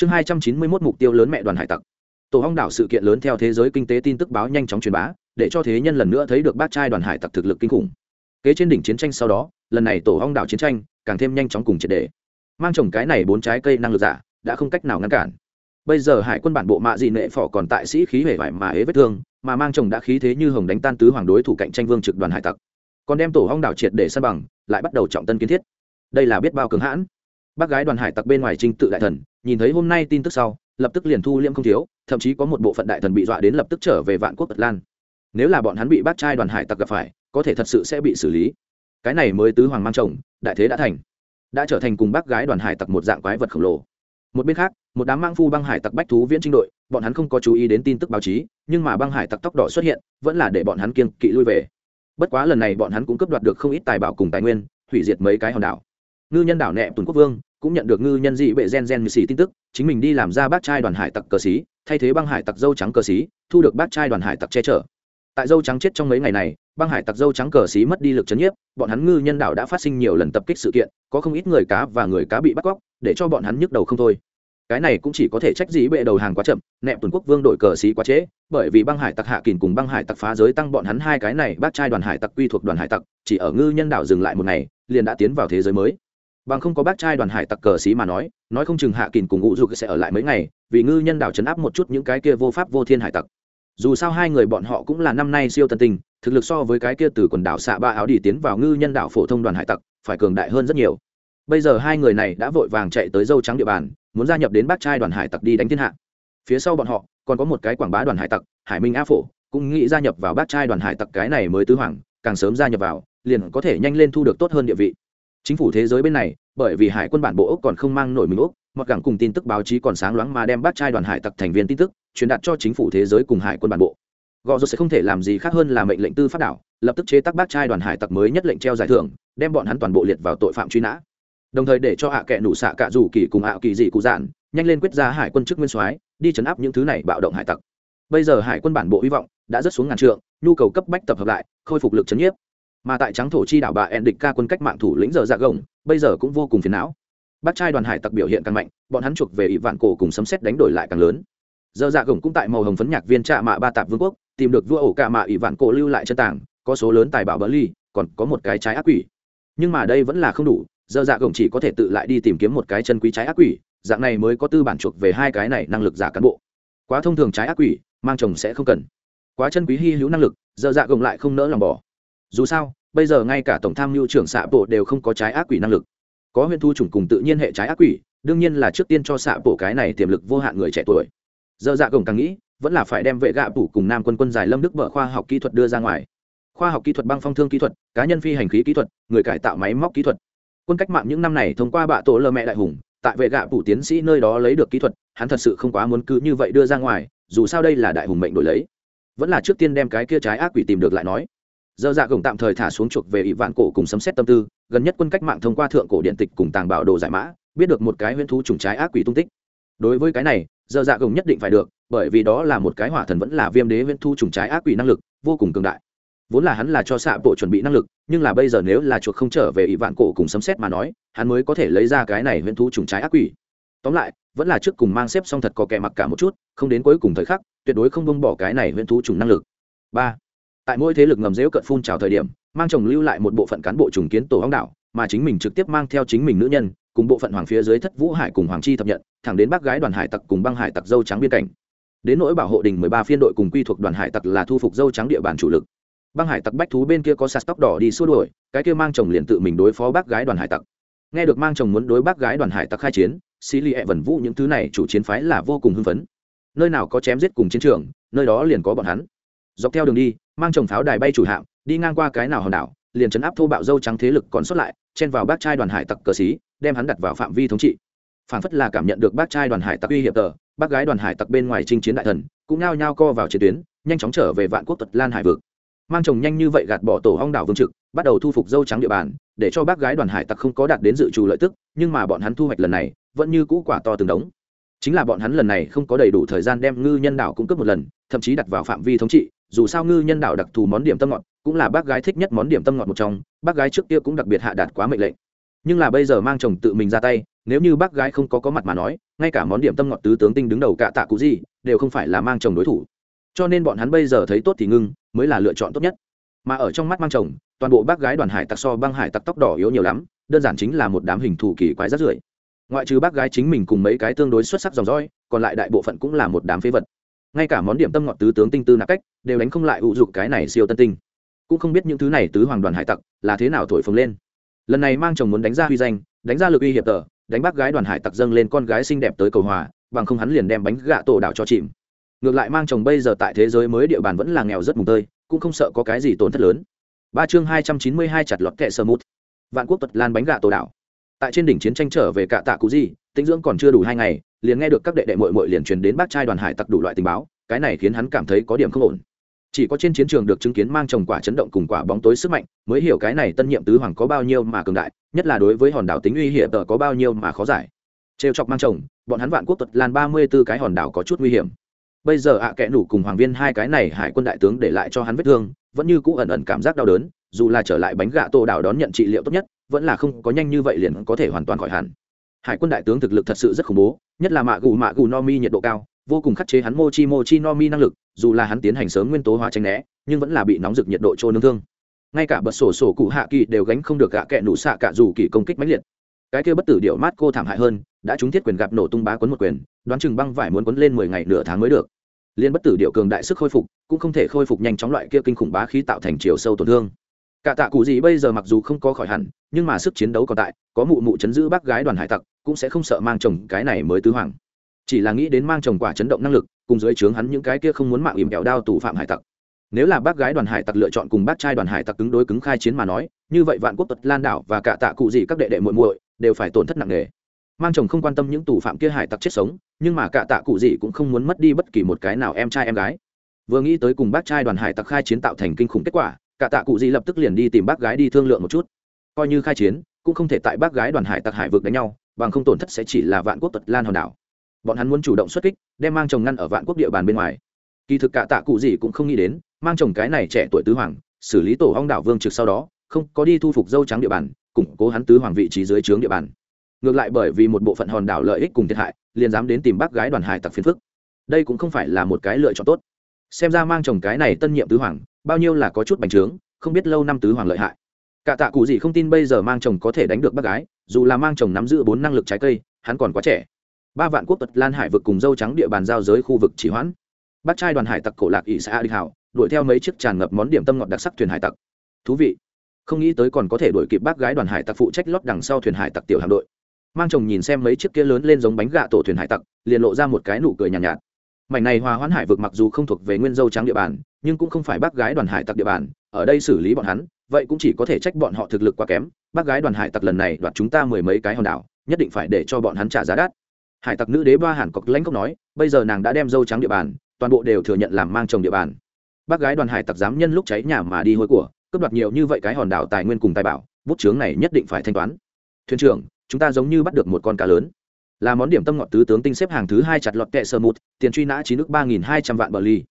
chương hai trăm chín mươi mốt mục tiêu lớn mẹ đoàn hải tặc. Tổ hong đảo sự kiện lớn theo thế giới kinh tế tin tức báo nhanh chóng truyền bá, để cho thế nhân lần nữa thấy được bác trai đoàn hải tặc thực lực kinh khủng. Kế trên đỉnh chiến tranh sau đó, lần này tổ hong đảo chiến tranh càng thêm nhanh chóng cùng triệt đề mang trồng cái này bốn trái cây năng lực giả đã không cách nào ngăn cản. Bây giờ hải quân bản bộ mạ dị nệ phỏ còn tại sĩ khí hể vải mà ế vết thương, mà mang chồng đã khí thế như hồng đánh tan tứ hoàng đối thủ cạnh tranh vương trực đoàn hải tặc. Còn đem tổ hong đảo triệt để săn bằng, lại bắt đầu trọng tân kiến thiết. Đây là biết bao cường hãn. Bác gái đoàn hải tặc bên ngoài trinh tự đại thần nhìn thấy hôm nay tin tức sau, lập tức liền thu liêm không thiếu, thậm chí có một bộ phận đại thần bị dọa đến lập tức trở về vạn quốc tật lan. Nếu là bọn hắn bị bác trai đoàn hải tặc gặp phải, có thể thật sự sẽ bị xử lý. Cái này mới tứ hoàng mang chồng, đại thế đã thành. Đã trở thành cùng bác gái đoàn hải tặc một dạng quái vật khổng lồ. Một bên khác, một đám mang phu băng hải tặc bách thú viễn trinh đội, bọn hắn không có chú ý đến tin tức báo chí, nhưng mà băng hải tặc tóc đỏ xuất hiện, vẫn là để bọn hắn kiên kỵ lui về. Bất quá lần này bọn hắn cũng cấp đoạt được không ít tài bảo cùng tài nguyên, hủy diệt mấy cái hòn đảo ngư nhân đảo nẹ tuần quốc vương cũng nhận được ngư nhân dị bệ gen gen như xì tin tức, chính mình đi làm ra bác trai đoàn hải tặc cờ xí, thay thế băng hải tặc dâu trắng cờ xí, thu được bác trai đoàn hải tặc che chở. Tại dâu trắng chết trong mấy ngày này, băng hải tặc dâu trắng cờ xí mất đi lực chấn nhiếp, bọn hắn ngư nhân đảo đã phát sinh nhiều lần tập kích sự kiện, có không ít người cá và người cá bị bắt cóc, để cho bọn hắn nhức đầu không thôi. Cái này cũng chỉ có thể trách dĩ bệ đầu hàng quá chậm nẹp tuần quốc vương đội cờ xí quá trễ, bởi vì băng hải tặc hạ kỳn cùng băng hải tặc phá giới tăng bọn hắn hai cái này bác trai đoàn hải tặc quy thuộc đoàn hải tặc, chỉ ở ngư nhân đảo dừng lại một ngày, liền đã tiến vào thế giới mới bằng không có bác trai đoàn hải tặc cờ xí mà nói nói không chừng hạ kỳn cùng ngụ dục sẽ ở lại mấy ngày, vì ngư nhân đảo chấn áp một chút những cái kia vô pháp vô thiên hải tặc. Dù sao hai người bọn họ cũng là năm nay siêu tân tình thực lực so với cái kia từ quần đảo xạ ba áo đi tiến vào ngư nhân đảo phổ thông đoàn hải tặc, phải cường đại hơn rất nhiều. Bây giờ hai người này đã vội vàng chạy tới dâu trắng địa bàn, muốn gia nhập đến bác trai đoàn hải tặc đi đánh thiên hạ. Phía sau bọn họ, còn có một cái quảng bá đoàn hải tặc, hải minh á phổ, cũng nghĩ gia nhập vào bác trai đoàn hải tặc cái này mới tứ hoàng, càng sớm gia nhập vào, liền có thể nhanh lên thu được tốt hơn địa vị chính phủ thế giới bên này, bởi vì hải quân bản bộ ốc còn không mang nổi mình ốc mặc cảng cùng tin tức báo chí còn sáng loáng mà đem bác trai đoàn hải tặc thành viên tin tức truyền đạt cho chính phủ thế giới cùng hải quân bản bộ. Gò rột sẽ không thể làm gì khác hơn là mệnh lệnh tư pháp đảo, lập tức chế tác bác trai đoàn hải tặc mới nhất lệnh treo giải thưởng, đem bọn hắn toàn bộ liệt vào tội phạm truy nã. Đồng thời để cho hạ kệ nụ xạ cả rủ kỳ cùng hạ kỳ dị cụ dạn, nhanh lên quyết ra hải quân chức nguyên soái, đi chấn áp những thứ này bạo động hải tặc. Bây giờ hải quân bản bộ hy vọng đã rất xuống ngàn trượng, nhu cầu cấp bách tập hợp lại, khôi phục lực chấn nhiếp mà tại trắng thổ chi đảo bà ẹn địch ca quân cách mạng thủ lĩnh giờ dạ gồng, bây giờ cũng vô cùng phiền não. Bác trai đoàn hải tặc biểu hiện càng mạnh, bọn hắn chuộc về ỵ vạn cổ cùng sấm xét đánh đổi lại càng lớn. Giờ dạ gồng cũng tại màu hồng phấn nhạc viên trạ mạ ba tạp vương quốc, tìm được vua ổ ca mạ ỵ vạn cổ lưu lại chân tảng, có số lớn tài bảo bờ ly, còn có một cái trái ác quỷ. Nhưng mà đây vẫn là không đủ, giờ dạ gồng chỉ có thể tự lại đi tìm kiếm một cái chân quý trái ác quỷ, dạng này mới có tư bản chuộc về hai cái này năng lực giả cán bộ. Quá thông thường trái ác quỷ, mang chồng sẽ không cần. Quá chân quý hy hữu năng lực, giờ dạ gồng lại không nỡ lòng bỏ dù sao, bây giờ ngay cả tổng tham mưu trưởng xạ bộ đều không có trái ác quỷ năng lực. Có huyện thu chủng cùng tự nhiên hệ trái ác quỷ, đương nhiên là trước tiên cho xạ bộ cái này tiềm lực vô hạn người trẻ tuổi. Giờ dạ gồng càng nghĩ, vẫn là phải đem vệ gạ bủ cùng nam quân quân giải lâm đức vợ khoa học kỹ thuật đưa ra ngoài. Khoa học kỹ thuật băng phong thương kỹ thuật, cá nhân phi hành khí kỹ thuật, người cải tạo máy móc kỹ thuật. Quân cách mạng những năm này thông qua bạ tổ lơ mẹ đại hùng, tại vệ gạ bủ tiến sĩ nơi đó lấy được kỹ thuật, hắn thật sự không quá muốn cứ như vậy đưa ra ngoài, dù sao đây là đại hùng mệnh đổi lấy. Vẫn là trước tiên đem cái kia trái ác quỷ tìm được lại nói dơ dạ gồng tạm thời thả xuống chuột về ỷ vạn cổ cùng sấm xét tâm tư, gần nhất quân cách mạng thông qua thượng cổ điện tịch cùng tàng bảo đồ giải mã, biết được một cái huyền thú trùng trái ác quỷ tung tích. Đối với cái này, dơ dạ gồng nhất định phải được, bởi vì đó là một cái hỏa thần vẫn là viêm đế huyền thú trùng trái ác quỷ năng lực, vô cùng cường đại. Vốn là hắn là cho xạ bộ chuẩn bị năng lực, nhưng là bây giờ nếu là chuột không trở về ỷ vạn cổ cùng sấm xét mà nói, hắn mới có thể lấy ra cái này huyền thú trùng trái ác quỷ. Tóm lại, vẫn là trước cùng mang xếp xong thật có kẻ mặc cả một chút, không đến cuối cùng thời khắc, tuyệt đối không buông bỏ cái này huyền thú trùng năng lực. Ba tại mỗi thế lực ngầm dễu cận phun trào thời điểm, mang chồng lưu lại một bộ phận cán bộ trùng kiến tổ hóng đảo mà chính mình trực tiếp mang theo chính mình nữ nhân, cùng bộ phận hoàng phía dưới thất vũ hải cùng hoàng chi thập nhận, thẳng đến bác gái đoàn hải tặc cùng băng hải tặc dâu trắng biên cảnh. Đến nỗi bảo hộ đình mười ba phiên đội cùng quy thuộc đoàn hải tặc là thu phục dâu trắng địa bàn chủ lực. Băng hải tặc bách thú bên kia có sạt tóc đỏ đi xua đuổi, cái kia mang chồng liền tự mình đối phó bác gái đoàn hải tặc. Nghe được mang chồng muốn đối bác gái đoàn hải tặc khai chiến, xí li ẹ e vần vũ những thứ này chủ chiến phái là vô cùng hưng phấn. Nơi nào có chém giết cùng chiến trường, nơi đó liền có bọn hắn dọc theo đường đi, mang chồng pháo đài bay chủ hạm, đi ngang qua cái nào hòn đảo, liền chấn áp thô bạo dâu trắng thế lực còn xuất lại, chen vào bác trai đoàn hải tặc cờ xí, đem hắn đặt vào phạm vi thống trị. Phản phất là cảm nhận được bác trai đoàn hải tặc uy hiệp tờ, bác gái đoàn hải tặc bên ngoài chinh chiến đại thần, cũng nao nhao co vào chiến tuyến, nhanh chóng trở về vạn quốc tật lan hải vực. Mang chồng nhanh như vậy gạt bỏ tổ hong đảo vương trực, bắt đầu thu phục dâu trắng địa bàn, để cho bác gái đoàn hải tặc không có đạt đến dự trù lợi tức, nhưng mà bọn hắn thu hoạch lần này, vẫn như cũ quả to từng đống. Chính là bọn hắn lần này không có đầy đủ thời gian đem ngư nhân đảo cung cấp một lần, thậm chí đặt vào phạm vi thống trị dù sao ngư nhân đảo đặc thù món điểm tâm ngọt cũng là bác gái thích nhất món điểm tâm ngọt một trong, bác gái trước kia cũng đặc biệt hạ đạt quá mệnh lệnh. Nhưng là bây giờ mang chồng tự mình ra tay, nếu như bác gái không có có mặt mà nói, ngay cả món điểm tâm ngọt tứ tướng tinh đứng đầu cả tạ cụ gì đều không phải là mang chồng đối thủ. Cho nên bọn hắn bây giờ thấy tốt thì ngưng, mới là lựa chọn tốt nhất. Mà ở trong mắt mang chồng, toàn bộ bác gái đoàn hải tặc so băng hải tặc tóc đỏ yếu nhiều lắm, đơn giản chính là một đám hình thù kỳ quái rất rưởi. Ngoại trừ bác gái chính mình cùng mấy cái tương đối xuất sắc dòng dõi, còn lại đại bộ phận cũng là một đám phế vật ngay cả món điểm tâm ngọt tứ tướng tinh tư nạp cách đều đánh không lại ủ dục cái này siêu tân tinh. Cũng không biết những thứ này tứ hoàng đoàn hải tặc là thế nào thổi phồng lên. Lần này mang chồng muốn đánh ra huy danh, đánh ra lực uy hiệp tờ, đánh bác gái đoàn hải tặc dâng lên con gái xinh đẹp tới cầu hòa, bằng không hắn liền đem bánh gạ tổ đảo cho chìm. Ngược lại mang chồng bây giờ tại thế giới mới địa bàn vẫn là nghèo rất mùng tơi, cũng không sợ có cái gì tổn thất lớn. Ba chương hai trăm chín mươi hai chặt lọt kẹ sơ mút. Vạn quốc tật lan bánh gạ tổ đảo. Tại trên đỉnh chiến tranh trở về cạ tạ cú gì, tĩnh dưỡng còn chưa đủ hai ngày liền nghe được các đệ đệ mội mội liền truyền đến bác trai đoàn hải tặc đủ loại tình báo cái này khiến hắn cảm thấy có điểm không ổn. Chỉ có trên chiến trường được chứng kiến mang trồng quả chấn động cùng quả bóng tối sức mạnh mới hiểu cái này tân nhiệm tứ hoàng có bao nhiêu mà cường đại nhất là đối với hòn đảo tính uy hiểm tờ có bao nhiêu mà khó giải. Trêu chọc mang trồng, bọn hắn vạn quốc tuật lan ba mươi b ố cái hòn đảo có chút nguy hiểm. Bây giờ ạ à kẽ nủ cùng hoàng viên hai cái này hải quân đại tướng để lại cho hắn vết thương vẫn như cũ ẩn ẩn cảm giác đau đớn dù là trở lại bánh gạ tô đảo đón nhận trị liệu tốt nhất vẫn là không có nhanh như vậy liền có thể hoàn toàn khỏi hẳn hải quân đại tướng thực lực thật sự rất khủng bố, nhất là mạ gù mạ gù no mi nhiệt độ cao, vô cùng khắc chế hắn mochi mochi no mi năng lực, dù là hắn tiến hành sớm nguyên tố hóa tránh né, nhưng vẫn là bị nóng rực nhiệt độ trôn nương thương. Ngay cả bật sổ sổ cụ hạ kỳ đều gánh không được gạ kẹ nụ xạ cả dù kỳ công kích mãnh liệt. Cái kia bất tử điệu mát cô thảm hại hơn, đã trúng thiết quyền gặp nổ tung bá quấn một quyền, đoán chừng băng vải muốn quấn lên mười ngày nửa tháng mới được. Liên bất tử điệu cường đại sức khôi phục, cũng không thể khôi phục nhanh chóng loại kia kinh khủng bá khí tạo thành chiều sâu tổn thương cả tạ cụ gì bây giờ mặc dù không có khỏi hẳn, nhưng mà sức chiến đấu còn tại, có mụ mụ chấn giữ bác gái đoàn hải tặc, cũng sẽ không sợ mang chồng cái này mới tứ hoàng. Chỉ là nghĩ đến mang chồng quả chấn động năng lực, cùng dưới trướng hắn những cái kia không muốn mạng ỉm kẹo đao tù phạm hải tặc. Nếu là bác gái đoàn hải tặc lựa chọn cùng bác trai đoàn hải tặc cứng đối cứng khai chiến mà nói, như vậy vạn quốc tật lan đảo và cả tạ cụ gì các đệ đệ muội muội đều phải tổn thất nặng nề. Mang chồng không quan tâm những tù phạm kia hải tặc chết sống, nhưng mà cả tạ cụ gì cũng không muốn mất đi bất kỳ một cái nào em trai em gái. Vừa nghĩ tới cùng bác trai đoàn hải tặc khai chiến tạo thành kinh khủng kết quả cả tạ cụ Di lập tức liền đi tìm bác gái đi thương lượng một chút. Coi như khai chiến, cũng không thể tại bác gái đoàn hải tặc hải vực đánh nhau, bằng không tổn thất sẽ chỉ là vạn quốc tật lan hòn đảo. Bọn hắn muốn chủ động xuất kích, đem mang chồng ngăn ở vạn quốc địa bàn bên ngoài. Kỳ thực cả tạ cụ gì cũng không nghĩ đến, mang chồng cái này trẻ tuổi tứ hoàng, xử lý tổ hong đảo vương trực sau đó, không có đi thu phục dâu trắng địa bàn, củng cố hắn tứ hoàng vị trí dưới trướng địa bàn. Ngược lại bởi vì một bộ phận hòn đảo lợi ích cùng thiệt hại, liền dám đến tìm bác gái đoàn hải tặc phiền phức. Đây cũng không phải là một cái lựa chọn tốt xem ra mang chồng cái này tân nhiệm tứ hoàng bao nhiêu là có chút bành trướng không biết lâu năm tứ hoàng lợi hại. Cả tạ cụ gì không tin bây giờ mang chồng có thể đánh được bác gái dù là mang chồng nắm giữ bốn năng lực trái cây hắn còn quá trẻ. Ba vạn quốc tật lan hải vực cùng dâu trắng địa bàn giao giới khu vực chỉ hoãn. Bắt trai đoàn hải tặc cổ lạc ỷ xã đi hảo đuổi theo mấy chiếc tràn ngập món điểm tâm ngọt đặc sắc thuyền hải tặc. Thú vị. Không nghĩ tới còn có thể đuổi kịp bác gái đoàn hải tặc phụ trách lót đằng sau thuyền hải tặc tiểu hạm đội. Mang chồng nhìn xem mấy chiếc kia lớn lên giống bánh gạ tổ thuyền hải tặc liền lộ ra một cái nụ cười nhàn nhạt, nhạt mảnh này hòa hoãn hải vực mặc dù không thuộc về nguyên dâu trắng địa bàn, nhưng cũng không phải bác gái đoàn hải tặc địa bàn, ở đây xử lý bọn hắn, vậy cũng chỉ có thể trách bọn họ thực lực quá kém. Bác gái đoàn hải tặc lần này đoạt chúng ta mười mấy cái hòn đảo, nhất định phải để cho bọn hắn trả giá đắt. Hải tặc nữ đế ba hàn cọc lãnh cốc nói, bây giờ nàng đã đem dâu trắng địa bàn, toàn bộ đều thừa nhận làm mang chồng địa bàn. Bác gái đoàn hải tặc dám nhân lúc cháy nhà mà đi hôi của, cướp đoạt nhiều như vậy cái hòn đảo tài nguyên cùng tài bảo, bút chướng này nhất định phải thanh toán. Thuyền trưởng, chúng ta giống như bắt được một con cá lớn là món điểm tâm ngọt tứ tướng tinh xếp hàng thứ hai chặt lọt kẹ sơ mút tiền truy nã chín nước ba nghìn hai trăm vạn bờ ly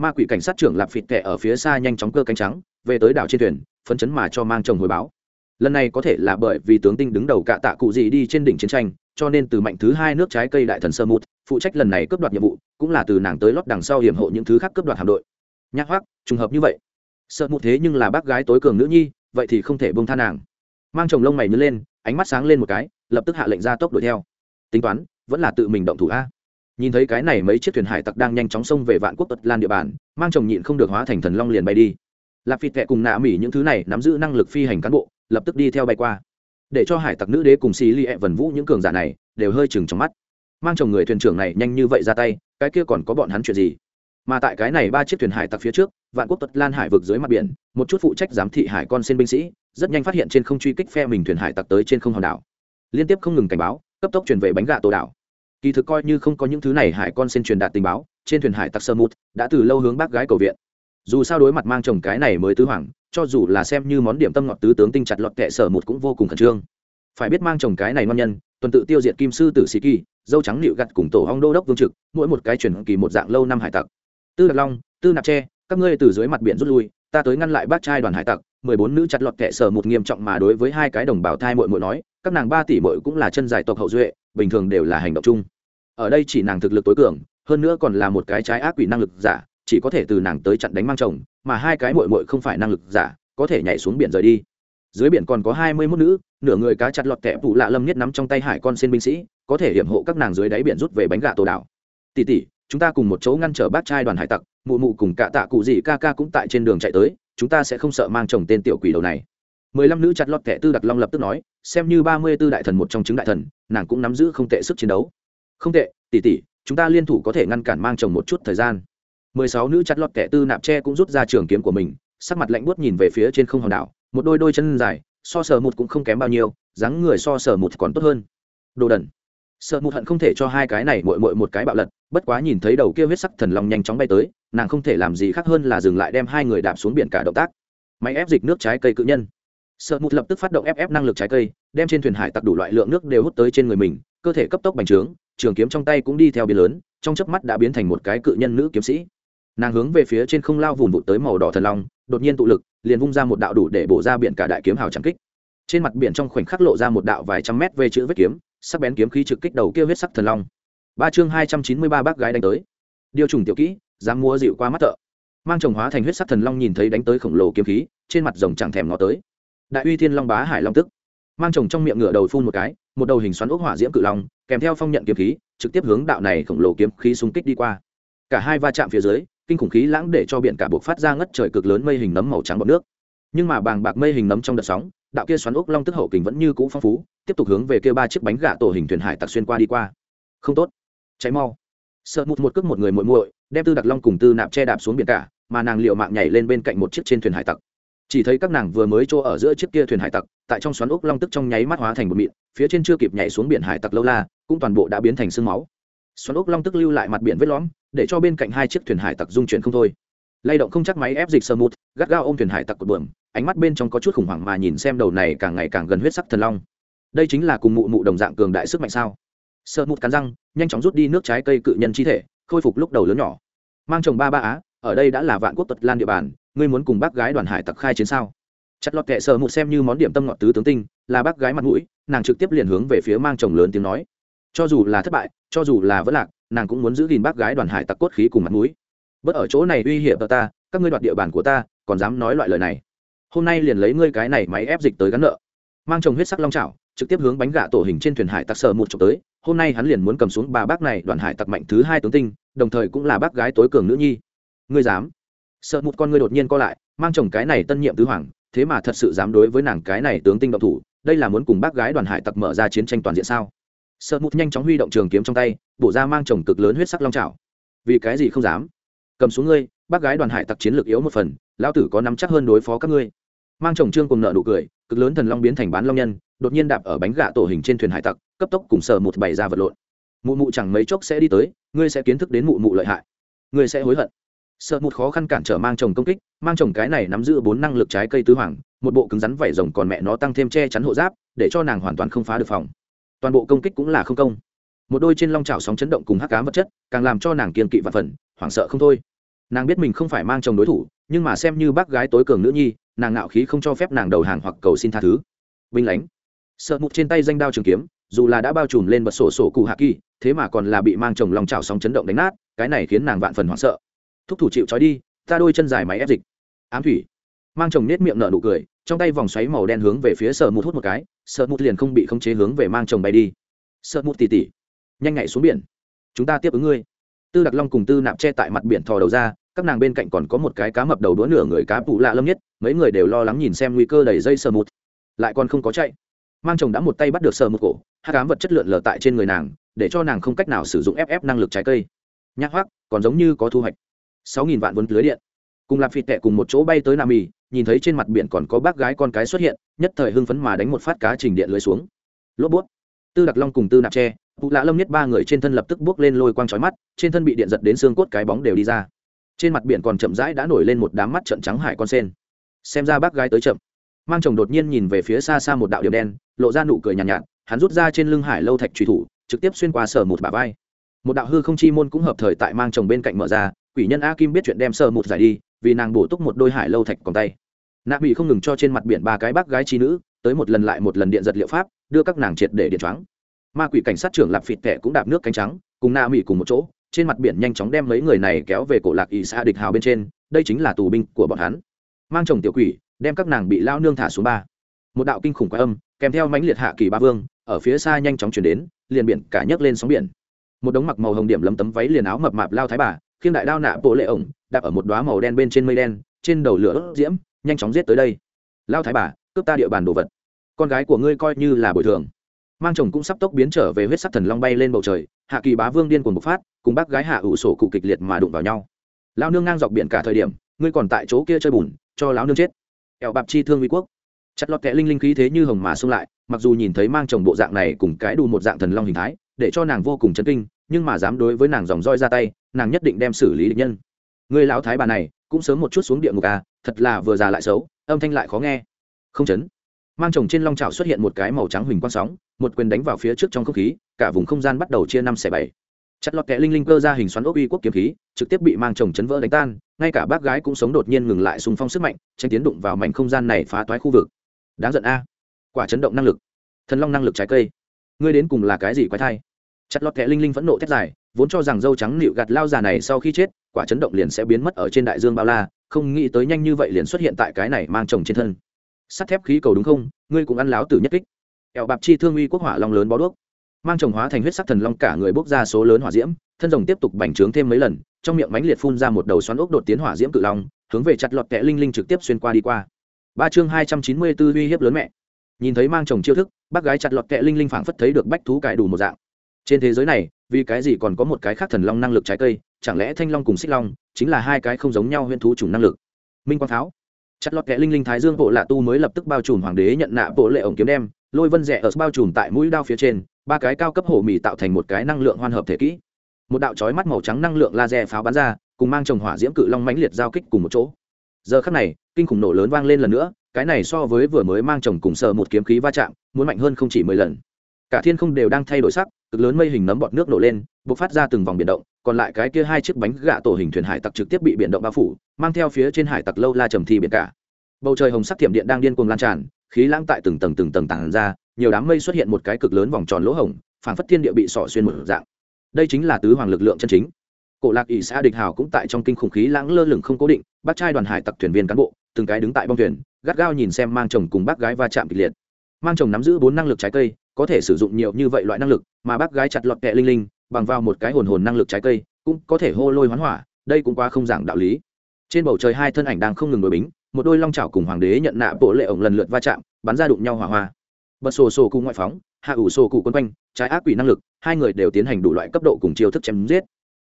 ma quỷ cảnh sát trưởng lạp phịt kẹ ở phía xa nhanh chóng cơ cánh trắng, về tới đảo trên thuyền, phấn chấn mà cho mang chồng hồi báo. Lần này có thể là bởi vì tướng tinh đứng đầu cạ tạ cụ gì đi trên đỉnh chiến tranh, cho nên từ mạnh thứ hai nước trái cây đại thần sơ mút phụ trách lần này cướp đoạt nhiệm vụ, cũng là từ nàng tới lót đằng sau hiểm hộ những thứ khác cướp đoạt hạm đội. Nhắc hoác trùng hợp như vậy. Sợ mút thế nhưng là bác gái tối cường nữ nhi, vậy thì không thể bông tha nàng. Mang chồng lông mày nhớ lên, ánh mắt sáng lên một cái, lập tức hạ lệnh ra tốc đuổi theo tính toán, vẫn là tự mình động thủ a. Nhìn thấy cái này mấy chiếc thuyền hải tặc đang nhanh chóng xông về vạn quốc tật lan địa bàn, mang chồng nhịn không được hóa thành thần long liền bay đi. Lạp phịt kẹ cùng nạ mỉ những thứ này nắm giữ năng lực phi hành cán bộ, lập tức đi theo bay qua. Để cho hải tặc nữ đế cùng xì li ẹ vần vũ những cường giả này, đều hơi chừng trong mắt. Mang chồng người thuyền trưởng này nhanh như vậy ra tay, cái kia còn có bọn hắn chuyện gì? Mà tại cái này ba chiếc thuyền hải tặc phía trước, vạn quốc tật lan hải vực dưới mặt biển, một chút phụ trách giám thị hải con xin binh sĩ, rất nhanh phát hiện trên không truy kích phe mình thuyền hải tặc tới trên không hòn đảo. Liên tiếp không ngừng cảnh báo cấp tốc chuyển về bánh gà tổ đảo. Kỳ thực coi như không có những thứ này, hải con xin truyền đạt tình báo, trên thuyền hải tặc sơ mút đã từ lâu hướng bác gái cầu viện. Dù sao đối mặt mang chồng cái này mới tứ hoàng, cho dù là xem như món điểm tâm ngọt tứ tướng tinh chặt lọt kệ sở một cũng vô cùng khẩn trương. Phải biết mang chồng cái này ngon nhân, tuần tự tiêu diệt kim sư tử sĩ kỳ, dâu trắng nịu gặt cùng tổ hong đô đốc vương trực, mỗi một cái chuyển kỳ một dạng lâu năm hải tặc. Tư đặc long, tư nạp tre, các ngươi từ dưới mặt biển rút lui, ta tới ngăn lại bác trai đoàn hải tặc, mười bốn nữ chặt lọt kệ sở một nghiêm trọng mà đối với hai cái đồng bào thai muội muội nói các nàng ba tỷ mội cũng là chân dài tộc hậu duệ, bình thường đều là hành động chung. Ở đây chỉ nàng thực lực tối cường, hơn nữa còn là một cái trái ác quỷ năng lực giả, chỉ có thể từ nàng tới chặn đánh mang chồng, mà hai cái mội mội không phải năng lực giả, có thể nhảy xuống biển rời đi. Dưới biển còn có hai mươi mốt nữ, nửa người cá chặt lọt kẻ phụ lạ lâm nhất nắm trong tay hải con sen binh sĩ, có thể hiểm hộ các nàng dưới đáy biển rút về bánh gà tổ đảo. Tỷ tỷ, chúng ta cùng một chỗ ngăn trở bác trai đoàn hải tặc, mụ mụ cùng cả tạ cụ gì ca ca cũng tại trên đường chạy tới, chúng ta sẽ không sợ mang chồng tên tiểu quỷ đầu này mười lăm nữ chặt lọt kẻ tư đặc long lập tức nói, xem như ba mươi tư đại thần một trong chứng đại thần, nàng cũng nắm giữ không tệ sức chiến đấu. Không tệ, tỷ tỷ, chúng ta liên thủ có thể ngăn cản mang chồng một chút thời gian. Mười sáu nữ chặt lọt kẻ tư nạp tre cũng rút ra trường kiếm của mình, sắc mặt lạnh buốt nhìn về phía trên không hòn đảo, một đôi đôi chân dài, so sờ một cũng không kém bao nhiêu, dáng người so sờ một còn tốt hơn. Đồ đần. Sợ một hận không thể cho hai cái này mội mội một cái bạo lật, bất quá nhìn thấy đầu kia huyết sắc thần long nhanh chóng bay tới, nàng không thể làm gì khác hơn là dừng lại đem hai người đạp xuống biển cả động tác. Máy ép dịch nước trái cây cự nhân sợ mụt lập tức phát động ép ép năng lực trái cây, đem trên thuyền hải tặc đủ loại lượng nước đều hút tới trên người mình, cơ thể cấp tốc bành trướng, trường kiếm trong tay cũng đi theo biển lớn, trong chớp mắt đã biến thành một cái cự nhân nữ kiếm sĩ. Nàng hướng về phía trên không lao vùng vụt tới màu đỏ thần long, đột nhiên tụ lực, liền vung ra một đạo đủ để bổ ra biển cả đại kiếm hào trắng kích. Trên mặt biển trong khoảnh khắc lộ ra một đạo vài trăm mét về chữ vết kiếm, sắc bén kiếm khí trực kích đầu kia huyết sắc thần long. Ba chương hai trăm chín mươi ba bác gái đánh tới. Điều trùng tiểu kỹ, dám mua dịu qua mắt thợ. Mang chồng hóa thành huyết sắc thần long nhìn thấy đánh tới khổng lồ kiếm khí, trên mặt rồng chẳng thèm ngó tới đại uy thiên long bá hải long tức. Mang chồng trong miệng ngựa đầu phun một cái, một đầu hình xoắn ốc hỏa diễm cự long, kèm theo phong nhận kiếm khí, trực tiếp hướng đạo này khổng lồ kiếm khí xung kích đi qua. Cả hai va chạm phía dưới, kinh khủng khí lãng để cho biển cả buộc phát ra ngất trời cực lớn mây hình nấm màu trắng bọt nước. Nhưng mà bàng bạc mây hình nấm trong đợt sóng, đạo kia xoắn ốc long tức hậu kình vẫn như cũ phong phú, tiếp tục hướng về kia ba chiếc bánh gạ tổ hình thuyền hải tặc xuyên qua đi qua. Không tốt. Cháy mau. Sợ mụt một cước một người muội muội, đem tư đặc long cùng tư nạp che đạp xuống biển cả, mà nàng liệu mạng nhảy lên bên cạnh một chiếc trên thuyền hải tặc chỉ thấy các nàng vừa mới chỗ ở giữa chiếc kia thuyền hải tặc, tại trong xoắn ốc long tức trong nháy mắt hóa thành một mịn, phía trên chưa kịp nhảy xuống biển hải tặc lâu la, cũng toàn bộ đã biến thành sương máu. Xoắn ốc long tức lưu lại mặt biển vết lõm, để cho bên cạnh hai chiếc thuyền hải tặc dung chuyển không thôi. Lay động không chắc máy ép dịch sơ mút gắt gao ôm thuyền hải tặc cột bờm ánh mắt bên trong có chút khủng hoảng mà nhìn xem đầu này càng ngày càng gần huyết sắc thần long. Đây chính là cùng mụ mụ đồng dạng cường đại sức mạnh sao? Sơ mút cắn răng, nhanh chóng rút đi nước trái cây cự nhân chi thể, khôi phục lúc đầu lớn nhỏ. Mang chồng ba ba á, ở đây đã là vạn quốc tật lan địa bàn ngươi muốn cùng bác gái đoàn hải tặc khai chiến sao? Chặt lọt kệ sợ một xem như món điểm tâm ngọt tứ tướng tinh, là bác gái mặt mũi, nàng trực tiếp liền hướng về phía mang chồng lớn tiếng nói. Cho dù là thất bại, cho dù là vất lạc, nàng cũng muốn giữ gìn bác gái đoàn hải tặc cốt khí cùng mặt mũi. Bớt ở chỗ này uy hiểm ta, các ngươi đoạt địa bàn của ta, còn dám nói loại lời này. Hôm nay liền lấy ngươi cái này máy ép dịch tới gắn nợ. Mang chồng huyết sắc long trào trực tiếp hướng bánh gạ tổ hình trên thuyền hải tặc sợ một chục tới. Hôm nay hắn liền muốn cầm xuống bà bác này, đoàn hải tặc mạnh thứ hai tướng tinh, đồng thời cũng là bác gái tối cường nữ nhi. Ngươi dám? Sợ một con ngươi đột nhiên co lại, mang chồng cái này tân nhiệm tứ hoàng, thế mà thật sự dám đối với nàng cái này tướng tinh động thủ, đây là muốn cùng bác gái đoàn hải tặc mở ra chiến tranh toàn diện sao? Sợ một nhanh chóng huy động trường kiếm trong tay, bổ ra mang chồng cực lớn huyết sắc long trào vì cái gì không dám? Cầm xuống ngươi, bác gái đoàn hải tặc chiến lược yếu một phần, lão tử có nắm chắc hơn đối phó các ngươi. Mang chồng trương cùng nợ nụ cười, cực lớn thần long biến thành bán long nhân, đột nhiên đạp ở bánh gạ tổ hình trên thuyền hải tặc, cấp tốc cùng Sợ một bày ra vật lộn. Mụ mụ chẳng mấy chốc sẽ đi tới, ngươi sẽ kiến thức đến mụ mụ lợi hại. Ngươi sẽ hối hận sợ một khó khăn cản trở mang chồng công kích, mang chồng cái này nắm giữ bốn năng lực trái cây tứ hoàng, một bộ cứng rắn vảy rồng còn mẹ nó tăng thêm che chắn hộ giáp, để cho nàng hoàn toàn không phá được phòng. Toàn bộ công kích cũng là không công. Một đôi trên long trào sóng chấn động cùng hắc cám vật chất, càng làm cho nàng kiên kỵ và phần, hoảng sợ không thôi. Nàng biết mình không phải mang chồng đối thủ, nhưng mà xem như bác gái tối cường nữ nhi, nàng ngạo khí không cho phép nàng đầu hàng hoặc cầu xin tha thứ. Binh lánh sợ mục trên tay danh đao trường kiếm, dù là đã bao trùm lên bật sổ sổ cụ hạ kỳ, thế mà còn là bị mang chồng lòng trào sóng chấn động đánh nát, cái này khiến nàng vạn phần hoảng sợ thúc thủ chịu trói đi, ta đôi chân dài máy ép dịch. Ám thủy. Mang chồng nết miệng nở nụ cười, trong tay vòng xoáy màu đen hướng về phía sợ mụt hút một cái sợ mụt liền không bị khống chế hướng về mang chồng bay đi. Sợ mụt tỉ tỉ, nhanh nhảy xuống biển. Chúng ta tiếp ứng ngươi. Tư đặc long cùng tư nạp che tại mặt biển thò đầu ra, các nàng bên cạnh còn có một cái cá mập đầu đũa nửa người cá phụ lạ lâm nhất, mấy người đều lo lắng nhìn xem nguy cơ đẩy dây sợ mụt. Lại còn không có chạy. Mang chồng đã một tay bắt được sợ mụt cổ hát cám vật chất lượn lờ tại trên người nàng, để cho nàng không cách nào sử dụng ép ép năng lực trái cây. Nhắc hoác còn giống như có thu hoạch sáu nghìn vạn vốn lưới điện. Cùng lạp phịt tệ cùng một chỗ bay tới nam mì nhìn thấy trên mặt biển còn có bác gái con cái xuất hiện nhất thời hưng phấn mà đánh một phát cá trình điện lưới xuống. Lốp bút. Tư đặc long cùng tư nạp tre phụ lạ lâm nhất ba người trên thân lập tức bước lên lôi quang trói mắt trên thân bị điện giật đến xương cốt cái bóng đều đi ra. Trên mặt biển còn chậm rãi đã nổi lên một đám mắt trận trắng hải con sen. Xem ra bác gái tới chậm. Mang chồng đột nhiên nhìn về phía xa xa một đạo điểm đen lộ ra nụ cười nhàn nhạt, nhạt hắn rút ra trên lưng hải lâu thạch truy thủ trực tiếp xuyên qua sở một bả vai. Một đạo hư không chi môn cũng hợp thời tại mang chồng bên cạnh mở ra quỷ nhân a kim biết chuyện đem sơ một giải đi, vì nàng bổ túc một đôi hải lâu thạch còn tay. Nạ mỹ không ngừng cho trên mặt biển ba cái bác gái trí nữ, tới một lần lại một lần điện giật liệu pháp, đưa các nàng triệt để điện choáng. Ma quỷ cảnh sát trưởng lạp phịt tẻ cũng đạp nước cánh trắng, cùng nạ mỹ cùng một chỗ, trên mặt biển nhanh chóng đem mấy người này kéo về cổ lạc ỵ xa địch hào bên trên, đây chính là tù binh của bọn hắn. Mang chồng tiểu quỷ, đem các nàng bị lao nương thả xuống ba. Một đạo kinh khủng quái âm, kèm theo mãnh liệt hạ kỳ ba vương, ở phía xa nhanh chóng chuyển đến, liền biển cả nhấc lên sóng biển. Một đống mặc màu hồng điểm lấm tấm váy liền áo mập mạp lao thái bà khiêng đại đao nạ bộ lệ ổng, đạp ở một đoá màu đen bên trên mây đen, trên đầu lửa đốt diễm, nhanh chóng giết tới đây. Lao thái bà, cướp ta địa bàn đồ vật. Con gái của ngươi coi như là bồi thường. Mang chồng cũng sắp tốc biến trở về huyết sắc thần long bay lên bầu trời, hạ kỳ bá vương điên cuồng bộc phát, cùng bác gái hạ ủ sổ cụ kịch liệt mà đụng vào nhau. Lao nương ngang dọc biển cả thời điểm, ngươi còn tại chỗ kia chơi bùn, cho lão nương chết. Ẻo bạp chi thương uy quốc. Chặt lọt kẹ linh linh khí thế như hồng mà xông lại, mặc dù nhìn thấy mang chồng bộ dạng này cùng cái đù một dạng thần long hình thái, để cho nàng vô cùng chấn kinh nhưng mà dám đối với nàng dòng roi ra tay, nàng nhất định đem xử lý địch nhân. Người lão thái bà này, cũng sớm một chút xuống địa ngục à thật là vừa già lại xấu, âm thanh lại khó nghe. Không chấn. Mang chồng trên long trào xuất hiện một cái màu trắng huỳnh quang sóng, một quyền đánh vào phía trước trong không khí, cả vùng không gian bắt đầu chia năm xẻ bảy. Chặt lọt kẹ linh linh cơ ra hình xoắn ốc uy quốc kiếm khí, trực tiếp bị mang chồng chấn vỡ đánh tan, ngay cả bác gái cũng sống đột nhiên ngừng lại xung phong sức mạnh, tranh tiến đụng vào mảnh không gian này phá toái khu vực. Đáng giận a. Quả chấn động năng lực. Thần long năng lực trái cây. Ngươi đến cùng là cái gì quái thai? Chặt lọt kẹ linh linh phẫn nộ thét dài, vốn cho rằng dâu trắng nịu gạt lao già này sau khi chết, quả chấn động liền sẽ biến mất ở trên đại dương bao la, không nghĩ tới nhanh như vậy liền xuất hiện tại cái này mang chồng trên thân. Sắt thép khí cầu đúng không? Ngươi cũng ăn láo tử nhất kích. Ẹo bạp chi thương uy quốc hỏa long lớn bó đuốc. Mang chồng hóa thành huyết sắc thần long cả người bốc ra số lớn hỏa diễm, thân rồng tiếp tục bành trướng thêm mấy lần, trong miệng mánh liệt phun ra một đầu xoắn ốc đột tiến hỏa diễm cự long, hướng về chặt lọt kẹ linh linh trực tiếp xuyên qua đi qua. Ba chương hai trăm chín mươi b uy hiếp lớn mẹ. Nhìn thấy mang chồng chiêu thức, bác gái chặt lọt kẹ linh linh phảng phất thấy được bách thú cải đủ một dạng trên thế giới này, vì cái gì còn có một cái khác thần long năng lực trái cây, chẳng lẽ thanh long cùng xích long chính là hai cái không giống nhau huyễn thú chủng năng lực? Minh quang tháo. Chặt lọt kẹ linh linh thái dương bộ lạ tu mới lập tức bao trùm hoàng đế nhận nạ bộ lệ ổng kiếm đem, lôi vân rẻ ở bao trùm tại mũi đao phía trên, ba cái cao cấp hổ mì tạo thành một cái năng lượng hoan hợp thể kỹ. Một đạo chói mắt màu trắng năng lượng laser pháo bắn ra, cùng mang trồng hỏa diễm cự long mãnh liệt giao kích cùng một chỗ. Giờ khắc này, kinh khủng nổ lớn vang lên lần nữa, cái này so với vừa mới mang chồng cùng sợ một kiếm khí va chạm, muốn mạnh hơn không chỉ mười lần. Cả thiên không đều đang thay đổi sắc cực lớn mây hình nấm bọt nước nổ lên b ộ c phát ra từng vòng biển động còn lại cái kia hai chiếc bánh gạ tổ hình thuyền hải tặc trực tiếp bị biển động bao phủ mang theo phía trên hải tặc lâu la trầm thi biển cả. Bầu trời hồng sắc thiểm điện đang điên cuồng lan tràn khí lãng tại từng tầng từng tầng tàn ra nhiều đám mây xuất hiện một cái cực lớn vòng tròn lỗ hồng, phảng phất thiên địa bị sỏ xuyên một dạng. Đây chính là tứ hoàng lực lượng chân chính. Cổ lạc ỷ xã địch hào cũng tại trong kinh khủng khí lãng lơ lửng không cố định bác trai đoàn hải tặc thuyền viên cán bộ từng cái đứng tại bong thuyền gắt gao nhìn xem mang chồng cùng bác gái va chạm kịch liệt. Mang chồng nắm giữ bốn năng lực trái cây có thể sử dụng nhiều như vậy loại năng lực, mà bác gái chặt lọt kẹ linh linh, bằng vào một cái hồn hồn năng lực trái cây, cũng có thể hô lôi hoán hỏa, đây cũng quá không giảng đạo lý. Trên bầu trời hai thân ảnh đang không ngừng đổi bính, một đôi long chảo cùng hoàng đế nhận nạ bộ lệ ổng lần lượt va chạm, bắn ra đụng nhau hỏa hoa. Bật sổ sổ cụ ngoại phóng, hạ ủ sổ cụ quân quanh, trái ác quỷ năng lực, hai người đều tiến hành đủ loại cấp độ cùng chiêu thức chém giết.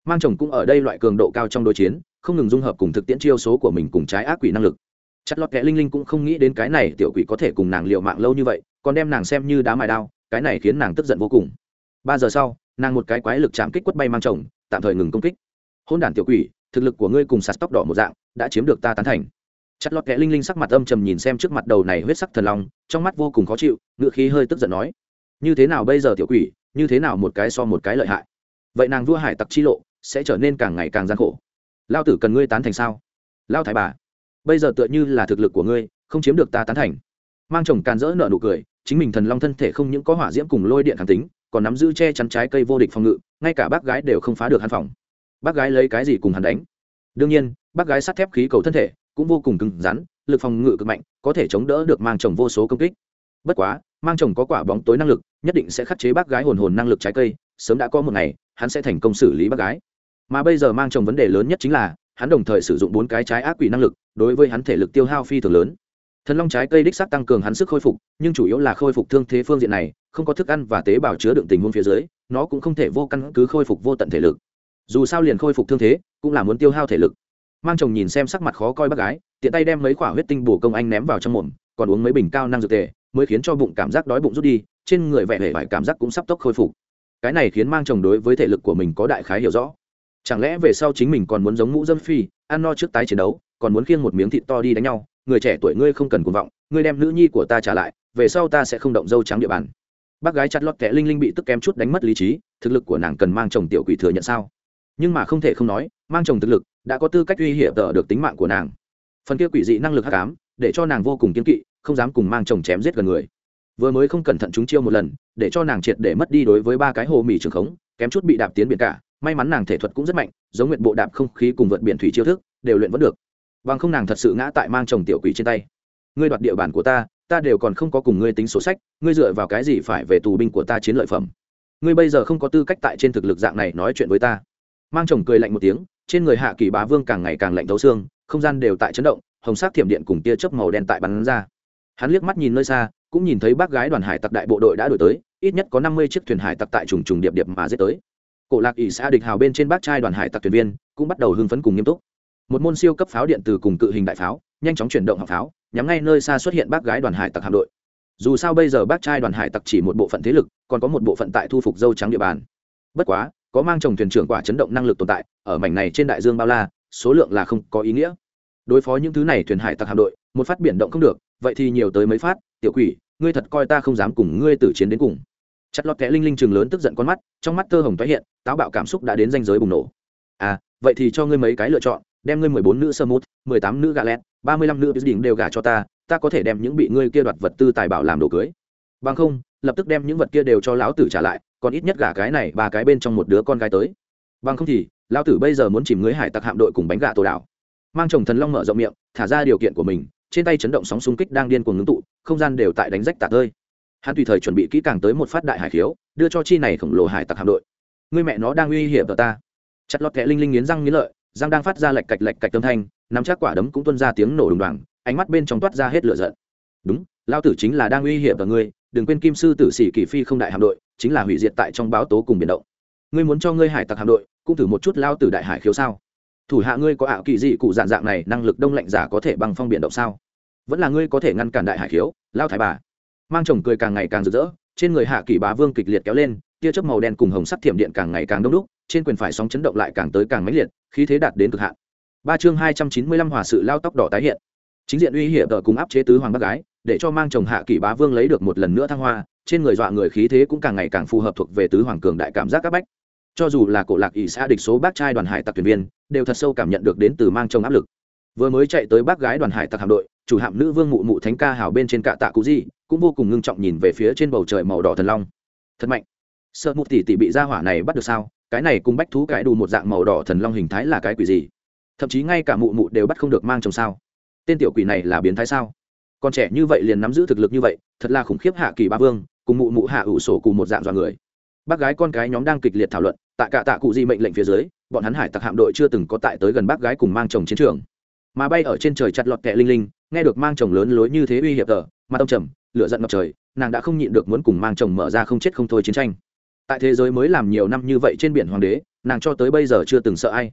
Mang chồng cũng ở đây loại cường độ cao trong đối chiến, không ngừng dung hợp cùng thực tiễn chiêu số của mình cùng trái ác quỷ năng lực. Chặt lọt kẽ linh linh cũng không nghĩ đến cái này tiểu quỷ có thể cùng nàng liệu mạng lâu như vậy còn đem nàng xem như đá mài đao, cái này khiến nàng tức giận vô cùng. Ba giờ sau, nàng một cái quái lực chạm kích quất bay mang chồng, tạm thời ngừng công kích. Hôn đản tiểu quỷ, thực lực của ngươi cùng sạt tóc đỏ một dạng, đã chiếm được ta tán thành. Chặt lọt kẽ linh linh sắc mặt âm trầm nhìn xem trước mặt đầu này huyết sắc thần long, trong mắt vô cùng khó chịu ngựa khí hơi tức giận nói, như thế nào bây giờ tiểu quỷ, như thế nào một cái so một cái lợi hại? Vậy nàng vua hải tặc chi lộ, sẽ trở nên càng ngày càng gian khổ. Lao tử cần ngươi tán thành sao? Lao thái bà, bây giờ tựa như là thực lực của ngươi, không chiếm được ta tán thành. Mang chồng càn rỡ nợ nụ cười chính mình thần long thân thể không những có hỏa diễm cùng lôi điện kháng tính, còn nắm giữ che chắn trái cây vô địch phòng ngự, ngay cả bác gái đều không phá được hắn phòng. Bác gái lấy cái gì cùng hắn đánh? Đương nhiên, bác gái sắt thép khí cầu thân thể cũng vô cùng cứng rắn, lực phòng ngự cực mạnh, có thể chống đỡ được mang chồng vô số công kích. Bất quá, mang chồng có quả bóng tối năng lực, nhất định sẽ khắc chế bác gái hồn hồn năng lực trái cây, sớm đã có một ngày, hắn sẽ thành công xử lý bác gái. Mà bây giờ mang chồng vấn đề lớn nhất chính là, hắn đồng thời sử dụng bốn cái trái ác quỷ năng lực, đối với hắn thể lực tiêu hao phi thường lớn thần long trái cây đích xác tăng cường hắn sức khôi phục, nhưng chủ yếu là khôi phục thương thế phương diện này, không có thức ăn và tế bào chứa đựng tình huống phía dưới, nó cũng không thể vô căn cứ khôi phục vô tận thể lực. Dù sao liền khôi phục thương thế, cũng là muốn tiêu hao thể lực. Mang chồng nhìn xem sắc mặt khó coi bác gái, tiện tay đem mấy quả huyết tinh bổ công anh ném vào trong mồm, còn uống mấy bình cao năng dược tề, mới khiến cho bụng cảm giác đói bụng rút đi, trên người vẻ vẻ vải cảm giác cũng sắp tốc khôi phục. Cái này khiến mang chồng đối với thể lực của mình có đại khái hiểu rõ. Chẳng lẽ về sau chính mình còn muốn giống mũ dâm phi, ăn no trước tái chiến đấu, còn muốn khiêng một miếng thịt to đi đánh nhau? Người trẻ tuổi ngươi không cần cuồng vọng, ngươi đem nữ nhi của ta trả lại, về sau ta sẽ không động dâu trắng địa bàn. Bác gái chặt lót kẻ linh linh bị tức kém chút đánh mất lý trí, thực lực của nàng cần mang chồng tiểu quỷ thừa nhận sao? Nhưng mà không thể không nói, mang chồng thực lực đã có tư cách uy hiểm tờ được tính mạng của nàng. Phần kia quỷ dị năng lực hắc ám, để cho nàng vô cùng kiên kỵ, không dám cùng mang chồng chém giết gần người. Vừa mới không cẩn thận chúng chiêu một lần, để cho nàng triệt để mất đi đối với ba cái hồ mì trường khống, kém chút bị đạp tiến biển cả. May mắn nàng thể thuật cũng rất mạnh, giống nguyện bộ đạp không khí cùng vượt biển thủy chiêu thức, đều luyện vẫn được bằng không nàng thật sự ngã tại mang chồng tiểu quỷ trên tay. Ngươi đoạt địa bàn của ta ta đều còn không có cùng ngươi tính sổ sách, ngươi dựa vào cái gì phải về tù binh của ta chiến lợi phẩm? Ngươi bây giờ không có tư cách tại trên thực lực dạng này nói chuyện với ta. Mang chồng cười lạnh một tiếng, trên người hạ kỳ bá vương càng ngày càng lạnh thấu xương, không gian đều tại chấn động, hồng sắc thiểm điện cùng tia chớp màu đen tại bắn ra. Hắn liếc mắt nhìn nơi xa, cũng nhìn thấy bác gái đoàn hải tặc đại bộ đội đã đổi tới, ít nhất có năm mươi chiếc thuyền hải tặc tại trùng trùng điệp điệp mà giết tới. Cổ lạc ỷ xã địch hào bên trên bác trai đoàn hải tặc thuyền viên cũng bắt đầu hưng phấn cùng nghiêm túc một môn siêu cấp pháo điện từ cùng cự hình đại pháo, nhanh chóng chuyển động hạng pháo, nhắm ngay nơi xa xuất hiện bác gái đoàn hải tặc hạm đội. Dù sao bây giờ bác trai đoàn hải tặc chỉ một bộ phận thế lực, còn có một bộ phận tại thu phục dâu trắng địa bàn. Bất quá, có mang chồng thuyền trưởng quả chấn động năng lực tồn tại, ở mảnh này trên đại dương bao la, số lượng là không có ý nghĩa. Đối phó những thứ này thuyền hải tặc hạm đội, một phát biển động không được, vậy thì nhiều tới mấy phát, tiểu quỷ, ngươi thật coi ta không dám cùng ngươi tử chiến đến cùng. Chặt lọt kẽ linh linh trường lớn tức giận con mắt, trong mắt thơ hồng tái hiện, táo bạo cảm xúc đã đến danh giới bùng nổ. À vậy thì cho ngươi mấy cái lựa chọn đem ngươi mười bốn nữ sơ mút mười tám nữ gà lét, ba mươi lăm nữ đỉnh đều gà cho ta ta có thể đem những bị ngươi kia đoạt vật tư tài bảo làm đồ cưới. Bằng không, lập tức đem những vật kia đều cho lão tử trả lại, còn ít nhất gả cái này ba cái bên trong một đứa con gái tới. Bằng không thì, lão tử bây giờ muốn chìm ngươi hải tặc hạm đội cùng bánh gà tổ đảo. Mang chồng thần long mở rộng miệng, thả ra điều kiện của mình, trên tay chấn động sóng xung kích đang điên cuồng ngưng tụ, không gian đều tại đánh rách tạc ơi hắn tùy thời chuẩn bị kỹ càng tới một phát đại hải khiếu, đưa cho chi này khổng lồ hải tặc hạm đội. Người mẹ nó đang uy hiểm tờ ta. Chặt lọt kẹ linh linh nghiến răng nghiến lợi Giang đang phát ra lạch cạch lạch cạch âm thanh, nắm chắc quả đấm cũng tuân ra tiếng nổ đùng đoàng, ánh mắt bên trong toát ra hết lửa giận. Đúng, lao tử chính là đang uy hiểm vào ngươi, đừng quên kim sư tử sĩ kỳ phi không đại hạm đội, chính là hủy diệt tại trong báo tố cùng biển động. Ngươi muốn cho ngươi hải tặc hạm đội, cũng thử một chút lao tử đại hải khiếu sao? Thủ hạ ngươi có ảo kỳ dị cụ dạng dạng này, năng lực đông lạnh giả có thể bằng phong biển động sao? Vẫn là ngươi có thể ngăn cản đại hải khiếu, lao thái bà. Mang chồng cười càng ngày càng rực rỡ, trên người hạ kỳ bá vương kịch liệt kéo lên, tia chớp màu đen cùng hồng sắc thiểm điện càng ngày càng đông đúc trên quyền phải sóng chấn động lại càng tới càng mãnh liệt, khí thế đạt đến cực hạn. Ba chương hai trăm chín mươi lăm hòa sự lao tóc đỏ tái hiện. Chính diện uy hiểm tờ cùng áp chế tứ hoàng bác gái, để cho mang chồng hạ kỳ bá vương lấy được một lần nữa thăng hoa, trên người dọa người khí thế cũng càng ngày càng phù hợp thuộc về tứ hoàng cường đại cảm giác các bách. Cho dù là cổ lạc ỷ xã địch số bác trai đoàn hải tặc thuyền viên, đều thật sâu cảm nhận được đến từ mang chồng áp lực. Vừa mới chạy tới bác gái đoàn hải tặc hạm đội, chủ hạm nữ vương mụ mụ thánh ca hào bên trên cạ tạ cụ di, cũng vô cùng ngưng trọng nhìn về phía trên bầu trời màu đỏ thần long. Thật mạnh. Sợ một tỷ tỷ bị ra hỏa này bắt được sao? Cái này cùng bách thú cái đủ một dạng màu đỏ thần long hình thái là cái quỷ gì? Thậm chí ngay cả mụ mụ đều bắt không được mang chồng sao? Tên tiểu quỷ này là biến thái sao? Con trẻ như vậy liền nắm giữ thực lực như vậy, thật là khủng khiếp hạ kỳ ba vương, cùng mụ mụ hạ ủ sổ cùng một dạng dọa người. Bác gái con cái nhóm đang kịch liệt thảo luận, tại cả tạ cụ di mệnh lệnh phía dưới, bọn hắn hải tặc hạm đội chưa từng có tại tới gần bác gái cùng mang chồng chiến trường. Mà bay ở trên trời chặt lọt kẹ linh linh, nghe được mang chồng lớn lối như thế uy hiệp tờ mà tông trầm, lửa giận ngập trời, nàng đã không nhịn được muốn cùng mang chồng mở ra không chết không thôi chiến tranh tại thế giới mới làm nhiều năm như vậy trên biển hoàng đế, nàng cho tới bây giờ chưa từng sợ ai.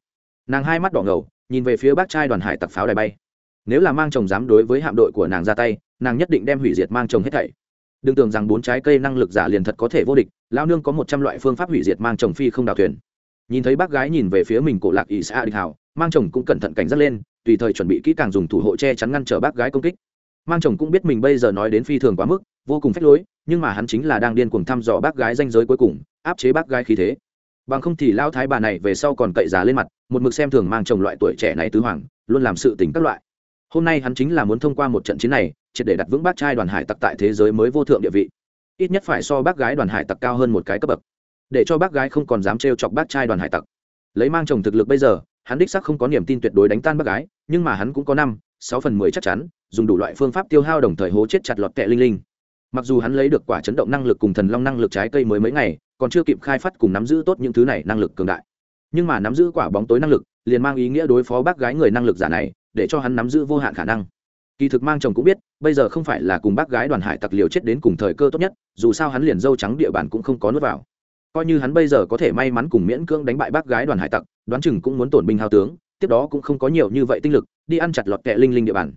Nàng hai mắt đỏ ngầu, nhìn về phía bác trai đoàn hải tặc pháo đài bay. Nếu là mang chồng dám đối với hạm đội của nàng ra tay, nàng nhất định đem hủy diệt mang chồng hết thảy. Đừng tưởng rằng bốn trái cây năng lực giả liền thật có thể vô địch lao nương có một trăm loại phương pháp hủy diệt mang chồng phi không đào thuyền. Nhìn thấy bác gái nhìn về phía mình cổ lạc ỷ xã địch hảo mang chồng cũng cẩn thận cảnh giác lên, tùy thời chuẩn bị kỹ càng dùng thủ hộ che chắn ngăn trở bác gái công kích mang chồng cũng biết mình bây giờ nói đến phi thường quá mức, vô cùng phách lối, nhưng mà hắn chính là đang điên cuồng thăm dò bác gái danh giới cuối cùng, áp chế bác gái khí thế. Bằng không thì lao thái bà này về sau còn cậy giá lên mặt, một mực xem thường mang chồng loại tuổi trẻ này tứ hoàng, luôn làm sự tình các loại. Hôm nay hắn chính là muốn thông qua một trận chiến này, triệt để đặt vững bác trai đoàn hải tặc tại thế giới mới vô thượng địa vị. Ít nhất phải so bác gái đoàn hải tặc cao hơn một cái cấp bậc. Để cho bác gái không còn dám trêu chọc bác trai đoàn hải tặc. Lấy mang chồng thực lực bây giờ, hắn đích sắc không có niềm tin tuyệt đối đánh tan bác gái, nhưng mà hắn cũng có năm, sáu phần mười chắc chắn dùng đủ loại phương pháp tiêu hao đồng thời hố chết chặt lọt kẹ linh linh. Mặc dù hắn lấy được quả chấn động năng lực cùng thần long năng lực trái cây mới mấy ngày, còn chưa kịp khai phát cùng nắm giữ tốt những thứ này năng lực cường đại. Nhưng mà nắm giữ quả bóng tối năng lực, liền mang ý nghĩa đối phó bác gái người năng lực giả này, để cho hắn nắm giữ vô hạn khả năng. Kỳ thực mang chồng cũng biết, bây giờ không phải là cùng bác gái đoàn hải tặc liều chết đến cùng thời cơ tốt nhất, dù sao hắn liền dâu trắng địa bàn cũng không có nuốt vào. Coi như hắn bây giờ có thể may mắn cùng miễn cưỡng đánh bại bác gái đoàn hải tặc, đoán chừng cũng muốn tổn binh hao tướng, tiếp đó cũng không có nhiều như vậy tinh lực, đi ăn chặt lọt kẹ linh linh địa bàn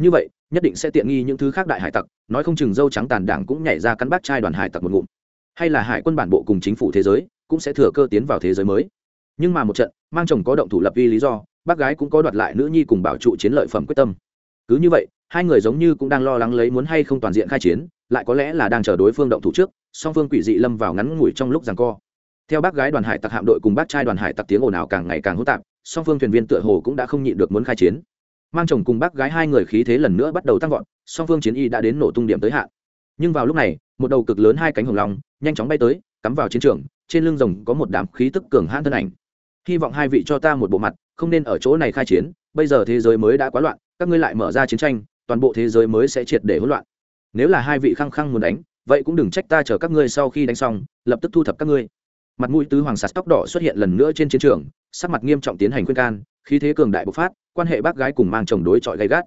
như vậy, nhất định sẽ tiện nghi những thứ khác đại hải tặc, nói không chừng dâu trắng tàn đảng cũng nhảy ra cắn bát trai đoàn hải tặc một ngụm. Hay là hải quân bản bộ cùng chính phủ thế giới cũng sẽ thừa cơ tiến vào thế giới mới. Nhưng mà một trận, mang chồng có động thủ lập vi lý do, bác gái cũng có đoạt lại nữ nhi cùng bảo trụ chiến lợi phẩm quyết tâm. Cứ như vậy, hai người giống như cũng đang lo lắng lấy muốn hay không toàn diện khai chiến, lại có lẽ là đang chờ đối phương động thủ trước, song phương quỷ dị lâm vào ngắn ngủi trong lúc rằng co. Theo bác gái đoàn hải tặc hạm đội cùng bác trai đoàn hải tặc tiếng ồn ào càng ngày càng hỗn tạp, song phương thuyền viên tựa hồ cũng đã không nhịn được muốn khai chiến mang chồng cùng bác gái hai người khí thế lần nữa bắt đầu tăng vọt, song phương chiến y đã đến nổ tung điểm tới hạn. Nhưng vào lúc này, một đầu cực lớn hai cánh hồng long nhanh chóng bay tới, cắm vào chiến trường, trên lưng rồng có một đám khí tức cường hãn thân ảnh. Hy vọng hai vị cho ta một bộ mặt, không nên ở chỗ này khai chiến, bây giờ thế giới mới đã quá loạn, các ngươi lại mở ra chiến tranh, toàn bộ thế giới mới sẽ triệt để hỗn loạn. Nếu là hai vị khăng khăng muốn đánh, vậy cũng đừng trách ta chờ các ngươi sau khi đánh xong, lập tức thu thập các ngươi. Mặt mũi tứ hoàng sạt tóc đỏ xuất hiện lần nữa trên chiến trường, sắc mặt nghiêm trọng tiến hành khuyên can khí thế cường đại bộc phát, quan hệ bác gái cùng mang chồng đối chọi gay gắt.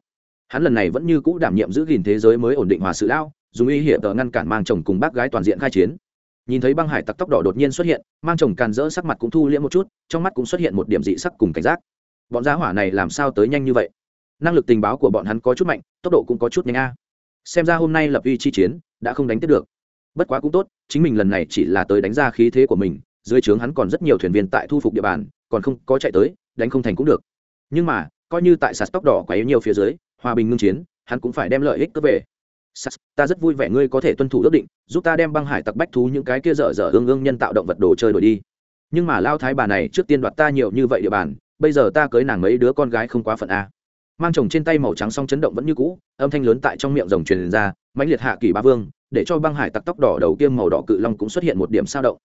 Hắn lần này vẫn như cũ đảm nhiệm giữ gìn thế giới mới ổn định hòa sự lao dùng uy hiểm tờ ngăn cản mang chồng cùng bác gái toàn diện khai chiến. Nhìn thấy băng hải tặc tóc đỏ đột nhiên xuất hiện, mang chồng càn rỡ sắc mặt cũng thu liễm một chút, trong mắt cũng xuất hiện một điểm dị sắc cùng cảnh giác. Bọn giá hỏa này làm sao tới nhanh như vậy? Năng lực tình báo của bọn hắn có chút mạnh, tốc độ cũng có chút nhanh a. Xem ra hôm nay lập uy chi chiến, đã không đánh tiếp được. Bất quá cũng tốt, chính mình lần này chỉ là tới đánh ra khí thế của mình, dưới trướng hắn còn rất nhiều thuyền viên tại thu phục địa bàn, còn không có chạy tới đánh không thành cũng được. Nhưng mà, coi như tại sạt tóc đỏ quá yếu nhiều phía dưới, hòa bình ngưng chiến, hắn cũng phải đem lợi ích cướp về. Sạt ta rất vui vẻ ngươi có thể tuân thủ ước định, giúp ta đem băng hải tặc bách thú những cái kia dở dở ương ương nhân tạo động vật đồ chơi đổi đi. Nhưng mà lao thái bà này trước tiên đoạt ta nhiều như vậy địa bàn, bây giờ ta cưới nàng mấy đứa con gái không quá phận a. Mang chồng trên tay màu trắng song chấn động vẫn như cũ, âm thanh lớn tại trong miệng rồng truyền ra, mãnh liệt hạ kỳ ba vương, để cho băng hải tặc tóc đỏ đầu kiêm màu đỏ cự long cũng xuất hiện một điểm sao động.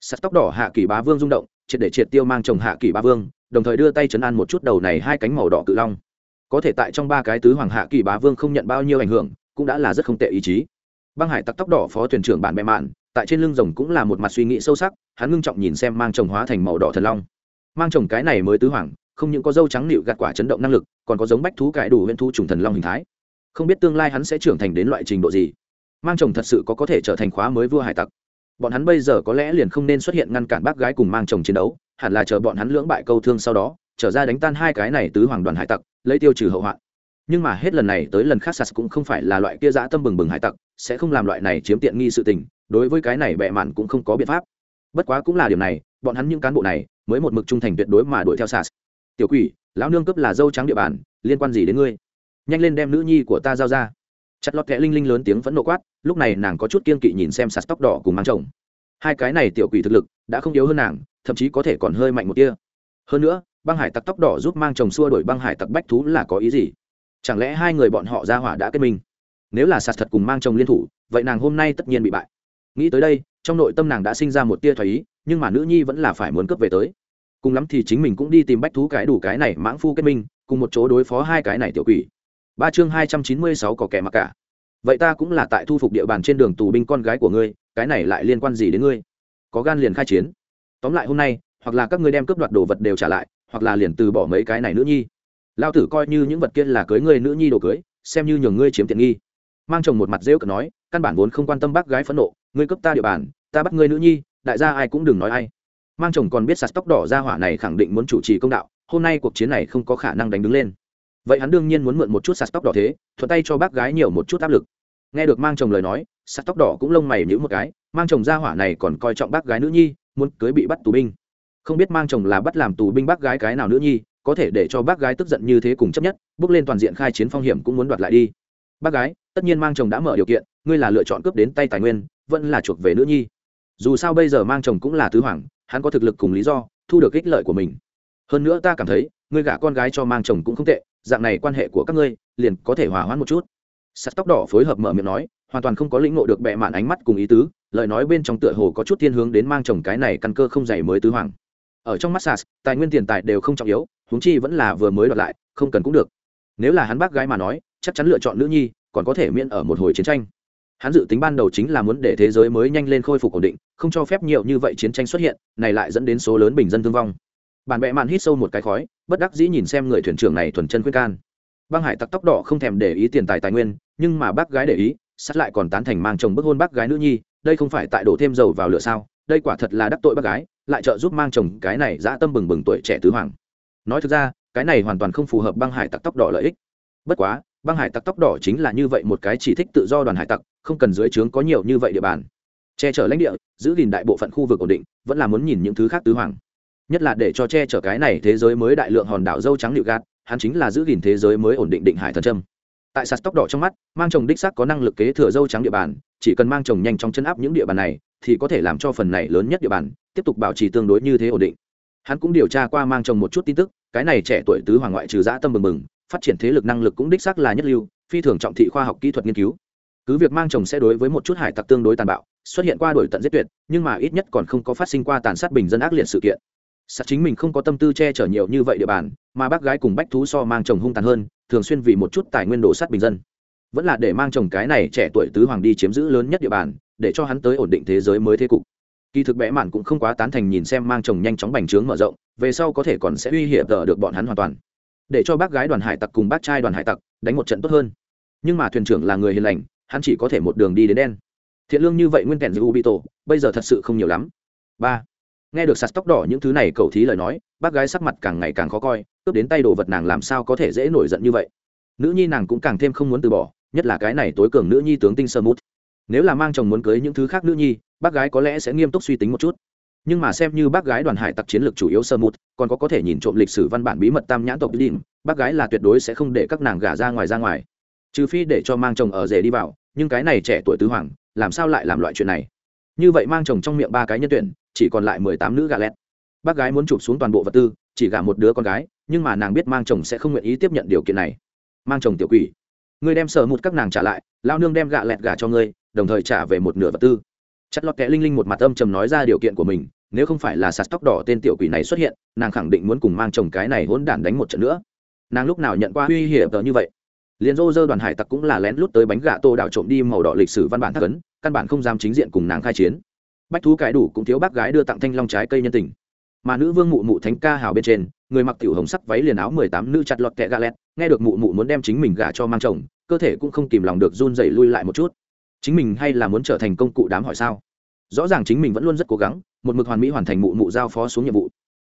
Sắt tóc đỏ hạ kỳ bá vương rung động, triệt để triệt tiêu mang chồng hạ kỳ bá vương đồng thời đưa tay chấn an một chút đầu này hai cánh màu đỏ cự long. Có thể tại trong ba cái tứ hoàng hạ kỳ bá vương không nhận bao nhiêu ảnh hưởng, cũng đã là rất không tệ ý chí. Băng hải tặc tóc đỏ phó thuyền trưởng bản bệ mạn, tại trên lưng rồng cũng là một mặt suy nghĩ sâu sắc, hắn ngưng trọng nhìn xem mang chồng hóa thành màu đỏ thần long. Mang chồng cái này mới tứ hoàng, không những có dâu trắng nịu gạt quả chấn động năng lực, còn có giống bách thú cải đủ huyện thu trùng thần long hình thái. Không biết tương lai hắn sẽ trưởng thành đến loại trình độ gì. Mang chồng thật sự có có thể trở thành khóa mới vua hải tặc bọn hắn bây giờ có lẽ liền không nên xuất hiện ngăn cản bác gái cùng mang chồng chiến đấu, hẳn là chờ bọn hắn lưỡng bại câu thương sau đó, trở ra đánh tan hai cái này tứ hoàng đoàn hải tặc, lấy tiêu trừ hậu hoạn. Nhưng mà hết lần này tới lần khác sas cũng không phải là loại kia dã tâm bừng bừng hải tặc, sẽ không làm loại này chiếm tiện nghi sự tình, đối với cái này bệ mạn cũng không có biện pháp. Bất quá cũng là điều này, bọn hắn những cán bộ này mới một mực trung thành tuyệt đối mà đuổi theo sas. Tiểu quỷ, lão nương cấp là dâu trắng địa bàn, liên quan gì đến ngươi? Nhanh lên đem nữ nhi của ta giao ra chặt lọt kẽ linh linh lớn tiếng vẫn nộ quát, lúc này nàng có chút kiên kỵ nhìn xem sạt tóc đỏ cùng mang chồng. Hai cái này tiểu quỷ thực lực đã không yếu hơn nàng, thậm chí có thể còn hơi mạnh một kia hơn nữa, băng hải tặc tóc đỏ giúp mang chồng xua đổi băng hải tặc bách thú là có ý gì? Chẳng lẽ hai người bọn họ ra hỏa đã kết minh? Nếu là sạt thật cùng mang chồng liên thủ, vậy nàng hôm nay tất nhiên bị bại. Nghĩ tới đây, trong nội tâm nàng đã sinh ra một tia thoái ý, nhưng mà nữ nhi vẫn là phải muốn cướp về tới. Cùng lắm thì chính mình cũng đi tìm bách thú cái đủ cái này mãng phu kết minh, cùng một chỗ đối phó hai cái này tiểu quỷ ba chương hai trăm chín mươi sáu có kẻ mặc cả. Vậy ta cũng là tại thu phục địa bàn trên đường tù binh con gái của ngươi, cái này lại liên quan gì đến ngươi? Có gan liền khai chiến. Tóm lại hôm nay, hoặc là các ngươi đem cướp đoạt đồ vật đều trả lại, hoặc là liền từ bỏ mấy cái này nữ nhi. Lao tử coi như những vật kia là cưới ngươi nữ nhi đồ cưới, xem như nhường ngươi chiếm tiện nghi. Mang chồng một mặt rêu cực nói, căn bản vốn không quan tâm bác gái phẫn nộ, ngươi cướp ta địa bàn, ta bắt ngươi nữ nhi, đại gia ai cũng đừng nói ai. Mang chồng còn biết sạt tóc đỏ ra hỏa này khẳng định muốn chủ trì công đạo, hôm nay cuộc chiến này không có khả năng đánh đứng lên vậy hắn đương nhiên muốn mượn một chút sạt tóc đỏ thế, thuận tay cho bác gái nhiều một chút áp lực. Nghe được mang chồng lời nói, sạt tóc đỏ cũng lông mày nhữ một cái, mang chồng ra hỏa này còn coi trọng bác gái nữ nhi, muốn cưới bị bắt tù binh. Không biết mang chồng là bắt làm tù binh bác gái cái nào nữ nhi, có thể để cho bác gái tức giận như thế cùng chấp nhất, bước lên toàn diện khai chiến phong hiểm cũng muốn đoạt lại đi. Bác gái, tất nhiên mang chồng đã mở điều kiện, ngươi là lựa chọn cướp đến tay tài nguyên, vẫn là chuộc về nữ nhi. Dù sao bây giờ mang chồng cũng là tứ hoàng, hắn có thực lực cùng lý do, thu được ích lợi của mình. Hơn nữa ta cảm thấy ngươi gả con gái cho mang chồng cũng không tệ, dạng này quan hệ của các ngươi liền có thể hòa hoãn một chút. Sắt tóc đỏ phối hợp mở miệng nói, hoàn toàn không có lĩnh ngộ được bệ mạn ánh mắt cùng ý tứ, lời nói bên trong tựa hồ có chút thiên hướng đến mang chồng cái này căn cơ không dày mới tứ hoàng. Ở trong mắt sas, tài nguyên tiền tài đều không trọng yếu, huống chi vẫn là vừa mới đoạt lại, không cần cũng được. Nếu là hắn bác gái mà nói, chắc chắn lựa chọn nữ nhi, còn có thể miễn ở một hồi chiến tranh. Hắn dự tính ban đầu chính là muốn để thế giới mới nhanh lên khôi phục ổn định, không cho phép nhiều như vậy chiến tranh xuất hiện, này lại dẫn đến số lớn bình dân thương vong. Bản bệ mạn hít sâu một cái khói bất đắc dĩ nhìn xem người thuyền trưởng này thuần chân khuyên can. Băng hải tặc tóc đỏ không thèm để ý tiền tài tài nguyên, nhưng mà bác gái để ý sát lại còn tán thành mang chồng bức hôn bác gái nữ nhi, đây không phải tại đổ thêm dầu vào lửa sao, đây quả thật là đắc tội bác gái, lại trợ giúp mang chồng cái này dã tâm bừng bừng tuổi trẻ tứ hoàng. Nói thực ra, cái này hoàn toàn không phù hợp băng hải tặc tóc đỏ lợi ích. Bất quá, băng hải tặc tóc đỏ chính là như vậy một cái chỉ thích tự do đoàn hải tặc, không cần dưới trướng có nhiều như vậy địa bàn. Che chở lãnh địa, giữ gìn đại bộ phận khu vực ổn định, vẫn là muốn nhìn những thứ khác tứ hoàng nhất là để cho che chở cái này thế giới mới đại lượng hòn đảo dâu trắng nịu gạt, hắn chính là giữ gìn thế giới mới ổn định định hải thần trâm tại sạt tóc đỏ trong mắt, mang chồng đích sắc có năng lực kế thừa dâu trắng địa bàn, chỉ cần mang chồng nhanh trong chân áp những địa bàn này, thì có thể làm cho phần này lớn nhất địa bàn, tiếp tục bảo trì tương đối như thế ổn định. Hắn cũng điều tra qua mang chồng một chút tin tức, cái này trẻ tuổi tứ hoàng ngoại trừ dã tâm mừng mừng phát triển thế lực năng lực cũng đích xác là nhất lưu, phi thường trọng thị khoa học kỹ thuật nghiên cứu. Cứ việc mang chồng sẽ đối với một chút hải tặc tương đối tàn bạo, xuất hiện qua đổi tận giết tuyệt, nhưng mà ít nhất còn không có phát sinh qua tàn sát bình dân ác liệt sự kiện sắt chính mình không có tâm tư che chở nhiều như vậy địa bàn, mà bác gái cùng bách thú so mang chồng hung tàn hơn, thường xuyên vì một chút tài nguyên đổ sát bình dân. Vẫn là để mang chồng cái này trẻ tuổi tứ hoàng đi chiếm giữ lớn nhất địa bàn, để cho hắn tới ổn định thế giới mới thế cục. Kỳ thực bẽ mạn cũng không quá tán thành nhìn xem mang chồng nhanh chóng bành trướng mở rộng, về sau có thể còn sẽ uy hiểm tờ được bọn hắn hoàn toàn. Để cho bác gái đoàn hải tặc cùng bác trai đoàn hải tặc đánh một trận tốt hơn. Nhưng mà thuyền trưởng là người hiền lành, hắn chỉ có thể một đường đi đến đen. Thiện lương như vậy nguyên kèn giữ ubito bây giờ thật sự không nhiều lắm. Ba nghe được sạt tóc đỏ những thứ này cầu thí lời nói, bác gái sắc mặt càng ngày càng khó coi, cướp đến tay đồ vật nàng làm sao có thể dễ nổi giận như vậy. Nữ nhi nàng cũng càng thêm không muốn từ bỏ, nhất là cái này tối cường nữ nhi tướng tinh sơ mút. Nếu là mang chồng muốn cưới những thứ khác nữ nhi, bác gái có lẽ sẽ nghiêm túc suy tính một chút. Nhưng mà xem như bác gái đoàn hải tặc chiến lược chủ yếu sơ mút, còn có có thể nhìn trộm lịch sử văn bản bí mật tam nhãn tộc đinh bác gái là tuyệt đối sẽ không để các nàng gả ra ngoài ra ngoài. Trừ phi để cho mang chồng ở rể đi vào, nhưng cái này trẻ tuổi tứ hoàng, làm sao lại làm loại chuyện này? Như vậy mang chồng trong miệng ba cái nhân tuyển, chỉ còn lại mười tám nữ gà lẹt. Bác gái muốn chụp xuống toàn bộ vật tư, chỉ gả một đứa con gái, nhưng mà nàng biết mang chồng sẽ không nguyện ý tiếp nhận điều kiện này. Mang chồng tiểu quỷ. Ngươi đem sở một các nàng trả lại, lao nương đem gạ lẹt gà cho ngươi, đồng thời trả về một nửa vật tư. Chất lọt kẽ linh linh một mặt âm trầm nói ra điều kiện của mình, nếu không phải là sạt tóc đỏ tên tiểu quỷ này xuất hiện, nàng khẳng định muốn cùng mang chồng cái này hỗn đản đánh một trận nữa. Nàng lúc nào nhận qua uy hiểm tờ như vậy? Liền rô rơ đoàn hải tặc cũng là lén lút tới bánh gà tô đảo trộm đi màu đỏ lịch sử văn bản thắc ấn, căn bản không dám chính diện cùng nàng khai chiến. Bách thú cái đủ cũng thiếu bác gái đưa tặng thanh long trái cây nhân tình. Mà nữ vương mụ mụ thánh ca hào bên trên, người mặc tiểu hồng sắc váy liền áo mười tám nữ chặt lọt kẹ gà lẹt, nghe được mụ mụ muốn đem chính mình gả cho mang chồng, cơ thể cũng không kìm lòng được run dày lui lại một chút. Chính mình hay là muốn trở thành công cụ đám hỏi sao? Rõ ràng chính mình vẫn luôn rất cố gắng, một mực hoàn mỹ hoàn thành mụ mụ giao phó xuống nhiệm vụ.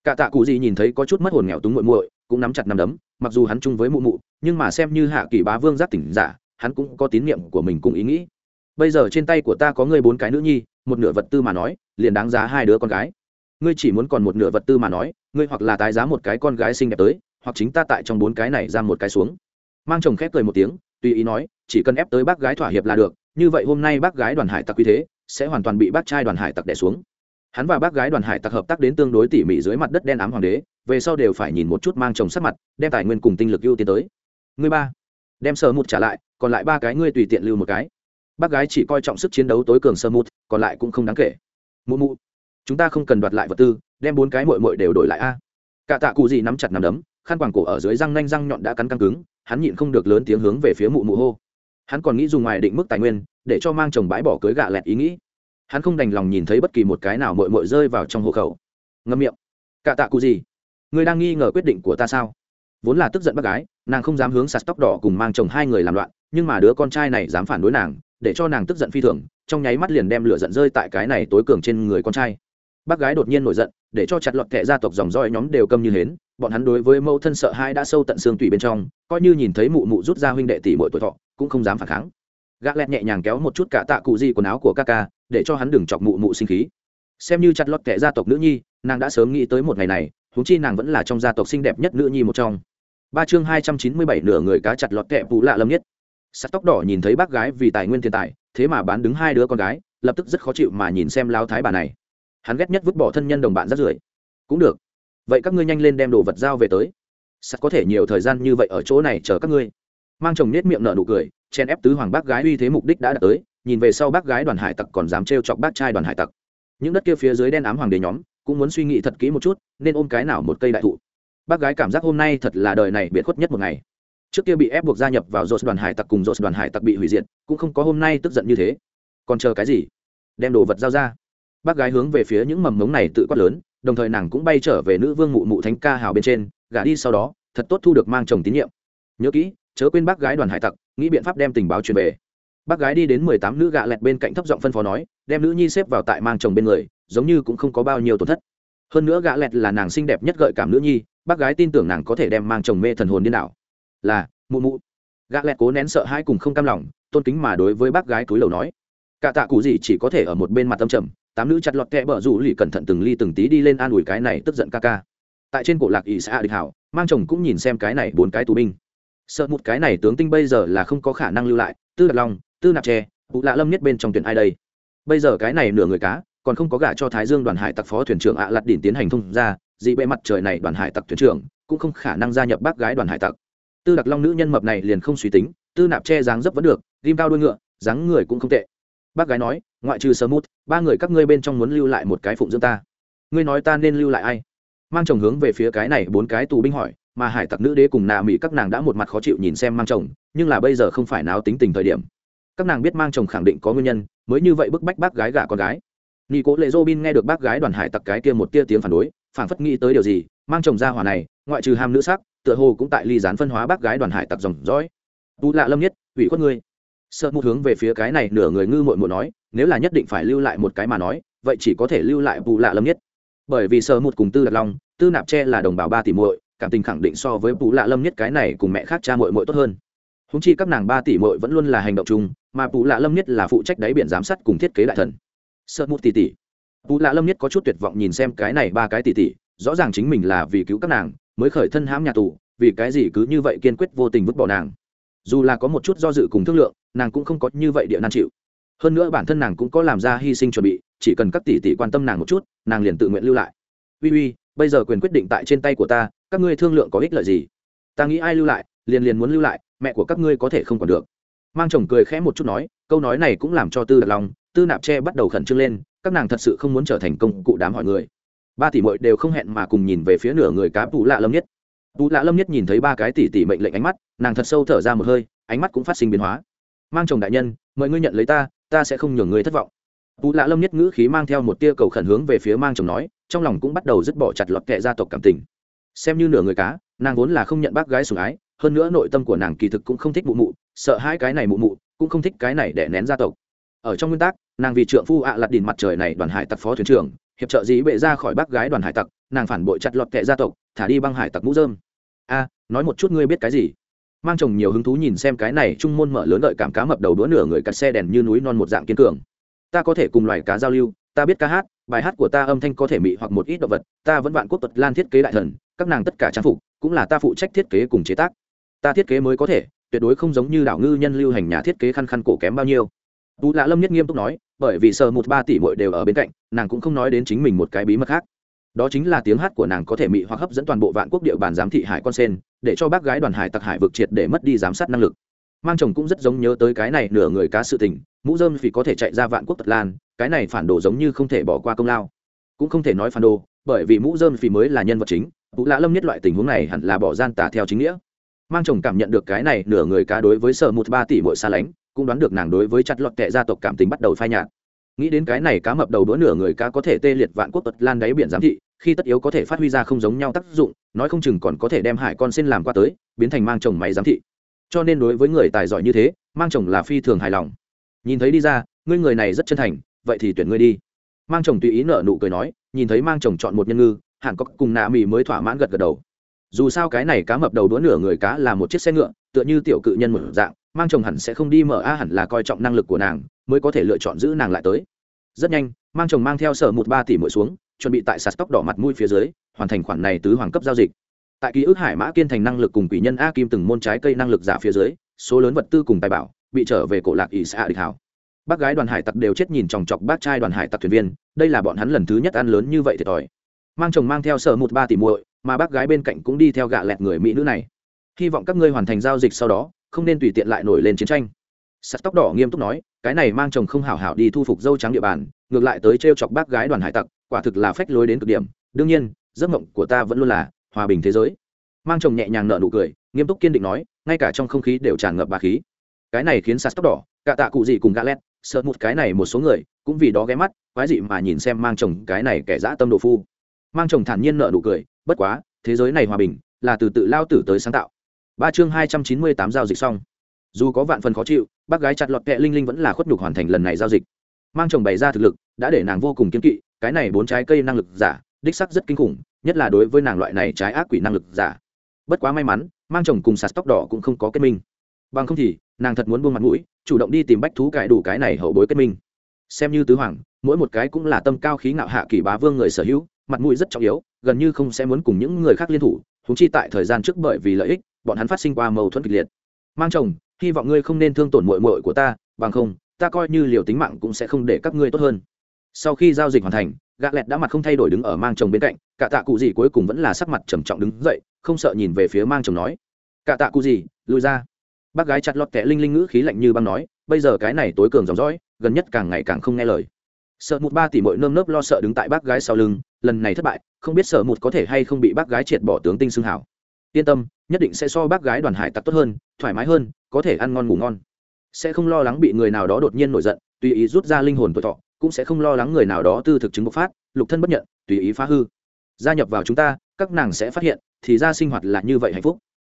Cả tạ cụ gì nhìn thấy có chút mất hồn nghèo túng muội muội cũng nắm chặt nắm đấm, mặc dù hắn chung với mụ mụ, nhưng mà xem như hạ kỳ bá vương giác tỉnh giả, hắn cũng có tín nhiệm của mình cùng ý nghĩ. Bây giờ trên tay của ta có ngươi bốn cái nữ nhi, một nửa vật tư mà nói, liền đáng giá hai đứa con gái. Ngươi chỉ muốn còn một nửa vật tư mà nói, ngươi hoặc là tái giá một cái con gái xinh đẹp tới, hoặc chính ta tại trong bốn cái này ra một cái xuống. Mang chồng khép cười một tiếng, tùy ý nói, chỉ cần ép tới bác gái thỏa hiệp là được, như vậy hôm nay bác gái đoàn hải tặc quy thế, sẽ hoàn toàn bị bác trai đoàn hải tặc đẻ xuống hắn và bác gái đoàn hải tặc hợp tác đến tương đối tỉ mỉ dưới mặt đất đen ám hoàng đế, về sau đều phải nhìn một chút mang chồng sắc mặt, đem tài nguyên cùng tinh lực ưu tiên tới. Ngươi ba, đem sơ mút trả lại, còn lại ba cái ngươi tùy tiện lưu một cái. Bác gái chỉ coi trọng sức chiến đấu tối cường sơ mút, còn lại cũng không đáng kể. Mụ mụ, chúng ta không cần đoạt lại vật tư, đem bốn cái mội mội đều đổi lại a. Cả tạ cụ gì nắm chặt nắm đấm, khăn quàng cổ ở dưới răng nanh răng nhọn đã cắn căng cứng, hắn nhịn không được lớn tiếng hướng về phía mụ mụ hô. Hắn còn nghĩ dùng ngoài định mức tài nguyên, để cho mang chồng bãi bỏ cưới gạ lẹt ý nghĩ hắn không đành lòng nhìn thấy bất kỳ một cái nào mội mội rơi vào trong hộ khẩu. Ngâm miệng. Cả tạ cụ gì? Người đang nghi ngờ quyết định của ta sao? Vốn là tức giận bác gái, nàng không dám hướng sạt tóc đỏ cùng mang chồng hai người làm loạn, nhưng mà đứa con trai này dám phản đối nàng, để cho nàng tức giận phi thường, trong nháy mắt liền đem lửa giận rơi tại cái này tối cường trên người con trai. Bác gái đột nhiên nổi giận, để cho chặt lọt kệ gia tộc dòng roi nhóm đều câm như hến, bọn hắn đối với mẫu thân sợ hai đã sâu tận xương tủy bên trong, coi như nhìn thấy mụ mụ rút ra huynh đệ tỷ mỗi tuổi thọ, cũng không dám phản kháng gã lẹt nhẹ nhàng kéo một chút cả tạ cụ di quần áo của ca ca, để cho hắn đừng chọc mụ mụ sinh khí. Xem như chặt lọt kệ gia tộc nữ nhi, nàng đã sớm nghĩ tới một ngày này, huống chi nàng vẫn là trong gia tộc xinh đẹp nhất nữ nhi một trong. Ba chương hai trăm chín mươi bảy nửa người cá chặt lọt kệ phụ lạ lâm nhất. Sắt tóc đỏ nhìn thấy bác gái vì tài nguyên tiền tài, thế mà bán đứng hai đứa con gái, lập tức rất khó chịu mà nhìn xem lao thái bà này. Hắn ghét nhất vứt bỏ thân nhân đồng bạn rất rưởi. Cũng được. Vậy các ngươi nhanh lên đem đồ vật giao về tới. Sắt có thể nhiều thời gian như vậy ở chỗ này chờ các ngươi. Mang chồng nết miệng nở nụ cười chen ép tứ hoàng bác gái uy thế mục đích đã đạt tới, nhìn về sau bác gái đoàn hải tặc còn dám trêu chọc bác trai đoàn hải tặc. Những đất kia phía dưới đen ám hoàng đế nhóm cũng muốn suy nghĩ thật kỹ một chút, nên ôm cái nào một cây đại thụ. Bác gái cảm giác hôm nay thật là đời này biệt khuất nhất một ngày. Trước kia bị ép buộc gia nhập vào dột đoàn hải tặc cùng dột đoàn hải tặc bị hủy diệt, cũng không có hôm nay tức giận như thế. Còn chờ cái gì? Đem đồ vật giao ra. Bác gái hướng về phía những mầm mống này tự quát lớn, đồng thời nàng cũng bay trở về nữ vương mụ mụ thánh ca hào bên trên, gả đi sau đó, thật tốt thu được mang chồng tín nhiệm. Nhớ kỹ, chớ quên bác gái đoàn hải tặc nghĩ biện pháp đem tình báo truyền về. Bác gái đi đến mười tám nữ gạ lẹt bên cạnh thấp giọng phân phó nói, đem nữ nhi xếp vào tại mang chồng bên người, giống như cũng không có bao nhiêu tổn thất. Hơn nữa gạ lẹt là nàng xinh đẹp nhất gợi cảm nữ nhi, bác gái tin tưởng nàng có thể đem mang chồng mê thần hồn điên đảo. Là, mụ mụ. Gạ lẹt cố nén sợ hãi cùng không cam lòng, tôn kính mà đối với bác gái túi lầu nói. Cả tạ cụ gì chỉ có thể ở một bên mặt tâm trầm, tám nữ chặt lọt kẽ bờ rủ lì cẩn thận từng ly từng tí đi lên an ủi cái này tức giận ca ca. Tại trên cổ lạc ỷ xã địch hảo, mang chồng cũng nhìn xem cái này bốn cái tù binh sợ một cái này tướng tinh bây giờ là không có khả năng lưu lại, tư đặt long, tư nạp tre vụ lạ lâm nhất bên trong tuyển ai đây? Bây giờ cái này nửa người cá, còn không có gả cho thái dương đoàn hải tặc phó thuyền trưởng ạ lặt đỉnh tiến hành thông ra dị bệ mặt trời này đoàn hải tặc thuyền trưởng, cũng không khả năng gia nhập bác gái đoàn hải tặc. Tư đặc long nữ nhân mập này liền không suy tính, tư nạp che dáng dấp vẫn được, ghim cao đuôi ngựa, dáng người cũng không tệ. Bác gái nói, ngoại trừ sơ mút ba người các ngươi bên trong muốn lưu lại một cái phụng dưỡng ta. Ngươi nói ta nên lưu lại ai? Mang chồng hướng về phía cái này bốn cái tù binh hỏi mà hải tặc nữ đế cùng nà mỹ các nàng đã một mặt khó chịu nhìn xem mang chồng, nhưng là bây giờ không phải náo tính tình thời điểm. Các nàng biết mang chồng khẳng định có nguyên nhân, mới như vậy bức bách bác gái gả con gái. Nghi cố lệ dô bin nghe được bác gái đoàn hải tặc cái kia một tia tiếng phản đối phản phất nghĩ tới điều gì, mang chồng ra hỏa này, ngoại trừ ham nữ sắc, tựa hồ cũng tại ly gián phân hóa bác gái đoàn hải tặc dòng dõi. Tu lạ lâm nhất, ủy khuất ngươi. Sợ một hướng về phía cái này nửa người ngư mội muội nói, nếu là nhất định phải lưu lại một cái mà nói, vậy chỉ có thể lưu lại vụ lạ lâm nhất. Bởi vì sợ một cùng tư đặt long, tư nạp tre là đồng bào ba tỷ muội cảm tình khẳng định so với vụ lạ lâm nhất cái này cùng mẹ khác cha muội muội tốt hơn. Húng chi các nàng ba tỷ muội vẫn luôn là hành động chung, mà vụ lạ lâm nhất là phụ trách đáy biển giám sát cùng thiết kế đại thần. Sợ một tỷ tỷ. Vụ lạ lâm nhất có chút tuyệt vọng nhìn xem cái này ba cái tỷ tỷ, rõ ràng chính mình là vì cứu các nàng, mới khởi thân hãm nhà tù, vì cái gì cứ như vậy kiên quyết vô tình vứt bỏ nàng. Dù là có một chút do dự cùng thương lượng, nàng cũng không có như vậy địa nan chịu. Hơn nữa bản thân nàng cũng có làm ra hy sinh chuẩn bị, chỉ cần các tỷ tỷ quan tâm nàng một chút, nàng liền tự nguyện lưu lại. Uy uy, bây giờ quyền quyết định tại trên tay của ta các ngươi thương lượng có ích lợi gì? Ta nghĩ ai lưu lại, liền liền muốn lưu lại, mẹ của các ngươi có thể không còn được. Mang chồng cười khẽ một chút nói, câu nói này cũng làm cho tư đặt lòng tư nạp tre bắt đầu khẩn trương lên, các nàng thật sự không muốn trở thành công cụ đám hỏi người. Ba tỷ mội đều không hẹn mà cùng nhìn về phía nửa người cá tù lạ lâm nhất. Tù lạ lâm nhất nhìn thấy ba cái tỷ tỷ mệnh lệnh ánh mắt, nàng thật sâu thở ra một hơi, ánh mắt cũng phát sinh biến hóa. Mang chồng đại nhân mời ngươi nhận lấy ta ta sẽ không nhường ngươi thất vọng. Tù lạ lâm nhất ngữ khí mang theo một tia cầu khẩn hướng về phía mang chồng nói, trong lòng cũng bắt đầu dứt bỏ chặt lọt kệ gia tộc cảm tình xem như nửa người cá, nàng vốn là không nhận bác gái sủng ái, hơn nữa nội tâm của nàng kỳ thực cũng không thích mụ mụ, sợ hai cái này mụ mụ, cũng không thích cái này để nén gia tộc. Ở trong nguyên tắc, nàng vì trượng phu ạ à lặt đìn mặt trời này đoàn hải tặc phó thuyền trưởng, hiệp trợ dĩ bệ ra khỏi bác gái đoàn hải tặc, nàng phản bội chặt lọt kệ gia tộc, thả đi băng hải tặc mũ dơm a, nói một chút ngươi biết cái gì? Mang chồng nhiều hứng thú nhìn xem cái này trung môn mở lớn đợi cảm cá mập đầu đũa nửa người cặt xe đèn như núi non một dạng kiên cường. Ta có thể cùng loài cá giao lưu, ta biết ca hát, bài hát của ta âm thanh có thể mị hoặc một ít động vật, ta vẫn vạn quốc tật lan thiết kế đại thần các nàng tất cả trang phục, cũng là ta phụ trách thiết kế cùng chế tác. Ta thiết kế mới có thể, tuyệt đối không giống như đảo ngư nhân lưu hành nhà thiết kế khăn khăn cổ kém bao nhiêu. Tú lạ lâm nhất nghiêm túc nói, bởi vì sợ một ba tỷ mội đều ở bên cạnh, nàng cũng không nói đến chính mình một cái bí mật khác. Đó chính là tiếng hát của nàng có thể mị hoặc hấp dẫn toàn bộ vạn quốc địa bàn giám thị hải con sen, để cho bác gái đoàn hải tặc hải vực triệt để mất đi giám sát năng lực. Mang chồng cũng rất giống nhớ tới cái này nửa người cá sự tình, mũ dơm vì có thể chạy ra vạn quốc tật lan, cái này phản đồ giống như không thể bỏ qua công lao. Cũng không thể nói phản đồ, bởi vì mũ dơm vì mới là nhân vật chính Vũ lạ lâm nhất loại tình huống này hẳn là bỏ gian tà theo chính nghĩa. Mang chồng cảm nhận được cái này, nửa người cá đối với sở một ba tỷ mỗi xa lánh, cũng đoán được nàng đối với chặt lọt kệ gia tộc cảm tình bắt đầu phai nhạt. Nghĩ đến cái này, cá mập đầu đũa nửa người cá có thể tê liệt vạn quốc tật lan đáy biển giám thị, khi tất yếu có thể phát huy ra không giống nhau tác dụng, nói không chừng còn có thể đem hải con xin làm qua tới, biến thành mang chồng máy giám thị. Cho nên đối với người tài giỏi như thế, mang chồng là phi thường hài lòng. Nhìn thấy đi ra, ngươi người này rất chân thành, vậy thì tuyển ngươi đi. Mang chồng tùy ý nợ nụ cười nói, nhìn thấy mang chồng chọn một nhân ngư hẳn có cùng nạ mì mới thỏa mãn gật gật đầu. Dù sao cái này cá mập đầu đũa nửa người cá là một chiếc xe ngựa, tựa như tiểu cự nhân một dạng, mang chồng hẳn sẽ không đi mở a, hẳn là coi trọng năng lực của nàng, mới có thể lựa chọn giữ nàng lại tới. Rất nhanh, mang chồng mang theo sở một ba tỷ mỗi xuống, chuẩn bị tại sạt tóc đỏ mặt mũi phía dưới, hoàn thành khoản này tứ hoàng cấp giao dịch. Tại ký ức hải mã kiên thành năng lực cùng quỷ nhân a kim từng môn trái cây năng lực giả phía dưới, số lớn vật tư cùng tài bảo bị trở về cổ lạc ỷ xã địch hảo bác gái đoàn hải tặc đều chết nhìn chòng chọc bác trai đoàn hải tặc thuyền viên, đây là bọn hắn lần thứ nhất ăn lớn như vậy thiệt thòi mang chồng mang theo sở một ba tỷ muội, mà bác gái bên cạnh cũng đi theo gạ lẹt người mỹ nữ này. Hy vọng các ngươi hoàn thành giao dịch sau đó, không nên tùy tiện lại nổi lên chiến tranh. Sắt tóc đỏ nghiêm túc nói, cái này mang chồng không hảo hảo đi thu phục dâu trắng địa bàn, ngược lại tới t chọc bác gái đoàn hải tặc, quả thực là phách lối đến cực điểm. Đương nhiên, giấc mộng của ta vẫn luôn là hòa bình thế giới. Mang chồng nhẹ nhàng nở nụ cười, nghiêm túc kiên định nói, ngay cả trong không khí đều tràn ngập bà khí. Cái này khiến sạt tóc đỏ, cả tạ cụ gì cùng gã lét sợ một cái này một số người, cũng vì đó ghé mắt, quái dị mà nhìn xem mang chồng cái này kẻ dã tâm độ phu mang chồng thản nhiên nợ nụ cười, bất quá, thế giới này hòa bình, là từ tự lao tử tới sáng tạo. Ba chương hai trăm chín mươi tám giao dịch xong. Dù có vạn phần khó chịu, bác gái chặt lọt kẹ linh linh vẫn là khuất nhục hoàn thành lần này giao dịch. Mang chồng bày ra thực lực, đã để nàng vô cùng kiên kỵ, cái này bốn trái cây năng lực giả, đích sắc rất kinh khủng, nhất là đối với nàng loại này trái ác quỷ năng lực giả. Bất quá may mắn, mang chồng cùng sạt tóc đỏ cũng không có kết minh. Bằng không thì, nàng thật muốn buông mặt mũi, chủ động đi tìm bách thú cải đủ cái này hậu bối kết minh. Xem như tứ hoàng, mỗi một cái cũng là tâm cao khí ngạo hạ kỷ bá vương người sở hữu mặt mũi rất trọng yếu, gần như không sẽ muốn cùng những người khác liên thủ húng chi tại thời gian trước bởi vì lợi ích, bọn hắn phát sinh qua mâu thuẫn kịch liệt. Mang chồng, hy vọng ngươi không nên thương tổn mội mội của ta, bằng không, ta coi như liều tính mạng cũng sẽ không để các ngươi tốt hơn. Sau khi giao dịch hoàn thành gạ lẹt đã mặt không thay đổi đứng ở mang chồng bên cạnh, cả tạ cụ gì cuối cùng vẫn là sắc mặt trầm trọng đứng dậy, không sợ nhìn về phía mang chồng nói, cả tạ cụ gì, lùi ra. Bác gái chặt lọt kẻ linh linh ngữ khí lạnh như băng nói, bây giờ cái này tối cường dòng dõi, gần nhất càng ngày càng không nghe lời. Sợ một ba tỷ mội nơm nớp lo sợ đứng tại bác gái sau lưng lần này thất bại, không biết sợ một có thể hay không bị bác gái triệt bỏ tướng tinh xương hảo yên tâm, nhất định sẽ so bác gái đoàn hải tặc tốt hơn, thoải mái hơn, có thể ăn ngon ngủ ngon. Sẽ không lo lắng bị người nào đó đột nhiên nổi giận, tùy ý rút ra linh hồn tuổi thọ, cũng sẽ không lo lắng người nào đó tư thực chứng bộc phát, lục thân bất nhận, tùy ý phá hư. Gia nhập vào chúng ta, các nàng sẽ phát hiện, thì ra sinh hoạt là như vậy hạnh phúc.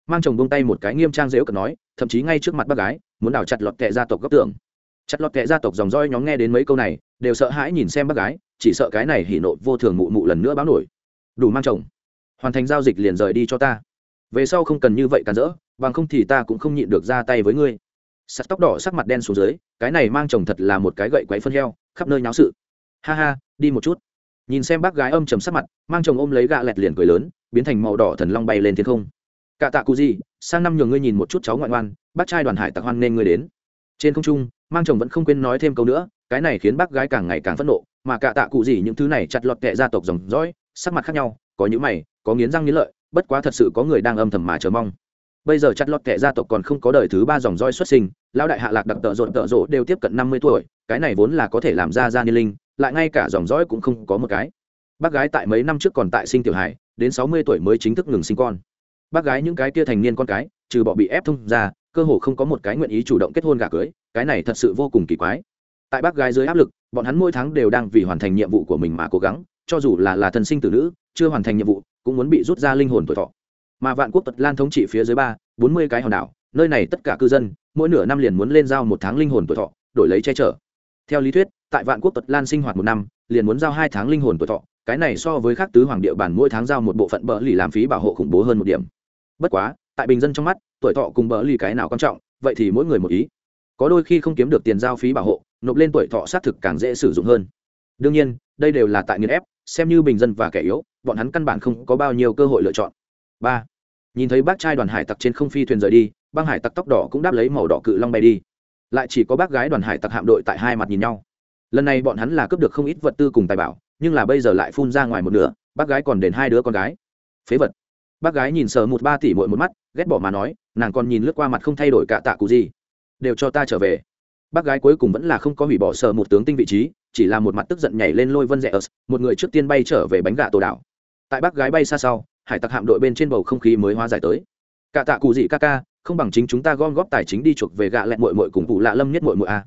Mang chồng buông tay một cái nghiêm trang dễu cần nói, thậm chí ngay trước mặt bác gái, muốn đào chặt lọt kệ gia tộc góc tường chặt lọt kệ gia tộc dòng roi nhóm nghe đến mấy câu này, đều sợ hãi nhìn xem bác gái, chỉ sợ cái này hỉ nộ vô thường mụ mụ lần nữa báo nổi. Đủ mang chồng. Hoàn thành giao dịch liền rời đi cho ta. Về sau không cần như vậy cản rỡ, bằng không thì ta cũng không nhịn được ra tay với ngươi. Sắt tóc đỏ sắc mặt đen xuống dưới, cái này mang chồng thật là một cái gậy quấy phân heo, khắp nơi nháo sự. Ha ha, đi một chút. Nhìn xem bác gái âm trầm sắc mặt, mang chồng ôm lấy gạ lẹt liền cười lớn, biến thành màu đỏ thần long bay lên thiên không. Cả tạ cụ gì, sang năm nhường ngươi nhìn một chút cháu ngoại ngoan, bác trai đoàn hải tặc hoan nên ngươi đến. Trên không trung mang chồng vẫn không quên nói thêm câu nữa, cái này khiến bác gái càng ngày càng phẫn nộ, mà cả tạ cụ gì những thứ này chặt lọt kệ gia tộc dòng dõi, sắc mặt khác nhau, có những mày, có nghiến răng nghiến lợi, bất quá thật sự có người đang âm thầm mà chờ mong. Bây giờ chặt lọt kệ gia tộc còn không có đời thứ ba dòng dõi xuất sinh, lão đại hạ lạc đặc tợ rộn tợ rộ đều tiếp cận năm mươi tuổi, cái này vốn là có thể làm ra ra niên linh, lại ngay cả dòng dõi cũng không có một cái. Bác gái tại mấy năm trước còn tại sinh tiểu hải đến sáu mươi tuổi mới chính thức ngừng sinh con. Bác gái những cái kia thành niên con cái, trừ bỏ bị ép thông ra cơ hồ không có một cái nguyện ý chủ động kết hôn gả cưới, cái này thật sự vô cùng kỳ quái. Tại bác gái dưới áp lực, bọn hắn mỗi tháng đều đang vì hoàn thành nhiệm vụ của mình mà cố gắng, cho dù là là thân sinh tử nữ, chưa hoàn thành nhiệm vụ, cũng muốn bị rút ra linh hồn tuổi thọ. Mà vạn quốc tật lan thống trị phía dưới ba, bốn mươi cái hòn đảo, nơi này tất cả cư dân, mỗi nửa năm liền muốn lên giao một tháng linh hồn tuổi thọ, đổi lấy che chở. Theo lý thuyết, tại vạn quốc tật lan sinh hoạt một năm, liền muốn giao hai tháng linh hồn tuổi thọ, cái này so với các tứ hoàng địa bàn mỗi tháng giao một bộ phận bỡ lì làm phí bảo hộ khủng bố hơn một điểm. Bất quá tại bình dân trong mắt, tuổi thọ cùng bỡ lì cái nào quan trọng, vậy thì mỗi người một ý. Có đôi khi không kiếm được tiền giao phí bảo hộ, nộp lên tuổi thọ xác thực càng dễ sử dụng hơn. Đương nhiên, đây đều là tại nghiên ép, xem như bình dân và kẻ yếu, bọn hắn căn bản không có bao nhiêu cơ hội lựa chọn. Ba, nhìn thấy bác trai đoàn hải tặc trên không phi thuyền rời đi, băng hải tặc tóc đỏ cũng đáp lấy màu đỏ cự long bay đi. Lại chỉ có bác gái đoàn hải tặc hạm đội tại hai mặt nhìn nhau. Lần này bọn hắn là cướp được không ít vật tư cùng tài bảo, nhưng là bây giờ lại phun ra ngoài một nửa, bác gái còn đền hai đứa con gái. Phế vật. Bác gái nhìn sờ một ba tỷ mỗi một mắt ghét bỏ mà nói, nàng còn nhìn lướt qua mặt không thay đổi cả tạ cụ gì. Đều cho ta trở về. Bác gái cuối cùng vẫn là không có hủy bỏ sợ một tướng tinh vị trí, chỉ là một mặt tức giận nhảy lên lôi vân rẽ ớt, một người trước tiên bay trở về bánh gà tổ đảo. Tại bác gái bay xa sau, hải tặc hạm đội bên trên bầu không khí mới hóa giải tới. Cả tạ cụ gì ca ca, không bằng chính chúng ta gom góp tài chính đi chuộc về gạ lẹn mội mội cùng cụ lạ lâm nhất mội mội a.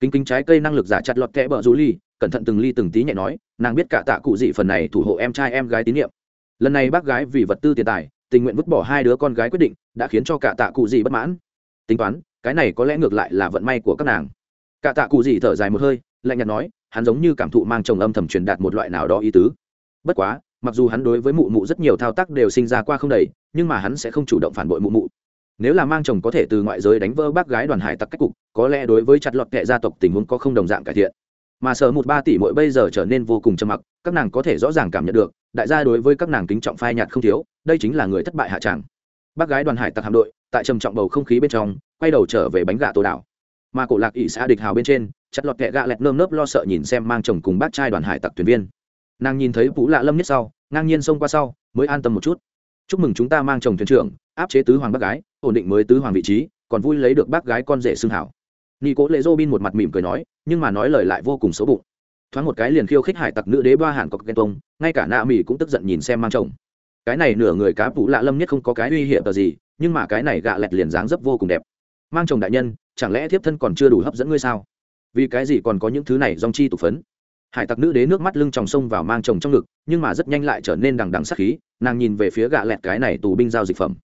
Kính kính trái cây năng lực giả chặt lọt kẽ bờ rú ly cẩn thận từng ly từng tí nhẹ nói, nàng biết cả tạ cụ dị phần này thủ hộ em trai em gái tín nhiệm. Lần này bác gái vì vật tư tiền tài tình nguyện vứt bỏ hai đứa con gái quyết định, đã khiến cho cả tạ cụ dị bất mãn. Tính toán, cái này có lẽ ngược lại là vận may của các nàng. Cả tạ cụ dị thở dài một hơi, lạnh nhạt nói, hắn giống như cảm thụ mang chồng âm thầm truyền đạt một loại nào đó ý tứ. Bất quá, mặc dù hắn đối với mụ mụ rất nhiều thao tác đều sinh ra qua không đầy, nhưng mà hắn sẽ không chủ động phản bội mụ mụ. Nếu là mang chồng có thể từ ngoại giới đánh vỡ bác gái đoàn hải tặc cách cục, có lẽ đối với chặt lọt kệ gia tộc tình huống có không đồng dạng cải thiện. Mà sở một ba tỷ mỗi bây giờ trở nên vô cùng trầm mặc, các nàng có thể rõ ràng cảm nhận được, đại gia đối với các nàng kính trọng phai nhạt không thiếu đây chính là người thất bại hạ tràng. Bác gái đoàn hải tặc hạm đội, tại trầm trọng bầu không khí bên trong, quay đầu trở về bánh gà tổ đảo. Mà cổ lạc ỵ xã địch hào bên trên, chặt lọt kẹ gạ lẹt nơm nớp lo sợ nhìn xem mang chồng cùng bác trai đoàn hải tặc thuyền viên. Nàng nhìn thấy vũ lạ lâm nhất sau, ngang nhiên xông qua sau, mới an tâm một chút. Chúc mừng chúng ta mang chồng thuyền trưởng, áp chế tứ hoàng bác gái, ổn định mới tứ hoàng vị trí, còn vui lấy được bác gái con rể xưng hảo. Nghi cố lệ dô bin một mặt mỉm cười nói, nhưng mà nói lời lại vô cùng xấu bụng. Thoáng một cái liền khiêu khích hải tặc nữ đế ba hàn cọc ghen tông ngay cả nạ mỹ cũng tức giận nhìn xem mang chồng cái này nửa người cá phụ lạ lâm nhất không có cái uy hiểm tờ gì, nhưng mà cái này gạ lẹt liền dáng dấp vô cùng đẹp. Mang chồng đại nhân, chẳng lẽ thiếp thân còn chưa đủ hấp dẫn ngươi sao? Vì cái gì còn có những thứ này dòng chi tụ phấn? Hải tặc nữ đế nước mắt lưng tròng sông vào mang chồng trong ngực, nhưng mà rất nhanh lại trở nên đằng đằng sắc khí, nàng nhìn về phía gạ lẹt cái này tù binh giao dịch phẩm.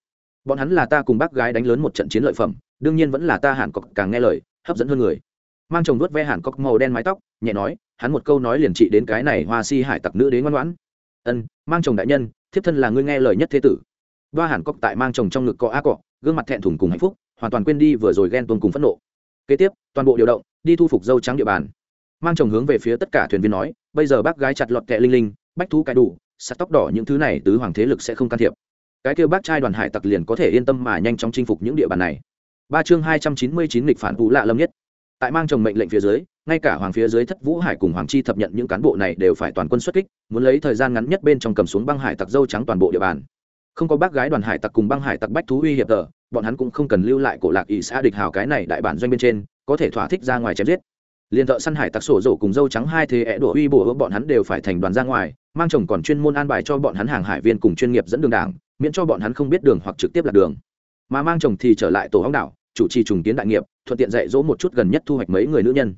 Bọn hắn là ta cùng bác gái đánh lớn một trận chiến lợi phẩm, đương nhiên vẫn là ta hàn cọc càng nghe lời, hấp dẫn hơn người. Mang chồng đuốt ve hàn cọc màu đen mái tóc, nhẹ nói, hắn một câu nói liền trị đến cái này hoa si hải tặc nữ đế ngoan ngoãn. Ân, mang chồng đại nhân thiếp thân là ngươi nghe lời nhất thế tử. Ba hàn Cốc tại mang chồng trong ngực cọ a cọ, gương mặt thẹn thùng cùng hạnh phúc, hoàn toàn quên đi vừa rồi ghen tuông cùng phẫn nộ. Kế tiếp, toàn bộ điều động, đi thu phục dâu trắng địa bàn. Mang chồng hướng về phía tất cả thuyền viên nói, bây giờ bác gái chặt lọt kẹ linh linh, bách thú cái đủ, sắt tóc đỏ những thứ này tứ hoàng thế lực sẽ không can thiệp. Cái kêu bác trai đoàn hải tặc liền có thể yên tâm mà nhanh chóng chinh phục những địa bàn này. Ba chương hai trăm chín mươi chín lịch phản vụ lạ lâm nhất. Tại mang chồng mệnh lệnh phía dưới ngay cả hoàng phía dưới thất vũ hải cùng hoàng chi thập nhận những cán bộ này đều phải toàn quân xuất kích, muốn lấy thời gian ngắn nhất bên trong cầm xuống băng hải tặc dâu trắng toàn bộ địa bàn. Không có bác gái đoàn hải tặc cùng băng hải tặc bách thú uy hiệp tờ, bọn hắn cũng không cần lưu lại cổ lạc ỵ xã địch hào cái này đại bản doanh bên trên, có thể thỏa thích ra ngoài chém giết. Liền thợ săn hải tặc sổ rổ cùng dâu trắng hai thế é đổ uy bổ bọn hắn đều phải thành đoàn ra ngoài, mang chồng còn chuyên môn an bài cho bọn hắn hàng hải viên cùng chuyên nghiệp dẫn đường đảng, miễn cho bọn hắn không biết đường hoặc trực tiếp lạc đường. Mà mang chồng thì trở lại tổ hóng đảo, chủ trì trùng kiến đại nghiệp, thuận tiện dạy dỗ một chút gần nhất thu hoạch mấy người nữ nhân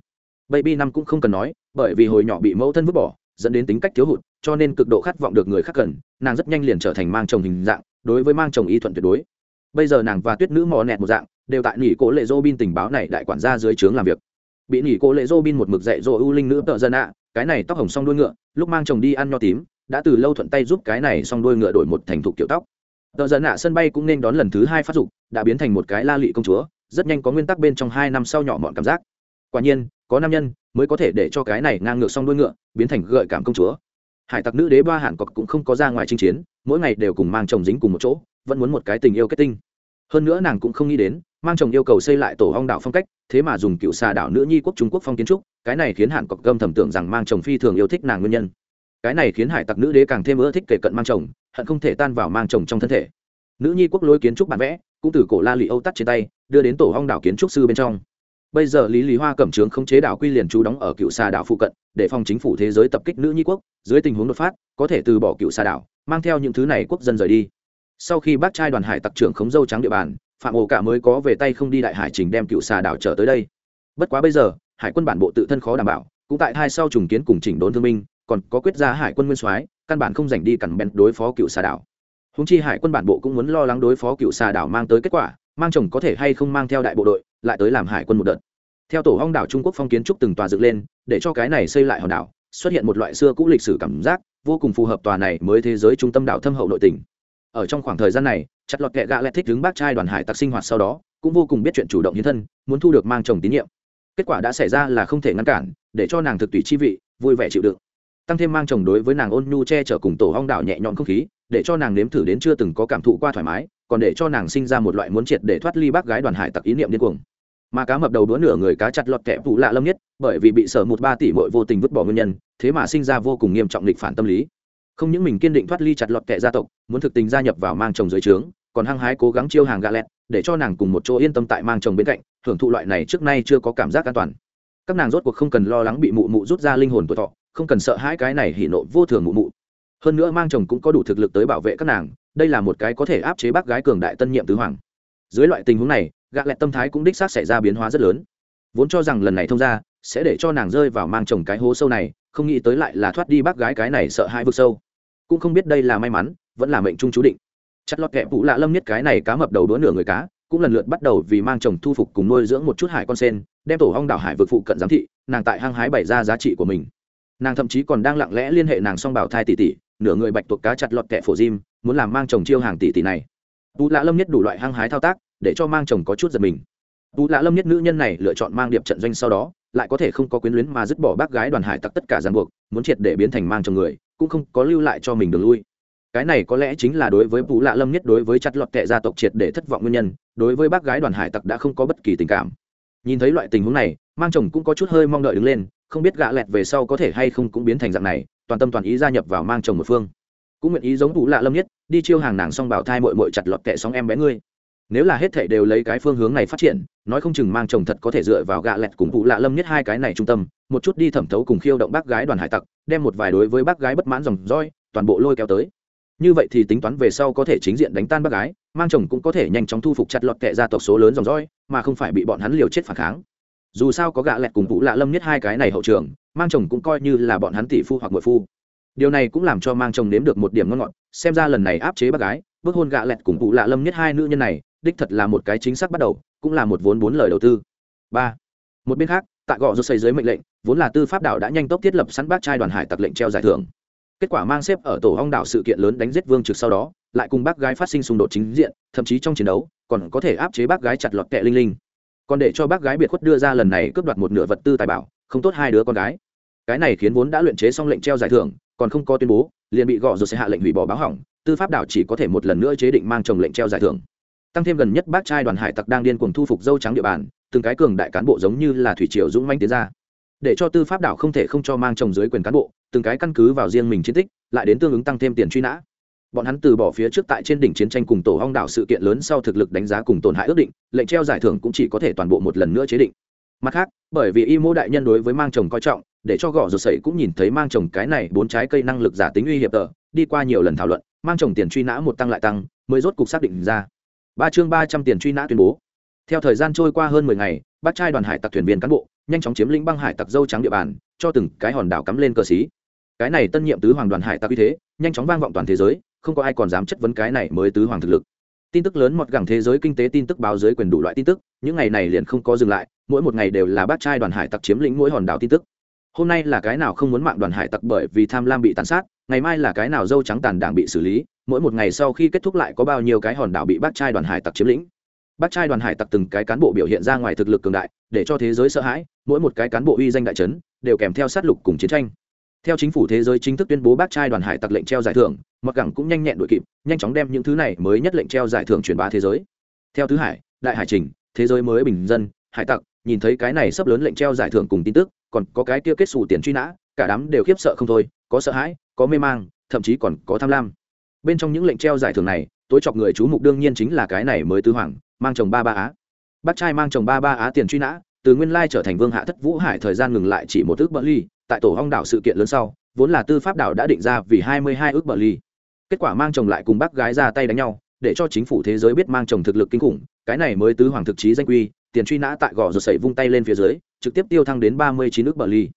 baby năm cũng không cần nói, bởi vì hồi nhỏ bị mẫu thân vứt bỏ, dẫn đến tính cách thiếu hụt, cho nên cực độ khát vọng được người khác cần, nàng rất nhanh liền trở thành mang chồng hình dạng, đối với mang chồng y thuận tuyệt đối. Bây giờ nàng và tuyết nữ mò nẹt một dạng, đều tại nỉ cố lệ dô bin tình báo này đại quản gia dưới trướng làm việc. Bị nỉ cố lệ dô bin một mực dạy dỗ ưu linh nữ tợ dân ạ, cái này tóc hồng song đuôi ngựa, lúc mang chồng đi ăn nho tím, đã từ lâu thuận tay giúp cái này song đuôi ngựa đổi một thành thục kiểu tóc. Tợ dân ạ, sân bay cũng nên đón lần thứ hai phát dục, đã biến thành một cái la lị công chúa, rất nhanh có nguyên tắc bên trong hai năm sau nhỏ mọn cảm giác. Quả nhiên có nam nhân mới có thể để cho cái này ngang ngược song đuôi ngựa, biến thành gợi cảm công chúa. Hải tặc nữ đế ba hạn cọc cũng không có ra ngoài chinh chiến, mỗi ngày đều cùng mang chồng dính cùng một chỗ, vẫn muốn một cái tình yêu kết tinh. Hơn nữa nàng cũng không nghĩ đến, mang chồng yêu cầu xây lại tổ hong đảo phong cách, thế mà dùng cựu xà đảo nữ nhi quốc trung quốc phong kiến trúc, cái này khiến hạn cọc gâm thầm tưởng rằng mang chồng phi thường yêu thích nàng nguyên nhân. Cái này khiến hải tặc nữ đế càng thêm ưa thích kể cận mang chồng, hận không thể tan vào mang chồng trong thân thể. Nữ nhi quốc lối kiến trúc bản vẽ, cũng từ cổ la lì âu tắt trên tay, đưa đến tổ hong đảo kiến trúc sư bên trong bây giờ lý lý hoa cẩm trướng không chế đảo quy liền trú đóng ở cựu xà đảo phụ cận, để phòng chính phủ thế giới tập kích nữ nhi quốc, dưới tình huống đột phát, có thể từ bỏ cựu xà đảo, mang theo những thứ này quốc dân rời đi. Sau khi bác trai đoàn hải tặc trưởng khống dâu trắng địa bàn, phạm ổ cả mới có về tay không đi đại hải trình đem cựu xà đảo trở tới đây. Bất quá bây giờ, hải quân bản bộ tự thân khó đảm bảo, cũng tại hai sau trùng kiến cùng chỉnh đốn thương minh còn có quyết ra hải quân nguyên soái, căn bản không dành đi cằn bèn đối phó cựu xà đảo. Húng chi hải quân bản bộ cũng muốn lo lắng đối phó cựu xà đảo mang tới kết quả, mang chồng có thể hay không mang theo đại bộ đội lại tới làm hải quân một đợt. Theo tổ hong đảo trung quốc phong kiến trúc từng tòa dựng lên, để cho cái này xây lại hòn đảo, xuất hiện một loại xưa cũ lịch sử cảm giác, vô cùng phù hợp tòa này mới thế giới trung tâm đảo thâm hậu nội tỉnh ở trong khoảng thời gian này, chặt lọt kệ gạ lẹ thích đứng bác trai đoàn hải tặc sinh hoạt sau đó, cũng vô cùng biết chuyện chủ động hiến thân, muốn thu được mang chồng tín nhiệm. Kết quả đã xảy ra là không thể ngăn cản, để cho nàng thực tùy chi vị, vui vẻ chịu đựng. Tăng thêm mang chồng đối với nàng ôn nhu che chở cùng tổ hong đảo nhẹ nhõm không khí, để cho nàng nếm thử đến chưa từng có cảm thụ qua thoải mái, còn để cho nàng sinh ra một loại muốn triệt để thoát ly bác gái đoàn hải tặc ý niệm điên cuồng mà cá mập đầu đũa nửa người cá chặt lọt kẹp vụ lạ lâm nhất, bởi vì bị sở một ba tỷ mội vô tình vứt bỏ nguyên nhân, thế mà sinh ra vô cùng nghiêm trọng lịch phản tâm lý. Không những mình kiên định thoát ly chặt lọt kệ gia tộc, muốn thực tình gia nhập vào mang chồng dưới trướng, còn hăng hái cố gắng chiêu hàng gà lẹt, để cho nàng cùng một chỗ yên tâm tại mang chồng bên cạnh hưởng thụ loại này trước nay chưa có cảm giác an toàn. Các nàng rốt cuộc không cần lo lắng bị mụ mụ rút ra linh hồn tuổi thọ, không cần sợ hãi cái này hỉ nộ vô thường mụ mụ. Hơn nữa mang chồng cũng có đủ thực lực tới bảo vệ các nàng, đây là một cái có thể áp chế bác gái cường đại tân nhiệm tứ hoàng. Dưới loại tình huống này gạ lẹt tâm thái cũng đích xác xảy ra biến hóa rất lớn. Vốn cho rằng lần này thông ra, sẽ để cho nàng rơi vào mang chồng cái hố sâu này, không nghĩ tới lại là thoát đi bác gái cái này sợ hai vực sâu. Cũng không biết đây là may mắn, vẫn là mệnh trung chú định. Chặt lọt kẹp vụ lạ lâm nhất cái này cá mập đầu đũa nửa người cá, cũng lần lượt bắt đầu vì mang chồng thu phục cùng nuôi dưỡng một chút hải con sen, đem tổ hong đảo hải vực phụ cận giám thị, nàng tại hăng hái bày ra giá trị của mình. Nàng thậm chí còn đang lặng lẽ liên hệ nàng song bảo thai tỷ tỷ, nửa người bạch tuộc cá chặt lọt kẹ phổ diêm muốn làm mang chồng chiêu hàng tỷ tỷ này. Vũ lạ lâm nhất đủ loại hăng hái thao tác để cho mang chồng có chút giật mình. Tú lạ lâm nhất nữ nhân này lựa chọn mang điệp trận doanh sau đó, lại có thể không có quyến luyến mà dứt bỏ bác gái đoàn hải tặc tất cả ràng buộc, muốn triệt để biến thành mang chồng người, cũng không có lưu lại cho mình đường lui. Cái này có lẽ chính là đối với tú lạ lâm nhất đối với chặt lọt tệ gia tộc triệt để thất vọng nguyên nhân, đối với bác gái đoàn hải tặc đã không có bất kỳ tình cảm. Nhìn thấy loại tình huống này, mang chồng cũng có chút hơi mong đợi đứng lên, không biết gạ lẹt về sau có thể hay không cũng biến thành dạng này, toàn tâm toàn ý gia nhập vào mang chồng một phương. Cũng nguyện ý giống tú lạ lâm nhất, đi chiêu hàng nàng xong bảo thai mội mội chặt lọt kệ sóng em bé ngươi nếu là hết thảy đều lấy cái phương hướng này phát triển, nói không chừng mang chồng thật có thể dựa vào gạ lẹt cùng cụ lạ lâm nhất hai cái này trung tâm, một chút đi thẩm thấu cùng khiêu động bác gái đoàn hải tặc, đem một vài đối với bác gái bất mãn dòng roi toàn bộ lôi kéo tới. Như vậy thì tính toán về sau có thể chính diện đánh tan bác gái, mang chồng cũng có thể nhanh chóng thu phục chặt lọt kệ gia tộc số lớn dòng roi mà không phải bị bọn hắn liều chết phản kháng. Dù sao có gạ lẹt cùng cụ lạ lâm nhất hai cái này hậu trường, mang chồng cũng coi như là bọn hắn tỷ phu hoặc ngội phu. Điều này cũng làm cho mang chồng nếm được một điểm ngon ngọt, xem ra lần này áp chế bác gái, bước hôn gạ lẹt cùng cụ lạ lâm nhất hai nữ nhân này đích thật là một cái chính xác bắt đầu, cũng là một vốn bốn lời đầu tư. Ba, một bên khác, tại gò rút xây dưới mệnh lệnh, vốn là tư pháp đảo đã nhanh tốc thiết lập sẵn bác trai đoàn hải tặc lệnh treo giải thưởng. Kết quả mang xếp ở tổ hong đảo sự kiện lớn đánh giết vương trực sau đó, lại cùng bác gái phát sinh xung đột chính diện, thậm chí trong chiến đấu, còn có thể áp chế bác gái chặt lọt kẹ linh linh. Còn để cho bác gái biệt khuất đưa ra lần này cướp đoạt một nửa vật tư tài bảo, không tốt hai đứa con gái. Cái này khiến vốn đã luyện chế xong lệnh treo giải thưởng, còn không có tuyên bố, liền bị gọ rồi sẽ hạ lệnh hủy bỏ báo hỏng, tư pháp đảo chỉ có thể một lần nữa chế định mang chồng lệnh treo giải thưởng tăng thêm gần nhất bác trai đoàn hải tặc đang điên cuồng thu phục dâu trắng địa bàn, từng cái cường đại cán bộ giống như là thủy triều dũng manh tiến ra. Để cho tư pháp đảo không thể không cho mang chồng dưới quyền cán bộ, từng cái căn cứ vào riêng mình chiến tích, lại đến tương ứng tăng thêm tiền truy nã. Bọn hắn từ bỏ phía trước tại trên đỉnh chiến tranh cùng tổ hong đảo sự kiện lớn sau thực lực đánh giá cùng tổn hại ước định, lệnh treo giải thưởng cũng chỉ có thể toàn bộ một lần nữa chế định. Mặt khác, bởi vì y mô đại nhân đối với mang chồng coi trọng, để cho gõ ruột sậy cũng nhìn thấy mang chồng cái này bốn trái cây năng lực giả tính uy hiệp tờ, đi qua nhiều lần thảo luận, mang chồng tiền truy nã một tăng lại tăng, mới rốt cục xác định ra ba chương ba trăm tiền truy nã tuyên bố. Theo thời gian trôi qua hơn mười ngày bắt trai đoàn hải tặc thuyền viên cán bộ, nhanh chóng chiếm lĩnh băng hải tặc dâu trắng địa bàn, cho từng cái hòn đảo cắm lên cờ xí. Cái này tân nhiệm tứ hoàng đoàn hải tặc uy thế, nhanh chóng vang vọng toàn thế giới, không có ai còn dám chất vấn cái này mới tứ hoàng thực lực. Tin tức lớn mọt gẳng thế giới kinh tế tin tức báo giới quyền đủ loại tin tức, những ngày này liền không có dừng lại, mỗi một ngày đều là bát trai đoàn hải tặc chiếm lĩnh mỗi hòn đảo tin tức. Hôm nay là cái nào không muốn mạng đoàn hải tặc bởi vì tham lam bị tàn sát ngày mai là cái nào dâu trắng tàn đảng bị xử lý, mỗi một ngày sau khi kết thúc lại có bao nhiêu cái hòn đảo bị bát trai đoàn hải tặc chiếm lĩnh. Bát trai đoàn hải tặc từng cái cán bộ biểu hiện ra ngoài thực lực cường đại, để cho thế giới sợ hãi, mỗi một cái cán bộ uy danh đại trấn đều kèm theo sát lục cùng chiến tranh. Theo chính phủ thế giới chính thức tuyên bố bác trai đoàn hải tặc lệnh treo giải thưởng, mặc cẳng cũng nhanh nhẹn đội kịp, nhanh chóng đem những thứ này mới nhất lệnh treo giải thưởng truyền bá thế giới. Theo thứ hải, đại hải trình, thế giới mới bình dân, hải tặc, nhìn thấy cái này sắp lớn lệnh treo giải thưởng cùng tin tức, còn có cái kia kết xù tiền truy nã, cả đám đều khiếp sợ không thôi, có sợ hãi có mê mang, thậm chí còn có tham lam. Bên trong những lệnh treo giải thưởng này, tối chọc người chú mục đương nhiên chính là cái này mới tứ hoàng, mang chồng ba ba á. Bác trai mang chồng ba ba á tiền truy nã, từ nguyên lai trở thành vương hạ thất vũ hải thời gian ngừng lại chỉ một ước bỡ ly, tại tổ hong đảo sự kiện lớn sau, vốn là tư pháp đảo đã định ra vì hai mươi hai ước bờ ly. Kết quả mang chồng lại cùng bác gái ra tay đánh nhau, để cho chính phủ thế giới biết mang chồng thực lực kinh khủng, cái này mới tứ hoàng thực chí danh quy, tiền truy nã tại gò rồi sẩy vung tay lên phía dưới, trực tiếp tiêu thăng đến ba mươi chín ước bờ ly.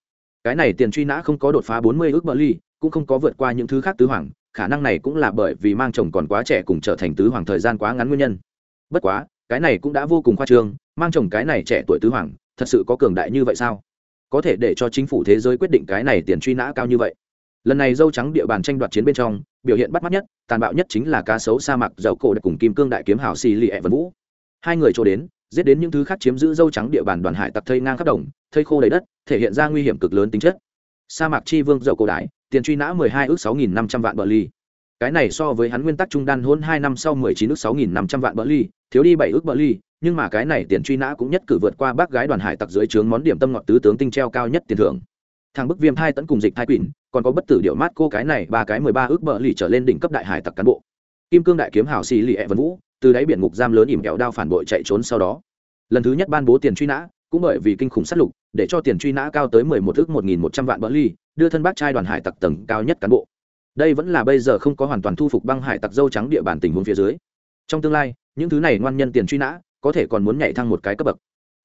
Cái này tiền truy nã không có đột phá bốn mươi ước bờ ly cũng không có vượt qua những thứ khác tứ hoàng, khả năng này cũng là bởi vì mang chồng còn quá trẻ cùng trở thành tứ hoàng thời gian quá ngắn nguyên nhân. Bất quá, cái này cũng đã vô cùng khoa trương, mang chồng cái này trẻ tuổi tứ hoàng, thật sự có cường đại như vậy sao? Có thể để cho chính phủ thế giới quyết định cái này tiền truy nã cao như vậy. Lần này dâu trắng địa bàn tranh đoạt chiến bên trong, biểu hiện bắt mắt nhất, tàn bạo nhất chính là cá sấu sa mạc, dầu cổ đã cùng kim cương đại kiếm hào xì lì ẹ vân vũ. Hai người cho đến, giết đến những thứ khác chiếm giữ dâu trắng địa bàn đoàn hải tặc thây ngang khắp đồng, thây khô đầy đất, thể hiện ra nguy hiểm cực lớn tính chất. Sa mạc chi vương dậu cổ đại tiền truy nã mười hai ước sáu nghìn năm trăm vạn bờ ly. Cái này so với hắn nguyên tắc trung đan hôn hai năm sau mười chín ước sáu nghìn năm trăm vạn bờ ly, thiếu đi bảy ước bờ ly, nhưng mà cái này tiền truy nã cũng nhất cử vượt qua bác gái đoàn hải tặc dưới trướng món điểm tâm ngọt tứ tướng tinh treo cao nhất tiền thưởng. Thằng bức viêm thai tấn cùng dịch thai quỷ còn có bất tử điệu mát cô cái này ba cái mười ba ước bờ ly trở lên đỉnh cấp đại hải tặc cán bộ. Kim cương đại kiếm hào xì lì ẹ vân vũ, từ đáy biển ngục giam lớn ỉm kẹo đao phản bội chạy trốn sau đó. Lần thứ nhất ban bố tiền truy nã cũng bởi vì kinh khủng sát lục, để cho tiền truy nã cao tới mười một ước một nghìn một trăm vạn bỡ ly, đưa thân bác trai đoàn hải tặc tầng cao nhất cán bộ. Đây vẫn là bây giờ không có hoàn toàn thu phục băng hải tặc dâu trắng địa bàn tình huống phía dưới. Trong tương lai, những thứ này ngoan nhân tiền truy nã, có thể còn muốn nhảy thăng một cái cấp bậc.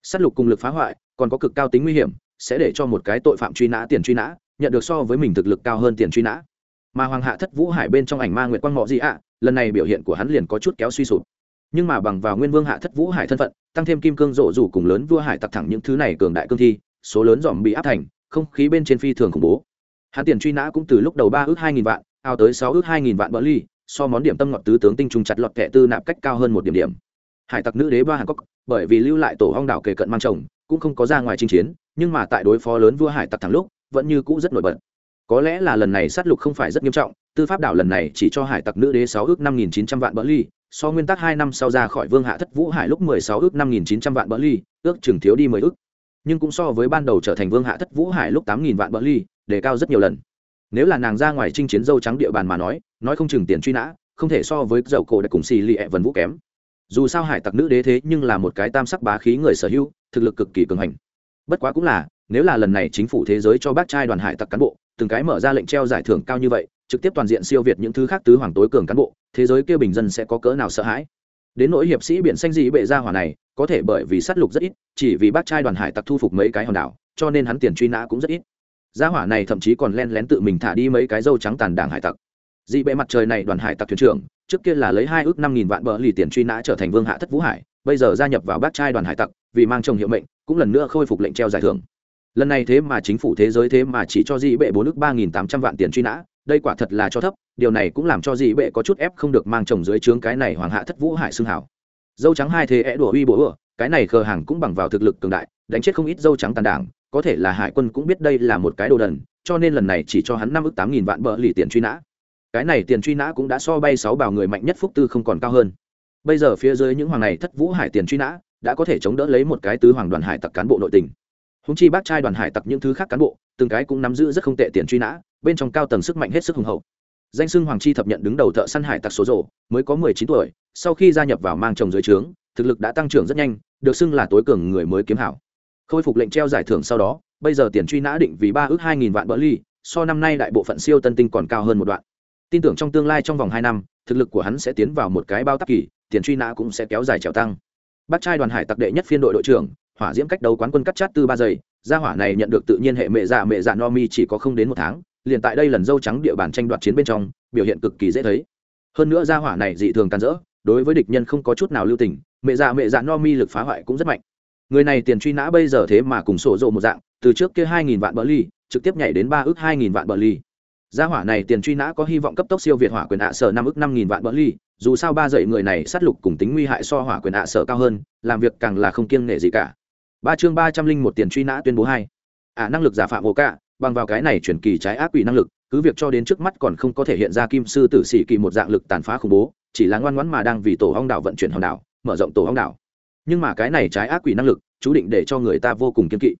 Sát lục cùng lực phá hoại, còn có cực cao tính nguy hiểm, sẽ để cho một cái tội phạm truy nã, tiền truy nã, nhận được so với mình thực lực cao hơn tiền truy nã. Mà hoàng hạ thất vũ hải bên trong ảnh ma nguyệt quang mọ gì ạ, lần này biểu hiện của hắn liền có chút kéo suy sụp. Nhưng mà bằng vào nguyên vương hạ thất vũ hải thân phận tăng thêm kim cương rộ rủ cùng lớn vua hải tặc thẳng những thứ này cường đại cương thi, số lớn dòm bị áp thành, không khí bên trên phi thường khủng bố. Hắn tiền truy nã cũng từ lúc đầu ba ước hai nghìn vạn, ao tới sáu ước hai nghìn vạn bỡ ly, so món điểm tâm ngọt tứ tướng tinh trùng chặt lọt kẻ tư nạp cách cao hơn một điểm điểm. Hải tặc nữ đế ba hàn cốc bởi vì lưu lại tổ hong đảo kề cận mang chồng, cũng không có ra ngoài chinh chiến, nhưng mà tại đối phó lớn vua hải tặc thẳng lúc, vẫn như cũ rất nổi bật. Có lẽ là lần này sát lục không phải rất nghiêm trọng, tư pháp đảo lần này chỉ cho hải tặc nữ đế sáu ước năm nghìn chín trăm vạn bỡ ly so nguyên tắc hai năm sau ra khỏi vương hạ thất vũ hải lúc mười sáu ước năm nghìn chín trăm vạn bỡ ly, ước chừng thiếu đi mười ước. Nhưng cũng so với ban đầu trở thành vương hạ thất vũ hải lúc tám nghìn vạn bỡ ly, đề cao rất nhiều lần. Nếu là nàng ra ngoài chinh chiến dâu trắng địa bàn mà nói nói không chừng tiền truy nã, không thể so với dậu cổ đã cùng xì lì ẹ vần vũ kém. Dù sao hải tặc nữ đế thế nhưng là một cái tam sắc bá khí người sở hữu, thực lực cực kỳ cường hành. Bất quá cũng là, nếu là lần này chính phủ thế giới cho bác trai đoàn hải tặc cán bộ, từng cái mở ra lệnh treo giải thưởng cao như vậy trực tiếp toàn diện siêu việt những thứ khác tứ hoàng tối cường cán bộ, thế giới kia bình dân sẽ có cỡ nào sợ hãi? Đến nỗi hiệp sĩ biển xanh dị bệ ra hỏa này, có thể bởi vì sát lục rất ít, chỉ vì bác trai đoàn hải tặc thu phục mấy cái hòn đảo, cho nên hắn tiền truy nã cũng rất ít. Gia hỏa này thậm chí còn len lén tự mình thả đi mấy cái dâu trắng tàn đảng hải tặc. Dị bệ mặt trời này đoàn hải tặc thuyền trưởng, trước kia là lấy hai ước năm nghìn vạn bờ lì tiền truy nã trở thành vương hạ thất vũ hải, bây giờ gia nhập vào bát trai đoàn hải tặc, vì mang chồng hiệu mệnh, cũng lần nữa khôi phục lệnh treo giải thưởng. Lần này thế mà chính phủ thế giới thế mà chỉ cho dị bệ bốn ước ba nghìn tám trăm vạn tiền truy nã đây quả thật là cho thấp, điều này cũng làm cho dị bệ có chút ép không được mang chồng dưới trướng cái này hoàng hạ thất vũ hải xương hảo. Dâu trắng hai thế é đùa uy bố ửa cái này khờ hàng cũng bằng vào thực lực cường đại, đánh chết không ít dâu trắng tàn đảng, có thể là hải quân cũng biết đây là một cái đồ đần, cho nên lần này chỉ cho hắn năm ước tám nghìn vạn bờ lì tiền truy nã. Cái này tiền truy nã cũng đã so bay sáu bào người mạnh nhất phúc tư không còn cao hơn. Bây giờ phía dưới những hoàng này thất vũ hải tiền truy nã, đã có thể chống đỡ lấy một cái tứ hoàng đoàn hải tặc cán bộ nội tình. Húng chi bác trai đoàn hải tặc những thứ khác cán bộ, từng cái cũng nắm giữ rất không tệ tiền truy nã bên trong cao tầng sức mạnh hết sức hùng hậu. Danh xưng hoàng chi thập nhận đứng đầu thợ săn hải tặc số rộ mới có mười chín tuổi, sau khi gia nhập vào mang chồng dưới trướng, thực lực đã tăng trưởng rất nhanh, được xưng là tối cường người mới kiếm hảo. Khôi phục lệnh treo giải thưởng sau đó, bây giờ tiền truy nã định vì ba ước hai nghìn vạn bỡ ly so năm nay đại bộ phận siêu tân tinh còn cao hơn một đoạn. Tin tưởng trong tương lai trong vòng hai năm, thực lực của hắn sẽ tiến vào một cái bao tắc kỳ, tiền truy nã cũng sẽ kéo dài trèo tăng. Bác trai đoàn hải tặc đệ nhất phiên đội đội trưởng, hỏa diễm cách đấu quán quân cắt chát tư ba giây, gia hỏa này nhận được tự nhiên hệ mẹ dạ mẹ dạ no mi chỉ có không đến một tháng liền tại đây lần dâu trắng địa bàn tranh đoạt chiến bên trong, biểu hiện cực kỳ dễ thấy. Hơn nữa gia hỏa này dị thường tàn rỡ, đối với địch nhân không có chút nào lưu tình, mẹ già mẹ già no mi lực phá hoại cũng rất mạnh. Người này tiền truy nã bây giờ thế mà cùng sổ rộ một dạng, từ trước kia hai nghìn vạn bờ ly, trực tiếp nhảy đến ba ước hai nghìn vạn bờ ly. Gia hỏa này tiền truy nã có hy vọng cấp tốc siêu việt hỏa quyền ạ sở năm ước năm nghìn vạn bờ ly, dù sao ba dậy người này sát lục cùng tính nguy hại so hỏa quyền ạ sở cao hơn, làm việc càng là không kiêng nể gì cả. Ba chương ba trăm linh một tiền truy nã tuyên bố hai. Ả năng lực giả phạm hồ cả bằng vào cái này chuyển kỳ trái ác quỷ năng lực, cứ việc cho đến trước mắt còn không có thể hiện ra kim sư tử sĩ kỳ một dạng lực tàn phá khủng bố, chỉ là ngoan ngoãn mà đang vì tổ hong đảo vận chuyển hòn đảo, mở rộng tổ hong đảo. Nhưng mà cái này trái ác quỷ năng lực, chú định để cho người ta vô cùng kiên kỵ.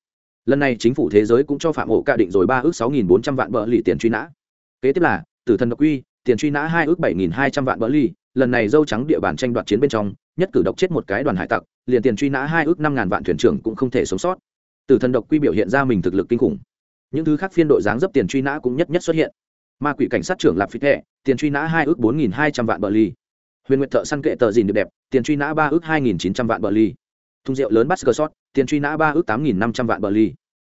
Lần này chính phủ thế giới cũng cho phạm ổ ca định rồi ba ước sáu nghìn bốn trăm vạn bờ lì tiền truy nã. Kế tiếp là, tử thần độc quy tiền truy nã hai ước bảy nghìn hai trăm vạn bờ lì, lần này dâu trắng địa bàn tranh đoạt chiến bên trong, nhất cử độc chết một cái đoàn hải tặc, liền tiền truy nã hai ước năm ngàn vạn thuyền trưởng cũng không thể sống sót. Tử thần độc quy biểu hiện ra mình thực lực kinh khủng những thứ khác phiên đội dáng dấp tiền truy nã cũng nhất nhất xuất hiện. Ma quỷ cảnh sát trưởng lạp phi thẻ tiền truy nã hai ước bốn nghìn hai trăm vạn bờ ly huyền nguyệt thợ săn kệ tờ dìn được đẹp, tiền truy nã ba ước hai nghìn chín trăm vạn bờ ly thùng rượu lớn bắt sơ sót tiền truy nã ba ước tám nghìn năm trăm vạn bờ ly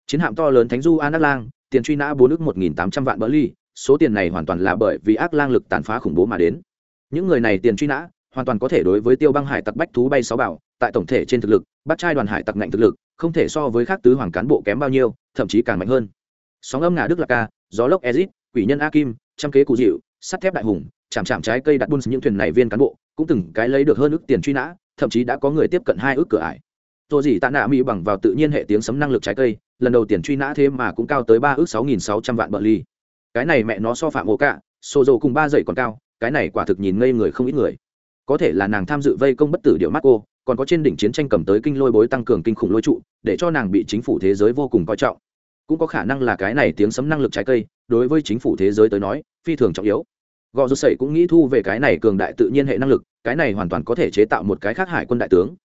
chiến hạm to lớn thánh du an ác lang, tiền truy nã bốn ước một nghìn tám trăm vạn bờ ly số tiền này hoàn toàn là bởi vì ác lang lực tàn phá khủng bố mà đến. Những người này tiền truy nã, hoàn toàn có thể đối với tiêu băng hải tặc bách thú bay sáu bảo, tại tổng thể trên thực lực, bắt trai đoàn hải tặc ngạnh thực lực, không thể so với các tứ hoàng cán bộ kém bao nhiêu, thậm chí càng mạnh hơn sóng âm ngà đức lạc ca gió lốc ezit quỷ nhân a kim, trăm kế cụ dịu, sắt thép đại hùng, chạm chạm trái cây đặt buôn những thuyền này viên cán bộ, cũng từng cái lấy được hơn ước tiền truy nã, thậm chí đã có người tiếp cận hai ước cửa ải. Tôi gì tạ nạ mỹ bằng vào tự nhiên hệ tiếng sấm năng lực trái cây, lần đầu tiền truy nã thế mà cũng cao tới ba ước sáu nghìn sáu trăm vạn bờ ly. Cái này mẹ nó so phạm ô cả xô dầu cùng ba dậy còn cao, cái này quả thực nhìn ngây người không ít người. Có thể là nàng tham dự vây công bất tử điệu mắt cô còn có trên đỉnh chiến tranh cầm tới kinh lôi bối tăng cường kinh khủng lôi trụ, để cho nàng bị chính phủ thế giới vô cùng coi trọng cũng có khả năng là cái này tiếng sấm năng lực trái cây, đối với chính phủ thế giới tới nói, phi thường trọng yếu. Gò rút sậy cũng nghĩ thu về cái này cường đại tự nhiên hệ năng lực, cái này hoàn toàn có thể chế tạo một cái khác hải quân đại tướng.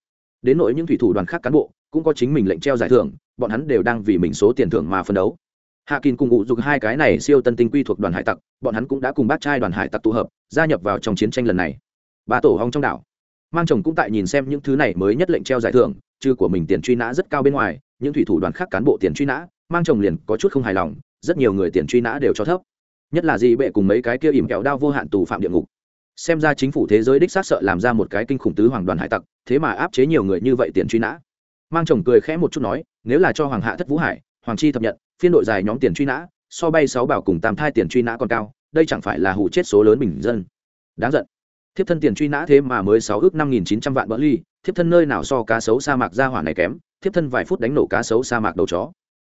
Đến nỗi những thủy thủ đoàn khác cán bộ, cũng có chính mình lệnh treo giải thưởng, bọn hắn đều đang vì mình số tiền thưởng mà phân đấu. Hạ kín cùng ngụ dục hai cái này siêu tân tinh quy thuộc đoàn hải tặc, bọn hắn cũng đã cùng bác trai đoàn hải tặc tụ hợp, gia nhập vào trong chiến tranh lần này. Ba tổ hong trong đảo. Mang chồng cũng tại nhìn xem những thứ này mới nhất lệnh treo giải thưởng, chứ của mình tiền truy nã rất cao bên ngoài, những thủy thủ đoàn khác cán bộ tiền truy nã mang chồng liền có chút không hài lòng, rất nhiều người tiền truy nã đều cho thấp. Nhất là gì bệ cùng mấy cái kia ỉm kẹo đao vô hạn tù phạm địa ngục. Xem ra chính phủ thế giới đích xác sợ làm ra một cái kinh khủng tứ hoàng đoàn hải tặc, thế mà áp chế nhiều người như vậy tiền truy nã. Mang chồng cười khẽ một chút nói, nếu là cho hoàng hạ thất vũ hải, hoàng chi thập nhận, phiên đội dài nhóm tiền truy nã, so bay sáu bảo cùng tam thai tiền truy nã còn cao, đây chẳng phải là hủ chết số lớn bình dân. Đáng giận. Thiếp thân tiền truy nã thế mà mới sáu ước năm nghìn chín trăm vạn bỡ ly, thiếp thân nơi nào so cá sấu sa mạc ra hỏa này kém, thiếp thân vài phút đánh nổ cá sấu sa mạc đầu chó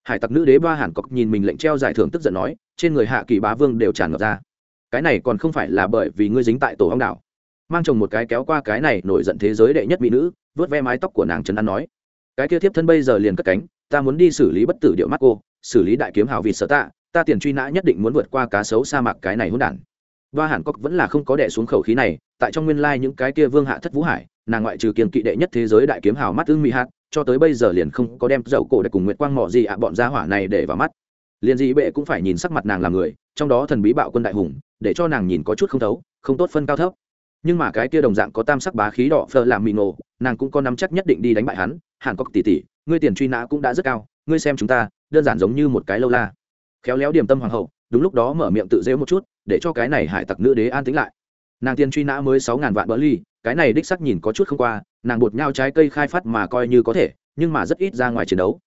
hải tặc nữ đế ba hàn cọc nhìn mình lệnh treo giải thưởng tức giận nói, trên người hạ kỳ bá vương đều tràn ngập ra. Cái này còn không phải là bởi vì ngươi dính tại tổ hong đảo. Mang chồng một cái kéo qua cái này nổi giận thế giới đệ nhất mỹ nữ, vớt ve mái tóc của nàng trấn an nói. Cái kia thiếp thân bây giờ liền cất cánh, ta muốn đi xử lý bất tử điệu mắt cô, xử lý đại kiếm hào vịt sở tạ, ta tiền truy nã nhất định muốn vượt qua cá sấu sa mạc cái này hôn đản. Ba hàn cốc vẫn là không có đẻ xuống khẩu khí này, tại trong nguyên lai những cái kia vương hạ thất vũ hải, nàng ngoại trừ kiềm kỵ đệ nhất thế giới đại kiếm hào mắt ưng mỹ hạt cho tới bây giờ liền không có đem dầu cổ để cùng nguyệt quang mỏ gì ạ, bọn gia hỏa này để vào mắt. Liền dị bệ cũng phải nhìn sắc mặt nàng là người, trong đó thần bí bạo quân đại hùng, để cho nàng nhìn có chút không thấu, không tốt phân cao thấp. Nhưng mà cái kia đồng dạng có tam sắc bá khí đỏ phờ làm mì nổ nàng cũng có nắm chắc nhất định đi đánh bại hắn, hàn cốc tỉ tỉ ngươi tiền truy nã cũng đã rất cao, ngươi xem chúng ta, đơn giản giống như một cái lâu la. Khéo léo điểm tâm hoàng hậu, đúng lúc đó mở miệng tự dễu một chút, để cho cái này hải tặc nữ đế an tính lại. Nàng tiền truy nã mới sáu ngàn vạn bỡ ly, cái này đích sắc nhìn có chút không qua nàng bột nhau trái cây khai phát mà coi như có thể, nhưng mà rất ít ra ngoài chiến đấu.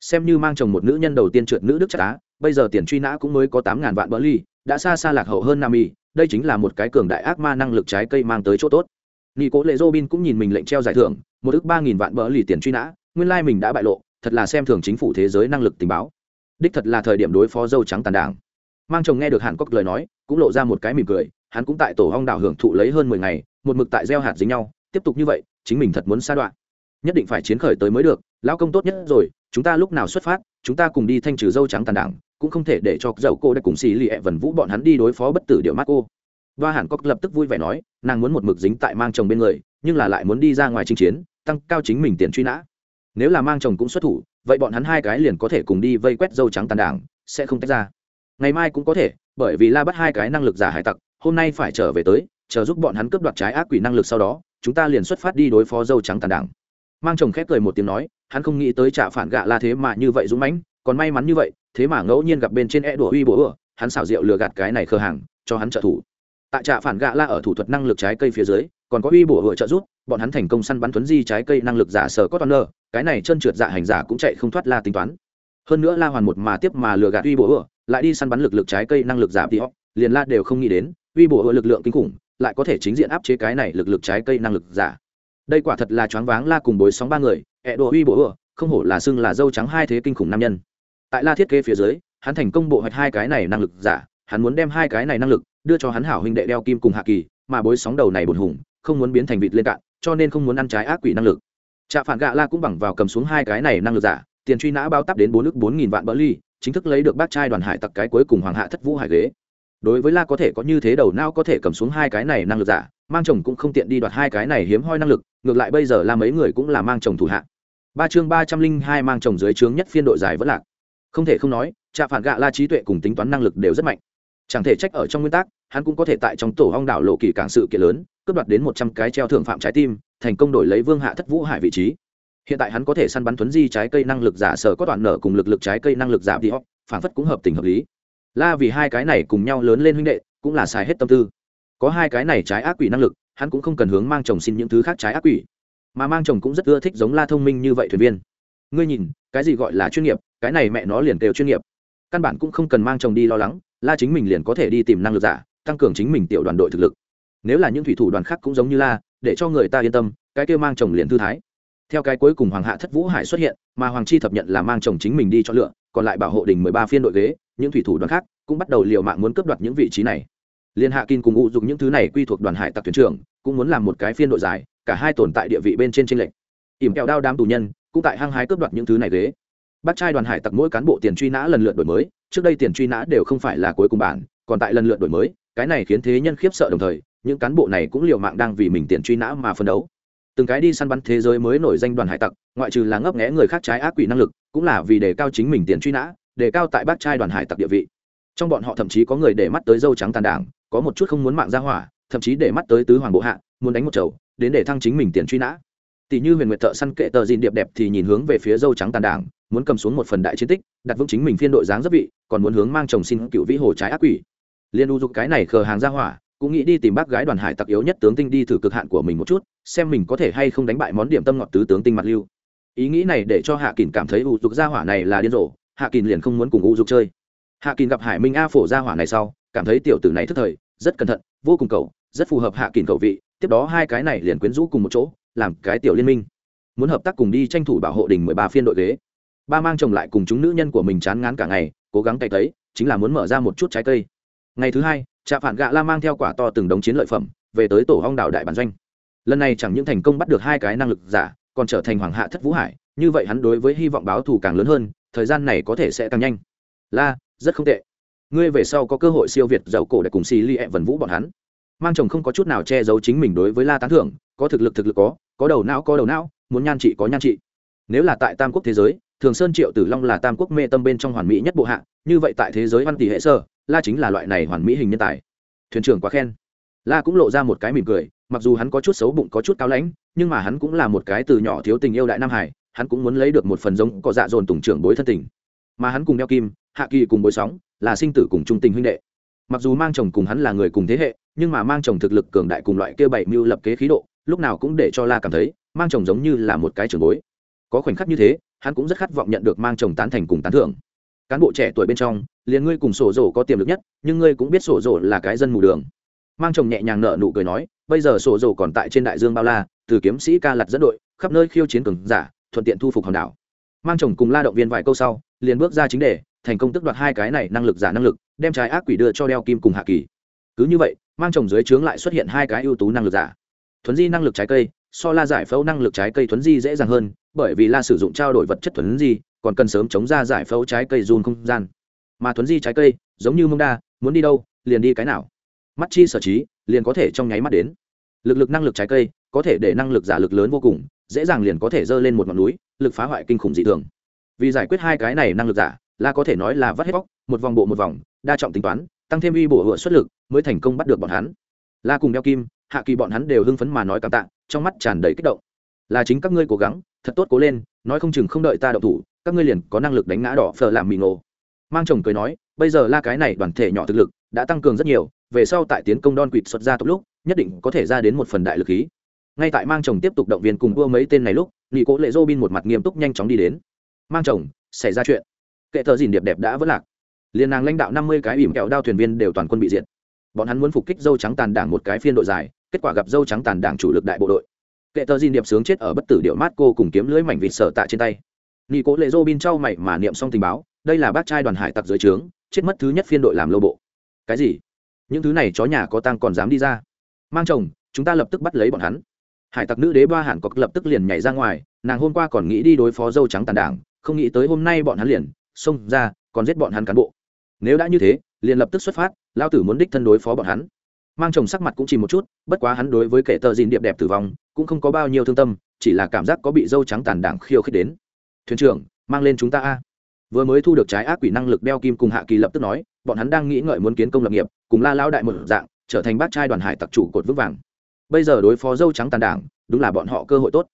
Xem như mang chồng một nữ nhân đầu tiên trượt nữ đức chắc á, bây giờ tiền truy nã cũng mới có tám ngàn vạn bỡ ly, đã xa xa lạc hậu hơn nam y, đây chính là một cái cường đại ác ma năng lực trái cây mang tới chỗ tốt. Nghi cố lệ robin cũng nhìn mình lệnh treo giải thưởng, một ước ba nghìn vạn bỡ lì tiền truy nã, nguyên lai mình đã bại lộ, thật là xem thường chính phủ thế giới năng lực tình báo. Đích thật là thời điểm đối phó dâu trắng tàn đảng. Mang chồng nghe được hàn cốc lời nói, cũng lộ ra một cái mỉm cười, hắn cũng tại tổ hong đảo hưởng thụ lấy hơn mười ngày, một mực tại gieo hạt dính nhau, tiếp tục như vậy chính mình thật muốn xa đoạn. Nhất định phải chiến khởi tới mới được, lão công tốt nhất rồi, chúng ta lúc nào xuất phát, chúng ta cùng đi thanh trừ dâu trắng tàn đảng, cũng không thể để cho dầu cô đã cùng xì lì ẹ vần vũ bọn hắn đi đối phó bất tử điệu mắt cô. Và hàn cốc lập tức vui vẻ nói, nàng muốn một mực dính tại mang chồng bên người, nhưng là lại muốn đi ra ngoài chinh chiến, tăng cao chính mình tiền truy nã. Nếu là mang chồng cũng xuất thủ, vậy bọn hắn hai cái liền có thể cùng đi vây quét dâu trắng tàn đảng, sẽ không tách ra. Ngày mai cũng có thể, bởi vì la bắt hai cái năng lực giả hải tặc, hôm nay phải trở về tới, chờ giúp bọn hắn cướp đoạt trái ác quỷ năng lực sau đó chúng ta liền xuất phát đi đối phó dâu trắng tàn đảng. Mang chồng khép cười một tiếng nói, hắn không nghĩ tới trả phản gạ la thế mà như vậy dũng mãnh, còn may mắn như vậy, thế mà ngẫu nhiên gặp bên trên e đùa uy bố ửa hắn xảo diệu lừa gạt cái này khờ hàng, cho hắn trợ thủ. Tại trạ phản gạ la ở thủ thuật năng lực trái cây phía dưới, còn có uy bổ hựa trợ giúp, bọn hắn thành công săn bắn thuấn di trái cây năng lực giả sở có toàn nơ, cái này chân trượt dạ hành giả cũng chạy không thoát la tính toán. Hơn nữa la hoàn một mà tiếp mà lừa gạt uy bổ hựa lại đi săn bắn lực lực trái cây năng lực giả thì họ, liền la đều không nghĩ đến, uy bổ hựa lực lượng kinh khủng lại có thể chính diện áp chế cái này lực lực trái cây năng lực giả. Đây quả thật là choáng váng la cùng bối sóng ba người, ẹ đồ uy bố ừa không hổ là xưng là dâu trắng hai thế kinh khủng nam nhân. Tại la thiết kế phía dưới, hắn thành công bộ hoạch hai cái này năng lực giả, hắn muốn đem hai cái này năng lực đưa cho hắn hảo huynh đệ đeo kim cùng hạ kỳ, mà bối sóng đầu này bột hùng, không muốn biến thành vịt lên cạn, cho nên không muốn ăn trái ác quỷ năng lực. Trạ phản gạ la cũng bằng vào cầm xuống hai cái này năng lực giả, tiền truy nã bao tắp đến bốn nước bốn nghìn vạn bỡ ly, chính thức lấy được bác trai đoàn hải tặc cái cuối cùng hoàng hạ thất vũ hải ghế đối với la có thể có như thế đầu não có thể cầm xuống hai cái này năng lực giả, mang chồng cũng không tiện đi đoạt hai cái này hiếm hoi năng lực, ngược lại bây giờ là mấy người cũng là mang chồng thủ hạ. Ba chương ba trăm linh hai mang chồng dưới trướng nhất phiên đội dài vẫn lạc. Không thể không nói, trạ phản gạ la trí tuệ cùng tính toán năng lực đều rất mạnh. Chẳng thể trách ở trong nguyên tắc, hắn cũng có thể tại trong tổ hong đảo lộ kỳ cảng sự kiện lớn, cướp đoạt đến một trăm cái treo thưởng phạm trái tim, thành công đổi lấy vương hạ thất vũ hải vị trí. Hiện tại hắn có thể săn bắn thuấn di trái cây năng lực giả sở có toàn nở cùng lực lực trái cây năng lực giả đi họ phản phất cũng hợp tình hợp lý la vì hai cái này cùng nhau lớn lên huynh đệ, cũng là xài hết tâm tư. Có hai cái này trái ác quỷ năng lực, hắn cũng không cần hướng mang chồng xin những thứ khác trái ác quỷ. Mà mang chồng cũng rất ưa thích giống la thông minh như vậy thuyền viên. Ngươi nhìn, cái gì gọi là chuyên nghiệp, cái này mẹ nó liền kêu chuyên nghiệp. Căn bản cũng không cần mang chồng đi lo lắng, la chính mình liền có thể đi tìm năng lực giả, tăng cường chính mình tiểu đoàn đội thực lực. Nếu là những thủy thủ đoàn khác cũng giống như la, để cho người ta yên tâm, cái kêu mang chồng liền thư thái. Theo cái cuối cùng hoàng hạ thất vũ hải xuất hiện, mà hoàng chi thập nhận là mang chồng chính mình đi cho lựa, còn lại bảo hộ đình mười ba phiên đội ghế những thủy thủ đoàn khác cũng bắt đầu liều mạng muốn cướp đoạt những vị trí này. Liên hạ kinh cùng ngụ dụng những thứ này quy thuộc đoàn hải tặc thuyền trưởng cũng muốn làm một cái phiên đội dài, cả hai tồn tại địa vị bên trên tranh lệch. Ỉm kẹo đao đám tù nhân cũng tại hăng hái cướp đoạt những thứ này ghế. Bắt trai đoàn hải tặc mỗi cán bộ tiền truy nã lần lượt đổi mới, trước đây tiền truy nã đều không phải là cuối cùng bản, còn tại lần lượt đổi mới, cái này khiến thế nhân khiếp sợ đồng thời, những cán bộ này cũng liều mạng đang vì mình tiền truy nã mà phân đấu. Từng cái đi săn bắn thế giới mới nổi danh đoàn hải tặc, ngoại trừ là ngấp nghẽ người khác trái ác quỷ năng lực, cũng là vì đề cao chính mình tiền truy nã đề cao tại bát trai đoàn hải tặc địa vị. Trong bọn họ thậm chí có người để mắt tới dâu trắng tàn đảng, có một chút không muốn mạng ra hỏa, thậm chí để mắt tới tứ hoàng bộ hạ, muốn đánh một chầu, đến để thăng chính mình tiền truy nã. Tỷ như huyền nguyệt thợ săn kệ tờ dìn điệp đẹp thì nhìn hướng về phía dâu trắng tàn đảng, muốn cầm xuống một phần đại chiến tích, đặt vững chính mình phiên đội dáng rất vị, còn muốn hướng mang chồng xin cựu vĩ hồ trái ác quỷ. Liên u dục cái này khờ hàng ra hỏa, cũng nghĩ đi tìm bác gái đoàn hải tặc yếu nhất tướng tinh đi thử cực hạn của mình một chút, xem mình có thể hay không đánh bại món điểm tâm ngọt tứ tướng tinh mặt lưu. Ý nghĩ này để cho hạ kỳn cảm thấy u dục gia hỏa này là điên rồ hạ kỳ liền không muốn cùng u dục chơi. Hạ kỳ gặp hải minh a phổ gia hỏa này sau, cảm thấy tiểu tử này thức thời, rất cẩn thận, vô cùng cầu, rất phù hợp hạ kỳ cầu vị, tiếp đó hai cái này liền quyến rũ cùng một chỗ, làm cái tiểu liên minh. Muốn hợp tác cùng đi tranh thủ bảo hộ đình mười ba phiên đội ghế. Ba mang chồng lại cùng chúng nữ nhân của mình chán ngán cả ngày, cố gắng cày tấy, chính là muốn mở ra một chút trái cây. Ngày thứ hai, trạ phản gạ la mang theo quả to từng đống chiến lợi phẩm, về tới tổ hong đảo đại bản doanh. Lần này chẳng những thành công bắt được hai cái năng lực giả, còn trở thành hoàng hạ thất vũ hải, như vậy hắn đối với hy vọng báo thù càng lớn hơn thời gian này có thể sẽ càng nhanh. La rất không tệ. Ngươi về sau có cơ hội siêu việt giàu cổ để cùng xì li ẹ vần vũ bọn hắn. Mang chồng không có chút nào che giấu chính mình đối với la tán thưởng có thực lực thực lực có có đầu não có đầu não muốn nhan trị có nhan trị. Nếu là tại tam quốc thế giới thường sơn triệu tử long là tam quốc mê tâm bên trong hoàn mỹ nhất bộ hạng, như vậy tại thế giới văn tỷ hệ sơ la chính là loại này hoàn mỹ hình nhân tài. Thuyền trưởng quá khen. La cũng lộ ra một cái mỉm cười mặc dù hắn có chút xấu bụng có chút cao lãnh nhưng mà hắn cũng là một cái từ nhỏ thiếu tình yêu đại nam hải hắn cũng muốn lấy được một phần giống có dạ dồn tùng trưởng bối thân tình. Mà hắn cùng đeo kim, hạ kỳ cùng bối sóng, là sinh tử cùng trung tình huynh đệ. Mặc dù mang chồng cùng hắn là người cùng thế hệ, nhưng mà mang chồng thực lực cường đại cùng loại kia bảy mưu lập kế khí độ, lúc nào cũng để cho la cảm thấy, mang chồng giống như là một cái trưởng bối. Có khoảnh khắc như thế, hắn cũng rất khát vọng nhận được mang chồng tán thành cùng tán thưởng. Cán bộ trẻ tuổi bên trong, liền ngươi cùng sổ rổ có tiềm lực nhất, nhưng ngươi cũng biết sổ rổ là cái dân mù đường. Mang chồng nhẹ nhàng nở nụ cười nói, bây giờ sổ rổ còn tại trên đại dương bao la, từ kiếm sĩ ca lặt dẫn đội, khắp nơi khiêu chiến cường giả thuận tiện thu phục hòn đảo. Mang chồng cùng la động viên vài câu sau, liền bước ra chính đề, thành công tức đoạt hai cái này năng lực giả năng lực, đem trái ác quỷ đưa cho đeo kim cùng hạ kỳ. Cứ như vậy, mang chồng dưới trướng lại xuất hiện hai cái ưu tú năng lực giả. Thuấn di năng lực trái cây, so la giải phẫu năng lực trái cây thuấn di dễ dàng hơn, bởi vì la sử dụng trao đổi vật chất thuấn di, còn cần sớm chống ra giải phẫu trái cây dùn không gian. Mà thuấn di trái cây, giống như mông đa, muốn đi đâu, liền đi cái nào. Mắt chi sở trí, liền có thể trong nháy mắt đến. Lực lực năng lực trái cây, có thể để năng lực giả lực lớn vô cùng dễ dàng liền có thể dơ lên một ngọn núi, lực phá hoại kinh khủng dị thường. Vì giải quyết hai cái này năng lực giả, la có thể nói là vắt hết bóc một vòng bộ một vòng, đa trọng tính toán, tăng thêm uy bổ hựa xuất lực, mới thành công bắt được bọn hắn. La cùng đeo kim, hạ kỳ bọn hắn đều hưng phấn mà nói cảm tạ, trong mắt tràn đầy kích động. Là chính các ngươi cố gắng, thật tốt cố lên, nói không chừng không đợi ta đậu thủ, các ngươi liền có năng lực đánh ngã đỏ phở làm mì ngộ mang chồng cười nói, bây giờ la cái này đoàn thể nhỏ thực lực đã tăng cường rất nhiều, về sau tại tiến công đon quỵt xuất ra tốc lúc, nhất định có thể ra đến một phần đại lực khí ngay tại mang chồng tiếp tục động viên cùng đua mấy tên này lúc nghị cố lệ dô bin một mặt nghiêm túc nhanh chóng đi đến. Mang chồng, xảy ra chuyện. Kệ thợ dìn điệp đẹp đã vất lạc. Liên nàng lãnh đạo năm mươi cái ỉm kẹo đao thuyền viên đều toàn quân bị diệt. Bọn hắn muốn phục kích dâu trắng tàn đảng một cái phiên đội dài, kết quả gặp dâu trắng tàn đảng chủ lực đại bộ đội. Kệ tờ dìn điệp sướng chết ở bất tử điệu mát cô cùng kiếm lưới mảnh vịt sở tạ trên tay. Nghị cố lệ dô bin trao mày mà niệm xong tình báo, đây là bác trai đoàn hải tặc dưới trướng, chết mất thứ nhất phiên đội làm lô bộ. Cái gì? Những thứ này chó nhà có tang còn dám đi ra? Mang chồng, chúng ta lập tức bắt lấy bọn hắn hải tặc nữ đế ba hàn có lập tức liền nhảy ra ngoài, nàng hôm qua còn nghĩ đi đối phó dâu trắng tàn đảng, không nghĩ tới hôm nay bọn hắn liền xông ra, còn giết bọn hắn cán bộ. Nếu đã như thế, liền lập tức xuất phát lao tử muốn đích thân đối phó bọn hắn. Mang chồng sắc mặt cũng chỉ một chút, bất quá hắn đối với kẻ tờ dìn điệp đẹp tử vong, cũng không có bao nhiêu thương tâm, chỉ là cảm giác có bị dâu trắng tàn đảng khiêu khích đến. Thuyền trưởng, mang lên chúng ta a. Vừa mới thu được trái ác quỷ năng lực đeo kim cùng hạ kỳ lập tức nói, bọn hắn đang nghĩ ngợi muốn kiến công lập nghiệp, cùng la lao đại một dạng, trở thành bác trai đoàn hải tặc chủ cột vững vàng bây giờ đối phó dâu trắng tàn đảng đúng là bọn họ cơ hội tốt.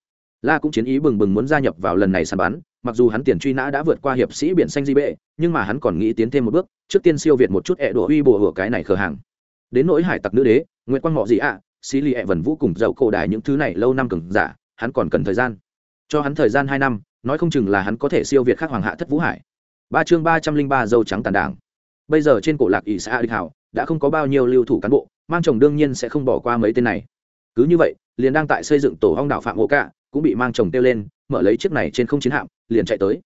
La cũng chiến ý bừng bừng muốn gia nhập vào lần này sàn bán mặc dù hắn tiền truy nã đã vượt qua hiệp sĩ biển xanh di bệ nhưng mà hắn còn nghĩ tiến thêm một bước trước tiên siêu việt một chút ẹ đổ uy bồ hửa cái này khờ hàng. Đến nỗi hải tặc nữ đế nguyễn quang ngọ gì ạ à, xí lì ẹ vần vũ cùng dậu cổ đài những thứ này lâu năm cừng giả hắn còn cần thời gian. Cho hắn thời gian hai năm nói không chừng là hắn có thể siêu việt khác hoàng hạ thất vũ hải. Ba chương ba trăm linh ba dâu trắng tàn đảng. Bây giờ trên cổ lạc ỷ xã địch hảo đã không có bao nhiêu lưu thủ cán bộ mang chồng đương nhiên sẽ không bỏ qua mấy tên này cứ như vậy, liền đang tại xây dựng tổ hong đảo phạm hộ cả cũng bị mang chồng tiêu lên, mở lấy chiếc này trên không chiến hạm, liền chạy tới.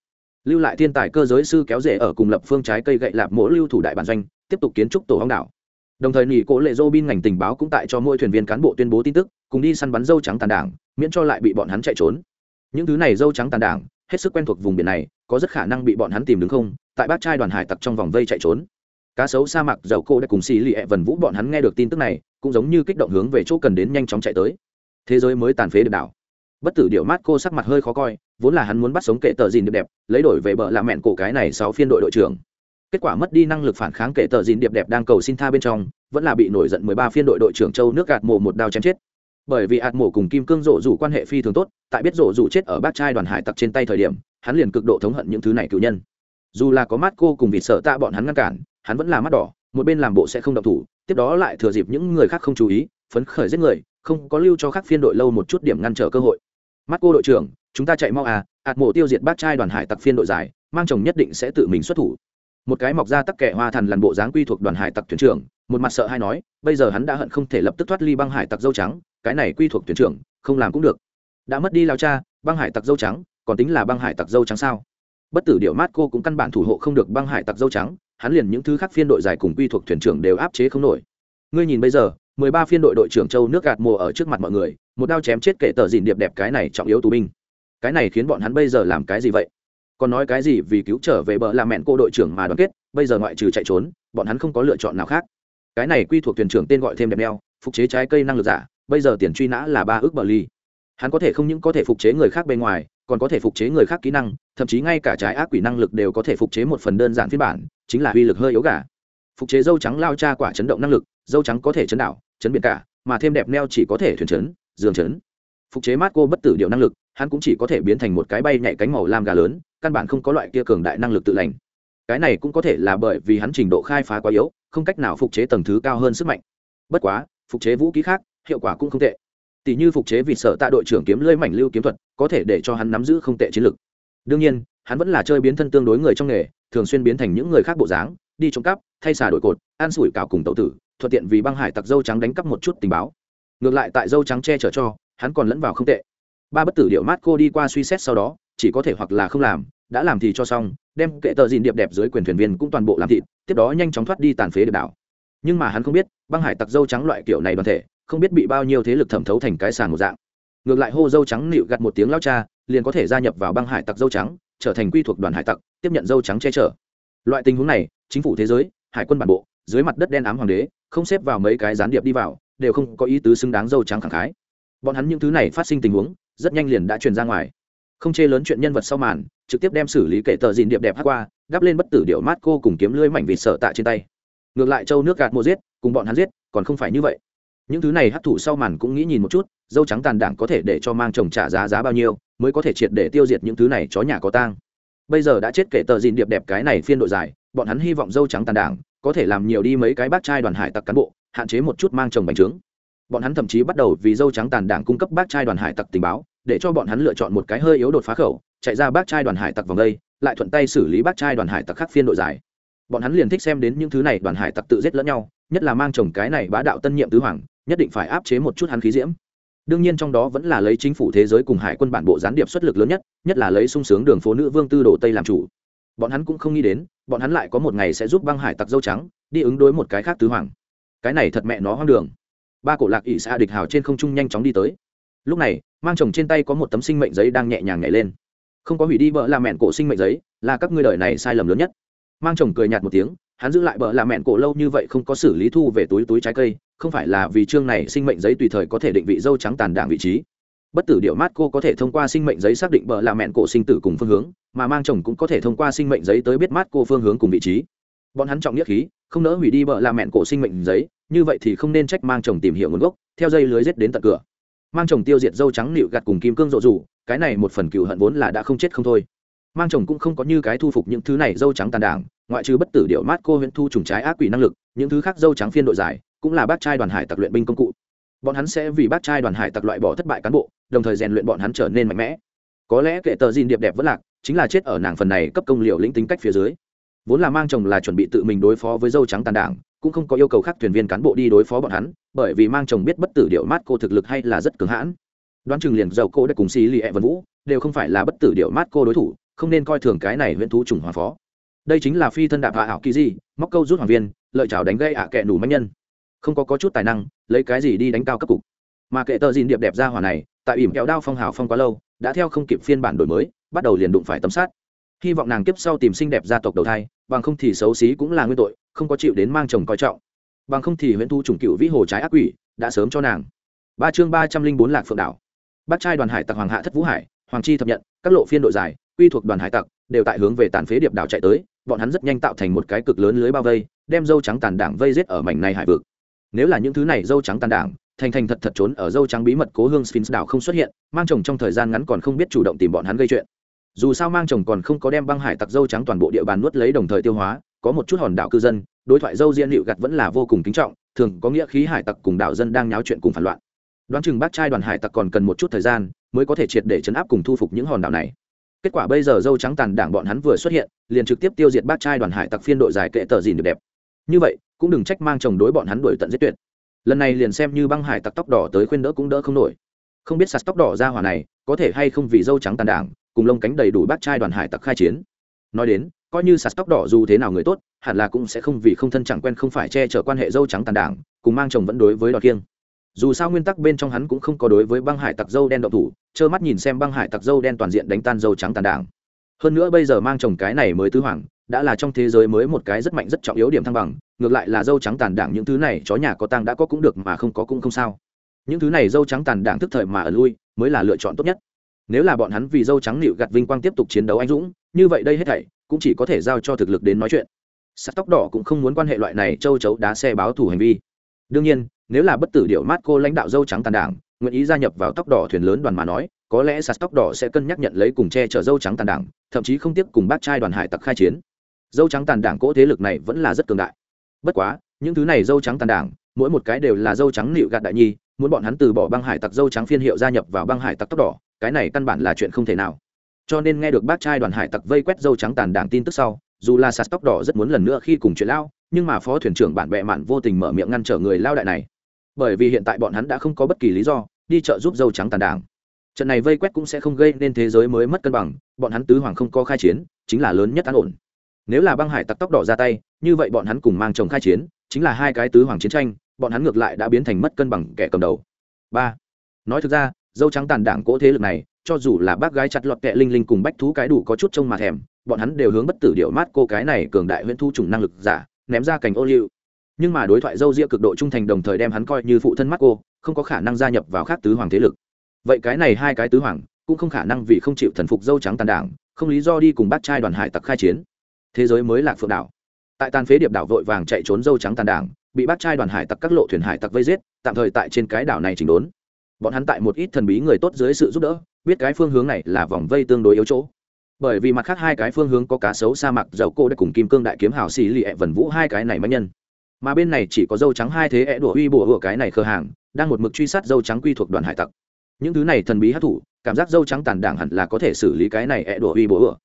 Lưu lại thiên tài cơ giới sư kéo rể ở cùng lập phương trái cây gậy lạp mỗ lưu thủ đại bản doanh, tiếp tục kiến trúc tổ hong đảo. Đồng thời nghỉ cố lệ dô bin ngành tình báo cũng tại cho mỗi thuyền viên cán bộ tuyên bố tin tức, cùng đi săn bắn dâu trắng tàn đảng, miễn cho lại bị bọn hắn chạy trốn. Những thứ này dâu trắng tàn đảng, hết sức quen thuộc vùng biển này, có rất khả năng bị bọn hắn tìm đứng không, tại bát trai đoàn hải tặc trong vòng vây chạy trốn. Cá sấu sa mạc dầu cô đã cùng xì lì ẹ vần vũ bọn hắn nghe được tin tức này cũng giống như kích động hướng về chỗ cần đến nhanh chóng chạy tới. Thế giới mới tàn phế được đảo. Bất tử điệu mát cô sắc mặt hơi khó coi, vốn là hắn muốn bắt sống kệ tờ dìn điệp đẹp, lấy đổi về bờ làm mẹn cổ cái này sáu phiên đội đội trưởng. Kết quả mất đi năng lực phản kháng kệ tờ dìn điệp đẹp đang cầu xin tha bên trong, vẫn là bị nổi giận mười ba phiên đội đội trưởng châu nước gạt mồ một đao chém chết. Bởi vì ạt mổ cùng kim cương rộ rủ quan hệ phi thường tốt, tại biết rộ rủ chết ở bát trai đoàn hải tặc trên tay thời điểm, hắn liền cực độ thống hận những thứ này cựu nhân. Dù là có mắt cô cùng vịt sợ tạ bọn hắn ngăn cản, hắn vẫn là mắt đỏ, một bên làm bộ sẽ không động thủ tiếp đó lại thừa dịp những người khác không chú ý, phấn khởi giết người, không có lưu cho các phiên đội lâu một chút điểm ngăn trở cơ hội. Mắt cô đội trưởng, chúng ta chạy mau à ạt mộ tiêu diệt bát trai đoàn hải tặc phiên đội giải, mang chồng nhất định sẽ tự mình xuất thủ. Một cái mọc ra tắc kẻ hoa thần làn bộ dáng quy thuộc đoàn hải tặc thuyền trưởng, một mặt sợ hay nói, bây giờ hắn đã hận không thể lập tức thoát ly băng hải tặc dâu trắng, cái này quy thuộc thuyền trưởng, không làm cũng được. Đã mất đi lao cha, băng hải tặc dâu trắng, còn tính là băng hải tặc dâu trắng sao? Bất tử điệu mát cô cũng căn bản thủ hộ không được băng hải tặc dâu trắng hắn liền những thứ khác phiên đội dài cùng quy thuộc thuyền trưởng đều áp chế không nổi. Ngươi nhìn bây giờ, mười ba phiên đội đội trưởng châu nước gạt mùa ở trước mặt mọi người, một đao chém chết kệ tờ dìn điệp đẹp cái này trọng yếu tù binh. Cái này khiến bọn hắn bây giờ làm cái gì vậy? Còn nói cái gì vì cứu trở về bờ làm mẹn cô đội trưởng mà đoàn kết, bây giờ ngoại trừ chạy trốn, bọn hắn không có lựa chọn nào khác. Cái này quy thuộc thuyền trưởng tên gọi thêm đẹp đeo, phục chế trái cây năng lực giả, bây giờ tiền truy nã là ba ước bờ ly. Hắn có thể không những có thể phục chế người khác bên ngoài, còn có thể phục chế người khác kỹ năng thậm chí ngay cả trái ác quỷ năng lực đều có thể phục chế một phần đơn giản phiên bản, chính là uy lực hơi yếu gà. Phục chế dâu trắng lao cha quả chấn động năng lực, dâu trắng có thể chấn đảo, chấn biển cả, mà thêm đẹp neo chỉ có thể thuyền chấn, giường chấn. Phục chế mát cô bất tử điệu năng lực, hắn cũng chỉ có thể biến thành một cái bay nhảy cánh màu lam gà lớn, căn bản không có loại kia cường đại năng lực tự lành. Cái này cũng có thể là bởi vì hắn trình độ khai phá quá yếu, không cách nào phục chế tầng thứ cao hơn sức mạnh. Bất quá, phục chế vũ khí khác, hiệu quả cũng không tệ. Tỷ như phục chế vì sợ tạ đội trưởng kiếm lưỡi mảnh lưu kiếm thuật, có thể để cho hắn nắm giữ không tệ chiến lực đương nhiên, hắn vẫn là chơi biến thân tương đối người trong nghề, thường xuyên biến thành những người khác bộ dáng, đi trộm cắp, thay xà đổi cột an sủi cào cùng tậu tử, thuận tiện vì băng hải tặc dâu trắng đánh cắp một chút tình báo. Ngược lại tại dâu trắng che chở cho, hắn còn lẫn vào không tệ. Ba bất tử điệu mát cô đi qua suy xét sau đó, chỉ có thể hoặc là không làm, đã làm thì cho xong, đem kệ tờ dìn điệp đẹp dưới quyền thuyền viên cũng toàn bộ làm thịt, tiếp đó nhanh chóng thoát đi tàn phế được đảo nhưng mà hắn không biết, băng hải tặc dâu trắng loại kiểu này đoàn thể, không biết bị bao nhiêu thế lực thẩm thấu thành cái sàn một dạng. Ngược lại hô dâu trắng nịu gặt một tiếng lao cha liền có thể gia nhập vào băng hải tặc dâu trắng, trở thành quy thuộc đoàn hải tặc, tiếp nhận dâu trắng che chở. Loại tình huống này, chính phủ thế giới, hải quân bản bộ, dưới mặt đất đen ám hoàng đế, không xếp vào mấy cái gián điệp đi vào, đều không có ý tứ xứng đáng dâu trắng khẳng khái. Bọn hắn những thứ này phát sinh tình huống, rất nhanh liền đã truyền ra ngoài. Không chê lớn chuyện nhân vật sau màn, trực tiếp đem xử lý kể tờ dìn điệp đẹp hát qua, đắp lên bất tử điệu mát cô cùng kiếm lưới mảnh vịt sợ tạ trên tay. Ngược lại châu nước gạt mua giết, cùng bọn hắn giết, còn không phải như vậy. Những thứ này hấp thụ sau màn cũng nghĩ nhìn một chút dâu trắng tàn đảng có thể để cho mang chồng trả giá giá bao nhiêu, mới có thể triệt để tiêu diệt những thứ này chó nhà có tang. Bây giờ đã chết kể tờ dìn điệp đẹp cái này phiên đội dài bọn hắn hy vọng dâu trắng tàn đảng có thể làm nhiều đi mấy cái bác trai đoàn hải tặc cán bộ, hạn chế một chút mang chồng bành trướng. Bọn hắn thậm chí bắt đầu vì dâu trắng tàn đảng cung cấp bác trai đoàn hải tặc tình báo, để cho bọn hắn lựa chọn một cái hơi yếu đột phá khẩu, chạy ra bác trai đoàn hải tặc vòng đây, lại thuận tay xử lý bác trai đoàn hải tặc khác phiên đội dài bọn hắn liền thích xem đến những thứ này đoàn hải tặc tự giết lẫn nhau, nhất là mang chồng cái này bá đạo tân nhiệm tứ hoàng, nhất định phải áp chế một chút hắn khí diễm đương nhiên trong đó vẫn là lấy chính phủ thế giới cùng hải quân bản bộ gián điệp xuất lực lớn nhất nhất là lấy sung sướng đường phố nữ vương tư đồ tây làm chủ. Bọn hắn cũng không nghĩ đến, bọn hắn lại có một ngày sẽ giúp băng hải tặc dâu trắng, đi ứng đối một cái khác tứ hoàng. Cái này thật mẹ nó hoang đường. Ba cổ lạc ỵ xa địch hào trên không trung nhanh chóng đi tới. Lúc này, mang chồng trên tay có một tấm sinh mệnh giấy đang nhẹ nhàng nhảy lên. Không có hủy đi vợ làm mẹn cổ sinh mệnh giấy, là các ngươi đời này sai lầm lớn nhất. Mang chồng cười nhạt một tiếng hắn giữ lại bờ là mẹn cổ lâu như vậy không có xử lý thu về túi túi trái cây, không phải là vì chương này sinh mệnh giấy tùy thời có thể định vị dâu trắng tàn đảng vị trí. Bất tử điệu mát cô có thể thông qua sinh mệnh giấy xác định bờ là mẹn cổ sinh tử cùng phương hướng, mà mang chồng cũng có thể thông qua sinh mệnh giấy tới biết mát cô phương hướng cùng vị trí. Bọn hắn trọng nghĩa khí, không nỡ hủy đi bờ là mẹn cổ sinh mệnh giấy, như vậy thì không nên trách mang chồng tìm hiểu nguồn gốc, theo dây lưới rết đến tận cửa. Mang chồng tiêu diệt dâu trắng nịu gặt cùng kim cương rộ rủ, cái này một phần cựu hận vốn là đã không chết không thôi. Mang chồng cũng không có như cái thu phục những thứ này dâu trắng tàn đảng ngoại trừ bất tử điệu mát cô huyện thu trùng trái ác quỷ năng lực, những thứ khác dâu trắng phiên đội dài cũng là bác trai đoàn hải tặc luyện binh công cụ. Bọn hắn sẽ vì bác trai đoàn hải tặc loại bỏ thất bại cán bộ, đồng thời rèn luyện bọn hắn trở nên mạnh mẽ. Có lẽ kệ tờ gìn điệp đẹp vẫn lạc, chính là chết ở nàng phần này cấp công liệu lĩnh tính cách phía dưới. Vốn là mang chồng là chuẩn bị tự mình đối phó với dâu trắng tàn đảng, cũng không có yêu cầu khác thuyền viên cán bộ đi đối phó bọn hắn, bởi vì mang chồng biết bất tử điệu mát cô thực lực hay là rất cứng hãn. Đoán chừng liền dầu cô đã cùng xì lì ẹ vân vũ, đều không phải là bất tử điệu mát cô đối thủ, không nên coi thường cái này huyện thú trùng hòa phó đây chính là phi thân đạp hạ ảo kỳ di móc câu rút hoàng viên lợi chảo đánh gây ạ kệ nủ manh nhân. Không có, có chút tài năng lấy cái gì đi đánh cao cấp cục. Mà kệ tờ dìn điệp đẹp ra hỏa này tại ỉm kẹo đao phong hào phong quá lâu đã theo không kịp phiên bản đổi mới bắt đầu liền đụng phải tấm sát hy vọng nàng kiếp sau tìm xinh đẹp gia tộc đầu thai bằng không thì xấu xí cũng là nguyên tội không có chịu đến mang chồng coi trọng. Bằng không thì huyễn thu trùng cựu vĩ hồ trái ác quỷ đã sớm cho nàng. Ba chương ba trăm linh bốn lạc phượng đảo. Bác trai đoàn hải tặc hoàng hạ thất vũ hải hoàng chi thập nhận các lộ phiên đội giải quy thuộc đoàn hải tặc đều tại hướng về tàn phế điệp đảo chạy tới, bọn hắn rất nhanh tạo thành một cái cực lớn lưới bao vây, đem dâu trắng tàn đảng vây giết ở mảnh này hải vực. Nếu là những thứ này dâu trắng tàn đảng, thành thành thật thật trốn ở dâu trắng bí mật cố hương sphinx đảo không xuất hiện, mang chồng trong thời gian ngắn còn không biết chủ động tìm bọn hắn gây chuyện. Dù sao mang chồng còn không có đem băng hải tặc dâu trắng toàn bộ địa bàn nuốt lấy đồng thời tiêu hóa, có một chút hòn đảo cư dân, đối thoại dâu diễn liệu gặt vẫn là vô cùng kính trọng, thường có nghĩa khí hải tặc cùng đảo dân đang nháo chuyện cùng phản loạn. Đoán chừng bác trai đoàn hải tặc còn cần một chút thời gian, mới có thể triệt để chấn áp cùng thu phục những hòn đảo này kết quả bây giờ dâu trắng tàn đảng bọn hắn vừa xuất hiện, liền trực tiếp tiêu diệt bác trai đoàn hải tặc phiên đội dài kệ tờ dìn được đẹp. Như vậy, cũng đừng trách mang chồng đối bọn hắn đuổi tận giết tuyệt. Lần này liền xem như băng hải tặc tóc đỏ tới khuyên đỡ cũng đỡ không nổi. Không biết sạt tóc đỏ ra hỏa này, có thể hay không vì dâu trắng tàn đảng, cùng lông cánh đầy đủ bác trai đoàn hải tặc khai chiến. Nói đến, coi như sạt tóc đỏ dù thế nào người tốt, hẳn là cũng sẽ không vì không thân chẳng quen không phải che chở quan hệ dâu trắng tàn đảng, cùng mang chồng vẫn đối với đọt kiêng dù sao nguyên tắc bên trong hắn cũng không có đối với băng hải tặc dâu đen động thủ, trơ mắt nhìn xem băng hải tặc dâu đen toàn diện đánh tan dâu trắng tàn đảng. Hơn nữa bây giờ mang chồng cái này mới tứ hoàng, đã là trong thế giới mới một cái rất mạnh rất trọng yếu điểm thăng bằng, ngược lại là dâu trắng tàn đảng những thứ này chó nhà có tăng đã có cũng được mà không có cũng không sao. Những thứ này dâu trắng tàn đảng thức thời mà ở lui, mới là lựa chọn tốt nhất. Nếu là bọn hắn vì dâu trắng nịu gặt vinh quang tiếp tục chiến đấu anh dũng, như vậy đây hết thảy cũng chỉ có thể giao cho thực lực đến nói chuyện. Sắt tóc đỏ cũng không muốn quan hệ loại này châu chấu đá xe báo thủ hành vi. Đương nhiên nếu là bất tử điệu mát cô lãnh đạo dâu trắng tàn đảng, nguyện ý gia nhập vào tóc đỏ thuyền lớn đoàn mà nói, có lẽ sạt tóc đỏ sẽ cân nhắc nhận lấy cùng che chở dâu trắng tàn đảng, thậm chí không tiếp cùng bác trai đoàn hải tặc khai chiến. Dâu trắng tàn đảng cỗ thế lực này vẫn là rất cường đại. Bất quá, những thứ này dâu trắng tàn đảng, mỗi một cái đều là dâu trắng nịu gạt đại nhi, muốn bọn hắn từ bỏ băng hải tặc dâu trắng phiên hiệu gia nhập vào băng hải tặc tóc đỏ, cái này căn bản là chuyện không thể nào. Cho nên nghe được bác trai đoàn hải tặc vây quét dâu trắng tàn đảng tin tức sau, dù là sạt tóc đỏ rất muốn lần nữa khi cùng chuyện lao, nhưng mà phó thuyền trưởng bản bệ mạn vô tình mở miệng ngăn trở người lao đại này bởi vì hiện tại bọn hắn đã không có bất kỳ lý do đi chợ giúp dâu trắng tàn đảng. Trận này vây quét cũng sẽ không gây nên thế giới mới mất cân bằng, bọn hắn tứ hoàng không có khai chiến, chính là lớn nhất an ổn. Nếu là băng hải tặc tóc đỏ ra tay, như vậy bọn hắn cùng mang chồng khai chiến, chính là hai cái tứ hoàng chiến tranh, bọn hắn ngược lại đã biến thành mất cân bằng kẻ cầm đầu. Ba. Nói thực ra, dâu trắng tàn đảng cỗ thế lực này, cho dù là bác gái chặt lọt kẹ linh linh cùng bách thú cái đủ có chút trông mà thèm, bọn hắn đều hướng bất tử điệu mát cô cái này cường đại huyễn thu trùng năng lực giả, ném ra cành ô liu nhưng mà đối thoại dâu ria cực độ trung thành đồng thời đem hắn coi như phụ thân mắt cô, không có khả năng gia nhập vào khác tứ hoàng thế lực. Vậy cái này hai cái tứ hoàng, cũng không khả năng vì không chịu thần phục dâu trắng tàn đảng, không lý do đi cùng bác trai đoàn hải tặc khai chiến. Thế giới mới lạc phượng đảo. Tại tàn phế điệp đảo vội vàng chạy trốn dâu trắng tàn đảng, bị bác trai đoàn hải tặc các lộ thuyền hải tặc vây giết, tạm thời tại trên cái đảo này chỉnh đốn. Bọn hắn tại một ít thần bí người tốt dưới sự giúp đỡ, biết cái phương hướng này là vòng vây tương đối yếu chỗ. Bởi vì mặt khác hai cái phương hướng có cá sấu sa mạc, dầu cô đã cùng kim cương đại kiếm hào xì lì ẹ vần vũ hai cái này mạnh nhân mà bên này chỉ có dâu trắng hai thế é đùa uy bùa ở cái này khờ hàng, đang một mực truy sát dâu trắng quy thuộc đoàn hải tặc. Những thứ này thần bí hát thủ, cảm giác dâu trắng tàn đảng hẳn là có thể xử lý cái này é đùa uy bùa ở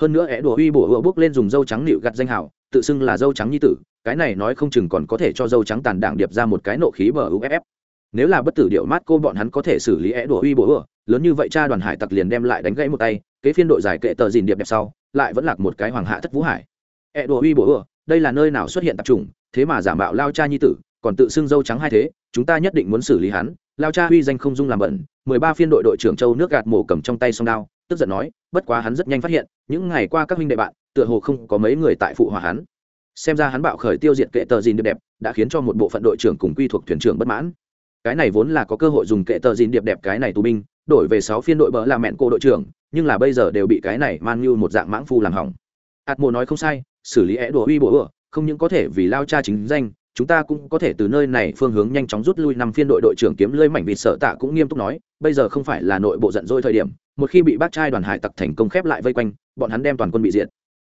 hơn nữa é đùa uy bùa ở bước lên dùng dâu trắng nịu gặt danh hào, tự xưng là dâu trắng nhi tử, cái này nói không chừng còn có thể cho dâu trắng tàn đảng điệp ra một cái nộ khí bờ uff nếu là bất tử điệu mát cô bọn hắn có thể xử lý é đùa uy bổ ở lớn như vậy cha đoàn hải tặc liền đem lại đánh gãy một tay, kế phiên đội giải kệ tờ dìn điệp đẹp sau, lại vẫn lạc một cái hoàng hạ thất vũ hải. É đùa uy bổ ở đây là nơi nào xuất hiện tập trung thế mà giả mạo lao cha nhi tử, còn tự xưng dâu trắng hai thế, chúng ta nhất định muốn xử lý hắn. Lao cha huy danh không dung làm bẩn, mười ba phiên đội đội trưởng châu nước gạt mổ cầm trong tay song đao, tức giận nói, bất quá hắn rất nhanh phát hiện, những ngày qua các huynh đệ bạn, tựa hồ không có mấy người tại phụ hòa hắn. Xem ra hắn bạo khởi tiêu diệt kệ tờ dìn điệp đẹp, đã khiến cho một bộ phận đội trưởng cùng quy thuộc thuyền trưởng bất mãn. Cái này vốn là có cơ hội dùng kệ tờ dìn điệp đẹp cái này tù binh, đổi về sáu phiên đội bỡ là mẹn cô đội trưởng, nhưng là bây giờ đều bị cái này man như một dạng mãng phu làm hỏng ạt mộ nói không sai, xử lý é đùa uy bổ ựa, không những có thể vì lao cha chính danh, chúng ta cũng có thể từ nơi này phương hướng nhanh chóng rút lui năm phiên đội đội trưởng kiếm lơi mảnh vịt sợ tạ cũng nghiêm túc nói, bây giờ không phải là nội bộ giận dỗi thời điểm, một khi bị bác trai đoàn hải tặc thành công khép lại vây quanh, bọn hắn đem toàn quân bị diệt.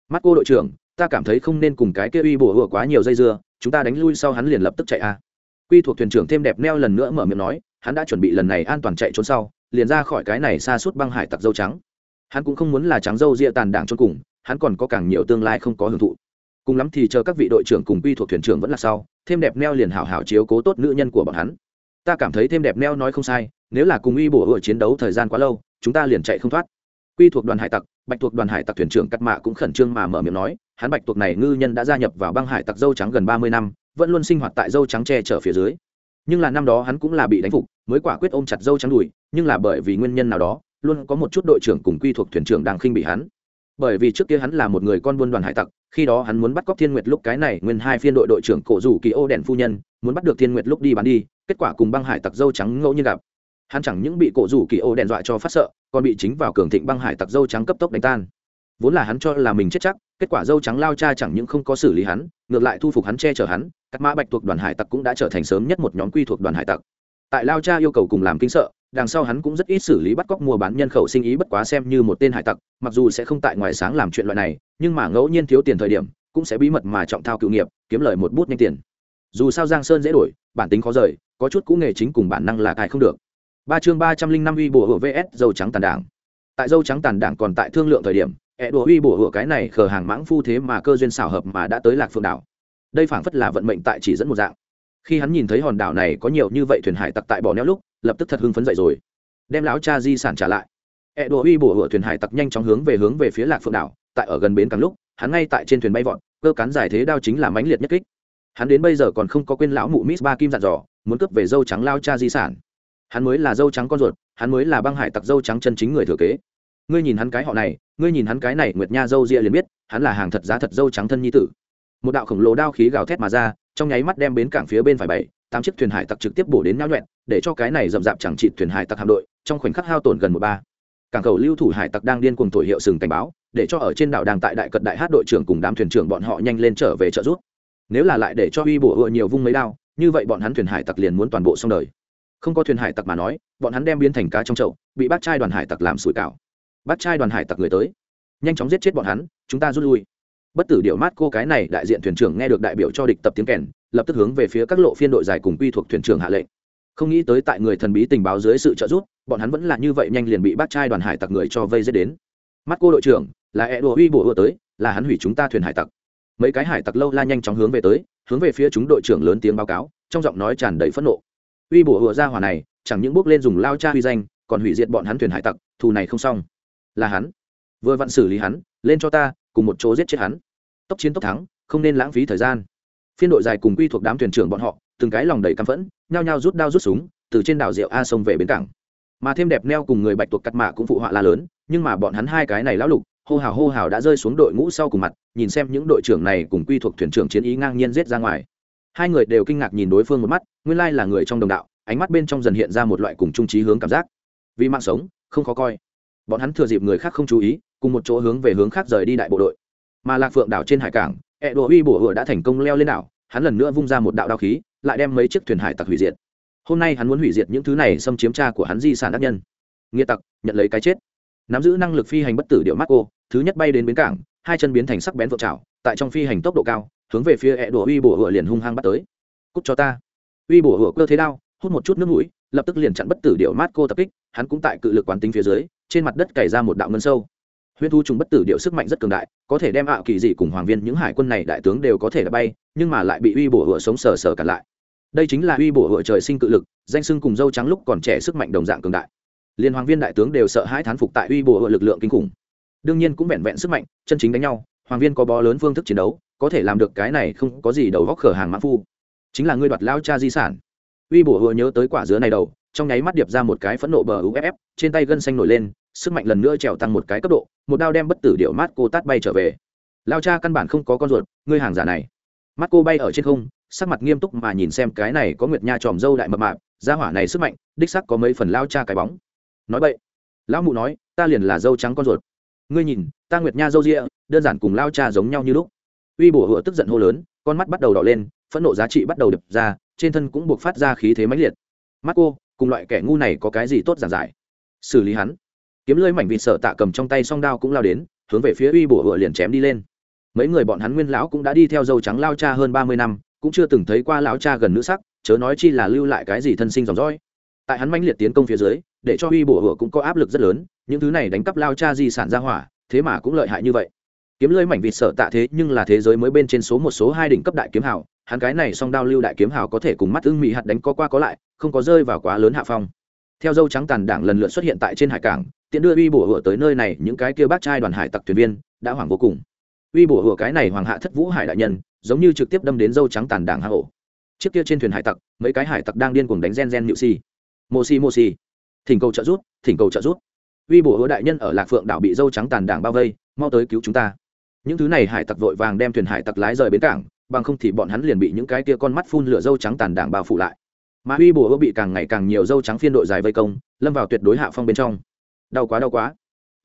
Mắt cô đội trưởng, ta cảm thấy không nên cùng cái kia uy bổ ựa quá nhiều dây dưa, chúng ta đánh lui sau hắn liền lập tức chạy a. Quy thuộc thuyền trưởng thêm đẹp neo lần nữa mở miệng nói, hắn đã chuẩn bị lần này an toàn chạy trốn sau, liền ra khỏi cái này xa suốt băng hải tặc dâu trắng hắn cũng không muốn là trắng dâu ria tàn đảng cho cùng, hắn còn có càng nhiều tương lai không có hưởng thụ. Cùng lắm thì chờ các vị đội trưởng cùng quy thuộc thuyền trưởng vẫn là sau, thêm đẹp neo liền hảo hảo chiếu cố tốt nữ nhân của bọn hắn. Ta cảm thấy thêm đẹp neo nói không sai, nếu là cùng uy bổ ở chiến đấu thời gian quá lâu, chúng ta liền chạy không thoát. Quy thuộc đoàn hải tặc, bạch thuộc đoàn hải tặc thuyền trưởng cắt mạ cũng khẩn trương mà mở miệng nói, hắn bạch thuộc này ngư nhân đã gia nhập vào băng hải tặc dâu trắng gần ba mươi năm, vẫn luôn sinh hoạt tại dâu trắng tre chở phía dưới. Nhưng là năm đó hắn cũng là bị đánh phục, mới quả quyết ôm chặt dâu trắng đùi, nhưng là bởi vì nguyên nhân nào đó luôn có một chút đội trưởng cùng quy thuộc thuyền trưởng đang khinh bị hắn. Bởi vì trước kia hắn là một người con buôn đoàn hải tặc, khi đó hắn muốn bắt cóc thiên nguyệt lúc cái này nguyên hai phiên đội đội trưởng cổ rủ kỳ ô đèn phu nhân, muốn bắt được thiên nguyệt lúc đi bán đi, kết quả cùng băng hải tặc dâu trắng ngẫu nhiên gặp. Hắn chẳng những bị cổ rủ kỳ ô đèn dọa cho phát sợ, còn bị chính vào cường thịnh băng hải tặc dâu trắng cấp tốc đánh tan. Vốn là hắn cho là mình chết chắc, kết quả dâu trắng lao cha chẳng những không có xử lý hắn, ngược lại thu phục hắn che chở hắn các mã bạch thuộc đoàn hải tặc cũng đã trở thành sớm nhất một nhóm quy thuộc đoàn hải tặc. Tại lao cha yêu cầu cùng làm kinh sợ đằng sau hắn cũng rất ít xử lý bắt cóc mua bán nhân khẩu sinh ý bất quá xem như một tên hải tặc, mặc dù sẽ không tại ngoài sáng làm chuyện loại này, nhưng mà ngẫu nhiên thiếu tiền thời điểm, cũng sẽ bí mật mà trọng thao cựu nghiệp, kiếm lời một bút nhanh tiền. Dù sao giang sơn dễ đổi, bản tính khó rời, có chút cũ nghề chính cùng bản năng là cài không được. Ba chương ba trăm linh năm uy bổ hựa vs dâu trắng tàn đảng. Tại dâu trắng tàn đảng còn tại thương lượng thời điểm ẹ đùa uy bổ hựa cái này khờ hàng mãng phu thế mà cơ duyên xảo hợp mà đã tới lạc phượng đảo. Đây phảng phất là vận mệnh tại chỉ dẫn một dạng. Khi hắn nhìn thấy hòn đảo này có nhiều như vậy thuyền hải tặc tại bỏ neo lúc lập tức thật hưng phấn dậy rồi. Đem lão cha di sản trả lại. Ẹ đùa uy bổ hựa thuyền hải tặc nhanh chóng hướng về hướng về phía lạc phượng đảo, tại ở gần bến càng lúc, hắn ngay tại trên thuyền bay vọt, cơ cán giải thế đao chính là mãnh liệt nhất kích. Hắn đến bây giờ còn không có quên lão mụ miss ba kim dặn dò, muốn cướp về dâu trắng lao cha di sản. Hắn mới là dâu trắng con ruột, hắn mới là băng hải tặc dâu trắng chân chính người thừa kế. Ngươi nhìn hắn cái họ này, ngươi nhìn hắn cái này nguyệt nha dâu ria liền biết, hắn là hàng thật giá thật dâu trắng thân nhi tử. Một đạo khổng lồ đao khí gào thét mà ra, trong nháy mắt đem bến cảng phía bên phải bảy tám chiếc thuyền hải tặc trực tiếp bổ đến nhau nhuẹn, để cho cái này rậm rạp chẳng trị thuyền hải tặc hạm đội, trong khoảnh khắc hao tổn gần một ba. Cảng cầu lưu thủ hải tặc đang điên cuồng thổi hiệu sừng cảnh báo, để cho ở trên đảo đang tại đại cận đại hát đội trưởng cùng đám thuyền trưởng bọn họ nhanh lên trở về trợ giúp. Nếu là lại để cho uy bổ ựa nhiều vung mấy đao, như vậy bọn hắn thuyền hải tặc liền muốn toàn bộ xong đời. Không có thuyền hải tặc mà nói, bọn hắn đem biến thành cá trong chậu, bị bác trai đoàn hải tặc làm sủi cảo. Bác trai đoàn hải tặc người tới, nhanh chóng giết chết bọn hắn, chúng ta rút lui. Bất tử điệu mát cô cái này đại diện thuyền trưởng nghe được đại biểu cho địch tập tiếng kèn lập tức hướng về phía các lộ phiên đội dài cùng quy thuộc thuyền trưởng hạ lệnh. Không nghĩ tới tại người thần bí tình báo dưới sự trợ giúp, bọn hắn vẫn là như vậy nhanh liền bị bắt trai đoàn hải tặc người cho vây giết đến. Mắt cô đội trưởng, là e đùa uy bổ ưa tới, là hắn hủy chúng ta thuyền hải tặc. Mấy cái hải tặc lâu la nhanh chóng hướng về tới, hướng về phía chúng đội trưởng lớn tiếng báo cáo, trong giọng nói tràn đầy phẫn nộ. Uy bổ ựa ra hỏa này, chẳng những bước lên dùng lao cha uy danh, còn hủy diệt bọn hắn thuyền hải tặc, thù này không xong. Là hắn. Vừa vặn xử lý hắn, lên cho ta, cùng một chỗ giết chết hắn. Tốc chiến tốc thắng, không nên lãng phí thời gian phiên đội dài cùng quy thuộc đám thuyền trưởng bọn họ, từng cái lòng đầy căm phẫn, nhao nhao rút đao rút súng, từ trên đảo rượu a sông về bến cảng. Mà thêm đẹp neo cùng người bạch tuộc cắt mạ cũng phụ họa la lớn, nhưng mà bọn hắn hai cái này lão lục, hô hào hô hào đã rơi xuống đội ngũ sau cùng mặt, nhìn xem những đội trưởng này cùng quy thuộc thuyền trưởng chiến ý ngang nhiên giết ra ngoài. Hai người đều kinh ngạc nhìn đối phương một mắt, nguyên lai là người trong đồng đạo, ánh mắt bên trong dần hiện ra một loại cùng trung trí hướng cảm giác. Vì mạng sống, không khó coi. Bọn hắn thừa dịp người khác không chú ý, cùng một chỗ hướng về hướng khác rời đi đại bộ đội. Mà lạc phượng đảo trên hải cảng E ẹ đồ uy bổ hựa đã thành công leo lên đảo, hắn lần nữa vung ra một đạo đao khí, lại đem mấy chiếc thuyền hải tặc hủy diệt. Hôm nay hắn muốn hủy diệt những thứ này xâm chiếm cha của hắn di sản đắc nhân. Nghĩa tặc, nhận lấy cái chết. Nắm giữ năng lực phi hành bất tử điệu mắt cô thứ nhất bay đến bến cảng, hai chân biến thành sắc bén vội trào, tại trong phi hành tốc độ cao, hướng về phía e ẹ đồ uy bổ hựa liền hung hăng bắt tới. Cút cho ta. Uy bổ hựa cơ thế đao, hút một chút nước mũi, lập tức liền chặn bất tử điệu mát cô tập kích, hắn cũng tại cự lực quán tính phía dưới, trên mặt đất cày ra một đạo ngân sâu huyễn thu trùng bất tử điệu sức mạnh rất cường đại, có thể đem ảo kỳ dị cùng hoàng viên những hải quân này đại tướng đều có thể đã bay, nhưng mà lại bị uy bổ hựa sống sờ sờ cản lại. Đây chính là uy bổ hựa trời sinh cự lực, danh sưng cùng dâu trắng lúc còn trẻ sức mạnh đồng dạng cường đại. Liên hoàng viên đại tướng đều sợ hãi thán phục tại uy bổ hựa lực lượng kinh khủng. Đương nhiên cũng vẹn vẹn sức mạnh, chân chính đánh nhau, hoàng viên có bó lớn phương thức chiến đấu, có thể làm được cái này không có gì đầu góc khở hàng mã phu. Chính là ngươi đoạt lao cha di sản. Uy bổ hựa nhớ tới quả dứa này đầu, trong nháy mắt điệp ra một cái phẫn nộ bờ uff trên tay gân xanh nổi lên sức mạnh lần nữa trèo tăng một cái cấp độ, một đao đem bất tử điệu mát cô tát bay trở về. Lao cha căn bản không có con ruột, ngươi hàng giả này. Mắt cô bay ở trên không, sắc mặt nghiêm túc mà nhìn xem cái này có nguyệt nha tròm dâu đại mập mạp, gia hỏa này sức mạnh, đích sắc có mấy phần lao cha cái bóng. Nói vậy lão mụ nói, ta liền là dâu trắng con ruột. Ngươi nhìn, ta nguyệt nha dâu rịa, đơn giản cùng lao cha giống nhau như lúc. Uy bổ hựa tức giận hô lớn, con mắt bắt đầu đỏ lên, phẫn nộ giá trị bắt đầu đập ra, trên thân cũng buộc phát ra khí thế mãnh liệt. Mắt cô cùng loại kẻ ngu này có cái gì tốt giản giải? Xử lý hắn kiếm lưới mảnh vịt sợ tạ cầm trong tay song đao cũng lao đến, hướng về phía uy bổ hựa liền chém đi lên. Mấy người bọn hắn nguyên lão cũng đã đi theo dâu trắng lao cha hơn ba mươi năm, cũng chưa từng thấy qua lão cha gần nữ sắc, chớ nói chi là lưu lại cái gì thân sinh dòng dõi. Tại hắn mãnh liệt tiến công phía dưới, để cho uy bổ hựa cũng có áp lực rất lớn, những thứ này đánh cắp lao cha di sản ra hỏa, thế mà cũng lợi hại như vậy. Kiếm lưới mảnh vịt sợ tạ thế nhưng là thế giới mới bên trên số một số hai đỉnh cấp đại kiếm hào, hắn cái này song đao lưu đại kiếm hào có thể cùng mắt ưng mỹ hạt đánh có qua có lại, không có rơi vào quá lớn hạ phong. Theo dâu trắng tàn đảng lần lượt xuất hiện tại trên hải cảng tiện đưa uy bổ hựa tới nơi này, những cái kia bác trai đoàn hải tặc thuyền viên, đã hoảng vô cùng. Uy bổ hựa cái này hoàng hạ thất vũ hải đại nhân, giống như trực tiếp đâm đến dâu trắng tàn đảng hạ hổ. Trước kia trên thuyền hải tặc, mấy cái hải tặc đang điên cuồng đánh gen gen nhự si. Mô si mô si. Thỉnh cầu trợ rút thỉnh cầu trợ rút uy bổ hứa đại nhân ở lạc phượng đảo bị dâu trắng tàn đảng bao vây, mau tới cứu chúng ta. Những thứ này hải tặc vội vàng đem thuyền hải tặc lái rời bến cảng, bằng không thì bọn hắn liền bị những cái tia con mắt phun lửa dâu trắng tàn đảng bao phủ lại. Mà uy bổ hứa bị càng ngày càng nhiều dâu trắng phiên đội dài vây công, lâm vào tuyệt đối hạ phong bên trong đau quá đau quá.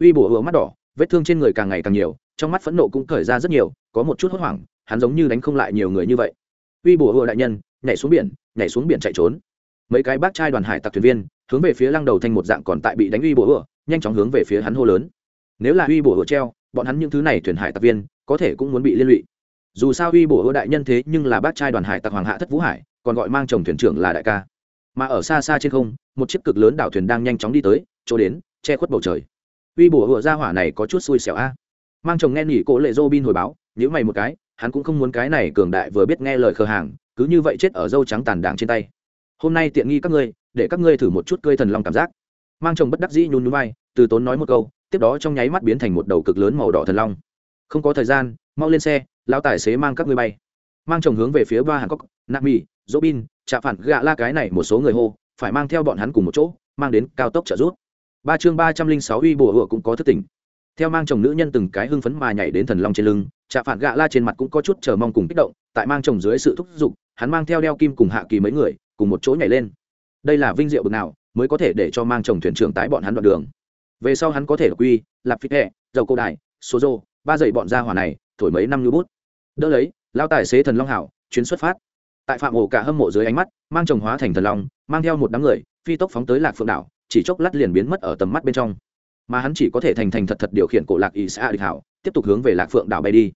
Uy bổ hứa mắt đỏ, vết thương trên người càng ngày càng nhiều, trong mắt phẫn nộ cũng khởi ra rất nhiều, có một chút hốt hoảng, hắn giống như đánh không lại nhiều người như vậy. Uy bổ hứa đại nhân, nhảy xuống biển, nhảy xuống biển chạy trốn. Mấy cái bác trai đoàn hải tặc thuyền viên, hướng về phía lăng đầu thanh một dạng còn tại bị đánh uy bổ hứa nhanh chóng hướng về phía hắn hô lớn. Nếu là uy bổ hứa treo, bọn hắn những thứ này thuyền hải tặc viên, có thể cũng muốn bị liên lụy. Dù sao uy bổ hứa đại nhân thế nhưng là bác trai đoàn hải tặc hoàng hạ thất vũ hải, còn gọi mang chồng thuyền trưởng là đại ca. Mà ở xa xa trên không, một chiếc cực lớn đảo thuyền đang nhanh chóng đi tới, chỗ đến che khuất bầu trời. Uy bổ hựa ra hỏa này có chút xui xẻo a. Mang chồng nghe nghỉ cố lệ dô bin hồi báo nhữ mày một cái, hắn cũng không muốn cái này cường đại vừa biết nghe lời khờ hàng, cứ như vậy chết ở dâu trắng tàn đảng trên tay. Hôm nay tiện nghi các ngươi, để các ngươi thử một chút cơi thần long cảm giác. Mang chồng bất đắc dĩ nhún nhún vai, từ tốn nói một câu, tiếp đó trong nháy mắt biến thành một đầu cực lớn màu đỏ thần long. Không có thời gian, mau lên xe lao tài xế mang các ngươi bay. Mang chồng hướng về phía ba hàn cốc nạp mì dỗ bin trả phản gạ la cái này một số người hô, phải mang theo bọn hắn cùng một chỗ, mang đến cao tốc trợ giúp ba chương ba trăm linh sáu uy bùa hựa cũng có thất tỉnh. Theo mang chồng nữ nhân từng cái hưng phấn mà nhảy đến thần long trên lưng trà phản gạ la trên mặt cũng có chút chờ mong cùng kích động, tại mang chồng dưới sự thúc giục, hắn mang theo đeo kim cùng hạ kỳ mấy người, cùng một chỗ nhảy lên. Đây là vinh diệu bực nào, mới có thể để cho mang chồng thuyền trưởng tái bọn hắn đoạn đường. Về sau hắn có thể quy lạp phích hẹ dầu câu đài, số rô ba dậy bọn ra hỏa này, thổi mấy năm như bút. Đỡ lấy lao tài xế thần long hảo, chuyến xuất phát. Tại phạm ổ cả hâm mộ dưới ánh mắt, mang chồng hóa thành thần long, mang theo một đám người, phi tốc phóng tới lạc phượng đảo chỉ chốc lát liền biến mất ở tầm mắt bên trong. Mà hắn chỉ có thể thành thành thật thật điều khiển cổ lạc ý xã địch hảo, tiếp tục hướng về lạc phượng đảo bay đi.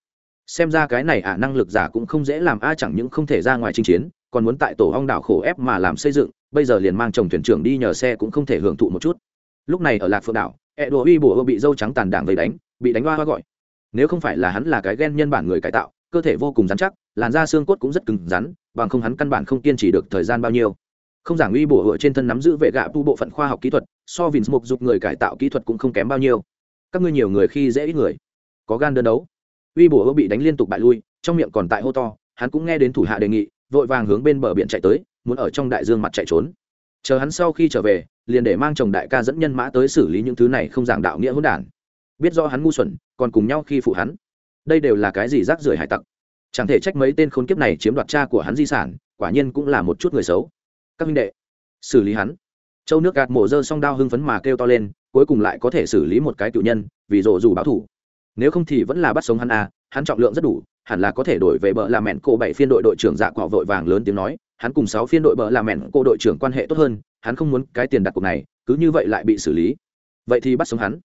Xem ra cái này ả năng lực giả cũng không dễ làm, a chẳng những không thể ra ngoài chinh chiến, còn muốn tại tổ hong đảo khổ ép mà làm xây dựng, bây giờ liền mang chồng thuyền trưởng đi nhờ xe cũng không thể hưởng thụ một chút. Lúc này ở lạc phượng đảo ẹ đùa uy bùa bị dâu trắng tàn đảng vây đánh, bị đánh hoa hoa gọi. Nếu không phải là hắn là cái ghen nhân bản người cải tạo, cơ thể vô cùng rắn chắc, làn da xương cốt cũng rất cứng rắn, bằng không hắn căn bản không kiên trì được thời gian bao nhiêu không giảng uy bổ hựa trên thân nắm giữ vệ gạ tu bộ phận khoa học kỹ thuật, so vins mục dục người cải tạo kỹ thuật cũng không kém bao nhiêu. Các ngươi nhiều người khi dễ ít người. Có gan đơn đấu. Uy bổ hựa bị đánh liên tục bại lui, trong miệng còn tại hô to, hắn cũng nghe đến thủ hạ đề nghị, vội vàng hướng bên bờ biển chạy tới, muốn ở trong đại dương mặt chạy trốn. Chờ hắn sau khi trở về, liền để mang chồng đại ca dẫn nhân mã tới xử lý những thứ này không giảng đạo nghĩa hỗn đản. Biết do hắn ngu xuẩn, còn cùng nhau khi phụ hắn. Đây đều là cái gì rác rưởi hải tặc? Chẳng thể trách mấy tên khốn kiếp này chiếm đoạt cha của hắn di sản, quả nhiên cũng là một chút người xấu các minh đệ, xử lý hắn. Châu nước gạt mổ dơ song đao hưng phấn mà kêu to lên, cuối cùng lại có thể xử lý một cái cựu nhân, vì rộ dù báo thủ. Nếu không thì vẫn là bắt sống hắn à hắn trọng lượng rất đủ, hẳn là có thể đổi về bờ là mẹn cô bảy phiên đội đội trưởng dạ quạo vội vàng lớn tiếng nói, hắn cùng sáu phiên đội bờ là mẹn cô đội trưởng quan hệ tốt hơn, hắn không muốn cái tiền đặt cuộc này, cứ như vậy lại bị xử lý. Vậy thì bắt sống hắn.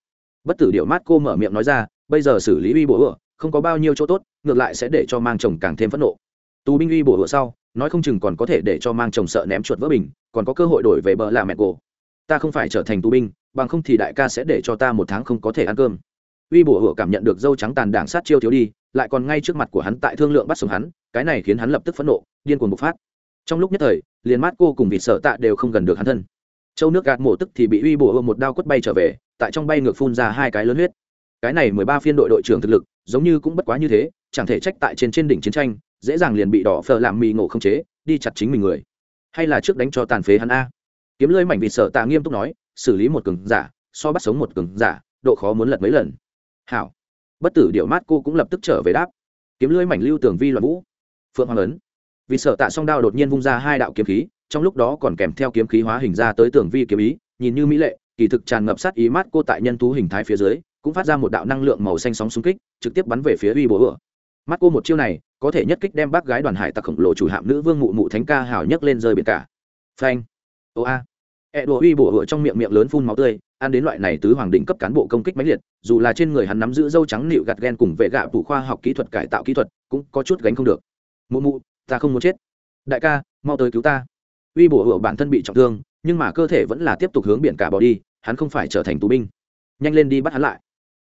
Bất tử điệu mát cô mở miệng nói ra, bây giờ xử lý uy bổ ựa, không có bao nhiêu chỗ tốt, ngược lại sẽ để cho mang chồng càng thêm phẫn nộ. Tù binh uy bổ ựa sau nói không chừng còn có thể để cho mang chồng sợ ném chuột vỡ bình, còn có cơ hội đổi về bờ là mẹ cổ. Ta không phải trở thành tù binh, bằng không thì đại ca sẽ để cho ta một tháng không có thể ăn cơm. Uy bổ hựa cảm nhận được dâu trắng tàn đảng sát chiêu thiếu đi, lại còn ngay trước mặt của hắn tại thương lượng bắt sống hắn, cái này khiến hắn lập tức phẫn nộ, điên cuồng bộc phát. Trong lúc nhất thời, liền mát cô cùng vịt sợ tạ đều không gần được hắn thân. Châu nước gạt mổ tức thì bị uy bổ hựa một đao quất bay trở về, tại trong bay ngược phun ra hai cái lớn huyết. Cái này mười ba phiên đội đội trưởng thực lực, giống như cũng bất quá như thế, chẳng thể trách tại trên trên đỉnh chiến tranh dễ dàng liền bị đỏ phở làm mì ngộ không chế, đi chặt chính mình người. Hay là trước đánh cho tàn phế hắn a. Kiếm lơi mảnh vịt sợ tạ nghiêm túc nói, xử lý một cường giả, so bắt sống một cường giả, độ khó muốn lật mấy lần. Hảo. Bất tử điệu mát cô cũng lập tức trở về đáp. Kiếm lưới mảnh lưu tường vi loạn vũ. Phượng hoàng lớn vì sợ tạ song đao đột nhiên vung ra hai đạo kiếm khí, trong lúc đó còn kèm theo kiếm khí hóa hình ra tới tường vi kiếm ý, nhìn như mỹ lệ, kỳ thực tràn ngập sát ý mát cô tại nhân thú hình thái phía dưới, cũng phát ra một đạo năng lượng màu xanh sóng xung kích, trực tiếp bắn về phía uy bố ửa mắt cô một chiêu này, có thể nhất kích đem bác gái đoàn hải tặc khổng lồ chủ hạm nữ vương mụ mụ thánh ca hào nhấc lên rơi biển cả. Phanh. Ô a. Ẹ đùa uy bổ ửa trong miệng miệng lớn phun máu tươi, ăn đến loại này tứ hoàng đỉnh cấp cán bộ công kích mãnh liệt, dù là trên người hắn nắm giữ dâu trắng nịu gạt ghen cùng vệ gạ tủ khoa học kỹ thuật cải tạo kỹ thuật, cũng có chút gánh không được. Mụ mụ, ta không muốn chết. Đại ca, mau tới cứu ta. Uy bổ ửa bản thân bị trọng thương, nhưng mà cơ thể vẫn là tiếp tục hướng biển cả bỏ đi, hắn không phải trở thành tù binh. Nhanh lên đi bắt hắn lại.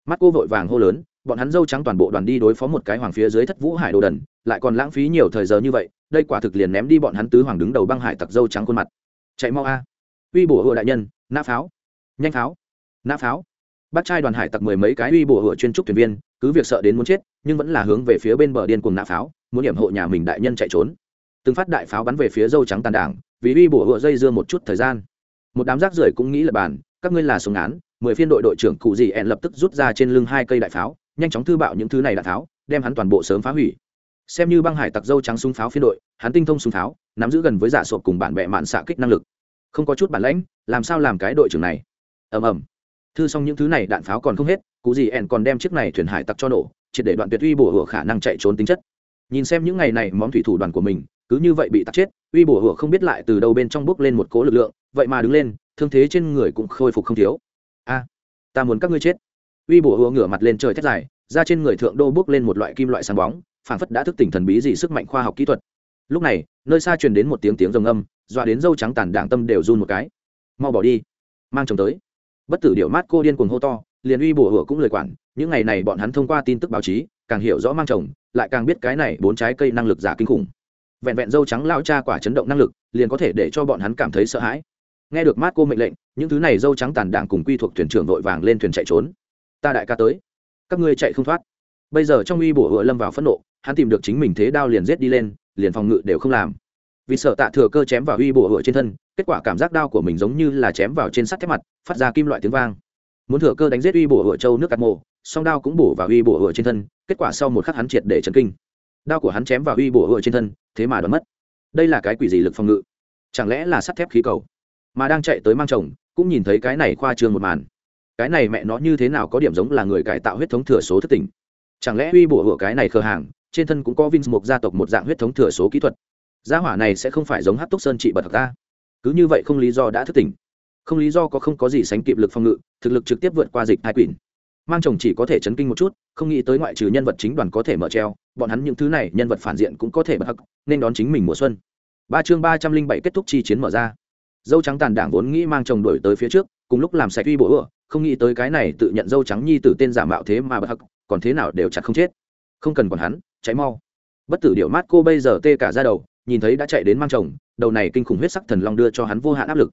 Mắt cô vội vàng hô lớn bọn hắn dâu trắng toàn bộ đoàn đi đối phó một cái hoàng phía dưới thất vũ hải đồ đần, lại còn lãng phí nhiều thời giờ như vậy, đây quả thực liền ném đi bọn hắn tứ hoàng đứng đầu băng hải tặc dâu trắng khuôn mặt. Chạy mau a. Uy bổ hựa đại nhân, nã pháo. Nhanh pháo. Nã pháo. Bắt trai đoàn hải tặc mười mấy cái uy bổ hựa chuyên trúc thuyền viên, cứ việc sợ đến muốn chết, nhưng vẫn là hướng về phía bên bờ điên cùng nã pháo, muốn điểm hộ nhà mình đại nhân chạy trốn. Từng phát đại pháo bắn về phía dâu trắng tàn đảng, vì uy bổ hựa dây dưa một chút thời gian. Một đám rác rưởi cũng nghĩ là bàn, các ngươi là súng án mười phiên đội đội trưởng cụ gì ẹn lập tức rút ra trên lưng hai cây đại pháo nhanh chóng thư bạo những thứ này đạn pháo đem hắn toàn bộ sớm phá hủy. Xem như băng hải tặc dâu trắng súng pháo phiên đội, hắn tinh thông súng pháo, nắm giữ gần với dạ giả sộp cùng bạn bè mạn xạ kích năng lực. Không có chút bản lãnh, làm sao làm cái đội trưởng này? Ầm ầm. Thư xong những thứ này đạn pháo còn không hết cụ gì ẹn còn đem chiếc này thuyền hải tặc cho nổ, triệt để đoạn tuyệt uy bổ hửa khả năng chạy trốn tính chất. Nhìn xem những ngày này món thủy thủ đoàn của mình, cứ như vậy bị tặc chết, uy bổ hửa không biết lại từ đâu bên trong bước lên một cố lực lượng, vậy mà đứng lên, thương thế trên người cũng khôi phục không thiếu. A, ta muốn các ngươi chết uy bổ hứa ngửa mặt lên trời thét dài, ra trên người thượng đô bước lên một loại kim loại sáng bóng, phảng phất đã thức tỉnh thần bí gì sức mạnh khoa học kỹ thuật. Lúc này, nơi xa truyền đến một tiếng tiếng rồng âm, dọa đến dâu trắng tàn đảng tâm đều run một cái. Mau bỏ đi. Mang chồng tới. Bất tử điệu mát cô điên cuồng hô to, liền uy bổ hửa cũng lời quản, những ngày này bọn hắn thông qua tin tức báo chí, càng hiểu rõ mang chồng, lại càng biết cái này bốn trái cây năng lực giả kinh khủng. Vẹn vẹn dâu trắng lao cha quả chấn động năng lực, liền có thể để cho bọn hắn cảm thấy sợ hãi. Nghe được mát cô mệnh lệnh, những thứ này dâu trắng tàn đảng cùng quy thuộc thuyền trưởng vội vàng lên thuyền chạy trốn ta đại ca tới. Các ngươi chạy không thoát. Bây giờ trong uy bổ hựa lâm vào phẫn nộ hắn tìm được chính mình thế đao liền giết đi lên liền phòng ngự đều không làm. Vì sợ tạ thừa cơ chém vào uy bổ hựa trên thân kết quả cảm giác đao của mình giống như là chém vào trên sắt thép mặt phát ra kim loại tiếng vang. Muốn thừa cơ đánh giết uy bổ hựa châu nước cắt mồ, song đao cũng bổ vào uy bổ hựa trên thân kết quả sau một khắc hắn triệt để chấn kinh. Đao của hắn chém vào uy bổ hựa trên thân thế mà đoán mất. Đây là cái quỷ gì lực phòng ngự. Chẳng lẽ là sắt thép khí cầu? Mà đang chạy tới mang chồng cũng nhìn thấy cái này khoa trương một màn cái này mẹ nó như thế nào có điểm giống là người cải tạo huyết thống thừa số thất tình chẳng lẽ uy bổ hựa cái này khờ hàng, trên thân cũng có vinh một gia tộc một dạng huyết thống thừa số kỹ thuật? Gia hỏa này sẽ không phải giống hát túc sơn trị bật thật ta. Cứ như vậy không lý do đã thức tỉnh. Không lý do có không có gì sánh kịp lực phòng ngự, thực lực trực tiếp vượt qua dịch hai quỷ. Mang chồng chỉ có thể chấn kinh một chút, không nghĩ tới ngoại trừ nhân vật chính đoàn có thể mở treo, bọn hắn những thứ này nhân vật phản diện cũng có thể bật hắc nên đón chính mình mùa xuân. Ba chương ba trăm linh bảy kết thúc chi chiến mở ra. Dâu trắng tàn đảng vốn nghĩ mang chồng đổi tới phía trước, cùng lúc làm sạch uy bộ ựa không nghĩ tới cái này tự nhận dâu trắng nhi tử tên giả mạo thế mà bất hắc, còn thế nào đều chặt không chết. Không cần còn hắn cháy mau. Bất tử điệu mát cô bây giờ tê cả ra đầu, nhìn thấy đã chạy đến mang chồng, đầu này kinh khủng huyết sắc thần long đưa cho hắn vô hạn áp lực.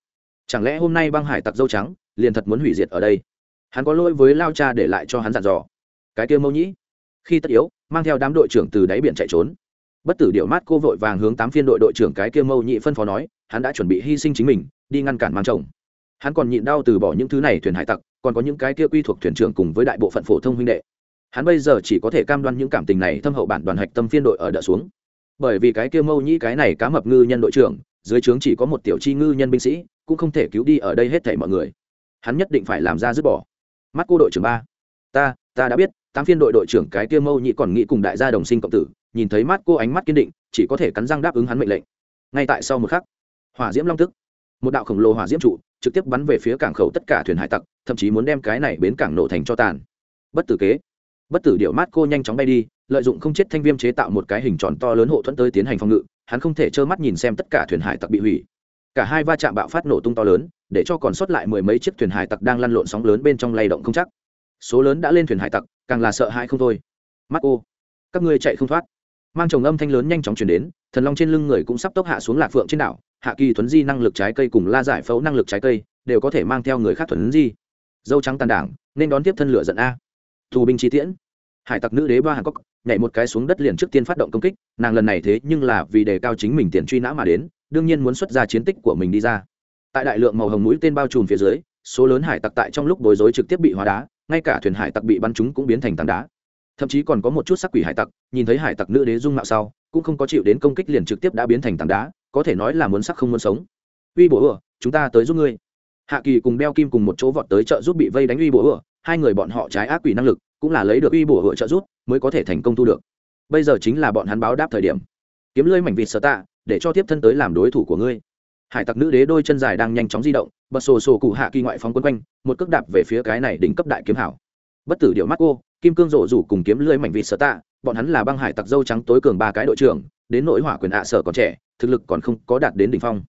Chẳng lẽ hôm nay băng hải tặc dâu trắng, liền thật muốn hủy diệt ở đây? Hắn có lỗi với lao cha để lại cho hắn dặn dò. Cái kia mâu nhĩ, khi tất yếu, mang theo đám đội trưởng từ đáy biển chạy trốn. Bất tử điệu mát cô vội vàng hướng tám phiên đội đội trưởng cái kia mâu nhị phân phó nói, hắn đã chuẩn bị hy sinh chính mình, đi ngăn cản mang chồng hắn còn nhịn đau từ bỏ những thứ này thuyền hải tặc, còn có những cái kia quy thuộc thuyền trưởng cùng với đại bộ phận phổ thông huynh đệ. Hắn bây giờ chỉ có thể cam đoan những cảm tình này thâm hậu bản đoàn hạch tâm phiên đội ở đỡ xuống. Bởi vì cái kia mâu nhĩ cái này cá mập ngư nhân đội trưởng, dưới trướng chỉ có một tiểu chi ngư nhân binh sĩ, cũng không thể cứu đi ở đây hết thảy mọi người. Hắn nhất định phải làm ra dứt bỏ. Mắt cô đội trưởng ba. Ta ta đã biết, tám phiên đội đội trưởng cái kia mâu nhĩ còn nghĩ cùng đại gia đồng sinh cộng tử, nhìn thấy mắt cô ánh mắt kiên định, chỉ có thể cắn răng đáp ứng hắn mệnh lệnh. Ngay tại sau một khắc, hỏa diễm long tức, một đạo khổng lồ hỏa diễm trụ trực tiếp bắn về phía cảng khẩu tất cả thuyền hải tặc, thậm chí muốn đem cái này bến cảng nổ thành cho tàn. Bất tử kế. Bất tử điệu mát cô nhanh chóng bay đi, lợi dụng không chết thanh viêm chế tạo một cái hình tròn to lớn hộ thuẫn tới tiến hành phòng ngự, hắn không thể trơ mắt nhìn xem tất cả thuyền hải tặc bị hủy. Cả hai va chạm bạo phát nổ tung to lớn, để cho còn sót lại mười mấy chiếc thuyền hải tặc đang lăn lộn sóng lớn bên trong lay động không chắc. Số lớn đã lên thuyền hải tặc, càng là sợ hãi không thôi. Mắt cô, các ngươi chạy không thoát. Mang chồng âm thanh lớn nhanh chóng chuyển đến thần long trên lưng người cũng sắp tốc hạ xuống lạc phượng trên đảo, hạ kỳ thuấn di năng lực trái cây cùng la giải phẫu năng lực trái cây đều có thể mang theo người khác thuấn di. Dâu trắng tàn đảng, nên đón tiếp thân lửa giận a. Tù binh chi tiễn. Hải tặc nữ đế ba hàn cốc nhảy một cái xuống đất liền trước tiên phát động công kích, nàng lần này thế nhưng là vì đề cao chính mình tiền truy nã mà đến, đương nhiên muốn xuất ra chiến tích của mình đi ra. Tại đại lượng màu hồng mũi tên bao trùm phía dưới, số lớn hải tặc tại trong lúc bối rối trực tiếp bị hóa đá, ngay cả thuyền hải tặc bị bắn chúng cũng biến thành tảng đá. Thậm chí còn có một chút sắc quỷ hải tặc, nhìn thấy hải tặc nữ đế dung mạo sau cũng không có chịu đến công kích liền trực tiếp đã biến thành tảng đá, có thể nói là muốn sắc không muốn sống. Uy bổ ừa, chúng ta tới giúp ngươi. Hạ kỳ cùng beo kim cùng một chỗ vọt tới chợ giúp bị vây đánh uy bổ ừa, hai người bọn họ trái ác quỷ năng lực, cũng là lấy được uy bổ ừa trợ giúp, mới có thể thành công thu được. Bây giờ chính là bọn hắn báo đáp thời điểm. Kiếm lưới mảnh vịt sở tạ, để cho tiếp thân tới làm đối thủ của ngươi. Hải tặc nữ đế đôi chân dài đang nhanh chóng di động, bật sổ sổ cụ hạ kỳ ngoại phóng quân quanh, một cước đạp về phía cái này đỉnh cấp đại kiếm hảo. Bất tử điệu mắt cô, kim cương rộ rủ cùng kiếm lưới mảnh vịt sở tạ bọn hắn là băng hải tặc dâu trắng tối cường ba cái đội trưởng, đến nỗi hỏa quyền ạ sở còn trẻ, thực lực còn không có đạt đến đỉnh phong.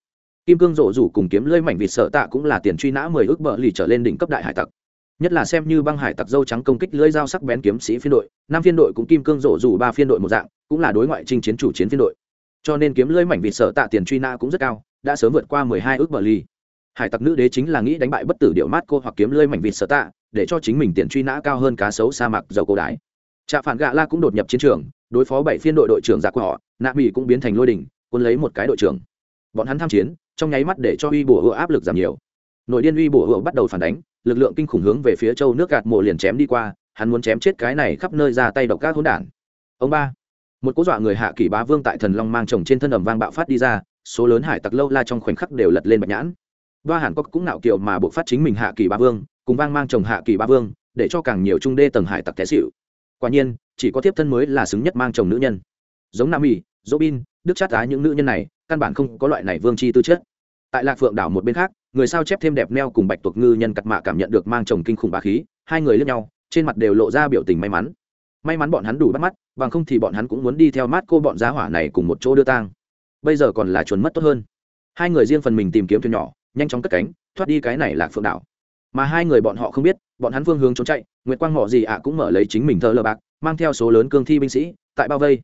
Kim cương rộ rủ cùng kiếm lơi mảnh vịt sợ tạ cũng là tiền truy nã mười ước bờ lì trở lên đỉnh cấp đại hải tặc. Nhất là xem như băng hải tặc dâu trắng công kích lưỡi dao sắc bén kiếm sĩ phiên đội, năm phiên đội cũng kim cương rộ rủ ba phiên đội một dạng, cũng là đối ngoại chinh chiến chủ chiến phiên đội. Cho nên kiếm lưỡi mảnh vịt sợ tạ tiền truy nã cũng rất cao, đã sớm vượt qua mười hai ước bờ ly hải tặc nữ đế chính là nghĩ đánh bại bất tử điệu mát cô hoặc kiếm lưỡi mảnh vịt sợ tạ, để cho chính mình tiền truy nã cao hơn cá sấu sa mạc dầu cô đái trạ phản gạ la cũng đột nhập chiến trường đối phó bảy phiên đội đội trưởng giả của họ nạ mỹ cũng biến thành lôi đình, quân lấy một cái đội trưởng. Bọn hắn tham chiến trong nháy mắt để cho uy bổ hựa áp lực giảm nhiều. Nội điên uy bổ hựa bắt đầu phản đánh lực lượng kinh khủng hướng về phía châu nước gạt mộ liền chém đi qua hắn muốn chém chết cái này khắp nơi ra tay độc các hỗn đản. Ông ba một cố dọa người hạ kỷ bá vương tại thần long mang chồng trên thân ẩm vang bạo phát đi ra số lớn hải tặc lâu la trong khoảnh khắc đều lật lên bạch nhãn. Ba hàn cốc cũng nạo kiệu mà buộc phát chính mình hạ kỳ bá vương cùng vang mang chồng hạ kỳ bá vương để cho càng nhiều trung đê tầng hải tặc té xịu quả nhiên, chỉ có tiếp thân mới là xứng nhất mang chồng nữ nhân. Giống nam mỹ dỗ bin đức chát á những nữ nhân này, căn bản không có loại này vương chi tư chất. Tại lạc phượng đảo một bên khác, người sao chép thêm đẹp neo cùng bạch tuộc ngư nhân cặt mạ cảm nhận được mang chồng kinh khủng bá khí, hai người lướt nhau, trên mặt đều lộ ra biểu tình may mắn. May mắn bọn hắn đủ bắt mắt, bằng không thì bọn hắn cũng muốn đi theo mát cô bọn giá hỏa này cùng một chỗ đưa tang. Bây giờ còn là chuẩn mất tốt hơn. Hai người riêng phần mình tìm kiếm thuyền nhỏ, nhanh chóng cất cánh, thoát đi cái này lạc phượng đảo. Mà hai người bọn họ không biết bọn hắn phương hướng trốn chạy, nguyệt quang mỏ gì ạ cũng mở lấy chính mình thợ lờ bạc, mang theo số lớn cương thi binh sĩ, tại bao vây.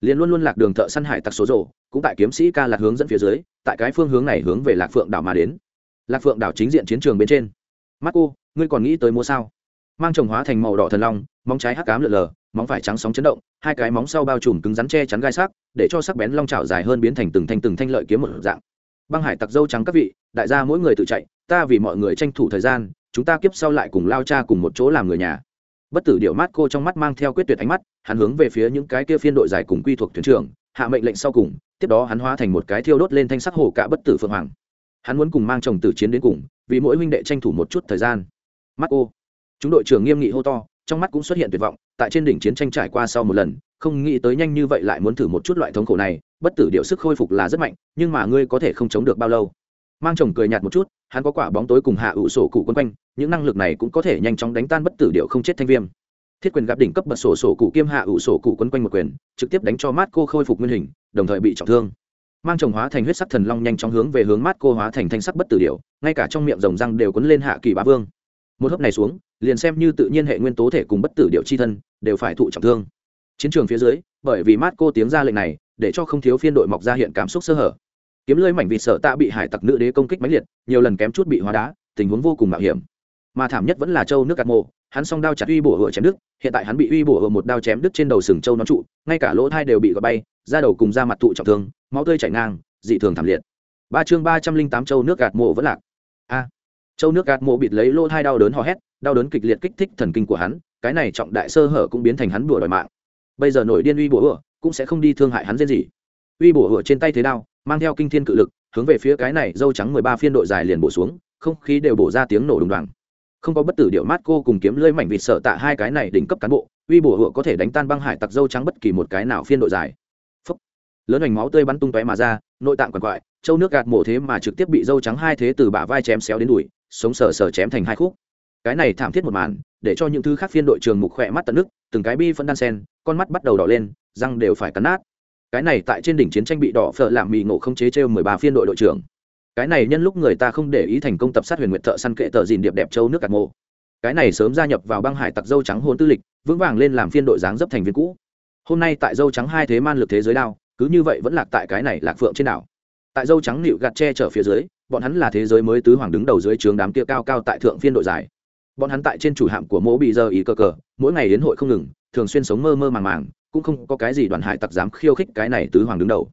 Liền luôn luôn lạc đường thợ săn hải tặc số rổ cũng tại kiếm sĩ ca lạc hướng dẫn phía dưới, tại cái phương hướng này hướng về lạc phượng đảo mà đến. Lạc phượng đảo chính diện chiến trường bên trên. Mắt cô, ngươi còn nghĩ tới mua sao? Mang trồng hóa thành màu đỏ thần long, móng trái hắc cám lượn lờ, móng phải trắng sóng chấn động, hai cái móng sau bao trùm cứng rắn che chắn gai sắc, để cho sắc bén long trào dài hơn biến thành từng thanh từng thanh lợi kiếm một dạng. Băng hải tặc dâu trắng các vị, đại gia mỗi người tự chạy, ta vì mọi người tranh thủ thời gian chúng ta kiếp sau lại cùng lao cha cùng một chỗ làm người nhà. Bất tử điệu mát cô trong mắt mang theo quyết tuyệt ánh mắt, hắn hướng về phía những cái kia phiên đội dài cùng quy thuộc thuyền trưởng, hạ mệnh lệnh sau cùng, tiếp đó hắn hóa thành một cái thiêu đốt lên thanh sắc hồ cả bất tử phượng hoàng. Hắn muốn cùng mang chồng tử chiến đến cùng, vì mỗi huynh đệ tranh thủ một chút thời gian. Mắt cô. Chúng đội trưởng nghiêm nghị hô to, trong mắt cũng xuất hiện tuyệt vọng, tại trên đỉnh chiến tranh trải qua sau một lần, không nghĩ tới nhanh như vậy lại muốn thử một chút loại thống khổ này, bất tử điệu sức khôi phục là rất mạnh, nhưng mà ngươi có thể không chống được bao lâu. Mang chồng cười nhạt một chút hắn có quả bóng tối cùng hạ ủ sổ cụ quân quanh, những năng lực này cũng có thể nhanh chóng đánh tan bất tử điệu không chết thanh viêm. Thiết quyền gặp đỉnh cấp bật sổ sổ cụ kiêm hạ ủ sổ cụ quân quanh một quyền, trực tiếp đánh cho mát cô khôi phục nguyên hình, đồng thời bị trọng thương. Mang chồng hóa thành huyết sắc thần long nhanh chóng hướng về hướng mát cô hóa thành thanh sắc bất tử điệu ngay cả trong miệng rồng răng đều quấn lên hạ kỳ bá vương. Một hớp này xuống, liền xem như tự nhiên hệ nguyên tố thể cùng bất tử điệu chi thân, đều phải thụ trọng thương. Chiến trường phía dưới, bởi vì mát cô tiếng ra lệnh này, để cho không thiếu phiên đội mọc ra hiện cảm xúc sơ hở kiếm lưới mảnh vịt sợ tạ bị hải tặc nữ đế công kích mãnh liệt, nhiều lần kém chút bị hóa đá, tình huống vô cùng mạo hiểm. Mà thảm nhất vẫn là châu nước cát mộ, hắn song đao chặt uy bổ hựa chém đứt, hiện tại hắn bị uy bổ hựa một đao chém đứt trên đầu sừng châu nó trụ, ngay cả lỗ thai đều bị gọt bay ra đầu cùng ra mặt tụ trọng thương, máu tươi chảy ngang, dị thường thảm liệt. Ba chương ba trăm linh tám châu nước gạt mộ vẫn lạc. A. Châu nước gạt mộ bịt lấy lỗ thai đau đớn hò hét, đau đớn kịch liệt kích thích thần kinh của hắn, cái này trọng đại sơ hở cũng biến thành hắn bùa đòi mạng. Bây giờ nổi điên uy bổ hựa cũng sẽ không đi thương hại hắn riêng gì. Uy bổ hựa trên tay thế đao mang theo kinh thiên cự lực, hướng về phía cái này dâu trắng mười ba phiên đội dài liền bổ xuống, không khí đều bổ ra tiếng nổ đùng đoàng. Không có bất tử điệu mát cô cùng kiếm lưỡi mảnh vịt sợ tạ hai cái này đỉnh cấp cán bộ, uy bổ hựa có thể đánh tan băng hải tặc dâu trắng bất kỳ một cái nào phiên đội dài. Phúc. lớn hoành máu tươi bắn tung tóe mà ra, nội tạng quằn quại, châu nước gạt mổ thế mà trực tiếp bị dâu trắng hai thế từ bả vai chém xéo đến đùi, sống sờ sờ chém thành hai khúc. Cái này thảm thiết một màn, để cho những thứ khác phiên đội trường mục khỏe mắt tận nước, từng cái bi phân đan sen, con mắt bắt đầu đỏ lên, răng đều phải cắn nát cái này tại trên đỉnh chiến tranh bị đỏ phở làm mì ngộ không chế trêu mười ba phiên đội đội trưởng. Cái này nhân lúc người ta không để ý thành công tập sát huyền nguyệt thợ săn kệ tờ dìn điệp đẹp châu nước cạt mộ cái này sớm gia nhập vào băng hải tặc dâu trắng hôn tư lịch, vững vàng lên làm phiên đội dáng dấp thành viên cũ. Hôm nay tại dâu trắng hai thế man lực thế giới đao, cứ như vậy vẫn lạc tại cái này lạc phượng trên đảo. Tại dâu trắng nịu gạt tre chở phía dưới, bọn hắn là thế giới mới tứ hoàng đứng đầu dưới trường đám kia cao cao tại thượng phiên đội dài bọn hắn tại trên chủ hạm của mỗ bị giờ ý cơ cờ, mỗi ngày đến hội không ngừng thường xuyên sống mơ mơ màng màng, cũng không có cái gì đoàn hải tặc dám khiêu khích cái này tứ hoàng đứng đầu.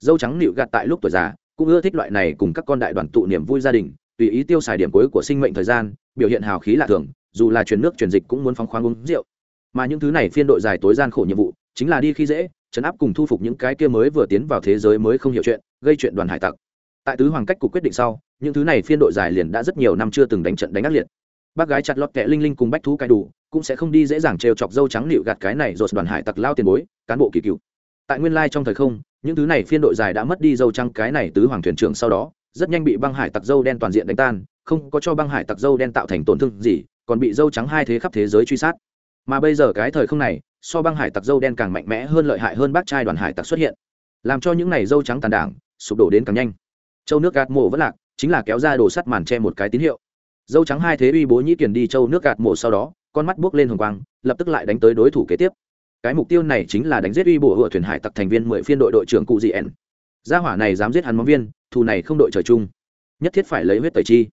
Dâu trắng nịu gạt tại lúc tuổi già, cũng ưa thích loại này cùng các con đại đoàn tụ niềm vui gia đình, tùy ý tiêu xài điểm cuối của sinh mệnh thời gian, biểu hiện hào khí lạ thường, dù là truyền nước truyền dịch cũng muốn phóng khoáng uống rượu. Mà những thứ này phiên đội dài tối gian khổ nhiệm vụ, chính là đi khi dễ, chấn áp cùng thu phục những cái kia mới vừa tiến vào thế giới mới không hiểu chuyện, gây chuyện đoàn hải tặc. Tại tứ hoàng cách cục quyết định sau, những thứ này phiên đội dài liền đã rất nhiều năm chưa từng đánh trận đánh ác liệt. Bác gái chặt lọt kẹ linh linh cùng bách thú cai đủ cũng sẽ không đi dễ dàng trêu chọc dâu trắng nịu gạt cái này rồi đoàn hải tặc lao tiền bối, cán bộ kỳ cựu. Tại nguyên lai trong thời không, những thứ này phiên đội dài đã mất đi dâu trắng cái này tứ hoàng thuyền trưởng sau đó, rất nhanh bị băng hải tặc dâu đen toàn diện đánh tan, không có cho băng hải tặc dâu đen tạo thành tổn thương gì, còn bị dâu trắng hai thế khắp thế giới truy sát. Mà bây giờ cái thời không này, so băng hải tặc dâu đen càng mạnh mẽ hơn lợi hại hơn bác trai đoàn hải tặc xuất hiện. Làm cho những này dâu trắng tàn đảng, sụp đổ đến càng nhanh. Châu nước gạt mộ vẫn lạc, chính là kéo ra đồ sắt màn che một cái tín hiệu. Dâu trắng hai thế uy bố nhĩ kiền đi châu nước gạt mộ sau đó con mắt buốc lên hồng quang, lập tức lại đánh tới đối thủ kế tiếp. Cái mục tiêu này chính là đánh giết uy bổ hựa thuyền hải tặc thành viên mười phiên đội đội trưởng cụ dị ẻn gia hỏa này dám giết hắn móng viên, thù này không đội trời chung. Nhất thiết phải lấy huyết tẩy chi.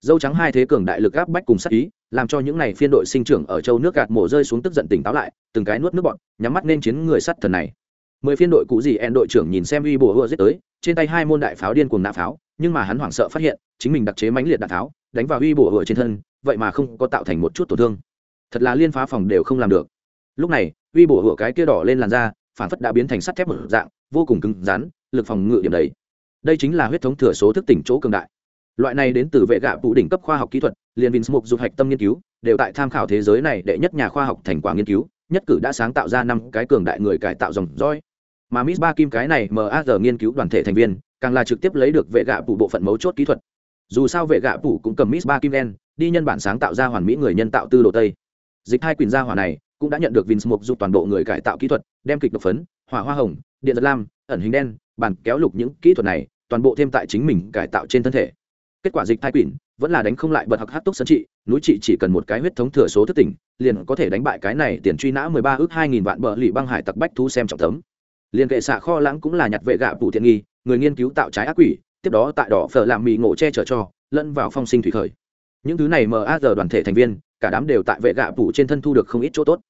Dâu trắng hai thế cường đại lực áp bách cùng sát ý, làm cho những này phiên đội sinh trưởng ở châu nước gạt mổ rơi xuống tức giận tỉnh táo lại, từng cái nuốt nước bọn nhắm mắt nên chiến người sắt thần này. Mười phiên đội cụ gì en đội trưởng nhìn xem uy bổ hựa giết tới, trên tay hai môn đại pháo điên cuồng nã pháo, nhưng mà hắn hoảng sợ phát hiện, chính mình đặc chế mãnh liệt đạn pháo, đánh vào uy bổ hựa trên thân, vậy mà không có tạo thành một chút tổn thương thật là liên phá phòng đều không làm được. Lúc này, uy bổ hựa cái kia đỏ lên làn da, phản phất đã biến thành sắt thép một dạng, vô cùng cứng rắn, lực phòng ngự điểm đấy. Đây chính là huyết thống thừa số thức tỉnh chỗ cường đại. Loại này đến từ vệ gạ vụ đỉnh cấp khoa học kỹ thuật, liền vinh mục dục hạch tâm nghiên cứu, đều tại tham khảo thế giới này đệ nhất nhà khoa học thành quả nghiên cứu, nhất cử đã sáng tạo ra năm cái cường đại người cải tạo dòng roi mà miss ba kim cái này maz nghiên cứu đoàn thể thành viên, càng là trực tiếp lấy được vệ gạ vụ bộ phận mấu chốt kỹ thuật. Dù sao vệ gạ vụ cũng cầm miss ba kim đen đi nhân bản sáng tạo ra hoàn mỹ người nhân tạo tư đồ tây dịch hai quyền gia hỏa này cũng đã nhận được vinh mục dục toàn bộ người cải tạo kỹ thuật, đem kịch độc phấn, hỏa hoa hồng, điện giật lam, ẩn hình đen, bản kéo lục những kỹ thuật này toàn bộ thêm tại chính mình cải tạo trên thân thể. Kết quả dịch thai quỷ vẫn là đánh không lại bật hặc hát túc sân trị, núi trị chỉ cần một cái huyết thống thừa số thất tỉnh, liền có thể đánh bại cái này tiền truy nã mười ba ước hai nghìn vạn bờ lì băng hải tặc bách thu xem trọng tấm liền kệ xạ kho lãng cũng là nhặt vệ gạ phụ thiện nghi, người nghiên cứu tạo trái ác quỷ, tiếp đó tại đỏ phở làm mì ngộ che chở cho, lẫn vào phong sinh thủy khởi. Những thứ này maz đoàn thể thành viên cả đám đều tại vệ gạ phủ trên thân thu được không ít chỗ tốt.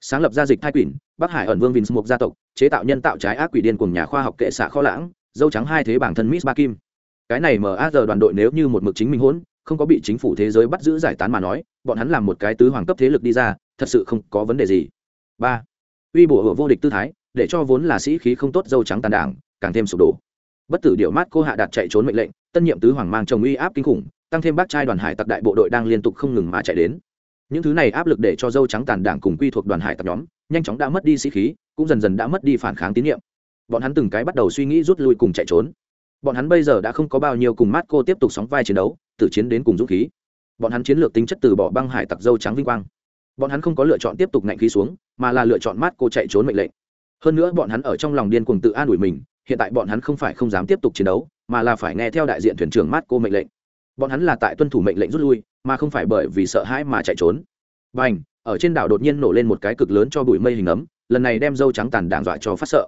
Sáng lập ra dịch thai quỷ bắc hải ẩn vương vinh một gia tộc, chế tạo nhân tạo trái ác quỷ điên cùng nhà khoa học kệ xạ kho lãng, dâu trắng hai thế bản thân miss ba kim. Cái này maz đoàn đội nếu như một mực chính mình hỗn, không có bị chính phủ thế giới bắt giữ giải tán mà nói, bọn hắn làm một cái tứ hoàng cấp thế lực đi ra, thật sự không có vấn đề gì. Ba. Uy bổ hộ vô địch tư thái, để cho vốn là sĩ khí không tốt dâu trắng tàn đảng, càng thêm sụp đổ. Bất tử điệu mát cô hạ đạt chạy trốn mệnh lệnh, tân nhiệm tứ hoàng mang chồng uy áp kinh khủng, tăng thêm bác trai đoàn hải tặc đại bộ đội đang liên tục không ngừng mà chạy đến những thứ này áp lực để cho dâu trắng tàn đảng cùng quy thuộc đoàn hải tặc nhóm nhanh chóng đã mất đi sĩ khí, cũng dần dần đã mất đi phản kháng tín nhiệm. Bọn hắn từng cái bắt đầu suy nghĩ rút lui cùng chạy trốn. Bọn hắn bây giờ đã không có bao nhiêu cùng mát cô tiếp tục sóng vai chiến đấu từ chiến đến cùng dũng khí. Bọn hắn chiến lược tính chất từ bỏ băng hải tặc dâu trắng vinh quang. Bọn hắn không có lựa chọn tiếp tục ngạnh khí xuống, mà là lựa chọn mát cô chạy trốn mệnh lệnh. Hơn nữa bọn hắn ở trong lòng điên cuồng tự an ủi mình, hiện tại bọn hắn không phải không dám tiếp tục chiến đấu, mà là phải nghe theo đại diện thuyền trưởng mát cô mệnh lệnh. Bọn hắn là tại tuân thủ mệnh lệnh rút lui mà không phải bởi vì sợ hãi mà chạy trốn. Và ảnh ở trên đảo đột nhiên nổ lên một cái cực lớn cho bụi mây hình ấm, lần này đem dâu trắng tàn đảng dọa cho phát sợ.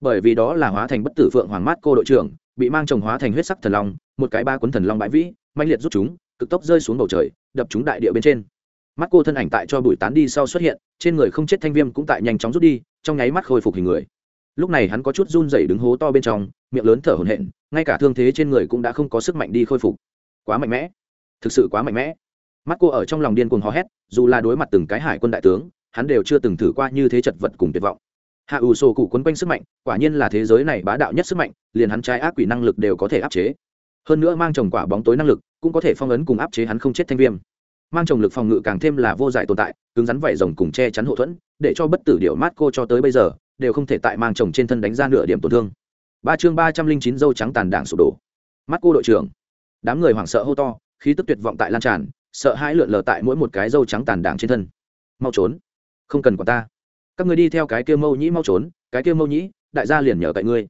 Bởi vì đó là hóa thành bất tử phượng hoàng mát cô đội trưởng, bị mang chồng hóa thành huyết sắc thần long, một cái ba cuốn thần long bãi vĩ manh liệt rút chúng, cực tốc rơi xuống bầu trời, đập chúng đại địa bên trên. Mắt cô thân ảnh tại cho bụi tán đi sau xuất hiện, trên người không chết thanh viêm cũng tại nhanh chóng rút đi, trong nháy mắt khôi phục hình người. Lúc này hắn có chút run rẩy đứng hố to bên trong, miệng lớn thở hổn hển, ngay cả thương thế trên người cũng đã không có sức mạnh đi khôi phục. Quá mạnh mẽ. Thực sự quá mạnh mẽ mắt cô ở trong lòng điên cuồng hò hét, dù là đối mặt từng cái hải quân đại tướng, hắn đều chưa từng thử qua như thế chật vật cùng tuyệt vọng. Hạ ủ sổ cụ quấn quanh sức mạnh, quả nhiên là thế giới này bá đạo nhất sức mạnh, liền hắn trái ác quỷ năng lực đều có thể áp chế. Hơn nữa mang trồng quả bóng tối năng lực, cũng có thể phong ấn cùng áp chế hắn không chết thanh viêm. Mang trồng lực phòng ngự càng thêm là vô giải tồn tại, cứng rắn vảy rồng cùng che chắn hậu thuẫn, để cho bất tử điệu mát cô cho tới bây giờ, đều không thể tại mang trồng trên thân đánh ra nửa điểm tổn thương. Ba chương ba trăm linh chín dâu trắng tàn đảng sụp đổ. Mắt cô đội trưởng. Đám người hoảng sợ hô to, khí tức tuyệt vọng tại lan tràn sợ hãi lượn lờ tại mỗi một cái dâu trắng tàn đảng trên thân. Mau trốn. Không cần quản ta. Các người đi theo cái kia mâu nhĩ mau trốn, cái kia mâu nhĩ, đại gia liền nhờ tại ngươi.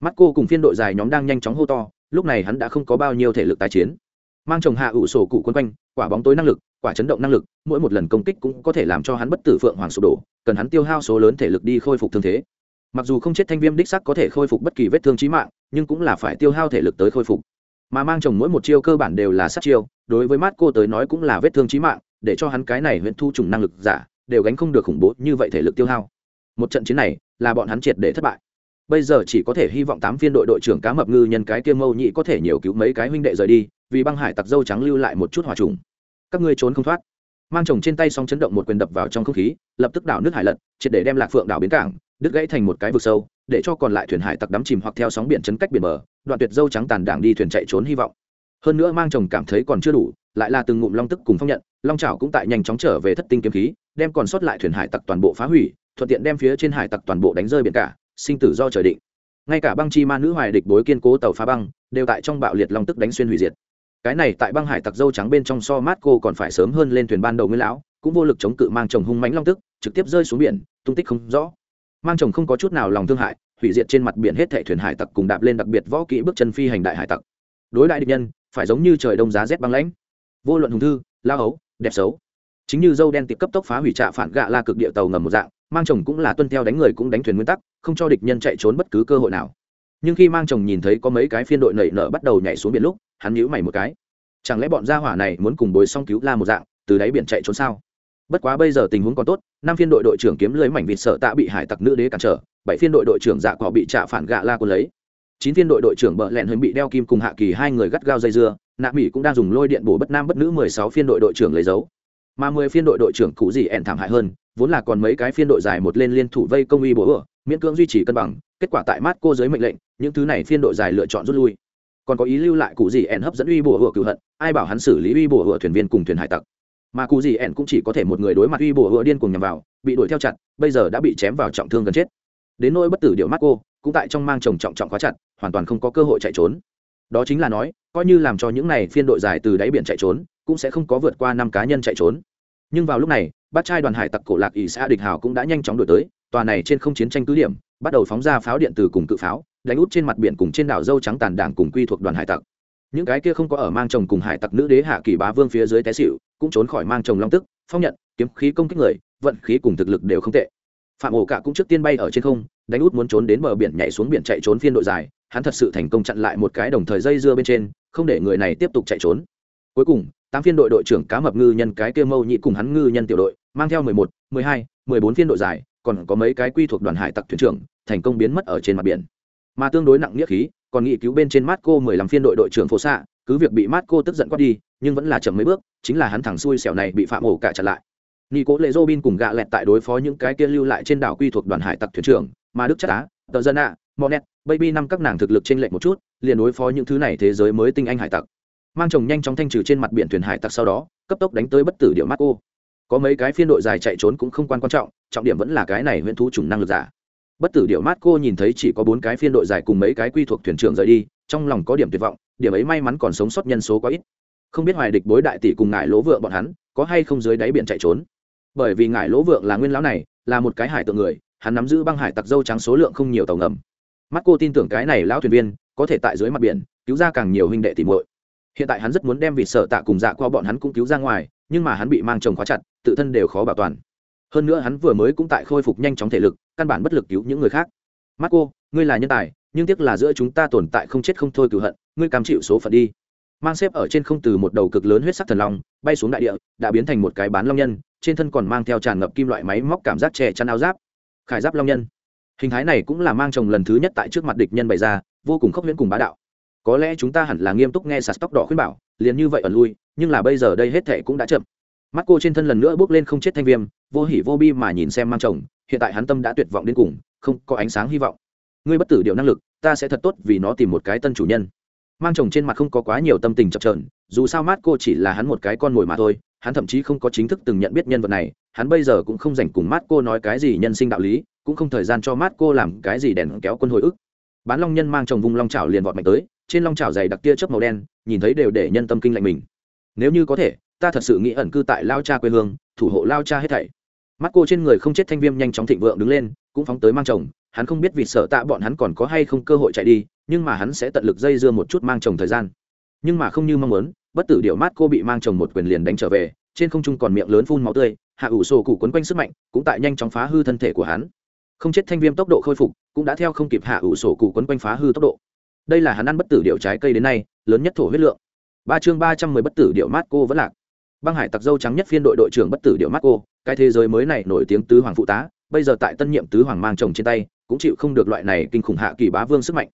Mắt cô cùng phiên đội dài nhóm đang nhanh chóng hô to, lúc này hắn đã không có bao nhiêu thể lực tái chiến. Mang chồng hạ ủ sổ cụ quân quanh, quả bóng tối năng lực, quả chấn động năng lực, mỗi một lần công kích cũng có thể làm cho hắn bất tử phượng hoàng sụp đổ, cần hắn tiêu hao số lớn thể lực đi khôi phục thương thế. Mặc dù không chết thanh viêm đích sắc có thể khôi phục bất kỳ vết thương trí mạng, nhưng cũng là phải tiêu hao thể lực tới khôi phục. Mà mang chồng mỗi một chiêu cơ bản đều là sát chiêu đối với mát cô tới nói cũng là vết thương trí mạng, để cho hắn cái này huyện thu trùng năng lực giả, đều gánh không được khủng bố như vậy thể lực tiêu hao. Một trận chiến này, là bọn hắn triệt để thất bại. Bây giờ chỉ có thể hy vọng tám viên đội đội trưởng cá mập ngư nhân cái kia mâu nhị có thể nhiều cứu mấy cái huynh đệ rời đi, vì băng hải tặc dâu trắng lưu lại một chút hòa trùng. Các ngươi trốn không thoát. Mang chồng trên tay song chấn động một quyền đập vào trong không khí, lập tức đảo nước hải lật, triệt để đem lạc phượng đảo bến cảng, đứt gãy thành một cái vực sâu, để cho còn lại thuyền hải tặc đắm chìm hoặc theo sóng biển chấn cách biển bờ, đoạn tuyệt dâu trắng tàn đảng đi thuyền chạy trốn hy vọng hơn nữa mang chồng cảm thấy còn chưa đủ, lại là từng ngụm long tức cùng phong nhận, long trào cũng tại nhanh chóng trở về thất tinh kiếm khí, đem còn sót lại thuyền hải tặc toàn bộ phá hủy, thuận tiện đem phía trên hải tặc toàn bộ đánh rơi biển cả, sinh tử do trời định. Ngay cả băng chi ma nữ hoài địch bối kiên cố tàu phá băng, đều tại trong bạo liệt long tức đánh xuyên hủy diệt. Cái này tại băng hải tặc dâu trắng bên trong so mát cô còn phải sớm hơn lên thuyền ban đầu nguyên lão, cũng vô lực chống cự mang chồng hung mánh long tức, trực tiếp rơi xuống biển, tung tích không rõ. Mang chồng không có chút nào lòng thương hại, hủy diệt trên mặt biển hết thệ thuyền hải tặc cùng đạp lên đặc biệt võ kỹ bước chân phi hành đại hải tặc. Đối đại địch nhân phải giống như trời đông giá rét băng lãnh. Vô luận hùng thư, la hấu, đẹp xấu. Chính như dâu đen tiệp cấp tốc phá hủy trạ phản gạ la cực địa tàu ngầm một dạng, mang chồng cũng là tuân theo đánh người cũng đánh thuyền nguyên tắc, không cho địch nhân chạy trốn bất cứ cơ hội nào. Nhưng khi mang chồng nhìn thấy có mấy cái phiên đội nảy nở bắt đầu nhảy xuống biển lúc, hắn nhíu mày một cái. Chẳng lẽ bọn gia hỏa này muốn cùng bồi xong cứu la một dạng, từ đáy biển chạy trốn sao? Bất quá bây giờ tình huống còn tốt, năm phiên đội đội trưởng kiếm lưới mảnh vịt sợ tạ bị hải tặc nữ đế cản trở, bảy phiên đội đội trưởng dạ cỏ bị trạ phản gạ la quân lấy chín viên đội đội trưởng bợ lẹn hơi bị đeo kim cùng hạ kỳ hai người gắt gao dây dưa, nạ mỹ cũng đang dùng lôi điện bổ bất nam bất nữ mười sáu phiên đội đội trưởng lấy dấu. Mà mười phiên đội đội trưởng cụ gì ẹn thảm hại hơn, vốn là còn mấy cái phiên đội dài một lên liên thủ vây công uy bố ửa, miễn cưỡng duy trì cân bằng, kết quả tại mát cô dưới mệnh lệnh, những thứ này phiên đội dài lựa chọn rút lui. Còn có ý lưu lại cụ gì ẹn hấp dẫn uy bổ ửa cựu hận, ai bảo hắn xử lý uy bổ ửa thuyền viên cùng thuyền hải tặc. Mà cụ gì ẹn cũng chỉ có thể một người đối mặt uy bổ ửa điên cùng nhằm vào, bị đuổi theo chặt, bây giờ đã bị chém vào trọng thương gần chết. Đến nỗi bất tử điệu mắt cô, cũng tại trong mang chồng trọng trọng khóa chặt hoàn toàn không có cơ hội chạy trốn. Đó chính là nói, coi như làm cho những này phiên đội dài từ đáy biển chạy trốn, cũng sẽ không có vượt qua năm cá nhân chạy trốn. Nhưng vào lúc này, bát trai đoàn hải tặc cổ lạc ỷ xã địch hào cũng đã nhanh chóng đổi tới, tòa này trên không chiến tranh cứ điểm, bắt đầu phóng ra pháo điện từ cùng cự pháo, đánh út trên mặt biển cùng trên đảo dâu trắng tàn đảng cùng quy thuộc đoàn hải tặc. Những cái kia không có ở mang chồng cùng hải tặc nữ đế hạ kỳ bá vương phía dưới té xịu cũng trốn khỏi mang chồng long tức, phong nhận, kiếm khí công kích người, vận khí cùng thực lực đều không tệ. Phạm ổ cả cũng trước tiên bay ở trên không, đánh út muốn trốn đến bờ biển nhảy xuống biển chạy trốn phiên đội dài hắn thật sự thành công chặn lại một cái đồng thời dây dưa bên trên, không để người này tiếp tục chạy trốn. Cuối cùng, tám phiên đội đội trưởng cá mập ngư nhân cái kia mâu nhị cùng hắn ngư nhân tiểu đội, mang theo mười một, mười hai, mười bốn phiên đội dài còn có mấy cái quy thuộc đoàn hải tặc thuyền trưởng, thành công biến mất ở trên mặt biển. Mà tương đối nặng nghĩa khí, còn nghị cứu bên trên mát cô mười lăm phiên đội đội trưởng phố xạ cứ việc bị mát cô tức giận quát đi, nhưng vẫn là chậm mấy bước, chính là hắn thẳng xuôi xẻo này bị phạm ổ cả chặn lại. Nghi cố lệ dô bin cùng gạ lẹt tại đối phó những cái kia lưu lại trên đảo quy thuộc đoàn hải tặc thuyền trưởng, mà đức chất á, tờ dân ạ monet baby năm các nàng thực lực trên lệch một chút, liền đối phó những thứ này thế giới mới tinh anh hải tặc. Mang chồng nhanh chóng thanh trừ trên mặt biển thuyền hải tặc sau đó, cấp tốc đánh tới bất tử điệu mắt cô có mấy cái phiên đội dài chạy trốn cũng không quan quan trọng trọng điểm vẫn là cái này huyễn thú chủng năng lực giả. Bất tử điệu mát cô nhìn thấy chỉ có bốn cái phiên đội dài cùng mấy cái quy thuộc thuyền trưởng rời đi, trong lòng có điểm tuyệt vọng, điểm ấy may mắn còn sống sót nhân số quá ít. Không biết hoài địch bối đại tỷ cùng ngại lỗ vượng bọn hắn, có hay không dưới đáy biển chạy trốn. Bởi vì ngại lỗ vượng là nguyên lão này, là một cái hải tượng người, hắn nắm giữ băng hải tặc dâu trắng số lượng không nhiều tàu ngầm mắt cô tin tưởng cái này lão thuyền viên có thể tại dưới mặt biển cứu ra càng nhiều huynh đệ tìm muội. Hiện tại hắn rất muốn đem vịt sợ tạ cùng dạ qua bọn hắn cũng cứu ra ngoài, nhưng mà hắn bị mang chồng khóa chặt, tự thân đều khó bảo toàn. Hơn nữa hắn vừa mới cũng tại khôi phục nhanh chóng thể lực, căn bản bất lực cứu những người khác. Mắt cô, ngươi là nhân tài, nhưng tiếc là giữa chúng ta tồn tại không chết không thôi cửu hận, ngươi cam chịu số phận đi. Mang xếp ở trên không từ một đầu cực lớn huyết sắc thần long, bay xuống đại địa, đã biến thành một cái bán long nhân, trên thân còn mang theo tràn ngập kim loại máy móc cảm giác trẻ chăn áo giáp. Khải giáp long nhân hình thái này cũng là mang chồng lần thứ nhất tại trước mặt địch nhân bày ra, vô cùng khốc huyễn cùng bá đạo. Có lẽ chúng ta hẳn là nghiêm túc nghe sạt tóc đỏ khuyên bảo, liền như vậy ẩn lui, nhưng là bây giờ đây hết thệ cũng đã chậm. Mắt cô trên thân lần nữa bước lên không chết thanh viêm, vô hỉ vô bi mà nhìn xem mang chồng, hiện tại hắn tâm đã tuyệt vọng đến cùng, không có ánh sáng hy vọng. Ngươi bất tử điều năng lực, ta sẽ thật tốt vì nó tìm một cái tân chủ nhân. Mang chồng trên mặt không có quá nhiều tâm tình chập trờn dù sao mát cô chỉ là hắn một cái con mồi mà thôi, hắn thậm chí không có chính thức từng nhận biết nhân vật này, hắn bây giờ cũng không dành cùng mát cô nói cái gì nhân sinh đạo lý cũng không thời gian cho mát cô làm cái gì đèn kéo quân hồi ức. Bán long nhân mang chồng vùng long trào liền vọt mạnh tới, trên long trào dày đặc tia chớp màu đen, nhìn thấy đều để nhân tâm kinh lạnh mình. Nếu như có thể, ta thật sự nghĩ ẩn cư tại lao cha quê hương, thủ hộ lao cha hết thảy. Mắt cô trên người không chết thanh viêm nhanh chóng thịnh vượng đứng lên, cũng phóng tới mang chồng, hắn không biết vì sợ tạ bọn hắn còn có hay không cơ hội chạy đi, nhưng mà hắn sẽ tận lực dây dưa một chút mang chồng thời gian. Nhưng mà không như mong muốn, bất tử điệu mát cô bị mang chồng một quyền liền đánh trở về, trên không trung còn miệng lớn phun máu tươi, hạ ủ sổ cụ quấn quanh sức mạnh, cũng tại nhanh chóng phá hư thân thể của hắn không chết thanh viêm tốc độ khôi phục, cũng đã theo không kịp hạ ủ sổ cụ quấn quanh phá hư tốc độ. Đây là hắn ăn bất tử điệu trái cây đến nay, lớn nhất thổ huyết lượng. Ba chương ba trăm mười bất tử điệu mát cô vẫn lạc. Băng hải tặc dâu trắng nhất phiên đội đội trưởng bất tử điệu mát cô cái thế giới mới này nổi tiếng tứ hoàng phụ tá, bây giờ tại tân nhiệm tứ hoàng mang chồng trên tay, cũng chịu không được loại này kinh khủng hạ kỳ bá vương sức mạnh.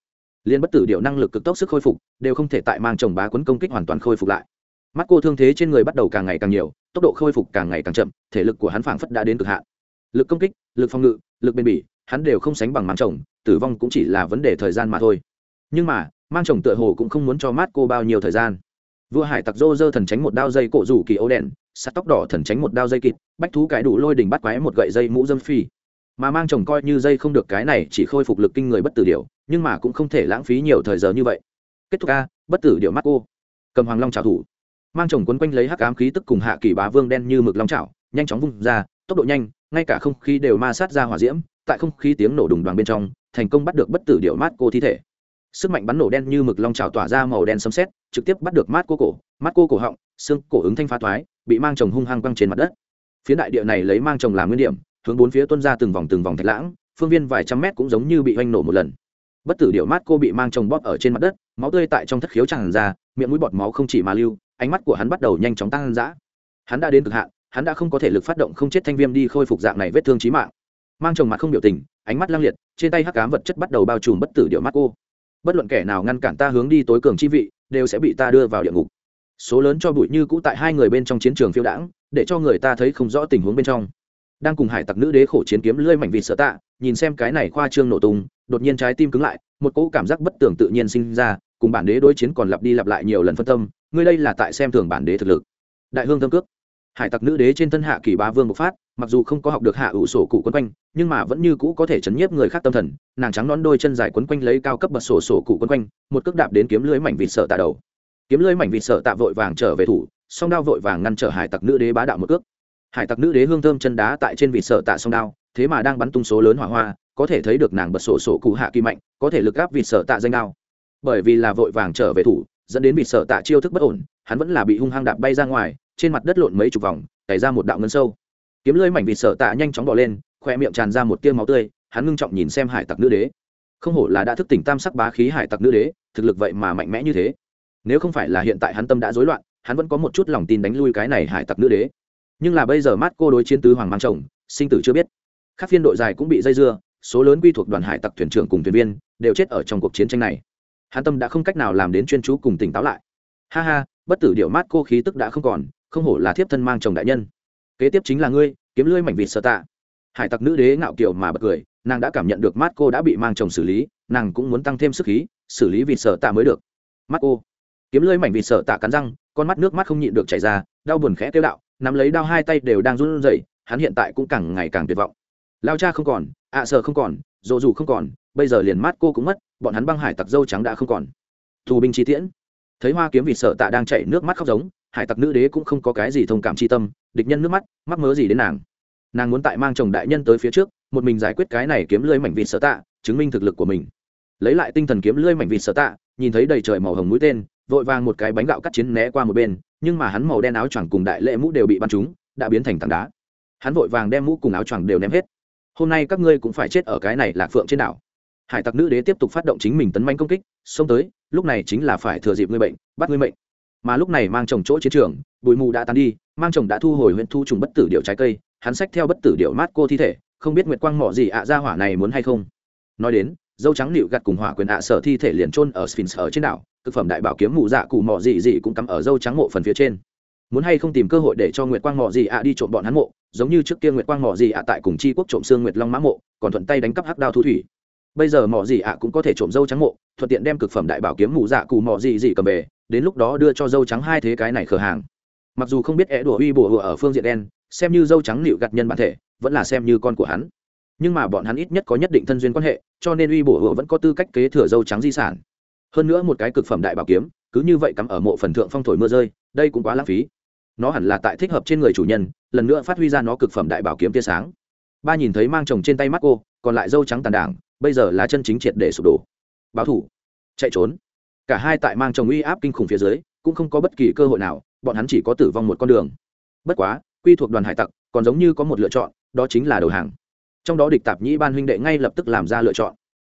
Liên bất tử điệu năng lực cực tốc sức khôi phục, đều không thể tại mang chồng bá quấn công kích hoàn toàn khôi phục lại. Mắt cô thương thế trên người bắt đầu càng ngày càng nhiều, tốc độ khôi phục càng ngày càng chậm, thể lực của hắn phảng phất đã đến cực hạn. Lực công kích lực phòng ngự, lực bền bỉ, hắn đều không sánh bằng mang chồng, tử vong cũng chỉ là vấn đề thời gian mà thôi. Nhưng mà mang chồng tựa hồ cũng không muốn cho mát cô bao nhiêu thời gian. Vua hải tặc rô rơ thần tránh một đao dây cổ rủ kỳ ấu đèn, sắt tóc đỏ thần tránh một đao dây kịt, bách thú cái đủ lôi đỉnh bắt quái một gậy dây mũ dâm phi. Mà mang chồng coi như dây không được cái này chỉ khôi phục lực kinh người bất tử điệu nhưng mà cũng không thể lãng phí nhiều thời giờ như vậy. Kết thúc a bất tử điệu mắt cô. Cầm hoàng long trào thủ. Mang chồng quấn quanh lấy hắc ám khí tức cùng hạ kỳ bá vương đen như mực long trào nhanh chóng vung ra, tốc độ nhanh ngay cả không khí đều ma sát ra hỏa diễm, tại không khí tiếng nổ đùng đoàn bên trong, thành công bắt được bất tử điệu mát cô thi thể. Sức mạnh bắn nổ đen như mực long trào tỏa ra màu đen sấm sét, trực tiếp bắt được mát cô cổ, mát cô cổ họng, xương cổ ứng thanh phá thoái, bị mang chồng hung hăng quăng trên mặt đất. Phía đại địa này lấy mang chồng làm nguyên điểm, hướng bốn phía tuân ra từng vòng từng vòng thạch lãng, phương viên vài trăm mét cũng giống như bị oanh nổ một lần. Bất tử điệu mát cô bị mang chồng bóp ở trên mặt đất, máu tươi tại trong thất khiếu tràn ra, miệng mũi bọt máu không chỉ mà lưu, ánh mắt của hắn bắt đầu nhanh chóng tăng dã. Hắn đã đến cực hạn hắn đã không có thể lực phát động không chết thanh viêm đi khôi phục dạng này vết thương trí mạng. Mang chồng mặt không biểu tình, ánh mắt lang liệt, trên tay hắc cám vật chất bắt đầu bao trùm bất tử điệu mắt cô. Bất luận kẻ nào ngăn cản ta hướng đi tối cường chi vị, đều sẽ bị ta đưa vào địa ngục. Số lớn cho bụi như cũ tại hai người bên trong chiến trường phiêu đãng, để cho người ta thấy không rõ tình huống bên trong. Đang cùng hải tặc nữ đế khổ chiến kiếm lưỡi mảnh vịt sợ tạ, nhìn xem cái này khoa trương nổ tung, đột nhiên trái tim cứng lại, một cỗ cảm giác bất tưởng tự nhiên sinh ra, cùng bản đế đối chiến còn lặp đi lặp lại nhiều lần phân tâm, ngươi đây là tại xem thường bản đế thực lực. Đại hương thâm cước hải tặc nữ đế trên thân hạ kỳ bá vương bộc phát, mặc dù không có học được hạ ủ sổ cụ quấn quanh, nhưng mà vẫn như cũ có thể chấn nhiếp người khác tâm thần. Nàng trắng nón đôi chân dài quấn quanh lấy cao cấp bật sổ sổ cụ quấn quanh, một cước đạp đến kiếm lưới mảnh vịt sợ tạ đầu. Kiếm lưới mảnh vịt sợ tạ vội vàng trở về thủ, song đao vội vàng ngăn trở hải tặc nữ đế bá đạo một cước. Hải tặc nữ đế hương thơm chân đá tại trên vịt sợ tạ song đao, thế mà đang bắn tung số lớn hỏa hoa, có thể thấy được nàng bật sổ sổ cụ hạ kỳ mạnh, có thể lực gáp vịt sợ tạ danh đao. Bởi vì là vội vàng trở về thủ, dẫn đến vịt sợ tạ chiêu thức bất ổn hắn vẫn là bị hung hăng đạp bay ra ngoài, trên mặt đất lộn mấy chục vòng tẩy ra một đạo ngân sâu. Kiếm lưới mảnh vịt sợ tạ nhanh chóng bỏ lên, khoe miệng tràn ra một tia máu tươi, hắn ngưng trọng nhìn xem hải tặc nữ đế. Không hổ là đã thức tỉnh tam sắc bá khí hải tặc nữ đế, thực lực vậy mà mạnh mẽ như thế. Nếu không phải là hiện tại hắn tâm đã rối loạn, hắn vẫn có một chút lòng tin đánh lui cái này hải tặc nữ đế. Nhưng là bây giờ mát cô đối chiến tứ hoàng mang chồng, sinh tử chưa biết. Các phiên đội dài cũng bị dây dưa, số lớn quy thuộc đoàn hải tặc thuyền trưởng cùng thuyền viên đều chết ở trong cuộc chiến tranh này. Hắn tâm đã không cách nào làm đến chuyên chú cùng tỉnh táo lại ha ha, bất tử điệu mát cô khí tức đã không còn, không hổ là thiếp thân mang chồng đại nhân. Kế tiếp chính là ngươi, kiếm lưới mảnh vịt sơ tạ. Hải tặc nữ đế ngạo kiều mà bật cười, nàng đã cảm nhận được mát cô đã bị mang chồng xử lý, nàng cũng muốn tăng thêm sức khí, xử lý vịt sơ tạ mới được. Mắt cô. Kiếm lưới mảnh vịt sơ tạ cắn răng, con mắt nước mắt không nhịn được chảy ra, đau buồn khẽ tiêu đạo, nắm lấy đao hai tay đều đang run rẩy, hắn hiện tại cũng càng ngày càng tuyệt vọng. Lao cha không còn, ạ à sợ không còn dồ dù không còn, bây giờ liền mát cô cũng mất, bọn hắn băng hải tặc dâu trắng đã không còn. Thù binh chi tiễn thấy hoa kiếm vịt sợ tạ đang chảy nước mắt khóc giống, hải tặc nữ đế cũng không có cái gì thông cảm chi tâm, địch nhân nước mắt, mắc mớ gì đến nàng. Nàng muốn tại mang chồng đại nhân tới phía trước, một mình giải quyết cái này kiếm lưới mảnh vịt sợ tạ, chứng minh thực lực của mình. Lấy lại tinh thần kiếm lưới mảnh vịt sợ tạ, nhìn thấy đầy trời màu hồng mũi tên, vội vàng một cái bánh gạo cắt chiến né qua một bên, nhưng mà hắn màu đen áo choàng cùng đại lệ mũ đều bị bắn trúng, đã biến thành tảng đá. Hắn vội vàng đem mũ cùng áo choàng đều ném hết. Hôm nay các ngươi cũng phải chết ở cái này lạc phượng trên đảo. Hải tặc nữ đế tiếp tục phát động chính mình tấn manh công kích xông tới, lúc này chính là phải thừa dịp người bệnh, bắt người mệnh. Mà lúc này mang chồng chỗ chiến trường, bụi mù đã tan đi, mang chồng đã thu hồi huyện thu trùng bất tử điệu trái cây, hắn sách theo bất tử điệu mát cô thi thể, không biết nguyệt quang mỏ gì ạ, ra hỏa này muốn hay không. Nói đến, dâu trắng nịu gặt cùng hỏa quyền ạ sở thi thể liền trôn ở sphinx ở trên đảo, thực phẩm đại bảo kiếm mụ dạ cụ mỏ gì gì cũng cắm ở dâu trắng mộ phần phía trên. Muốn hay không tìm cơ hội để cho nguyệt quang mỏ gì ạ đi trộm bọn hắn mộ, giống như trước kia nguyệt quang mỏ gì ạ tại cùng chi quốc trộm xương nguyệt long mã mộ, còn thuận tay đánh cắp hắc đao thu thủy bây giờ mọ gì ạ cũng có thể trộm dâu trắng mộ, thuận tiện đem cực phẩm đại bảo kiếm mụ dạ cù mọ gì gì cầm về, đến lúc đó đưa cho dâu trắng hai thế cái này khờ hàng. Mặc dù không biết é đùa uy bùa ở phương diện đen, xem như dâu trắng nịu gặt nhân bản thể, vẫn là xem như con của hắn. Nhưng mà bọn hắn ít nhất có nhất định thân duyên quan hệ, cho nên uy bổ hùa vẫn có tư cách kế thừa dâu trắng di sản. Hơn nữa một cái cực phẩm đại bảo kiếm, cứ như vậy cắm ở mộ phần thượng phong thổi mưa rơi, đây cũng quá lãng phí. Nó hẳn là tại thích hợp trên người chủ nhân, lần nữa phát huy ra nó cực phẩm đại bảo kiếm tia sáng. Ba nhìn thấy mang chồng trên tay mắt cô, còn lại dâu trắng tàn đảng bây giờ là chân chính triệt để sụp đổ. Báo thủ. Chạy trốn. Cả hai tại mang chồng uy áp kinh khủng phía dưới, cũng không có bất kỳ cơ hội nào, bọn hắn chỉ có tử vong một con đường. Bất quá, quy thuộc đoàn hải tặc còn giống như có một lựa chọn, đó chính là đầu hàng. Trong đó địch tạp nhĩ ban huynh đệ ngay lập tức làm ra lựa chọn.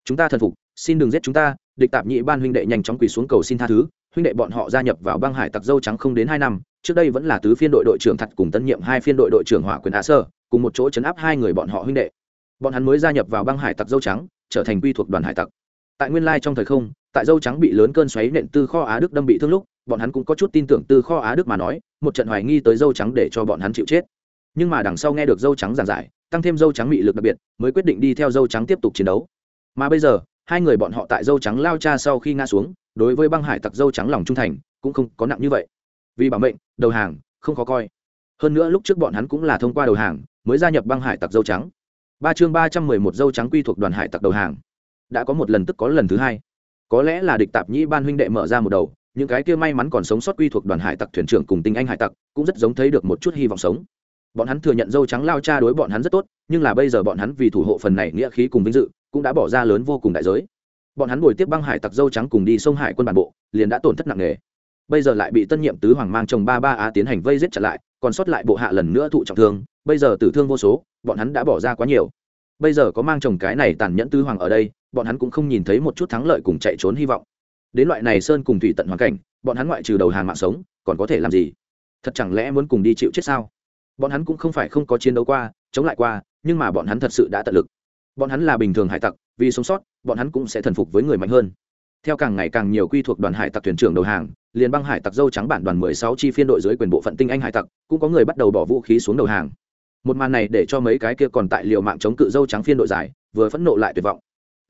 Chúng ta thần phục, xin đừng giết chúng ta, địch tạp nhĩ ban huynh đệ nhanh chóng quỳ xuống cầu xin tha thứ, huynh đệ bọn họ gia nhập vào băng hải tặc dâu trắng không đến hai năm, trước đây vẫn là tứ phiên đội đội trưởng thật cùng tân nhiệm hai phiên đội đội trưởng hỏa quyền hạ sơ, cùng một chỗ chấn áp hai người bọn họ huynh đệ bọn hắn mới gia nhập vào băng hải tặc dâu trắng, trở thành quy thuộc đoàn hải tặc. Tại nguyên lai trong thời không, tại dâu trắng bị lớn cơn xoáy nện tư kho á đức đâm bị thương lúc, bọn hắn cũng có chút tin tưởng tư kho á đức mà nói, một trận hoài nghi tới dâu trắng để cho bọn hắn chịu chết. Nhưng mà đằng sau nghe được dâu trắng giảng giải, tăng thêm dâu trắng bị lực đặc biệt, mới quyết định đi theo dâu trắng tiếp tục chiến đấu. Mà bây giờ, hai người bọn họ tại dâu trắng lao cha sau khi ngã xuống, đối với băng hải tặc dâu trắng lòng trung thành, cũng không có nặng như vậy. Vì bảo mệnh, đầu hàng, không khó coi. Hơn nữa lúc trước bọn hắn cũng là thông qua đầu hàng, mới gia nhập băng hải tặc dâu trắng ba chương ba trăm mười một dâu trắng quy thuộc đoàn hải tặc đầu hàng. Đã có một lần tức có lần thứ hai. Có lẽ là địch tạp nhĩ ban huynh đệ mở ra một đầu, những cái kia may mắn còn sống sót quy thuộc đoàn hải tặc thuyền trưởng cùng tinh anh hải tặc cũng rất giống thấy được một chút hy vọng sống. Bọn hắn thừa nhận dâu trắng lao cha đối bọn hắn rất tốt, nhưng là bây giờ bọn hắn vì thủ hộ phần này nghĩa khí cùng vinh dự, cũng đã bỏ ra lớn vô cùng đại giới. Bọn hắn buổi tiếp băng hải tặc dâu trắng cùng đi sông hải quân bản bộ, liền đã tổn thất nặng nề. Bây giờ lại bị tân nhiệm tứ hoàng mang chồng ba ba á tiến hành vây giết trở lại, còn sót lại bộ hạ lần nữa thụ trọng thương bây giờ tử thương vô số, bọn hắn đã bỏ ra quá nhiều. Bây giờ có mang chồng cái này tàn nhẫn tứ hoàng ở đây, bọn hắn cũng không nhìn thấy một chút thắng lợi cùng chạy trốn hy vọng. Đến loại này sơn cùng thủy tận hoàn cảnh, bọn hắn ngoại trừ đầu hàng mạng sống, còn có thể làm gì? Thật chẳng lẽ muốn cùng đi chịu chết sao? Bọn hắn cũng không phải không có chiến đấu qua, chống lại qua, nhưng mà bọn hắn thật sự đã tận lực. Bọn hắn là bình thường hải tặc, vì sống sót, bọn hắn cũng sẽ thần phục với người mạnh hơn. Theo càng ngày càng nhiều quy thuộc đoàn hải tặc thuyền trưởng đầu hàng, liền băng hải tặc dâu trắng bản đoàn mười sáu chi phiên đội dưới quyền bộ phận tinh anh hải tặc, cũng có người bắt đầu bỏ vũ khí xuống đầu hàng một màn này để cho mấy cái kia còn tại liều mạng chống cự dâu trắng phiên đội giải, vừa phẫn nộ lại tuyệt vọng.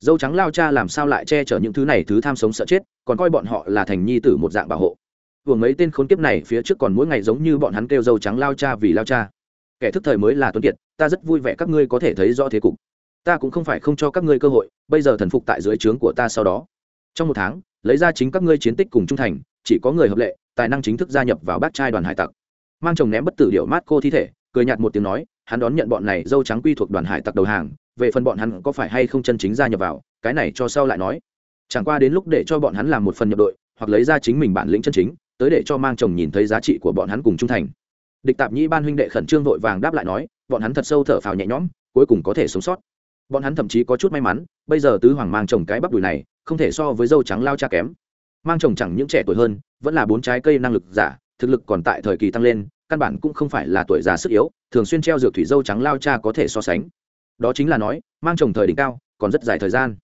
Dâu trắng lao cha làm sao lại che chở những thứ này, thứ tham sống sợ chết, còn coi bọn họ là thành nhi tử một dạng bảo hộ. Vừa mấy tên khốn kiếp này phía trước còn mỗi ngày giống như bọn hắn kêu dâu trắng lao cha vì lao cha. Kẻ thức thời mới là tuấn kiệt, ta rất vui vẻ các ngươi có thể thấy rõ thế cục. Ta cũng không phải không cho các ngươi cơ hội, bây giờ thần phục tại dưới trướng của ta sau đó. Trong một tháng, lấy ra chính các ngươi chiến tích cùng trung thành, chỉ có người hợp lệ, tài năng chính thức gia nhập vào bát trai đoàn hải tặc. Mang chồng ném bất tử điệu mát cô thi thể cười nhạt một tiếng nói, hắn đón nhận bọn này dâu trắng quy thuộc đoàn hải tặc đầu hàng, về phần bọn hắn có phải hay không chân chính gia nhập vào, cái này cho sau lại nói. Chẳng qua đến lúc để cho bọn hắn làm một phần nhập đội, hoặc lấy ra chính mình bản lĩnh chân chính, tới để cho mang chồng nhìn thấy giá trị của bọn hắn cùng trung thành. Địch tạp nhĩ ban huynh đệ khẩn trương vội vàng đáp lại nói, bọn hắn thật sâu thở phào nhẹ nhõm, cuối cùng có thể sống sót. Bọn hắn thậm chí có chút may mắn, bây giờ tứ hoàng mang chồng cái bắp đùi này, không thể so với dâu trắng lao cha kém. Mang chồng chẳng những trẻ tuổi hơn, vẫn là bốn trái cây năng lực giả, thực lực còn tại thời kỳ tăng lên căn bản cũng không phải là tuổi già sức yếu, thường xuyên treo dược thủy dâu trắng lao cha có thể so sánh. Đó chính là nói, mang chồng thời đỉnh cao, còn rất dài thời gian.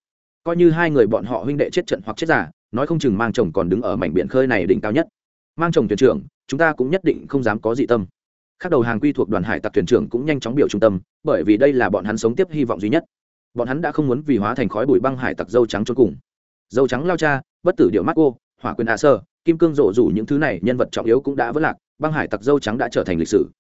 Coi như hai người bọn họ huynh đệ chết trận hoặc chết giả nói không chừng mang chồng còn đứng ở mảnh biển khơi này đỉnh cao nhất. Mang chồng thuyền trưởng, chúng ta cũng nhất định không dám có dị tâm. Khác đầu hàng quy thuộc đoàn hải tặc thuyền trưởng cũng nhanh chóng biểu trung tâm, bởi vì đây là bọn hắn sống tiếp hy vọng duy nhất. Bọn hắn đã không muốn vì hóa thành khói bụi băng hải tặc dâu trắng cho cùng. Dâu trắng lao cha, bất tử điệu mắt cô, hỏa quyền hạ sơ, kim cương rộ rủ những thứ này nhân vật trọng yếu cũng đã vất lạc băng hải tặc dâu trắng đã trở thành lịch sử.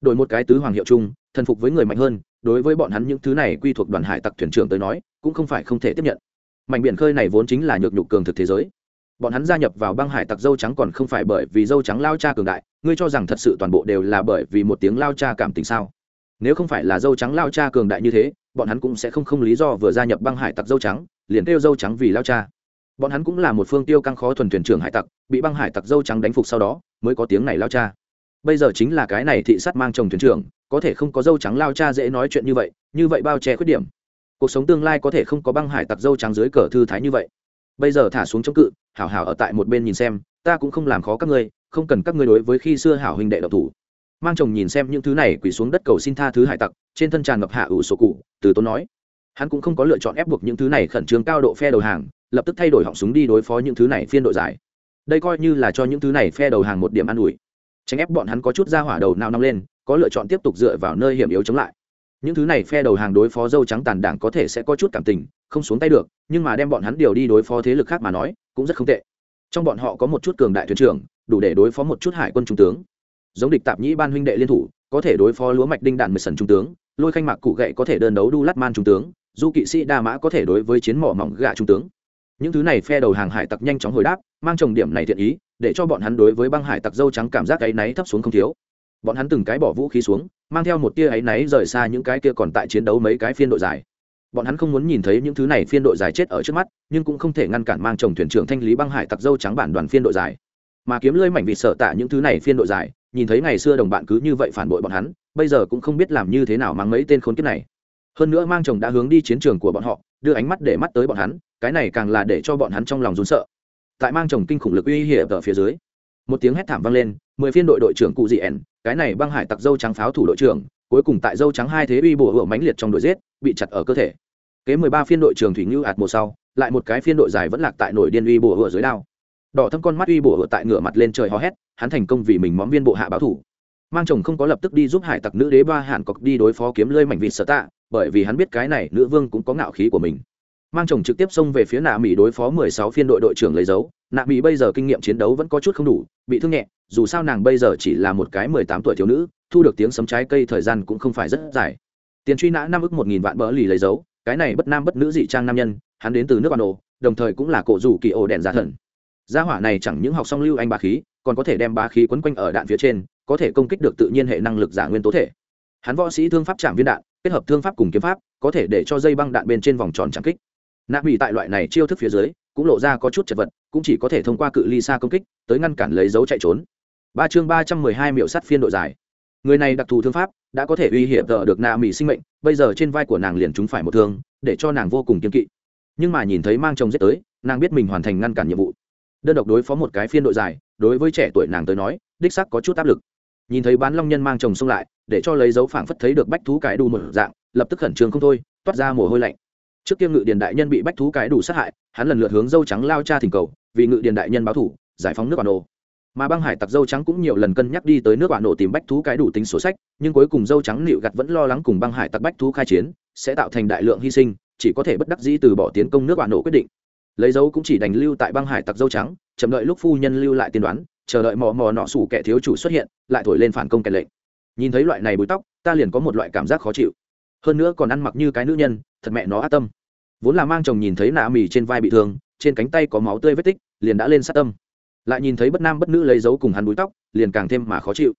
Đổi một cái tứ hoàng hiệu chung, thần phục với người mạnh hơn, đối với bọn hắn những thứ này quy thuộc đoàn hải tặc thuyền trưởng tới nói, cũng không phải không thể tiếp nhận. Mảnh biển khơi này vốn chính là nhược nhục cường thực thế giới. Bọn hắn gia nhập vào băng hải tặc dâu trắng còn không phải bởi vì dâu trắng lao cha cường đại, ngươi cho rằng thật sự toàn bộ đều là bởi vì một tiếng lao cha cảm tình sao? Nếu không phải là dâu trắng lao cha cường đại như thế, bọn hắn cũng sẽ không không lý do vừa gia nhập băng hải tặc dâu trắng, liền kêu dâu trắng vì lao cha bọn hắn cũng là một phương tiêu căng khó thuần thuyền trưởng hải tặc, bị băng hải tặc dâu trắng đánh phục sau đó, mới có tiếng này lao cha. Bây giờ chính là cái này thị sát mang chồng thuyền trưởng, có thể không có dâu trắng lao cha dễ nói chuyện như vậy như vậy bao che khuyết điểm. Cuộc sống tương lai có thể không có băng hải tặc dâu trắng dưới cờ thư thái như vậy. Bây giờ thả xuống chống cự, hảo hảo ở tại một bên nhìn xem, ta cũng không làm khó các ngươi, không cần các ngươi đối với khi xưa hảo huynh đệ độc thủ. Mang chồng nhìn xem những thứ này quỳ xuống đất cầu xin tha thứ hải tặc, trên thân tràn ngập hạ ủ sổ cụ, từ tốn nói. Hắn cũng không có lựa chọn ép buộc những thứ này khẩn trương cao độ phe đầu hàng lập tức thay đổi họng súng đi đối phó những thứ này phiên đội dài đây coi như là cho những thứ này phe đầu hàng một điểm an ủi. Tránh ép bọn hắn có chút ra hỏa đầu nào nóng lên, có lựa chọn tiếp tục dựa vào nơi hiểm yếu chống lại. Những thứ này phe đầu hàng đối phó dâu trắng tàn đảng có thể sẽ có chút cảm tình, không xuống tay được, nhưng mà đem bọn hắn điều đi đối phó thế lực khác mà nói, cũng rất không tệ. Trong bọn họ có một chút cường đại thuyền trưởng, đủ để đối phó một chút hải quân trung tướng. Giống địch tạp nhĩ ban huynh đệ liên thủ, có thể đối phó lúa mạch đinh đạn mười sần trung tướng, lôi khanh mạc cụ gậy có thể đơn đấu đu lát man trung tướng, du kỵ sĩ đa mã có thể đối với chiến mỏ mỏng gạ trung tướng những thứ này phe đầu hàng hải tặc nhanh chóng hồi đáp, mang trồng điểm này thiện ý, để cho bọn hắn đối với băng hải tặc dâu trắng cảm giác áy náy thấp xuống không thiếu. Bọn hắn từng cái bỏ vũ khí xuống, mang theo một tia áy náy rời xa những cái kia còn tại chiến đấu mấy cái phiên đội dài bọn hắn không muốn nhìn thấy những thứ này phiên đội dài chết ở trước mắt, nhưng cũng không thể ngăn cản mang chồng thuyền trưởng thanh lý băng hải tặc dâu trắng bản đoàn phiên đội dài mà kiếm lơi mảnh vịt sợ tạ những thứ này phiên đội dài nhìn thấy ngày xưa đồng bạn cứ như vậy phản bội bọn hắn, bây giờ cũng không biết làm như thế nào mang mấy tên khốn kiếp này. Hơn nữa mang chồng đã hướng đi chiến trường của bọn họ, đưa ánh mắt để mắt tới bọn hắn cái này càng là để cho bọn hắn trong lòng rốn sợ. Tại mang chồng kinh khủng lực uy hiểm ở phía dưới, một tiếng hét thảm vang lên, mười phiên đội đội trưởng cụ dị ẻn, cái này băng hải tặc dâu trắng pháo thủ đội trưởng, cuối cùng tại dâu trắng hai thế uy bổ hựa mãnh liệt trong đội giết, bị chặt ở cơ thể. Kế mười ba phiên đội trưởng thủy ngưu ạt một sau, lại một cái phiên đội dài vẫn lạc tại nổi điên uy bổ hựa dưới đao. Đỏ thâm con mắt uy bổ hựa tại ngửa mặt lên trời hò hét, hắn thành công vì mình móm viên bộ hạ báo thủ. Mang chồng không có lập tức đi giúp hải tặc nữ đế ba hạn cọc đi đối phó kiếm lơi mảnh vịt sở tạ, bởi vì hắn biết cái này nữ vương cũng có ngạo khí của mình mang chồng trực tiếp xông về phía nạ mỹ đối phó mười sáu phiên đội đội trưởng lấy dấu. Nạ mỹ bây giờ kinh nghiệm chiến đấu vẫn có chút không đủ, bị thương nhẹ, dù sao nàng bây giờ chỉ là một cái mười tám tuổi thiếu nữ, thu được tiếng sấm trái cây thời gian cũng không phải rất dài. Tiền truy nã năm ức một nghìn vạn bỡ lì lấy dấu, cái này bất nam bất nữ dị trang nam nhân, hắn đến từ nước ban ổ đồng thời cũng là cổ rủ kỳ ổ đèn giả thần. Gia hỏa này chẳng những học song lưu anh bá khí, còn có thể đem bá khí quấn quanh ở đạn phía trên, có thể công kích được tự nhiên hệ năng lực giả nguyên tố thể. Hắn võ sĩ thương pháp chạm viên đạn, kết hợp thương pháp cùng kiếm pháp, có thể để cho dây băng đạn bên trên vòng tròn chạm kích nạ mỹ tại loại này chiêu thức phía dưới, cũng lộ ra có chút chật vật, cũng chỉ có thể thông qua cự ly xa công kích, tới ngăn cản lấy dấu chạy trốn. Ba chương ba trăm mười hai miệu sắt phiên đội dài. Người này đặc thù thương pháp, đã có thể uy hiểm tờ được nạ mỹ sinh mệnh, bây giờ trên vai của nàng liền trúng phải một thương, để cho nàng vô cùng kiên kỵ. Nhưng mà nhìn thấy mang chồng giết tới, nàng biết mình hoàn thành ngăn cản nhiệm vụ. Đơn độc đối phó một cái phiên đội dài, đối với trẻ tuổi nàng tới nói, đích sắc có chút áp lực. Nhìn thấy bán long nhân mang chồng xông lại, để cho lấy dấu phảng phất thấy được bách thú cải đu một dạng, lập tức khẩn trương không thôi, toát ra mồ hôi lạnh trước kia ngự điền đại nhân bị bách thú cái đủ sát hại, hắn lần lượt hướng dâu trắng lao cha thỉnh cầu, vì ngự điền đại nhân báo thủ, giải phóng nước bản nổ mà băng hải tặc dâu trắng cũng nhiều lần cân nhắc đi tới nước bản nổ tìm bách thú cái đủ tính sổ sách, nhưng cuối cùng dâu trắng nịu gặt vẫn lo lắng cùng băng hải tặc bách thú khai chiến, sẽ tạo thành đại lượng hy sinh, chỉ có thể bất đắc dĩ từ bỏ tiến công nước bản nổ quyết định. Lấy dấu cũng chỉ đành lưu tại băng hải tặc dâu trắng, chậm đợi lúc phu nhân lưu lại tiên đoán, chờ đợi mò mò nọ sủ kẻ thiếu chủ xuất hiện, lại thổi lên phản công kẻ lệnh. Nhìn thấy loại này bụi tóc, ta liền có một loại cảm giác khó chịu hơn nữa còn ăn mặc như cái nữ nhân, thật mẹ nó ác tâm. Vốn là mang chồng nhìn thấy nạ mì trên vai bị thương, trên cánh tay có máu tươi vết tích, liền đã lên sát tâm. Lại nhìn thấy bất nam bất nữ lấy dấu cùng hắn búi tóc, liền càng thêm mà khó chịu.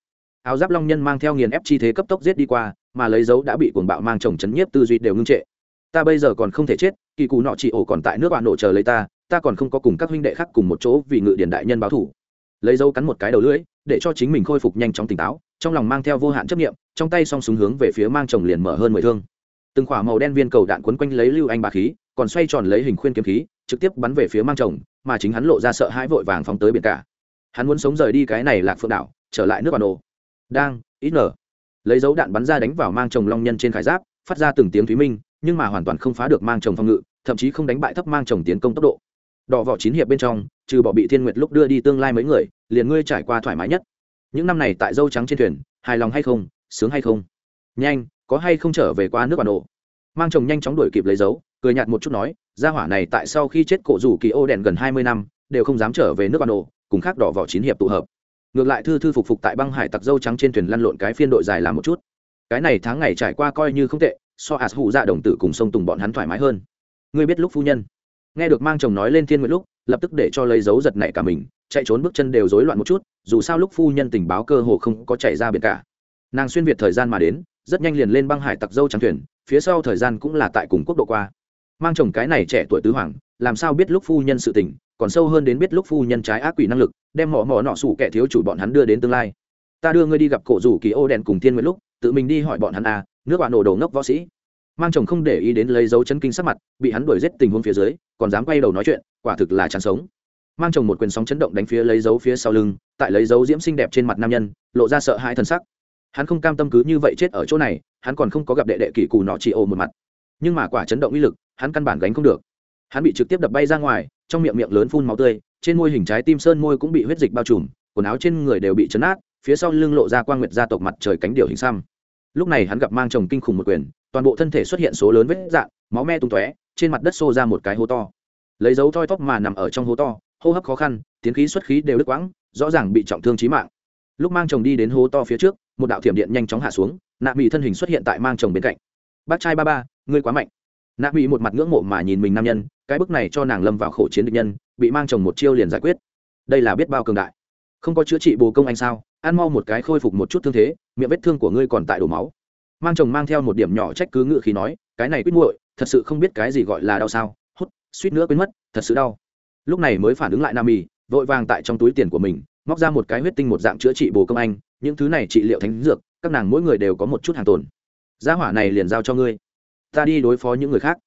Áo giáp long nhân mang theo nghiền ép chi thế cấp tốc giết đi qua, mà lấy dấu đã bị cuồng bạo mang chồng chấn nhiếp tư duy đều ngưng trệ. Ta bây giờ còn không thể chết, kỳ cụ nọ chị ổ còn tại nước bạn nổ chờ lấy ta ta còn không có cùng các huynh đệ khác cùng một chỗ vì ngự điển đại nhân báo thủ. Lấy dấu cắn một cái đầu lưỡi, để cho chính mình khôi phục nhanh chóng tỉnh táo, trong lòng mang theo vô hạn chấp nghiệm trong tay song súng hướng về phía mang chồng liền mở hơn mười thương. Từng khỏa màu đen viên cầu đạn quấn quanh lấy lưu anh bà khí, còn xoay tròn lấy hình khuyên kiếm khí, trực tiếp bắn về phía mang chồng, mà chính hắn lộ ra sợ hãi vội vàng phóng tới biển cả. Hắn muốn sống rời đi cái này lạc phượng đảo, trở lại nước bà đồ. đang, ít nở. Lấy dấu đạn bắn ra đánh vào mang chồng long nhân trên khải giáp, phát ra từng tiếng thúy minh, nhưng mà hoàn toàn không phá được mang chồng phòng ngự, thậm chí không đánh bại thấp mang chồng tiến công tốc độ. Đỏ vỏ chín hiệp bên trong, trừ bỏ bị thiên nguyệt lúc đưa đi tương lai mấy người, liền ngươi trải qua thoải mái nhất. Những năm này tại dâu trắng trên thuyền, hài lòng hay không sướng hay không? Nhanh, có hay không trở về qua nước bà nổ mang chồng nhanh chóng đuổi kịp lấy dấu, cười nhạt một chút nói, gia hỏa này tại sau khi chết cổ rủ kỳ ô đèn gần hai mươi năm, đều không dám trở về nước bà nổ cùng khác đỏ vỏ chín hiệp tụ hợp. Ngược lại thư thư phục phục tại băng hải tặc dâu trắng trên thuyền lăn lộn cái phiên đội dài làm một chút. Cái này tháng ngày trải qua coi như không tệ, so ạt hụ dạ đồng tử cùng sông tùng bọn hắn thoải mái hơn. Ngươi biết lúc phu nhân. Nghe được mang chồng nói lên thiên nguyện lúc, lập tức để cho lấy dấu giật này cả mình, chạy trốn bước chân đều rối loạn một chút, dù sao lúc phu nhân tình báo cơ hồ không có chạy ra biển cả nàng xuyên việt thời gian mà đến, rất nhanh liền lên băng hải tặc dâu trắng thuyền, phía sau thời gian cũng là tại cùng quốc độ qua. Mang chồng cái này trẻ tuổi tứ hoàng, làm sao biết lúc phu nhân sự tình, còn sâu hơn đến biết lúc phu nhân trái ác quỷ năng lực, đem mỏ mỏ nọ sủ kẻ thiếu chủ bọn hắn đưa đến tương lai. Ta đưa ngươi đi gặp cổ rủ kỳ ô đèn cùng thiên nguyện lúc, tự mình đi hỏi bọn hắn à nước bạn nổ đầu ngốc võ sĩ. Mang chồng không để ý đến lấy dấu chân kinh sắc mặt, bị hắn đuổi giết tình huống phía dưới, còn dám quay đầu nói chuyện, quả thực là chán sống. Mang chồng một quyền sóng chấn động đánh phía lấy dấu phía sau lưng, tại lấy dấu diễm xinh đẹp trên mặt nam nhân, lộ ra sợ hãi thân sắc hắn không cam tâm cứ như vậy chết ở chỗ này, hắn còn không có gặp đệ đệ kỷ cù nọ chị ô một mặt. Nhưng mà quả chấn động uy lực, hắn căn bản gánh không được. Hắn bị trực tiếp đập bay ra ngoài, trong miệng miệng lớn phun máu tươi, trên môi hình trái tim sơn môi cũng bị huyết dịch bao trùm, quần áo trên người đều bị chấn át, phía sau lưng lộ ra quang nguyệt gia tộc mặt trời cánh điều hình xăm. Lúc này hắn gặp mang chồng kinh khủng một quyền, toàn bộ thân thể xuất hiện số lớn vết dạn máu me tung tóe, trên mặt đất xô ra một cái hố to. Lấy dấu thoi tóc mà nằm ở trong hố to, hô hấp khó khăn, tiến khí xuất khí đều đứt quãng, rõ ràng bị trọng thương trí mạng. Lúc mang chồng đi đến hố to phía trước một đạo thiểm điện nhanh chóng hạ xuống, nạ mỹ thân hình xuất hiện tại mang chồng bên cạnh. Bác trai ba ba, ngươi quá mạnh. Nạ mỹ một mặt ngưỡng mộ mà nhìn mình nam nhân, cái bức này cho nàng lâm vào khổ chiến địch nhân, bị mang chồng một chiêu liền giải quyết. Đây là biết bao cường đại. Không có chữa trị bồ công anh sao? Ăn mau một cái khôi phục một chút thương thế, miệng vết thương của ngươi còn tại đổ máu. Mang chồng mang theo một điểm nhỏ trách cứ ngự khí nói, cái này quyết muội, thật sự không biết cái gì gọi là đau sao. Hút, suýt nữa quên mất, thật sự đau. Lúc này mới phản ứng lại nam mì vội vàng tại trong túi tiền của mình móc ra một cái huyết tinh một dạng chữa trị bồ công anh, những thứ này trị liệu thánh dược, các nàng mỗi người đều có một chút hàng tồn. Gia hỏa này liền giao cho ngươi. Ta đi đối phó những người khác.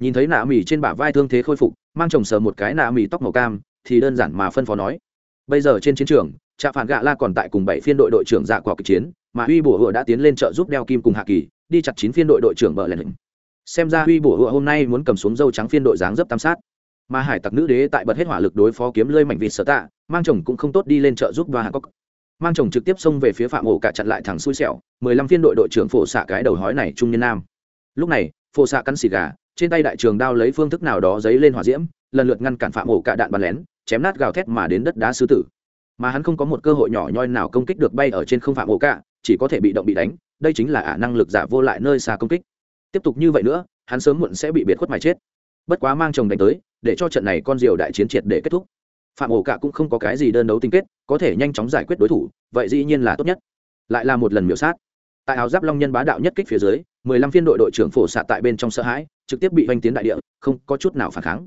Nhìn thấy nạ mì trên bả vai thương thế khôi phục, mang chồng sờ một cái nạ mì tóc màu cam, thì đơn giản mà phân phó nói. Bây giờ trên chiến trường, trạ phản gạ la còn tại cùng bảy phiên đội đội trưởng dạ quả kịch chiến, mà huy bổ hựa đã tiến lên trợ giúp đeo kim cùng hạ kỳ, đi chặt chín phiên đội đội trưởng bờ lẹn hình xem ra huy bổ hựa hôm nay muốn cầm xuống dâu trắng phiên đội dáng dấp tam sát mà hải tặc nữ đế tại bật hết hỏa lực đối phó kiếm lơi mảnh vịt sở tạ, mang chồng cũng không tốt đi lên chợ giúp và hạng cốc. Mang chồng trực tiếp xông về phía phạm ổ cả chặn lại thẳng xui xẻo, mười lăm phiên đội đội trưởng phổ xạ cái đầu hói này trung niên nam. Lúc này, phổ xạ cắn xì gà, trên tay đại trường đao lấy phương thức nào đó giấy lên hỏa diễm, lần lượt ngăn cản phạm ổ cả đạn bắn lén, chém nát gào thét mà đến đất đá sư tử. Mà hắn không có một cơ hội nhỏ nhoi nào công kích được bay ở trên không phạm ổ cả, chỉ có thể bị động bị đánh, đây chính là ả năng lực giả vô lại nơi xa công kích. Tiếp tục như vậy nữa, hắn sớm muộn sẽ bị biệt khuất mà chết. Bất quá mang chồng đánh tới để cho trận này con diều đại chiến triệt để kết thúc. Phạm ổ cả cũng không có cái gì đơn đấu tinh kết, có thể nhanh chóng giải quyết đối thủ, vậy dĩ nhiên là tốt nhất. Lại là một lần miểu sát. Tại áo giáp long nhân bá đạo nhất kích phía dưới, mười lăm phiên đội đội trưởng phổ xạ tại bên trong sợ hãi, trực tiếp bị oanh tiến đại địa, không có chút nào phản kháng.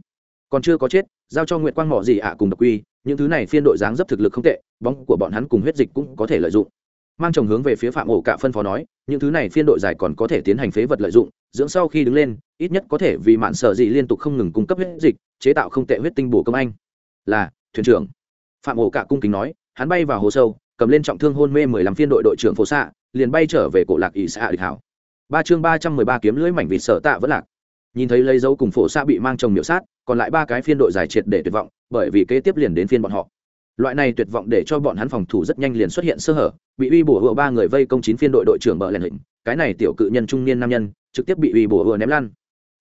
Còn chưa có chết, giao cho nguyện quang mỏ gì ạ cùng độc quy, những thứ này phiên đội dáng dấp thực lực không tệ, bóng của bọn hắn cùng huyết dịch cũng có thể lợi dụng mang chồng hướng về phía phạm ổ cả phân phó nói, những thứ này phiên đội dài còn có thể tiến hành phế vật lợi dụng, dưỡng sau khi đứng lên, ít nhất có thể vì mạn sở dị liên tục không ngừng cung cấp huyết dịch, chế tạo không tệ huyết tinh bổ công anh. Là, thuyền trưởng. Phạm ổ cả cung kính nói, hắn bay vào hồ sâu, cầm lên trọng thương hôn mê mười lăm phiên đội đội trưởng phổ xạ, liền bay trở về cổ lạc ỷ xạ địch hảo. Ba chương ba trăm mười ba kiếm lưỡi mảnh vịt sở tạ vẫn lạc. Nhìn thấy lấy dấu cùng phổ xạ bị mang chồng miễu sát, còn lại ba cái phiên đội giải triệt để tuyệt vọng, bởi vì kế tiếp liền đến phiên bọn họ loại này tuyệt vọng để cho bọn hắn phòng thủ rất nhanh liền xuất hiện sơ hở bị uy bổ hựa ba người vây công chín phiên đội đội trưởng bờ lèn hình cái này tiểu cự nhân trung niên nam nhân trực tiếp bị uy bổ hựa ném lan,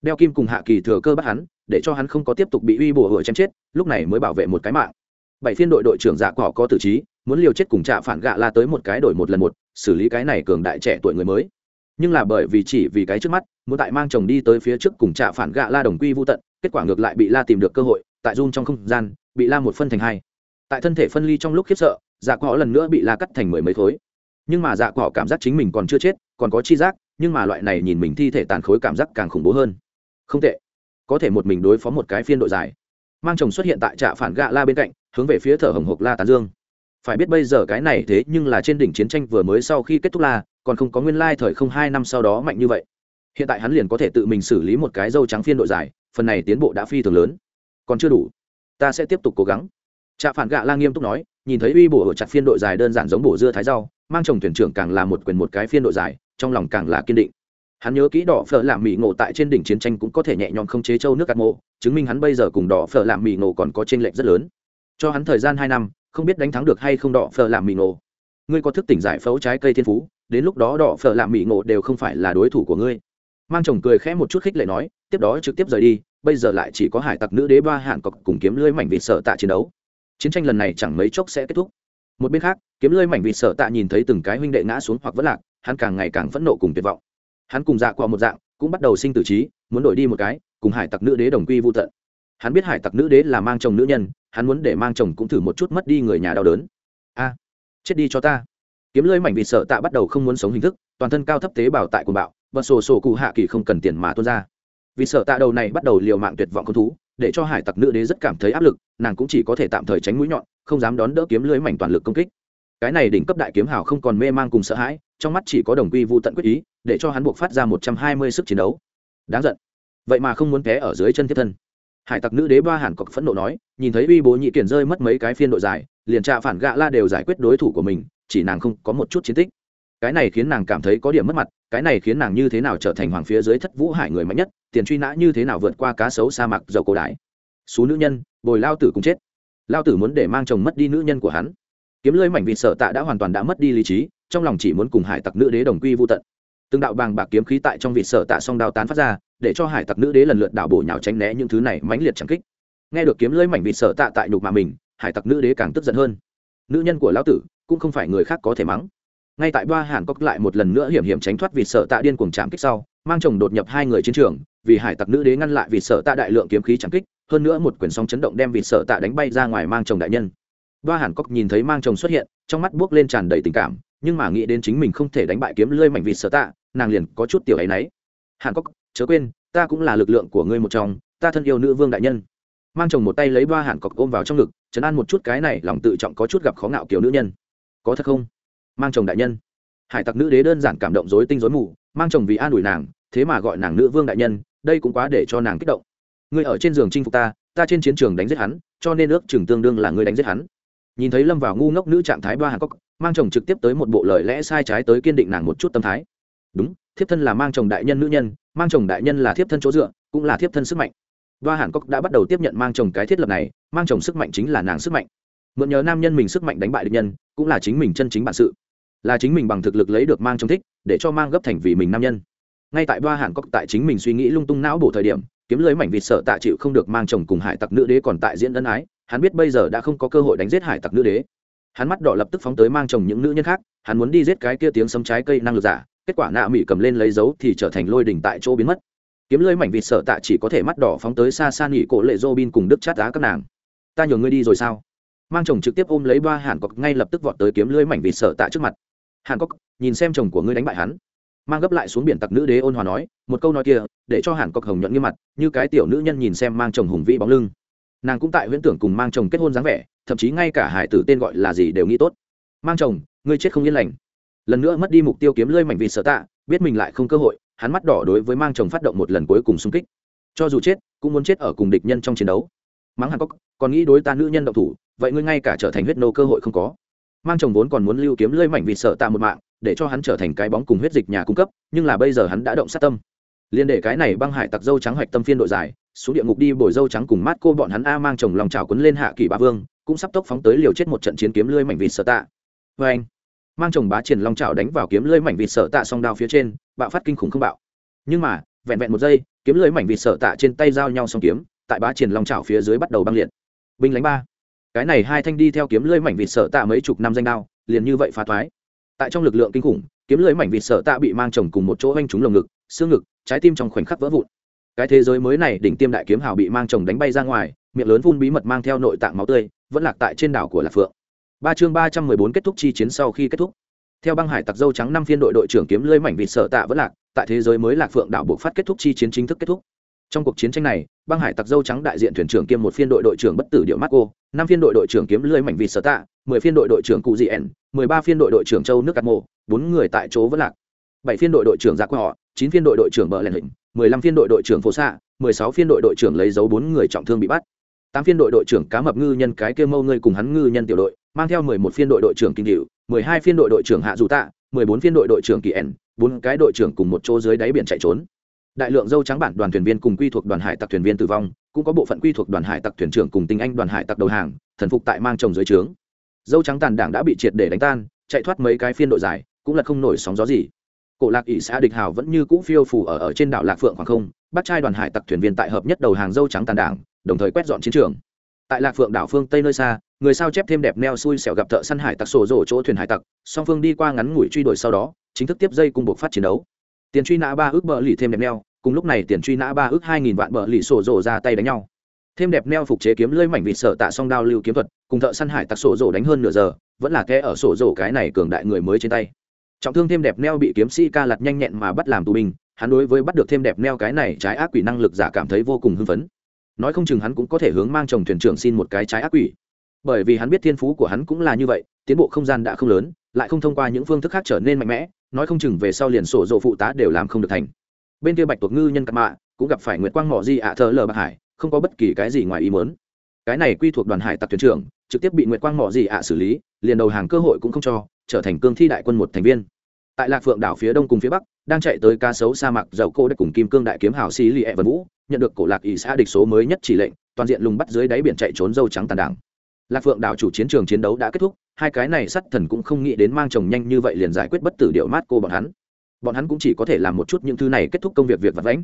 đeo kim cùng hạ kỳ thừa cơ bắt hắn để cho hắn không có tiếp tục bị uy bổ hựa chém chết lúc này mới bảo vệ một cái mạng. Bảy phiên đội đội trưởng giả cỏ có tử trí muốn liều chết cùng trạ phản gạ la tới một cái đổi một lần một xử lý cái này cường đại trẻ tuổi người mới. Nhưng là bởi vì chỉ vì cái trước mắt muốn tại mang chồng đi tới phía trước cùng trạ phản gạ la đồng quy vô tận kết quả ngược lại bị la tìm được cơ hội tại run trong không gian bị la một phân thành hai tại thân thể phân ly trong lúc khiếp sợ dạ cỏ lần nữa bị la cắt thành mười mấy khối. Nhưng mà dạ cỏ cảm giác chính mình còn chưa chết, còn có chi giác, nhưng mà loại này nhìn mình thi thể tàn khối cảm giác càng khủng bố hơn. Không tệ. Có thể một mình đối phó một cái phiên đội dài. Mang chồng xuất hiện tại trạ phản gạ la bên cạnh, hướng về phía thở hồng hộc la tán dương. Phải biết bây giờ cái này thế nhưng là trên đỉnh chiến tranh vừa mới sau khi kết thúc la, còn không có nguyên lai thời không hai năm sau đó mạnh như vậy. Hiện tại hắn liền có thể tự mình xử lý một cái dâu trắng phiên đội dài, phần này tiến bộ đã phi thường lớn. Còn chưa đủ. Ta sẽ tiếp tục cố gắng trạ phản gạ la nghiêm túc nói, nhìn thấy uy bổ ở chặt phiên đội dài đơn giản giống bổ dưa thái rau, mang chồng thuyền trưởng càng là một quyền một cái phiên đội dài, trong lòng càng là kiên định. Hắn nhớ kỹ đỏ phở làm mì ngộ tại trên đỉnh chiến tranh cũng có thể nhẹ nhõm không chế châu nước cát mộ, chứng minh hắn bây giờ cùng đỏ phở làm mì ngộ còn có t r ê n lệch rất lớn. Cho hắn thời gian hai năm, không biết đánh thắng được hay không đỏ phở làm mì ngộ. Ngươi có thức tỉnh giải phẫu trái cây thiên phú, đến lúc đó đỏ phở làm mì ngộ đều không phải là đối thủ của ngươi. Mang chồng cười khẽ một chút khích lệ nói, tiếp đó trực tiếp rời đi, bây giờ lại chỉ có hải tặc nữ đế ba hạn cọc cùng kiếm lưới mảnh vịt sợ tạ chiến đấu chiến tranh lần này chẳng mấy chốc sẽ kết thúc. Một bên khác, kiếm lơi mảnh vịt sợ tạ nhìn thấy từng cái huynh đệ ngã xuống hoặc vất lạc, hắn càng ngày càng phẫn nộ cùng tuyệt vọng. Hắn cùng dạ qua một dạng, cũng bắt đầu sinh tử trí, muốn đổi đi một cái, cùng hải tặc nữ đế đồng quy vô tận. Hắn biết hải tặc nữ đế là mang chồng nữ nhân, hắn muốn để mang chồng cũng thử một chút mất đi người nhà đau đớn. A, chết đi cho ta. Kiếm lơi mảnh vịt sợ tạ bắt đầu không muốn sống hình thức, toàn thân cao thấp tế bào tại quần bạo, và sổ sổ cụ hạ kỳ không cần tiền mà tuôn ra. Vì sợ tạ đầu này bắt đầu liều mạng tuyệt vọng con thú để cho hải tặc nữ đế rất cảm thấy áp lực, nàng cũng chỉ có thể tạm thời tránh mũi nhọn, không dám đón đỡ kiếm lưới mảnh toàn lực công kích. Cái này đỉnh cấp đại kiếm hào không còn mê mang cùng sợ hãi, trong mắt chỉ có đồng quy vô tận quyết ý, để cho hắn buộc phát ra một trăm hai mươi sức chiến đấu. Đáng giận. Vậy mà không muốn té ở dưới chân thiết thân. Hải tặc nữ đế ba hàn cọc phẫn nộ nói, nhìn thấy uy bố nhị kiển rơi mất mấy cái phiên đội dài liền trạ phản gạ la đều giải quyết đối thủ của mình, chỉ nàng không có một chút chiến tích. Cái này khiến nàng cảm thấy có điểm mất mặt cái này khiến nàng như thế nào trở thành hoàng phía dưới thất vũ hải người mạnh nhất tiền truy nã như thế nào vượt qua cá sấu sa mạc dầu cổ đại, số nữ nhân bồi lao tử cũng chết. Lao tử muốn để mang chồng mất đi nữ nhân của hắn. Kiếm lưới mảnh vịt sở tạ đã hoàn toàn đã mất đi lý trí trong lòng chỉ muốn cùng hải tặc nữ đế đồng quy vô tận. Từng đạo bàng bạc kiếm khí tại trong vịt sở tạ song đao tán phát ra để cho hải tặc nữ đế lần lượt đảo bổ nhào tránh né những thứ này mãnh liệt chẳng kích. Nghe được kiếm lưới mảnh vịt sở tạ tại nhục mà mình hải tặc nữ đế càng tức giận hơn. Nữ nhân của lão tử cũng không phải người khác có thể mắng ngay tại ba hàn cốc lại một lần nữa hiểm hiểm tránh thoát vịt sợ tạ điên cuồng chạm kích sau, mang chồng đột nhập hai người chiến trường, vì hải tặc nữ đế ngăn lại vịt sợ tạ đại lượng kiếm khí chạm kích, hơn nữa một quyển sóng chấn động đem vịt sợ tạ đánh bay ra ngoài mang chồng đại nhân. Ba hàn cốc nhìn thấy mang chồng xuất hiện, trong mắt buốc lên tràn đầy tình cảm, nhưng mà nghĩ đến chính mình không thể đánh bại kiếm lưỡi mảnh vịt sợ tạ, nàng liền có chút tiểu ấy nấy. Hàn cốc, chớ quên, ta cũng là lực lượng của ngươi một trong, ta thân yêu nữ vương đại nhân. Mang chồng một tay lấy ba hàn cốc ôm vào trong ngực chấn an một chút cái này, lòng tự trọng có chút gặp khó ngạo kiểu nữ nhân. Có thật không? Mang chồng đại nhân. Hải tặc nữ đế đơn giản cảm động dối tinh dối mù, mang chồng vì an ủi nàng, thế mà gọi nàng nữ vương đại nhân, đây cũng quá để cho nàng kích động. Ngươi ở trên giường chinh phục ta ta trên chiến trường đánh giết hắn, cho nên ước chừng tương đương là ngươi đánh giết hắn. Nhìn thấy lâm vào ngu ngốc nữ trạng thái ba hàn cốc, mang chồng trực tiếp tới một bộ lời lẽ sai trái tới kiên định nàng một chút tâm thái. Đúng, thiếp thân là mang chồng đại nhân nữ nhân, mang chồng đại nhân là thiếp thân chỗ dựa, cũng là thiếp thân sức mạnh. Ba hàn cốc đã bắt đầu tiếp nhận mang chồng cái thiết lập này, mang chồng sức mạnh chính là nàng sức mạnh. Mượn nhờ nam nhân mình sức mạnh đánh bại địch nhân, cũng là chính mình chân chính bản sự là chính mình bằng thực lực lấy được mang chồng thích, để cho mang gấp thành vì mình nam nhân. Ngay tại ba hàn cốc tại chính mình suy nghĩ lung tung não bổ thời điểm, kiếm lưới mảnh vịt sợ tạ chịu không được mang chồng cùng hải tặc nữ đế còn tại diễn ân ái, hắn biết bây giờ đã không có cơ hội đánh giết hải tặc nữ đế. Hắn mắt đỏ lập tức phóng tới mang chồng những nữ nhân khác, hắn muốn đi giết cái kia tiếng sấm trái cây năng lực giả, kết quả nạ mỹ cầm lên lấy dấu thì trở thành lôi đỉnh tại chỗ biến mất. Kiếm lưới mảnh vịt sợ tạ chỉ có thể mắt đỏ phóng tới xa xa nghỉ cổ lệ dô bin cùng đức chát đá các nàng. Ta nhờ ngươi đi rồi sao? Mang chồng trực tiếp ôm lấy ba hàn cọc ngay lập tức vọt tới kiếm lưới mảnh vịt sợ tạ trước mặt hàn Cốc nhìn xem chồng của ngươi đánh bại hắn. Mang gấp lại xuống biển tặc nữ đế ôn hòa nói, một câu nói kia, để cho hàn Cốc hồng nhuận nghiêm mặt, như cái tiểu nữ nhân nhìn xem mang chồng hùng vĩ bóng lưng. Nàng cũng tại huyễn tưởng cùng mang chồng kết hôn dáng vẻ, thậm chí ngay cả hải tử tên gọi là gì đều nghĩ tốt. Mang chồng, ngươi chết không yên lành. Lần nữa mất đi mục tiêu kiếm lơi mảnh vịt sở tạ, biết mình lại không cơ hội, hắn mắt đỏ đối với mang chồng phát động một lần cuối cùng xung kích. Cho dù chết, cũng muốn chết ở cùng địch nhân trong chiến đấu. Mắng hàn cốc còn nghĩ đối ta nữ nhân động thủ, vậy ngươi ngay cả trở thành huyết nô cơ hội không có mang chồng vốn còn muốn lưu kiếm lơi mảnh vịt sợ tạ một mạng, để cho hắn trở thành cái bóng cùng huyết dịch nhà cung cấp, nhưng là bây giờ hắn đã động sát tâm. Liên để cái này băng hải tặc dâu trắng hoạch tâm phiên đội dài xuống địa ngục đi bồi dâu trắng cùng mát cô bọn hắn a mang chồng lòng trào quấn lên hạ kỳ ba vương, cũng sắp tốc phóng tới liều chết một trận chiến kiếm lưới mảnh vịt sợ tạ. Vê anh, mang chồng bá triển long trào đánh vào kiếm lưới mảnh vịt sợ tạ song đao phía trên, bạo phát kinh khủng không bạo. Nhưng mà, vẹn vẹn một giây, kiếm lưới mảnh vịt sợ tạ trên tay giao nhau song kiếm, tại bá triển long trào phía dưới bắt đầu băng liệt. Binh lánh ba cái này hai thanh đi theo kiếm lưỡi mảnh vịt sợ tạ mấy chục năm danh đao, liền như vậy phá thoái. Tại trong lực lượng kinh khủng, kiếm lưỡi mảnh vịt sợ tạ bị mang chồng cùng một chỗ anh trúng lồng ngực, xương ngực, trái tim trong khoảnh khắc vỡ vụn. Cái thế giới mới này, đỉnh tiêm đại kiếm hào bị mang chồng đánh bay ra ngoài, miệng lớn vun bí mật mang theo nội tạng máu tươi, vẫn lạc tại trên đảo của lạc phượng. Ba chương ba trăm mười bốn kết thúc chi chiến sau khi kết thúc. Theo băng hải tặc dâu trắng năm phiên đội đội trưởng kiếm lưỡi mảnh vịt sợ tạ vẫn lạc, tại thế giới mới lạc phượng đảo buộc phát kết thúc chi chiến chính thức kết thúc trong cuộc chiến tranh này băng hải tặc dâu trắng đại diện thuyền trưởng kiêm một phiên đội đội trưởng bất tử điệu marco năm phiên đội đội trưởng kiếm lưới mảnh vịt sở tạ mười phiên đội đội trưởng cụ dị ẻn mười ba phiên đội đội trưởng châu nước cát mộ bốn người tại chỗ vẫn lạc bảy phiên đội đội trưởng giặc họ chín phiên đội đội trưởng bờ lèn hình mười lăm phiên đội đội trưởng phố xạ mười sáu phiên đội đội trưởng lấy dấu bốn người trọng thương bị bắt tám phiên đội đội trưởng cá mập ngư nhân cái kêu mâu ngươi cùng hắn ngư nhân tiểu đội mang theo mười một phiên đội đội trưởng kinh điệu mười hai phiên đội đội trưởng hạ dù tạ mười bốn phiên đội đội trưởng kỳ ẻn bốn cái đội trưởng cùng một chỗ dưới đáy biển chạy trốn đại lượng dâu trắng bản đoàn thuyền viên cùng quy thuộc đoàn hải tặc thuyền viên tử vong cũng có bộ phận quy thuộc đoàn hải tặc thuyền trưởng cùng tinh anh đoàn hải tặc đầu hàng thần phục tại mang chồng dưới trướng. Dâu trắng tàn đảng đã bị triệt để đánh tan chạy thoát mấy cái phiên đội dài cũng là không nổi sóng gió gì. Cổ lạc ỷ xã địch hào vẫn như cũ phiêu phủ ở, ở trên đảo lạc phượng khoảng không bắt trai đoàn hải tặc thuyền viên tại hợp nhất đầu hàng dâu trắng tàn đảng đồng thời quét dọn chiến trường. Tại lạc phượng đảo phương tây nơi xa người sao chép thêm đẹp neo xui xẻo gặp thợ săn hải tặc sổ rổ chỗ thuyền hải tặc song phương đi qua ngắn ngủi truy đuổi sau đó chính thức tiếp dây cùng buộc phát chiến đấu tiền truy nã ba ước bờ lì thêm đẹp neo, cùng lúc này tiền truy nã ba ước hai nghìn vạn bờ lì sổ rổ ra tay đánh nhau. Thêm đẹp neo phục chế kiếm lơi mảnh vịt sợ tạ song đao lưu kiếm thuật, cùng thợ săn hải tặc sổ rổ đánh hơn nửa giờ, vẫn là kẽ ở sổ rổ cái này cường đại người mới trên tay. Trọng thương thêm đẹp neo bị kiếm sĩ ca lặt nhanh nhẹn mà bắt làm tù binh, hắn đối với bắt được thêm đẹp neo cái này trái ác quỷ năng lực giả cảm thấy vô cùng hưng phấn. Nói không chừng hắn cũng có thể hướng mang chồng thuyền trưởng xin một cái trái ác quỷ. Bởi vì hắn biết thiên phú của hắn cũng là như vậy, tiến bộ không gian đã không lớn, lại không thông qua những phương thức khác trở nên mạnh mẽ nói không chừng về sau liền sổ dộ phụ tá đều làm không được thành. Bên kia bạch tuộc ngư nhân cặp mạ cũng gặp phải nguyệt quang mỏ di ạ thờ lờ bạc hải, không có bất kỳ cái gì ngoài ý muốn. Cái này quy thuộc đoàn hải tặc thuyền trưởng, trực tiếp bị nguyệt quang mỏ di ạ xử lý, liền đầu hàng cơ hội cũng không cho, trở thành cương thi đại quân một thành viên. Tại lạc phượng đảo phía đông cùng phía bắc, đang chạy tới ca sấu sa mạc dầu cô đã cùng kim cương đại kiếm hào xí lì ẹ vân vũ, nhận được cổ lạc ỷ xã địch số mới nhất chỉ lệnh, toàn diện lùng bắt dưới đáy biển chạy trốn dâu trắng tàn đảng lạc phượng đảo chủ chiến trường chiến đấu đã kết thúc, hai cái này sắt thần cũng không nghĩ đến mang chồng nhanh như vậy liền giải quyết bất tử điệu mát cô bọn hắn. Bọn hắn cũng chỉ có thể làm một chút những thứ này kết thúc công việc việc vật vãnh.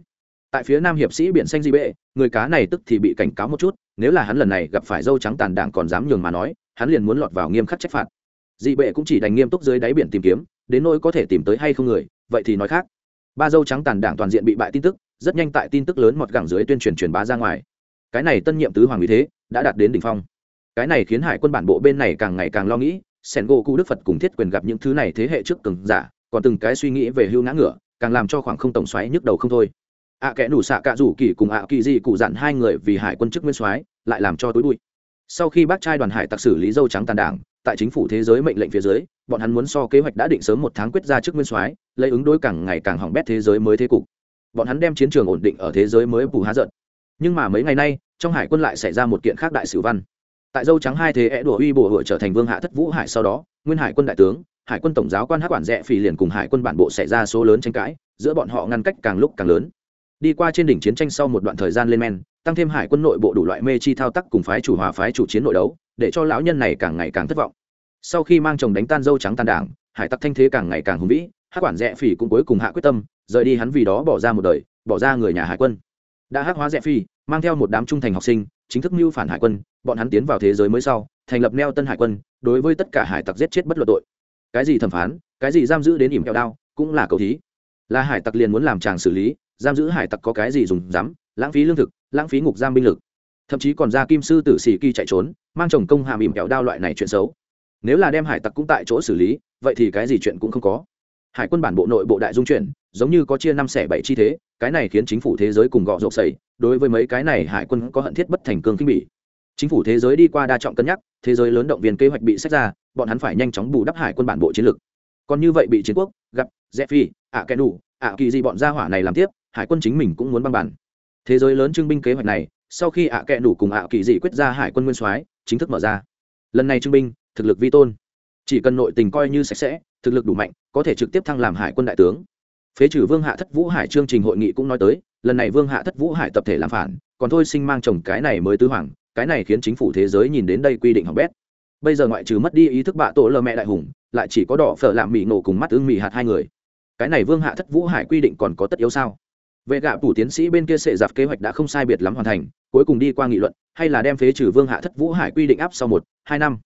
Tại phía nam hiệp sĩ biển xanh di bệ, người cá này tức thì bị cảnh cáo một chút, nếu là hắn lần này gặp phải dâu trắng tàn đảng còn dám nhường mà nói, hắn liền muốn lọt vào nghiêm khắc trách phạt. Dị bệ cũng chỉ đành nghiêm túc dưới đáy biển tìm kiếm, đến nỗi có thể tìm tới hay không người, vậy thì nói khác. Ba dâu trắng tàn đảng toàn diện bị bại tin tức, rất nhanh tại tin tức lớn mọt gẳng dưới tuyên truyền truyền bá ra ngoài. Cái này tân nhiệm tứ hoàng uy thế, đã đạt đến đỉnh phong cái này khiến hải quân bản bộ bên này càng ngày càng lo nghĩ sen gỗ cụ đức phật cùng thiết quyền gặp những thứ này thế hệ trước cường giả còn từng cái suy nghĩ về hưu ngã ngựa càng làm cho khoảng không tổng xoáy nhức đầu không thôi. Ạ à, kẽ nủ xạ cạ rủ kỳ cùng ạ kỳ di cụ dặn hai người vì hải quân chức nguyên soái lại làm cho tối bụi. Sau khi bác trai đoàn hải tặc xử lý dâu trắng tàn đảng tại chính phủ thế giới mệnh lệnh phía dưới bọn hắn muốn so kế hoạch đã định sớm một tháng quyết ra chức nguyên soái lấy ứng đối càng ngày càng hỏng bét thế giới mới thế cục. Bọn hắn đem chiến trường ổn định ở thế giới mới bù há giận. Nhưng mà mấy ngày nay trong hải quân lại xảy ra một kiện khác đại sử văn tại dâu trắng hai thế é đùa uy bổ hựa trở thành vương hạ thất vũ hải sau đó, nguyên hải quân đại tướng, hải quân tổng giáo quan hát quản rẽ phì liền cùng hải quân bản bộ xảy ra số lớn tranh cãi, giữa bọn họ ngăn cách càng lúc càng lớn. Đi qua trên đỉnh chiến tranh sau một đoạn thời gian lên men, tăng thêm hải quân nội bộ đủ loại mê chi thao tác cùng phái chủ hòa phái chủ chiến nội đấu, để cho lão nhân này càng ngày càng thất vọng. Sau khi mang chồng đánh tan dâu trắng tan đảng, hải tặc thanh thế càng ngày càng hùng vĩ hát quản rẽ phì cũng cuối cùng hạ quyết tâm, rời đi hắn vì đó bỏ ra một đời, bỏ ra người nhà hải quân. Đã hắc hóa rẽ phi mang theo một đám trung thành học sinh chính thức mưu phản hải quân, bọn hắn tiến vào thế giới mới sau, thành lập neo tân hải quân, đối với tất cả hải tặc giết chết bất luận tội. Cái gì thẩm phán, cái gì giam giữ đến ỉm kẹo đao, cũng là cầu thí. Là hải tặc liền muốn làm chàng xử lý, giam giữ hải tặc có cái gì dùng dám, lãng phí lương thực, lãng phí ngục giam binh lực. Thậm chí còn ra kim sư tử sĩ kỳ chạy trốn, mang chồng công hàm ỉm kẹo đao loại này chuyện xấu. Nếu là đem hải tặc cũng tại chỗ xử lý, vậy thì cái gì chuyện cũng không có hải quân bản bộ nội bộ đại dung chuyển, giống như có chia năm xẻ bảy chi thế, cái này khiến chính phủ thế giới cùng gọ rộp sầy, đối với mấy cái này hải quân có hận thiết bất thành cương khinh bỉ. Chính phủ thế giới đi qua đa trọng cân nhắc, thế giới lớn động viên kế hoạch bị xét ra, bọn hắn phải nhanh chóng bù đắp hải quân bản bộ chiến lược. Còn như vậy bị chiến quốc, gặp dẹp phi ạ kẻ đủ ạ kỳ gì bọn gia hỏa này làm tiếp, hải quân chính mình cũng muốn băng bản. Thế giới lớn trưng binh kế hoạch này, sau khi ạ kẻ đủ cùng ạ kỳ dị quyết ra hải quân nguyên soái, chính thức mở ra. Lần này trưng binh, thực lực vi tôn. Chỉ cần nội tình coi như sạch sẽ thực lực đủ mạnh, có thể trực tiếp thăng làm hải quân đại tướng. Phế trừ vương hạ thất vũ hải chương trình hội nghị cũng nói tới, lần này vương hạ thất vũ hải tập thể làm phản, còn thôi sinh mang chồng cái này mới tứ hoàng, cái này khiến chính phủ thế giới nhìn đến đây quy định hỏng bét. Bây giờ ngoại trừ mất đi ý thức bạ tổ lơ mẹ đại hùng, lại chỉ có đỏ phở làm mì nổ cùng mắt ương mì hạt hai người. Cái này vương hạ thất vũ hải quy định còn có tất yếu sao? Vệ gạ phủ tiến sĩ bên kia sệ giặc kế hoạch đã không sai biệt lắm hoàn thành, cuối cùng đi qua nghị luận, hay là đem phế trừ vương hạ thất vũ hải quy định áp sau một, hai năm?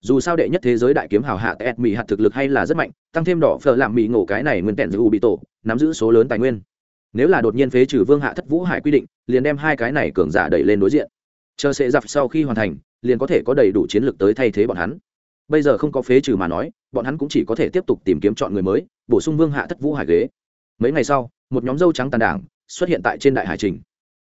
Dù sao đệ nhất thế giới đại kiếm hào hạ tẹt mỹ hạt thực lực hay là rất mạnh, tăng thêm đỏ phở làm mỹ ngộ cái này nguyên tẹn giữ bị tổ nắm giữ số lớn tài nguyên. Nếu là đột nhiên phế trừ vương hạ thất vũ hải quy định, liền đem hai cái này cường giả đẩy lên đối diện. Chờ sẽ giặc sau khi hoàn thành, liền có thể có đầy đủ chiến lược tới thay thế bọn hắn. Bây giờ không có phế trừ mà nói, bọn hắn cũng chỉ có thể tiếp tục tìm kiếm chọn người mới, bổ sung vương hạ thất vũ hải ghế. Mấy ngày sau, một nhóm dâu trắng tàn đảng xuất hiện tại trên đại hải trình.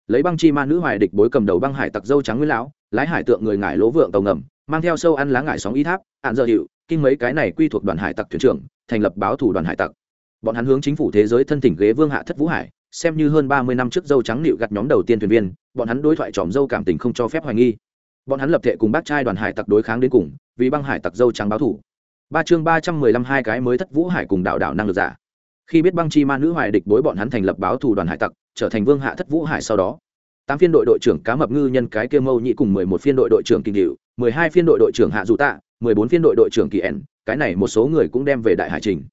Lấy băng chi ma nữ hoài địch bối cầm đầu băng hải tặc dâu trắng nguyên lão, lái hải tượng người ngải lỗ vượng tàu ngầm mang theo sâu ăn lá ngải sóng y tháp ạn dợ hiệu, kinh mấy cái này quy thuộc đoàn hải tặc thuyền trưởng, thành lập báo thủ đoàn hải tặc. Bọn hắn hướng chính phủ thế giới thân tỉnh ghế vương hạ thất vũ hải, xem như hơn ba mươi năm trước dâu trắng nịu gặt nhóm đầu tiên thuyền viên, bọn hắn đối thoại tròm dâu cảm tình không cho phép hoài nghi. Bọn hắn lập thể cùng bác trai đoàn hải tặc đối kháng đến cùng, vì băng hải tặc dâu trắng báo thủ. Ba chương ba trăm mười lăm hai cái mới thất vũ hải cùng đạo đạo năng lực giả. Khi biết băng chi ma nữ hoài địch đối bọn hắn thành lập báo thủ đoàn hải tặc, trở thành vương hạ thất vũ hải sau đó, tám phiên đội đội trưởng cá mập ngư nhân cái kia mâu nhị cùng mười một phiên đội đội trưởng kinh hiệu mười hai phiên đội đội trưởng hạ dù tạ, mười bốn phiên đội đội trưởng kỳ ẩn cái này một số người cũng đem về đại hải trình.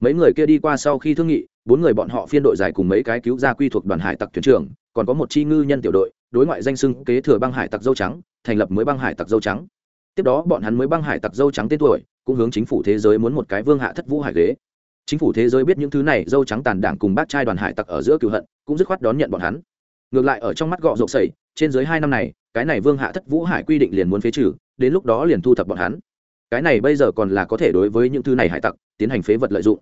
Mấy người kia đi qua sau khi thương nghị, bốn người bọn họ phiên đội dài cùng mấy cái cứu gia quy thuộc đoàn hải tặc thuyền trưởng, còn có một chi ngư nhân tiểu đội, đối ngoại danh sưng kế thừa băng hải tặc dâu trắng, thành lập mới băng hải tặc dâu trắng. Tiếp đó bọn hắn mới băng hải tặc dâu trắng tên tuổi, cũng hướng chính phủ thế giới muốn một cái vương hạ thất vũ hải ghế. Chính phủ thế giới biết những thứ này, dâu trắng tàn đảng cùng bác trai đoàn hải tặc ở giữa cựu hận, cũng dứt khoát đón nhận bọn hắn. Ngược lại ở trong mắt gọ rộng sẩy trên dưới hai năm này cái này vương hạ thất vũ hải quy định liền muốn phế trừ, đến lúc đó liền thu thập bọn hắn. Cái này bây giờ còn là có thể đối với những thứ này hải tặc tiến hành phế vật lợi dụng.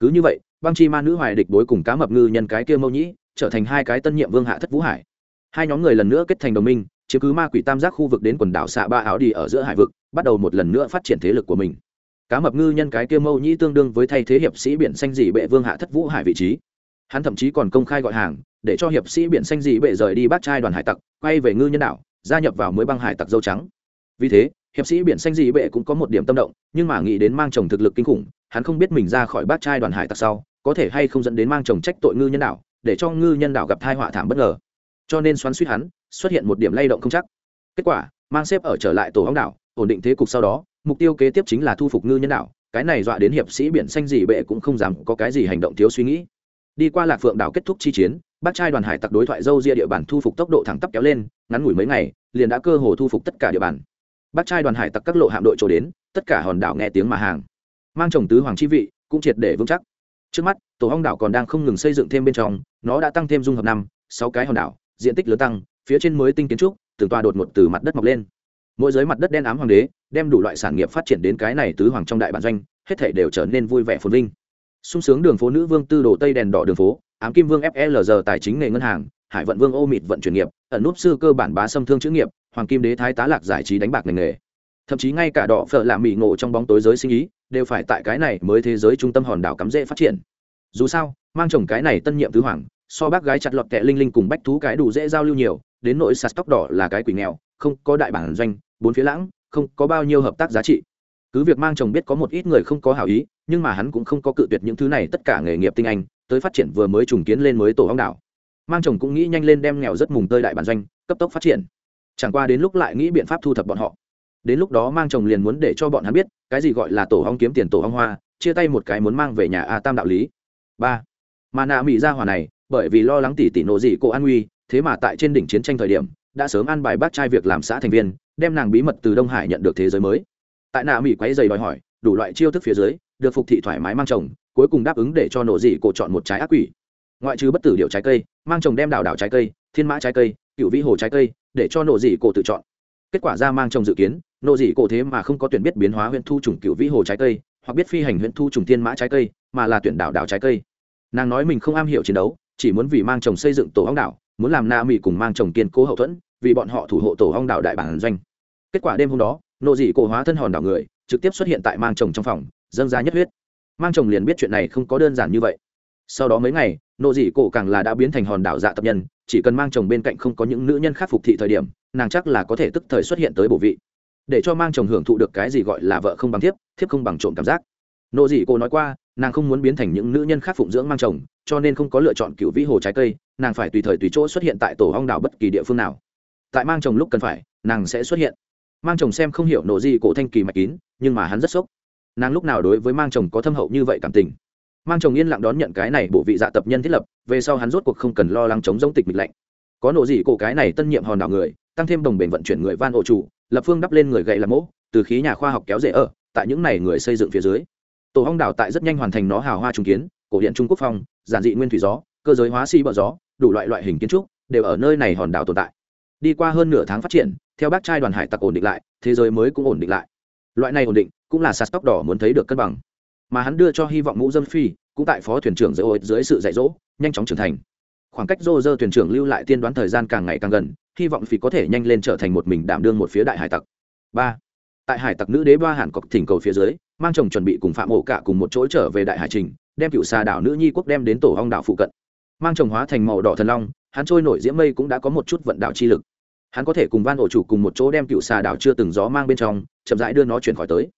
Cứ như vậy, băng chi ma nữ hoài địch bối cùng cá mập ngư nhân cái kia mâu nhĩ, trở thành hai cái tân nhiệm vương hạ thất vũ hải. Hai nhóm người lần nữa kết thành đồng minh chứ cứ ma quỷ tam giác khu vực đến quần đảo xạ ba áo đi ở giữa hải vực, bắt đầu một lần nữa phát triển thế lực của mình. Cá mập ngư nhân cái kia mâu nhĩ tương đương với thay thế hiệp sĩ biển xanh dị bệ vương hạ thất vũ hải vị trí. Hắn thậm chí còn công khai gọi hàng, để cho hiệp sĩ biển xanh dị bệ rời đi bắt trai đoàn hải tặc, quay về ngư nhân đảo gia nhập vào mới băng hải tặc dâu trắng. Vì thế, hiệp sĩ biển xanh dị bệ cũng có một điểm tâm động, nhưng mà nghĩ đến mang chồng thực lực kinh khủng, hắn không biết mình ra khỏi bát trai đoàn hải tặc sau, có thể hay không dẫn đến mang chồng trách tội ngư nhân đạo để cho ngư nhân đạo gặp thai họa thảm bất ngờ. Cho nên xoắn suýt hắn, xuất hiện một điểm lay động không chắc. Kết quả, mang xếp ở trở lại tổ hóng đảo, ổn định thế cục sau đó, mục tiêu kế tiếp chính là thu phục ngư nhân đạo cái này dọa đến hiệp sĩ biển xanh dị bệ cũng không dám có cái gì hành động thiếu suy nghĩ đi qua lạc phượng đảo kết thúc chi chiến, bác trai đoàn hải tặc đối thoại dâu ria địa bàn thu phục tốc độ thẳng tắp kéo lên, ngắn ngủi mấy ngày, liền đã cơ hồ thu phục tất cả địa bàn. Bác trai đoàn hải tặc các lộ hạm đội trổ đến, tất cả hòn đảo nghe tiếng mà hàng. Mang chồng tứ hoàng chi vị, cũng triệt để vững chắc. Trước mắt, tổ hong đảo còn đang không ngừng xây dựng thêm bên trong, nó đã tăng thêm dung hợp năm, sáu cái hòn đảo, diện tích lớn tăng, phía trên mới tinh kiến trúc, từng tòa đột ngột từ mặt đất mọc lên. Mỗi giới mặt đất đen ám hoàng đế, đem đủ loại sản nghiệp phát triển đến cái này tứ hoàng trong đại bản doanh, hết thể đều trở nên vui vẻ phồn vinh sung sướng đường phố nữ vương tư đồ tây đèn đỏ đường phố, ám kim vương flg tài chính nghề ngân hàng, hải vận vương ô mịt vận chuyển nghiệp, ẩn núp sư cơ bản bá xâm thương chữ nghiệp, hoàng kim đế thái tá lạc giải trí đánh bạc ngành nghề. Thậm chí ngay cả đỏ phở lạ mỹ ngộ trong bóng tối giới sinh ý, đều phải tại cái này mới thế giới trung tâm hòn đảo cắm rễ phát triển. Dù sao, mang chồng cái này tân nhiệm tứ hoàng, so bác gái chặt lọt kẹ linh linh cùng bách thú cái đủ dễ giao lưu nhiều, đến nỗi sạt tóc đỏ là cái quỷ nghèo, không có đại bản doanh, bốn phía lãng, không có bao nhiêu hợp tác giá trị. Cứ việc mang chồng biết có một ít người không có hảo ý nhưng mà hắn cũng không có cự tuyệt những thứ này, tất cả nghề nghiệp tinh anh, tới phát triển vừa mới trùng kiến lên mới tổ hóng đảo. Mang chồng cũng nghĩ nhanh lên đem nghèo rất mùng tơi đại bản doanh, cấp tốc phát triển. Chẳng qua đến lúc lại nghĩ biện pháp thu thập bọn họ. Đến lúc đó mang chồng liền muốn để cho bọn hắn biết, cái gì gọi là tổ hong kiếm tiền, tổ hong hoa, chia tay một cái muốn mang về nhà a tam đạo lý. Ba. Mà nạ mỹ ra hòa này, bởi vì lo lắng tỉ tỉ nộ dị cô an nguy thế mà tại trên đỉnh chiến tranh thời điểm, đã sớm an bài bác trai việc làm xã thành viên, đem nàng bí mật từ đông hải nhận được thế giới mới. Tại nạ mỹ quấy dày đòi hỏi, đủ loại chiêu thức phía dưới được phục thị thoải mái mang chồng, cuối cùng đáp ứng để cho nổ dị cổ chọn một trái ác quỷ. Ngoại trừ bất tử điệu trái cây, mang chồng đem đào đảo trái cây, thiên mã trái cây, cựu vĩ hồ trái cây, để cho nổ dị cổ tự chọn. Kết quả ra mang chồng dự kiến nộ dị cổ thế mà không có tuyển biết biến hóa huyện thu trùng cựu vĩ hồ trái cây, hoặc biết phi hành huyện thu trùng thiên mã trái cây, mà là tuyển đảo đảo trái cây. Nàng nói mình không am hiểu chiến đấu, chỉ muốn vì mang chồng xây dựng tổ hong đảo, muốn làm na mỹ cùng mang chồng kiên cố hậu thuẫn, vì bọn họ thủ hộ tổ hong đảo đại bản doanh. Kết quả đêm hôm đó nộ dị cổ hóa thân hòn đảo người, trực tiếp xuất hiện tại mang chồng trong phòng dâng ra nhất huyết. Mang chồng liền biết chuyện này không có đơn giản như vậy. Sau đó mấy ngày nộ dị cổ càng là đã biến thành hòn đảo dạ tập nhân, chỉ cần mang chồng bên cạnh không có những nữ nhân khác phục thị thời điểm, nàng chắc là có thể tức thời xuất hiện tới bổ vị. Để cho mang chồng hưởng thụ được cái gì gọi là vợ không bằng thiếp thiếp không bằng trộm cảm giác. Nộ dị cổ nói qua, nàng không muốn biến thành những nữ nhân khác phụng dưỡng mang chồng, cho nên không có lựa chọn cựu vĩ hồ trái cây, nàng phải tùy thời tùy chỗ xuất hiện tại tổ hong đảo bất kỳ địa phương nào. Tại mang chồng lúc cần phải, nàng sẽ xuất hiện. Mang chồng xem không hiểu nộ dị cổ thanh kỳ mạch kín, nhưng mà hắn rất sốc nàng lúc nào đối với mang chồng có thâm hậu như vậy cảm tình. Mang chồng yên lặng đón nhận cái này bộ vị dạ tập nhân thiết lập, về sau hắn rốt cuộc không cần lo lắng chống giống tịch mịch lạnh. Có nộ dị cổ cái này tân nhiệm hòn đảo người, tăng thêm đồng bền vận chuyển người van ổ chủ, lập phương đắp lên người gậy làm mẫu từ khí nhà khoa học kéo rễ ở, tại những này người xây dựng phía dưới. Tổ hong đảo tại rất nhanh hoàn thành nó hào hoa trung kiến, cổ điện trung quốc phong, giản dị nguyên thủy gió, cơ giới hóa xi bờ gió, đủ loại loại hình kiến trúc, đều ở nơi này hòn đảo tồn tại. Đi qua hơn nửa tháng phát triển, theo bác trai đoàn hải tặc ổn định lại, thế giới mới cũng ổn định lại loại này ổn định, cũng là sạt tóc đỏ muốn thấy được cân bằng. Mà hắn đưa cho hy vọng ngũ dân phi, cũng tại phó thuyền trưởng dưới dưới sự dạy dỗ, nhanh chóng trưởng thành. Khoảng cách dô dơ thuyền trưởng lưu lại tiên đoán thời gian càng ngày càng gần, hy vọng phi có thể nhanh lên trở thành một mình đảm đương một phía đại hải tặc. Ba. Tại hải tặc nữ đế ba hàn cọc thỉnh cầu phía dưới, mang chồng chuẩn bị cùng phạm ổ cả cùng một chỗ trở về đại hải trình, đem cựu xà đảo nữ nhi quốc đem đến tổ hong đảo phụ cận. Mang chồng hóa thành màu đỏ thần long, hắn trôi nổi diễm mây cũng đã có một chút vận đạo chi lực hắn có thể cùng van ổ chủ cùng một chỗ đem cựu xà đảo chưa từng gió mang bên trong, chậm rãi đưa nó chuyển khỏi tới.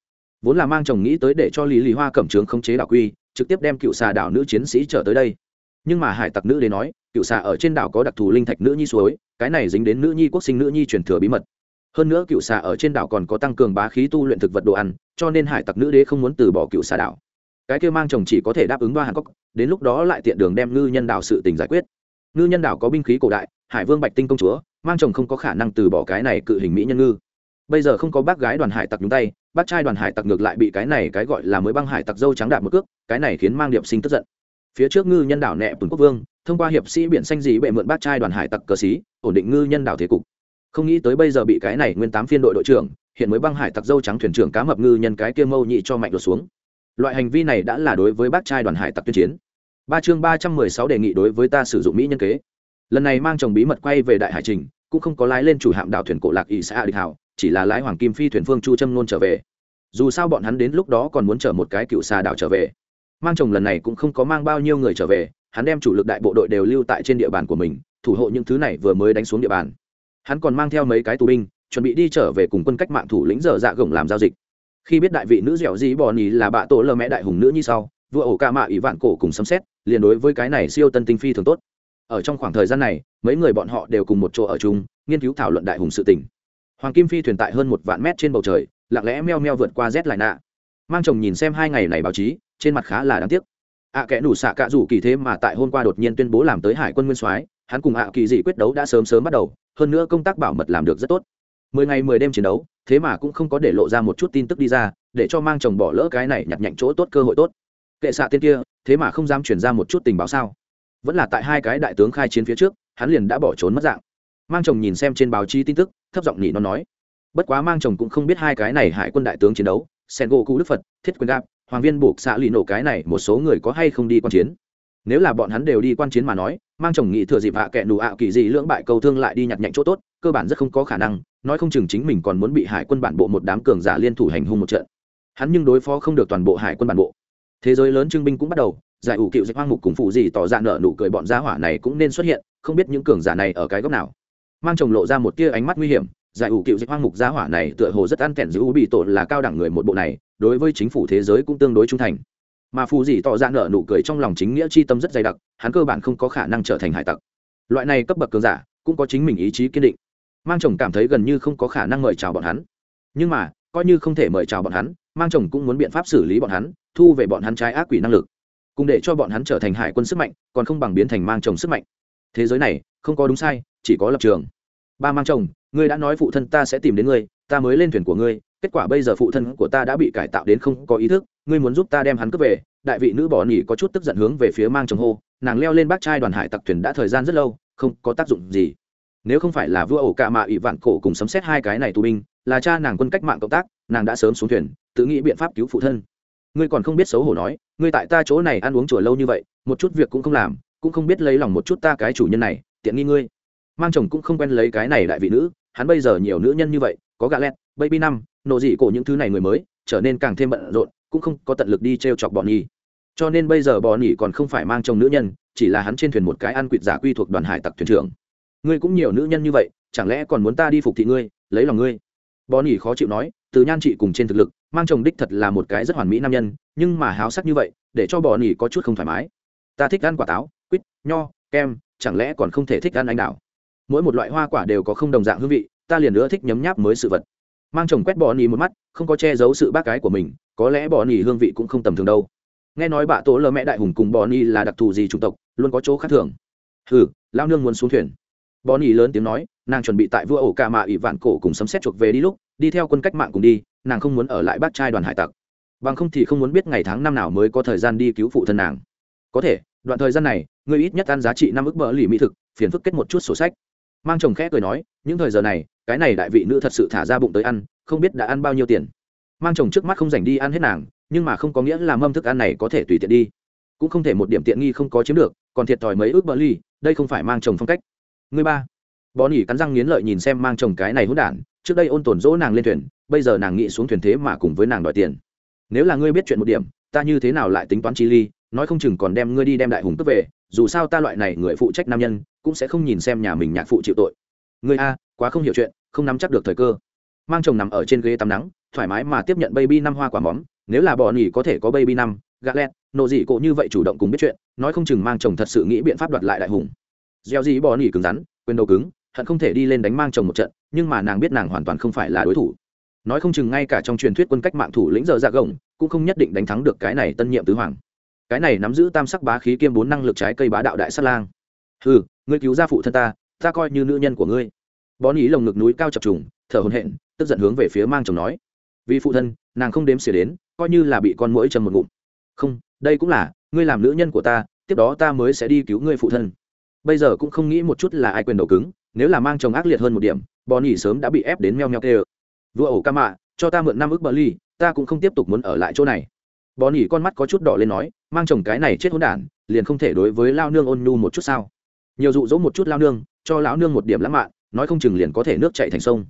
Vốn là mang chồng nghĩ tới để cho lý lý hoa cẩm trướng khống chế đảo quy, trực tiếp đem cựu xà đảo nữ chiến sĩ trở tới đây. Nhưng mà hải tặc nữ đến nói, cựu xà ở trên đảo có đặc thù linh thạch nữ nhi suối, cái này dính đến nữ nhi quốc sinh nữ nhi truyền thừa bí mật. Hơn nữa cựu xà ở trên đảo còn có tăng cường bá khí tu luyện thực vật đồ ăn, cho nên hải tặc nữ đế không muốn từ bỏ cựu xà đảo. Cái kêu mang chồng chỉ có thể đáp ứng ba hàn cốc đến lúc đó lại tiện đường đem ngư nhân đảo sự tình giải quyết. Ngư nhân đảo có binh khí cổ đại hải vương bạch tinh công chúa, mang chồng không có khả năng từ bỏ cái này cự hình mỹ nhân ngư. Bây giờ không có bác gái đoàn hải tặc nhúng tay, bác trai đoàn hải tặc ngược lại bị cái này cái gọi là mới băng hải tặc dâu trắng đạp một cước, cái này khiến mang điệp sinh tức giận. Phía trước ngư nhân đảo nẹ tuần quốc vương, thông qua hiệp sĩ biển xanh dĩ bệ mượn bác trai đoàn hải tặc cờ xí, ổn định ngư nhân đảo thế cục. Không nghĩ tới bây giờ bị cái này nguyên tám phiên đội đội trưởng, hiện mới băng hải tặc dâu trắng thuyền trưởng cá mập ngư nhân cái kia mâu nhị cho mạnh đột xuống. Loại hành vi này đã là đối với bác trai đoàn hải tặc tuyên chiến. Ba chương ba trăm mười sáu đề nghị đối với ta sử dụng mỹ nhân kế lần này mang chồng bí mật quay về đại hải trình, cũng không có lái lên chủ hạm đảo thuyền cổ lạc ỵ xã địch hảo, chỉ là lái hoàng kim phi thuyền phương chu trâm nôn trở về. Dù sao bọn hắn đến lúc đó còn muốn chở một cái cựu xà đảo trở về. Mang chồng lần này cũng không có mang bao nhiêu người trở về, hắn đem chủ lực đại bộ đội đều lưu tại trên địa bàn của mình, thủ hộ những thứ này vừa mới đánh xuống địa bàn. Hắn còn mang theo mấy cái tù binh, chuẩn bị đi trở về cùng quân cách mạng thủ lĩnh dở dạ gồng làm giao dịch. Khi biết đại vị nữ dẻo dĩ bò nhì là bạ tổ lơ mẹ đại hùng nữ như sau, vua ổ ca mạ ỷ vạn cổ cùng sấm xét liền đối với cái này siêu tân tinh phi thường tốt ở trong khoảng thời gian này, mấy người bọn họ đều cùng một chỗ ở chung, nghiên cứu thảo luận đại hùng sự tỉnh hoàng kim phi thuyền tại hơn một vạn mét trên bầu trời, lặng lẽ meo meo vượt qua rét lại nạ. Mang chồng nhìn xem hai ngày này báo chí, trên mặt khá là đáng tiếc. Ạ kẽ đủ xạ cạ rủ kỳ thế mà tại hôm qua đột nhiên tuyên bố làm tới hải quân nguyên soái, hắn cùng ạ kỳ dị quyết đấu đã sớm sớm bắt đầu, hơn nữa công tác bảo mật làm được rất tốt. Mười ngày mười đêm chiến đấu, thế mà cũng không có để lộ ra một chút tin tức đi ra, để cho mang chồng bỏ lỡ cái này nhặt nhạnh chỗ tốt cơ hội tốt. Kệ xạ tên kia, thế mà không dám chuyển ra một chút tình báo sao? Vẫn là tại hai cái đại tướng khai chiến phía trước hắn liền đã bỏ trốn mất dạng. Mang chồng nhìn xem trên báo chí tin tức thấp giọng nhị nó nói. Bất quá mang chồng cũng không biết hai cái này hải quân đại tướng chiến đấu sen gỗ cụ đức phật thiết quyền đạp, hoàng viên buộc xạ lì nổ cái này một số người có hay không đi quan chiến? Nếu là bọn hắn đều đi quan chiến mà nói mang chồng nghĩ thừa dịp hạ kệ nụ ạ kỳ dị lưỡng bại cầu thương lại đi nhặt nhạnh chỗ tốt cơ bản rất không có khả năng nói không chừng chính mình còn muốn bị hải quân bản bộ một đám cường giả liên thủ hành hung một trận. Hắn nhưng đối phó không được toàn bộ hải quân bản bộ. Thế giới lớn trưng binh cũng bắt đầu giải ủ cựu dịch hoang mục cùng phụ gì tỏ ra nở nụ cười bọn gia hỏa này cũng nên xuất hiện, không biết những cường giả này ở cái góc nào. Mang chồng lộ ra một tia ánh mắt nguy hiểm, giải ủ cựu dịch hoang mục gia hỏa này tựa hồ rất ăn kẹn giữ bị tổ là cao đẳng người một bộ này, đối với chính phủ thế giới cũng tương đối trung thành. Mà phù gì tỏ ra nở nụ cười trong lòng chính nghĩa chi tâm rất dày đặc, hắn cơ bản không có khả năng trở thành hải tặc. Loại này cấp bậc cường giả, cũng có chính mình ý chí kiên định. Mang chồng cảm thấy gần như không có khả năng mời chào bọn hắn. Nhưng mà, coi như không thể mời chào bọn hắn, mang chồng cũng muốn biện pháp xử lý bọn hắn, thu về bọn hắn trái ác quỷ năng lực cùng để cho bọn hắn trở thành hải quân sức mạnh, còn không bằng biến thành mang chồng sức mạnh. Thế giới này, không có đúng sai, chỉ có lập trường. Ba mang chồng, ngươi đã nói phụ thân ta sẽ tìm đến ngươi, ta mới lên thuyền của ngươi, kết quả bây giờ phụ thân của ta đã bị cải tạo đến không có ý thức, ngươi muốn giúp ta đem hắn cướp về. Đại vị nữ bỏ nỉ có chút tức giận hướng về phía mang chồng hô, nàng leo lên bác trai đoàn hải tặc thuyền đã thời gian rất lâu, không có tác dụng gì. Nếu không phải là vua ổ cạ mạ ỵ vạn cổ cùng sấm xét hai cái này tù binh, là cha nàng quân cách mạng cộng tác, nàng đã sớm xuống thuyền, tự nghĩ biện pháp cứu phụ thân ngươi còn không biết xấu hổ nói, ngươi tại ta chỗ này ăn uống chùa lâu như vậy, một chút việc cũng không làm, cũng không biết lấy lòng một chút ta cái chủ nhân này, tiện nghi ngươi. Mang chồng cũng không quen lấy cái này đại vị nữ, hắn bây giờ nhiều nữ nhân như vậy, có gà lét baby năm nộ dị cổ những thứ này người mới, trở nên càng thêm bận rộn, cũng không có tận lực đi t r e o chọc bọn nhi cho nên bây giờ bọn nhi còn không phải mang chồng nữ nhân, chỉ là hắn trên thuyền một cái ăn quỵt giả quy thuộc đoàn hải tặc thuyền trưởng. Ngươi cũng nhiều nữ nhân như vậy, chẳng lẽ còn muốn ta đi phục thị ngươi, lấy lòng ngươi? Bọn nhi khó chịu nói, từ nhan trị cùng trên thực lực mang chồng đích thật là một cái rất hoàn mỹ nam nhân, nhưng mà háo sắc như vậy, để cho bò nỉ có chút không thoải mái. Ta thích ăn quả táo, quýt, nho, kem, chẳng lẽ còn không thể thích ăn anh đào? Mỗi một loại hoa quả đều có không đồng dạng hương vị, ta liền nữa thích nhấm nháp mới sự vật. Mang chồng quét bò nỉ một mắt, không có che giấu sự bác cái của mình, có lẽ bò nỉ hương vị cũng không tầm thường đâu. Nghe nói bà tổ lơ mẹ đại hùng cùng bò nỉ là đặc thù gì chủng tộc, luôn có chỗ khác thường. Hừ lao nương muốn xuống thuyền. Bò nỉ lớn tiếng nói, nàng chuẩn bị tại vua ổ ca mạ ỷ vạn cổ cùng sấm xét chuộc về đi lúc, đi theo quân cách mạng cùng đi nàng không muốn ở lại bác trai đoàn hải tặc. Bằng không thì không muốn biết ngày tháng năm nào mới có thời gian đi cứu phụ thân nàng. Có thể, đoạn thời gian này, ngươi ít nhất ăn giá trị năm ức bỡ lì mỹ thực, phiền phức kết một chút sổ sách. Mang chồng khẽ cười nói, những thời giờ này, cái này đại vị nữ thật sự thả ra bụng tới ăn, không biết đã ăn bao nhiêu tiền. Mang chồng trước mắt không dành đi ăn hết nàng, nhưng mà không có nghĩa là mâm thức ăn này có thể tùy tiện đi. Cũng không thể một điểm tiện nghi không có chiếm được, còn thiệt thòi mấy ước bỡ ly đây không phải mang chồng phong cách. Người ba. Bó nỉ cắn răng nghiến lợi nhìn xem mang chồng cái này hỗn đản, trước đây ôn tồn dỗ nàng lên thuyền bây giờ nàng nghĩ xuống thuyền thế mà cùng với nàng đòi tiền. Nếu là ngươi biết chuyện một điểm, ta như thế nào lại tính toán chi ly, nói không chừng còn đem ngươi đi đem đại hùng cướp về, dù sao ta loại này người phụ trách nam nhân, cũng sẽ không nhìn xem nhà mình nhạc phụ chịu tội. Ngươi a, quá không hiểu chuyện, không nắm chắc được thời cơ. Mang chồng nằm ở trên ghế tắm nắng, thoải mái mà tiếp nhận baby năm hoa quả móm, nếu là bò nhỉ có thể có baby năm, gạ lẹt, nộ dị cộ như vậy chủ động cùng biết chuyện, nói không chừng mang chồng thật sự nghĩ biện pháp đoạt lại đại hùng. Gieo gì bò nhỉ cứng rắn, quên đầu cứng, hận không thể đi lên đánh mang chồng một trận, nhưng mà nàng biết nàng hoàn toàn không phải là đối thủ nói không chừng ngay cả trong truyền thuyết quân cách mạng thủ lĩnh giờ ra gồng cũng không nhất định đánh thắng được cái này tân nhiệm tứ hoàng. Cái này nắm giữ tam sắc bá khí kiêm bốn năng lực trái cây bá đạo đại sát lang. Ừ ngươi cứu gia phụ thân ta ta coi như nữ nhân của ngươi. Bón ý lồng ngực núi cao chập trùng, thở hồn hện tức giận hướng về phía mang chồng nói. Vì phụ thân, nàng không đếm xỉa đến, coi như là bị con mũi chầm một ngụm. Không, đây cũng là, ngươi làm nữ nhân của ta, tiếp đó ta mới sẽ đi cứu ngươi phụ thân. Bây giờ cũng không nghĩ một chút là ai quyền đầu cứng, nếu là mang chồng ác liệt hơn một điểm bò ý sớm đã bị ép đến meo meo kê vua ổ ca mạ, cho ta mượn năm ức bờ ly, ta cũng không tiếp tục muốn ở lại chỗ này. Bò nỉ con mắt có chút đỏ lên nói, mang chồng cái này chết hỗn đản, liền không thể đối với lao nương ôn nhu một chút sao? Nhiều dụ dỗ một chút lao nương, cho lão nương một điểm lãng mạn, nói không chừng liền có thể nước chạy thành sông.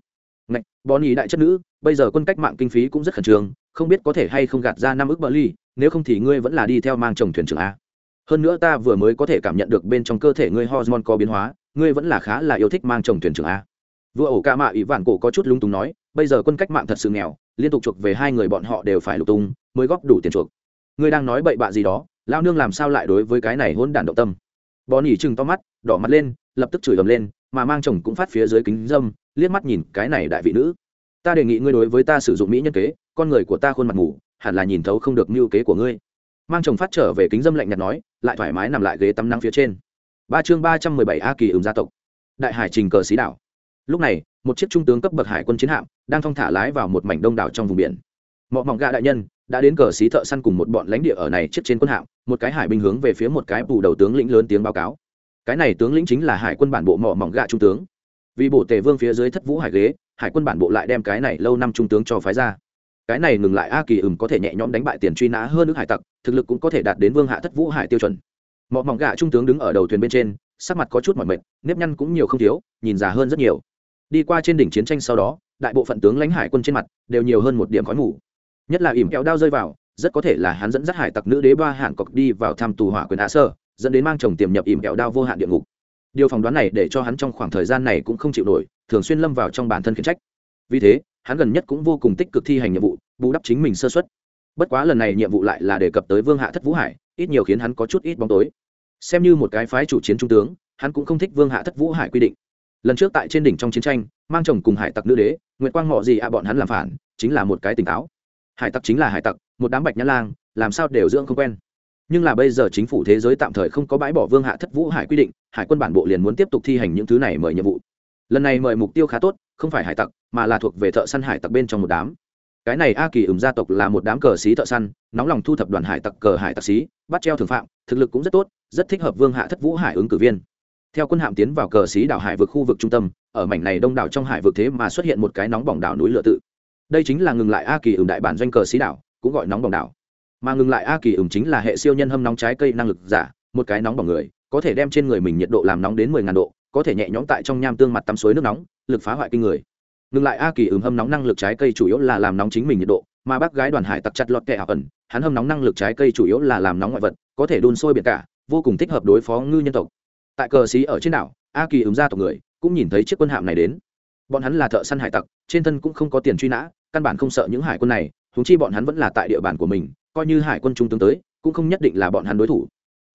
Ngạch, bò nỉ đại chất nữ, bây giờ quân cách mạng kinh phí cũng rất khẩn trương, không biết có thể hay không gạt ra năm ước bờ ly, nếu không thì ngươi vẫn là đi theo mang chồng thuyền trưởng a. Hơn nữa ta vừa mới có thể cảm nhận được bên trong cơ thể ngươi hormone có biến hóa, ngươi vẫn là khá là yêu thích mang chồng thuyền trưởng a. Vua ổ ca mạ ỷ vạn cổ có chút lung túng nói bây giờ quân cách mạng thật sự nghèo, liên tục chuộc về hai người bọn họ đều phải lục tung, mới góp đủ tiền chuộc. Ngươi đang nói bậy bạ gì đó lao nương làm sao lại đối với cái này hôn đản động tâm? Bò nỉ chừng to mắt, đỏ mặt lên, lập tức chửi ầm lên, mà mang chồng cũng phát phía dưới kính dâm, liếc mắt nhìn cái này đại vị nữ. Ta đề nghị ngươi đối với ta sử dụng mỹ nhân kế, con người của ta khuôn mặt ngủ hẳn là nhìn thấu không được mưu kế của ngươi. Mang chồng phát trở về kính dâm lạnh nhạt nói, lại thoải mái nằm lại ghế tắm nắng phía trên. Ba chương ba trăm mười bảy a kỳ ứng gia tộc. Đại hải trình cờ xí đảo lúc này, một chiếc trung tướng cấp bậc hải quân chiến hạm đang thong thả lái vào một mảnh đông đảo trong vùng biển. Mọi mỏng gà đại nhân đã đến cờ xí thợ săn cùng một bọn lãnh địa ở này chiếc trên quân hạm, một cái hải binh hướng về phía một cái bù đầu tướng lĩnh lớn tiếng báo cáo. Cái này tướng lĩnh chính là hải quân bản bộ mỏ mỏng gà trung tướng. Vì bộ tề vương phía dưới thất vũ hải ghế, hải quân bản bộ lại đem cái này lâu năm trung tướng cho phái ra. Cái này ngừng lại a kỳ ửng có thể nhẹ nhõm đánh bại tiền truy nã hơn nước hải tặc, thực lực cũng có thể đạt đến vương hạ thất vũ hải tiêu chuẩn. Mỏ mỏng gà trung tướng đứng ở đầu thuyền bên trên, sắc mặt có chút mỏi mệt, nếp nhăn cũng nhiều không thiếu, nhìn già hơn rất nhiều đi qua trên đỉnh chiến tranh sau đó, đại bộ phận tướng lãnh hải quân trên mặt đều nhiều hơn một điểm khói mù. Nhất là ỉm kéo đao rơi vào, rất có thể là hắn dẫn dắt hải tặc nữ đế ba hạn cọc đi vào thăm tù hỏa quyền á sơ, dẫn đến mang chồng tiềm nhập ỉm kéo đao vô hạn địa ngục. Điều phỏng đoán này để cho hắn trong khoảng thời gian này cũng không chịu nổi, thường xuyên lâm vào trong bản thân khiển trách. Vì thế, hắn gần nhất cũng vô cùng tích cực thi hành nhiệm vụ, bù đắp chính mình sơ xuất bất quá lần này nhiệm vụ lại là đề cập tới vương hạ thất vũ hải, ít nhiều khiến hắn có chút ít bóng tối. Xem như một cái phái chủ chiến trung tướng, hắn cũng không thích vương hạ thất vũ hải quy định lần trước tại trên đỉnh trong chiến tranh, mang chồng cùng hải tặc nữ đế nguyễn quang ngọ gì à bọn hắn làm phản, chính là một cái tỉnh táo. Hải tặc chính là hải tặc, một đám bạch nhã lang, làm sao đều dưỡng không quen. Nhưng là bây giờ chính phủ thế giới tạm thời không có bãi bỏ vương hạ thất vũ hải quy định, hải quân bản bộ liền muốn tiếp tục thi hành những thứ này mời nhiệm vụ. Lần này mời mục tiêu khá tốt, không phải hải tặc, mà là thuộc về thợ săn hải tặc bên trong một đám. Cái này a kỳ ửng gia tộc là một đám cờ xí thợ săn, nóng lòng thu thập đoàn hải tặc cờ hải tặc xí bắt treo thường phạm, thực lực cũng rất tốt, rất thích hợp vương hạ thất vũ hải ứng cử viên theo quân hạm tiến vào cờ xí đảo hải vực khu vực trung tâm, ở mảnh này đông đảo trong hải vực thế mà xuất hiện một cái nóng bỏng đảo núi lửa tự. Đây chính là ngừng lại a kỳ ửng đại bản doanh cờ xí đảo, cũng gọi nóng bỏng đảo. Mà ngừng lại a kỳ ửng chính là hệ siêu nhân hâm nóng trái cây năng lực giả, một cái nóng bỏng người, có thể đem trên người mình nhiệt độ làm nóng đến mười ngàn độ, có thể nhẹ nhõm tại trong nham tương mặt tắm suối nước nóng, lực phá hoại kinh người. Ngừng lại a kỳ ửng hâm nóng năng lực trái cây chủ yếu là làm nóng chính mình nhiệt độ, mà bác gái đoàn hải tặc chặt lọt kẹ ảo ẩn, hắn hâm nóng năng lực trái cây chủ yếu là làm nóng ngoại vật, có thể đun sôi biển cả, vô cùng thích hợp đối phó ngư nhân tộc tại cờ xí ở trên đảo, a kỳ ứng gia tộc người, cũng nhìn thấy chiếc quân hạm này đến. Bọn hắn là thợ săn hải tặc, trên thân cũng không có tiền truy nã, căn bản không sợ những hải quân này húng chi bọn hắn vẫn là tại địa bàn của mình, coi như hải quân trung tướng tới, cũng không nhất định là bọn hắn đối thủ.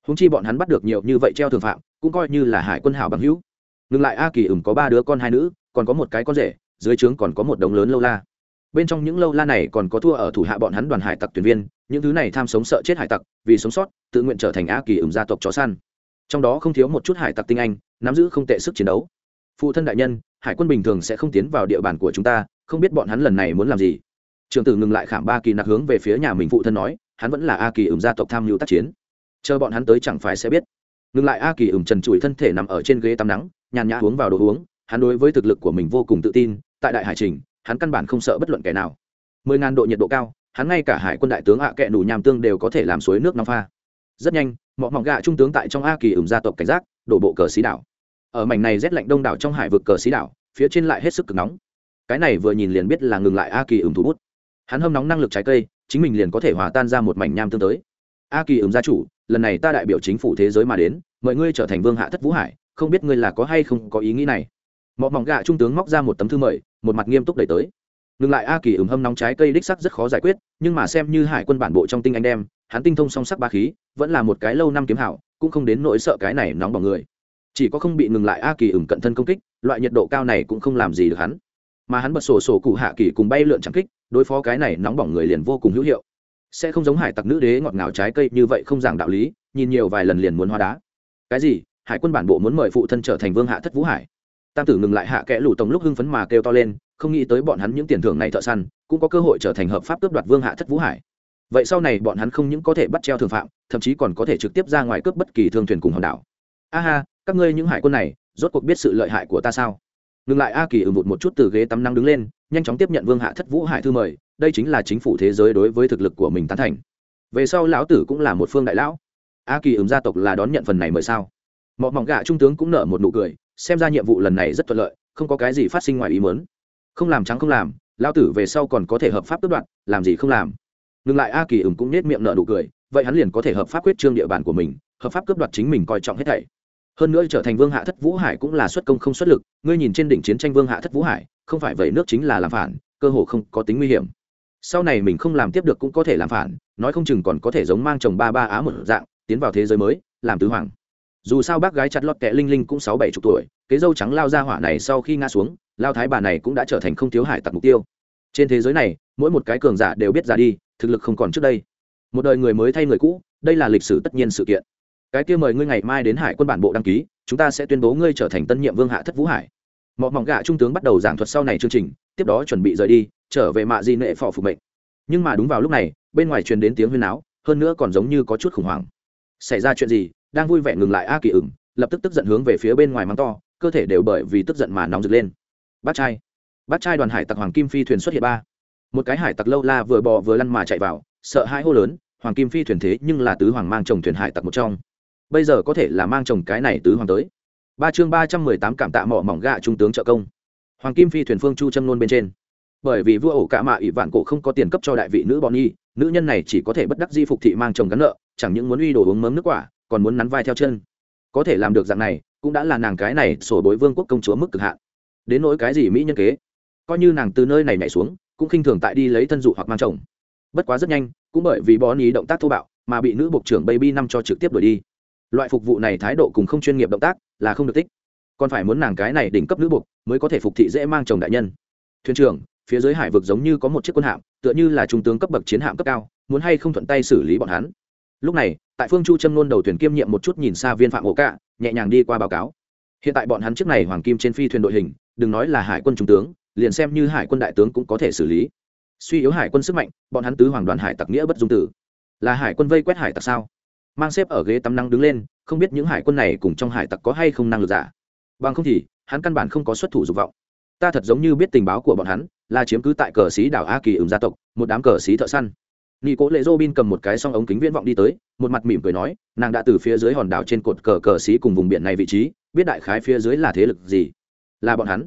Húng chi bọn hắn bắt được nhiều như vậy treo thường phạm, cũng coi như là hải quân hảo bằng hữu. Ngừng lại, a kỳ ửng có ba đứa con hai nữ, còn có một cái con rể, dưới trướng còn có một đống lớn lâu la. Bên trong những lâu la này còn có thua ở thủ hạ bọn hắn đoàn hải tặc tuyển viên, những thứ này tham sống sợ chết hải tặc, vì sống sót, tự nguyện trở thành a kỳ ửng gia tộc chó săn trong đó không thiếu một chút hải tặc tinh anh, nắm giữ không tệ sức chiến đấu. Phụ thân đại nhân, hải quân bình thường sẽ không tiến vào địa bàn của chúng ta, không biết bọn hắn lần này muốn làm gì. Trường tử ngừng lại khảm ba kỳ nặc hướng về phía nhà mình phụ thân nói, hắn vẫn là a kỳ ửng gia tộc tham mưu tác chiến. Chờ bọn hắn tới chẳng phải sẽ biết. Ngừng lại a kỳ ửng trần trụi thân thể nằm ở trên ghế tắm nắng, nhàn nhã uống vào đồ uống, hắn đối với thực lực của mình vô cùng tự tin, tại đại hải trình, hắn căn bản không sợ bất luận kẻ nào. Mười ngàn độ nhiệt độ cao, hắn ngay cả hải quân đại tướng ạ kệ đủ nhàm tương đều có thể làm suối nước nóng pha. Rất nhanh mọi mỏng gạ trung tướng tại trong a kỳ ửng gia tộc cảnh giác, đổ bộ cờ xí đảo. Ở mảnh này rét lạnh đông đảo trong hải vực cờ xí đảo, phía trên lại hết sức cực nóng. Cái này vừa nhìn liền biết là ngừng lại a kỳ ửng thủ bút. Hắn hâm nóng năng lực trái cây, chính mình liền có thể hòa tan ra một mảnh nham tương tới. A kỳ ửng gia chủ, lần này ta đại biểu chính phủ thế giới mà đến, mời ngươi trở thành vương hạ thất vũ hải, không biết ngươi là có hay không có ý nghĩ này. Mọi mỏng gạ trung tướng móc ra một tấm thư mời, một mặt nghiêm túc đẩy tới. Ngừng lại a kỳ ửng hâm nóng trái cây đích sắc rất khó giải quyết, nhưng mà xem như hải quân bản bộ trong tinh anh đem hắn tinh thông song sắc ba khí, vẫn là một cái lâu năm kiếm hảo, cũng không đến nỗi sợ cái này nóng bỏng người. Chỉ có không bị ngừng lại a kỳ ửng cận thân công kích, loại nhiệt độ cao này cũng không làm gì được hắn. Mà hắn bật sổ sổ cụ hạ kỳ cùng bay lượn chẳng kích, đối phó cái này nóng bỏng người liền vô cùng hữu hiệu. Sẽ không giống hải tặc nữ đế ngọt ngào trái cây như vậy không giảng đạo lý, nhìn nhiều vài lần liền muốn hóa đá. Cái gì? Hải quân bản bộ muốn mời phụ thân trở thành vương hạ thất vũ hải. Tam tử ngừng lại hạ kẽ lủ tổng lúc hưng phấn mà kêu to lên, không nghĩ tới bọn hắn những tiền thưởng này thợ săn, cũng có cơ hội trở thành hợp pháp cướp đoạt vương hạ thất vũ hải vậy sau này bọn hắn không những có thể bắt treo thường phạm, thậm chí còn có thể trực tiếp ra ngoài cướp bất kỳ thương thuyền cùng hòn đảo. A ha, các ngươi những hải quân này, rốt cuộc biết sự lợi hại của ta sao? Ngừng lại a kỳ ừng vụt một chút từ ghế tắm năng đứng lên, nhanh chóng tiếp nhận vương hạ thất vũ hải thư mời, đây chính là chính phủ thế giới đối với thực lực của mình tán thành. Về sau lão tử cũng là một phương đại lão. A kỳ ừng gia tộc là đón nhận phần này mời sao? Mọi mỏng gạ trung tướng cũng nở một nụ cười, xem ra nhiệm vụ lần này rất thuận lợi, không có cái gì phát sinh ngoài ý muốn. Không làm trắng không làm lao tử về sau còn có thể hợp pháp tước đoạt, làm gì không làm? Ngừng lại a kỳ ửng cũng nết miệng nợ nụ cười, vậy hắn liền có thể hợp pháp quyết trương địa bàn của mình, hợp pháp cướp đoạt chính mình coi trọng hết thảy. Hơn nữa trở thành vương hạ thất vũ hải cũng là xuất công không xuất lực, ngươi nhìn trên đỉnh chiến tranh vương hạ thất vũ hải, không phải vậy nước chính là làm phản, cơ hồ không có tính nguy hiểm. Sau này mình không làm tiếp được cũng có thể làm phản, nói không chừng còn có thể giống mang chồng ba ba á một dạng, tiến vào thế giới mới, làm tứ hoàng. Dù sao bác gái chặt lọt kẹ linh linh cũng sáu bảy chục tuổi cái dâu trắng lao ra hỏa này sau khi ngã xuống, lao thái bà này cũng đã trở thành không thiếu hải tặc mục tiêu. Trên thế giới này, mỗi một cái cường giả đều biết ra đi thực lực không còn trước đây. Một đời người mới thay người cũ, đây là lịch sử tất nhiên sự kiện. Cái kia mời ngươi ngày mai đến hải quân bản bộ đăng ký, chúng ta sẽ tuyên bố ngươi trở thành tân nhiệm vương hạ thất vũ hải. Mọi mỏng gạ trung tướng bắt đầu giảng thuật sau này chương trình, tiếp đó chuẩn bị rời đi, trở về mạ di nệ phò phục mệnh. Nhưng mà đúng vào lúc này, bên ngoài truyền đến tiếng huyên áo hơn nữa còn giống như có chút khủng hoảng. Xảy ra chuyện gì? Đang vui vẻ ngừng lại a kỳ ửng, lập tức tức giận hướng về phía bên ngoài mắng to, cơ thể đều bởi vì tức giận mà nóng rực lên. Bát trai. Bát trai đoàn hải tặc hoàng kim phi thuyền xuất hiện ba một cái hải tặc lâu la vừa bò vừa lăn mà chạy vào, sợ hai hô lớn, hoàng kim phi thuyền thế nhưng là tứ hoàng mang chồng thuyền hải tặc một trong. Bây giờ có thể là mang chồng cái này tứ hoàng tới. Ba chương ba trăm mười tám cảm tạ mỏ mỏng gạ trung tướng trợ công. Hoàng kim phi thuyền phương chu châm nôn bên trên. Bởi vì vua ổ cả mạ ỷ vạn cổ không có tiền cấp cho đại vị nữ bọn nhi, nữ nhân này chỉ có thể bất đắc di phục thị mang chồng gắn nợ, chẳng những muốn uy đồ uống mớm nước quả, còn muốn nắn vai theo chân. Có thể làm được dạng này, cũng đã là nàng cái này sổ bối vương quốc công chúa mức cực hạn. Đến nỗi cái gì mỹ nhân kế? Coi như nàng từ nơi này nhảy xuống cũng khinh thường tại đi lấy thân dụ hoặc mang chồng. Bất quá rất nhanh, cũng bởi vì bó ý động tác thô bạo, mà bị nữ bộ trưởng baby năm cho trực tiếp đuổi đi. Loại phục vụ này thái độ cùng không chuyên nghiệp động tác là không được tích. Còn phải muốn nàng cái này đỉnh cấp nữ buộc mới có thể phục thị dễ mang chồng đại nhân. Thuyền trưởng, phía dưới hải vực giống như có một chiếc quân hạm, tựa như là trung tướng cấp bậc chiến hạm cấp cao, muốn hay không thuận tay xử lý bọn hắn. Lúc này, tại phương chu châm nôn đầu thuyền kiêm nhiệm một chút nhìn xa viên phạm ổ cạ, nhẹ nhàng đi qua báo cáo. Hiện tại bọn hắn chiếc này hoàng kim trên phi thuyền đội hình, đừng nói là hải quân trung tướng liền xem như hải quân đại tướng cũng có thể xử lý. Suy yếu hải quân sức mạnh, bọn hắn tứ hoàng đoàn hải tặc nghĩa bất dung tử. Là hải quân vây quét hải tặc sao? Mang xếp ở ghế tắm năng đứng lên, không biết những hải quân này cùng trong hải tặc có hay không năng lực giả. Bằng không thì, hắn căn bản không có xuất thủ dục vọng. Ta thật giống như biết tình báo của bọn hắn, là chiếm cứ tại cờ xí đảo a kỳ ứng gia tộc, một đám cờ xí thợ săn. Nghi cố lệ dô bin cầm một cái song ống kính viễn vọng đi tới, một mặt mỉm cười nói, nàng đã từ phía dưới hòn đảo trên cột cờ cờ xí cùng vùng biển này vị trí, biết đại khái phía dưới là thế lực gì. Là bọn hắn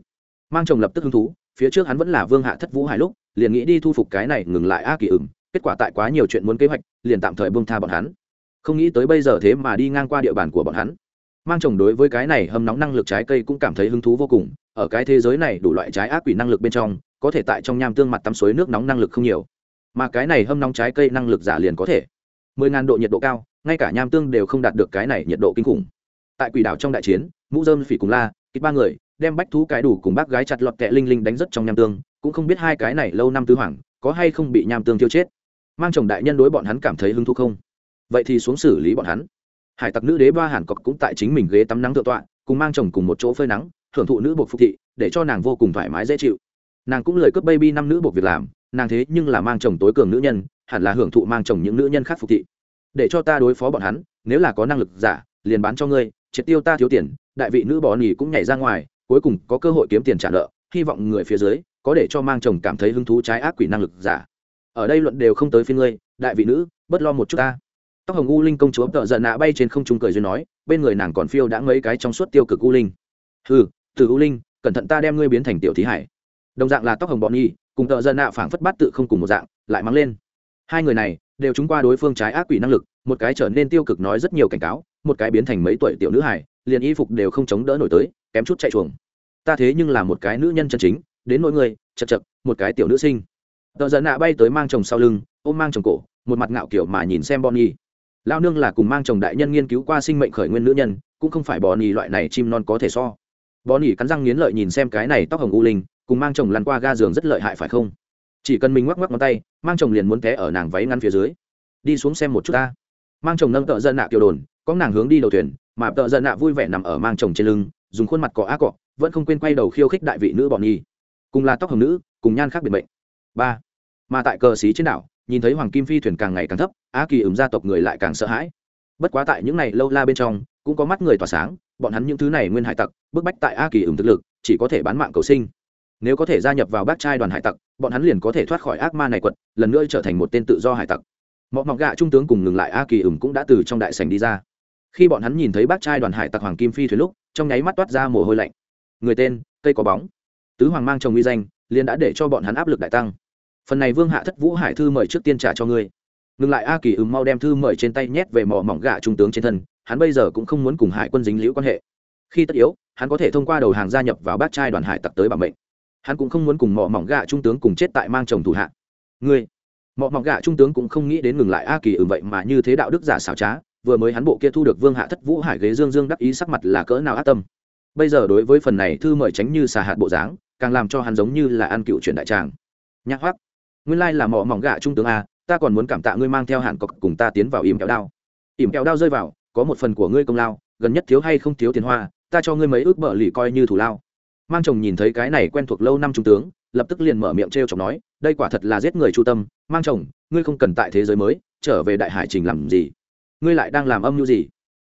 mang chồng lập tức hứng thú, phía trước hắn vẫn là vương hạ thất vũ hải lúc, liền nghĩ đi thu phục cái này ngừng lại a kỳ ửng, kết quả tại quá nhiều chuyện muốn kế hoạch, liền tạm thời buông tha bọn hắn. Không nghĩ tới bây giờ thế mà đi ngang qua địa bàn của bọn hắn. Mang chồng đối với cái này hâm nóng năng lực trái cây cũng cảm thấy hứng thú vô cùng, ở cái thế giới này đủ loại trái ác quỷ năng lực bên trong, có thể tại trong nham tương mặt tắm suối nước nóng năng lực không nhiều. Mà cái này hâm nóng trái cây năng lực giả liền có thể. Mười ngàn độ nhiệt độ cao, ngay cả nham tương đều không đạt được cái này nhiệt độ kinh khủng. Tại quỷ đảo trong đại chiến, mũ dơm phỉ cùng la ít ba người đem bách thú cái đủ cùng bác gái chặt lọt kẹ linh linh đánh rất trong nham tương, cũng không biết hai cái này lâu năm tứ hoàng, có hay không bị nham tương tiêu chết. Mang chồng đại nhân đối bọn hắn cảm thấy hứng thú không? Vậy thì xuống xử lý bọn hắn. Hải tặc nữ đế ba hàn cọc cũng tại chính mình ghế tắm nắng thượng tọa, cùng mang chồng cùng một chỗ phơi nắng hưởng thụ nữ buộc phục thị, để cho nàng vô cùng thoải mái dễ chịu. Nàng cũng lời cướp baby năm nữ buộc việc làm, nàng thế nhưng là mang chồng tối cường nữ nhân, hẳn là hưởng thụ mang chồng những nữ nhân khác phục thị. Để cho ta đối phó bọn hắn, nếu là có năng lực giả, liền bán cho ngươi, triệt tiêu ta thiếu tiền, đại vị nữ bỏ nỉ cũng nhảy ra ngoài cuối cùng có cơ hội kiếm tiền trả nợ, hy vọng người phía dưới có để cho mang chồng cảm thấy hứng thú trái ác quỷ năng lực giả. Ở đây luận đều không tới phía ngươi, đại vị nữ bất lo một chút ta. Tóc hồng u linh công chúa tợ giận nạ bay trên không trung cười duyên nói, bên người nàng còn phiêu đã mấy cái trong suốt tiêu cực u linh. Hừ, từ u linh, cẩn thận ta đem ngươi biến thành tiểu thí hải. Đồng dạng là tóc hồng bọn nhi cùng tợ giận nạ phảng phất bát tự không cùng một dạng, lại mắng lên. Hai người này, đều chúng qua đối phương trái ác quỷ năng lực, một cái trở nên tiêu cực nói rất nhiều cảnh cáo, một cái biến thành mấy tuổi tiểu nữ hải liền y phục đều không chống đỡ nổi tới kém chút chạy chuồng. Ta thế nhưng là một cái nữ nhân chân chính, đến nỗi người chật chật, một cái tiểu nữ sinh. Tờ giận nạ bay tới mang chồng sau lưng, ôm mang chồng cổ, một mặt ngạo kiểu mà nhìn xem bonnie. Lao nương là cùng mang chồng đại nhân nghiên cứu qua sinh mệnh khởi nguyên nữ nhân, cũng không phải bonnie loại này chim non có thể so. Bonnie cắn răng nghiến lợi nhìn xem cái này tóc hồng u linh, cùng mang chồng lăn qua ga giường rất lợi hại phải không? Chỉ cần mình ngoắc ngoắc ngón tay, mang chồng liền muốn té ở nàng váy ngăn phía dưới. Đi xuống xem một chút ta. Mang chồng nâng tợ dân nạ kiều đồn, có nàng hướng đi đầu thuyền, mà tợ dân nạ vui vẻ nằm ở mang chồng trên lưng dùng khuôn mặt cọ á cọ, vẫn không quên quay đầu khiêu khích đại vị nữ bọn nhi. Cùng là tóc hồng nữ, cùng nhan khác biệt bệnh ba. Mà tại cờ xí trên đảo, nhìn thấy hoàng kim phi thuyền càng ngày càng thấp, á kỳ ửng gia tộc người lại càng sợ hãi. Bất quá tại những ngày lâu la bên trong, cũng có mắt người tỏa sáng, bọn hắn những thứ này nguyên hải tặc, bức bách tại a kỳ ửng thực lực, chỉ có thể bán mạng cầu sinh. Nếu có thể gia nhập vào bác trai đoàn hải tặc, bọn hắn liền có thể thoát khỏi ác ma này quật, lần nữa trở thành một tên tự do hải tặc. Mọi mọc gạ trung tướng cùng ngừng lại a kỳ ửng cũng đã từ trong đại sành đi ra khi bọn hắn nhìn thấy bác trai đoàn hải tặc hoàng kim phi thuyền lúc, trong nháy mắt toát ra mồ hôi lạnh. Người tên, cây có bóng. Tứ hoàng mang chồng uy danh, liền đã để cho bọn hắn áp lực đại tăng. Phần này vương hạ thất vũ hải thư mời trước tiên trả cho ngươi. Ngừng lại a kỳ ứng mau đem thư mời trên tay nhét về mỏ mỏng gạ trung tướng trên thân, hắn bây giờ cũng không muốn cùng hải quân dính liễu quan hệ. Khi tất yếu, hắn có thể thông qua đầu hàng gia nhập vào bát trai đoàn hải tặc tới bảo mệnh. Hắn cũng không muốn cùng mỏ mỏng gạ trung tướng cùng chết tại mang chồng thủ hạ. Ngươi! Mỏ mỏng gạ trung tướng cũng không nghĩ đến ngừng lại a kỳ ứng vậy mà như thế đạo đức giả xảo trá vừa mới hắn bộ kia thu được vương hạ thất vũ hải ghế dương dương đắc ý sắc mặt là cỡ nào ác tâm. Bây giờ đối với phần này thư mời tránh như xà hạt bộ dáng, càng làm cho hắn giống như là ăn cựu truyền đại tràng. Nhạc hoắc, nguyên lai là mỏ mỏng gạ trung tướng a, ta còn muốn cảm tạ ngươi mang theo hạn cọc cùng ta tiến vào ỉm kéo đao. Ỉm kéo đao rơi vào, có một phần của ngươi công lao, gần nhất thiếu hay không thiếu tiền hoa, ta cho ngươi mấy ước bợ lì coi như thủ lao. Mang chồng nhìn thấy cái này quen thuộc lâu năm trung tướng, lập tức liền mở miệng t r e o chọc nói, đây quả thật là giết người chu tâm. Mang chồng, ngươi không cần tại thế giới mới, trở về đại hải trình làm gì? Ngươi lại đang làm âm mưu gì?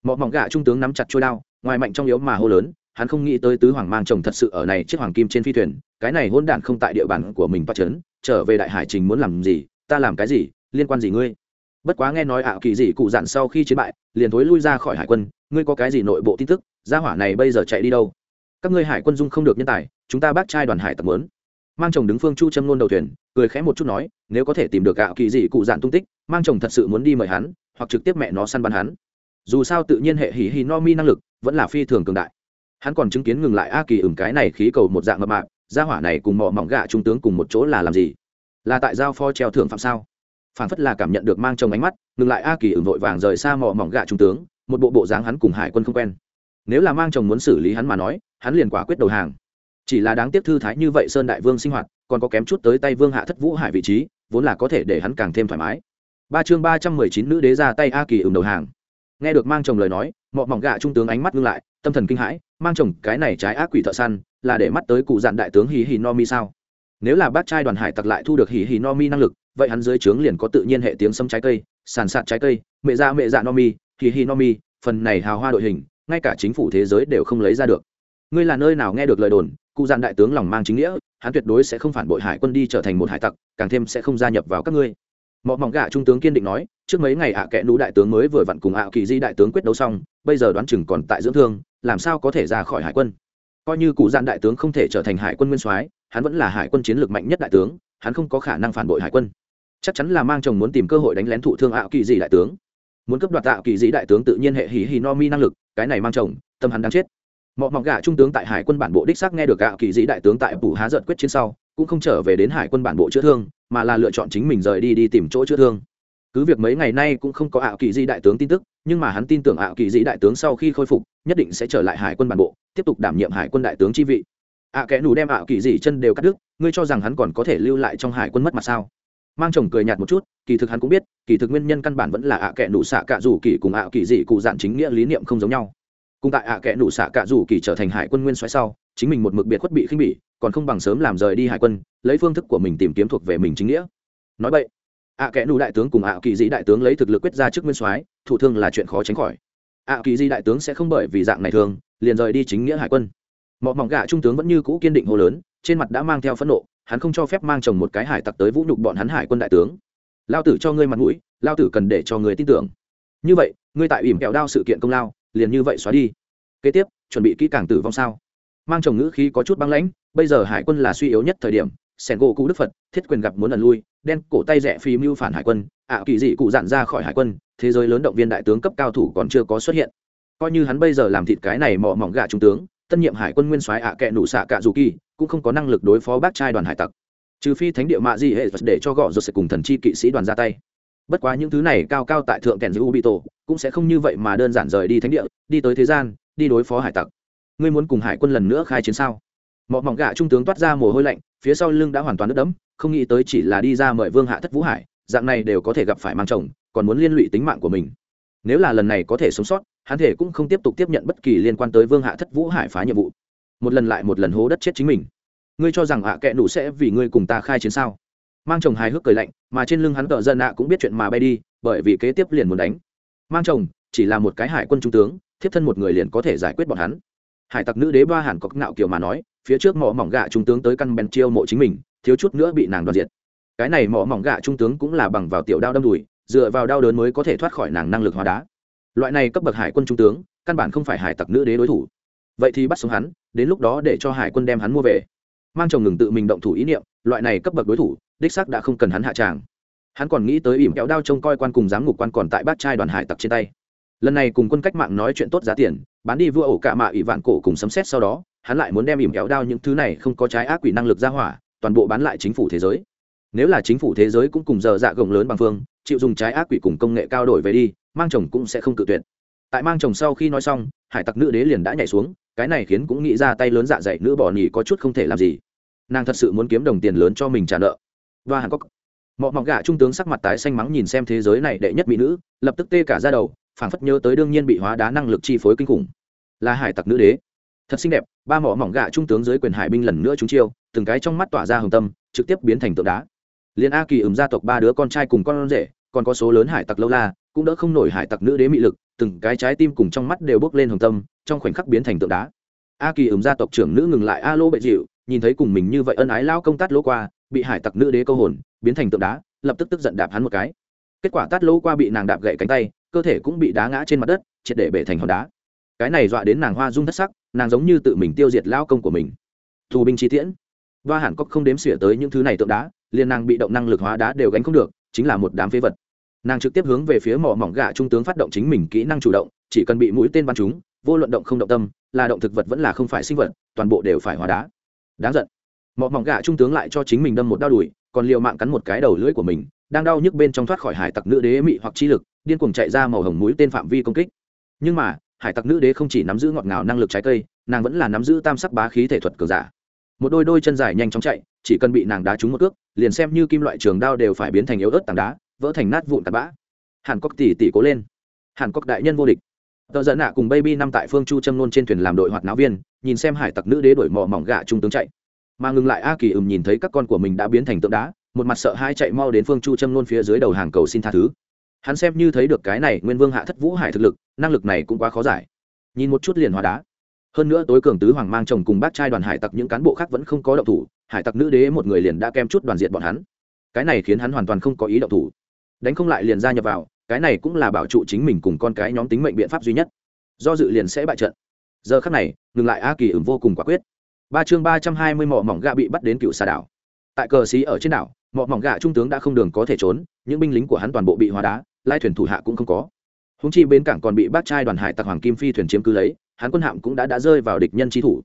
Mọi mỏng gạ trung tướng nắm chặt trôi đao, ngoài mạnh trong yếu mà hô lớn, hắn không nghĩ tới tứ hoàng mang chồng thật sự ở này chiếc hoàng kim trên phi thuyền, cái này hôn đản không tại địa bàn của mình bắt chấn, trở về đại hải trình muốn làm gì, ta làm cái gì, liên quan gì ngươi? Bất quá nghe nói ảo kỳ dị cụ dặn sau khi chiến bại, liền thối lui ra khỏi hải quân, ngươi có cái gì nội bộ tin tức, gia hỏa này bây giờ chạy đi đâu? Các ngươi hải quân dung không được nhân tài, chúng ta bác trai đoàn hải tập muốn. mang chồng đứng phương chu châm ngôn đầu thuyền, cười khẽ một chút nói, nếu có thể tìm được ảo kỳ dị cụ dặn tung tích, mang chồng thật sự muốn đi mời hắn hoặc trực tiếp mẹ nó săn bắn hắn. Dù sao tự nhiên hệ hỉ hỉ no mi năng lực vẫn là phi thường cường đại. Hắn còn chứng kiến ngừng lại a kỳ ửng cái này khí cầu một dạng mập mạp, gia hỏa này cùng mỏ mỏng gạ trung tướng cùng một chỗ là làm gì? Là tại giao pho treo thưởng phạm sao? Phản phất là cảm nhận được mang chồng ánh mắt, ngừng lại a kỳ ửng vội vàng rời xa mỏ mỏng gạ trung tướng, một bộ bộ dáng hắn cùng hải quân không quen. Nếu là mang chồng muốn xử lý hắn mà nói, hắn liền quả quyết đầu hàng. Chỉ là đáng tiếc thư thái như vậy sơn đại vương sinh hoạt, còn có kém chút tới tay vương hạ thất vũ hải vị trí, vốn là có thể để hắn càng thêm thoải mái ba chương ba trăm mười chín nữ đế ra tay a kỳ ứng đầu hàng. Nghe được mang chồng lời nói, mọ mỏng gạ trung tướng ánh mắt ngưng lại, tâm thần kinh hãi, mang chồng, cái này trái ác quỷ thợ săn, là để mắt tới cụ dạn đại tướng hì hì no mi sao? Nếu là bác trai đoàn hải tặc lại thu được hì hì no mi năng lực, vậy hắn dưới trướng liền có tự nhiên hệ tiếng sâm trái cây, sàn sạt trái cây, mẹ dạ mẹ dạ no mi hì hì no mi, phần này hào hoa đội hình, ngay cả chính phủ thế giới đều không lấy ra được. Ngươi là nơi nào nghe được lời đồn, cụ dạn đại tướng lòng mang chính nghĩa, hắn tuyệt đối sẽ không phản bội hải quân đi trở thành một hải tặc, càng thêm sẽ không gia nhập vào các ngươi mọi mỏng gạ trung tướng kiên định nói, trước mấy ngày ạ à kẽ nú đại tướng mới vừa vặn cùng ạ kỳ di đại tướng quyết đấu xong, bây giờ đoán chừng còn tại dưỡng thương, làm sao có thể ra khỏi hải quân? Coi như cụ gian đại tướng không thể trở thành hải quân nguyên soái, hắn vẫn là hải quân chiến lược mạnh nhất đại tướng, hắn không có khả năng phản bội hải quân. Chắc chắn là mang chồng muốn tìm cơ hội đánh lén thụ thương ạ kỳ di đại tướng. Muốn cấp đoạt ạ kỳ di đại tướng tự nhiên hệ hỉ hỉ no mi năng lực, cái này mang chồng, tâm hắn đang chết. Mọi mỏng gạ trung tướng tại hải quân bản bộ đích xác nghe được ạ kỳ di đại tướng tại phủ há giận quyết chiến sau cũng không trở về đến hải quân bản bộ chữa thương, mà là lựa chọn chính mình rời đi đi tìm chỗ chữa thương. Cứ việc mấy ngày nay cũng không có ảo kỳ di đại tướng tin tức, nhưng mà hắn tin tưởng ảo kỳ di đại tướng sau khi khôi phục, nhất định sẽ trở lại hải quân bản bộ, tiếp tục đảm nhiệm hải quân đại tướng chi vị. Ạ kẽ nù đem ảo kỳ di chân đều cắt đứt, ngươi cho rằng hắn còn có thể lưu lại trong hải quân mất mặt sao? Mang chồng cười nhạt một chút, kỳ thực hắn cũng biết, kỳ thực nguyên nhân căn bản vẫn là ạ kẽ nụ xạ cạ rủ kỳ cùng ạ kỳ dị cụ dạn chính nghĩa lý niệm không giống nhau. Cùng tại ạ kẽ nụ xạ cạ rủ kỳ trở thành hải quân nguyên soái sau, chính mình một mực biệt khuất bị khinh bỉ còn không bằng sớm làm rời đi hải quân, lấy phương thức của mình tìm kiếm thuộc về mình chính nghĩa. Nói vậy, ạ kẽ nụ đại tướng cùng ạ kỳ dĩ đại tướng lấy thực lực quyết ra trước nguyên soái, thủ thương là chuyện khó tránh khỏi. Ạ kỳ dĩ đại tướng sẽ không bởi vì dạng này thường, liền rời đi chính nghĩa hải quân. Mọi mỏng gạ trung tướng vẫn như cũ kiên định hô lớn, trên mặt đã mang theo phẫn nộ, hắn không cho phép mang chồng một cái hải tặc tới vũ nhục bọn hắn hải quân đại tướng. Lao tử cho ngươi mặt mũi, lao tử cần để cho người tin tưởng. Như vậy, ngươi tại ỉm kẹo đao sự kiện công lao, liền như vậy xóa đi. Kế tiếp, chuẩn bị kỹ càng tử vong sao? Mang chồng ngữ khí có chút băng lãnh, bây giờ hải quân là suy yếu nhất thời điểm, sẻn gỗ cụ đức phật, thiết quyền gặp muốn lần lui, đen cổ tay rẽ phi mưu phản hải quân, ạ kỳ dị cụ dạn ra khỏi hải quân, thế giới lớn động viên đại tướng cấp cao thủ còn chưa có xuất hiện. Coi như hắn bây giờ làm thịt cái này mỏ mỏng gạ trung tướng, tân nhiệm hải quân nguyên soái ạ kệ nụ xạ cạ dù kỳ, cũng không có năng lực đối phó bác trai đoàn hải tặc. Trừ phi thánh địa mạ Di hệ để cho gõ rồi sẽ cùng thần chi kỵ sĩ đoàn ra tay. Bất quá những thứ này cao cao tại thượng kèn giữ ubito cũng sẽ không như vậy mà đơn giản rời đi thánh địa, đi tới thế gian, đi đối phó hải tặc ngươi muốn cùng hải quân lần nữa khai chiến sao? Mọ mỏng gạ trung tướng toát ra mồ hôi lạnh, phía sau lưng đã hoàn toàn nước đẫm, không nghĩ tới chỉ là đi ra mời vương hạ thất vũ hải, dạng này đều có thể gặp phải mang chồng, còn muốn liên lụy tính mạng của mình. Nếu là lần này có thể sống sót, hắn thể cũng không tiếp tục tiếp nhận bất kỳ liên quan tới vương hạ thất vũ hải phá nhiệm vụ. Một lần lại một lần hố đất chết chính mình. Ngươi cho rằng hạ kệ nụ sẽ vì ngươi cùng ta khai chiến sao? Mang chồng hài hước cười lạnh, mà trên lưng hắn tợ dân ạ cũng biết chuyện mà bay đi, bởi vì kế tiếp liền muốn đánh. Mang chồng, chỉ là một cái hải quân trung tướng, thiếp thân một người liền có thể giải quyết bọn hắn hải tặc nữ đế ba hàn có ngạo kiểu mà nói, phía trước mỏ mỏng gạ trung tướng tới căn bèn chiêu mộ chính mình, thiếu chút nữa bị nàng đoạt diệt. Cái này mỏ mỏng gạ trung tướng cũng là bằng vào tiểu đao đâm đùi, dựa vào đau đớn mới có thể thoát khỏi nàng năng lực hóa đá. Loại này cấp bậc hải quân trung tướng, căn bản không phải hải tặc nữ đế đối thủ. Vậy thì bắt sống hắn, đến lúc đó để cho hải quân đem hắn mua về. Mang chồng ngừng tự mình động thủ ý niệm, loại này cấp bậc đối thủ, đích sắc đã không cần hắn hạ tràng. Hắn còn nghĩ tới ỉm kéo đao trông coi quan cùng giám ngục quan còn tại bát trai đoàn hải tặc trên tay lần này cùng quân cách mạng nói chuyện tốt giá tiền, bán đi vua ổ cạ mạ ỷ vạn cổ cùng sấm xét sau đó, hắn lại muốn đem ỉm kéo đao những thứ này không có trái ác quỷ năng lực ra hỏa, toàn bộ bán lại chính phủ thế giới. Nếu là chính phủ thế giới cũng cùng giờ dạ gồng lớn bằng phương, chịu dùng trái ác quỷ cùng công nghệ cao đổi về đi, mang chồng cũng sẽ không cự tuyệt. Tại mang chồng sau khi nói xong, hải tặc nữ đế liền đã nhảy xuống, cái này khiến cũng nghĩ ra tay lớn dạ dày nữ bỏ nhỉ có chút không thể làm gì. Nàng thật sự muốn kiếm đồng tiền lớn cho mình trả nợ. Và hàn cốc mọ mọc gà trung tướng sắc mặt tái xanh mắng nhìn xem thế giới này đệ nhất mỹ nữ, lập tức tê cả ra đầu phảng phất nhớ tới đương nhiên bị hóa đá năng lực chi phối kinh khủng. Là hải tặc nữ đế. Thật xinh đẹp, ba mỏ mỏng gạ trung tướng dưới quyền hải binh lần nữa chúng chiêu, từng cái trong mắt tỏa ra hồng tâm, trực tiếp biến thành tượng đá. Liền a kỳ ứng gia tộc ba đứa con trai cùng con rể, còn có số lớn hải tặc lâu la, cũng đỡ không nổi hải tặc nữ đế mị lực, từng cái trái tim cùng trong mắt đều bốc lên hồng tâm, trong khoảnh khắc biến thành tượng đá. A kỳ ứng gia tộc trưởng nữ ngừng lại a lô bệ dịu, nhìn thấy cùng mình như vậy ân ái lao công tát lỗ qua, bị hải tặc nữ đế câu hồn, biến thành tượng đá, lập tức tức giận đạp hắn một cái. Kết quả tát lỗ qua bị nàng đạp gậy cánh tay cơ thể cũng bị đá ngã trên mặt đất, triệt để bể thành hòn đá. Cái này dọa đến nàng hoa rung thất sắc, nàng giống như tự mình tiêu diệt lao công của mình. Thù binh chi tiễn. Và hẳn cốc không đếm xỉa tới những thứ này tượng đá, liền nàng bị động năng lực hóa đá đều gánh không được, chính là một đám phế vật. Nàng trực tiếp hướng về phía mỏ mỏng gà trung tướng phát động chính mình kỹ năng chủ động, chỉ cần bị mũi tên bắn chúng vô luận động không động tâm, là động thực vật vẫn là không phải sinh vật, toàn bộ đều phải hóa đá. Đáng giận. Mỏ mỏng gà trung tướng lại cho chính mình đâm một đau đùi, còn liều mạng cắn một cái đầu lưỡi của mình, đang đau nhức bên trong thoát khỏi hải tặc nữ đế mị hoặc chi lực điên cuồng chạy ra màu hồng mũi tên phạm vi công kích. Nhưng mà, hải tặc nữ đế không chỉ nắm giữ ngọt ngào năng lực trái cây, nàng vẫn là nắm giữ tam sắc bá khí thể thuật cường giả. Một đôi đôi chân dài nhanh chóng chạy, chỉ cần bị nàng đá trúng một cước, liền xem như kim loại trường đao đều phải biến thành yếu ớt tảng đá, vỡ thành nát vụn tạt bã. Hàn cốc tỉ tỉ cố lên. Hàn cốc đại nhân vô địch. Tờ dẫn nạ cùng baby năm tại phương chu châm nôn trên thuyền làm đội hoạt náo viên, nhìn xem hải tặc nữ đế đổi mỏ mỏng gạ trung tướng chạy. Mà ngừng lại a kỳ ừm nhìn thấy các con của mình đã biến thành tượng đá, một mặt sợ hai chạy mau đến phương chu châm nôn phía dưới đầu hàng cầu xin tha thứ hắn xem như thấy được cái này nguyên vương hạ thất vũ hải thực lực, năng lực này cũng quá khó giải. Nhìn một chút liền hóa đá. Hơn nữa tối cường tứ hoàng mang chồng cùng bác trai đoàn hải tặc những cán bộ khác vẫn không có động thủ, hải tặc nữ đế một người liền đã kem chút đoàn diện bọn hắn. Cái này khiến hắn hoàn toàn không có ý động thủ. Đánh không lại liền ra nhập vào, cái này cũng là bảo trụ chính mình cùng con cái nhóm tính mệnh biện pháp duy nhất. Do dự liền sẽ bại trận. Giờ khắc này, ngừng lại a kỳ ửng vô cùng quả quyết. Ba chương ba trăm hai mươi mỏ mỏng gạ bị bắt đến cựu xà đảo. Tại cờ xí ở trên đảo mỏ mỏng gạ trung tướng đã không đường có thể trốn, những binh lính của hắn toàn bộ bị hóa đá lai thuyền thủ hạ cũng không có. Húng chi bến cảng còn bị bác trai đoàn hải tặc hoàng kim phi thuyền chiếm cứ lấy, hắn quân hạm cũng đã đã rơi vào địch nhân trí thủ.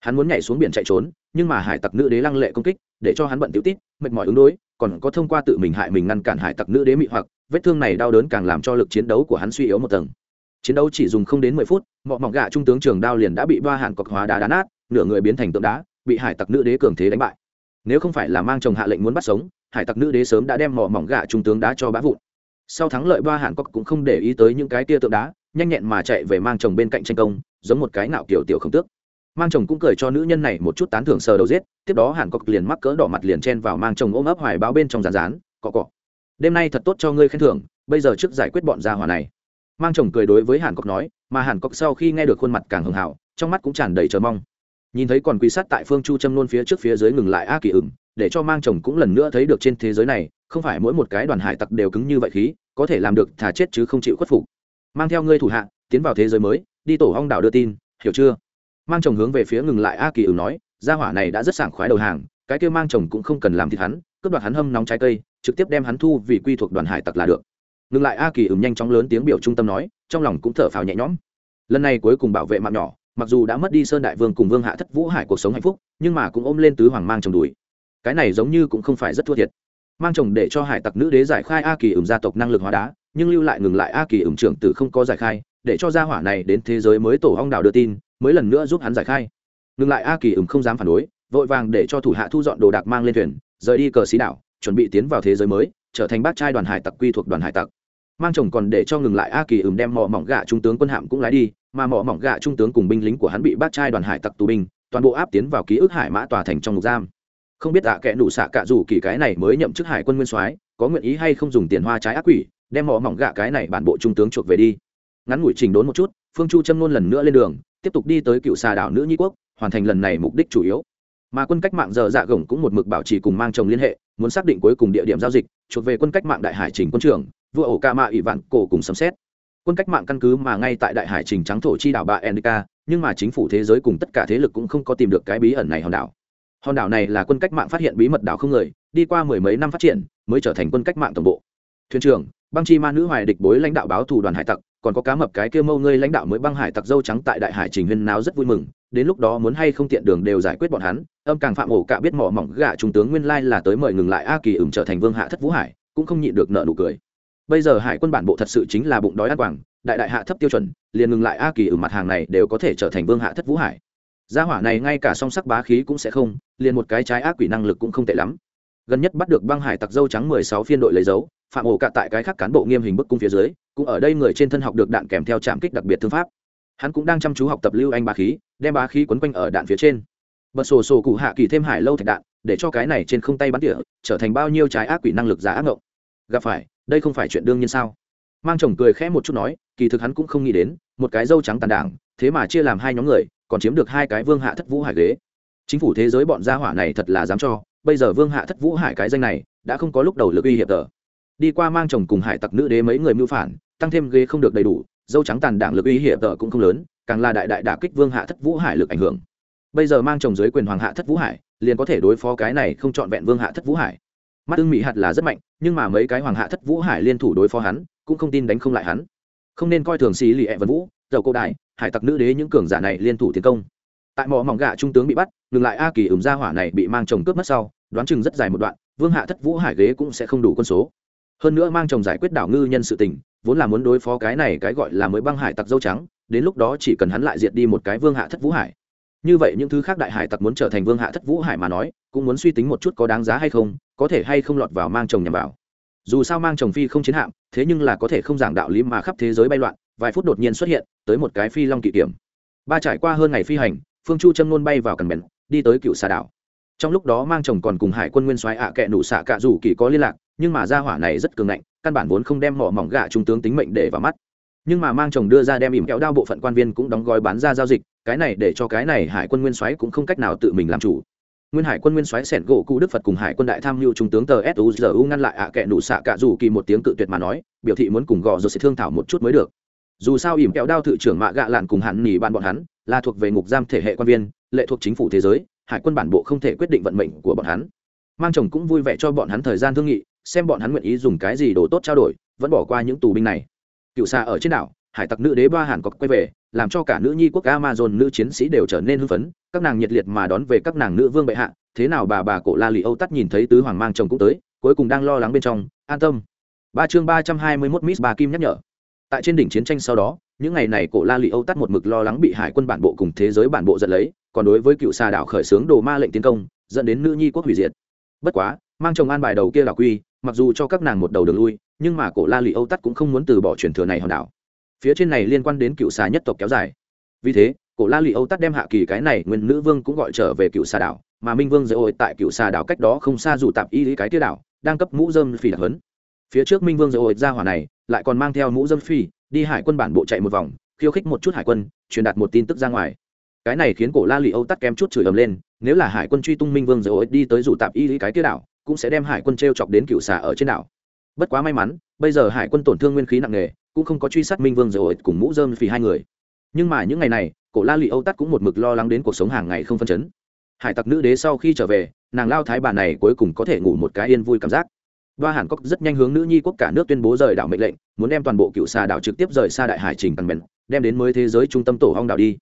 Hắn muốn nhảy xuống biển chạy trốn, nhưng mà hải tặc nữ đế lăng lệ công kích, để cho hắn bận tiểu tít, mệt mỏi ứng đối, còn có thông qua tự mình hại mình ngăn cản hải tặc nữ đế mị hoặc, vết thương này đau đớn càng làm cho lực chiến đấu của hắn suy yếu một tầng. Chiến đấu chỉ dùng không đến mười phút mọi mỏng gạ trung tướng trường đao liền đã bị ba hạn cọc hóa đá đá nát, nửa người biến thành tượng đá, bị hải tặc nữ đế cường thế đánh bại. Nếu không phải là mang chồng hạ lệnh muốn bắt sống, hải tặc nữ đế sớm đã đem mỏ mỏng gạ trung tướng đá cho bá vụn sau thắng lợi ba hạn cọc cũng không để ý tới những cái tia tượng đá, nhanh nhẹn mà chạy về mang chồng bên cạnh tranh công, giống một cái nạo kiểu tiểu không tước. Mang chồng cũng cười cho nữ nhân này một chút tán thưởng sờ đầu giết, tiếp đó hàn cọc liền mắc cỡ đỏ mặt liền chen vào mang chồng ôm ấp hoài báo bên trong rán rán, cọ cọ, đêm nay thật tốt cho ngươi khen thưởng, bây giờ trước giải quyết bọn gia hỏa này. Mang chồng cười đối với hàn cọc nói, mà hàn cọc sau khi nghe được khuôn mặt càng hưng hảo, trong mắt cũng tràn đầy chờ mong. Nhìn thấy còn quy sát tại phương chu châm nôn phía trước phía dưới ngừng lại a kỳ ửng, để cho mang chồng cũng lần nữa thấy được trên thế giới này, không phải mỗi một cái đoàn hải tặc đều cứng như vậy khí có thể làm được thả chết chứ không chịu khuất phục. Mang theo ngươi thủ hạ, tiến vào thế giới mới, đi tổ hong đảo đưa tin, hiểu chưa? Mang chồng hướng về phía ngừng lại a kỳ ửng nói, gia hỏa này đã rất sảng khoái đầu hàng, cái kia mang chồng cũng không cần làm thịt hắn, cướp đoạt hắn hâm nóng trái cây, trực tiếp đem hắn thu vì quy thuộc đoàn hải tặc là được. Ngừng lại a kỳ ửng nhanh chóng lớn tiếng biểu trung tâm nói, trong lòng cũng thở phào nhẹ nhõm. Lần này cuối cùng bảo vệ mạng nhỏ, mặc dù đã mất đi sơn đại vương cùng vương hạ thất vũ hải cuộc sống hạnh phúc, nhưng mà cũng ôm lên tứ hoàng mang chồng đùi cái này giống như cũng không phải rất thua thiệt mang chồng để cho hải tặc nữ đế giải khai a kỳ ửng gia tộc năng lực hóa đá, nhưng lưu lại ngừng lại a kỳ ửng trưởng tử không có giải khai, để cho gia hỏa này đến thế giới mới tổ hong đảo đưa tin, mới lần nữa giúp hắn giải khai. Ngừng lại a kỳ ửng không dám phản đối, vội vàng để cho thủ hạ thu dọn đồ đạc mang lên thuyền, rời đi cờ xí đảo, chuẩn bị tiến vào thế giới mới, trở thành bác trai đoàn hải tặc quy thuộc đoàn hải tặc. Mang chồng còn để cho ngừng lại a kỳ ửng đem mỏ mỏng gạ trung tướng quân hạm cũng lái đi, mà mỏ mỏng gạ trung tướng cùng binh lính của hắn bị bác trai đoàn hải tặc tù binh, toàn bộ áp tiến vào ký ức hải mã tòa thành trong ngục giam không biết ạ à kẽ nụ xạ cạ dù kỳ cái này mới nhậm chức hải quân nguyên soái, có nguyện ý hay không dùng tiền hoa trái ác quỷ, đem mỏ mỏng gạ cái này bản bộ trung tướng chuộc về đi. Ngắn ngủi trình đốn một chút, phương chu châm ngôn lần nữa lên đường, tiếp tục đi tới cựu xà đảo nữ nhi quốc, hoàn thành lần này mục đích chủ yếu. Mà quân cách mạng giờ dạ gồng cũng một mực bảo trì cùng mang chồng liên hệ, muốn xác định cuối cùng địa điểm giao dịch, chuộc về quân cách mạng đại hải trình quân trưởng, vua ổ ca mạ ỵ vạn cổ cùng sấm xét quân cách mạng căn cứ mà ngay tại đại hải trình trắng thổ chi đảo ba endica, nhưng mà chính phủ thế giới cùng tất cả thế lực cũng không có tìm được cái bí ẩn này hòn đảo hòn đảo này là quân cách mạng phát hiện bí mật đảo không người, đi qua mười mấy năm phát triển, mới trở thành quân cách mạng tổng bộ. Thuyền trưởng, băng chi ma nữ hoài địch bối lãnh đạo báo thủ đoàn hải tặc, còn có cá mập cái kia mâu ngươi lãnh đạo mới băng hải tặc dâu trắng tại đại hải trình huyên nào rất vui mừng, đến lúc đó muốn hay không tiện đường đều giải quyết bọn hắn, âm càng phạm ổ cả biết mỏ mỏng gạ trung tướng nguyên lai là tới mời ngừng lại a kỳ ửng trở thành vương hạ thất vũ hải, cũng không nhịn được nợ nụ cười. Bây giờ hải quân bản bộ thật sự chính là bụng đói ăn quảng, đại đại hạ thấp tiêu chuẩn, liền ngừng lại a kỳ ửng mặt hàng này đều có thể trở thành vương hạ thất vũ hải gia hỏa này ngay cả song sắc bá khí cũng sẽ không, liền một cái trái ác quỷ năng lực cũng không tệ lắm. Gần nhất bắt được băng hải tặc dâu trắng mười sáu phiên đội lấy dấu, phạm ổ cả tại cái khác cán bộ nghiêm hình bức cung phía dưới, cũng ở đây người trên thân học được đạn kèm theo trạm kích đặc biệt thương pháp. Hắn cũng đang chăm chú học tập lưu anh bá khí, đem bá khí quấn quanh ở đạn phía trên. Bật sổ sổ cụ hạ kỳ thêm hải lâu thạch đạn, để cho cái này trên không tay bắn tỉa trở thành bao nhiêu trái ác quỷ năng lực giả ác ngộng. Gặp phải, đây không phải chuyện đương nhiên sao? Mang chồng cười khẽ một chút nói, kỳ thực hắn cũng không nghĩ đến, một cái dâu trắng tàn đảng, thế mà chia làm hai nhóm người còn chiếm được hai cái vương hạ thất vũ hải ghế. Chính phủ thế giới bọn gia hỏa này thật là dám cho, bây giờ vương hạ thất vũ hải cái danh này, đã không có lúc đầu lực uy hiệp tờ. Đi qua mang chồng cùng hải tặc nữ đế mấy người mưu phản, tăng thêm ghế không được đầy đủ, dâu trắng tàn đảng lực uy hiệp tờ cũng không lớn, càng là đại đại đả kích vương hạ thất vũ hải lực ảnh hưởng. Bây giờ mang chồng dưới quyền hoàng hạ thất vũ hải, liền có thể đối phó cái này không trọn vẹn vương hạ thất vũ hải. Mắt ưng mỹ hạt là rất mạnh, nhưng mà mấy cái hoàng hạ thất vũ hải liên thủ đối phó hắn, cũng không tin đánh không lại hắn. Không nên coi thường xí lì ẹ vân vũ dầu cô đại hải tặc nữ đế những cường giả này liên thủ tiến công. Tại mỏ mỏng gạ trung tướng bị bắt, ngừng lại a kỳ ửng ra hỏa này bị mang chồng cướp mất sau, đoán chừng rất dài một đoạn, vương hạ thất vũ hải ghế cũng sẽ không đủ quân số. Hơn nữa mang chồng giải quyết đảo ngư nhân sự tình, vốn là muốn đối phó cái này cái gọi là mới băng hải tặc dâu trắng, đến lúc đó chỉ cần hắn lại diệt đi một cái vương hạ thất vũ hải. Như vậy những thứ khác đại hải tặc muốn trở thành vương hạ thất vũ hải mà nói, cũng muốn suy tính một chút có đáng giá hay không, có thể hay không lọt vào mang chồng nhằm vào. Dù sao mang chồng phi không chiến hạm, thế nhưng là có thể không giảng đạo lý mà khắp thế giới bay loạn vài phút đột nhiên xuất hiện, tới một cái phi long kỵ kiểm. Ba trải qua hơn ngày phi hành, phương chu châm nôn bay vào cần bèn, đi tới cựu xà đảo. Trong lúc đó mang chồng còn cùng hải quân nguyên soái ạ à kệ nụ xạ cạ rủ kỳ có liên lạc, nhưng mà gia hỏa này rất cường ngạnh, căn bản vốn không đem mỏ mỏng gạ trung tướng tính mệnh để vào mắt. Nhưng mà mang chồng đưa ra đem ỉm kéo đao bộ phận quan viên cũng đóng gói bán ra giao dịch, cái này để cho cái này hải quân nguyên soái cũng không cách nào tự mình làm chủ. Nguyên hải quân nguyên soái sẻn gỗ cụ đức phật cùng hải quân đại tham mưu trung tướng tờ suzu ngăn lại ạ à kệ nụ xạ cạ rủ kỳ một tiếng cự tuyệt mà nói, biểu thị muốn cùng gò rồi sẽ thương thảo một chút mới được dù sao ỉm kẹo đao thự trưởng mạ gạ lạn cùng hạn nỉ bạn bọn hắn là thuộc về ngục giam thể hệ quan viên, lệ thuộc chính phủ thế giới, hải quân bản bộ không thể quyết định vận mệnh của bọn hắn. Mang chồng cũng vui vẻ cho bọn hắn thời gian thương nghị, xem bọn hắn nguyện ý dùng cái gì đồ tốt trao đổi, vẫn bỏ qua những tù binh này. Cựu xa ở trên đảo, hải tặc nữ đế ba hàn cọc quay về, làm cho cả nữ nhi quốc amazon nữ chiến sĩ đều trở nên hưng phấn, các nàng nhiệt liệt mà đón về các nàng nữ vương bệ hạ, thế nào bà bà cổ la lì âu tắt nhìn thấy tứ hoàng mang chồng cũng tới, cuối cùng đang lo lắng bên trong, an tâm. Ba chương ba trăm hai mươi mốt miss bà kim nhắc nhở tại trên đỉnh chiến tranh sau đó, những ngày này cổ la lì âu tắt một mực lo lắng bị hải quân bản bộ cùng thế giới bản bộ giật lấy, còn đối với cựu xà đảo khởi xướng đồ ma lệnh tiến công, dẫn đến nữ nhi quốc hủy diệt. Bất quá, mang chồng an bài đầu kia đảo quy, mặc dù cho các nàng một đầu đường lui, nhưng mà cổ la lì âu tắt cũng không muốn từ bỏ truyền thừa này hòn đảo. Phía trên này liên quan đến cựu xà nhất tộc kéo dài. Vì thế, cổ la lì âu tắt đem hạ kỳ cái này nguyên nữ vương cũng gọi trở về cựu xà đảo, mà minh vương dễ ôi tại cựu xà đảo cách đó không xa dù tạp y lý cái tia đảo, đang cấp mũ dơm phỉ đặc hấn phía trước minh vương dễ ôi ra hỏa này lại còn mang theo mũ dơm phi, đi hải quân bản bộ chạy một vòng, khiêu khích một chút hải quân, truyền đạt một tin tức ra ngoài. Cái này khiến cổ la lì âu tắt kém chút chửi ầm lên, nếu là hải quân truy tung minh vương rồi đi tới rủ tạp y lý cái tia đảo, cũng sẽ đem hải quân t r e o chọc đến cựu xà ở trên đảo. Bất quá may mắn, bây giờ hải quân tổn thương nguyên khí nặng nề, cũng không có truy sát minh vương dễ ổi cùng mũ dơm phì hai người. Nhưng mà những ngày này, cổ la lì âu tắt cũng một mực lo lắng đến cuộc sống hàng ngày không phân chấn. Hải tặc nữ đế sau khi trở về, nàng lao thái bà này cuối cùng có thể ngủ một cái yên vui cảm giác. Ba hàn cốc rất nhanh hướng nữ nhi quốc cả nước tuyên bố rời đảo mệnh lệnh, muốn đem toàn bộ cựu xà đảo trực tiếp rời xa đại hải trình tầng bền, đem đến mới thế giới trung tâm tổ hong đảo đi.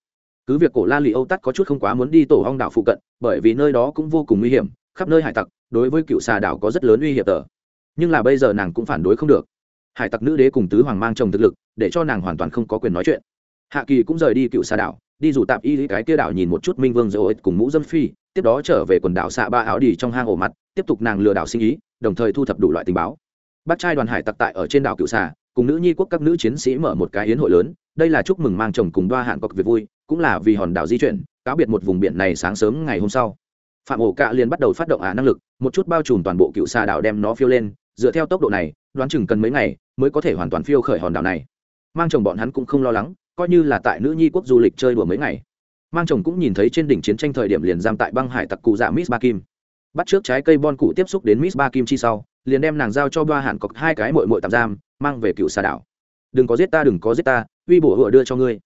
Cứ việc cổ la lụy âu Tắc có chút không quá muốn đi tổ hong đảo phụ cận, bởi vì nơi đó cũng vô cùng nguy hiểm, khắp nơi hải tặc, đối với cựu xà đảo có rất lớn uy hiểm tờ. Nhưng là bây giờ nàng cũng phản đối không được. Hải tặc nữ đế cùng tứ hoàng mang chồng thực lực, để cho nàng hoàn toàn không có quyền nói chuyện. Hạ kỳ cũng rời đi cựu xà đảo, đi dù tạp y cái kia đảo nhìn một chút minh vương dầu cùng mũ dâm phi tiếp đó trở về quần đảo xạ ba áo đi trong hang ổ mặt, tiếp tục nàng lừa đảo sinh ý, đồng thời thu thập đủ loại tình báo. Bác trai đoàn hải tặc tại ở trên đảo cựu xà, cùng nữ nhi quốc các nữ chiến sĩ mở một cái hiến hội lớn, đây là chúc mừng mang chồng cùng đoa hạn cọc việc vui, cũng là vì hòn đảo di chuyển, cáo biệt một vùng biển này sáng sớm ngày hôm sau. Phạm ổ cạ liền bắt đầu phát động ả năng lực, một chút bao trùm toàn bộ cựu xà đảo đem nó phiêu lên, dựa theo tốc độ này, đoán chừng cần mấy ngày mới có thể hoàn toàn phiêu khởi hòn đảo này. Mang chồng bọn hắn cũng không lo lắng, coi như là tại nữ nhi quốc du lịch chơi đùa mấy ngày mang chồng cũng nhìn thấy trên đỉnh chiến tranh thời điểm liền giam tại băng hải tặc cụ dạ miss ba kim. Bắt trước trái cây bon cụ tiếp xúc đến miss ba kim chi sau, liền đem nàng giao cho ba hạn cọc hai cái mội mội tạm giam, mang về cựu xà đảo. Đừng có giết ta, đừng có giết ta, uy bổ hựa đưa cho ngươi.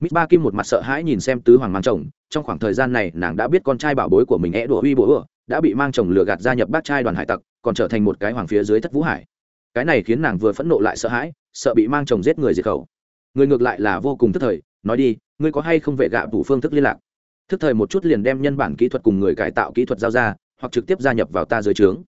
Miss ba kim một mặt sợ hãi nhìn xem tứ hoàng mang chồng, trong khoảng thời gian này nàng đã biết con trai bảo bối của mình é đùa uy bổ hựa, đã bị mang chồng lừa gạt gia nhập bác trai đoàn hải tặc, còn trở thành một cái hoàng phía dưới thất vũ hải. Cái này khiến nàng vừa phẫn nộ lại sợ hãi, sợ bị mang chồng giết người diệt khẩu. Người ngược lại là vô cùng tức thời nói đi ngươi có hay không vệ gạ phủ phương thức liên lạc? Thức thời một chút liền đem nhân bản kỹ thuật cùng người cải tạo kỹ thuật giao ra hoặc trực tiếp gia nhập vào ta dưới trướng.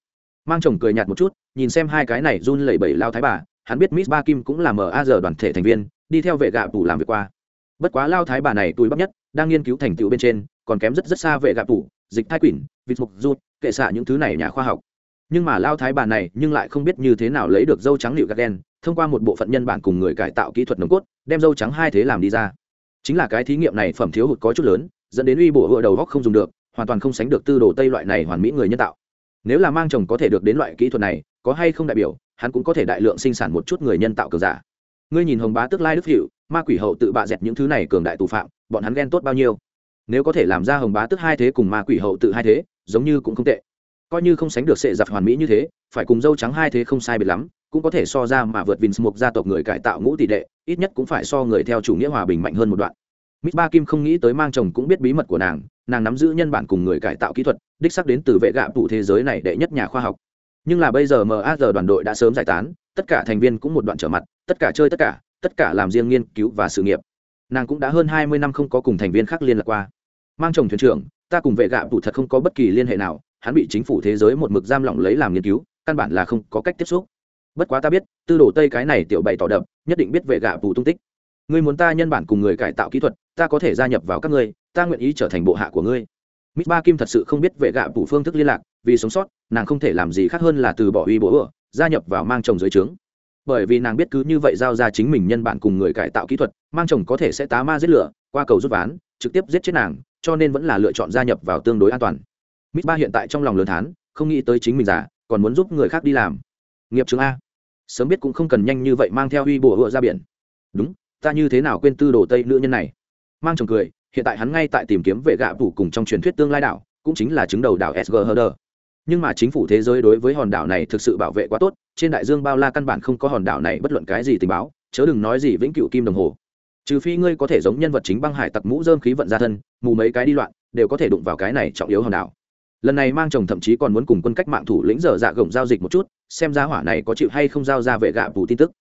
Mang chồng cười nhạt một chút nhìn xem hai cái này run lẩy bẩy lao thái bà hắn biết miss ba kim cũng là mở a giờ đoàn thể thành viên đi theo vệ gạ tủ làm việc qua. Bất quá lao thái bà này túi bắp nhất đang nghiên cứu thành tựu bên trên còn kém rất rất xa vệ gạ tủ, dịch thai quỷ vịt mục rút kệ xạ những thứ này nhà khoa học. Nhưng mà lao thái bà này nhưng lại không biết như thế nào lấy được dâu trắng liệu gạt đen thông qua một bộ phận nhân bản cùng người cải tạo kỹ thuật nồng cốt đem dâu trắng hai thế làm đi ra chính là cái thí nghiệm này phẩm thiếu hụt có chút lớn, dẫn đến uy bổ hựa đầu góc không dùng được, hoàn toàn không sánh được tư đồ tây loại này hoàn mỹ người nhân tạo. Nếu là mang chồng có thể được đến loại kỹ thuật này, có hay không đại biểu, hắn cũng có thể đại lượng sinh sản một chút người nhân tạo cường giả. Ngươi nhìn hồng bá tức lai đức hiệu ma quỷ hậu tự bạ dẹt những thứ này cường đại tù phạm, bọn hắn ghen tốt bao nhiêu? Nếu có thể làm ra hồng bá tức hai thế cùng ma quỷ hậu tự hai thế, giống như cũng không tệ. Coi như không sánh được sệ giặc hoàn mỹ như thế, phải cùng dâu trắng hai thế không sai biệt lắm, cũng có thể so ra mà vượt vinh một gia tộc người cải tạo ngũ tỷ đệ ít nhất cũng phải so người theo chủ nghĩa hòa bình mạnh hơn một đoạn Miss Ba Kim không nghĩ tới mang chồng cũng biết bí mật của nàng, nàng nắm giữ nhân bản cùng người cải tạo kỹ thuật, đích xác đến từ vệ gạ phụ thế giới này đệ nhất nhà khoa học. Nhưng là bây giờ MAZ đoàn đội đã sớm giải tán, tất cả thành viên cũng một đoạn trở mặt, tất cả chơi tất cả, tất cả làm riêng nghiên cứu và sự nghiệp. Nàng cũng đã hơn hai mươi năm không có cùng thành viên khác liên lạc qua. Mang chồng thuyền trưởng, ta cùng vệ gạ phụ thật không có bất kỳ liên hệ nào, hắn bị chính phủ thế giới một mực giam lỏng lấy làm nghiên cứu, căn bản là không có cách tiếp xúc. Bất quá ta biết, tư đồ Tây cái này tiểu bày tỏ đậm, nhất định biết về gạ phụ tung tích ngươi muốn ta nhân bản cùng người cải tạo kỹ thuật ta có thể gia nhập vào các ngươi ta nguyện ý trở thành bộ hạ của ngươi mít Ba Kim thật sự không biết về gạ phủ phương thức liên lạc, vì sống sót, nàng không thể làm gì khác hơn là từ bỏ uy bố ựa gia nhập vào mang chồng dưới trướng. Bởi vì nàng biết cứ như vậy giao ra chính mình nhân bản cùng người cải tạo kỹ thuật, mang chồng có thể sẽ tá ma giết lửa, qua cầu rút ván, trực tiếp giết chết nàng, cho nên vẫn là lựa chọn gia nhập vào tương đối an toàn. mít Ba hiện tại trong lòng lớn thán, không nghĩ tới chính mình già, còn muốn giúp người khác đi làm. Nghiệp chứng a. Sớm biết cũng không cần nhanh như vậy mang theo uy bổ hựa ra biển. Đúng, ta như thế nào quên tư đồ tây nữ nhân này? Mang chồng cười hiện tại hắn ngay tại tìm kiếm vệ gạ phủ cùng trong truyền thuyết tương lai đảo cũng chính là chứng đầu đảo sg herder nhưng mà chính phủ thế giới đối với hòn đảo này thực sự bảo vệ quá tốt trên đại dương bao la căn bản không có hòn đảo này bất luận cái gì tình báo chớ đừng nói gì vĩnh cựu kim đồng hồ. Trừ phi ngươi có thể giống nhân vật chính băng hải tặc mũ dơm khí vận ra thân mù mấy cái đi loạn đều có thể đụng vào cái này trọng yếu hòn đảo. Lần này mang chồng thậm chí còn muốn cùng quân cách mạng thủ lĩnh dở dạ gồng giao dịch một chút xem ra hỏa này có chịu hay không giao ra vệ gạ phủ tin tức.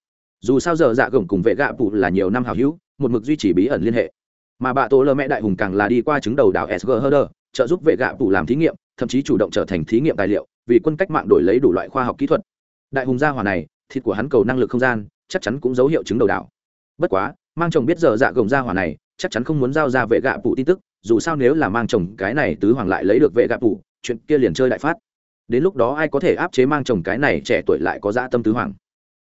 Dù sao giờ dạ gồng cùng vệ gạ phụ là nhiều năm hào hữu, một mực duy trì bí ẩn liên hệ. Mà bà tổ lơ mẹ đại hùng càng là đi qua chứng đầu đảo sg herder trợ giúp vệ gạ phụ làm thí nghiệm, thậm chí chủ động trở thành thí nghiệm tài liệu, vì quân cách mạng đổi lấy đủ loại khoa học kỹ thuật. Đại hùng gia hỏa này, thịt của hắn cầu năng lực không gian, chắc chắn cũng dấu hiệu chứng đầu đảo. Bất quá, mang chồng biết giờ dạ gồng gia hỏa này, chắc chắn không muốn giao ra vệ gạ phụ tin tức, dù sao nếu là mang chồng cái này tứ hoàng lại lấy được vệ gạ phụ chuyện kia liền chơi đại phát đến lúc đó ai có thể áp chế mang chồng cái này trẻ tuổi lại có dã tâm tứ hoàng.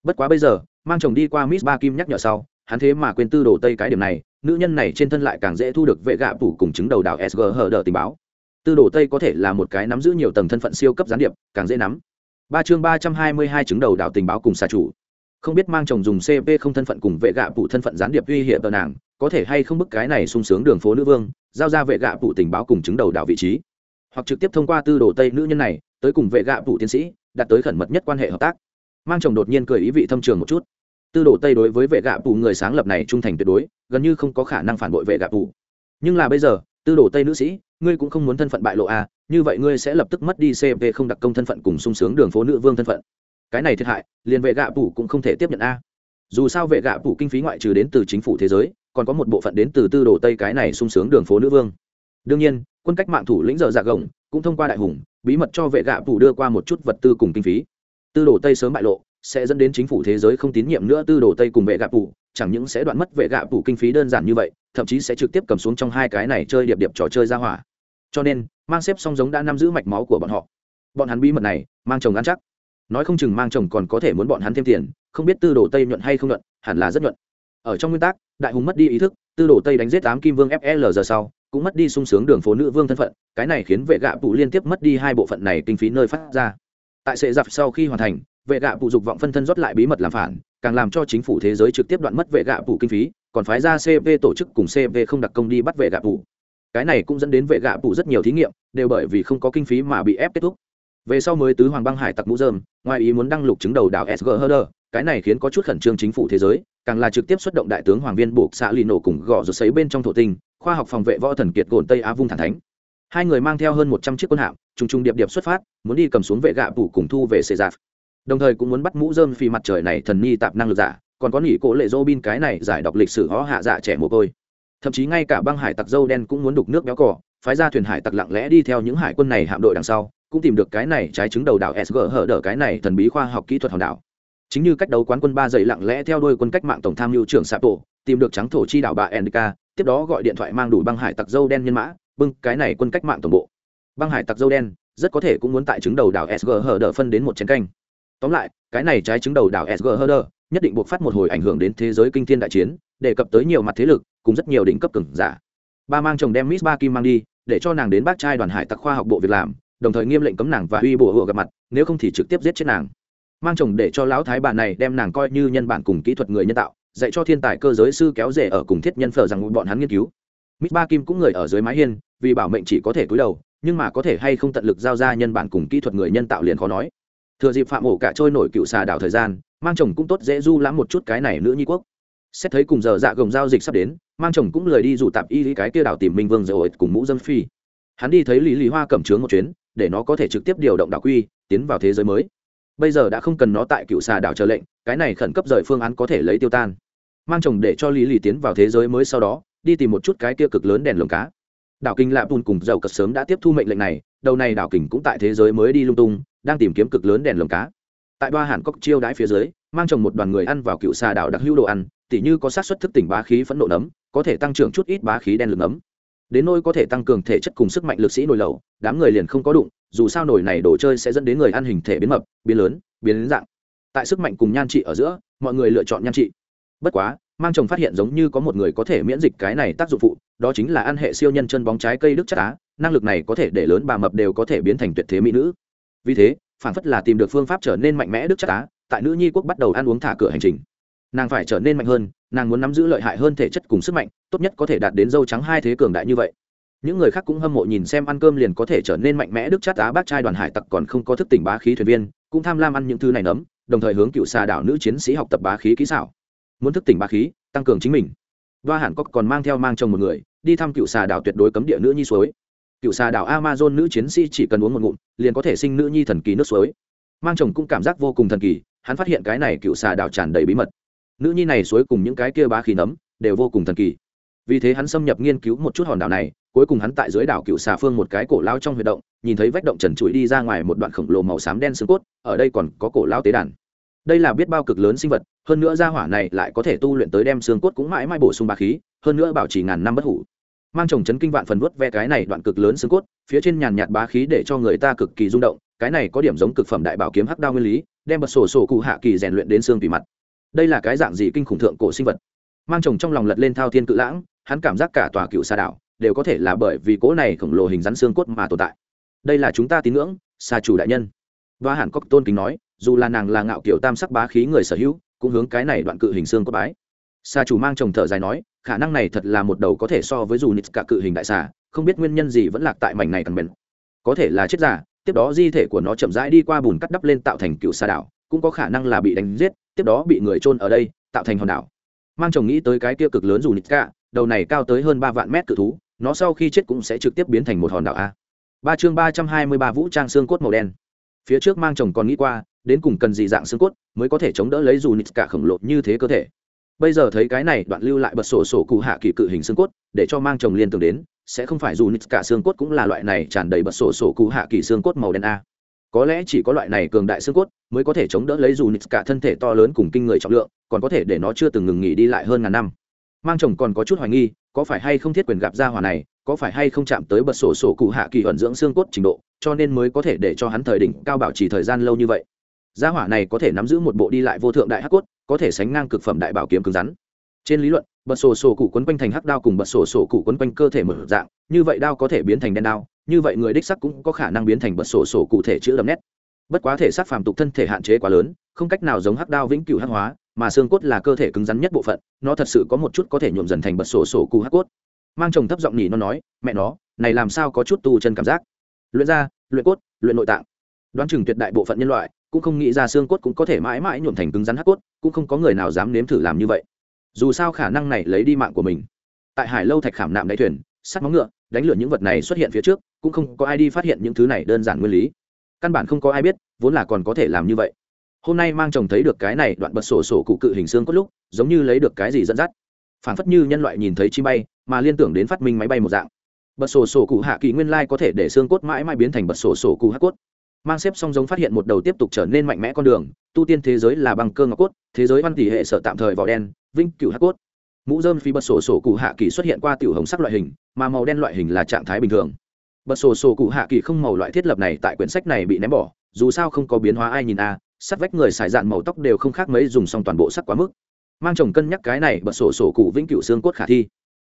Bất quá bây giờ, mang chồng đi qua miss ba kim nhắc nhở sau, hắn thế mà quên tư đồ tây cái điểm này, nữ nhân này trên thân lại càng dễ thu được vệ gạ phủ cùng chứng đầu đảo sg hờ đờ tình báo. Tư đồ tây có thể là một cái nắm giữ nhiều tầng thân phận siêu cấp gián điệp, càng dễ nắm. Ba chương ba trăm hai mươi hai chứng đầu đảo tình báo cùng xà chủ. Không biết mang chồng dùng cp không thân phận cùng vệ gạ phủ thân phận gián điệp uy hiểm tờ nàng, có thể hay không bức cái này sung sướng đường phố nữ vương, giao ra vệ gạ phủ tình báo cùng chứng đầu đảo vị trí. Hoặc trực tiếp thông qua tư đồ tây nữ nhân này tới cùng vệ gạ phụ tiến sĩ, đạt tới khẩn mật nhất quan hệ hợp tác. Mang chồng đột nhiên cười ý vị thâm trường một chút. Tư đồ tây đối với vệ gạ phụ người sáng lập này trung thành tuyệt đối, gần như không có khả năng phản bội vệ gạ phụ nhưng là bây giờ, tư đồ tây nữ sĩ, ngươi cũng không muốn thân phận bại lộ à như vậy ngươi sẽ lập tức mất đi cp không đặc công thân phận cùng sung sướng đường phố nữ vương thân phận. Cái này thiệt hại, liền vệ gạ phụ cũng không thể tiếp nhận a. Dù sao vệ gạ phụ kinh phí ngoại trừ đến từ chính phủ thế giới, còn có một bộ phận đến từ tư đồ tây cái này sung sướng đường phố nữ vương. Đương nhiên, quân cách mạng thủ lĩnh giờ dạ gồng cũng thông qua đại hùng bí mật cho vệ gạ phủ đưa qua một chút vật tư cùng kinh phí. Tư đồ tây sớm bại lộ, sẽ dẫn đến chính phủ thế giới không tín nhiệm nữa tư đồ tây cùng vệ gạ phủ, chẳng những sẽ đoạn mất vệ gạ phủ kinh phí đơn giản như vậy, thậm chí sẽ trực tiếp cầm xuống trong hai cái này chơi điệp điệp trò chơi ra hỏa. Cho nên, mang xếp song giống đã nắm giữ mạch máu của bọn họ. Bọn hắn bí mật này, mang chồng ăn chắc. Nói không chừng mang chồng còn có thể muốn bọn hắn thêm tiền, không biết tư đồ tây nhuận hay không nhuận, hẳn là rất nhuận. Ở trong nguyên tắc, đại hùng mất đi ý thức, tư đồ tây đánh giết tám kim vương fl giờ sau cũng mất đi sung sướng đường phố nữ vương thân phận, cái này khiến vệ gạ phụ liên tiếp mất đi hai bộ phận này kinh phí nơi phát ra. Tại sệ giặc sau khi hoàn thành, vệ gạ phụ dục vọng phân thân rót lại bí mật làm phản, càng làm cho chính phủ thế giới trực tiếp đoạn mất vệ gạ phụ kinh phí, còn phái ra cv tổ chức cùng cv không đặc công đi bắt vệ gạ phụ cái này cũng dẫn đến vệ gạ phụ rất nhiều thí nghiệm, đều bởi vì không có kinh phí mà bị ép kết thúc. Về sau mới tứ hoàng băng hải tặc mũ dơm, ngoài ý muốn đăng lục chứng đầu đảo sg herder cái này khiến có chút khẩn trương chính phủ thế giới, càng là trực tiếp xuất động đại tướng hoàng viên buộc xạ lì nổ cùng gõ rồi sấy bên trong thổ tinh khoa học phòng vệ võ thần kiệt gồn tây á vung thản thánh hai người mang theo hơn một trăm chiếc quân hạm trùng trùng điệp điệp xuất phát muốn đi cầm xuống vệ gạ phủ cùng thu về xê giạp đồng thời cũng muốn bắt mũ dơm phi mặt trời này thần ni tạp năng lực giả còn có nghỉ cỗ lệ dô bin cái này giải đọc lịch sử họ hạ dạ trẻ mồ côi thậm chí ngay cả băng hải tặc dâu đen cũng muốn đục nước béo cỏ phái ra thuyền hải tặc lặng lẽ đi theo những hải quân này hạm đội đằng sau cũng tìm được cái này trái trứng đầu đảo sg hở đỡ cái này thần bí khoa học kỹ thuật hòn đảo chính như cách đấu quán quân ba dậy lặng lẽ theo đuôi quân cách mạng tổng tham mưu trưởng sapo tìm được trắng thổ chi đảo bà endika tiếp đó gọi điện thoại mang đủ băng hải tặc dâu đen nhân mã, bưng, cái này quân cách mạng tổng bộ. Băng hải tặc dâu đen, rất có thể cũng muốn tại chứng đầu đảo sg hờ đờ phân đến một chén canh. Tóm lại, cái này trái chứng đầu đảo sg hờ đờ nhất định buộc phát một hồi ảnh hưởng đến thế giới kinh thiên đại chiến, đề cập tới nhiều mặt thế lực, cùng rất nhiều đỉnh cấp cường giả. Ba mang chồng đem miss ba kim mang đi, để cho nàng đến bác trai đoàn hải tặc khoa học bộ việc làm, đồng thời nghiêm lệnh cấm nàng và uy bổ hựa gặp mặt, nếu không thì trực tiếp giết chết nàng. Mang chồng để cho lão thái bà này đem nàng coi như nhân bản cùng kỹ thuật người nhân tạo dạy cho thiên tài cơ giới sư kéo rể ở cùng thiết nhân phở rằng bọn hắn nghiên cứu. Mít ba kim cũng người ở dưới mái hiên, vì bảo mệnh chỉ có thể cúi đầu, nhưng mà có thể hay không tận lực giao ra nhân bản cùng kỹ thuật người nhân tạo liền khó nói. Thừa dịp phạm ổ cả trôi nổi cựu xà đảo thời gian, mang chồng cũng tốt dễ du lãm một chút cái này nữ nhi quốc. Xét thấy cùng giờ dạ gồng giao dịch sắp đến, mang chồng cũng lời đi dụ tạp y lý cái kia đảo tìm minh vương rồi cùng mũ dâm phi. Hắn đi thấy lý lý hoa cẩm trướng một chuyến, để nó có thể trực tiếp điều động đảo quy, tiến vào thế giới mới bây giờ đã không cần nó tại cựu xà đảo chờ lệnh, cái này khẩn cấp rời phương án có thể lấy tiêu tan. Mang chồng để cho lý lì tiến vào thế giới mới sau đó, đi tìm một chút cái kia cực lớn đèn lồng cá. Đảo kinh lạ bùn cùng dầu cật sớm đã tiếp thu mệnh lệnh này, đầu này đảo kình cũng tại thế giới mới đi lung tung, đang tìm kiếm cực lớn đèn lồng cá. Tại ba hàn cốc chiêu đãi phía dưới, mang chồng một đoàn người ăn vào cựu xà đảo đặc hữu đồ ăn, tỉ như có sát xuất thức tỉnh bá khí phẫn nộ nấm, có thể tăng trưởng chút ít bá khí đen lửng nấm đến nôi có thể tăng cường thể chất cùng sức mạnh lực sĩ nồi lẩu, đám người liền không có đụng, dù sao nồi này đồ chơi sẽ dẫn đến người ăn hình thể biến mập, biến lớn, biến đến dạng. Tại sức mạnh cùng nhan trị ở giữa, mọi người lựa chọn nhan trị. Bất quá, mang chồng phát hiện giống như có một người có thể miễn dịch cái này tác dụng phụ, đó chính là ăn hệ siêu nhân chân bóng trái cây đức chất á, năng lực này có thể để lớn bà mập đều có thể biến thành tuyệt thế mỹ nữ. Vì thế, phản phất là tìm được phương pháp trở nên mạnh mẽ đức chất á, tại nữ nhi quốc bắt đầu ăn uống thả cửa hành trình. Nàng phải trở nên mạnh hơn nàng muốn nắm giữ lợi hại hơn thể chất cùng sức mạnh, tốt nhất có thể đạt đến dâu trắng hai thế cường đại như vậy. Những người khác cũng hâm mộ nhìn xem ăn cơm liền có thể trở nên mạnh mẽ đức chát á bác trai đoàn hải tặc còn không có thức tỉnh bá khí thuyền viên, cũng tham lam ăn những thứ này nấm, đồng thời hướng cựu xà đảo nữ chiến sĩ học tập bá khí kỹ xảo. Muốn thức tỉnh bá khí, tăng cường chính mình. Đoa hẳn có còn mang theo mang chồng một người, đi thăm cựu xà đảo tuyệt đối cấm địa nữ nhi suối. Cựu xà đảo amazon nữ chiến sĩ chỉ cần uống một ngụm, liền có thể sinh nữ nhi thần kỳ nước suối. Mang chồng cũng cảm giác vô cùng thần kỳ, hắn phát hiện cái này cựu xà đảo tràn đầy bí mật nữ nhi này suối cùng những cái kia bá khí nấm, đều vô cùng thần kỳ. Vì thế hắn xâm nhập nghiên cứu một chút hòn đảo này, cuối cùng hắn tại dưới đảo cựu xà phương một cái cổ lao trong huy động, nhìn thấy vách động trần trụi đi ra ngoài một đoạn khổng lồ màu xám đen xương cốt, ở đây còn có cổ lao tế đàn. Đây là biết bao cực lớn sinh vật, hơn nữa gia hỏa này lại có thể tu luyện tới đem xương cốt cũng mãi mãi bổ sung bá khí, hơn nữa bảo trì ngàn năm bất hủ. Mang chồng chấn kinh vạn phần vớt ve cái này đoạn cực lớn xương cốt, phía trên nhàn nhạt bá khí để cho người ta cực kỳ rung động, cái này có điểm giống cực phẩm đại bảo kiếm hắc đao nguyên lý, đem bật sổ sổ cụ hạ kỳ rèn luyện đến xương tùy mặt đây là cái dạng gì kinh khủng thượng cổ sinh vật? Mang chồng trong lòng lật lên thao thiên cự lãng, hắn cảm giác cả tòa cựu xa đảo đều có thể là bởi vì cỗ này khổng lồ hình rắn xương cốt mà tồn tại. Đây là chúng ta tín ngưỡng xa chủ đại nhân. Và hàn cốc tôn kính nói, dù là nàng là ngạo kiểu tam sắc bá khí người sở hữu, cũng hướng cái này đoạn cự hình xương cốt bái. Xa chủ mang chồng thở dài nói, khả năng này thật là một đầu có thể so với dù nít cả cự hình đại xà, không biết nguyên nhân gì vẫn lạc tại mảnh này càng bền có thể là chết giả tiếp đó di thể của nó chậm rãi đi qua bùn cắt đắp lên tạo thành cựu xà đảo, cũng có khả năng là bị đánh giết tiếp đó bị người trôn ở đây, tạo thành hòn đảo. Mang chồng nghĩ tới cái kia cực lớn dù nít cả, đầu này cao tới hơn ba vạn mét cự thú, nó sau khi chết cũng sẽ trực tiếp biến thành một hòn đảo a. Ba chương ba trăm hai mươi ba vũ trang xương cốt màu đen. Phía trước mang chồng còn nghĩ qua, đến cùng cần gì dạng xương cốt mới có thể chống đỡ lấy dù nít cả khổng lồ như thế cơ thể. Bây giờ thấy cái này đoạn lưu lại bật sổ sổ cụ hạ kỳ cự hình xương cốt, để cho mang chồng liên tưởng đến, sẽ không phải dù nít cả xương cốt cũng là loại này tràn đầy bật sổ sổ cụ hạ kỳ xương cốt màu đen a có lẽ chỉ có loại này cường đại xương cốt mới có thể chống đỡ lấy dù nít cả thân thể to lớn cùng kinh người trọng lượng, còn có thể để nó chưa từng ngừng nghỉ đi lại hơn ngàn năm. Mang chồng còn có chút hoài nghi, có phải hay không thiết quyền gặp ra hỏa này, có phải hay không chạm tới bật sổ sổ cụ hạ kỳ ẩn dưỡng xương cốt trình độ, cho nên mới có thể để cho hắn thời đỉnh cao bảo trì thời gian lâu như vậy. Gia hỏa này có thể nắm giữ một bộ đi lại vô thượng đại hắc cốt, có thể sánh ngang cực phẩm đại bảo kiếm cứng rắn. Trên lý luận, bật sổ sổ cụ quấn quanh thành hắc đao cùng bật sổ sổ cụ quấn quanh cơ thể mở dạng, như vậy đao có thể biến thành đen đao như vậy người đích sắc cũng có khả năng biến thành bật sổ sổ cụ thể chữ đậm nét. Bất quá thể xác phàm tục thân thể hạn chế quá lớn, không cách nào giống hắc đao vĩnh cửu hắc hóa, mà xương cốt là cơ thể cứng rắn nhất bộ phận, nó thật sự có một chút có thể nhuộm dần thành bật sổ sổ cụ hắc cốt. Mang chồng thấp giọng nhỉ nó nói, mẹ nó, này làm sao có chút tu chân cảm giác? Luyện da, luyện cốt, luyện nội tạng. Đoán chừng tuyệt đại bộ phận nhân loại cũng không nghĩ ra xương cốt cũng có thể mãi mãi nhuộm thành cứng rắn hắc cốt, cũng không có người nào dám nếm thử làm như vậy. Dù sao khả năng này lấy đi mạng của mình. Tại hải lâu thạch khảm nạm đáy thuyền sắt móng ngựa, đánh lửa những vật này xuất hiện phía trước, cũng không có ai đi phát hiện những thứ này đơn giản nguyên lý. Căn bản không có ai biết, vốn là còn có thể làm như vậy. Hôm nay mang chồng thấy được cái này đoạn bật sổ sổ cụ cự hình xương cốt lúc, giống như lấy được cái gì dẫn dắt. Phản phất như nhân loại nhìn thấy chim bay, mà liên tưởng đến phát minh máy bay một dạng. Bật sổ sổ cụ hạ kỳ nguyên lai có thể để xương cốt mãi mãi biến thành bật sổ sổ cụ hạ cốt. Mang xếp song giống phát hiện một đầu tiếp tục trở nên mạnh mẽ con đường, tu tiên thế giới là băng cơ ngọc cốt, thế giới văn tỷ hệ sở tạm thời vỏ đen vinh cửu hạ cốt mũ dơm phi bật sổ sổ cụ hạ kỳ xuất hiện qua tiểu hồng sắc loại hình mà màu đen loại hình là trạng thái bình thường. Bật sổ sổ cụ hạ kỳ không màu loại thiết lập này tại quyển sách này bị ném bỏ dù sao không có biến hóa ai nhìn a à, sắt vách người xài dạn màu tóc đều không khác mấy dùng xong toàn bộ sắc quá mức. Mang chồng cân nhắc cái này bật sổ sổ cụ vĩnh cửu xương cốt khả thi.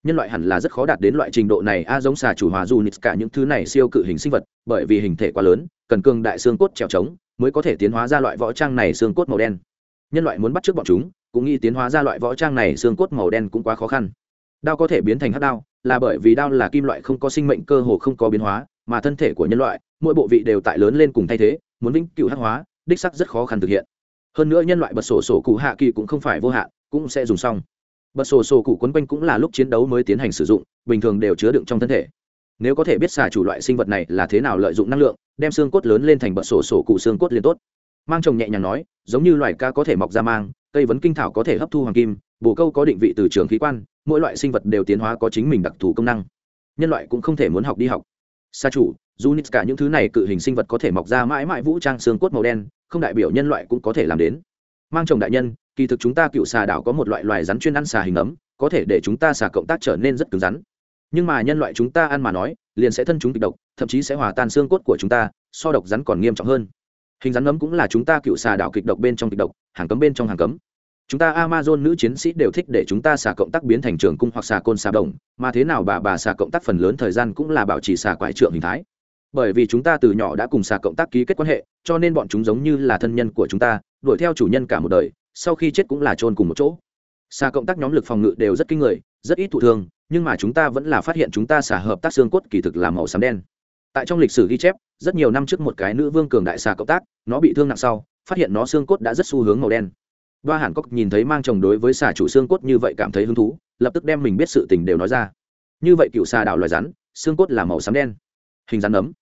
Nhân loại hẳn là rất khó đạt đến loại trình độ này a giống xà chủ hòa dù nít cả những thứ này siêu cự hình sinh vật bởi vì hình thể quá lớn cần cường đại xương cốt trèo trống mới có thể tiến hóa ra loại võ trang này xương cốt màu đen. Nhân loại muốn bắt trước bọn chúng cũng nghĩ tiến hóa ra loại võ trang này, xương cốt màu đen cũng quá khó khăn. Đao có thể biến thành hát đao, là bởi vì đao là kim loại không có sinh mệnh cơ hồ không có biến hóa, mà thân thể của nhân loại, mỗi bộ vị đều tại lớn lên cùng thay thế, muốn vĩnh cựu hắc hóa, đích sắc rất khó khăn thực hiện. Hơn nữa nhân loại bật sổ sổ cụ hạ kỳ cũng không phải vô hạn, cũng sẽ dùng xong. Bật sổ sổ cụ quấn quanh cũng là lúc chiến đấu mới tiến hành sử dụng, bình thường đều chứa đựng trong thân thể. Nếu có thể biết xà chủ loại sinh vật này là thế nào lợi dụng năng lượng, đem xương cốt lớn lên thành bật sổ sổ cụ xương cốt liền tốt. Mang chồng nhẹ nhàng nói, giống như loài ca có thể mọc ra mang cây vấn kinh thảo có thể hấp thu hoàng kim, bồ câu có định vị từ trường khí quan, mỗi loại sinh vật đều tiến hóa có chính mình đặc thù công năng. Nhân loại cũng không thể muốn học đi học. Xa chủ, dù nít cả những thứ này cự hình sinh vật có thể mọc ra mãi mãi vũ trang xương cốt màu đen, không đại biểu nhân loại cũng có thể làm đến. Mang chồng đại nhân, kỳ thực chúng ta cựu xà đảo có một loại loài rắn chuyên ăn xà hình ấm, có thể để chúng ta xà cộng tác trở nên rất cứng rắn. Nhưng mà nhân loại chúng ta ăn mà nói, liền sẽ thân chúng kịch độc, thậm chí sẽ hòa tan xương cốt của chúng ta, so độc rắn còn nghiêm trọng hơn. Hình rắn ấm cũng là chúng ta cựu xà đảo kịch độc bên trong kịch độc, hàng cấm bên trong hàng cấm chúng ta amazon nữ chiến sĩ đều thích để chúng ta xả cộng tác biến thành trường cung hoặc xà côn xà đồng, mà thế nào bà bà xả cộng tác phần lớn thời gian cũng là bảo trì xả quải trượng hình thái. Bởi vì chúng ta từ nhỏ đã cùng xà cộng tác ký kết quan hệ, cho nên bọn chúng giống như là thân nhân của chúng ta, đuổi theo chủ nhân cả một đời, sau khi chết cũng là chôn cùng một chỗ. Xà cộng tác nhóm lực phòng ngự đều rất kinh người, rất ít thụ thương, nhưng mà chúng ta vẫn là phát hiện chúng ta xà hợp tác xương cốt kỳ thực là màu xám đen. Tại trong lịch sử ghi chép, rất nhiều năm trước một cái nữ vương cường đại xà cộng tác, nó bị thương nặng sau, phát hiện nó xương cốt đã rất xu hướng màu đen. Ba Hàn Cốc nhìn thấy mang chồng đối với xà chủ xương cốt như vậy cảm thấy hứng thú, lập tức đem mình biết sự tình đều nói ra. Như vậy cựu xà đảo loài rắn, xương cốt là màu xám đen, hình rắn ấm.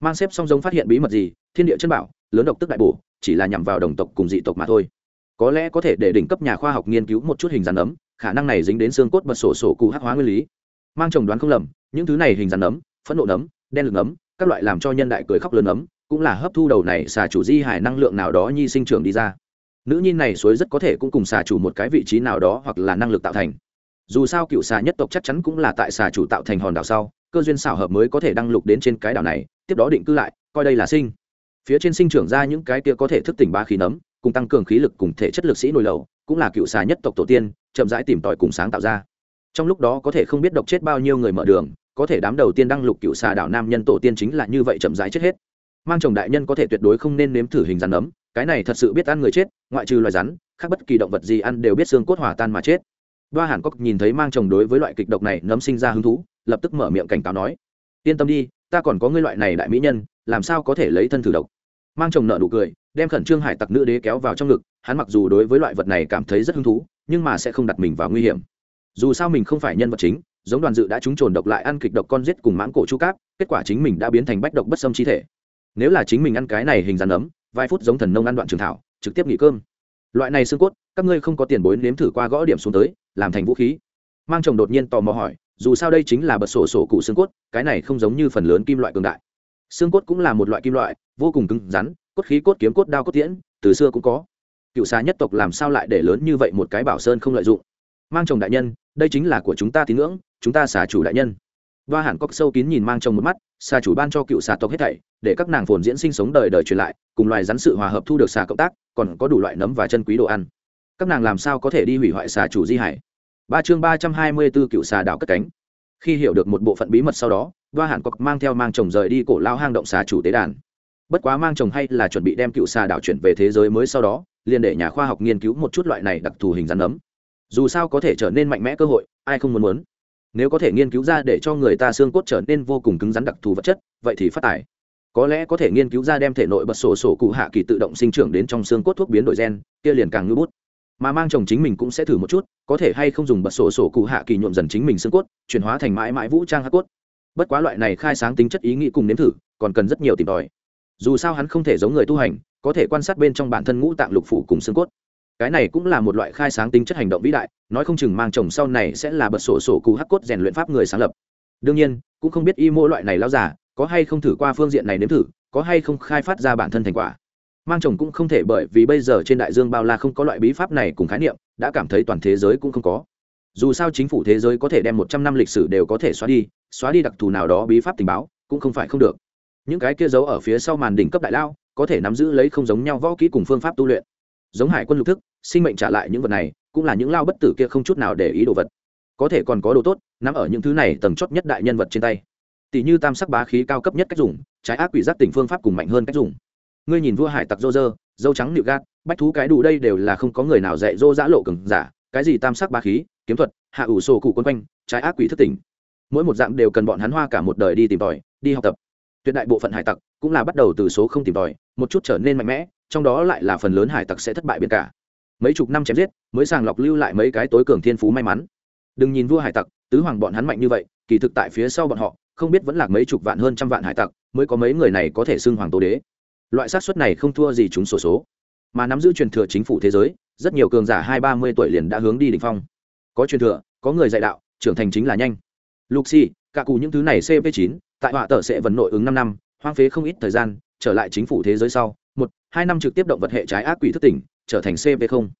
Mang xếp song giống phát hiện bí mật gì, thiên địa chân bảo, lớn độc tức đại bổ, chỉ là nhằm vào đồng tộc cùng dị tộc mà thôi. Có lẽ có thể để đỉnh cấp nhà khoa học nghiên cứu một chút hình rắn ấm, khả năng này dính đến xương cốt bật sổ sổ cụ hắc hóa nguyên lý. Mang chồng đoán không lầm, những thứ này hình rắn ấm, phẫn nộ ấm, đen lực ấm, các loại làm cho nhân đại cười khóc lớn ấm, cũng là hấp thu đầu này xà chủ di hải năng lượng nào đó nhi sinh trưởng đi ra nữ nhi này suối rất có thể cũng cùng xà chủ một cái vị trí nào đó hoặc là năng lực tạo thành. Dù sao cựu xà nhất tộc chắc chắn cũng là tại xà chủ tạo thành hòn đảo sau, cơ duyên xảo hợp mới có thể đăng lục đến trên cái đảo này, tiếp đó định cư lại, coi đây là sinh. Phía trên sinh trưởng ra những cái kia có thể thức tỉnh ba khí nấm, cùng tăng cường khí lực cùng thể chất lực sĩ nổi lầu cũng là cựu xà nhất tộc tổ tiên, chậm rãi tìm tòi cùng sáng tạo ra. Trong lúc đó có thể không biết độc chết bao nhiêu người mở đường, có thể đám đầu tiên đăng lục cựu xà đảo nam nhân tổ tiên chính là như vậy chậm rãi chết hết. Mang chồng đại nhân có thể tuyệt đối không nên nếm thử hình rắn nấm cái này thật sự biết ăn người chết, ngoại trừ loài rắn, khác bất kỳ động vật gì ăn đều biết xương cốt hòa tan mà chết. Đoa hàn cốc nhìn thấy mang chồng đối với loại kịch độc này nấm sinh ra hứng thú, lập tức mở miệng cảnh cáo nói, yên tâm đi, ta còn có ngươi loại này đại mỹ nhân, làm sao có thể lấy thân thử độc? Mang chồng nợ nụ cười, đem khẩn trương hải tặc nữ đế kéo vào trong ngực, hắn mặc dù đối với loại vật này cảm thấy rất hứng thú, nhưng mà sẽ không đặt mình vào nguy hiểm. Dù sao mình không phải nhân vật chính, giống đoàn dự đã trúng trồn độc lại ăn kịch độc con giết cùng mãng cổ chu cáp, kết quả chính mình đã biến thành bách độc bất xâm chi thể. Nếu là chính mình ăn cái này hình dàn ấm vài phút giống thần nông ăn đoạn trường thảo, trực tiếp nghỉ cơm. Loại này xương cốt, các ngươi không có tiền bối nếm thử qua gõ điểm xuống tới, làm thành vũ khí. Mang chồng đột nhiên tò mò hỏi, dù sao đây chính là bật sổ sổ cụ xương cốt, cái này không giống như phần lớn kim loại cường đại. Xương cốt cũng là một loại kim loại, vô cùng cứng rắn, cốt khí, cốt kiếm, cốt đao, cốt tiễn, từ xưa cũng có. Cựu xá nhất tộc làm sao lại để lớn như vậy một cái bảo sơn không lợi dụng? Mang chồng đại nhân, đây chính là của chúng ta tín ngưỡng, chúng ta xả chủ đại nhân. Đoa Hàn Cốc sâu kín nhìn mang trong một mắt, xà chủ ban cho cựu xà tộc hết thảy, để các nàng phồn diễn sinh sống đời đời truyền lại, cùng loài rắn sự hòa hợp thu được xà cộng tác, còn có đủ loại nấm và chân quý đồ ăn. Các nàng làm sao có thể đi hủy hoại xà chủ di hải? Ba chương ba trăm hai mươi 324 cựu xà đảo cất cánh. Khi hiểu được một bộ phận bí mật sau đó, Đoa Hàn Cốc mang theo mang chồng rời đi cổ lao hang động xà chủ tế đàn. Bất quá mang chồng hay là chuẩn bị đem cựu xà đảo chuyển về thế giới mới sau đó, liền để nhà khoa học nghiên cứu một chút loại này đặc thù hình rắn nấm. Dù sao có thể trở nên mạnh mẽ cơ hội, ai không muốn muốn nếu có thể nghiên cứu ra để cho người ta xương cốt trở nên vô cùng cứng rắn đặc thù vật chất, vậy thì phát tài. Có lẽ có thể nghiên cứu ra đem thể nội bật sổ sổ cụ hạ kỳ tự động sinh trưởng đến trong xương cốt thuốc biến đổi gen, kia liền càng ngư bút. Mà mang chồng chính mình cũng sẽ thử một chút, có thể hay không dùng bật sổ sổ cụ hạ kỳ nhuộm dần chính mình xương cốt, chuyển hóa thành mãi mãi vũ trang hạ cốt. Bất quá loại này khai sáng tính chất ý nghĩ cùng nếm thử, còn cần rất nhiều tìm tòi. Dù sao hắn không thể giống người tu hành, có thể quan sát bên trong bản thân ngũ tạng lục phủ cùng xương cốt cái này cũng là một loại khai sáng tính chất hành động vĩ đại, nói không chừng mang chồng sau này sẽ là bật sổ sổ cú hắc cốt rèn luyện pháp người sáng lập. Đương nhiên, cũng không biết y mô loại này lao giả có hay không thử qua phương diện này nếm thử, có hay không khai phát ra bản thân thành quả. Mang chồng cũng không thể bởi vì bây giờ trên đại dương bao la không có loại bí pháp này cùng khái niệm, đã cảm thấy toàn thế giới cũng không có. Dù sao chính phủ thế giới có thể đem một trăm năm lịch sử đều có thể xóa đi xóa đi đặc thù nào đó bí pháp tình báo, cũng không phải không được. Những cái kia giấu ở phía sau màn đỉnh cấp đại lao, có thể nắm giữ lấy không giống nhau võ kỹ cùng phương pháp tu luyện giống hải quân lục thức, sinh mệnh trả lại những vật này, cũng là những lao bất tử kia không chút nào để ý đồ vật. Có thể còn có đồ tốt, nắm ở những thứ này tầng chót nhất đại nhân vật trên tay. Tỷ như tam sắc bá khí cao cấp nhất cách dùng, trái ác quỷ giác tỉnh phương pháp cùng mạnh hơn cách dùng. Ngươi nhìn vua hải tặc dô dơ, dâu trắng nịu gạt, bách thú cái đủ đây đều là không có người nào dạy dô giã lộ cừng giả, cái gì tam sắc bá khí, kiếm thuật, hạ ủ sổ cụ quân quanh, trái ác quỷ thất tỉnh. Mỗi một dạng đều cần bọn hắn hoa cả một đời đi tìm tòi, đi học tập tuyệt đại bộ phận hải tặc cũng là bắt đầu từ số không tìm tòi một chút trở nên mạnh mẽ trong đó lại là phần lớn hải tặc sẽ thất bại biển cả. Mấy chục năm chém giết mới sàng lọc lưu lại mấy cái tối cường thiên phú may mắn. Đừng nhìn vua hải tặc tứ hoàng bọn hắn mạnh như vậy kỳ thực tại phía sau bọn họ không biết vẫn là mấy chục vạn hơn trăm vạn hải tặc mới có mấy người này có thể xưng hoàng tố đế. Loại xác suất này không thua gì chúng sổ số, số mà nắm giữ truyền thừa chính phủ thế giới rất nhiều cường giả hai ba mươi tuổi liền đã hướng đi đ ỉ n h phong. Có truyền thừa có người dạy đạo trưởng thành chính là nhanh. Luxi cả cụ những thứ này cp chín tại họa tờ sẽ vẫn nội ứng năm năm, hoang phế không ít thời gian, trở lại chính phủ thế giới sau, một, hai năm trực tiếp động vật hệ trái ác quỷ thức tỉnh, trở thành cp không.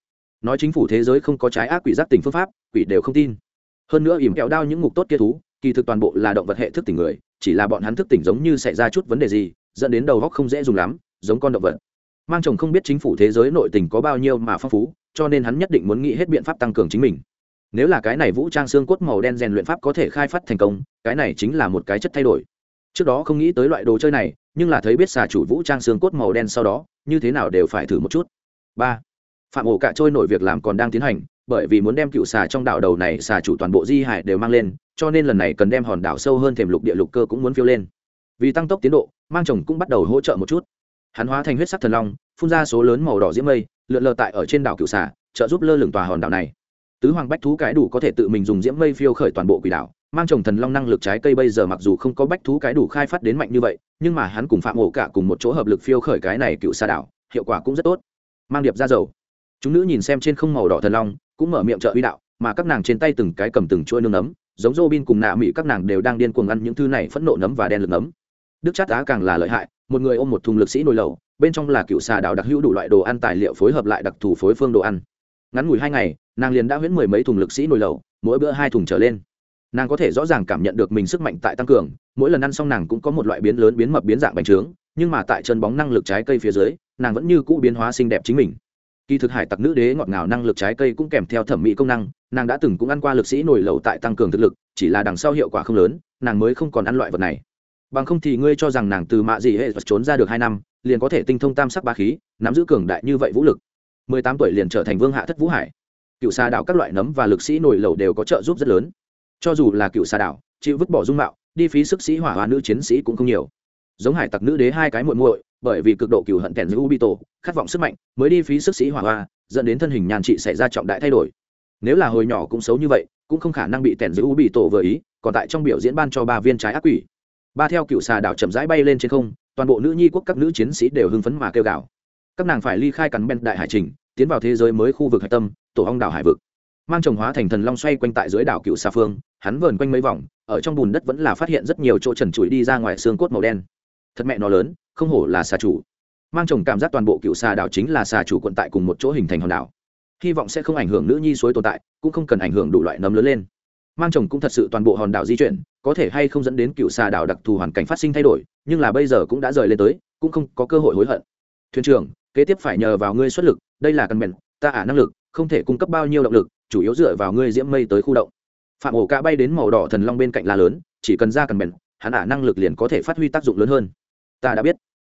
Nói chính phủ thế giới không có trái ác quỷ giác tỉnh phương pháp, quỷ đều không tin. Hơn nữa ỉm kẹo đao những ngục tốt kia thú, kỳ thực toàn bộ là động vật hệ thức tỉnh người, chỉ là bọn hắn thức tỉnh giống như xảy ra chút vấn đề gì, dẫn đến đầu góc không dễ dùng lắm, giống con động vật. Mang chồng không biết chính phủ thế giới nội tình có bao nhiêu mà phong phú, cho nên hắn nhất định muốn nghĩ hết biện pháp tăng cường chính mình nếu là cái này vũ trang xương cốt màu đen rèn luyện pháp có thể khai phát thành công, cái này chính là một cái chất thay đổi. Trước đó không nghĩ tới loại đồ chơi này, nhưng là thấy biết xà chủ vũ trang xương cốt màu đen sau đó, như thế nào đều phải thử một chút. Ba. Phạm ổ cả trôi nổi việc làm còn đang tiến hành, bởi vì muốn đem cựu xà trong đảo đầu này xà chủ toàn bộ di hải đều mang lên, cho nên lần này cần đem hòn đảo sâu hơn thềm lục địa lục cơ cũng muốn phiêu lên. Vì tăng tốc tiến độ, mang chồng cũng bắt đầu hỗ trợ một chút. Hắn hóa thành huyết sắc thần long, phun ra số lớn màu đỏ diễm mây, lượn lờ tại ở trên đảo cựu xà, trợ giúp lơ lửng tòa hòn đảo này tứ hoàng bách thú cái đủ có thể tự mình dùng diễm mây phiêu khởi toàn bộ quỷ đảo, mang chồng thần long năng lực trái cây bây giờ mặc dù không có bách thú cái đủ khai phát đến mạnh như vậy, nhưng mà hắn cùng phạm ổ cả cùng một chỗ hợp lực phiêu khởi cái này cựu xa đảo, hiệu quả cũng rất tốt. Mang điệp ra dầu. Chúng nữ nhìn xem trên không màu đỏ thần long, cũng mở miệng trợ uy đạo, mà các nàng trên tay từng cái cầm từng chuôi nương nấm giống Robin cùng nạ mỹ các nàng đều đang điên cuồng ăn những thứ này phẫn nộ nấm và đen lực nấm. Đức chát á càng là lợi hại, một người ôm một thùng lực sĩ nồi lẩu, bên trong là cựu xà đảo đặc hữu đủ loại đồ ăn tài liệu phối hợp lại đặc thù phối phương đồ ăn. Ngắn ngủi hai ngày nàng liền đã huyễn mười mấy thùng lực sĩ nồi lẩu, mỗi bữa hai thùng trở lên. Nàng có thể rõ ràng cảm nhận được mình sức mạnh tại tăng cường, mỗi lần ăn xong nàng cũng có một loại biến lớn biến mập biến dạng bành trướng, nhưng mà tại chân bóng năng lực trái cây phía dưới, nàng vẫn như cũ biến hóa xinh đẹp chính mình. Kỳ thực hải tặc nữ đế ngọt ngào năng lực trái cây cũng kèm theo thẩm mỹ công năng, nàng đã từng cũng ăn qua lực sĩ nổi lẩu tại tăng cường thực lực, chỉ là đằng sau hiệu quả không lớn, nàng mới không còn ăn loại vật này. Bằng không thì ngươi cho rằng nàng từ mạ gì hệ trốn ra được hai năm, liền có thể tinh thông tam sắc ba khí, nắm giữ cường đại như vậy vũ lực. Mười tám tuổi liền trở thành vương hạ thất vũ hải cựu xà đảo các loại nấm và lực sĩ nổi lẩu đều có trợ giúp rất lớn. Cho dù là cựu xà đảo, chịu vứt bỏ dung mạo, đi phí sức sĩ hỏa hoa nữ chiến sĩ cũng không nhiều. Giống hải tặc nữ đế hai cái muội muội, bởi vì cực độ cựu hận kèn giữ ubito, khát vọng sức mạnh, mới đi phí sức sĩ hỏa hoa, dẫn đến thân hình nhàn trị xảy ra trọng đại thay đổi. Nếu là hồi nhỏ cũng xấu như vậy, cũng không khả năng bị kèn giữ ubito vừa ý, còn tại trong biểu diễn ban cho ba viên trái ác quỷ. Ba theo cựu xà đảo chậm rãi bay lên trên không, toàn bộ nữ nhi quốc các nữ chiến sĩ đều hưng phấn mà kêu gào. Các nàng phải ly khai cắn ben đại hải trình tiến vào thế giới mới khu vực hải tâm, tổ hong đảo hải vực. Mang trồng hóa thành thần long xoay quanh tại dưới đảo cựu xa phương, hắn vờn quanh mấy vòng, ở trong bùn đất vẫn là phát hiện rất nhiều chỗ trần trụi đi ra ngoài xương cốt màu đen. Thật mẹ nó lớn, không hổ là xà chủ. Mang chồng cảm giác toàn bộ cựu xà đảo chính là xà chủ quận tại cùng một chỗ hình thành hòn đảo. Hy vọng sẽ không ảnh hưởng nữ nhi suối tồn tại, cũng không cần ảnh hưởng đủ loại nấm lớn lên. Mang chồng cũng thật sự toàn bộ hòn đảo di chuyển, có thể hay không dẫn đến cựu xà đảo đặc thù hoàn cảnh phát sinh thay đổi, nhưng là bây giờ cũng đã rời lên tới, cũng không có cơ hội hối hận. Thuyền trưởng kế tiếp phải nhờ vào ngươi xuất lực, đây là căn bền, ta ả năng lực, không thể cung cấp bao nhiêu động lực, chủ yếu dựa vào ngươi diễm mây tới khu động. Phạm ổ ca bay đến màu đỏ thần long bên cạnh là lớn, chỉ cần ra cần bền, hắn ả năng lực liền có thể phát huy tác dụng lớn hơn. Ta đã biết.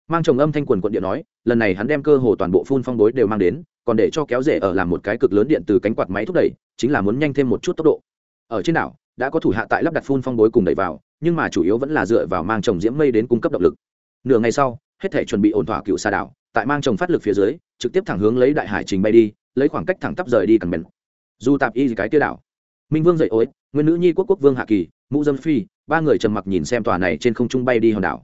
Mang chồng âm thanh quần quận điện nói, lần này hắn đem cơ hồ toàn bộ phun phong bối đều mang đến, còn để cho kéo rể ở làm một cái cực lớn điện từ cánh quạt máy thúc đẩy, chính là muốn nhanh thêm một chút tốc độ. Ở trên đảo, đã có thủ hạ tại lắp đặt phun phong bối cùng đẩy vào, nhưng mà chủ yếu vẫn là dựa vào mang chồng diễm mây đến cung cấp động lực. Nửa ngày sau, hết thể chuẩn bị ổn thỏa cựu xa đảo tại mang chồng phát lực phía dưới, trực tiếp thẳng hướng lấy đại hải trình bay đi, lấy khoảng cách thẳng tắp rời đi càng bền dù tạp y cái tiêu đảo. Minh vương dậy ối nguyên nữ nhi quốc quốc vương hạ kỳ, mũ dâm phi, ba người trầm mặc nhìn xem tòa này trên không trung bay đi hòn đảo.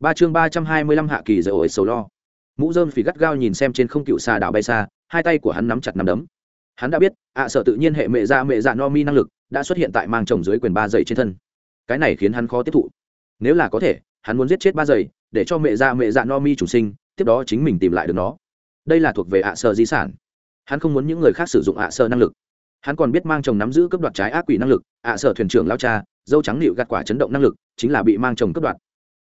Ba chương ba trăm hai mươi lăm hạ kỳ dậy ối sầu lo. Mũ dơm phì gắt gao nhìn xem trên không cựu xà đảo bay xa, hai tay của hắn nắm chặt nắm đấm. Hắn đã biết, ạ sợ tự nhiên hệ mẹ ra mẹ dạ no mi năng lực đã xuất hiện tại mang chồng dưới quyền ba dậy trên thân. Cái này khiến hắn khó tiếp thụ. Nếu là có thể, hắn muốn giết chết ba dậy để cho mẹ ra mẹ dạ no mi chủ sinh tiếp đó chính mình tìm lại được nó. Đây là thuộc về ạ sơ di sản. Hắn không muốn những người khác sử dụng ạ sơ năng lực. Hắn còn biết mang chồng nắm giữ cấp đoạt trái ác quỷ năng lực, ạ sơ thuyền trưởng lao cha, dâu trắng nịu gạt quả chấn động năng lực, chính là bị mang chồng cấp đoạt.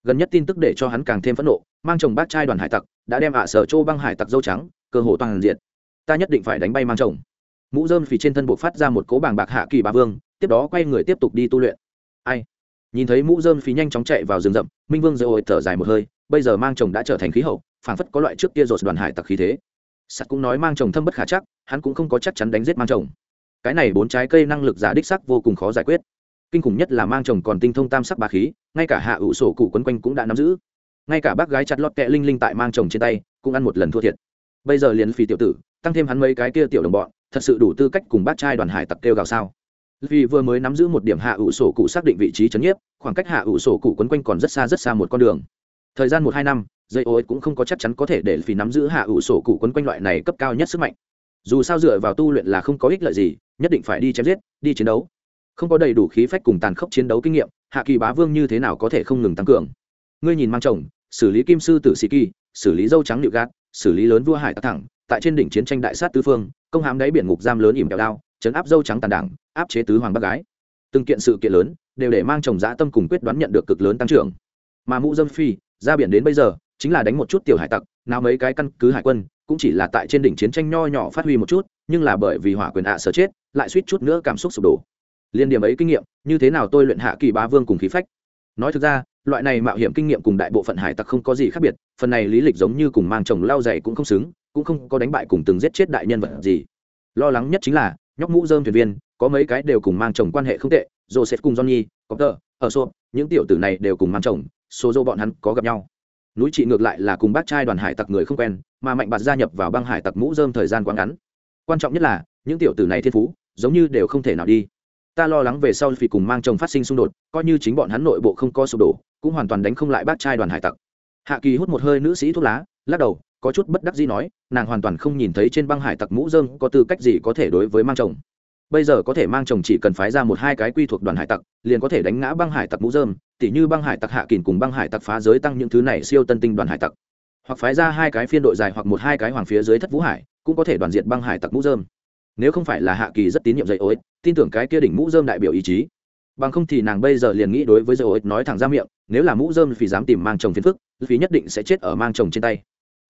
Gần nhất tin tức để cho hắn càng thêm phẫn nộ, mang chồng bác trai đoàn hải tặc đã đem ạ sở châu băng hải tặc dâu trắng, cơ hồ toàn diện. Ta nhất định phải đánh bay mang chồng. Mũ dơm phì trên thân buộc phát ra một cố bàng bạc hạ kỳ bà vương, tiếp đó quay người tiếp tục đi tu luyện. Ai? Nhìn thấy mũ dơm phì nhanh chóng chạy vào rừng rậm, minh vương dây ôi thở dài một hơi, bây giờ mang chồng đã trở thành khí hậu phảng phất có loại trước kia rột đoàn hải tặc khí thế. Sắt cũng nói mang chồng thâm bất khả chắc, hắn cũng không có chắc chắn đánh giết mang chồng. Cái này bốn trái cây năng lực giả đích sắc vô cùng khó giải quyết. Kinh khủng nhất là mang chồng còn tinh thông tam sắc bà khí, ngay cả hạ ủ sổ cụ quấn quanh cũng đã nắm giữ. Ngay cả bác gái chặt lọt kẹ linh linh tại mang chồng trên tay, cũng ăn một lần thua thiệt. Bây giờ liền phì tiểu tử, tăng thêm hắn mấy cái kia tiểu đồng bọn, thật sự đủ tư cách cùng bác trai đoàn hải tặc kêu gào sao? Vì vừa mới nắm giữ một điểm hạ ủ sổ cụ xác định vị trí chấn nhiếp, khoảng cách hạ ủ sổ cụ quấn quanh còn rất xa rất xa một con đường thời gian một hai năm dây ô cũng không có chắc chắn có thể để phi nắm giữ hạ ủ sổ cụ quấn quanh loại này cấp cao nhất sức mạnh. Dù sao dựa vào tu luyện là không có ích lợi gì, nhất định phải đi chém giết, đi chiến đấu. Không có đầy đủ khí phách cùng tàn khốc chiến đấu kinh nghiệm, hạ kỳ bá vương như thế nào có thể không ngừng tăng cường? Ngươi nhìn mang chồng, xử lý kim sư tử sĩ kỳ, xử lý dâu trắng nịu gạt, xử lý lớn vua hải tắc thẳng, tại trên đỉnh chiến tranh đại sát tứ phương, công hám đáy biển ngục giam lớn ỉm kẹo đao, chấn áp dâu trắng tàn đảng, áp chế tứ hoàng bác gái. Từng kiện sự kiện lớn, đều để mang chồng dã tâm cùng quyết đoán nhận được cực lớn tăng trưởng. Mà mũ dâm phi ra biển đến bây giờ, chính là đánh một chút tiểu hải tặc, nào mấy cái căn cứ hải quân, cũng chỉ là tại trên đỉnh chiến tranh nho nhỏ phát huy một chút, nhưng là bởi vì hỏa quyền ạ sở chết, lại suýt chút nữa cảm xúc sụp đổ. Liên điểm ấy kinh nghiệm, như thế nào tôi luyện hạ kỳ bá vương cùng khí phách? Nói thực ra, loại này mạo hiểm kinh nghiệm cùng đại bộ phận hải tặc không có gì khác biệt, phần này lý lịch giống như cùng mang chồng lao dày cũng không xứng, cũng không có đánh bại cùng từng giết chết đại nhân vật gì. Lo lắng nhất chính là, nhóc mũ dơm thuyền viên, có mấy cái đều cùng mang chồng quan hệ không tệ, joseph cùng johnny, copter ở xô những tiểu tử này đều cùng mang chồng số dô bọn hắn có gặp nhau. Núi chị ngược lại là cùng bác trai đoàn hải tặc người không quen, mà mạnh bạt gia nhập vào băng hải tặc mũ dơm thời gian quá ngắn. Quan trọng nhất là, những tiểu tử này thiên phú, giống như đều không thể nào đi. Ta lo lắng về sau vì cùng mang chồng phát sinh xung đột, coi như chính bọn hắn nội bộ không có sụp đổ, cũng hoàn toàn đánh không lại bác trai đoàn hải tặc. Hạ kỳ hút một hơi nữ sĩ thuốc lá, lắc đầu, có chút bất đắc gì nói, nàng hoàn toàn không nhìn thấy trên băng hải tặc mũ dơm có tư cách gì có thể đối với mang chồng bây giờ có thể mang chồng chỉ cần phái ra một hai cái quy thuộc đoàn hải tặc, liền có thể đánh ngã băng hải tặc mũ dơm tỉ như băng hải tặc hạ kỳn cùng băng hải tặc phá giới tăng những thứ này siêu tân tinh đoàn hải tặc. Hoặc phái ra hai cái phiên đội dài hoặc một hai cái hoàng phía dưới thất vũ hải, cũng có thể đoàn diện băng hải tặc mũ dơm nếu không phải là hạ kỳ rất tín nhiệm dây ối, tin tưởng cái kia đỉnh mũ dơm đại biểu ý chí. Bằng không thì nàng bây giờ liền nghĩ đối với dây ối nói thẳng ra miệng, nếu là mũ dơm vì dám tìm mang chồng phiền phức vì nhất định sẽ chết ở mang chồng trên tay.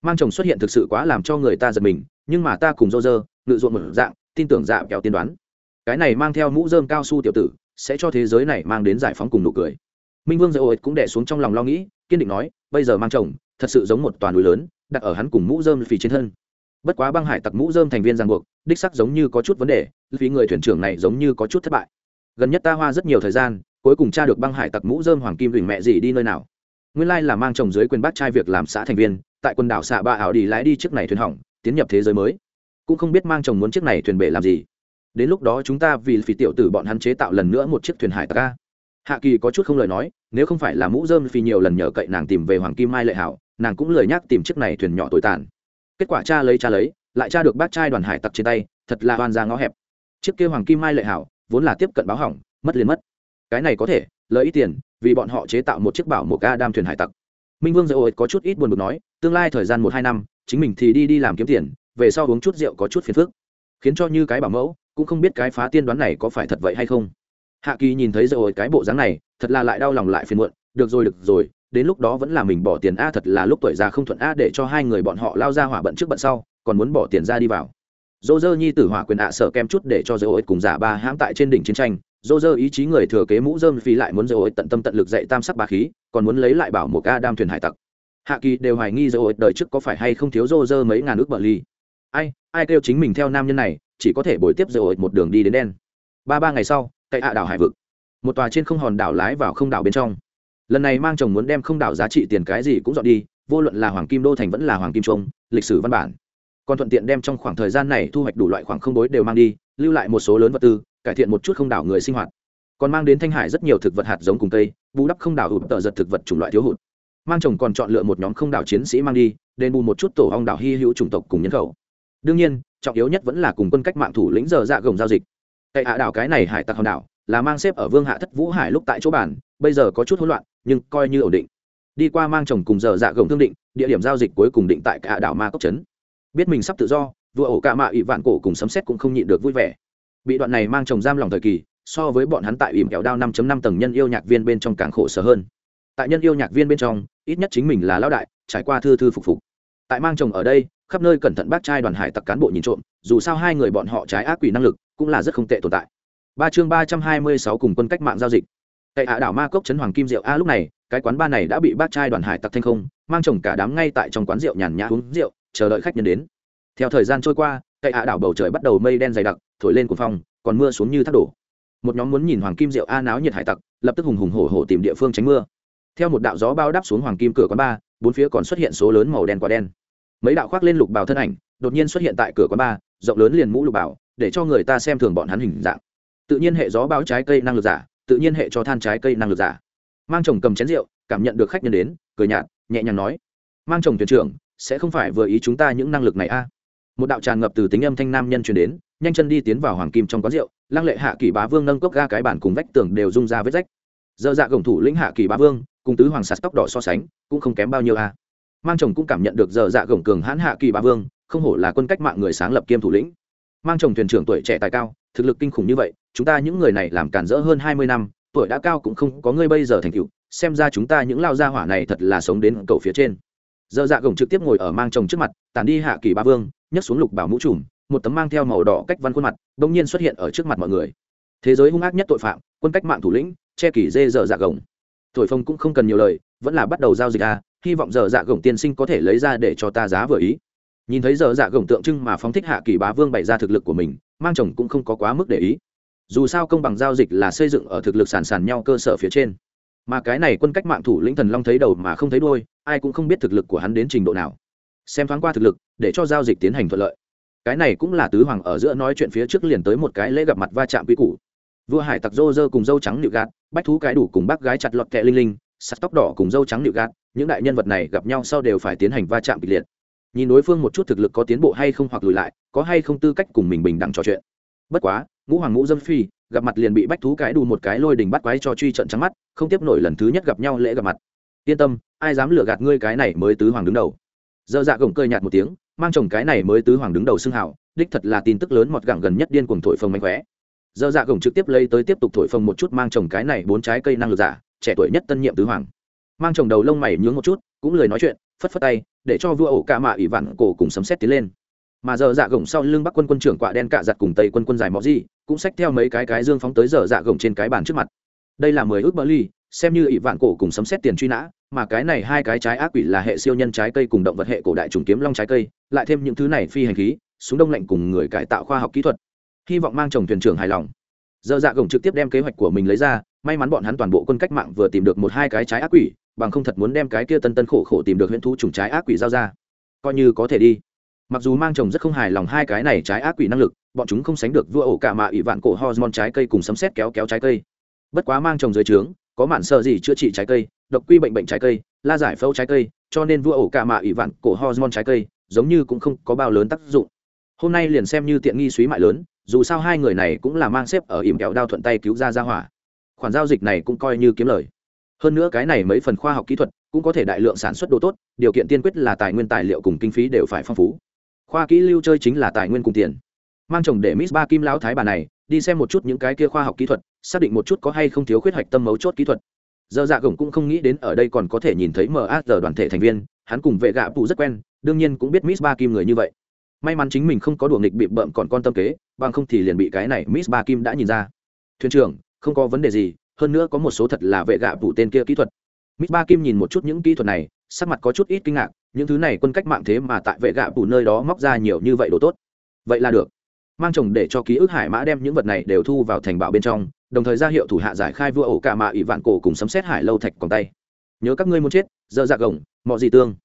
Mang chồng xuất hiện thực sự quá làm cho người ta giật mình, nhưng mà ta cùng dô dơ ngự ruộng một dạng, tin tưởng dạ kẹo tiên đoán cái này mang theo mũ dơm cao su tiểu tử, sẽ cho thế giới này mang đến giải phóng cùng nụ cười. Minh vương dây ổi cũng đẻ xuống trong lòng lo nghĩ, kiên định nói, bây giờ mang chồng, thật sự giống một toàn núi lớn, đặt ở hắn cùng mũ dơm phì trên thân. Bất quá băng hải tặc mũ dơm thành viên ràng buộc, đích sắc giống như có chút vấn đề vì người thuyền trưởng này giống như có chút thất bại. Gần nhất ta hoa rất nhiều thời gian, cuối cùng tra được băng hải tặc mũ dơm hoàng kim huỳnh mẹ gì đi nơi nào. Nguyên lai là mang chồng dưới quyền bắt trai việc làm xã thành viên, tại quần đảo xạ ba ảo đi lái đi chiếc này thuyền hỏng, tiến nhập thế giới mới. Cũng không biết mang chồng muốn chiếc này thuyền bể làm gì đến lúc đó chúng ta vì phì tiểu tử bọn hắn chế tạo lần nữa một chiếc thuyền hải tặc ca hạ kỳ có chút không lời nói, nếu không phải là mũ dơm phi nhiều lần nhờ cậy nàng tìm về hoàng kim mai lệ hảo, nàng cũng lời nhắc tìm chiếc này thuyền nhỏ tồi tàn. Kết quả cha lấy cha lấy, lại cha được bác trai đoàn hải tặc trên tay, thật là hoàn ra ngõ hẹp. Chiếc kia hoàng kim mai lệ hảo, vốn là tiếp cận báo hỏng, mất liền mất. Cái này có thể lợi ít tiền, vì bọn họ chế tạo một chiếc bảo một ca đam thuyền hải tặc. Minh vương dạy ôi có chút ít buồn bực nói, tương lai thời gian một hai năm, chính mình thì đi đi làm kiếm tiền, về sau uống chút rượu có chút phiền phức. Khiến cho như cái bảo mẫu cũng không biết cái phá tiên đoán này có phải thật vậy hay không. Hạ kỳ nhìn thấy rồi ôi cái bộ dáng này, thật là lại đau lòng lại phiền muộn. Được rồi được rồi, đến lúc đó vẫn là mình bỏ tiền a, thật là lúc tuổi già không thuận a, để cho hai người bọn họ lao ra hỏa bận trước bận sau, còn muốn bỏ tiền ra đi vào. Dô dơ nhi tử hỏa quyền ạ sợ kem chút để cho dơ ối cùng giả ba hãm tại trên đỉnh chiến tranh. Dô dơ ý chí người thừa kế mũ dơm phi lại muốn dơ ối tận tâm tận lực dạy tam sắc ba khí, còn muốn lấy lại bảo một ca đam thuyền hải tặc. Hạ kỳ đều hoài nghi dơ ối đời trước có phải hay không thiếu dô dơ mấy ngàn ước bờ ly. Ai ai kêu chính mình theo nam nhân này chỉ có thể bồi tiếp rồi ổi một đường đi đến đen. Ba ba ngày sau tại hạ đảo hải vực. Một tòa trên không hòn đảo lái vào không đảo bên trong. Lần này mang chồng muốn đem không đảo giá trị tiền cái gì cũng dọn đi, vô luận là hoàng kim đô thành vẫn là hoàng kim trung, lịch sử văn bản. Còn thuận tiện đem trong khoảng thời gian này thu hoạch đủ loại khoảng không đối đều mang đi, lưu lại một số lớn vật tư, cải thiện một chút không đảo người sinh hoạt. Còn mang đến thanh hải rất nhiều thực vật hạt giống cùng cây, bù đắp không đảo hụt tờ giật thực vật chủng loại thiếu hụt. Mang chồng còn chọn lựa một nhóm không đảo chiến sĩ mang đi, đền bù một chút tổ hong đảo hy hữu chủng tộc cùng nhân khẩu. Đương nhiên trọng yếu nhất vẫn là cùng quân cách mạng thủ lĩnh giờ dạ gồng giao dịch. Cậy hạ đảo cái này hải tặc hòn đảo, là mang xếp ở vương hạ thất vũ hải lúc tại chỗ bản bây giờ có chút hỗn loạn, nhưng coi như ổn định. Đi qua mang chồng cùng giờ dạ gồng thương định, địa điểm giao dịch cuối cùng định tại cả đảo ma cốc trấn. Biết mình sắp tự do vừa ổ cả mạ ỵ vạn cổ cùng sấm xét cũng không nhịn được vui vẻ. Bị đoạn này mang chồng giam lòng thời kỳ, so với bọn hắn tại ỉm kẹo đao 5 năm tầng nhân yêu nhạc viên bên trong càng khổ sở hơn. Tại nhân yêu nhạc viên bên trong, ít nhất chính mình là lão đại, trải qua thư thư phục phục. Tại mang chồng ở đây khắp nơi cẩn thận bác trai đoàn hải tặc cán bộ nhìn trộm, dù sao hai người bọn họ trái ác quỷ năng lực cũng là rất không tệ tồn tại. Ba chương ba trăm hai mươi sáu cùng quân cách mạng giao dịch. Tại hạ đảo ma cốc trấn hoàng kim diệu a lúc này, cái quán ba này đã bị bác trai đoàn hải tặc thanh không, mang chồng cả đám ngay tại trong quán rượu nhàn nhã uống rượu, chờ đợi khách nhân đến. Theo thời gian trôi qua tại hạ đảo bầu trời bắt đầu mây đen dày đặc, thổi lên cuồng phong, còn mưa xuống như thác đổ. Một nhóm muốn nhìn hoàng kim rượu a náo nhiệt hải tặc, lập tức hùng hùng hổ hổ tìm địa phương tránh mưa. Theo một đạo gió bao đắp xuống hoàng kim cửa quán ba, bốn phía còn xuất hiện số lớn màu đen quả đen mấy đạo khoác lên lục bào thân ảnh, đột nhiên xuất hiện tại cửa quán ba rộng lớn liền mũ lục bào, để cho người ta xem thường bọn hắn hình dạng. Tự nhiên hệ gió báo trái cây năng lực giả, tự nhiên hệ cho than trái cây năng lực giả. Mang chồng cầm chén rượu, cảm nhận được khách nhân đến, cười nhạt, nhẹ nhàng nói, mang chồng thuyền trưởng, sẽ không phải vừa ý chúng ta những năng lực này a? Một đạo tràn ngập từ tính âm thanh nam nhân truyền đến, nhanh chân đi tiến vào hoàng kim trong quán rượu, lăng lệ hạ kỳ bá vương nâng cốc ga cái bản cùng vách tường đều rung ra vết rách. Dơ dạ gồng thủ lĩnh hạ kỳ bá vương, cùng tứ hoàng sạt tóc đỏ so sánh, cũng không kém bao nhiêu a mang chồng cũng cảm nhận được giờ dạ gồng cường hãn hạ kỳ ba vương, không hổ là quân cách mạng người sáng lập kiêm thủ lĩnh. Mang chồng thuyền trưởng tuổi trẻ tài cao, thực lực kinh khủng như vậy, chúng ta những người này làm cản rỡ hơn hai mươi năm, tuổi đã cao cũng không có ngươi bây giờ thành cựu xem ra chúng ta những lao gia hỏa này thật là sống đến cầu phía trên. Giờ dạ gồng trực tiếp ngồi ở mang chồng trước mặt tàn đi hạ kỳ ba vương, nhấc xuống lục bảo mũ trùm, một tấm mang theo màu đỏ cách văn khuôn mặt đ ỗ n g nhiên xuất hiện ở trước mặt mọi người. Thế giới hung ác nhất tội phạm, quân cách mạng thủ lĩnh, che kỳ dê dở dạ gồng. Thổi phong cũng không cần nhiều lời, vẫn là bắt đầu giao dịch à hy vọng dở dạ gồng tiên sinh có thể lấy ra để cho ta giá vừa ý. Nhìn thấy dở dạ gồng tượng trưng mà phóng thích hạ kỳ bá vương bày ra thực lực của mình, mang chồng cũng không có quá mức để ý. Dù sao công bằng giao dịch là xây dựng ở thực lực sàn sàn nhau cơ sở phía trên. Mà cái này quân cách mạng thủ lĩnh thần long thấy đầu mà không thấy đôi ai cũng không biết thực lực của hắn đến trình độ nào. Xem thoáng qua thực lực, để cho giao dịch tiến hành thuận lợi. Cái này cũng là tứ hoàng ở giữa nói chuyện phía trước liền tới một cái lễ gặp mặt va chạm quy củ. Vua hải tặc rô rơ cùng dâu trắng nịu gạt, bách thú cái đủ cùng bác gái chặt lọt kẹ linh linh, sắt tóc đỏ cùng dâu trắng nịu gạt những đại nhân vật này gặp nhau sau đều phải tiến hành va chạm kịch liệt. Nhìn đối phương một chút thực lực có tiến bộ hay không hoặc lùi lại, có hay không tư cách cùng mình bình đẳng trò chuyện. Bất quá, ngũ hoàng ngũ dâm phi, gặp mặt liền bị bách thú cái đù một cái lôi đình bắt quái cho truy trận trắng mắt, không tiếp nổi lần thứ nhất gặp nhau lễ gặp mặt. Yên tâm, ai dám lừa gạt ngươi cái này mới tứ hoàng đứng đầu. Dơ dạ gồng cơi nhạt một tiếng, mang chồng cái này mới tứ hoàng đứng đầu xưng hảo đích thật là tin tức lớn mọt gẳng gần nhất điên cuồng thổi phồng mạnh khỏe dơ dạ gồng trực tiếp lấy tới tiếp tục thổi phồng một chút mang chồng cái này bốn trái cây năng lực giả, trẻ tuổi nhất tân nhiệm tứ hoàng mang chồng đầu lông mày nhướng một chút, cũng lời nói chuyện, phất phất tay, để cho vua ổ ca mạ ỷ vạn cổ cùng sấm xét tiến lên. Mà giờ dạ gồng sau lưng bắc quân quân trưởng quạ đen cạ giặt cùng tây quân quân dài mọ gì, cũng xách theo mấy cái cái dương phóng tới giờ dạ gồng trên cái bàn trước mặt. Đây là mười ước bờ ly, xem như ỷ vạn cổ cùng sấm xét tiền truy nã, mà cái này hai cái trái ác quỷ là hệ siêu nhân trái cây cùng động vật hệ cổ đại trùng kiếm long trái cây, lại thêm những thứ này phi hành khí, súng đông lạnh cùng người cải tạo khoa học kỹ thuật. Hy vọng mang chồng thuyền trưởng hài lòng. Giờ dạ gồng trực tiếp đem kế hoạch của mình lấy ra may mắn bọn hắn toàn bộ quân cách mạng vừa tìm được một hai cái trái ác quỷ, bằng không thật muốn đem cái kia tân tân khổ khổ tìm được huyễn thú trùng trái ác quỷ giao ra. Coi như có thể đi. Mặc dù mang chồng rất không hài lòng hai cái này trái ác quỷ năng lực, bọn chúng không sánh được vua ổ cả mạ ỷ vạn cổ hormone trái cây cùng sấm xét kéo kéo trái cây. Bất quá mang chồng dưới trướng, có mạn sợ gì chữa trị trái cây, độc quy bệnh bệnh trái cây, la giải phẫu trái cây, cho nên vua ổ cả mạ ỷ vạn cổ hormone trái cây, giống như cũng không có bao lớn tác dụng. Hôm nay liền xem như tiện nghi suý mại lớn, dù sao hai người này cũng là mang xếp ở ỉm kẹo đao thuận tay cứu ra ra hỏa khoản giao dịch này cũng coi như kiếm lời. Hơn nữa cái này mấy phần khoa học kỹ thuật cũng có thể đại lượng sản xuất đồ tốt, điều kiện tiên quyết là tài nguyên tài liệu cùng kinh phí đều phải phong phú. Khoa kỹ lưu chơi chính là tài nguyên cùng tiền. Mang chồng để miss ba kim lão thái bà này đi xem một chút những cái kia khoa học kỹ thuật, xác định một chút có hay không thiếu khuyết hoạch tâm mấu chốt kỹ thuật. Giờ dạ gồng cũng không nghĩ đến ở đây còn có thể nhìn thấy maz đoàn thể thành viên, hắn cùng vệ gạ phụ rất quen, đương nhiên cũng biết miss ba kim người như vậy. May mắn chính mình không có đùa nghịch bị bợm còn con tâm kế, bằng không thì liền bị cái này miss ba kim đã nhìn ra. Thuyền trưởng không có vấn đề gì, hơn nữa có một số thật là vệ gạ vụ tên kia kỹ thuật. Mít ba kim nhìn một chút những kỹ thuật này, sắc mặt có chút ít kinh ngạc, những thứ này quân cách mạng thế mà tại vệ gạ vụ nơi đó móc ra nhiều như vậy đồ tốt. Vậy là được. Mang chồng để cho ký ức hải mã đem những vật này đều thu vào thành bạo bên trong, đồng thời ra hiệu thủ hạ giải khai vua ổ cả mạ ỷ vạn cổ cùng sấm xét hải lâu thạch còn tay. Nhớ các ngươi muốn chết dơ dạ gồng, mọi gì tương.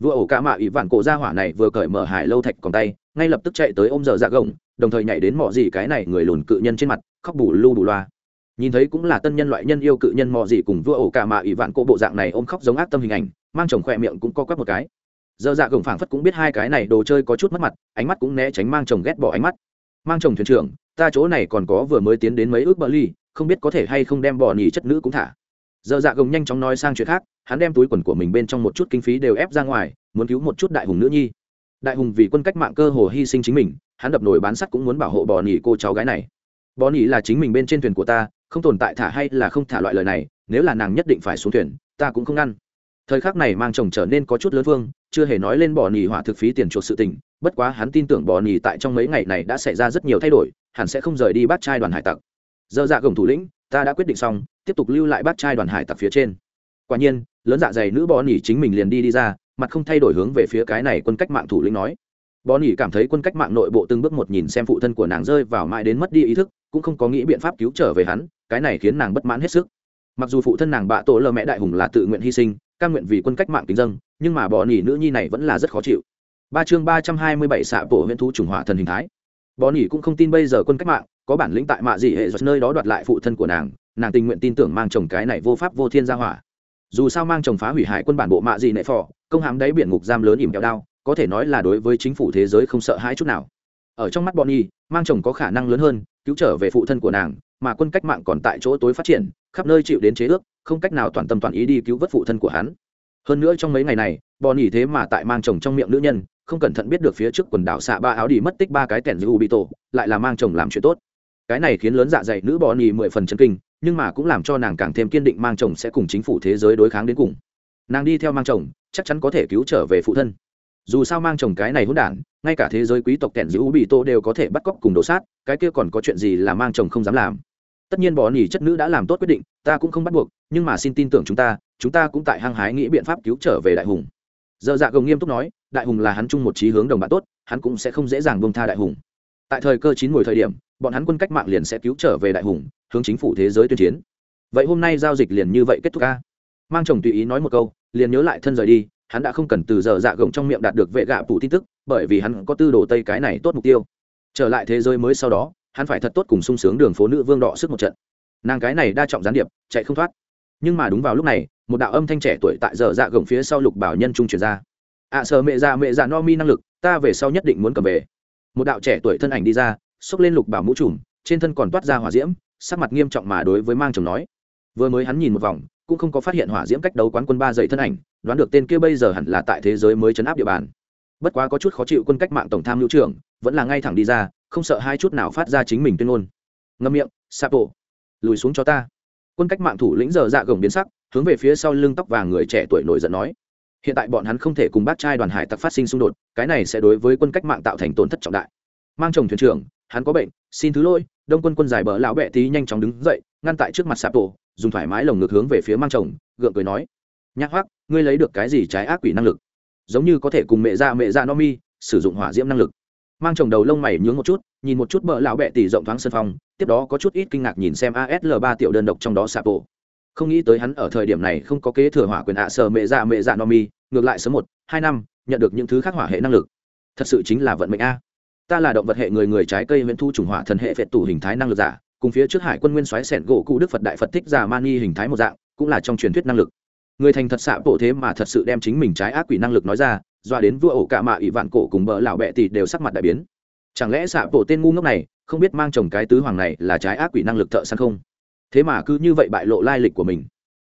Vua ổ cả mạ ỷ vạn cổ ra hỏa này vừa cởi mở hải lâu thạch còn tay, ngay lập tức chạy tới ôm dơ dạ gồng, đồng thời nhảy đến mọi gì cái này người lùn cự nhân trên mặt, khóc bù lu bù loa nhìn thấy cũng là tân nhân loại nhân yêu cự nhân mò gì cùng vua ổ cả mạ ỷ vạn cô bộ dạng này ôm khóc giống ác tâm hình ảnh, mang chồng khỏe miệng cũng co quắp một cái. Dơ dạ gồng phảng phất cũng biết hai cái này đồ chơi có chút mất mặt, ánh mắt cũng né tránh mang chồng ghét bỏ ánh mắt. Mang chồng thuyền trưởng, ta chỗ này còn có vừa mới tiến đến mấy ước bờ ly, không biết có thể hay không đem bỏ nhì chất nữ cũng thả. Dơ dạ gồng nhanh chóng nói sang chuyện khác, hắn đem túi quần của mình bên trong một chút kinh phí đều ép ra ngoài, muốn cứu một chút đại hùng nữ nhi. Đại hùng vì quân cách mạng cơ hồ hy sinh chính mình, hắn đập nổi bán sắt cũng muốn bảo hộ bò nhì cô cháu gái này. Bò nhì là chính mình bên trên thuyền của ta không tồn tại thả hay là không thả loại lời này, nếu là nàng nhất định phải xuống thuyền, ta cũng không ngăn. Thời khắc này mang chồng trở nên có chút lớn vương, chưa hề nói lên bỏ nhì hỏa thực phí tiền chuộc sự tình, bất quá hắn tin tưởng bỏ nhì tại trong mấy ngày này đã xảy ra rất nhiều thay đổi, hẳn sẽ không rời đi bắt trai đoàn hải tặc. Dơ dạ gồng thủ lĩnh, ta đã quyết định xong, tiếp tục lưu lại bắt trai đoàn hải tặc phía trên. Quả nhiên, lớn dạ dày nữ bỏ nhì chính mình liền đi đi ra, mặt không thay đổi hướng về phía cái này quân cách mạng thủ lĩnh nói. Bỏ nhì cảm thấy quân cách mạng nội bộ từng bước một nhìn xem phụ thân của nàng rơi vào mãi đến mất đi ý thức, cũng không có nghĩ biện pháp cứu trở về hắn cái này khiến nàng bất mãn hết sức. Mặc dù phụ thân nàng bạ tổ lơ mẹ đại hùng là tự nguyện hy sinh căn nguyện vì quân cách mạng kính dân, nhưng mà bò nỉ nữ nhi này vẫn là rất khó chịu. Ba chương ba trăm hai mươi bảy xạ bộ huyện thú chủng hỏa thần hình thái. Bò nỉ cũng không tin bây giờ quân cách mạng, có bản lĩnh tại mạ gì hệ giật nơi đó đoạt lại phụ thân của nàng nàng tình nguyện tin tưởng mang chồng cái này vô pháp vô thiên gia hỏa. Dù sao mang chồng phá hủy hại quân bản bộ mạ gì nệ phò, công hàm đáy biển ngục giam lớn ỉm kẹo đao, có thể nói là đối với chính phủ thế giới không sợ hãi chút nào. Ở trong mắt bọn y mang chồng có khả năng lớn hơn cứu trở về phụ thân của nàng, mà quân cách mạng còn tại chỗ tối phát triển, khắp nơi chịu đến chế ước, không cách nào toàn tâm toàn ý đi cứu vớt phụ thân của hắn. Hơn nữa trong mấy ngày này bò nỉ thế mà tại mang chồng trong miệng nữ nhân, không cẩn thận biết được phía trước quần đảo xạ ba áo đi mất tích ba cái tẻn dư bị tổ, lại là mang chồng làm chuyện tốt. Cái này khiến lớn dạ dày nữ bò nỉ mười phần chân kinh, nhưng mà cũng làm cho nàng càng thêm kiên định mang chồng sẽ cùng chính phủ thế giới đối kháng đến cùng. Nàng đi theo mang chồng, chắc chắn có thể cứu trở về phụ thân dù sao mang chồng cái này hỗn đản, ngay cả thế giới quý tộc kẻn giữ bị tô đều có thể bắt cóc cùng đổ sát, cái kia còn có chuyện gì là mang chồng không dám làm? Tất nhiên bỏ nỉ chất nữ đã làm tốt quyết định, ta cũng không bắt buộc, nhưng mà xin tin tưởng chúng ta chúng ta cũng tại hăng hái nghĩ biện pháp cứu trở về đại hùng. Dơ dạ gồng nghiêm túc nói, đại hùng là hắn chung một trí hướng đồng bạn tốt, hắn cũng sẽ không dễ dàng bông tha đại hùng. Tại thời cơ chín mùi thời điểm, bọn hắn quân cách mạng liền sẽ cứu trở về đại hùng, hướng chính phủ thế giới tuyên chiến. Vậy hôm nay giao dịch liền như vậy kết thúc ca mang chồng tùy ý nói một câu, liền nhớ lại thân rời đi hắn đã không cần từ giờ dạ gồng trong miệng đạt được vệ gạ phụ tin tức bởi vì hắn có tư đồ tây cái này tốt mục tiêu. Trở lại thế giới mới sau đó hắn phải thật tốt cùng sung sướng đường phố nữ vương đọ sức một trận. Nàng cái này đa trọng gián điệp chạy không thoát. Nhưng mà đúng vào lúc này một đạo âm thanh trẻ tuổi tại giờ dạ gồng phía sau lục bảo nhân trung chuyển ra. Ạ à, mẹ già mẹ già no mi năng lực ta về sau nhất định muốn cầm về. Một đạo trẻ tuổi thân ảnh đi ra xốc lên lục bảo mũ trùm trên thân còn toát ra hỏa diễm sắc mặt nghiêm trọng mà đối với mang chồng nói. Vừa mới hắn nhìn một vòng cũng không có phát hiện hỏa diễm cách đấu quán quân ba dậy thân ảnh đoán được tên kia bây giờ hẳn là tại thế giới mới chấn áp địa bàn. Bất quá có chút khó chịu quân cách mạng tổng tham hữu trưởng, vẫn là ngay thẳng đi ra, không sợ hai chút nào phát ra chính mình tuyên ngôn. Ngâm miệng, sapo, lùi xuống cho ta. Quân cách mạng thủ lĩnh giờ dạ gồng biến sắc, hướng về phía sau lưng tóc vàng người trẻ tuổi nổi giận nói. Hiện tại bọn hắn không thể cùng bác trai đoàn hải tặc phát sinh xung đột, cái này sẽ đối với quân cách mạng tạo thành tổn thất trọng đại. Mang chồng thuyền trưởng, hắn có bệnh, xin thứ lỗi, đông quân quân giải bờ lão bẹ tí nhanh chóng đứng dậy, ngăn tại trước mặt sạp tổ dùng thoải mái lồng ngực hướng về phía mang chồng, gượng cười nói. Nhắc hoác ngươi lấy được cái gì trái ác quỷ năng lực? Giống như có thể cùng mẹ ra mẹ ra no mi sử dụng hỏa diễm năng lực. Mang chồng đầu lông mày nhướng một chút, nhìn một chút bờ lão bẹ tỷ rộng thoáng sân phong tiếp đó có chút ít kinh ngạc nhìn xem asl ba tiểu đơn độc trong đó sạp bộ. không nghĩ tới hắn ở thời điểm này không có kế thừa hỏa quyền ạ sờ mẹ ra mẹ dạ no mi, ngược lại sớm một, hai năm, nhận được những thứ khác hỏa hệ năng lực. Thật sự chính là vận mệnh a. Ta là động vật hệ người người trái cây nguyễn thu trùng hỏa thần hệ phệ tủ hình thái năng lực giả, cùng phía trước hải quân nguyên xoáy sẻn gỗ cụ đức phật đại phật thích giả mani hình thái một dạng, cũng là trong truyền thuyết năng lực người thành thật xạ bộ thế mà thật sự đem chính mình trái ác quỷ năng lực nói ra, doa đến vua ổ cả mạ ỷ vạn cổ cùng bờ lão bẹ tỷ đều sắc mặt đại biến. Chẳng lẽ xạ bộ tên ngu ngốc này không biết mang chồng cái tứ hoàng này là trái ác quỷ năng lực thợ săn không? Thế mà cứ như vậy bại lộ lai lịch của mình.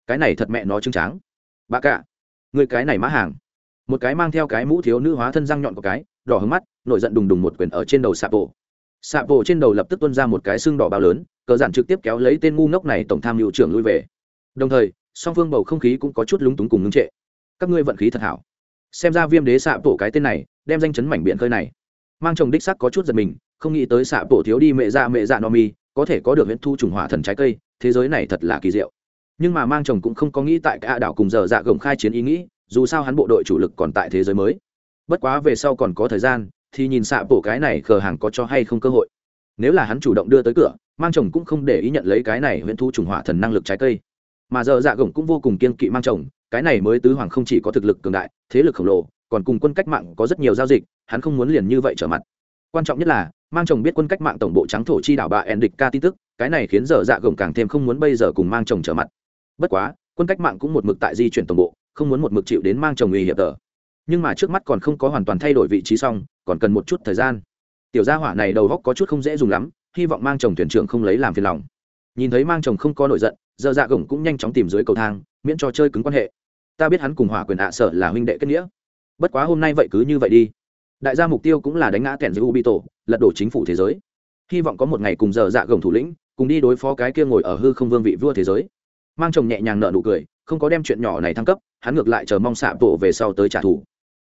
Cái này thật mẹ nó trưng tráng. Bà cả, người cái này mã hàng. Một cái mang theo cái mũ thiếu nữ hóa thân răng nhọn của cái, đỏ hứng mắt, nổi giận đùng đùng một quyền ở trên đầu xạ bộ. Xạ bộ trên đầu lập tức tuân ra một cái xương đỏ bao lớn, cờ giản trực tiếp kéo lấy tên ngu ngốc này tổng tham hiệu trưởng lui về. Đồng thời song phương bầu không khí cũng có chút lúng túng cùng ngưng trệ. Các ngươi vận khí thật hảo. Xem ra viêm đế xạ tổ cái tên này, đem danh chấn mảnh biển khơi này. Mang chồng đích sắc có chút giật mình, không nghĩ tới xạ tổ thiếu đi mẹ dạ mẹ dạ no mi, có thể có được huyễn thu trùng hỏa thần trái cây, thế giới này thật là kỳ diệu. Nhưng mà mang chồng cũng không có nghĩ tại cả đảo cùng giờ dạ gồng khai chiến ý nghĩ, dù sao hắn bộ đội chủ lực còn tại thế giới mới. Bất quá về sau còn có thời gian, thì nhìn xạ bổ cái này khờ hàng có cho hay không cơ hội. Nếu là hắn chủ động đưa tới cửa, mang chồng cũng không để ý nhận lấy cái này huyễn thu trùng hỏa thần năng lực trái cây mà giờ dạ gồng cũng vô cùng kiên kỵ mang chồng, cái này mới tứ hoàng không chỉ có thực lực cường đại, thế lực khổng lồ, còn cùng quân cách mạng có rất nhiều giao dịch, hắn không muốn liền như vậy trở mặt. Quan trọng nhất là, mang chồng biết quân cách mạng tổng bộ trắng thổ chi đảo bà ẻn địch ca tin tức, cái này khiến giờ dạ gồng càng thêm không muốn bây giờ cùng mang chồng trở mặt. Bất quá, quân cách mạng cũng một mực tại di chuyển tổng bộ, không muốn một mực chịu đến mang chồng uy hiểm tờ. Nhưng mà trước mắt còn không có hoàn toàn thay đổi vị trí xong, còn cần một chút thời gian. Tiểu gia hỏa này đầu góc có chút không dễ dùng lắm, hy vọng mang chồng thuyền trưởng không lấy làm phiền lòng. Nhìn thấy mang chồng không có nổi giận giờ dạ gồng cũng nhanh chóng tìm dưới cầu thang, miễn cho chơi cứng quan hệ. Ta biết hắn cùng hỏa quyền ạ à sở là huynh đệ kết nghĩa. Bất quá hôm nay vậy cứ như vậy đi. Đại gia mục tiêu cũng là đánh ngã kẻn giữ ubito, lật đổ chính phủ thế giới. Hy vọng có một ngày cùng giờ dạ gồng thủ lĩnh, cùng đi đối phó cái kia ngồi ở hư không vương vị vua thế giới. Mang chồng nhẹ nhàng nợ nụ cười, không có đem chuyện nhỏ này thăng cấp, hắn ngược lại chờ mong xạ tổ về sau tới trả thù.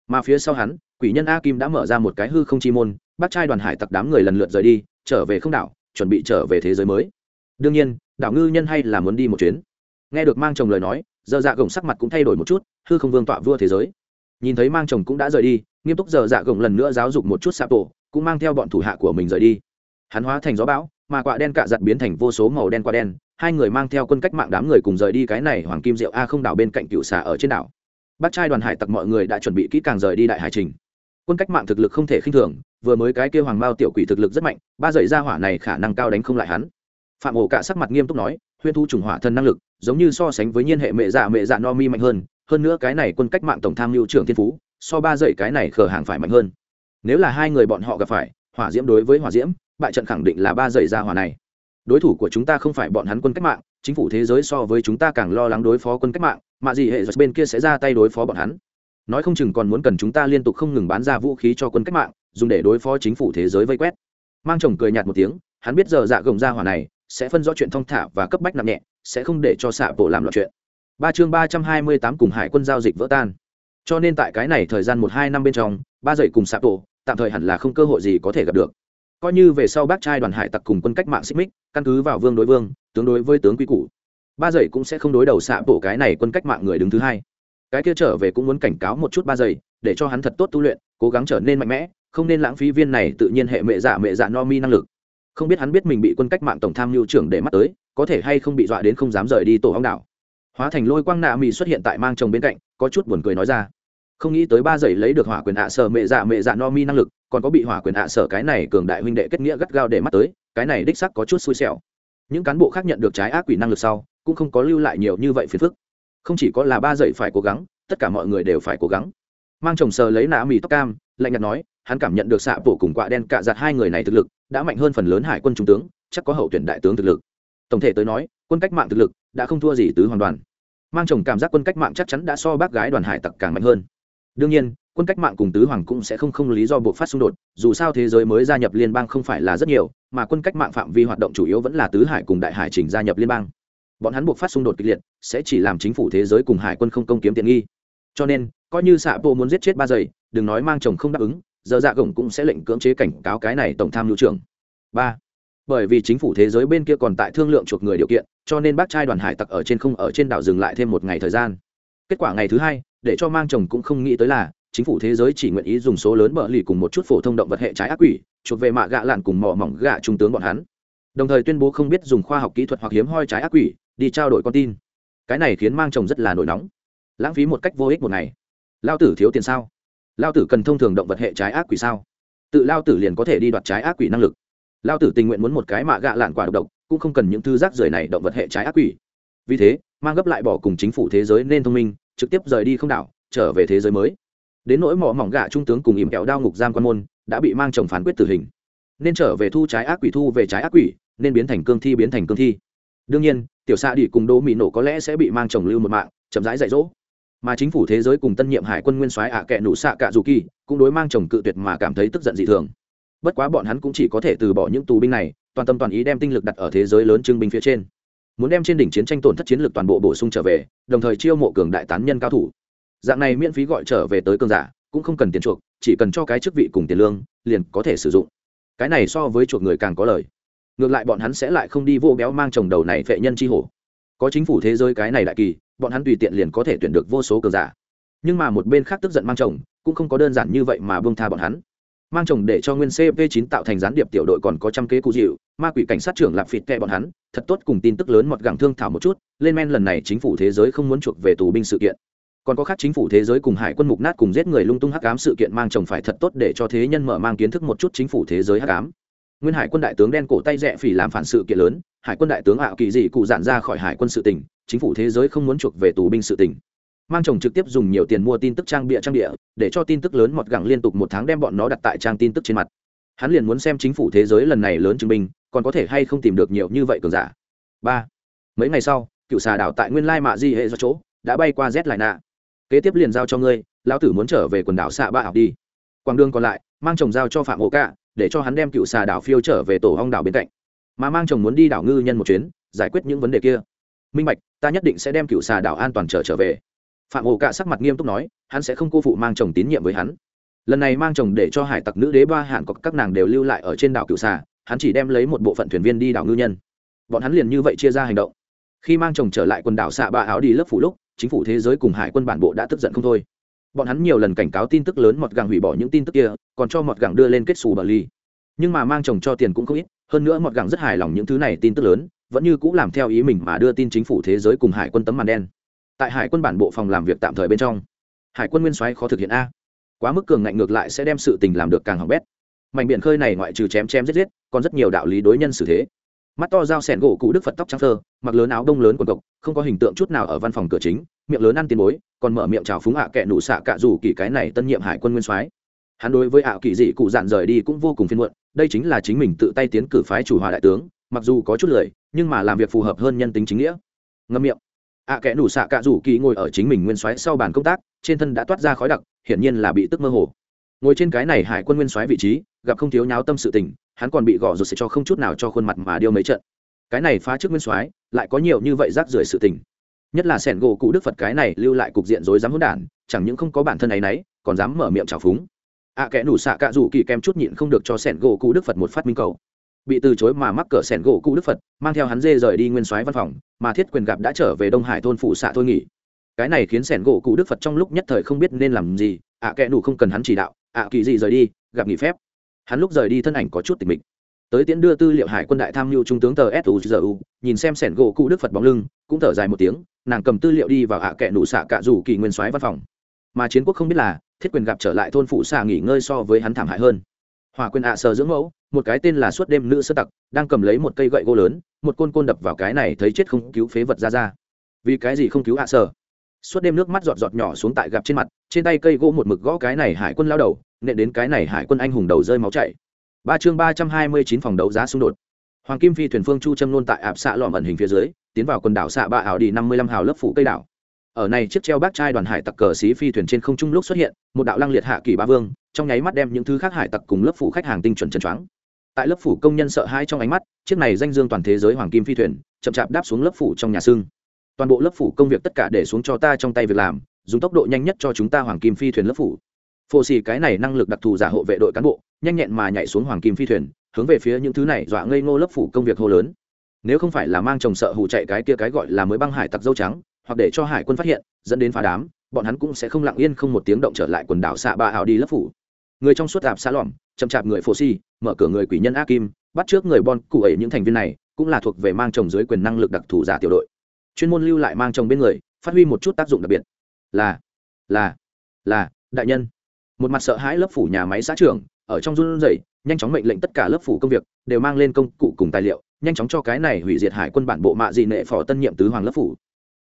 Mà phía sau hắn, quỷ nhân a kim đã mở ra một cái hư không chi môn bắt trai đoàn hải tặc đám người lần lượt rời đi, trở về không đảo, chuẩn bị trở về thế giới mới. Đương nhiên đảo ngư nhân hay là muốn đi một chuyến? Nghe được mang chồng lời nói giờ dạ gồng sắc mặt cũng thay đổi một chút, hư không vương tọa vua thế giới. Nhìn thấy mang chồng cũng đã rời đi, nghiêm túc giờ dạ gồng lần nữa giáo dục một chút sạp tổ cũng mang theo bọn thủ hạ của mình rời đi. Hắn hóa thành gió bão, mà quạ đen cạ giặt biến thành vô số màu đen qua đen, hai người mang theo quân cách mạng đám người cùng rời đi cái này hoàng kim diệu a không đảo bên cạnh cựu xà ở trên đảo. Bác trai đoàn hải tặc mọi người đã chuẩn bị kỹ càng rời đi đại hải trình. Quân cách mạng thực lực không thể khinh thường, vừa mới cái kêu hoàng mao tiểu quỷ thực lực rất mạnh, ba dậy ra hỏa này khả năng cao đánh không lại hắn phạm ổ cả sắc mặt nghiêm túc nói huyên thu trùng hỏa thần năng lực, giống như so sánh với nhiên hệ mẹ dạ mẹ dạ no mi mạnh hơn hơn nữa cái này quân cách mạng tổng tham mưu trưởng thiên phú, so ba dậy cái này khở hàng phải mạnh hơn. Nếu là hai người bọn họ gặp phải, hỏa diễm đối với hỏa diễm, bại trận khẳng định là ba dậy ra hỏa này. Đối thủ của chúng ta không phải bọn hắn quân cách mạng, chính phủ thế giới so với chúng ta càng lo lắng đối phó quân cách mạng, mà gì hệ bên kia sẽ ra tay đối phó bọn hắn. Nói không chừng còn muốn cần chúng ta liên tục không ngừng bán ra vũ khí cho quân cách mạng, dùng để đối phó chính phủ thế giới vây quét. Mang chồng cười nhạt một tiếng, hắn biết giờ dạ gồng ra hỏa này sẽ phân rõ chuyện thong thả và cấp bách nặng nhẹ, sẽ không để cho xạ bộ làm loạn chuyện. Ba chương ba trăm hai mươi tám cùng hải quân giao dịch vỡ tan. Cho nên tại cái này thời gian một hai năm bên trong, ba dậy cùng xạ bộ tạm thời hẳn là không cơ hội gì có thể gặp được. Coi như về sau bác trai đoàn hải tặc cùng quân cách mạng xích mích, căn cứ vào vương đối vương, tướng đối với tướng quy củ, ba dậy cũng sẽ không đối đầu xạ bộ cái này quân cách mạng người đứng thứ hai. Cái kia trở về cũng muốn cảnh cáo một chút ba dậy, để cho hắn thật tốt tu luyện, cố gắng trở nên mạnh mẽ, không nên lãng phí viên này tự nhiên hệ mẹ dạ mẹ dạ no mi năng lực không biết hắn biết mình bị quân cách mạng tổng tham mưu trưởng để mắt tới, có thể hay không bị dọa đến không dám rời đi tổ hóng đảo. Hóa thành lôi quang nạ mì xuất hiện tại mang chồng bên cạnh, có chút buồn cười nói ra. Không nghĩ tới ba dậy lấy được hỏa quyền ạ sở mẹ dạ mẹ dạ no mi năng lực, còn có bị hỏa quyền ạ sở cái này cường đại huynh đệ kết nghĩa gắt gao để mắt tới, cái này đích sắc có chút xui xẻo. Những cán bộ khác nhận được trái ác quỷ năng lực sau, cũng không có lưu lại nhiều như vậy phiền phức. Không chỉ có là ba dậy phải cố gắng, tất cả mọi người đều phải cố gắng. Mang chồng sờ lấy nạ mì tóc cam, lạnh nhạt nói, hắn cảm nhận được xạ bổ cùng quạ đen cạ giặt hai người này thực lực đã mạnh hơn phần lớn hải quân trung tướng, chắc có hậu tuyển đại tướng thực lực. Tổng thể tới nói, quân cách mạng thực lực đã không thua gì tứ hoàn toàn mang chồng cảm giác quân cách mạng chắc chắn đã so bác gái đoàn hải tặc càng mạnh hơn. Đương nhiên, quân cách mạng cùng tứ hoàng cũng sẽ không không lý do buộc phát xung đột, dù sao thế giới mới gia nhập liên bang không phải là rất nhiều, mà quân cách mạng phạm vi hoạt động chủ yếu vẫn là tứ hải cùng đại hải trình gia nhập liên bang. Bọn hắn buộc phát xung đột kịch liệt, sẽ chỉ làm chính phủ thế giới cùng hải quân không công kiếm tiện nghi. Cho nên, coi như xạ bộ muốn giết chết ba giây đừng nói mang chồng không đáp ứng giờ dạ gồng cũng sẽ lệnh cưỡng chế cảnh cáo cái này tổng tham mưu trưởng. Ba, bởi vì chính phủ thế giới bên kia còn tại thương lượng chuộc người điều kiện, cho nên bác trai đoàn hải tặc ở trên không ở trên đảo dừng lại thêm một ngày thời gian. Kết quả ngày thứ hai, để cho mang chồng cũng không nghĩ tới là, chính phủ thế giới chỉ nguyện ý dùng số lớn bờ lì cùng một chút phổ thông động vật hệ trái ác quỷ, chuộc về mạ gạ lạn cùng mỏ mỏng gạ trung tướng bọn hắn. Đồng thời tuyên bố không biết dùng khoa học kỹ thuật hoặc hiếm hoi trái ác quỷ, đi trao đổi con tin. Cái này khiến mang chồng rất là nổi nóng. Lãng phí một cách vô ích một ngày. Lao tử thiếu tiền sao? Lao tử cần thông thường động vật hệ trái ác quỷ sao? Tự lao tử liền có thể đi đoạt trái ác quỷ năng lực. Lao tử tình nguyện muốn một cái mạ gạ lạn quả độc độc, cũng không cần những thư rác rưởi này động vật hệ trái ác quỷ. Vì thế, mang gấp lại bỏ cùng chính phủ thế giới nên thông minh, trực tiếp rời đi không đảo, trở về thế giới mới. Đến nỗi mỏ mỏng gạ trung tướng cùng ỉm kẹo đao ngục giam quan môn, đã bị mang chồng phán quyết tử hình. Nên trở về thu trái ác quỷ thu về trái ác quỷ, nên biến thành cương thi biến thành cương thi. Đương nhiên, tiểu xạ đi cùng đỗ mỹ nổ có lẽ sẽ bị mang chồng lưu một mạng, chậm rãi dạy dỗ mà chính phủ thế giới cùng tân nhiệm hải quân nguyên soái ạ kệ nụ xạ cạ dù kỳ cũng đối mang chồng cự tuyệt mà cảm thấy tức giận dị thường. Bất quá bọn hắn cũng chỉ có thể từ bỏ những tù binh này, toàn tâm toàn ý đem tinh lực đặt ở thế giới lớn trưng binh phía trên. Muốn đem trên đỉnh chiến tranh tổn thất chiến lược toàn bộ bổ sung trở về, đồng thời chiêu mộ cường đại tán nhân cao thủ. Dạng này miễn phí gọi trở về tới cường giả, cũng không cần tiền chuộc, chỉ cần cho cái chức vị cùng tiền lương, liền có thể sử dụng. Cái này so với chuộc người càng có lời. Ngược lại bọn hắn sẽ lại không đi vô béo mang chồng đầu này vệ nhân chi hổ có chính phủ thế giới cái này đại kỳ, bọn hắn tùy tiện liền có thể tuyển được vô số cờ giả. Nhưng mà một bên khác tức giận mang chồng, cũng không có đơn giản như vậy mà bông tha bọn hắn. Mang chồng để cho nguyên cp 9 tạo thành gián điệp tiểu đội còn có trăm kế cụ dịu, ma quỷ cảnh sát trưởng lạp phịt kẹ bọn hắn, thật tốt cùng tin tức lớn mọt gẳng thương thảo một chút, lên men lần này chính phủ thế giới không muốn chuộc về tù binh sự kiện. Còn có khác chính phủ thế giới cùng hải quân mục nát cùng giết người lung tung hắc ám sự kiện, mang chồng phải thật tốt để cho thế nhân mở mang kiến thức một chút chính phủ thế giới hắc ám nguyên hải quân đại tướng đen cổ tay rẽ phỉ làm phản sự kiện lớn, hải quân đại tướng ảo kỳ dị cụ giản ra khỏi hải quân sự tỉnh chính phủ thế giới không muốn chuộc về tù binh sự tỉnh mang chồng trực tiếp dùng nhiều tiền mua tin tức trang bịa trang địa để cho tin tức lớn mọt gẳng liên tục một tháng đem bọn nó đặt tại trang tin tức trên mặt. Hắn liền muốn xem chính phủ thế giới lần này lớn chứng minh, còn có thể hay không tìm được nhiều như vậy cường giả. Ba. Mấy ngày sau, cựu xà đảo tại nguyên lai mạ di hệ do chỗ, đã bay qua z lại nạ. Kế tiếp liền giao cho ngươi, lão tử muốn trở về quần đảo xạ ba học đi. Quảng đường còn lại, mang chồng giao cho phạm hộ cả để cho hắn đem cựu xà đảo phiêu trở về tổ hong đảo bên cạnh. Mà mang chồng muốn đi đảo ngư nhân một chuyến, giải quyết những vấn đề kia. Minh bạch, ta nhất định sẽ đem cựu xà đảo an toàn trở trở về. Phạm ổ cạ sắc mặt nghiêm túc nói, hắn sẽ không cô phụ mang chồng tín nhiệm với hắn. Lần này mang chồng để cho hải tặc nữ đế ba hạn có các nàng đều lưu lại ở trên đảo cựu xà, hắn chỉ đem lấy một bộ phận thuyền viên đi đảo ngư nhân. Bọn hắn liền như vậy chia ra hành động. Khi mang chồng trở lại quần đảo xạ ba áo đi lớp phủ lúc, chính phủ thế giới cùng hải quân bản bộ đã tức giận không thôi bọn hắn nhiều lần cảnh cáo tin tức lớn mọt gàng hủy bỏ những tin tức kia, còn cho mọt gàng đưa lên kết xù bờ ly nhưng mà mang chồng cho tiền cũng không ít, hơn nữa mọt gàng rất hài lòng những thứ này tin tức lớn, vẫn như cũng làm theo ý mình mà đưa tin chính phủ thế giới cùng hải quân tấm màn đen. Tại hải quân bản bộ phòng làm việc tạm thời bên trong, hải quân nguyên soái khó thực hiện a. Quá mức cường ngạnh ngược lại sẽ đem sự tình làm được càng hỏng bét. Mảnh biển khơi này ngoại trừ chém chém giết giết, còn rất nhiều đạo lý đối nhân xử thế. Mắt to dao sẻn gỗ cụ đức phật tóc trắng thơ mặc lớn áo đông lớn quần cộc, không có hình tượng chút nào ở văn phòng cửa chính miệng lớn ăn tiền bối, còn mở miệng chào phúng hạ à kệ nụ xạ cạ rủ kỳ cái này tân nhiệm hải quân nguyên soái. Hắn đối với ảo kỳ dị cụ dạn rời đi cũng vô cùng phiên muộn, đây chính là chính mình tự tay tiến cử phái chủ hòa đại tướng, mặc dù có chút lười nhưng mà làm việc phù hợp hơn nhân tính chính nghĩa. Ngâm miệng. Ạ kẻ nủ xạ cạ rủ kỳ ngồi ở chính mình nguyên soái sau bàn công tác, trên thân đã toát ra khói đặc, hiển nhiên là bị tức mơ hồ. Ngồi trên cái này hải quân nguyên soái vị trí, gặp không thiếu nháo tâm sự tình, hắn còn bị gõ rụt sẽ cho không chút nào cho khuôn mặt mà điêu mấy trận. Cái này phá trước nguyên soái, lại có nhiều như vậy rác rưởi sự tình nhất là sẻn gỗ cụ đức phật cái này lưu lại cục diện rối dám hỗn đản chẳng những không có bản thân ấy nấy còn dám mở miệng trào phúng. Ạ à, kẽ nủ xạ cạ rủ kỳ kem chút nhịn không được cho sẻn gỗ cụ đức phật một phát minh cầu. Bị từ chối mà mắc cỡ sẻn gỗ cụ đức phật mang theo hắn dê rời đi nguyên soái văn phòng mà thiết quyền gặp đã trở về đông hải thôn phụ xạ thôi nghỉ. Cái này khiến sẻn gỗ cụ đức phật trong lúc nhất thời không biết nên làm gì ạ à, kẽ nủ không cần hắn chỉ đạo ạ kỳ gì rời đi gặp nghỉ phép. Hắn lúc rời đi thân ảnh có chút tình mình tới tiễn đưa tư liệu hải quân đại tham mưu trung tướng tờ suzu nhìn xem sẻn gỗ cụ đức phật bóng lưng cũng thở dài một tiếng nàng cầm tư liệu đi vào ạ kệ nụ xạ cạ rủ kỳ nguyên soái văn phòng. Mà chiến quốc không biết là, thiết quyền gặp trở lại thôn phụ xạ nghỉ ngơi so với hắn thảm hại hơn. Hòa quyền ạ à sờ dưỡng mẫu, một cái tên là suốt đêm nữ sơ tặc, đang cầm lấy một cây gậy gỗ lớn, một côn côn đập vào cái này thấy chết không cứu phế vật ra ra. Vì cái gì không cứu ạ à sờ? Suốt đêm nước mắt giọt giọt nhỏ xuống tại gặp trên mặt, trên tay cây gỗ một mực gõ cái này hải quân lao đầu, nện đến cái này hải quân anh hùng đầu rơi máu chảy. Ba chương ba trăm hai mươi chín phòng đấu giá xung đột hoàng kim phi thuyền phương chu châm nôn tại ạp xạ lòm ẩn hình phía dưới, tiến vào quần đảo xạ bạ ảo đi năm mươi lăm hào lớp phủ cây đảo. Ở này chiếc treo bác trai đoàn hải tặc cờ xí phi thuyền trên không trung lúc xuất hiện, một đạo lăng liệt hạ kỳ ba vương, trong nháy mắt đem những thứ khác hải tặc cùng lớp phủ khách hàng tinh chuẩn chân choáng. Tại lớp phủ công nhân sợ hãi trong ánh mắt, chiếc này danh dương toàn thế giới hoàng kim phi thuyền, chậm chạp đáp xuống lớp phủ trong nhà xương. Toàn bộ lớp phủ công việc tất cả để xuống cho ta trong tay việc làm, dùng tốc độ nhanh nhất cho chúng ta hoàng kim phi thuyền lớp phủ. Phô xì cái này năng lực đặc thù giả hộ vệ đội cán bộ, nhanh nhẹn mà nhảy xuống hoàng kim phi thuyền hướng về phía những thứ này dọa ngây ngô lớp phủ công việc hô lớn. Nếu không phải là mang chồng sợ hù chạy cái kia cái gọi là mới băng hải tặc dâu trắng, hoặc để cho hải quân phát hiện, dẫn đến phá đám, bọn hắn cũng sẽ không lặng yên không một tiếng động trở lại quần đảo xạ ba ảo đi lớp phủ. Người trong suốt tạp xa lỏm chậm chạp người phô si, mở cửa người quỷ nhân a kim, bắt trước người bon cụ ấy những thành viên này, cũng là thuộc về mang chồng dưới quyền năng lực đặc thù giả tiểu đội. Chuyên môn lưu lại mang chồng bên người, phát huy một chút tác dụng đặc biệt. Là là là, đại nhân. Một mặt sợ hãi lớp phủ nhà máy xã trưởng ở trong run rẩy, nhanh chóng mệnh lệnh tất cả lớp phủ công việc, đều mang lên công cụ cùng tài liệu, nhanh chóng cho cái này hủy diệt hải quân bản bộ mạ dị nệ phò tân nhiệm tứ hoàng lớp phủ.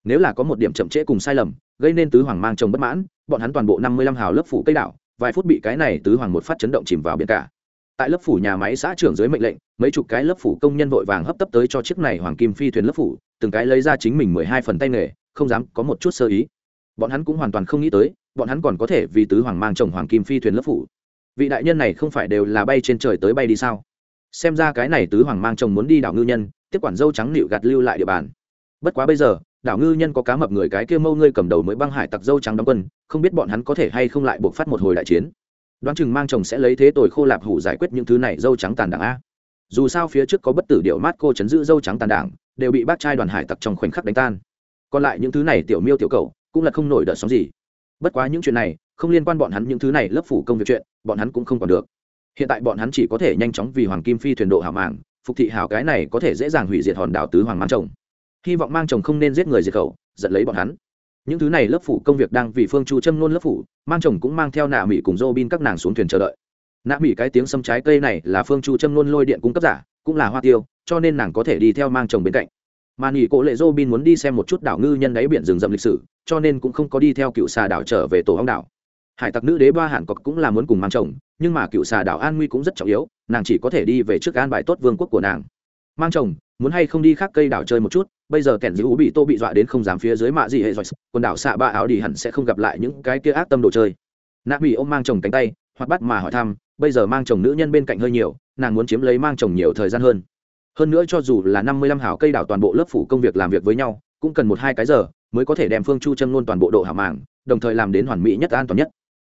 Nếu là có một điểm chậm trễ cùng sai lầm, gây nên tứ hoàng mang chồng bất mãn, bọn hắn toàn bộ năm mươi lăm hào lớp phủ cây đảo, vài phút bị cái này tứ hoàng một phát chấn động chìm vào biển cả. Tại lớp phủ nhà máy xã trưởng dưới mệnh lệnh, mấy chục cái lớp phủ công nhân vội vàng hấp tấp tới cho chiếc này hoàng kim phi thuyền lớp phủ, từng cái lấy ra chính mình mười hai phần tay nghề, không dám có một chút sơ ý. Bọn hắn cũng hoàn toàn không nghĩ tới, bọn hắn còn có thể vì tứ hoàng mang chồng hoàng kim phi thuyền lớp phủ vị đại nhân này không phải đều là bay trên trời tới bay đi sao? Xem ra cái này tứ hoàng mang chồng muốn đi đảo ngư nhân, tiếp quản dâu trắng nịu gạt lưu lại địa bàn. Bất quá bây giờ, đảo ngư nhân có cá mập người cái kia mâu ngươi cầm đầu mới băng hải tặc dâu trắng đóng quân, không biết bọn hắn có thể hay không lại buộc phát một hồi đại chiến. Đoán chừng mang chồng sẽ lấy thế tội khô lạp hủ giải quyết những thứ này dâu trắng tàn đảng a. Dù sao phía trước có bất tử điệu mát cô chấn giữ dâu trắng tàn đảng, đều bị bác trai đoàn hải tặc trong khoảnh khắc đánh tan. Còn lại những thứ này tiểu miêu tiểu cầu cũng là không nổi đợt sóng gì. Bất quá những chuyện này không liên quan bọn hắn những thứ này lớp phủ công việc chuyện, bọn hắn cũng không còn được. Hiện tại bọn hắn chỉ có thể nhanh chóng vì hoàng kim phi thuyền độ hảo màng phục thị hảo cái này có thể dễ dàng hủy diệt hòn đảo tứ hoàng mang chồng. Hy vọng mang chồng không nên giết người diệt khẩu, giận lấy bọn hắn. Những thứ này lớp phủ công việc đang vì phương chu châm nôn lớp phủ, mang chồng cũng mang theo nạ mỹ cùng dô bin các nàng xuống thuyền chờ đợi. Nạ mỹ cái tiếng xâm trái cây này là phương chu châm nôn lôi điện cung cấp giả, cũng là hoa tiêu, cho nên nàng có thể đi theo mang chồng bên cạnh. Mà nghỉ cỗ lệ dô bin muốn đi xem một chút đảo ngư nhân đáy biển rừng rậm lịch sử, cho nên cũng không có đi theo cựu xà đảo trở về tổ hong đảo hải tặc nữ đế ba hàn cọc cũng là muốn cùng mang chồng, nhưng mà cựu xà đảo an nguy cũng rất trọng yếu, nàng chỉ có thể đi về trước an bài tốt vương quốc của nàng. Mang chồng, muốn hay không đi khác cây đảo chơi một chút, bây giờ kẻn giữ bị tô bị dọa đến không dám phía dưới mạ gì hệ rồi quần đảo xạ ba áo đi hẳn sẽ không gặp lại những cái kia ác tâm đồ chơi. Nạp bị ôm mang chồng cánh tay hoặc bắt mà hỏi thăm, bây giờ mang chồng nữ nhân bên cạnh hơi nhiều, nàng muốn chiếm lấy mang chồng nhiều thời gian hơn. Hơn nữa cho dù là năm mươi lăm hào cây đảo toàn bộ lớp phủ công việc làm việc với nhau, cũng cần một hai cái giờ mới có thể đem phương chu châm luôn toàn bộ độ hảo màng, đồng thời làm đến hoàn mỹ nhất an toàn nhất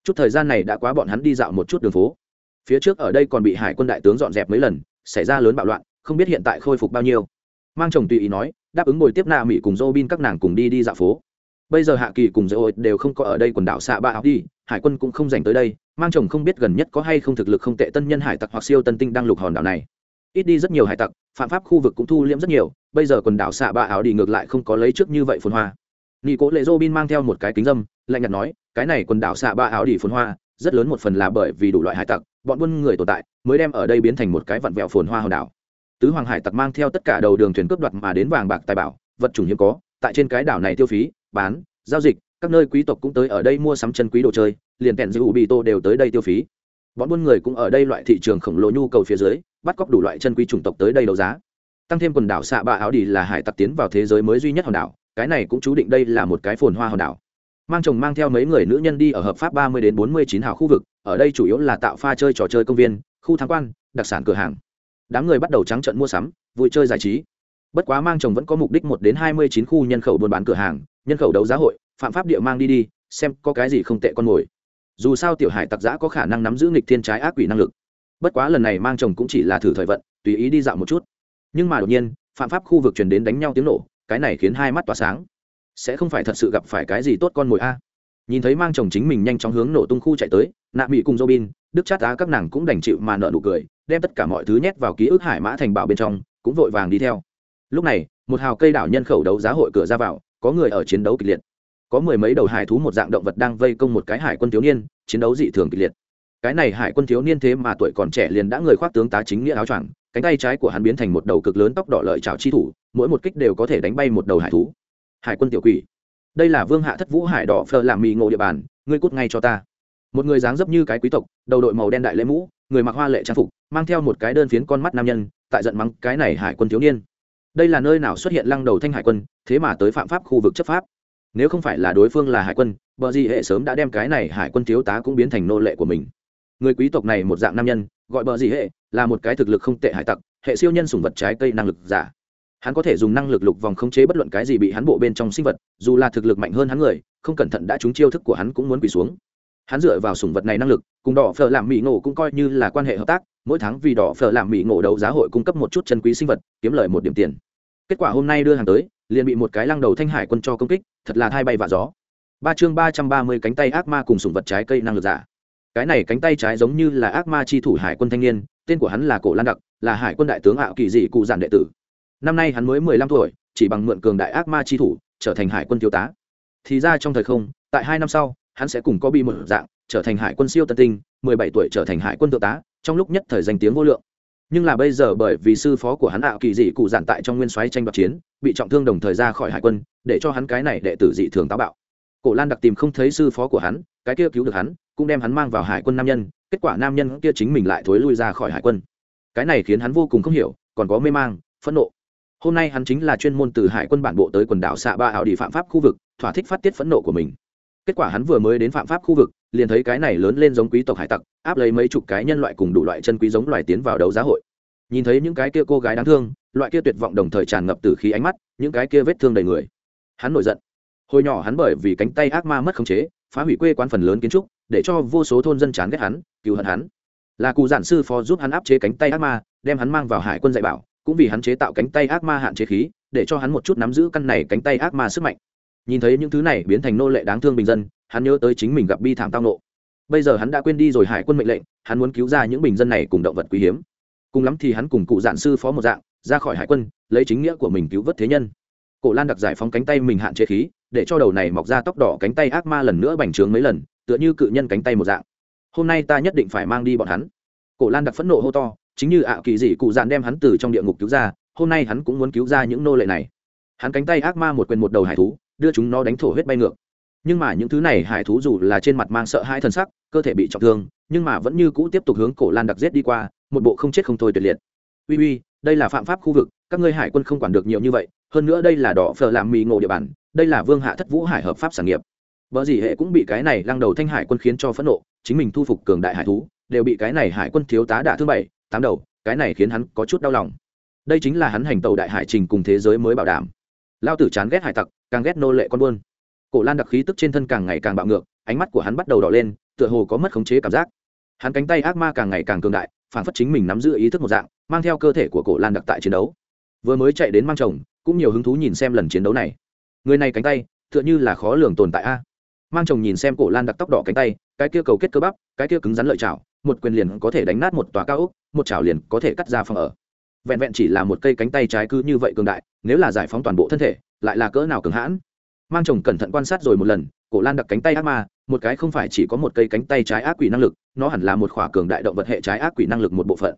chút thời gian này đã quá bọn hắn đi dạo một chút đường phố. Phía trước ở đây còn bị hải quân đại tướng dọn dẹp mấy lần, xảy ra lớn bạo loạn, không biết hiện tại khôi phục bao nhiêu. Mang chồng tùy ý nói, đáp ứng ngồi tiếp nạ mỹ cùng dô bin các nàng cùng đi đi dạo phố. Bây giờ hạ kỳ cùng dô ôi đều không có ở đây quần đảo xạ ba áo đi, hải quân cũng không dành tới đây, mang chồng không biết gần nhất có hay không thực lực không tệ tân nhân hải tặc hoặc siêu tân tinh đang lục hòn đảo này. Ít đi rất nhiều hải tặc, phạm pháp khu vực cũng thu liễm rất nhiều, bây giờ quần đảo xạ ba áo đi ngược lại không có lấy trước như vậy phồn hoa. Nghi cố lệ dô bin mang theo một cái kính dâm, lạnh nhạt nói cái này quần đảo xạ ba áo đi phồn hoa, rất lớn một phần là bởi vì đủ loại hải tặc, bọn buôn người tồn tại, mới đem ở đây biến thành một cái vặn vẹo phồn hoa hòn đảo. Tứ hoàng hải tặc mang theo tất cả đầu đường thuyền cướp đoạt mà đến vàng bạc tài bảo, vật chủng hiếm có, tại trên cái đảo này tiêu phí, bán, giao dịch, các nơi quý tộc cũng tới ở đây mua sắm chân quý đồ chơi, liền kèn giữ bị tô đều tới đây tiêu phí. Bọn buôn người cũng ở đây loại thị trường khổng lồ nhu cầu phía dưới, bắt cóc đủ loại chân quý chủng tộc tới đây đấu giá. Tăng thêm quần đảo xạ ba áo đi là hải tặc tiến vào thế giới mới duy nhất hòn đảo, cái này cũng chú định đây là một cái phồn hoa hòn đảo mang chồng mang theo mấy người nữ nhân đi ở hợp pháp ba mươi đến bốn mươi chín hào khu vực, ở đây chủ yếu là tạo pha chơi trò chơi công viên, khu tham quan, đặc sản cửa hàng. Đám người bắt đầu trắng trận mua sắm, vui chơi giải trí. Bất quá mang chồng vẫn có mục đích một đến hai mươi chín khu nhân khẩu buôn bán cửa hàng, nhân khẩu đấu giá hội, phạm pháp địa mang đi đi, xem có cái gì không tệ con mồi. Dù sao tiểu hải tặc giã có khả năng nắm giữ nghịch thiên trái ác quỷ năng lực. Bất quá lần này mang chồng cũng chỉ là thử thời vận, tùy ý đi dạo một chút. Nhưng mà đột nhiên, phạm pháp khu vực truyền đến đánh nhau tiếng nổ, cái này khiến hai mắt tỏa sáng sẽ không phải thật sự gặp phải cái gì tốt con mồi a. Nhìn thấy mang chồng chính mình nhanh chóng hướng nổ tung khu chạy tới, nạ mỹ cùng robin, đức chát á các nàng cũng đành chịu mà nợ nụ cười, đem tất cả mọi thứ nhét vào ký ức hải mã thành bảo bên trong, cũng vội vàng đi theo. Lúc này, một hào cây đảo nhân khẩu đấu giá hội cửa ra vào, có người ở chiến đấu kịch liệt. Có mười mấy đầu hải thú một dạng động vật đang vây công một cái hải quân thiếu niên, chiến đấu dị thường kịch liệt. Cái này hải quân thiếu niên thế mà tuổi còn trẻ liền đã người khoác tướng tá chính nghĩa áo choàng, cánh tay trái của hắn biến thành một đầu cực lớn tóc đỏ lợi trào chi thủ, mỗi một kích đều có thể đánh bay một đầu hải thú hải quân tiểu quỷ. Đây là vương hạ thất vũ hải đỏ phờ làm mì ngộ địa bàn, ngươi cút ngay cho ta. Một người dáng dấp như cái quý tộc, đầu đội màu đen đại lễ mũ, người mặc hoa lệ trang phục, mang theo một cái đơn phiến con mắt nam nhân, tại giận mắng cái này hải quân thiếu niên. Đây là nơi nào xuất hiện lăng đầu thanh hải quân, thế mà tới phạm pháp khu vực chấp pháp. Nếu không phải là đối phương là hải quân, bờ gì hệ sớm đã đem cái này hải quân thiếu tá cũng biến thành nô lệ của mình. Người quý tộc này một dạng nam nhân, gọi bờ gì hệ, là một cái thực lực không tệ hải tặc, hệ siêu nhân sùng vật trái cây năng lực giả hắn có thể dùng năng lực lục vòng khống chế bất luận cái gì bị hắn bộ bên trong sinh vật, dù là thực lực mạnh hơn hắn người, không cẩn thận đã trúng chiêu thức của hắn cũng muốn quỳ xuống. Hắn dựa vào sùng vật này năng lực, cùng đỏ phở làm mỹ ngộ cũng coi như là quan hệ hợp tác, mỗi tháng vì đỏ phở làm mỹ ngộ đấu giá hội cung cấp một chút chân quý sinh vật, kiếm lời một điểm tiền. Kết quả hôm nay đưa hàng tới, liền bị một cái lăng đầu thanh hải quân cho công kích, thật là thai bay vạ gió. Ba chương ba trăm ba mươi cánh tay ác ma cùng sùng vật trái cây năng lực giả. Cái này cánh tay trái giống như là ác ma chi thủ hải quân thanh niên, tên của hắn là cổ lan đặc, là hải quân đại tướng ạo kỳ dị cụ giản đệ tử năm nay hắn mới mười lăm tuổi, chỉ bằng mượn cường đại ác ma chi thủ, trở thành hải quân thiếu tá. Thì ra trong thời không, tại hai năm sau, hắn sẽ cùng có bị một dạng, trở thành hải quân siêu tân tinh, mười bảy tuổi trở thành hải quân thượng tá, trong lúc nhất thời danh tiếng vô lượng. Nhưng là bây giờ bởi vì sư phó của hắn ảo kỳ dị cụ giản tại trong nguyên soái tranh đoạt chiến, bị trọng thương đồng thời ra khỏi hải quân, để cho hắn cái này đệ tử dị thường táo bạo. Cổ lan đặc tìm không thấy sư phó của hắn, cái kia cứu được hắn, cũng đem hắn mang vào hải quân nam nhân, kết quả nam nhân kia chính mình lại thối lui ra khỏi hải quân. Cái này khiến hắn vô cùng không hiểu, còn có mê mang, phẫn nộ hôm nay hắn chính là chuyên môn từ hải quân bản bộ tới quần đảo xạ ba ảo đi phạm pháp khu vực, thỏa thích phát tiết phẫn nộ của mình. Kết quả hắn vừa mới đến phạm pháp khu vực, liền thấy cái này lớn lên giống quý tộc hải tặc, áp lấy mấy chục cái nhân loại cùng đủ loại chân quý giống loài tiến vào đấu giá hội. Nhìn thấy những cái kia cô gái đáng thương, loại kia tuyệt vọng đồng thời tràn ngập từ khí ánh mắt, những cái kia vết thương đầy người. Hắn nổi giận. Hồi nhỏ hắn bởi vì cánh tay ác ma mất khống chế, phá hủy quê quán phần lớn kiến trúc, để cho vô số thôn dân chán ghét hắn, cứu hận hắn. Là cụ giản sư phó giúp hắn áp chế cánh tay ác ma, đem hắn mang vào hải quân dạy bảo cũng vì hắn chế tạo cánh tay ác ma hạn chế khí, để cho hắn một chút nắm giữ căn này cánh tay ác ma sức mạnh. Nhìn thấy những thứ này biến thành nô lệ đáng thương bình dân, hắn nhớ tới chính mình gặp bi thảm tao nộ. Bây giờ hắn đã quên đi rồi hải quân mệnh lệnh, hắn muốn cứu ra những bình dân này cùng động vật quý hiếm. Cùng lắm thì hắn cùng cụ dạn sư phó một dạng, ra khỏi hải quân, lấy chính nghĩa của mình cứu vớt thế nhân. Cổ lan đặc giải phóng cánh tay mình hạn chế khí, để cho đầu này mọc ra tóc đỏ cánh tay ác ma lần nữa bành trướng mấy lần, tựa như cự nhân cánh tay một dạng. Hôm nay ta nhất định phải mang đi bọn hắn. Cổ lan đặc phẫn nộ hô to chính như ảo kỳ dị cụ dạn đem hắn từ trong địa ngục cứu ra, hôm nay hắn cũng muốn cứu ra những nô lệ này. Hắn cánh tay ác ma một quyền một đầu hải thú, đưa chúng nó đánh thổ huyết bay ngược. Nhưng mà những thứ này hải thú dù là trên mặt mang sợ hai thân sắc, cơ thể bị trọng thương, nhưng mà vẫn như cũ tiếp tục hướng cổ lan đặc giết đi qua, một bộ không chết không thôi tuyệt liệt. Uy uy, đây là phạm pháp khu vực, các ngươi hải quân không quản được nhiều như vậy, hơn nữa đây là đỏ phở làm mì ngộ địa bàn, đây là vương hạ thất vũ hải hợp pháp sản nghiệp. Vợ gì hệ cũng bị cái này lăng đầu thanh hải quân khiến cho phẫn nộ, chính mình thu phục cường đại hải thú, đều bị cái này hải quân thiếu tá đả thương bảy tám đầu, cái này khiến hắn có chút đau lòng. Đây chính là hắn hành tàu đại hải trình cùng thế giới mới bảo đảm. Lao tử chán ghét hải tặc, càng ghét nô lệ con buôn. Cổ lan đặc khí tức trên thân càng ngày càng bạo ngược, ánh mắt của hắn bắt đầu đỏ lên, tựa hồ có mất khống chế cảm giác. Hắn cánh tay ác ma càng ngày càng cường đại, phản phất chính mình nắm giữ ý thức một dạng, mang theo cơ thể của cổ lan đặc tại chiến đấu. Vừa mới chạy đến mang chồng, cũng nhiều hứng thú nhìn xem lần chiến đấu này. Người này cánh tay, tựa như là khó lường tồn tại a. Mang chồng nhìn xem cổ lan đặc tóc đỏ cánh tay, cái kia cầu kết cơ bắp, cái kia cứng rắn lợi chảo một quyền liền có thể đánh nát một tòa cao ốc, một chảo liền có thể cắt ra phòng ở. Vẹn vẹn chỉ là một cây cánh tay trái cứ như vậy cường đại, nếu là giải phóng toàn bộ thân thể, lại là cỡ nào cường hãn. Mang chồng cẩn thận quan sát rồi một lần, cổ lan đặc cánh tay ác ma, một cái không phải chỉ có một cây cánh tay trái ác quỷ năng lực, nó hẳn là một khỏa cường đại động vật hệ trái ác quỷ năng lực một bộ phận.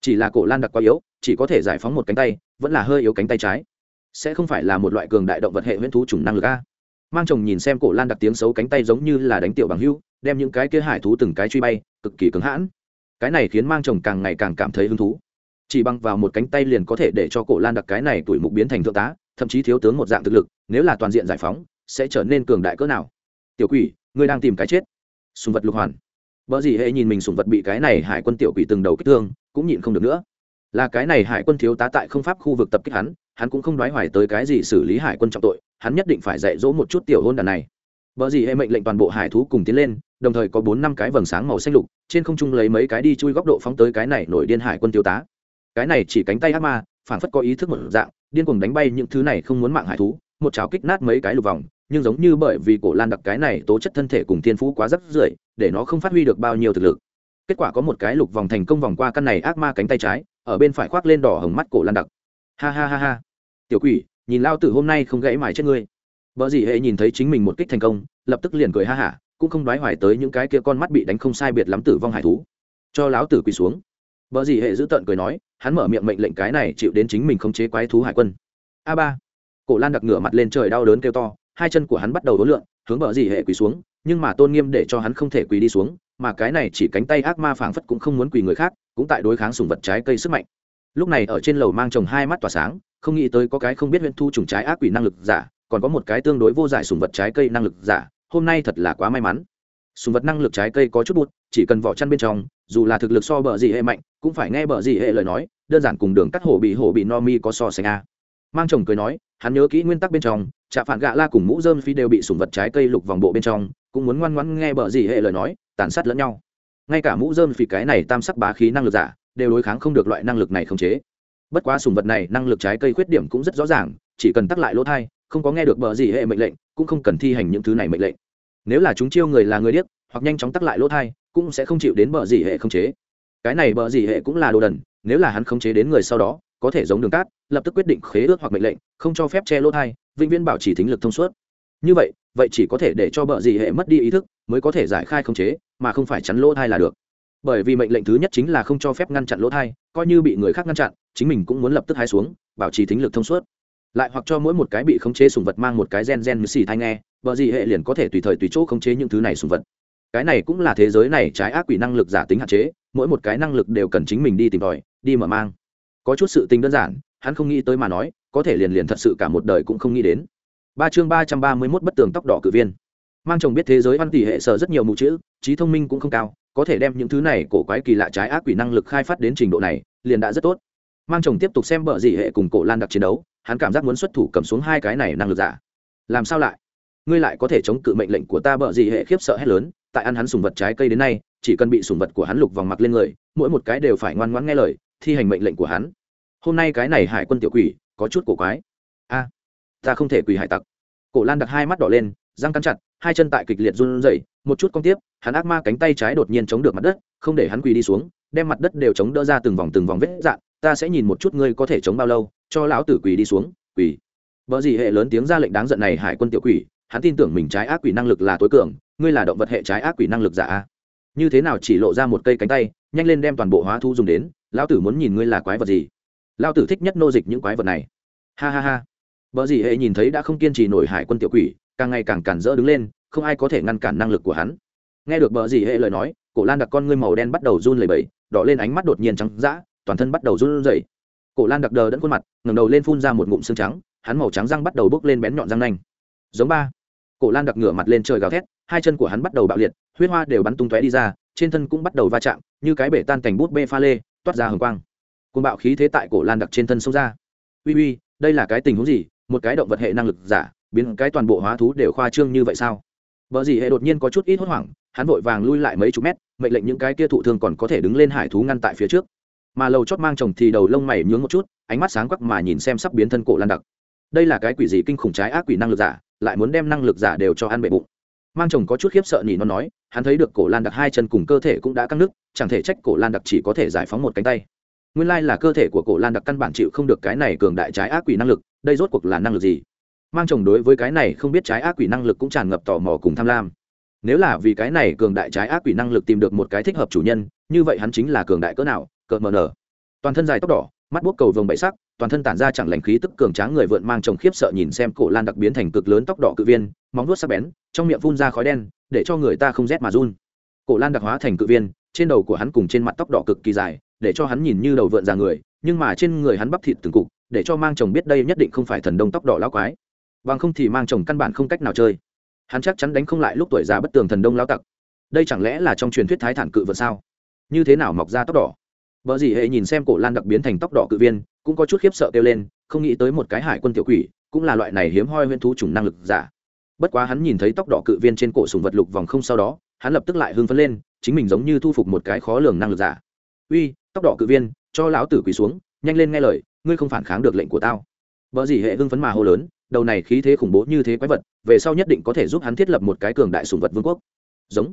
Chỉ là cổ lan đặc quá yếu, chỉ có thể giải phóng một cánh tay, vẫn là hơi yếu cánh tay trái. Sẽ không phải là một loại cường đại động vật hệ huyễn thú chủng năng lực a mang chồng nhìn xem cổ lan đặc tiếng xấu cánh tay giống như là đánh tiểu bằng hưu đem những cái kia hải thú từng cái truy bay, cực kỳ cứng hãn. Cái này khiến mang chồng càng ngày càng cảm thấy hứng thú. Chỉ bằng vào một cánh tay liền có thể để cho cổ lan đặc cái này tuổi mục biến thành thượng tá, thậm chí thiếu tướng một dạng thực lực, nếu là toàn diện giải phóng, sẽ trở nên cường đại cỡ nào. Tiểu quỷ, ngươi đang tìm cái chết. Sùng vật lục hoàn. Vợ gì hệ nhìn mình sùng vật bị cái này hải quân tiểu quỷ từng đầu kích thương, cũng nhịn không được nữa. Là cái này hải quân thiếu tá tại không pháp khu vực tập kích hắn hắn cũng không đoái hoài tới cái gì xử lý hải quân trọng tội, hắn nhất định phải dạy dỗ một chút tiểu hôn đàn này. Vợ gì hệ mệnh lệnh toàn bộ hải thú cùng tiến lên, đồng thời có bốn năm cái vầng sáng màu xanh lục, trên không trung lấy mấy cái đi chui góc độ phóng tới cái này nổi điên hải quân thiếu tá. Cái này chỉ cánh tay ác ma phản phất có ý thức một dạng, điên cuồng đánh bay những thứ này không muốn mạng hải thú, một chảo kích nát mấy cái lục vòng, nhưng giống như bởi vì cổ lan đặc cái này tố chất thân thể cùng thiên phú quá rất rưởi, để nó không phát huy được bao nhiêu thực lực. Kết quả có một cái lục vòng thành công vòng qua căn này ác ma cánh tay trái, ở bên phải khoác lên đỏ hồng mắt cổ lan đặc ha ha ha ha. Tiểu quỷ, nhìn lao tử hôm nay không gãy mài chết ngươi. Vợ gì hệ nhìn thấy chính mình một kích thành công, lập tức liền cười ha hả, cũng không đoái hoài tới những cái kia con mắt bị đánh không sai biệt lắm tử vong hải thú. Cho lão tử quỳ xuống. Vợ gì hệ giữ tợn cười nói, hắn mở miệng mệnh lệnh cái này chịu đến chính mình không chế quái thú hải quân. A ba. Cổ lan đặc ngửa mặt lên trời đau đớn kêu to, hai chân của hắn bắt đầu đối lượn hướng vợ gì hệ quỳ xuống, nhưng mà tôn nghiêm để cho hắn không thể quỳ đi xuống, mà cái này chỉ cánh tay ác ma phảng phất cũng không muốn quỳ người khác, cũng tại đối kháng sùng vật trái cây sức mạnh lúc này ở trên lầu mang chồng hai mắt tỏa sáng, không nghĩ tới có cái không biết huyện thu trùng trái ác quỷ năng lực giả, còn có một cái tương đối vô giải sùng vật trái cây năng lực giả, hôm nay thật là quá may mắn. Sùng vật năng lực trái cây có chút bụt, chỉ cần vỏ chăn bên trong, dù là thực lực so bờ gì hệ mạnh, cũng phải nghe bờ gì hệ lời nói, đơn giản cùng đường cắt hổ bị hổ bị no mi có so sánh a. Mang chồng cười nói, hắn nhớ kỹ nguyên tắc bên trong, trạ phản gạ la cùng mũ dơm phi đều bị sùng vật trái cây lục vòng bộ bên trong, cũng muốn ngoan ngoãn nghe bờ gì hệ lời nói, tàn sát lẫn nhau. Ngay cả mũ dơm phi cái này tam sắc bá khí năng lực giả đều đối kháng không được loại năng lực này khống chế. Bất quá sủng vật này năng lực trái cây khuyết điểm cũng rất rõ ràng, chỉ cần tắc lại lỗ thai, không có nghe được bờ gì hệ mệnh lệnh, cũng không cần thi hành những thứ này mệnh lệnh. Nếu là chúng chiêu người là người điếc, hoặc nhanh chóng tắc lại lỗ thai, cũng sẽ không chịu đến bờ gì hệ khống chế. Cái này bờ gì hệ cũng là đồ đần, nếu là hắn khống chế đến người sau đó, có thể giống đường cát, lập tức quyết định khế ước hoặc mệnh lệnh, không cho phép che lỗ thai, vĩnh viễn bảo trì thính lực thông suốt. Như vậy vậy chỉ có thể để cho bờ gì hệ mất đi ý thức, mới có thể giải khai khống chế, mà không phải chắn lỗ thai là được bởi vì mệnh lệnh thứ nhất chính là không cho phép ngăn chặn lỗ thai, coi như bị người khác ngăn chặn, chính mình cũng muốn lập tức hai xuống, bảo trì thính lực thông suốt. Lại hoặc cho mỗi một cái bị khống chế sùng vật mang một cái gen gen như xì thai nghe vợ gì hệ liền có thể tùy thời tùy chỗ khống chế những thứ này sùng vật. Cái này cũng là thế giới này trái ác quỷ năng lực giả tính hạn chế, mỗi một cái năng lực đều cần chính mình đi tìm tòi, đi mở mang. Có chút sự tình đơn giản, hắn không nghĩ tới mà nói, có thể liền liền thật sự cả một đời cũng không nghĩ đến. Ba chương ba trăm ba mươi mốt bất tường tóc đỏ cử viên. Mang chồng biết thế giới văn tỷ hệ sở rất nhiều mù chữ, trí thông minh cũng không cao có thể đem những thứ này cổ quái kỳ lạ trái ác quỷ năng lực khai phát đến trình độ này, liền đã rất tốt. Mang chồng tiếp tục xem bờ dị hệ cùng cổ lan đặc chiến đấu, hắn cảm giác muốn xuất thủ cầm xuống hai cái này năng lực giả. Làm sao lại? Ngươi lại có thể chống cự mệnh lệnh của ta bờ dị hệ khiếp sợ hết lớn, tại ăn hắn sùng vật trái cây đến nay, chỉ cần bị sùng vật của hắn lục vòng mặt lên người, mỗi một cái đều phải ngoan ngoãn nghe lời, thi hành mệnh lệnh của hắn. Hôm nay cái này hải quân tiểu quỷ, có chút cổ quái. A, ta không thể quỳ hải tặc. Cổ lan đặt hai mắt đỏ lên, răng cắn chặt hai chân tại kịch liệt run rẩy, một chút cong tiếp, hắn ác ma cánh tay trái đột nhiên chống được mặt đất, không để hắn quỳ đi xuống, đem mặt đất đều chống đỡ ra từng vòng từng vòng vết dạn, ta sẽ nhìn một chút ngươi có thể chống bao lâu, cho lão tử quỳ đi xuống, quỳ. Vợ gì hệ lớn tiếng ra lệnh đáng giận này hải quân tiểu quỷ, hắn tin tưởng mình trái ác quỷ năng lực là tối cường, ngươi là động vật hệ trái ác quỷ năng lực giả như thế nào chỉ lộ ra một cây cánh tay, nhanh lên đem toàn bộ hóa thu dùng đến, lão tử muốn nhìn ngươi là quái vật gì? Lão tử thích nhất nô dịch những quái vật này. Ha ha ha. Vợ gì hệ nhìn thấy đã không kiên trì nổi hải quân tiểu quỷ càng ngày càng cản rỡ đứng lên, không ai có thể ngăn cản năng lực của hắn. Nghe được bờ gì hệ lời nói, cổ lan đặc con ngươi màu đen bắt đầu run lẩy bẩy, đỏ lên ánh mắt đột nhiên trắng dã, toàn thân bắt đầu run rẩy. Cổ lan đặc đờ đẫn khuôn mặt, ngẩng đầu lên phun ra một ngụm xương trắng, hắn màu trắng răng bắt đầu bốc lên bén nhọn răng nanh. Giống ba. Cổ lan đặc ngửa mặt lên trời gào thét, hai chân của hắn bắt đầu bạo liệt, huyết hoa đều bắn tung tóe đi ra, trên thân cũng bắt đầu va chạm, như cái bể tan cảnh bút bê pha lê, toát ra hồng quang. Côn bạo khí thế tại cổ lan đặc trên thân xông ra. Uy uy, đây là cái tình huống gì? Một cái động vật hệ năng lực giả biến cái toàn bộ hóa thú đều khoa trương như vậy sao? Vợ gì hệ đột nhiên có chút ít hốt hoảng, hắn vội vàng lui lại mấy chục mét, mệnh lệnh những cái kia thụ thương còn có thể đứng lên hải thú ngăn tại phía trước. Mà lầu chót mang chồng thì đầu lông mày nhướng một chút, ánh mắt sáng quắc mà nhìn xem sắp biến thân cổ lan đặc. Đây là cái quỷ gì kinh khủng trái ác quỷ năng lực giả, lại muốn đem năng lực giả đều cho ăn bệ bụng. Mang chồng có chút khiếp sợ nhỉ nó nói, hắn thấy được cổ lan đặc hai chân cùng cơ thể cũng đã căng nước, chẳng thể trách cổ lan đặc chỉ có thể giải phóng một cánh tay. Nguyên lai là cơ thể của cổ lan đặc căn bản chịu không được cái này cường đại trái ác quỷ năng lực, đây rốt cuộc là năng lực gì? Mang chồng đối với cái này không biết trái ác quỷ năng lực cũng tràn ngập tò mò cùng tham lam. Nếu là vì cái này cường đại trái ác quỷ năng lực tìm được một cái thích hợp chủ nhân, như vậy hắn chính là cường đại cỡ nào, cỡ mờ nở. Toàn thân dài tóc đỏ, mắt bút cầu vồng bậy sắc, toàn thân tản ra chẳng lành khí tức cường tráng người vượn mang chồng khiếp sợ nhìn xem cổ lan đặc biến thành cực lớn tóc đỏ cự viên, móng vuốt sắc bén, trong miệng phun ra khói đen, để cho người ta không rét mà run. Cổ lan đặc hóa thành cự viên, trên đầu của hắn cùng trên mặt tóc đỏ cực kỳ dài, để cho hắn nhìn như đầu vượn già người, nhưng mà trên người hắn bắp thịt từng cục, để cho mang chồng biết đây nhất định không phải thần đông tóc đỏ lão quái bằng không thì mang chồng căn bản không cách nào chơi. Hắn chắc chắn đánh không lại lúc tuổi già bất tường thần đông lão tặc. Đây chẳng lẽ là trong truyền thuyết thái thản cự vượt sao? Như thế nào mọc ra tóc đỏ? Vợ dì hệ nhìn xem cổ lan đặc biến thành tóc đỏ cự viên, cũng có chút khiếp sợ kêu lên, không nghĩ tới một cái hải quân tiểu quỷ, cũng là loại này hiếm hoi huyễn thú chủng năng lực giả. Bất quá hắn nhìn thấy tóc đỏ cự viên trên cổ sùng vật lục vòng không sau đó, hắn lập tức lại hưng phấn lên, chính mình giống như thu phục một cái khó lường năng lực giả. Uy, tóc đỏ cự viên, cho lão tử quỳ xuống, nhanh lên nghe lời, ngươi không phản kháng được lệnh của tao. Vợ dì hệ hưng phấn mà hô lớn đầu này khí thế khủng bố như thế quái vật, về sau nhất định có thể giúp hắn thiết lập một cái cường đại sùng vật vương quốc. Giống.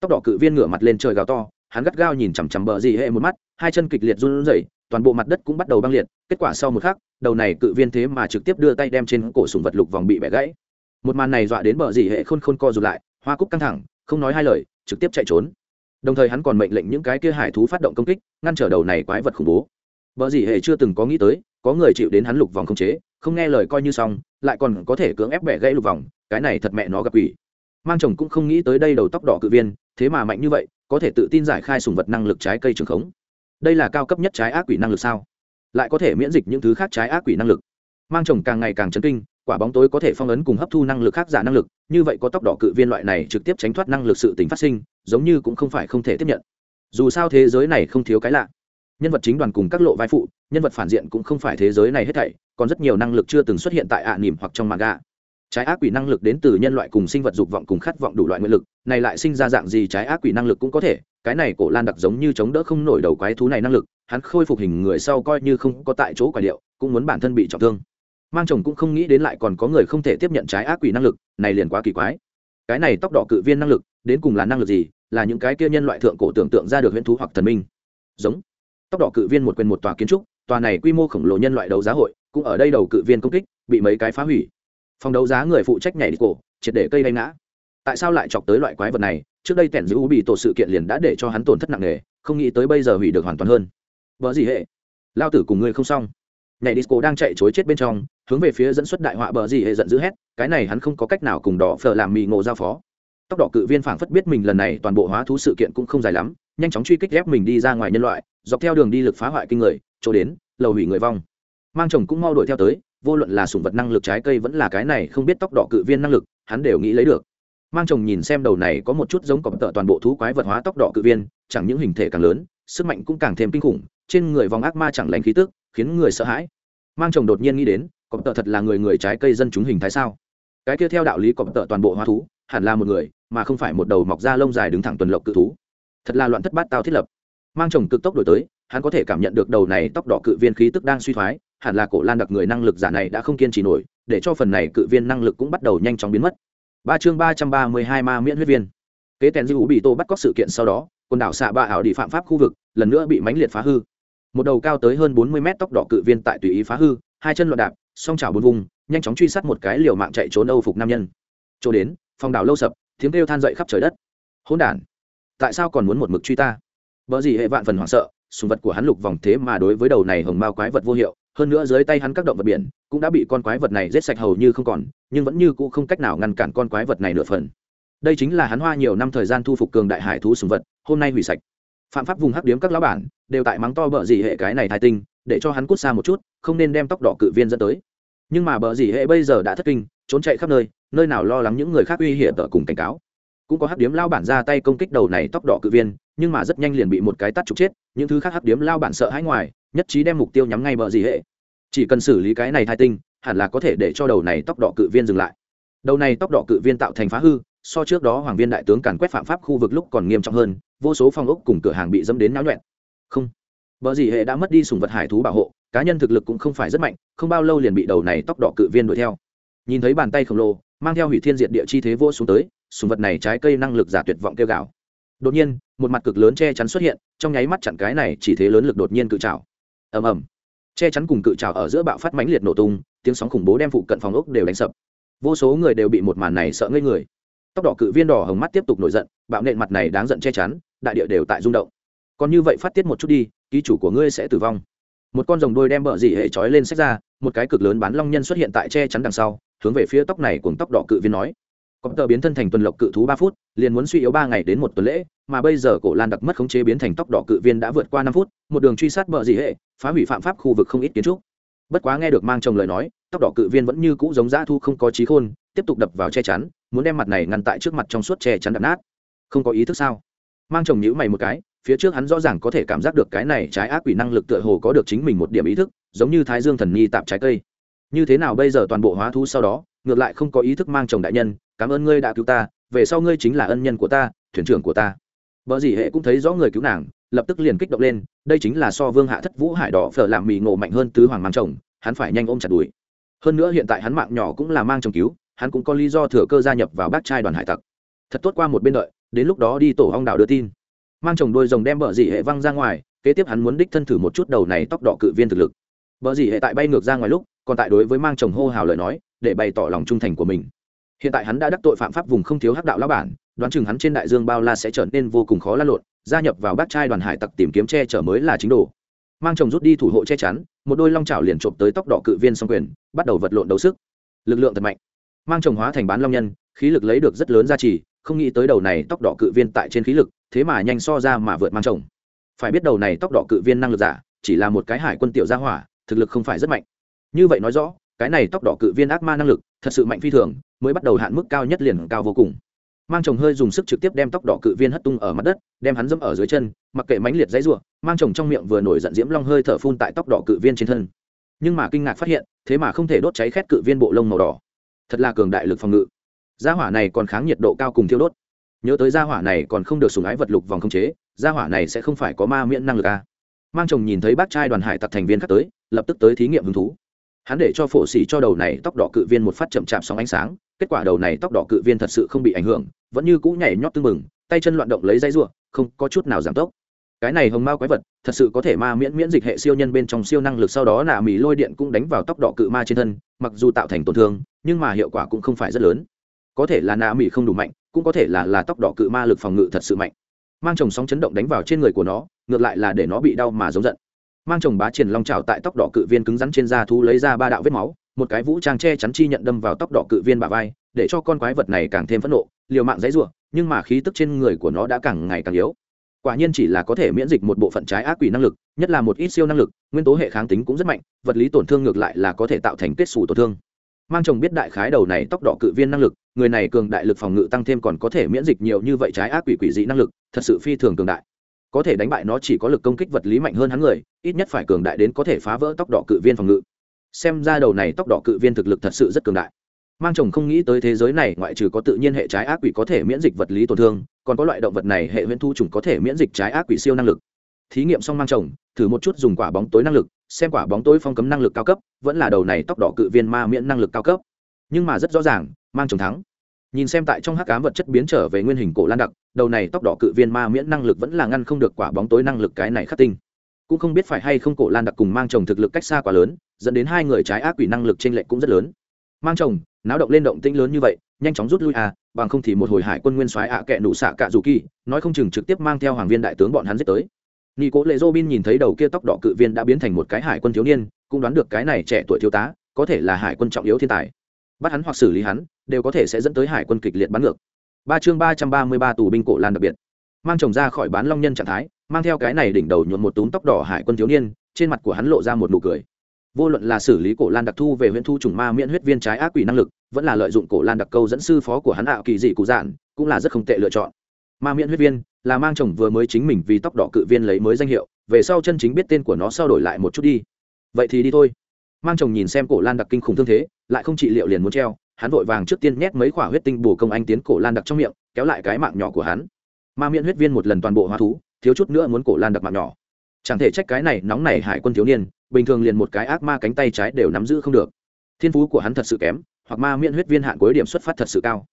Tóc đỏ cự viên ngửa mặt lên trời gào to, hắn gắt gao nhìn chằm chằm bờ dì hệ một mắt, hai chân kịch liệt run rẩy, toàn bộ mặt đất cũng bắt đầu băng liệt. Kết quả sau một khắc, đầu này cự viên thế mà trực tiếp đưa tay đem trên cổ sùng vật lục vòng bị bẻ gãy. Một màn này dọa đến bờ dì hệ khôn khôn co rụt lại, hoa cúc căng thẳng, không nói hai lời, trực tiếp chạy trốn. Đồng thời hắn còn mệnh lệnh những cái kia hải thú phát động công kích, ngăn trở đầu này quái vật khủng bố. Bờ dì hệ chưa từng có nghĩ tới có người chịu đến hắn lục vòng không chế, không nghe lời coi như xong, lại còn có thể cưỡng ép bẻ gãy lục vòng, cái này thật mẹ nó gặp quỷ. mang chồng cũng không nghĩ tới đây đầu tóc đỏ cự viên, thế mà mạnh như vậy, có thể tự tin giải khai sùng vật năng lực trái cây trường khống. Đây là cao cấp nhất trái ác quỷ năng lực sao? Lại có thể miễn dịch những thứ khác trái ác quỷ năng lực. Mang chồng càng ngày càng chấn kinh, quả bóng tối có thể phong ấn cùng hấp thu năng lực khác giả năng lực, như vậy có tóc đỏ cự viên loại này trực tiếp tránh thoát năng lực sự tính phát sinh, giống như cũng không phải không thể tiếp nhận. Dù sao thế giới này không thiếu cái lạ nhân vật chính đoàn cùng các lộ vai phụ nhân vật phản diện cũng không phải thế giới này hết thảy còn rất nhiều năng lực chưa từng xuất hiện tại ạ à nỉm hoặc trong mạng gà trái ác quỷ năng lực đến từ nhân loại cùng sinh vật dục vọng cùng khát vọng đủ loại nguyện lực này lại sinh ra dạng gì trái ác quỷ năng lực cũng có thể cái này cổ lan đặc giống như chống đỡ không nổi đầu quái thú này năng lực hắn khôi phục hình người sau coi như không có tại chỗ quả liệu, cũng muốn bản thân bị trọng thương. Mang chồng cũng không nghĩ đến lại còn có người không thể tiếp nhận trái ác quỷ năng lực này liền quá kỳ quái. Cái này tóc đỏ cự viên năng lực đến cùng là năng lực gì là những cái kia nhân loại thượng cổ tưởng tượng ra được huyễn thú hoặc thần minh. Giống tóc đỏ cự viên một quyền một tòa kiến trúc, tòa này quy mô khổng lồ nhân loại đấu giá hội, cũng ở đây đầu cự viên công kích, bị mấy cái phá hủy. Phòng đấu giá người phụ trách nhảy đi cổ, triệt để cây đay ngã. Tại sao lại chọc tới loại quái vật này? Trước đây tẻn giữ u bị tổ sự kiện liền đã để cho hắn tổn thất nặng nề, không nghĩ tới bây giờ hủy được hoàn toàn hơn. Vợ gì hệ? Lao tử cùng ngươi không xong. Nhảy disco đang chạy chối chết bên trong, hướng về phía dẫn xuất đại họa bờ gì hệ giận dữ hét, cái này hắn không có cách nào cùng đỏ phở làm mì ngộ giao phó. Tóc đỏ cự viên phảng phất biết mình lần này toàn bộ hóa thú sự kiện cũng không dài lắm, nhanh chóng truy kích ép mình đi ra ngoài nhân loại dọc theo đường đi lực phá hoại kinh người, chỗ đến, lầu hủy người vong. Mang chồng cũng mau đuổi theo tới, vô luận là sủng vật năng lực trái cây vẫn là cái này không biết tóc đỏ cự viên năng lực, hắn đều nghĩ lấy được. Mang chồng nhìn xem đầu này có một chút giống cọp tợ toàn bộ thú quái vật hóa tóc đỏ cự viên, chẳng những hình thể càng lớn, sức mạnh cũng càng thêm kinh khủng, trên người vòng ác ma chẳng lành khí tức, khiến người sợ hãi. Mang chồng đột nhiên nghĩ đến, cọp tợ thật là người người trái cây dân chúng hình thái sao? Cái kia theo đạo lý cọp tợ toàn bộ hóa thú, hẳn là một người, mà không phải một đầu mọc da lông dài đứng thẳng tuần lộc cự thú. Thật là loạn thất bát tao thiết lập mang chồng cực tốc đổi tới, hắn có thể cảm nhận được đầu này tóc đỏ cự viên khí tức đang suy thoái, hẳn là cổ lan đặc người năng lực giả này đã không kiên trì nổi, để cho phần này cự viên năng lực cũng bắt đầu nhanh chóng biến mất. Ba chương ba trăm ba mươi hai ma miễn huyết viên. Kế tèn dư bị tô bắt cóc sự kiện sau đó, quần đảo xạ ba ảo đi phạm pháp khu vực, lần nữa bị mánh liệt phá hư. Một đầu cao tới hơn bốn mươi mét tóc đỏ cự viên tại tùy ý phá hư, hai chân loạn đạp, song chảo bốn vùng, nhanh chóng truy sát một cái liều mạng chạy trốn âu phục nam nhân. Chỗ đến, phòng đảo lâu sập, tiếng kêu than dậy khắp trời đất. Hỗn đản, tại sao còn muốn một mực truy ta? Vợ gì hệ vạn phần hoảng sợ, sùng vật của hắn lục vòng thế mà đối với đầu này hồng mao quái vật vô hiệu, hơn nữa dưới tay hắn các động vật biển cũng đã bị con quái vật này giết sạch hầu như không còn, nhưng vẫn như cũ không cách nào ngăn cản con quái vật này nửa phần. Đây chính là hắn hoa nhiều năm thời gian thu phục cường đại hải thú sùng vật, hôm nay hủy sạch. Phạm pháp vùng hắc điếm các lão bản đều tại mắng to bợ gì hệ cái này thái tinh, để cho hắn cút xa một chút, không nên đem tóc đỏ cự viên dẫn tới. Nhưng mà bợ gì hệ bây giờ đã thất kinh, trốn chạy khắp nơi nơi nào lo lắng những người khác uy hiểm tở cùng cảnh cáo cũng có hắc điếm lao bản ra tay công kích đầu này tóc đỏ cự viên, nhưng mà rất nhanh liền bị một cái tắt trục chết, những thứ khác hắc điếm lao bản sợ hãi ngoài, nhất trí đem mục tiêu nhắm ngay bờ gì hệ. Chỉ cần xử lý cái này thai tinh, hẳn là có thể để cho đầu này tóc đỏ cự viên dừng lại. Đầu này tóc đỏ cự viên tạo thành phá hư, so trước đó hoàng viên đại tướng càn quét phạm pháp khu vực lúc còn nghiêm trọng hơn, vô số phòng ốc cùng cửa hàng bị dẫm đến náo nhuẹn. Không. Bờ gì hệ đã mất đi sùng vật hải thú bảo hộ, cá nhân thực lực cũng không phải rất mạnh, không bao lâu liền bị đầu này tóc đỏ cự viên đuổi theo. Nhìn thấy bàn tay khổng lồ, mang theo hủy thiên diệt địa chi thế vô xuống tới sùng vật này trái cây năng lực giả tuyệt vọng kêu gào. đột nhiên, một mặt cực lớn che chắn xuất hiện, trong nháy mắt chặn cái này chỉ thế lớn lực đột nhiên cự trào ầm ầm. Che chắn cùng cự trào ở giữa bạo phát mãnh liệt nổ tung, tiếng sóng khủng bố đem phụ cận phòng ốc đều đánh sập. Vô số người đều bị một màn này sợ ngây người. Tóc đỏ cự viên đỏ hồng mắt tiếp tục nổi giận, bạo nện mặt này đáng giận che chắn, đại địa đều tại rung động. Còn như vậy phát tiết một chút đi, ký chủ của ngươi sẽ tử vong. Một con rồng đôi đem bờ dị hệ trói lên sách ra, một cái cực lớn bán long nhân xuất hiện tại che chắn đằng sau, hướng về phía tóc này cùng tóc đỏ cự viên nói. Cổng tờ biến thân thành tuần lộc cự thú ba phút, liền muốn suy yếu ba ngày đến một tuần lễ, mà bây giờ cổ lan đặc mất khống chế biến thành tóc đỏ cự viên đã vượt qua năm phút, một đường truy sát bờ dị hệ, phá hủy phạm pháp khu vực không ít kiến trúc. Bất quá nghe được mang chồng lời nói, tóc đỏ cự viên vẫn như cũ giống dã thu không có trí khôn, tiếp tục đập vào che chắn, muốn đem mặt này ngăn tại trước mặt trong suốt che chắn đập nát. Không có ý thức sao? Mang chồng nhữ mày một cái, phía trước hắn rõ ràng có thể cảm giác được cái này trái ác quỷ năng lực tựa hồ có được chính mình một điểm ý thức, giống như thái dương thần nhi tạp trái cây. Như thế nào bây giờ toàn bộ hóa thú sau đó ngược lại không có ý thức mang chồng đại nhân, cảm ơn ngươi đã cứu ta, về sau ngươi chính là ân nhân của ta, thuyền trưởng của ta. Vợ dĩ hệ cũng thấy rõ người cứu nàng, lập tức liền kích động lên, đây chính là so vương hạ thất vũ hải đỏ phở làm mì ngộ mạnh hơn tứ hoàng mang chồng, hắn phải nhanh ôm chặt đuổi. Hơn nữa hiện tại hắn mạng nhỏ cũng là mang chồng cứu, hắn cũng có lý do thừa cơ gia nhập vào bác trai đoàn hải tặc. Thật tốt qua một bên đợi, đến lúc đó đi tổ hong đảo đưa tin. Mang chồng đôi rồng đem bờ dỉ hệ văng ra ngoài, kế tiếp hắn muốn đích thân thử một chút đầu này tóc đỏ cự viên thực lực. Bờ dỉ hệ tại bay ngược ra ngoài lúc, còn tại đối với mang chồng hô hào lời nói để bày tỏ lòng trung thành của mình. Hiện tại hắn đã đắc tội phạm pháp vùng không thiếu hắc đạo lao bản đoán chừng hắn trên đại dương bao la sẽ trở nên vô cùng khó lan lộn gia nhập vào bác trai đoàn hải tặc tìm kiếm che chở mới là chính đồ. Mang chồng rút đi thủ hộ che chắn một đôi long chảo liền trộm tới tóc đỏ cự viên song quyền bắt đầu vật lộn đấu sức. Lực lượng thật mạnh. Mang chồng hóa thành bán long nhân khí lực lấy được rất lớn gia trì, không nghĩ tới đầu này tóc đỏ cự viên tại trên khí lực thế mà nhanh so ra mà vượt mang chồng. Phải biết đầu này tóc đỏ cự viên năng lực giả chỉ là một cái hải quân tiểu gia hỏa thực lực không phải rất mạnh. Như vậy nói rõ cái này tóc đỏ cự viên ác ma năng lực, thật sự mạnh phi thường, mới bắt đầu hạn mức cao nhất liền cao vô cùng. Mang chồng hơi dùng sức trực tiếp đem tóc đỏ cự viên hất tung ở mặt đất, đem hắn dẫm ở dưới chân, mặc kệ mánh liệt dãy ruộng mang chồng trong miệng vừa nổi giận diễm long hơi thở phun tại tóc đỏ cự viên trên thân. Nhưng mà kinh ngạc phát hiện, thế mà không thể đốt cháy khét cự viên bộ lông màu đỏ. Thật là cường đại lực phòng ngự. Gia hỏa này còn kháng nhiệt độ cao cùng thiêu đốt. Nhớ tới gia hỏa này còn không được sùng ái vật lục vòng không chế, gia hỏa này sẽ không phải có ma miễn năng lực a mang chồng nhìn thấy bác trai đoàn hải tặc thành viên khác tới, lập tức tới thí nghiệm hứng thú hắn để cho phổ xỉ cho đầu này tóc đỏ cự viên một phát chậm chạp sóng ánh sáng, kết quả đầu này tóc đỏ cự viên thật sự không bị ảnh hưởng, vẫn như cũ nhảy nhót tưng bừng, tay chân loạn động lấy dây ruộng không có chút nào giảm tốc. Cái này hồng mao quái vật, thật sự có thể ma miễn miễn dịch hệ siêu nhân bên trong siêu năng lực sau đó nạ mì lôi điện cũng đánh vào tóc đỏ cự ma trên thân, mặc dù tạo thành tổn thương, nhưng mà hiệu quả cũng không phải rất lớn. Có thể là nạ mì không đủ mạnh, cũng có thể là là tóc đỏ cự ma lực phòng ngự thật sự mạnh. Mang chồng sóng chấn động đánh vào trên người của nó, ngược lại là để nó bị đau mà giống giận mang chồng bá triển long trào tại tóc đỏ cự viên cứng rắn trên da thú lấy ra ba đạo vết máu, một cái vũ trang che chắn chi nhận đâm vào tóc đỏ cự viên bà vai, để cho con quái vật này càng thêm phẫn nộ, liều mạng dãy ruộng nhưng mà khí tức trên người của nó đã càng ngày càng yếu. Quả nhiên chỉ là có thể miễn dịch một bộ phận trái ác quỷ năng lực, nhất là một ít siêu năng lực, nguyên tố hệ kháng tính cũng rất mạnh, vật lý tổn thương ngược lại là có thể tạo thành kết xù tổn thương. Mang chồng biết đại khái đầu này tóc đỏ cự viên năng lực, người này cường đại lực phòng ngự tăng thêm còn có thể miễn dịch nhiều như vậy trái ác quỷ quỷ dị năng lực, thật sự phi thường cường đại có thể đánh bại nó chỉ có lực công kích vật lý mạnh hơn hắn người, ít nhất phải cường đại đến có thể phá vỡ tóc đỏ cự viên phòng ngự. Xem ra đầu này tóc đỏ cự viên thực lực thật sự rất cường đại. Mang chồng không nghĩ tới thế giới này ngoại trừ có tự nhiên hệ trái ác quỷ có thể miễn dịch vật lý tổn thương, còn có loại động vật này hệ huyễn thu trùng có thể miễn dịch trái ác quỷ siêu năng lực. Thí nghiệm xong mang chồng, thử một chút dùng quả bóng tối năng lực, xem quả bóng tối phong cấm năng lực cao cấp, vẫn là đầu này tóc đỏ cự viên ma miễn năng lực cao cấp. Nhưng mà rất rõ ràng, mang chồng thắng nhìn xem tại trong hắc cám vật chất biến trở về nguyên hình cổ lan đặc, đầu này tóc đỏ cự viên ma miễn năng lực vẫn là ngăn không được quả bóng tối năng lực cái này khắc tinh. Cũng không biết phải hay không cổ lan đặc cùng mang chồng thực lực cách xa quá lớn, dẫn đến hai người trái ác quỷ năng lực t r ê n lệch cũng rất lớn. Mang chồng, náo động lên động tĩnh lớn như vậy, nhanh chóng rút lui à bằng không thì một hồi hải quân nguyên soái ạ à kệ nụ xạ cạ dù kỳ, nói không chừng trực tiếp mang theo hoàng viên đại tướng bọn hắn giết tới. Nghi cố lệ dô bin nhìn thấy đầu kia tóc đỏ cự viên đã biến thành một cái hải quân thiếu niên, cũng đoán được cái này trẻ tuổi thiếu tá, có thể là hải quân trọng yếu thiên tài bắt hắn hoặc xử lý hắn, đều có thể sẽ dẫn tới hải quân kịch liệt bắn ngược. Ba chương ba trăm ba mươi ba tù binh cổ lan đặc biệt. Mang chồng ra khỏi bán long nhân trạng thái, mang theo cái này đỉnh đầu nhuộm một túm tóc đỏ hải quân thiếu niên, trên mặt của hắn lộ ra một nụ cười. Vô luận là xử lý cổ lan đặc thu về huyện thu trùng ma miễn huyết viên trái ác quỷ năng lực, vẫn là lợi dụng cổ lan đặc câu dẫn sư phó của hắn ảo kỳ dị cụ dạn, cũng là rất không tệ lựa chọn. Ma miễn huyết viên là mang chồng vừa mới chính mình vì tóc đỏ cự viên lấy mới danh hiệu, về sau chân chính biết tên của nó sau đổi lại một chút đi. Vậy thì đi thôi. Mang chồng nhìn xem cổ lan đặc kinh khủng thương thế lại không trị liệu liền muốn treo, hắn vội vàng trước tiên nhét mấy quả huyết tinh bổ công anh tiến cổ lan đặc trong miệng, kéo lại cái mạng nhỏ của hắn. Ma miễn huyết viên một lần toàn bộ hóa thú, thiếu chút nữa muốn cổ lan đặc mạng nhỏ. Chẳng thể trách cái này nóng này hải quân thiếu niên, bình thường liền một cái ác ma cánh tay trái đều nắm giữ không được. Thiên phú của hắn thật sự kém, hoặc ma miễn huyết viên hạn cuối điểm xuất phát thật sự cao.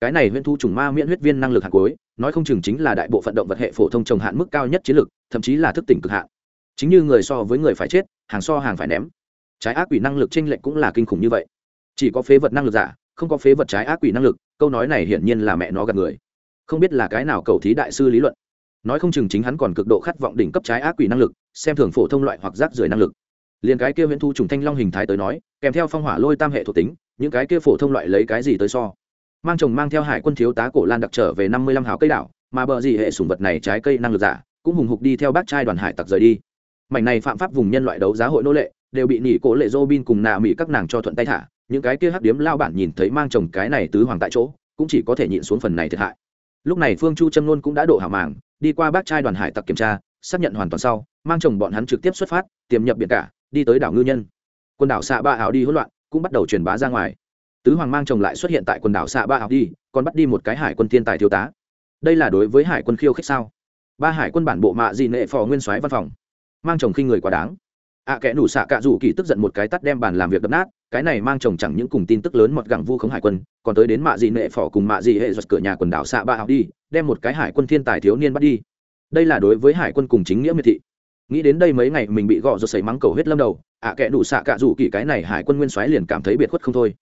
Cái này huyễn thu trùng ma miễn huyết viên năng lực hạn cuối, nói không chừng chính là đại bộ phận động vật hệ phổ thông trồng hạn mức cao nhất chiến lực thậm chí là thức tỉnh cực hạn. Chính như người so với người phải chết, hàng so hàng phải ném. Trái ác quỷ năng lực tranh lệch cũng là kinh khủng như vậy chỉ có phế vật năng lực giả, không có phế vật trái ác quỷ năng lực, câu nói này hiển nhiên là mẹ nó gạt người. Không biết là cái nào cầu thí đại sư lý luận. Nói không chừng chính hắn còn cực độ khát vọng đỉnh cấp trái ác quỷ năng lực, xem thường phổ thông loại hoặc rác rưởi năng lực. Liền cái kia viễn thu trùng thanh long hình thái tới nói, kèm theo phong hỏa lôi tam hệ thuộc tính, những cái kia phổ thông loại lấy cái gì tới so? Mang chồng mang theo hải quân thiếu tá cổ lan đặc trở về năm mươi lăm hào cây đảo, mà bờ gì hệ sùng vật này trái cây năng lực giả, cũng hùng hục đi theo bác trai đoàn hải tặc rời đi. Mảnh này phạm pháp vùng nhân loại đấu giá hội nô lệ, đều bị nỉ cổ lệ dô bin cùng nạ mỹ các nàng cho thuận tay thả những cái kia hắc điếm lao bản nhìn thấy mang chồng cái này tứ hoàng tại chỗ, cũng chỉ có thể nhịn xuống phần này thiệt hại. Lúc này phương chu châm luôn cũng đã độ hảo màng, đi qua bác trai đoàn hải tặc kiểm tra, xác nhận hoàn toàn sau, mang chồng bọn hắn trực tiếp xuất phát, tiềm nhập biển cả, đi tới đảo ngư nhân. Quần đảo xạ ba ảo đi hỗn loạn, cũng bắt đầu truyền bá ra ngoài. Tứ hoàng mang chồng lại xuất hiện tại quần đảo xạ ba ảo đi, còn bắt đi một cái hải quân thiên tài thiếu tá. Đây là đối với hải quân khiêu khích sao? Ba hải quân bản bộ mạ dị nệ phò nguyên soái văn phòng. Mang chồng khi người quá đáng ạ à, kẻ nủ xạ cạ rủ kỳ tức giận một cái tắt đem bàn làm việc đập nát cái này mang chồng chẳng những cùng tin tức lớn mọt gẳng vu khống hải quân còn tới đến mạ dị nệ phỏ cùng mạ dị hệ giật cửa nhà quần đảo xạ ba học đi đem một cái hải quân thiên tài thiếu niên bắt đi. Đây là đối với hải quân cùng chính nghĩa miệt thị. Nghĩ đến đây mấy ngày mình bị gọ rồi xảy mắng cầu hết lâm đầu ạ à, kẻ nủ xạ cạ rủ kỳ cái này hải quân nguyên soái liền cảm thấy biệt khuất không thôi.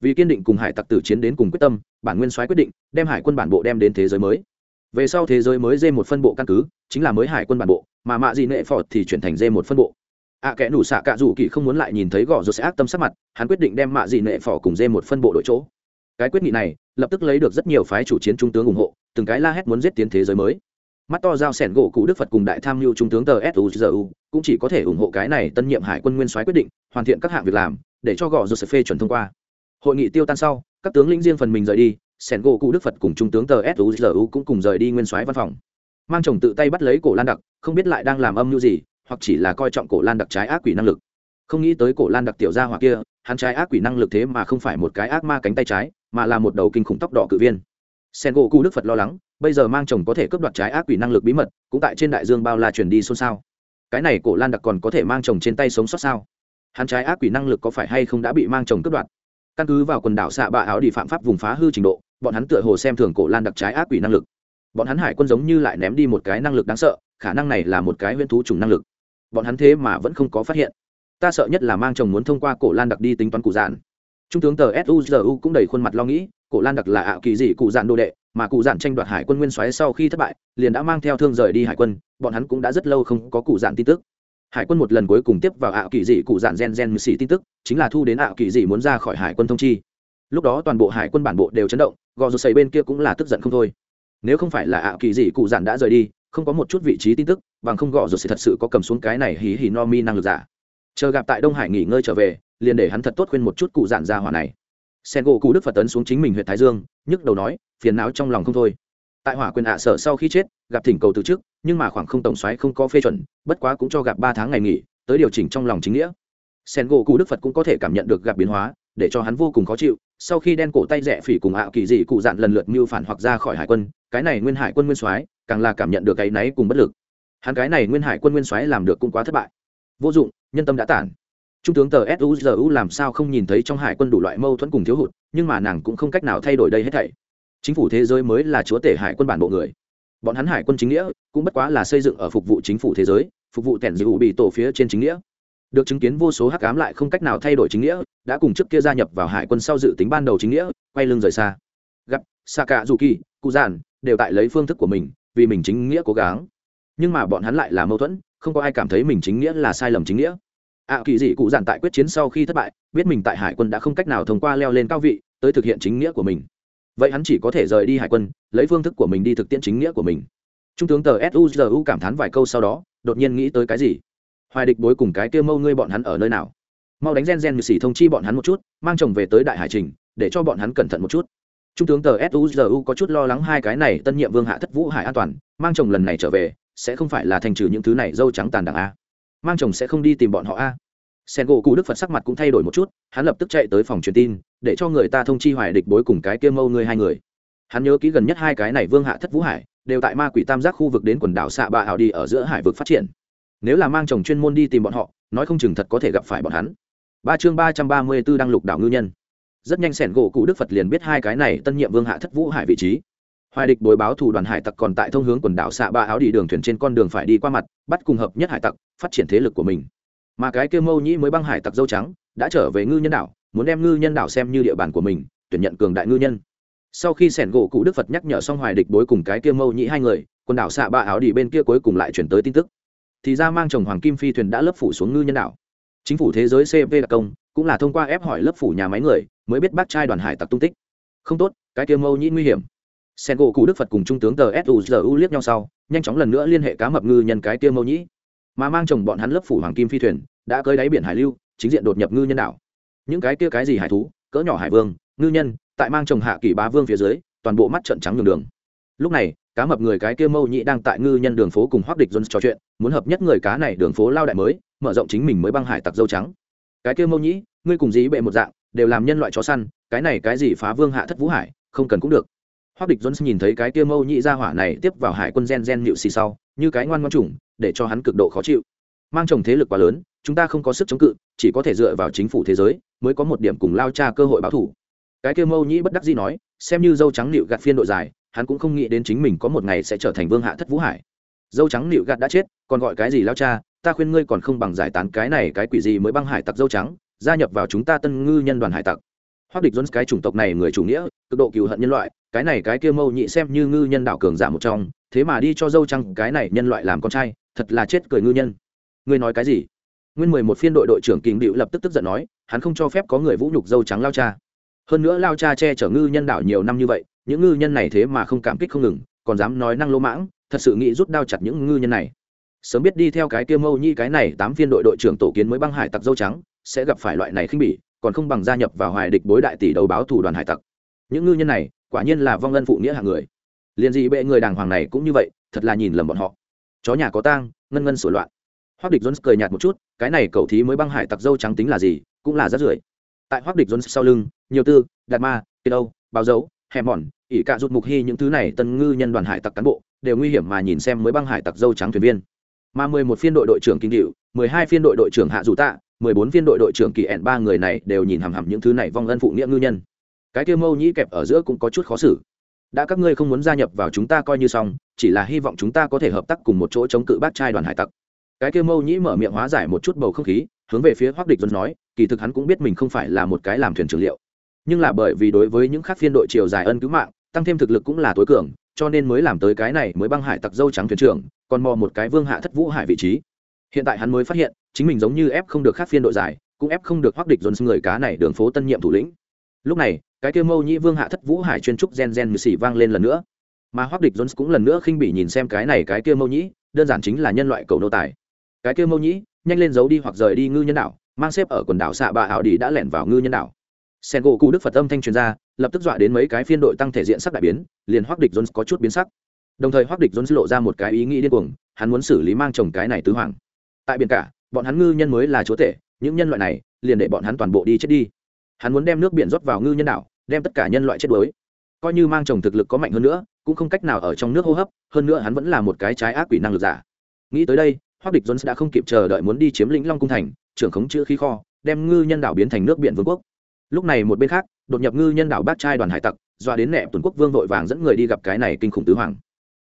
Vì kiên định cùng hải tặc tử chiến đến cùng quyết tâm bản nguyên soái quyết định đem hải quân bản bộ đem đến thế giới mới. Về sau thế giới mới dê một phân bộ căn cứ chính là mới hải quân bản bộ mà mạ gì nệ phỏ thì chuyển thành dê một phân bộ ạ à, kẻ đủ xạ cạ rủ kỳ không muốn lại nhìn thấy gõ rột sẽ ác tâm sắc mặt hắn quyết định đem mạ dị nệ phò cùng dê một phân bộ đội chỗ. Cái quyết nghị này lập tức lấy được rất nhiều phái chủ chiến trung tướng ủng hộ từng cái la hét muốn giết tiến thế giới mới. Mắt to giao sẻn gỗ cụ đức phật cùng đại tham mưu trung tướng tờ suzu cũng chỉ có thể ủng hộ cái này tân nhiệm hải quân nguyên soái quyết định hoàn thiện các hạng việc làm để cho gõ sẽ phê chuẩn thông qua. Hội nghị tiêu tan sau các tướng lĩnh riêng phần mình rời đi sẻn gỗ cụ đức phật cùng trung tướng tờ suzu cũng cùng rời đi nguyên soái văn phòng. Mang chồng tự tay bắt lấy cổ lan đặc không biết lại đang làm âm mưu gì hoặc chỉ là coi trọng cổ lan đặc trái ác quỷ năng lực. Không nghĩ tới cổ lan đặc tiểu gia hoặc kia, hắn trái ác quỷ năng lực thế mà không phải một cái ác ma cánh tay trái, mà là một đầu kinh khủng tóc đỏ cự viên. Sen gỗ cụ đức phật lo lắng, bây giờ mang chồng có thể cướp đoạt trái ác quỷ năng lực bí mật, cũng tại trên đại dương bao la truyền đi xôn xao. Cái này cổ lan đặc còn có thể mang chồng trên tay sống sót sao? Hắn trái ác quỷ năng lực có phải hay không đã bị mang chồng cướp đoạt? Căn cứ vào quần đảo xạ bạ áo đi phạm pháp vùng phá hư trình độ, bọn hắn tựa hồ xem thường cổ lan đặc trái ác quỷ năng lực. Bọn hắn hải quân giống như lại ném đi một cái năng lực đáng sợ, khả năng này là một cái huyễn thú trùng năng lực bọn hắn thế mà vẫn không có phát hiện. Ta sợ nhất là mang chồng muốn thông qua cổ lan đặc đi tính toán cụ dạn trung tướng tờ suzu cũng đầy khuôn mặt lo nghĩ, cổ lan đặc là ảo kỳ dị cụ dạn đồ đệ, mà cụ dạn tranh đoạt hải quân nguyên soái sau khi thất bại, liền đã mang theo thương rời đi hải quân, bọn hắn cũng đã rất lâu không có cụ dạn tin tức. Hải quân một lần cuối cùng tiếp vào ảo kỳ dị cụ dạn gen gen xỉ tin tức, chính là thu đến ảo kỳ dị muốn ra khỏi hải quân thông chi. Lúc đó toàn bộ hải quân bản bộ đều chấn động, gò dù xầy bên kia cũng là tức giận không thôi. Nếu không phải là ảo kỳ dị cụ dạn đã rời đi không có một chút vị trí tin tức, bằng không gõ rồi sẽ thật sự có cầm xuống cái này hí hí no mi năng lực giả. Chờ gặp tại đông hải nghỉ ngơi trở về, liền để hắn thật tốt khuyên một chút cụ giản ra hỏa này. Sen gỗ cụ đức phật tấn xuống chính mình huyện thái dương, nhức đầu nói, phiền não trong lòng không thôi. Tại hỏa quyền hạ sở sau khi chết, gặp thỉnh cầu từ trước nhưng mà khoảng không tổng xoáy không có phê chuẩn, bất quá cũng cho gặp ba tháng ngày nghỉ, tới điều chỉnh trong lòng chính nghĩa. Sen gỗ cụ đức phật cũng có thể cảm nhận được gặp biến hóa, để cho hắn vô cùng khó chịu, sau khi đen cổ tay rẻ phỉ cùng hạ kỳ dị cụ dạn lần lượt mưu phản hoặc ra khỏi hải quân, cái này nguyên hải quân nguyên soái càng là cảm nhận được cái náy cùng bất lực. Hắn cái này nguyên hải quân nguyên soái làm được cũng quá thất bại. Vô dụng, nhân tâm đã tản. Trung tướng tờ suzu làm sao không nhìn thấy trong hải quân đủ loại mâu thuẫn cùng thiếu hụt, nhưng mà nàng cũng không cách nào thay đổi đây hết thảy. Chính phủ thế giới mới là chúa tể hải quân bản bộ người. Bọn hắn hải quân chính nghĩa cũng bất quá là xây dựng ở phục vụ chính phủ thế giới, phục vụ tẻn dịu bị tổ phía trên chính nghĩa. Được chứng kiến vô số hắc ám lại không cách nào thay đổi chính nghĩa, đã cùng trước kia gia nhập vào hải quân sau dự tính ban đầu chính nghĩa, quay lưng rời xa. Gặp saka dù kỳ cụ giản đều tại lấy phương thức của mình vì mình chính nghĩa cố gắng. Nhưng mà bọn hắn lại là mâu thuẫn, không có ai cảm thấy mình chính nghĩa là sai lầm chính nghĩa. Ạ kỳ dị cụ giản tại quyết chiến sau khi thất bại, biết mình tại hải quân đã không cách nào thông qua leo lên cao vị, tới thực hiện chính nghĩa của mình. Vậy hắn chỉ có thể rời đi hải quân, lấy phương thức của mình đi thực tiễn chính nghĩa của mình. Trung tướng tờ suzu cảm thán vài câu sau đó, đột nhiên nghĩ tới cái gì? Hoài địch bối cùng cái kêu mâu ngươi bọn hắn ở nơi nào? Mau đánh gen gen như xỉ thông chi bọn hắn một chút, mang chồng về tới đại hải trình, để cho bọn hắn cẩn thận một chút trung tướng tờ suzu có chút lo lắng hai cái này tân nhiệm vương hạ thất vũ hải an toàn, mang chồng lần này trở về, sẽ không phải là thành trừ những thứ này dâu trắng tàn đảng a. Mang chồng sẽ không đi tìm bọn họ a. Sen gỗ cụ đức phật sắc mặt cũng thay đổi một chút, hắn lập tức chạy tới phòng truyền tin, để cho người ta thông chi hoài địch bối cùng cái kia mâu ngươi hai người. Hắn nhớ kỹ gần nhất hai cái này vương hạ thất vũ hải, đều tại ma quỷ tam giác khu vực đến quần đảo xạ bạ ảo đi ở giữa hải vực phát triển. Nếu là mang chồng chuyên môn đi tìm bọn họ, nói không chừng thật có thể gặp phải bọn hắn. Ba chương ba trăm ba mươi b ố đăng lục đảo ngư nhân rất nhanh sẻn gỗ cụ đức phật liền biết hai cái này tân nhiệm vương hạ thất vũ hải vị trí. Hoài địch bồi báo thủ đoàn hải tặc còn tại thông hướng quần đảo xạ ba áo đi đường thuyền trên con đường phải đi qua mặt, bắt cùng hợp nhất hải tặc, phát triển thế lực của mình. Mà cái kêu mâu nhĩ mới băng hải tặc dâu trắng, đã trở về ngư nhân đảo, muốn đem ngư nhân đảo xem như địa bàn của mình, tuyển nhận cường đại ngư nhân. Sau khi sẻn gỗ cụ đức phật nhắc nhở xong hoài địch bối cùng cái kia mâu nhĩ hai người, quần đảo xạ ba áo đi bên kia cuối cùng lại chuyển tới tin tức. Thì ra mang chồng hoàng kim phi thuyền đã lấp phủ xuống ngư nhân đảo. Chính phủ thế giới cv đặc công cũng là thông qua ép hỏi lớp phủ nhà máy người, mới biết bác trai đoàn hải tặc tung tích. Không tốt, cái kia mâu nhĩ nguy hiểm. Sen gỗ cụ đức phật cùng trung tướng tờ suzu liếc nhau sau, nhanh chóng lần nữa liên hệ cá mập ngư nhân cái kia mâu nhĩ. Mà mang chồng bọn hắn lớp phủ hoàng kim phi thuyền, đã cơi đáy biển hải lưu, chính diện đột nhập ngư nhân đảo. Những cái kia cái gì hải thú, cỡ nhỏ hải vương, ngư nhân, tại mang chồng hạ kỷ bá vương phía dưới, toàn bộ mắt trận trắng đường đường. Lúc này, cá mập người cái kia mâu nhĩ đang tại ngư nhân đường phố cùng hoác địch jones trò chuyện, muốn hợp nhất người cá này đường phố lao đại mới, mở rộng chính mình mới băng hải tặc dâu trắng cái kia mâu nhĩ, ngươi cùng dí bệ một dạng, đều làm nhân loại chó săn, cái này cái gì phá vương hạ thất vũ hải, không cần cũng được. Hoắc địch jones nhìn thấy cái kia mâu nhĩ ra hỏa này tiếp vào hải quân gen gen nhịu xì sau, như cái ngoan ngoan trùng để cho hắn cực độ khó chịu. Mang chồng thế lực quá lớn, chúng ta không có sức chống cự, chỉ có thể dựa vào chính phủ thế giới, mới có một điểm cùng lao cha cơ hội báo thủ cái kia mâu nhĩ bất đắc dĩ nói, xem như dâu trắng nịu gạt phiên đội dài, hắn cũng không nghĩ đến chính mình có một ngày sẽ trở thành vương hạ thất vũ hải. Dâu trắng nịu gạt đã chết, còn gọi cái gì lao cha ta khuyên ngươi còn không bằng giải tán cái này cái quỷ gì mới băng hải tặc dâu trắng, gia nhập vào chúng ta tân ngư nhân đoàn hải tặc. Hoác địch dẫn cái chủng tộc này người chủ nghĩa, cực độ cừu hận nhân loại, cái này cái kia mâu nhị xem như ngư nhân đạo cường giả một trong, thế mà đi cho dâu trắng cái này nhân loại làm con trai, thật là chết cười ngư nhân. Ngươi nói cái gì? Nguyên mười một phiên đội đội trưởng kình điệu lập tức tức giận nói, hắn không cho phép có người vũ nhục dâu trắng lao cha. Hơn nữa lao cha che chở ngư nhân đạo nhiều năm như vậy, những ngư nhân này thế mà không cảm kích không ngừng, còn dám nói năng lỗ mãng, thật sự nghĩ rút đao chặt những ngư nhân này sớm biết đi theo cái kia mâu nhi cái này tám phiên đội đội trưởng tổ kiến mới băng hải tặc dâu trắng, sẽ gặp phải loại này khinh bỉ, còn không bằng gia nhập vào hoài địch bối đại tỷ đấu báo thủ đoàn hải tặc. Những ngư nhân này, quả nhiên là vong ân phụ nghĩa hạng người. Liền gì bệ người đàng hoàng này cũng như vậy, thật là nhìn lầm bọn họ. Chó nhà có tang, ngân ngân sửa loạn. Hoác địch jones cười nhạt một chút, cái này cậu thí mới băng hải tặc dâu trắng tính là gì, cũng là rất rưởi. Tại hoác địch jones sau lưng, nhiều tư, đạt ma, kỳ đâu, báo dấu hèm mòn ỉ cạ rụt mục hy những thứ này tân ngư nhân đoàn hải tặc cán bộ, đều nguy hiểm mà nhìn xem mới băng hải tặc dâu trắng thuyền viên mà mười một phiên đội đội trưởng kinh điệu, mười hai phiên đội đội trưởng hạ dù tạ, mười bốn phiên đội đội trưởng kỳ ẹn, ba người này đều nhìn hằm hằm những thứ này vong ân phụ nghĩa ngư nhân. Cái kia mâu nhĩ kẹp ở giữa cũng có chút khó xử. Đã các ngươi không muốn gia nhập vào chúng ta coi như xong, chỉ là hy vọng chúng ta có thể hợp tác cùng một chỗ chống cự bác trai đoàn hải tặc. Cái kia mâu nhĩ mở miệng hóa giải một chút bầu không khí, hướng về phía hoác địch dân nói, kỳ thực hắn cũng biết mình không phải là một cái làm thuyền trưởng liệu. Nhưng là bởi vì đối với những khác phiên đội chiều dài ân cứu mạng, tăng thêm thực lực cũng là tối cường, cho nên mới làm tới cái này mới băng hải tặc dâu trắng thuyền trưởng còn mò một cái vương hạ thất vũ hải vị trí. Hiện tại hắn mới phát hiện, chính mình giống như ép không được khác phiên đội dài cũng ép không được hoác địch dồn người cá này đường phố tân nhiệm thủ lĩnh. Lúc này, cái kêu mâu nhĩ vương hạ thất vũ hải chuyên trúc gen gen mười xỉ vang lên lần nữa. Mà hoác địch dồn cũng lần nữa khinh bỉ nhìn xem cái này cái kêu mâu nhĩ, đơn giản chính là nhân loại cầu nô tài. Cái kêu mâu nhĩ, nhanh lên giấu đi hoặc rời đi ngư nhân đảo, mang xếp ở quần đảo xạ bạ ảo đi đã lẻn vào ngư nhân đảo. Sen gỗ cụ đức phật âm thanh truyền ra, lập tức dọa đến mấy cái phiên đội tăng thể diện sắc đại biến, liền hoác địch jones có chút biến sắc đồng thời hoác địch dôn lộ ra một cái ý nghĩ điên cuồng, hắn muốn xử lý mang chồng cái này tứ hoàng. Tại biển cả, bọn hắn ngư nhân mới là chúa tể, những nhân loại này, liền để bọn hắn toàn bộ đi chết đi. Hắn muốn đem nước biển rót vào ngư nhân đảo, đem tất cả nhân loại chết đuối. Coi như mang chồng thực lực có mạnh hơn nữa, cũng không cách nào ở trong nước hô hấp, hơn nữa hắn vẫn là một cái trái ác quỷ năng lực giả. Nghĩ tới đây hoác địch jones đã không kịp chờ đợi muốn đi chiếm lĩnh long cung thành, trưởng khống chữ khí kho, đem ngư nhân đảo biến thành nước biển vương quốc. Lúc này một bên khác, đột nhập ngư nhân đảo bát trai đoàn hải tặc doa đến nẹ tuần quốc vương vội vàng dẫn người đi gặp cái này kinh khủng tứ hoàng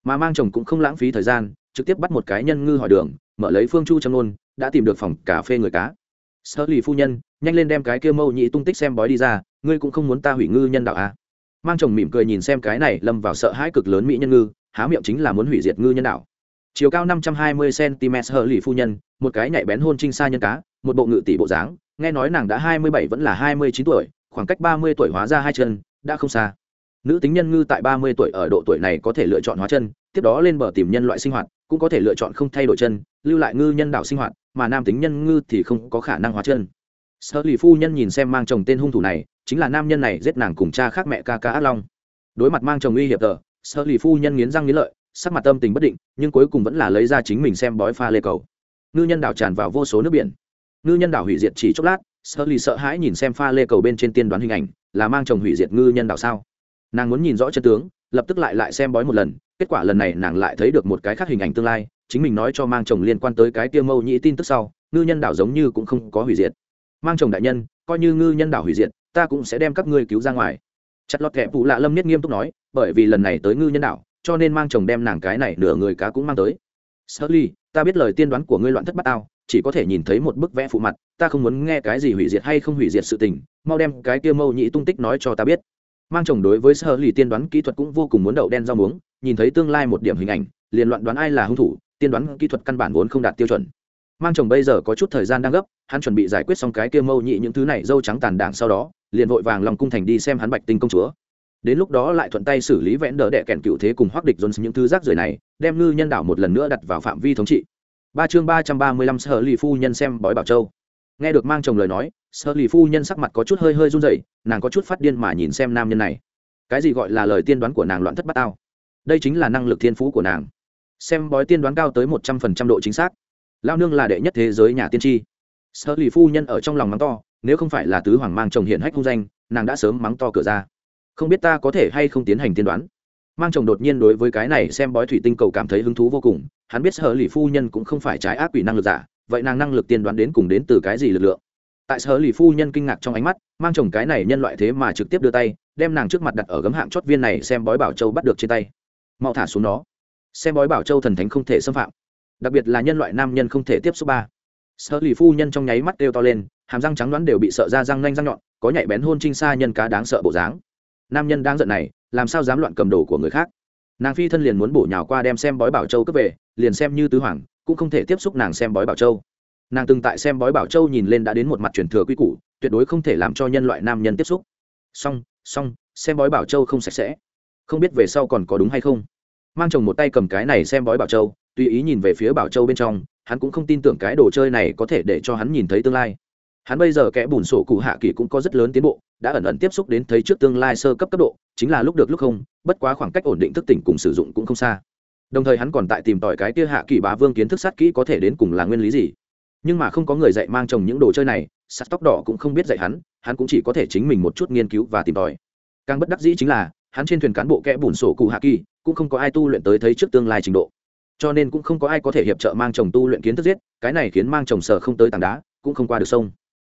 mà mang chồng cũng không lãng phí thời gian, trực tiếp bắt một cái nhân ngư hỏi đường, mở lấy phương chu châm nôn đã tìm được phòng cà phê người cá. Sơ lì phu nhân, nhanh lên đem cái kia mâu nhị tung tích xem bói đi ra, ngươi cũng không muốn ta hủy ngư nhân đạo à. mang chồng mỉm cười nhìn xem cái này lâm vào sợ hãi cực lớn mỹ nhân ngư, há miệng chính là muốn hủy diệt ngư nhân đạo. Chiều cao năm trăm hai mươi cm hờ lì phu nhân, một cái nhạy bén hôn trinh xa nhân cá, một bộ ngự tỷ bộ dáng, nghe nói nàng đã hai mươi bảy vẫn là hai mươi chín tuổi, khoảng cách ba mươi tuổi hóa ra hai chân, đã không xa nữ tính nhân ngư tại ba mươi tuổi ở độ tuổi này có thể lựa chọn hóa chân, tiếp đó lên bờ tìm nhân loại sinh hoạt, cũng có thể lựa chọn không thay đổi chân, lưu lại ngư nhân đạo sinh hoạt, mà nam tính nhân ngư thì không có khả năng hóa chân. Sợ lì phu nhân nhìn xem mang chồng tên hung thủ này, chính là nam nhân này giết nàng cùng cha khác mẹ ca ca ác long. Đối mặt mang chồng uy hiệp tờ sợ lì phu nhân nghiến răng nghiến lợi, sắc mặt tâm tình bất định, nhưng cuối cùng vẫn là lấy ra chính mình xem bói pha lê cầu. Ngư nhân đảo tràn vào vô số nước biển. Ngư nhân đảo hủy diệt chỉ chốc lát sợ lì sợ hãi nhìn xem pha lê cầu bên trên tiên đoán hình ảnh, là mang chồng hủy diệt ngư nhân đảo sao? Nàng muốn nhìn rõ chân tướng lập tức lại lại xem bói một lần kết quả lần này nàng lại thấy được một cái khác hình ảnh tương lai chính mình nói cho mang chồng liên quan tới cái tiêu mâu nhĩ tin tức sau ngư nhân đảo giống như cũng không có hủy diệt. Mang chồng đại nhân coi như ngư nhân đảo hủy diệt ta cũng sẽ đem các ngươi cứu ra ngoài. Chặt lọt kẻ phụ lạ lâm nhất nghiêm túc nói bởi vì lần này tới ngư nhân đảo cho nên mang chồng đem nàng cái này nửa người cá cũng mang tới. Sully, ta biết lời tiên đoán của ngươi loạn thất bát ao chỉ có thể nhìn thấy một bức vẽ phụ mặt ta không muốn nghe cái gì hủy diệt hay không hủy diệt sự tình mau đem cái kia mâu nhĩ tung tích nói cho ta biết mang chồng đối với sơ lì tiên đoán kỹ thuật cũng vô cùng muốn đậu đen rau muống, nhìn thấy tương lai một điểm hình ảnh, liền loạn đoán ai là hung thủ, tiên đoán kỹ thuật căn bản vốn không đạt tiêu chuẩn. Mang chồng bây giờ có chút thời gian đang gấp, hắn chuẩn bị giải quyết xong cái kia mâu nhị những thứ này dâu trắng tàn đảng sau đó, liền vội vàng lòng cung thành đi xem hắn bạch tinh công chúa. Đến lúc đó lại thuận tay xử lý vẽn đỡ đệ kèn cựu thế cùng hoác địch dồn những thứ rác rưởi này, đem ngư nhân đảo một lần nữa đặt vào phạm vi thống trị. Ba chương ba trăm ba mươi lăm sở lì phu nhân xem bói bảo châu nghe được mang chồng lời nói, sở lì phu nhân sắc mặt có chút hơi hơi run rẩy, nàng có chút phát điên mà nhìn xem nam nhân này. Cái gì gọi là lời tiên đoán của nàng loạn thất bát ao đây chính là năng lực thiên phú của nàng. Xem bói tiên đoán cao tới một trăm phần trăm độ chính xác. Lao nương là đệ nhất thế giới nhà tiên tri. Sở lì phu nhân ở trong lòng mắng to, nếu không phải là tứ hoàng mang chồng hiện hách hung danh, nàng đã sớm mắng to cửa ra. Không biết ta có thể hay không tiến hành tiên đoán? Mang chồng đột nhiên đối với cái này xem bói thủy tinh cầu cảm thấy hứng thú vô cùng, hắn biết sở lì phu nhân cũng không phải trái ác quỷ năng lực giả vậy nàng năng lực tiên đoán đến cùng đến từ cái gì lực lượng? Tại sở lì phu nhân kinh ngạc trong ánh mắt, mang chồng cái này nhân loại thế mà trực tiếp đưa tay, đem nàng trước mặt đặt ở gấm hạng chót viên này xem bói bảo châu bắt được trên tay. Mau thả xuống nó. Xem bói bảo châu thần thánh không thể xâm phạm. Đặc biệt là nhân loại nam nhân không thể tiếp xúc ba. Sở lì phu nhân trong nháy mắt đều to lên, hàm răng trắng đoán đều bị sợ ra răng nanh răng nhọn, có nhạy bén hôn trinh xa nhân cá đáng sợ bộ dáng. Nam nhân đang giận này, làm sao dám loạn cầm đồ của người khác? Nàng phi thân liền muốn bổ nhào qua đem xem bói bảo châu cướp về, liền xem như tứ hoàng cũng không thể tiếp xúc nàng xem bói bảo châu. Nàng từng tại xem bói bảo châu nhìn lên đã đến một mặt truyền thừa quy củ, tuyệt đối không thể làm cho nhân loại nam nhân tiếp xúc. Song song xem bói bảo châu không sạch sẽ. Không biết về sau còn có đúng hay không. Mang chồng một tay cầm cái này xem bói bảo châu, tùy ý nhìn về phía bảo châu bên trong, hắn cũng không tin tưởng cái đồ chơi này có thể để cho hắn nhìn thấy tương lai. Hắn bây giờ kẽ bùn sổ cụ hạ kỳ cũng có rất lớn tiến bộ, đã ẩn ẩn tiếp xúc đến thấy trước tương lai sơ cấp cấp độ, chính là lúc được lúc không, bất quá khoảng cách ổn định thức tỉnh cùng sử dụng cũng không xa đồng thời hắn còn tại tìm tòi cái kia hạ kỳ bá vương kiến thức sát kỹ có thể đến cùng là nguyên lý gì. Nhưng mà không có người dạy mang chồng những đồ chơi này, sắt tóc đỏ cũng không biết dạy hắn hắn cũng chỉ có thể chính mình một chút nghiên cứu và tìm tòi. Càng bất đắc dĩ chính là, hắn trên thuyền cán bộ kẽ bùn sổ cụ hạ kỳ, cũng không có ai tu luyện tới thấy trước tương lai trình độ. Cho nên cũng không có ai có thể hiệp trợ mang chồng tu luyện kiến thức giết, cái này khiến mang chồng sờ không tới tảng đá, cũng không qua được sông.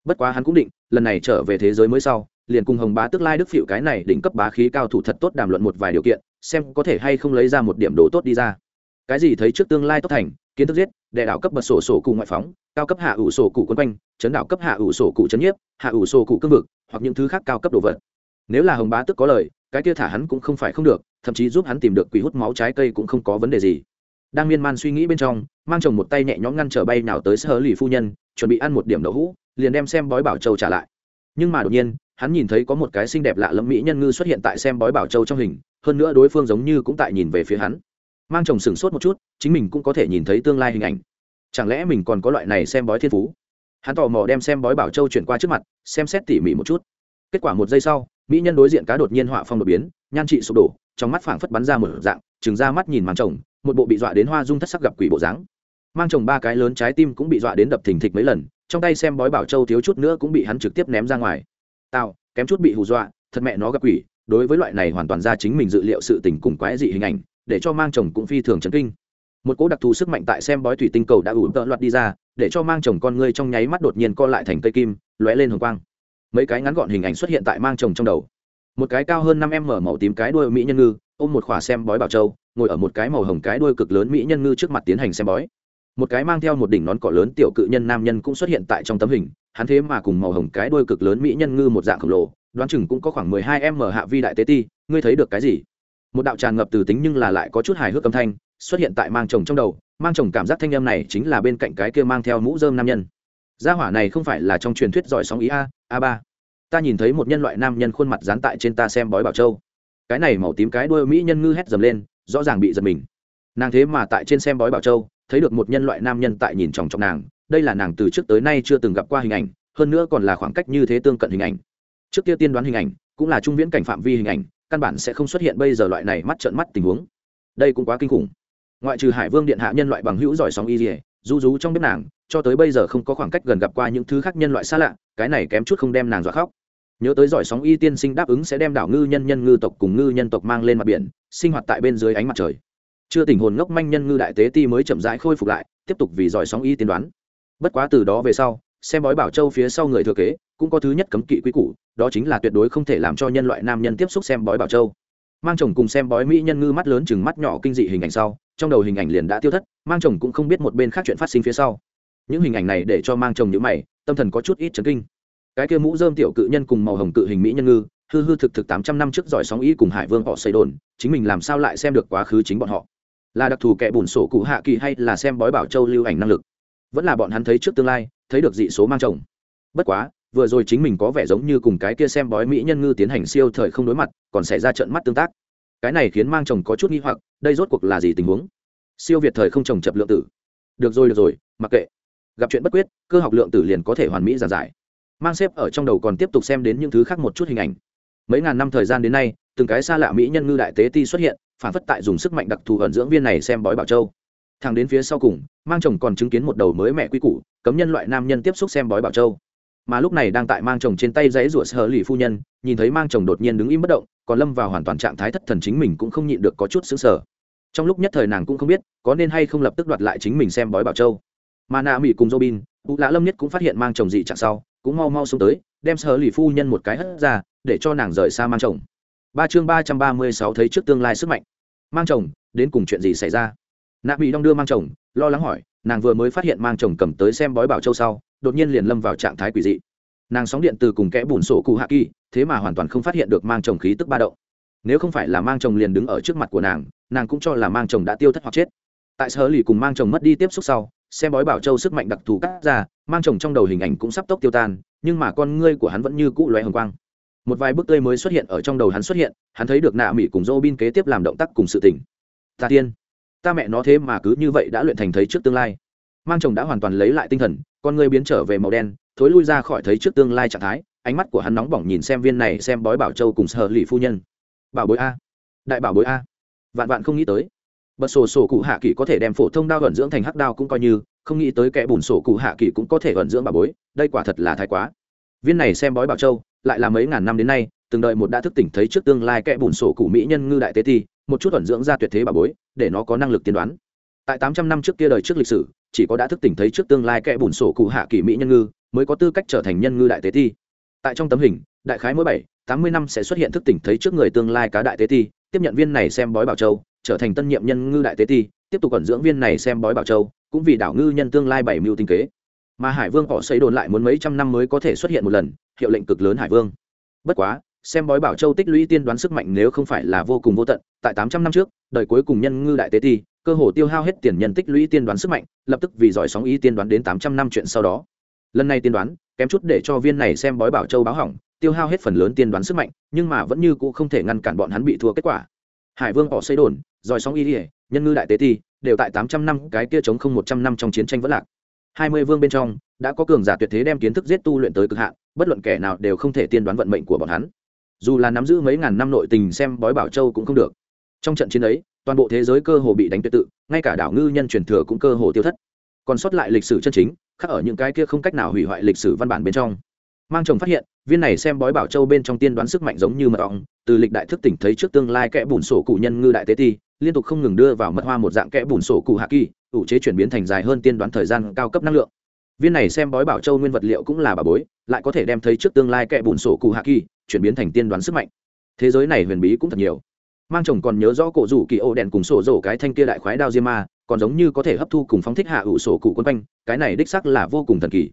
Bất quá hắn cũng định, lần này trở về thế giới mới sau, liền cùng hồng bá tức lai đức phịu cái này đỉnh cấp bá khí cao thủ thật tốt đàm luận một vài điều kiện xem có thể hay không lấy ra một điểm đồ tốt đi ra. Cái gì thấy trước tương lai tốt thành, kiến thức giết, đệ đạo cấp bật sổ sổ cụ ngoại phóng, cao cấp hạ ủ sổ cụ quân quanh, chấn đạo cấp hạ ủ sổ cụ chấn nhiếp, hạ ủ sổ cụ cương vực, hoặc những thứ khác cao cấp đồ vật. Nếu là hồng bá tức có lời, cái kia thả hắn cũng không phải không được, thậm chí giúp hắn tìm được quỷ hút máu trái cây cũng không có vấn đề gì. Đang miên man suy nghĩ bên trong, mang chồng một tay nhẹ nhõm ngăn trở bay nào tới sơ lì phu nhân, chuẩn bị ăn một điểm đậu hũ, liền đem xem bói bảo châu trả lại. Nhưng mà đột nhiên, hắn nhìn thấy có một cái xinh đẹp lạ lẫm mỹ nhân ngư xuất hiện tại xem bói bảo châu trong hình hơn nữa đối phương giống như cũng tại nhìn về phía hắn. Mang chồng sửng sốt một chút, chính mình cũng có thể nhìn thấy tương lai hình ảnh. Chẳng lẽ mình còn có loại này xem bói thiên phú? Hắn tò mò đem xem bói bảo châu chuyển qua trước mặt, xem xét tỉ mỉ một chút. Kết quả một giây sau, mỹ nhân đối diện cá đột nhiên họa phong đột biến, nhan trị sụp đổ, trong mắt phảng phất bắn ra một dạng chừng ra mắt nhìn mang chồng, một bộ bị dọa đến hoa dung thất sắc gặp quỷ bộ dáng. Mang chồng ba cái lớn trái tim cũng bị dọa đến đập thình thịch mấy lần, trong tay xem bói bảo châu thiếu chút nữa cũng bị hắn trực tiếp ném ra ngoài. Tao, kém chút bị hù dọa, thật mẹ nó gặp quỷ đối với loại này hoàn toàn ra chính mình dự liệu sự tình cùng quái dị hình ảnh, để cho mang chồng cũng phi thường chấn kinh. Một cỗ đặc thù sức mạnh tại xem bói thủy tinh cầu đã ủ tợ loạt đi ra, để cho mang chồng con ngươi trong nháy mắt đột nhiên co lại thành cây kim, lóe lên hồng quang. Mấy cái ngắn gọn hình ảnh xuất hiện tại mang chồng trong đầu. Một cái cao hơn năm em mở màu tím cái đuôi mỹ nhân ngư, ôm một khỏa xem bói bảo châu, ngồi ở một cái màu hồng cái đuôi cực lớn mỹ nhân ngư trước mặt tiến hành xem bói. Một cái mang theo một đỉnh nón cỏ lớn tiểu cự nhân nam nhân cũng xuất hiện tại trong tấm hình, hắn thế mà cùng màu hồng cái đuôi cực lớn mỹ nhân ngư một dạng khổng lồ đoán chừng cũng có khoảng mười hai em mở hạ vi đại tế ti, ngươi thấy được cái gì? Một đạo tràn ngập từ tính nhưng là lại có chút hài hước âm thanh, xuất hiện tại mang chồng trong đầu, mang chồng cảm giác thanh âm này chính là bên cạnh cái kia mang theo mũ dơm nam nhân. Gia hỏa này không phải là trong truyền thuyết giỏi sóng ý a a ba. Ta nhìn thấy một nhân loại nam nhân khuôn mặt dán tại trên ta xem bói bảo châu. Cái này màu tím cái đuôi mỹ nhân ngư hét dầm lên, rõ ràng bị giật mình. Nàng thế mà tại trên xem bói bảo châu, thấy được một nhân loại nam nhân tại nhìn chòng chọc nàng, đây là nàng từ trước tới nay chưa từng gặp qua hình ảnh, hơn nữa còn là khoảng cách như thế tương cận hình ảnh trước kia tiên đoán hình ảnh, cũng là trung viễn cảnh phạm vi hình ảnh, căn bản sẽ không xuất hiện bây giờ loại này mắt trợn mắt tình huống. Đây cũng quá kinh khủng. Ngoại trừ hải vương điện hạ nhân loại bằng hữu giỏi sóng y dỉa rú rú trong bếp nàng, cho tới bây giờ không có khoảng cách gần gặp qua những thứ khác nhân loại xa lạ, cái này kém chút không đem nàng dọa khóc. Nhớ tới giỏi sóng y tiên sinh đáp ứng sẽ đem đảo ngư nhân nhân ngư tộc cùng ngư nhân tộc mang lên mặt biển, sinh hoạt tại bên dưới ánh mặt trời. Chưa tình hồn ngốc manh nhân ngư đại tế ti mới chậm rãi khôi phục lại, tiếp tục vì giỏi sóng y tiên đoán. Bất quá từ đó về sau xem bói bảo châu phía sau người thừa kế, cũng có thứ nhất cấm kỵ quý củ, đó chính là tuyệt đối không thể làm cho nhân loại nam nhân tiếp xúc xem bói bảo châu. Mang chồng cùng xem bói mỹ nhân ngư mắt lớn chừng mắt nhỏ kinh dị hình ảnh sau, trong đầu hình ảnh liền đã tiêu thất, mang chồng cũng không biết một bên khác chuyện phát sinh phía sau. Những hình ảnh này để cho mang chồng nhữ mày, tâm thần có chút ít chấn kinh. Cái kia mũ dơm tiểu cự nhân cùng màu hồng cự hình mỹ nhân ngư, hư hư thực thực tám trăm năm trước giỏi sóng ý cùng hải vương họ xây đồn, chính mình làm sao lại xem được quá khứ chính bọn họ? Là đặc thù kẻ bùn sổ cụ hạ kỳ hay là xem bói bảo châu lưu ảnh năng lực? Vẫn là bọn hắn thấy trước tương lai, thấy được dị số mang chồng. Bất quá, vừa rồi chính mình có vẻ giống như cùng cái kia xem bói mỹ nhân ngư tiến hành siêu thời không đối mặt, còn xảy ra trận mắt tương tác. Cái này khiến mang chồng có chút nghi hoặc, đây rốt cuộc là gì tình huống? Siêu việt thời không chồng chập lượng tử. Được rồi được rồi, mặc kệ. Gặp chuyện bất quyết, cơ học lượng tử liền có thể hoàn mỹ giản giải. Mang xếp ở trong đầu còn tiếp tục xem đến những thứ khác một chút hình ảnh. Mấy ngàn năm thời gian đến nay, từng cái xa lạ mỹ nhân ngư đại tế ti xuất hiện, phản phất tại dùng sức mạnh đặc thù ẩn dưỡng viên này xem bói bảo châu thằng đến phía sau cùng, mang chồng còn chứng kiến một đầu mới mẹ quy củ, cấm nhân loại nam nhân tiếp xúc xem bói bảo châu. Mà lúc này đang tại mang chồng trên tay dãy rủa sở lì phu nhân, nhìn thấy mang chồng đột nhiên đứng im bất động, còn lâm vào hoàn toàn trạng thái thất thần chính mình cũng không nhịn được có chút xứng sở trong lúc nhất thời nàng cũng không biết, có nên hay không lập tức đoạt lại chính mình xem bói bảo châu. Mà nạ mỹ cùng robin cụ lã lâm nhất cũng phát hiện mang chồng dị trạng sau, cũng mau mau xuống tới, đem sở lì phu nhân một cái hất ra, để cho nàng rời xa mang chồng. Ba chương ba trăm ba mươi sáu thấy trước tương lai sức mạnh. Mang chồng, đến cùng chuyện gì xảy ra? Nạ mỹ đong đưa mang chồng, lo lắng hỏi, nàng vừa mới phát hiện mang chồng cầm tới xem bói bảo châu sau, đột nhiên liền lâm vào trạng thái quỷ dị. Nàng sóng điện từ cùng kẽ bùn sổ cụ hạ kỳ, thế mà hoàn toàn không phát hiện được mang chồng khí tức ba động. Nếu không phải là mang chồng liền đứng ở trước mặt của nàng nàng cũng cho là mang chồng đã tiêu thất hoặc chết. Tại sở lì cùng mang chồng mất đi tiếp xúc sau, xem bói bảo châu sức mạnh đặc thù cắt ra, mang chồng trong đầu hình ảnh cũng sắp tốc tiêu tan, nhưng mà con ngươi của hắn vẫn như cũ loé hồng quang. Một vài bức tươi mới xuất hiện ở trong đầu hắn xuất hiện, hắn thấy được nạ mỹ cùng dô bin kế tiếp làm động tác cùng sự tỉnh ta tiên ta mẹ nó thế mà cứ như vậy đã luyện thành thấy trước tương lai. Mang chồng đã hoàn toàn lấy lại tinh thần, con ngươi biến trở về màu đen, thối lui ra khỏi thấy trước tương lai trạng thái, ánh mắt của hắn nóng bỏng nhìn xem viên này xem bói bảo châu cùng sở lì phu nhân. Bảo bối a. Đại bảo bối a. Vạn vạn không nghĩ tới. Bật sổ sổ cụ hạ kỳ có thể đem phổ thông đao vận dưỡng thành hắc đao cũng coi như, không nghĩ tới kẻ bùn sổ cụ hạ kỳ cũng có thể vận dưỡng bảo bối, đây quả thật là thái quá. Viên này xem bói bảo châu, lại là mấy ngàn năm đến nay, từng đợi một đã thức tỉnh thấy trước tương lai kẻ bùn sổ cụ mỹ nhân ngư đại tế ti một chút vận dưỡng ra tuyệt thế bà bối, để nó có năng lực tiên đoán. Tại tám trăm năm trước kia đời trước lịch sử, chỉ có đã thức tỉnh thấy trước tương lai kẽ bùn sổ cụ hạ kỳ mỹ nhân ngư, mới có tư cách trở thành nhân ngư đại tế thi. tại trong tấm hình, đại khái mỗi bảy, tám mươi năm sẽ xuất hiện thức tỉnh thấy trước người tương lai cá đại tế thi tiếp nhận viên này xem bói bảo châu, trở thành tân nhiệm nhân ngư đại tế thi tiếp tục ẩn dưỡng viên này xem bói bảo châu, cũng vì đảo ngư nhân tương lai bảy mưu tinh kế. Mà hải vương họ xây đồn lại muốn mấy trăm năm mới có thể xuất hiện một lần, hiệu lệnh cực lớn hải vương. Bất quá xem bói bảo châu tích lũy tiên đoán sức mạnh nếu không phải là vô cùng vô tận, tại tám trăm năm trước, đời cuối cùng nhân ngư đại tế ti, cơ hồ tiêu hao hết tiền nhân tích lũy tiên đoán sức mạnh, lập tức vì giỏi sóng ý tiên đoán đến tám trăm năm chuyện sau đó. Lần này tiên đoán, kém chút để cho viên này xem bói bảo châu báo hỏng, tiêu hao hết phần lớn tiên đoán sức mạnh, nhưng mà vẫn như cũ không thể ngăn cản bọn hắn bị thua kết quả. Hải vương họ xây đồn, giỏi sóng ý ỉa nhân ngư đại tế ti, đều tại tám trăm năm, cái kia chống không một trăm năm trong chiến tranh vẫn lạc. Hai mươi vương bên trong, đã có cường giả tuyệt thế đem kiến thức giết tu luyện tới cực hạn, bất luận kẻ nào đều không thể tiên đoán vận mệnh của bọn hắn dù là nắm giữ mấy ngàn năm nội tình xem bói bảo châu cũng không được. Trong trận chiến ấy, toàn bộ thế giới cơ hồ bị đánh tuyệt tự, ngay cả đảo ngư nhân truyền thừa cũng cơ hồ tiêu thất. Còn sót lại lịch sử chân chính khác ở những cái kia không cách nào hủy hoại lịch sử văn bản bên trong. Mang chồng phát hiện, viên này xem bói bảo châu bên trong tiên đoán sức mạnh giống như mật ong, từ lịch đại thức tỉnh thấy trước tương lai kẽ bùn sổ cụ nhân ngư đại tế ti, liên tục không ngừng đưa vào mật hoa một dạng kẽ bùn sổ cụ hạ kỳ, ủ chế chuyển biến thành dài hơn tiên đoán thời gian cao cấp năng lượng viên này xem bói bảo châu nguyên vật liệu cũng là bà bối, lại có thể đem thấy trước tương lai kẻ bùn sổ cụ hạ kỳ, chuyển biến thành tiên đoán sức mạnh. Thế giới này huyền bí cũng thật nhiều. Mang chồng còn nhớ rõ cổ rủ kỳ ô đèn cùng sổ rổ cái thanh kia đại khoái đao diêm ma, còn giống như có thể hấp thu cùng phóng thích hạ ủ sổ cụ quân quanh, cái này đích sắc là vô cùng thần kỳ.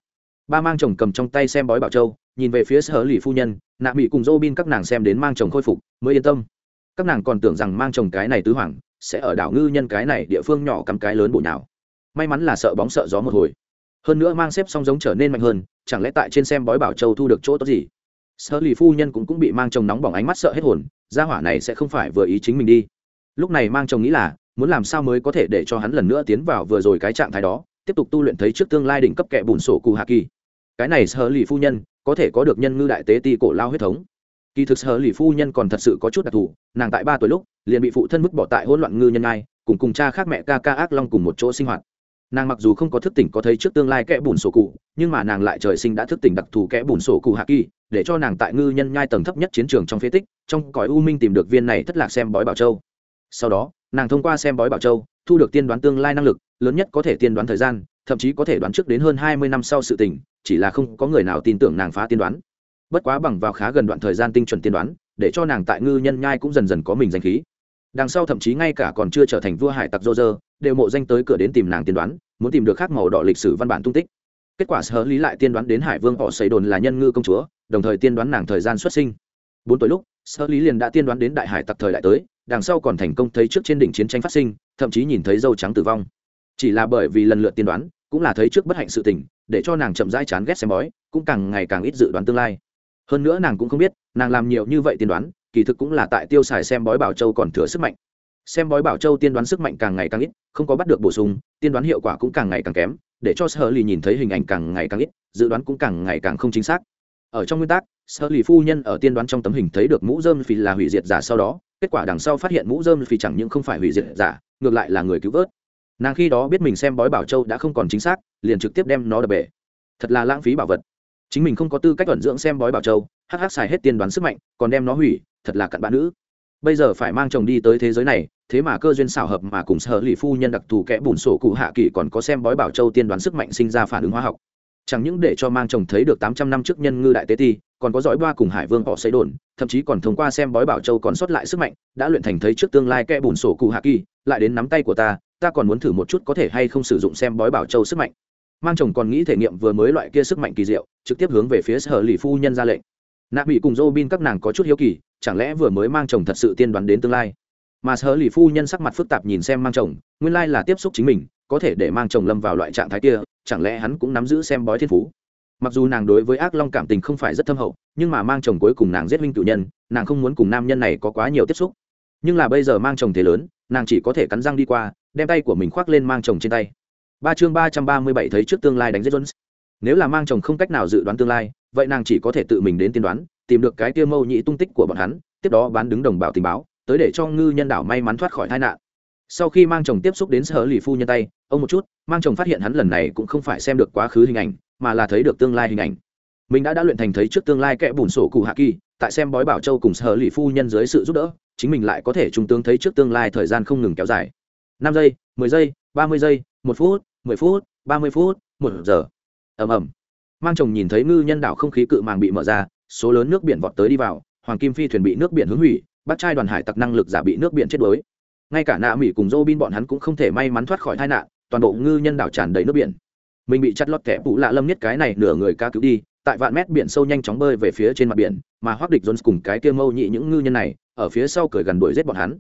Ba mang chồng cầm trong tay xem bói bảo châu, nhìn về phía sở lì phu nhân, nạ mỹ cùng dô bin các nàng xem đến mang chồng khôi phục, mới yên tâm. Các nàng còn tưởng rằng mang chồng cái này tứ hoàng, sẽ ở đảo ngư nhân cái này địa phương nhỏ cắm cái lớn bộ nào may mắn là sợ bóng sợ gió một hồi hơn nữa mang xếp song giống trở nên mạnh hơn chẳng lẽ tại trên xem bói bảo châu thu được chỗ tốt gì? Sơ lì phu nhân cũng cũng bị mang chồng nóng bỏng ánh mắt sợ hết hồn gia hỏa này sẽ không phải vừa ý chính mình đi. Lúc này mang chồng nghĩ là muốn làm sao mới có thể để cho hắn lần nữa tiến vào vừa rồi cái trạng thái đó tiếp tục tu luyện thấy trước tương lai đỉnh cấp kẻ bùn sổ cù hạ kỳ. Cái này sơ lì phu nhân có thể có được nhân ngư đại tế ti cổ lao huyết thống. Kỳ thực sơ lì phu nhân còn thật sự có chút đặc thù nàng tại ba tuổi lúc liền bị phụ thân vứt bỏ tại hỗn loạn ngư nhân ai, cùng cùng cha khác mẹ ca ca ác long cùng một chỗ sinh hoạt nàng mặc dù không có thức tỉnh có thấy trước tương lai kẽ bùn sổ cụ, nhưng mà nàng lại trời sinh đã thức tỉnh đặc thù kẽ bùn sổ cụ hạ kỳ, để cho nàng tại ngư nhân nhai tầng thấp nhất chiến trường trong phế tích, trong cõi u minh tìm được viên này thất lạc xem bói bảo châu. Sau đó, nàng thông qua xem bói bảo châu, thu được tiên đoán tương lai năng lực, lớn nhất có thể tiên đoán thời gian, thậm chí có thể đoán trước đến hơn hai mươi năm sau sự tình, chỉ là không có người nào tin tưởng nàng phá tiên đoán. Bất quá bằng vào khá gần đoạn thời gian tinh chuẩn tiên đoán, để cho nàng tại ngư nhân nhai cũng dần dần có mình danh khí. Đằng sau thậm chí ngay cả còn chưa trở thành vua hải tặc dô dơ đều mộ danh tới cửa đến tìm nàng tiên đoán, muốn tìm được khác màu đỏ lịch sử văn bản tung tích. Kết quả sở lý lại tiên đoán đến hải vương họ xây đồn là nhân ngư công chúa, đồng thời tiên đoán nàng thời gian xuất sinh. Bốn tuổi lúc, sở lý liền đã tiên đoán đến đại hải tặc thời đại tới, đằng sau còn thành công thấy trước trên đỉnh chiến tranh phát sinh, thậm chí nhìn thấy dâu trắng tử vong. Chỉ là bởi vì lần lượt tiên đoán, cũng là thấy trước bất hạnh sự tình, để cho nàng chậm rãi chán ghét xem bói, cũng càng ngày càng ít dự đoán tương lai. Hơn nữa nàng cũng không biết, nàng làm nhiều như vậy tiên đoán, kỳ thực cũng là tại tiêu xài xem bói bảo châu còn thừa sức mạnh xem bói bảo châu tiên đoán sức mạnh càng ngày càng ít, không có bắt được bổ sung, tiên đoán hiệu quả cũng càng ngày càng kém, để cho sở lì nhìn thấy hình ảnh càng ngày càng ít, dự đoán cũng càng ngày càng không chính xác. Ở trong nguyên tắc sở lì phu nhân ở tiên đoán trong tấm hình thấy được mũ dơm phì là hủy diệt giả sau đó, kết quả đằng sau phát hiện mũ dơm phì chẳng những không phải hủy diệt giả, ngược lại là người cứu vớt. Nàng khi đó biết mình xem bói bảo châu đã không còn chính xác, liền trực tiếp đem nó đập bể. Thật là lãng phí bảo vật. Chính mình không có tư cách vận dưỡng xem bói bảo châu, hắc hắc xài hết tiên đoán sức mạnh, còn đem nó hủy, thật là cặn bạn nữ. Bây giờ phải mang chồng đi tới thế giới này thế mà cơ duyên xảo hợp mà cùng sở lì phu nhân đặc thù kẽ bùn sổ cụ hạ kỳ còn có xem bói bảo châu tiên đoán sức mạnh sinh ra phản ứng hóa học. Chẳng những để cho mang chồng thấy được tám trăm năm trước nhân ngư đại tế ti, còn có dõi ba cùng hải vương họ xây đồn, thậm chí còn thông qua xem bói bảo châu còn sót lại sức mạnh, đã luyện thành thấy trước tương lai kẽ bùn sổ cụ hạ kỳ lại đến nắm tay của ta ta còn muốn thử một chút có thể hay không sử dụng xem bói bảo châu sức mạnh. Mang chồng còn nghĩ thể nghiệm vừa mới loại kia sức mạnh kỳ diệu, trực tiếp hướng về phía sở lì phu nhân ra lệnh. Nạ bị cùng dô bin các nàng có chút hiếu kỳ, chẳng lẽ vừa mới mang chồng thật sự tiên đoán đến tương lai? Mà sở lì phu nhân sắc mặt phức tạp nhìn xem mang chồng, nguyên lai là tiếp xúc chính mình, có thể để mang chồng lâm vào loại trạng thái kia, chẳng lẽ hắn cũng nắm giữ xem bói thiên phú? Mặc dù nàng đối với ác long cảm tình không phải rất thâm hậu, nhưng mà mang chồng cuối cùng nàng giết minh tự nhân, nàng không muốn cùng nam nhân này có quá nhiều tiếp xúc. Nhưng là bây giờ mang chồng thế lớn, nàng chỉ có thể cắn răng đi qua, đem tay của mình khoác lên mang chồng trên tay. Ba chương ba trăm ba mươi bảy thấy trước tương lai đánh giết jones. Nếu là mang chồng không cách nào dự đoán tương lai, vậy nàng chỉ có thể tự mình đến tiên đoán, tìm được cái tiêu mâu nhị tung tích của bọn hắn, tiếp đó bán đứng đồng bào tình báo tới để cho ngư nhân đảo may mắn thoát khỏi tai nạn. Sau khi mang chồng tiếp xúc đến sở lì phu nhân tay, ông một chút, mang chồng phát hiện hắn lần này cũng không phải xem được quá khứ hình ảnh, mà là thấy được tương lai hình ảnh. Mình đã đã luyện thành thấy trước tương lai kẽ bùn sổ cụ hạ kỳ, tại xem bói bảo châu cùng sở lì phu nhân dưới sự giúp đỡ, chính mình lại có thể trung tướng thấy trước tương lai thời gian không ngừng kéo dài. Năm giây, mười giây, ba mươi giây, một phút, mười phút, ba mươi phút, một giờ. Ầm ầm. Mang chồng nhìn thấy ngư nhân đảo không khí cự màng bị mở ra, số lớn nước biển vọt tới đi vào, hoàng kim phi thuyền bị nước biển hướng hủy bắt trai đoàn hải tặc năng lực giả bị nước biển chết đuối. Ngay cả nạ mỹ cùng dô bin bọn hắn cũng không thể may mắn thoát khỏi tai nạn, toàn bộ ngư nhân đảo tràn đầy nước biển. Mình bị chặt lọt kẻ phụ lạ lâm nhất cái này nửa người ca cứu đi, tại vạn mét biển sâu nhanh chóng bơi về phía trên mặt biển, mà hoác địch jones cùng cái kia mâu nhị những ngư nhân này, ở phía sau cởi gần đuổi giết bọn hắn.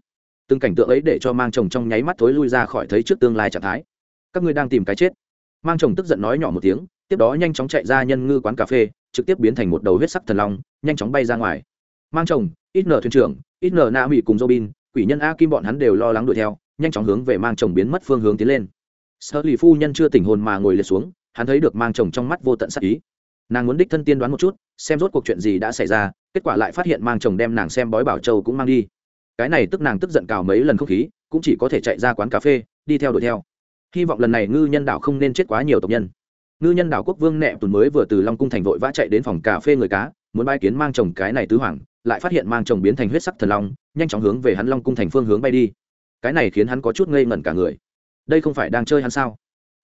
Từng cảnh tượng ấy để cho mang chồng trong nháy mắt thối lui ra khỏi thấy trước tương lai trạng thái. Các ngươi đang tìm cái chết. Mang chồng tức giận nói nhỏ một tiếng, tiếp đó nhanh chóng chạy ra nhân ngư quán cà phê, trực tiếp biến thành một đầu huyết sắc thần long, nhanh chóng bay ra ngoài. Mang chồng ít nở thuyền trưởng, ít nở na mỹ cùng robin, quỷ nhân a kim bọn hắn đều lo lắng đuổi theo, nhanh chóng hướng về mang chồng biến mất phương hướng tiến lên. Sợ lì phu nhân chưa tỉnh hồn mà ngồi liệt xuống, hắn thấy được mang chồng trong mắt vô tận sắc ý. Nàng muốn đích thân tiên đoán một chút, xem rốt cuộc chuyện gì đã xảy ra, kết quả lại phát hiện mang chồng đem nàng xem bói bảo châu cũng mang đi. Cái này tức nàng tức giận cào mấy lần không khí, cũng chỉ có thể chạy ra quán cà phê, đi theo đuổi theo. Hy vọng lần này ngư nhân đảo không nên chết quá nhiều tộc nhân. Ngư nhân đảo quốc vương nẹ tuần mới vừa từ long cung thành vội vã chạy đến phòng cà phê người cá, muốn bay kiến mang chồng cái này tứ hoàng lại phát hiện mang chồng biến thành huyết sắc thần long, nhanh chóng hướng về hắn long cung thành phương hướng bay đi. Cái này khiến hắn có chút ngây ngẩn cả người. Đây không phải đang chơi hắn sao?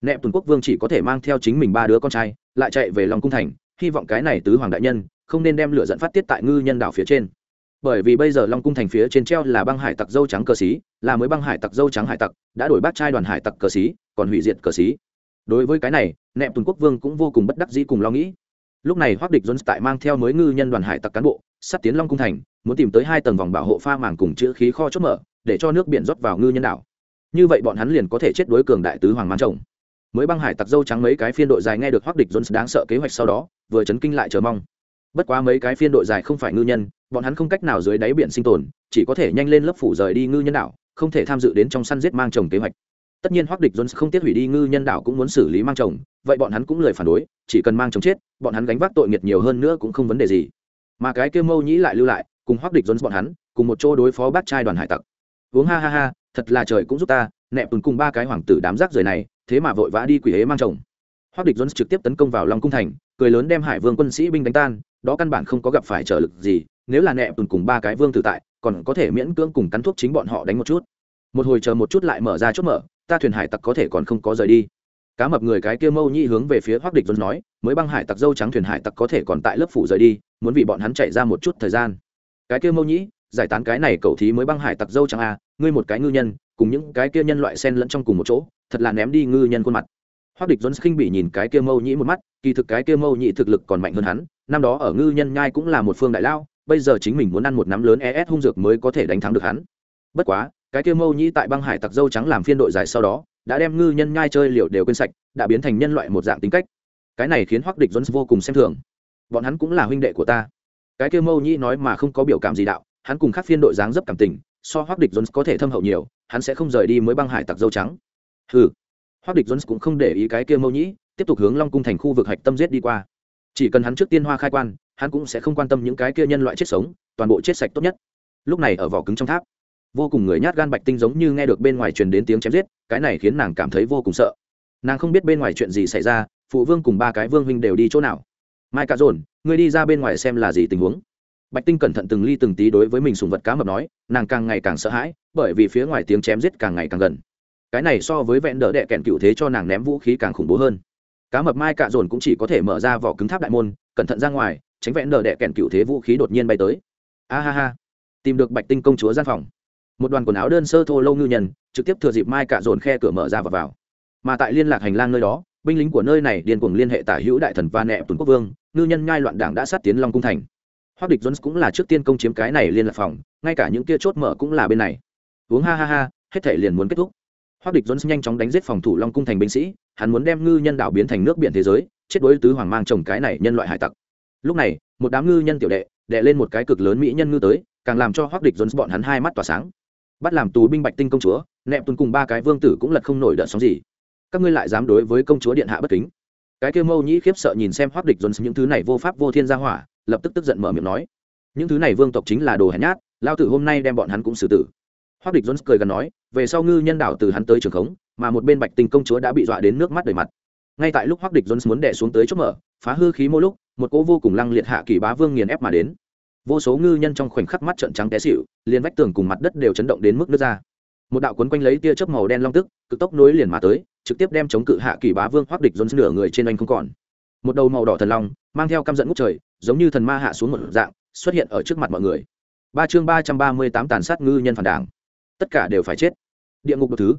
Nẹ tuần quốc vương chỉ có thể mang theo chính mình ba đứa con trai, lại chạy về long cung thành, hy vọng cái này tứ hoàng đại nhân không nên đem lửa dẫn phát tiết tại ngư nhân đảo phía trên. Bởi vì bây giờ long cung thành phía trên treo là băng hải tặc dâu trắng cờ xí, là mới băng hải tặc dâu trắng hải tặc, đã đổi bác trai đoàn hải tặc cờ xí, còn hủy diệt cờ xí. Đối với cái này, nẹp tuần quốc vương cũng vô cùng bất đắc dĩ cùng lo nghĩ lúc này hoác địch jones tại mang theo mới ngư nhân đoàn hải tặc cán bộ, sắp tiến long cung thành, muốn tìm tới hai tầng vòng bảo hộ pha màng cùng chữ khí kho chốt mở, để cho nước biển rót vào ngư nhân đảo. Như vậy bọn hắn liền có thể chết đối cường đại tứ hoàng mang chồng. Mới băng hải tặc dâu trắng mấy cái phiên đội dài nghe được hoắc địch jones đáng sợ kế hoạch sau đó, vừa chấn kinh lại chờ mong. Bất quá mấy cái phiên đội dài không phải ngư nhân, bọn hắn không cách nào dưới đáy biển sinh tồn, chỉ có thể nhanh lên lớp phủ rời đi ngư nhân đảo, không thể tham dự đến trong săn giết mang chồng kế hoạch. Tất nhiên hoắc địch jones không tiết hủy đi ngư nhân đảo cũng muốn xử lý mang chồng vậy bọn hắn cũng lời phản đối, chỉ cần mang chồng chết, bọn hắn gánh vác tội nghiệt nhiều hơn nữa cũng không vấn đề gì. Mà cái kêu mâu nhĩ lại lưu lại, cùng hoắc địch dồn bọn hắn, cùng một chỗ đối phó bác trai đoàn hải tặc. Uống ha ha ha, thật là trời cũng giúp ta, nẹp tùn cùng ba cái hoàng tử đám rác rời này, thế mà vội vã đi quỷ hế mang chồng. Hoắc địch dồn trực tiếp tấn công vào long cung thành, cười lớn đem hải vương quân sĩ binh đánh tan, đó căn bản không có gặp phải trở lực gì, nếu là nẹp tùn cùng ba cái vương tử tại, còn có thể miễn cưỡng cùng cắn thuốc chính bọn họ đánh một chút. Một hồi chờ một chút lại mở ra chốt mở, ta thuyền hải tặc có thể còn không có rời đi cá mập người cái kia mâu nhi hướng về phía hoắc địch vân nói mới băng hải tặc dâu trắng thuyền hải tặc có thể còn tại lớp phủ rời đi muốn vì bọn hắn chạy ra một chút thời gian. Cái kia mâu nhĩ giải tán cái này cậu thí mới băng hải tặc dâu trắng a à, ngươi một cái ngư nhân cùng những cái kia nhân loại sen lẫn trong cùng một chỗ thật là ném đi ngư nhân khuôn mặt. Hoắc địch Dôn khinh bị nhìn cái kia mâu nhĩ một mắt kỳ thực cái kia mâu nhĩ thực lực còn mạnh hơn hắn năm đó ở ngư nhân nhai cũng là một phương đại lao bây giờ chính mình muốn ăn một nắm lớn es hung dược mới có thể đánh thắng được hắn. Bất quá cái kia mâu nhĩ tại băng hải tặc dâu trắng làm phiên đội dài sau đó, đã đem ngư nhân nhai chơi liệu đều quên sạch, đã biến thành nhân loại một dạng tính cách. Cái này khiến hoắc địch jones vô cùng xem thường. Bọn hắn cũng là huynh đệ của ta. Cái kia mâu nhĩ nói mà không có biểu cảm gì đạo, hắn cùng các phiên đội dáng dấp cảm tình, so hoắc địch jones có thể thâm hậu nhiều, hắn sẽ không rời đi mới băng hải tặc dâu trắng. Ừ hoắc địch jones cũng không để ý cái kia mâu nhĩ, tiếp tục hướng long cung thành khu vực hạch tâm giết đi qua. Chỉ cần hắn trước tiên hoa khai quan, hắn cũng sẽ không quan tâm những cái kia nhân loại chết sống, toàn bộ chết sạch tốt nhất. Lúc này ở vỏ cứng trong tháp vô cùng người nhát gan bạch tinh giống như nghe được bên ngoài truyền đến tiếng chém giết, cái này khiến nàng cảm thấy vô cùng sợ. Nàng không biết bên ngoài chuyện gì xảy ra, phụ vương cùng ba cái vương huynh đều đi chỗ nào. Mai cá dồn người đi ra bên ngoài xem là gì tình huống. Bạch tinh cẩn thận từng ly từng tí đối với mình sùng vật cá mập nói, nàng càng ngày càng sợ hãi, bởi vì phía ngoài tiếng chém giết càng ngày càng gần. Cái này so với vẹn đỡ đệ kẹn cựu thế cho nàng ném vũ khí càng khủng bố hơn. Cá mập mai cạ dồn cũng chỉ có thể mở ra vỏ cứng tháp đại môn, cẩn thận ra ngoài, tránh vẹn đỡ đệ kẹn cựu thế vũ khí đột nhiên bay tới. A ha ha. Tìm được bạch tinh công chúa gian phòng một đoàn quần áo đơn sơ thô lâu ngư nhân trực tiếp thừa dịp mai cạ dồn khe cửa mở ra và vào. Mà tại liên lạc hành lang nơi đó, binh lính của nơi này điên cuồng liên hệ tả hữu đại thần và nẹ tuần quốc vương, ngư nhân nhai loạn đảng đã sát tiến long cung thành. Hoắc địch jones cũng là trước tiên công chiếm cái này liên lạc phòng, ngay cả những kia chốt mở cũng là bên này. Uống ha ha ha, hết thể liền muốn kết thúc. Hoắc địch jones nhanh chóng đánh giết phòng thủ long cung thành binh sĩ, hắn muốn đem ngư nhân đảo biến thành nước biển thế giới, chết đối tứ hoàng mang trồng cái này nhân loại hải tặc. Lúc này, một đám ngư nhân tiểu đệ đệ lên một cái cực lớn mỹ nhân ngư tới, càng làm cho hoắc địch jones bọn hắn hai mắt tỏa sáng bắt làm tù binh bạch tinh công chúa, nẹp tuần cùng ba cái vương tử cũng lật không nổi đợt sóng gì. Các ngươi lại dám đối với công chúa điện hạ bất kính. Cái kêu mâu nhĩ khiếp sợ nhìn xem hoác địch dồn những thứ này vô pháp vô thiên gia hỏa, lập tức tức giận mở miệng nói, những thứ này vương tộc chính là đồ hèn nhát, lao tử hôm nay đem bọn hắn cũng xử tử. Hoác địch dồn cười gần nói, về sau ngư nhân đảo từ hắn tới trường khống, mà một bên bạch tinh công chúa đã bị dọa đến nước mắt đầy mặt. Ngay tại lúc hoác địch dồn muốn đẻ xuống tới chốt mở, phá hư khí mỗi lúc, một cỗ vô cùng lăng liệt hạ kỳ bá vương nghiền ép mà đến vô số ngư nhân trong khoảnh khắc mắt trợn trắng té xịu liền vách tường cùng mặt đất đều chấn động đến mức nước ra. Một đạo quấn quanh lấy tia chớp màu đen long tức, cực tốc nối liền mà tới, trực tiếp đem chống cự hạ kỳ bá vương hoác địch dồn nửa người trên anh không còn. Một đầu màu đỏ thần long, mang theo căm giận ngút trời, giống như thần ma hạ xuống một dạng, xuất hiện ở trước mặt mọi người. Ba chương ba trăm ba mươi tám tàn sát ngư nhân phản đảng. Tất cả đều phải chết. Địa ngục một thứ.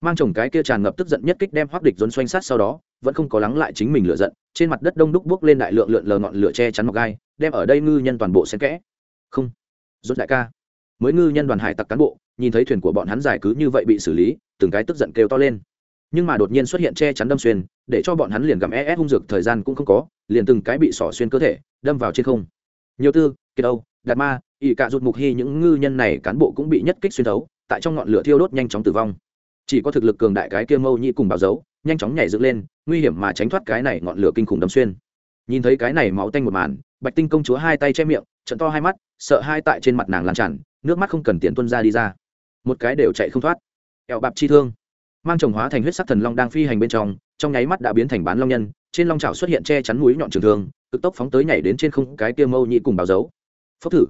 Mang chồng cái kia tràn ngập tức giận nhất kích đem hoác địch dồn xoanh sát sau đó vẫn không có lắng lại chính mình lựa giận, trên mặt đất đông đúc bước lên đại lượng lượn lờ ngọn lửa che chắn mọc gai, đem ở đây ngư nhân toàn bộ xen kẽ. Không. Rốt đại ca. Mới ngư nhân đoàn hải tặc cán bộ, nhìn thấy thuyền của bọn hắn giải cứ như vậy bị xử lý, từng cái tức giận kêu to lên. Nhưng mà đột nhiên xuất hiện che chắn đâm xuyên, để cho bọn hắn liền gặm es hung dược thời gian cũng không có, liền từng cái bị sỏ xuyên cơ thể, đâm vào trên không. Nhiều tư kiệt âu đạt ma ỵ cạ rụt mục hy những ngư nhân này cán bộ cũng bị nhất kích xuyên thấu, tại trong ngọn lửa thiêu đốt nhanh chóng tử vong. Chỉ có thực lực cường đại cái kia mâu nhị cùng bảo dấu nhanh chóng nhảy dựng lên, nguy hiểm mà tránh thoát cái này ngọn lửa kinh khủng đâm xuyên. Nhìn thấy cái này máu tanh một màn, bạch tinh công chúa hai tay che miệng trận to hai mắt, sợ hai tại trên mặt nàng làm tràn, nước mắt không cần tiền tuân ra đi ra. Một cái đều chạy không thoát. Ẹo bạp chi thương. Mang chồng hóa thành huyết sắc thần long đang phi hành bên trong trong nháy mắt đã biến thành bán long nhân, trên long trào xuất hiện che chắn mũi nhọn trường thương, cực tốc phóng tới nhảy đến trên không cái kia mâu nhị cùng báo dấu. Phốc thử.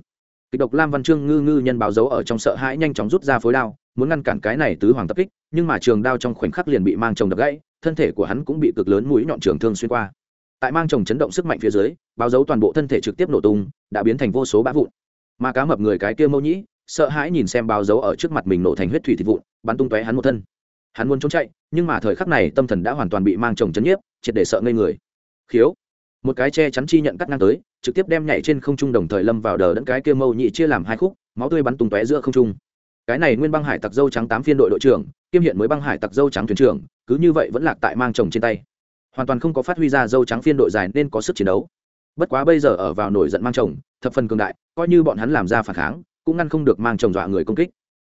Kịch độc lam văn trương ngư ngư nhân báo dấu ở trong sợ hãi nhanh chóng rút ra phối đao muốn ngăn cản cái này tứ hoàng tập kích, nhưng mà trường đao trong khoảnh khắc liền bị mang chồng đập gãy, thân thể của hắn cũng bị cực lớn mũi nhọn trường thương xuyên qua. Tại mang chồng chấn động sức mạnh phía dưới bao dấu toàn bộ thân thể trực tiếp nổ tung, đã biến thành vô số bã vụn. Mà cá mập người cái kia mâu nhĩ, sợ hãi nhìn xem bao dấu ở trước mặt mình nổ thành huyết thủy thịt vụn, bắn tung tóe hắn một thân. Hắn muốn trốn chạy, nhưng mà thời khắc này tâm thần đã hoàn toàn bị mang chồng chấn nhiếp, triệt để sợ ngây người. Khiếu! Một cái che chắn chi nhận cắt ngang tới, trực tiếp đem nhảy trên không trung đồng thời lâm vào đờ đẫn cái kia mâu nhị chia làm hai khúc, máu tươi bắn tung tóe giữa không trung cái này nguyên băng hải tặc dâu trắng tám phiên đội đội trưởng, kiêm hiện mới băng hải tặc dâu trắng thuyền trưởng, cứ như vậy vẫn lạc tại mang chồng trên tay. Hoàn toàn không có phát huy ra dâu trắng phiên đội dài nên có sức chiến đấu. Bất quá bây giờ ở vào nổi giận mang chồng, thập phần cường đại, coi như bọn hắn làm ra phản kháng, cũng ngăn không được mang chồng dọa người công kích.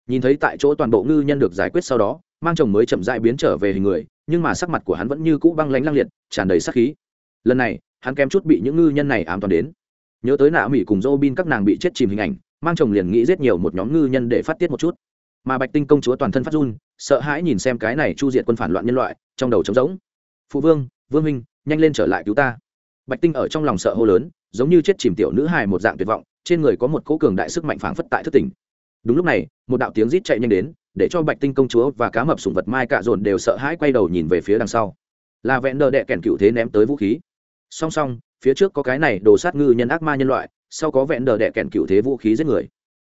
Nhìn thấy tại chỗ toàn bộ ngư nhân được giải quyết sau đó, mang chồng mới chậm dại biến trở về hình người, nhưng mà sắc mặt của hắn vẫn như cũ băng lánh lăng liệt, tràn đầy sắc khí. Lần này, hắn kém chút bị những ngư nhân này ám toàn đến. Nhớ tới nạ mỹ cùng dô bin các nàng bị chết chìm hình ảnh mang chồng liền nghĩ giết nhiều một nhóm ngư nhân để phát tiết một chút. Mà bạch tinh công chúa toàn thân phát run, sợ hãi nhìn xem cái này chu diệt quân phản loạn nhân loại, trong đầu trống rỗng. Phụ vương vương minh nhanh lên trở lại cứu ta. Bạch tinh ở trong lòng sợ hô lớn, giống như chết chìm tiểu nữ hài một dạng tuyệt vọng, trên người có một cỗ cường đại sức mạnh phảng phất tại thất tỉnh. Đúng lúc này, một đạo tiếng rít chạy nhanh đến, để cho bạch tinh công chúa và cá mập sùng vật mai cạ dồn đều sợ hãi quay đầu nhìn về phía đằng sau. Là vẹn đờ đệ kèn cựu thế ném tới vũ khí. Song song, phía trước có cái này đồ sát ngư nhân ác ma nhân loại sau có vẹn đờ đẻ kẹn cựu thế vũ khí giết người.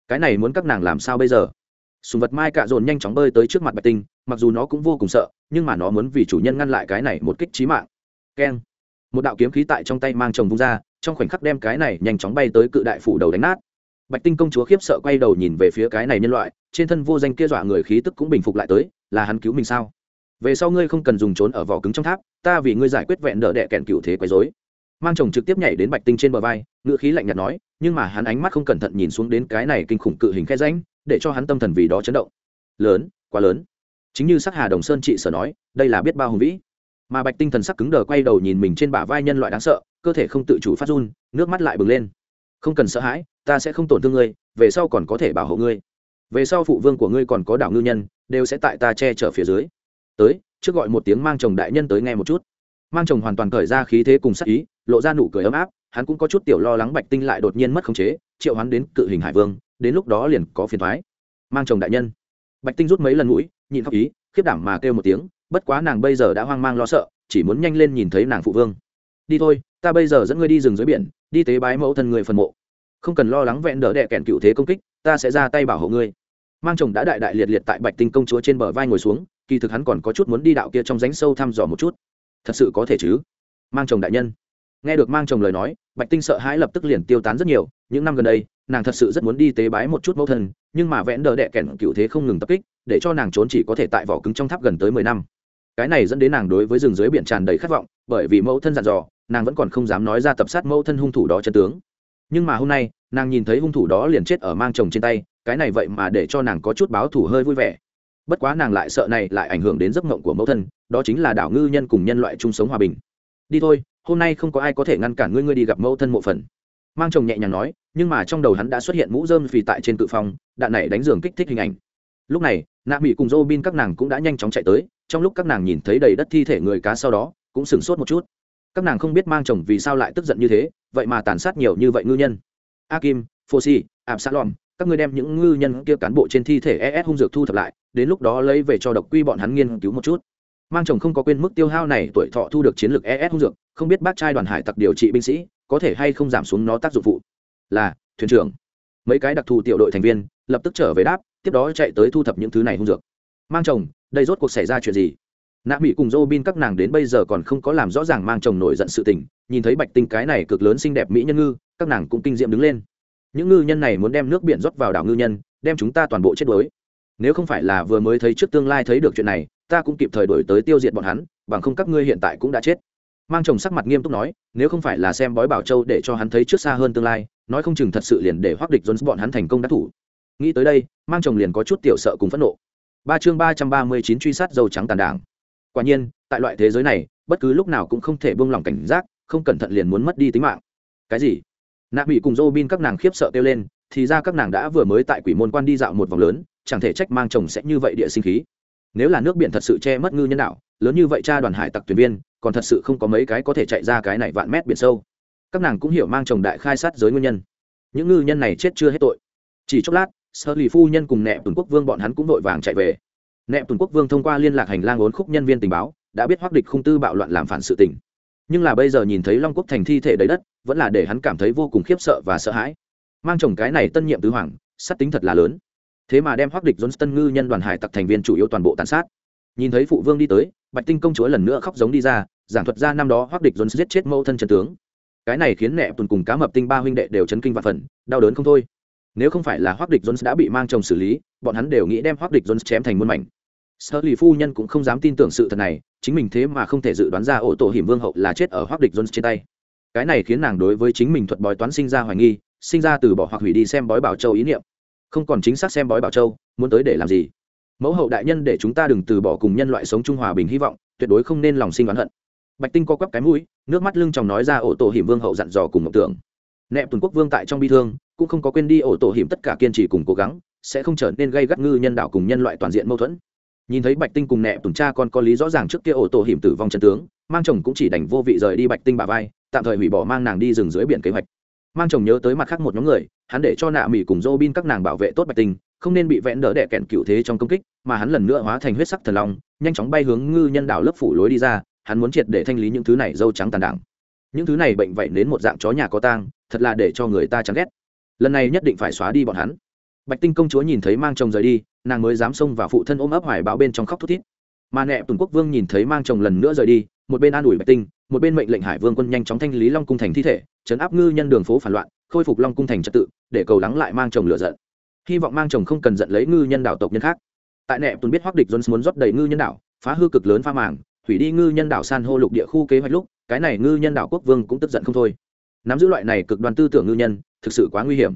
Cái này muốn các nàng làm sao bây giờ? Sùng vật mai cạ dồn nhanh chóng bơi tới trước mặt bạch tinh, mặc dù nó cũng vô cùng sợ, nhưng mà nó muốn vì chủ nhân ngăn lại cái này một kích trí mạng. Keng. Một đạo kiếm khí tại trong tay mang chồng vung ra, trong khoảnh khắc đem cái này nhanh chóng bay tới cự đại phủ đầu đánh nát. Bạch tinh công chúa khiếp sợ quay đầu nhìn về phía cái này nhân loại, trên thân vô danh kia dọa người khí tức cũng bình phục lại tới, là hắn cứu mình sao? Về sau ngươi không cần dùng trốn ở vỏ cứng trong tháp, ta vì ngươi giải quyết vẹn đỡ đẻ kẹn cựu thế quấy dối mang chồng trực tiếp nhảy đến bạch tinh trên bờ vai ngựa khí lạnh nhạt nói, nhưng mà hắn ánh mắt không cẩn thận nhìn xuống đến cái này kinh khủng cự hình khe ránh để cho hắn tâm thần vì đó chấn động. Lớn, quá lớn. Chính như sắc hà đồng sơn chị sở nói, đây là biết bao hùng vĩ. Mà bạch tinh thần sắc cứng đờ quay đầu nhìn mình trên bả vai nhân loại đáng sợ, cơ thể không tự chủ phát run, nước mắt lại bừng lên. Không cần sợ hãi, ta sẽ không tổn thương ngươi, về sau còn có thể bảo hộ ngươi. Về sau phụ vương của ngươi còn có đảo ngư nhân, đều sẽ tại ta che chở phía dưới. Tới, trước gọi một tiếng mang chồng đại nhân tới nghe một chút mang chồng hoàn toàn cởi ra khí thế cùng sắc ý, lộ ra nụ cười ấm áp, hắn cũng có chút tiểu lo lắng bạch tinh lại đột nhiên mất khống chế, triệu hắn đến cự hình hải vương, đến lúc đó liền có phiền thoái mang chồng đại nhân. Bạch tinh rút mấy lần mũi, nhịn khóc ý, khiếp đảm mà kêu một tiếng, bất quá nàng bây giờ đã hoang mang lo sợ, chỉ muốn nhanh lên nhìn thấy nàng phụ vương. Đi thôi, ta bây giờ dẫn ngươi đi rừng dưới biển, đi tế bái mẫu thân người phần mộ. Không cần lo lắng vẹn đỡ đẻ kẹn cựu thế công kích, ta sẽ ra tay bảo hộ ngươi. Mang chồng đã đại đại liệt liệt tại bạch tinh công chúa trên bờ vai ngồi xuống, kỳ thực hắn còn có chút muốn đi đạo kia trong ránh sâu thăm dò một chút thật sự có thể chứ? Mang chồng đại nhân. Nghe được mang chồng lời nói, bạch tinh sợ hãi lập tức liền tiêu tán rất nhiều. Những năm gần đây, nàng thật sự rất muốn đi tế bái một chút mẫu thân, nhưng mà vẽn đờ đẻ kẹn cựu thế không ngừng tập kích, để cho nàng trốn chỉ có thể tại vỏ cứng trong tháp gần tới mười năm. Cái này dẫn đến nàng đối với rừng dưới biển tràn đầy khát vọng, bởi vì mẫu thân dặn dò, nàng vẫn còn không dám nói ra tập sát mẫu thân hung thủ đó chân tướng. Nhưng mà hôm nay, nàng nhìn thấy hung thủ đó liền chết ở mang chồng trên tay, cái này vậy mà để cho nàng có chút báo thủ hơi vui vẻ bất quá nàng lại sợ này lại ảnh hưởng đến giấc mộng của mẫu thân, đó chính là đảo ngư nhân cùng nhân loại chung sống hòa bình. Đi thôi, hôm nay không có ai có thể ngăn cản ngươi ngươi đi gặp mẫu thân mộ phần. Mang chồng nhẹ nhàng nói, nhưng mà trong đầu hắn đã xuất hiện mũ dơm phì tại trên cự phòng, đạn này đánh giường kích thích hình ảnh. Lúc này, nạ mỹ cùng dô bin các nàng cũng đã nhanh chóng chạy tới, trong lúc các nàng nhìn thấy đầy đất thi thể người cá sau đó, cũng sửng sốt một chút. Các nàng không biết mang chồng vì sao lại tức giận như thế, vậy mà tàn sát nhiều như vậy ngư nhân. Akim fosi lòm các ngươi đem những ngư nhân kia cán bộ trên thi thể es hung dược thu thập lại, đến lúc đó lấy về cho độc quy bọn hắn nghiên cứu một chút. Mang chồng không có quên mức tiêu hao này, tuổi thọ thu được chiến lược es hung dược, không biết bác trai đoàn hải tặc điều trị binh sĩ, có thể hay không giảm xuống nó tác dụng phụ. Là, thuyền trưởng. Mấy cái đặc thù tiểu đội thành viên, lập tức trở về đáp, tiếp đó chạy tới thu thập những thứ này hung dược. Mang chồng, đây rốt cuộc xảy ra chuyện gì? Nạ mỹ cùng dô bin các nàng đến bây giờ còn không có làm rõ ràng mang chồng nổi giận sự tình, nhìn thấy bạch tinh cái này cực lớn xinh đẹp mỹ nhân ngư, các nàng cũng kinh diệm đứng lên những ngư nhân này muốn đem nước biển rót vào đảo ngư nhân, đem chúng ta toàn bộ chết đuối. Nếu không phải là vừa mới thấy trước tương lai thấy được chuyện này, ta cũng kịp thời đổi tới tiêu diệt bọn hắn, bằng không các ngươi hiện tại cũng đã chết. Mang chồng sắc mặt nghiêm túc nói, nếu không phải là xem bói bảo châu để cho hắn thấy trước xa hơn tương lai, nói không chừng thật sự liền để hoác địch dồn bọn hắn thành công đắc thủ. Nghĩ tới đây, mang chồng liền có chút tiểu sợ cùng phẫn nộ. Ba chương ba trăm ba mươi chín truy sát dầu trắng tàn đảng. Quả nhiên, tại loại thế giới này, bất cứ lúc nào cũng không thể buông lỏng cảnh giác, không cẩn thận liền muốn mất đi tính mạng. Cái gì? Nạ bị cùng dô bin các nàng khiếp sợ kêu lên, thì ra các nàng đã vừa mới tại quỷ môn quan đi dạo một vòng lớn, chẳng thể trách mang chồng sẽ như vậy địa sinh khí. Nếu là nước biển thật sự che mất ngư nhân đạo, lớn như vậy cha đoàn hải tặc thuyền viên, còn thật sự không có mấy cái có thể chạy ra cái này vạn mét biển sâu. Các nàng cũng hiểu mang chồng đại khai sát giới nguyên nhân. Những ngư nhân này chết chưa hết tội. Chỉ chốc lát, sơ lì phu nhân cùng nẹ tuần quốc vương bọn hắn cũng vội vàng chạy về. Nẹ tuần quốc vương thông qua liên lạc hành lang ốn khúc nhân viên tình báo, đã biết hoác địch không tư bạo loạn làm phản sự tình nhưng là bây giờ nhìn thấy long quốc thành thi thể đầy đất, vẫn là để hắn cảm thấy vô cùng khiếp sợ và sợ hãi. Mang chồng cái này tân nhiệm tứ hoàng sắt tính thật là lớn. Thế mà đem hoác địch tân ngư nhân đoàn hải tặc thành viên chủ yếu toàn bộ tàn sát. Nhìn thấy phụ vương đi tới, bạch tinh công chúa lần nữa khóc giống đi ra, giảng thuật ra năm đó hoác địch jones giết chết mẫu thân trần tướng. Cái này khiến nẹ tuần cùng cá mập tinh ba huynh đệ đều chấn kinh và phần, đau đớn không thôi. Nếu không phải là hoác địch jones đã bị mang chồng xử lý, bọn hắn đều nghĩ đem hoác địch jones chém thành muôn mảnh. Sợ lì phu nhân cũng không dám tin tưởng sự thật này chính mình thế mà không thể dự đoán ra ổ tổ hiểm vương hậu là chết ở hoác địch jones trên tay. Cái này khiến nàng đối với chính mình thuật bói toán sinh ra hoài nghi, sinh ra từ bỏ hoặc hủy đi xem bói bảo châu ý niệm. Không còn chính xác xem bói bảo châu, muốn tới để làm gì? Mẫu hậu đại nhân để chúng ta đừng từ bỏ cùng nhân loại sống trung hòa bình hy vọng, tuyệt đối không nên lòng sinh oán hận. Bạch tinh co quắp cái mũi, nước mắt lưng chồng nói ra ổ tổ hiểm vương hậu dặn dò cùng mộng tưởng. Nẹp tuần quốc vương tại trong bi thương, cũng không có quên đi ổ tổ hiểm tất cả kiên trì cùng cố gắng, sẽ không trở nên gây gắt ngư nhân đạo cùng nhân loại toàn diện mâu thuẫn nhìn thấy bạch tinh cùng nẹ tuần cha con có lý rõ ràng trước kia ổ tổ hiểm tử vong chân tướng, mang chồng cũng chỉ đành vô vị rời đi bạch tinh bà vai, tạm thời hủy bỏ mang nàng đi rừng dưới biển kế hoạch. Mang chồng nhớ tới mặt khác một nhóm người, hắn để cho nạ mỹ cùng dô bin các nàng bảo vệ tốt bạch tinh, không nên bị vẽn đỡ đẻ kẹn cựu thế trong công kích, mà hắn lần nữa hóa thành huyết sắc thần long, nhanh chóng bay hướng ngư nhân đảo lớp phủ lối đi ra, hắn muốn triệt để thanh lý những thứ này dâu trắng tàn đảng. Những thứ này bệnh vậy đến một dạng chó nhà có tang, thật là để cho người ta chán ghét. Lần này nhất định phải xóa đi bọn hắn bạch tinh công chúa nhìn thấy mang chồng rời đi, nàng mới dám xông vào phụ thân ôm ấp hoài báo bên trong khóc thút thít. Mà nẹ tùng quốc vương nhìn thấy mang chồng lần nữa rời đi, một bên an ủi bạch tinh, một bên mệnh lệnh hải vương quân nhanh chóng thanh lý long cung thành thi thể chấn áp ngư nhân đường phố phản loạn, khôi phục long cung thành trật tự, để cầu lắng lại mang chồng lựa giận. Hy vọng mang chồng không cần giận lấy ngư nhân đảo tộc nhân khác. Tại nẹ tuần biết hoắc địch jones muốn rót đầy ngư nhân đảo, phá hư cực lớn pha màng, hủy đi ngư nhân đảo san hô lục địa khu kế hoạch lúc, cái này ngư nhân đảo quốc vương cũng tức giận không thôi. Nắm giữ loại này cực đoan tư tưởng ngư nhân, thực sự quá nguy hiểm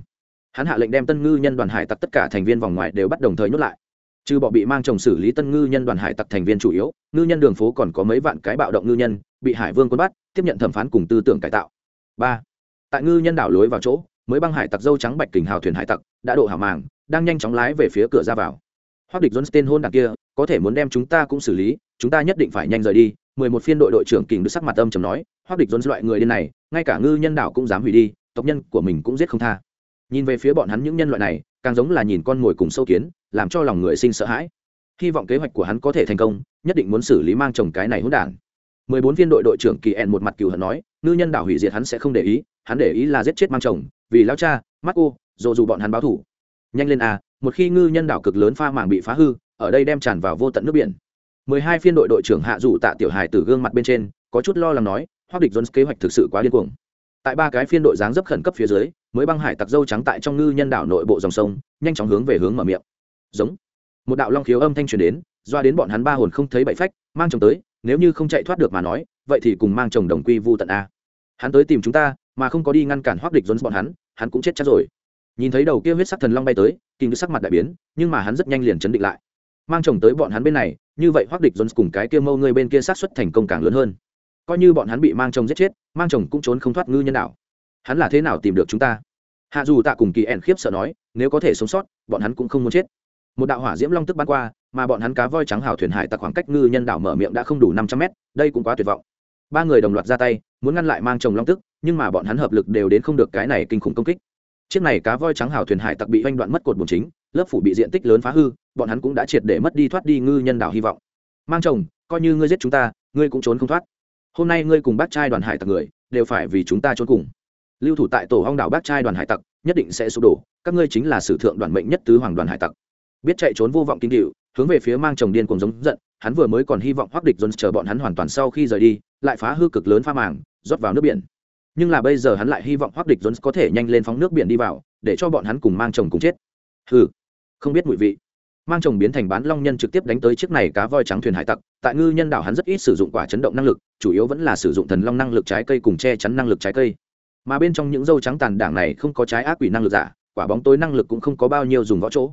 hắn hạ lệnh đem tân ngư nhân đoàn hải tặc tất cả thành viên vòng ngoài đều bắt đồng thời nhốt lại. Trừ bỏ bị mang chồng xử lý tân ngư nhân đoàn hải tặc thành viên chủ yếu, ngư nhân đường phố còn có mấy vạn cái bạo động ngư nhân, bị hải vương quân bắt, tiếp nhận thẩm phán cùng tư tưởng cải tạo. Ba, tại ngư nhân đảo lối vào chỗ, mới băng hải tặc dâu trắng bạch kình hào thuyền hải tặc, đã độ hảo màng, đang nhanh chóng lái về phía cửa ra vào. Hoác địch johnston hôn đằng kia, có thể muốn đem chúng ta cũng xử lý, chúng ta nhất định phải nhanh rời đi, mười một phiên đội đội trưởng kình được sắc mặt âm chầm nói hoác địch jones loại người điên này, ngay cả ngư nhân đảo cũng dám hủy đi, tộc nhân của mình cũng giết không tha nhìn về phía bọn hắn những nhân loại này, càng giống là nhìn con mồi cùng sâu kiến, làm cho lòng người sinh sợ hãi. Hy vọng kế hoạch của hắn có thể thành công, nhất định muốn xử lý mang chồng cái này hỗn đản. Mười bốn viên đội đội trưởng kỳ ẹn một mặt cừu hận nói, ngư nhân đảo hủy diệt hắn sẽ không để ý, hắn để ý là giết chết mang chồng, vì lao cha, mắt cô dù dù bọn hắn báo thủ. Nhanh lên à một khi ngư nhân đảo cực lớn pha màng bị phá hư, ở đây đem tràn vào vô tận nước biển. Mười hai phiên đội đội trưởng hạ dụ tạ tiểu hài từ gương mặt bên trên, có chút lo lắng nói, hoác địch jones kế hoạch thực sự quá điên cuồng tại ba cái phiên đội dáng dấp khẩn cấp phía dưới, mới băng hải tặc dâu trắng tại trong ngư nhân đảo nội bộ dòng sông, nhanh chóng hướng về hướng mở miệng. Giống. Một đạo long khiếu âm thanh truyền đến, doa đến bọn hắn ba hồn không thấy bậy phách, mang chồng tới, nếu như không chạy thoát được mà nói, vậy thì cùng mang chồng đồng quy vu tận a. Hắn tới tìm chúng ta, mà không có đi ngăn cản hoác địch jones bọn hắn hắn cũng chết chắc rồi. Nhìn thấy đầu kia huyết sắc thần long bay tới kinh sắc mặt đại biến, nhưng mà hắn rất nhanh liền chấn định lại. Mang chồng tới bọn hắn bên này, như vậy hoác địch dồn cùng cái kia mâu người bên kia sát xuất thành công càng lớn hơn coi như bọn hắn bị mang chồng giết chết, mang chồng cũng trốn không thoát ngư nhân đạo hắn là thế nào tìm được chúng ta? Hạ dù tạ cùng kỳ ẻn khiếp sợ nói, nếu có thể sống sót, bọn hắn cũng không muốn chết. Một đạo hỏa diễm long tức bắn qua, mà bọn hắn cá voi trắng hào thuyền hải tặc khoảng cách ngư nhân đảo mở miệng đã không đủ năm trăm mét, đây cũng quá tuyệt vọng. Ba người đồng loạt ra tay, muốn ngăn lại mang chồng long tức, nhưng mà bọn hắn hợp lực đều đến không được cái này kinh khủng công kích. Chiếc này cá voi trắng hào thuyền hải tặc bị oanh đoạn mất cột bùn chính, lớp phủ bị diện tích lớn phá hư, bọn hắn cũng đã triệt để mất đi thoát đi ngư nhân đảo hy vọng. Mang chồng, coi như ngươi giết chúng ta, ngươi cũng trốn không thoát hôm nay ngươi cùng bác trai đoàn hải tặc người, đều phải vì chúng ta trốn cùng. Lưu thủ tại tổ hong đảo bác trai đoàn hải tặc, nhất định sẽ sụp đổ, các ngươi chính là sử thượng đoàn mệnh nhất tứ hoàng đoàn hải tặc. Biết chạy trốn vô vọng kinh cựu hướng về phía mang chồng điên cùng giống giận, hắn vừa mới còn hy vọng hoác địch dồn chờ bọn hắn hoàn toàn sau khi rời đi, lại phá hư cực lớn pha màng, rót vào nước biển. Nhưng là bây giờ hắn lại hy vọng hoác địch dồn có thể nhanh lên phóng nước biển đi vào, để cho bọn hắn cùng mang chồng cùng chết. Hừ, không biết mùi vị mang chồng biến thành bán long nhân trực tiếp đánh tới chiếc này cá voi trắng thuyền hải tặc. Tại ngư nhân đảo hắn rất ít sử dụng quả chấn động năng lực, chủ yếu vẫn là sử dụng thần long năng lực trái cây cùng che chắn năng lực trái cây. Mà bên trong những dâu trắng tàn đảng này không có trái ác quỷ năng lực giả, quả bóng tối năng lực cũng không có bao nhiêu dùng võ chỗ.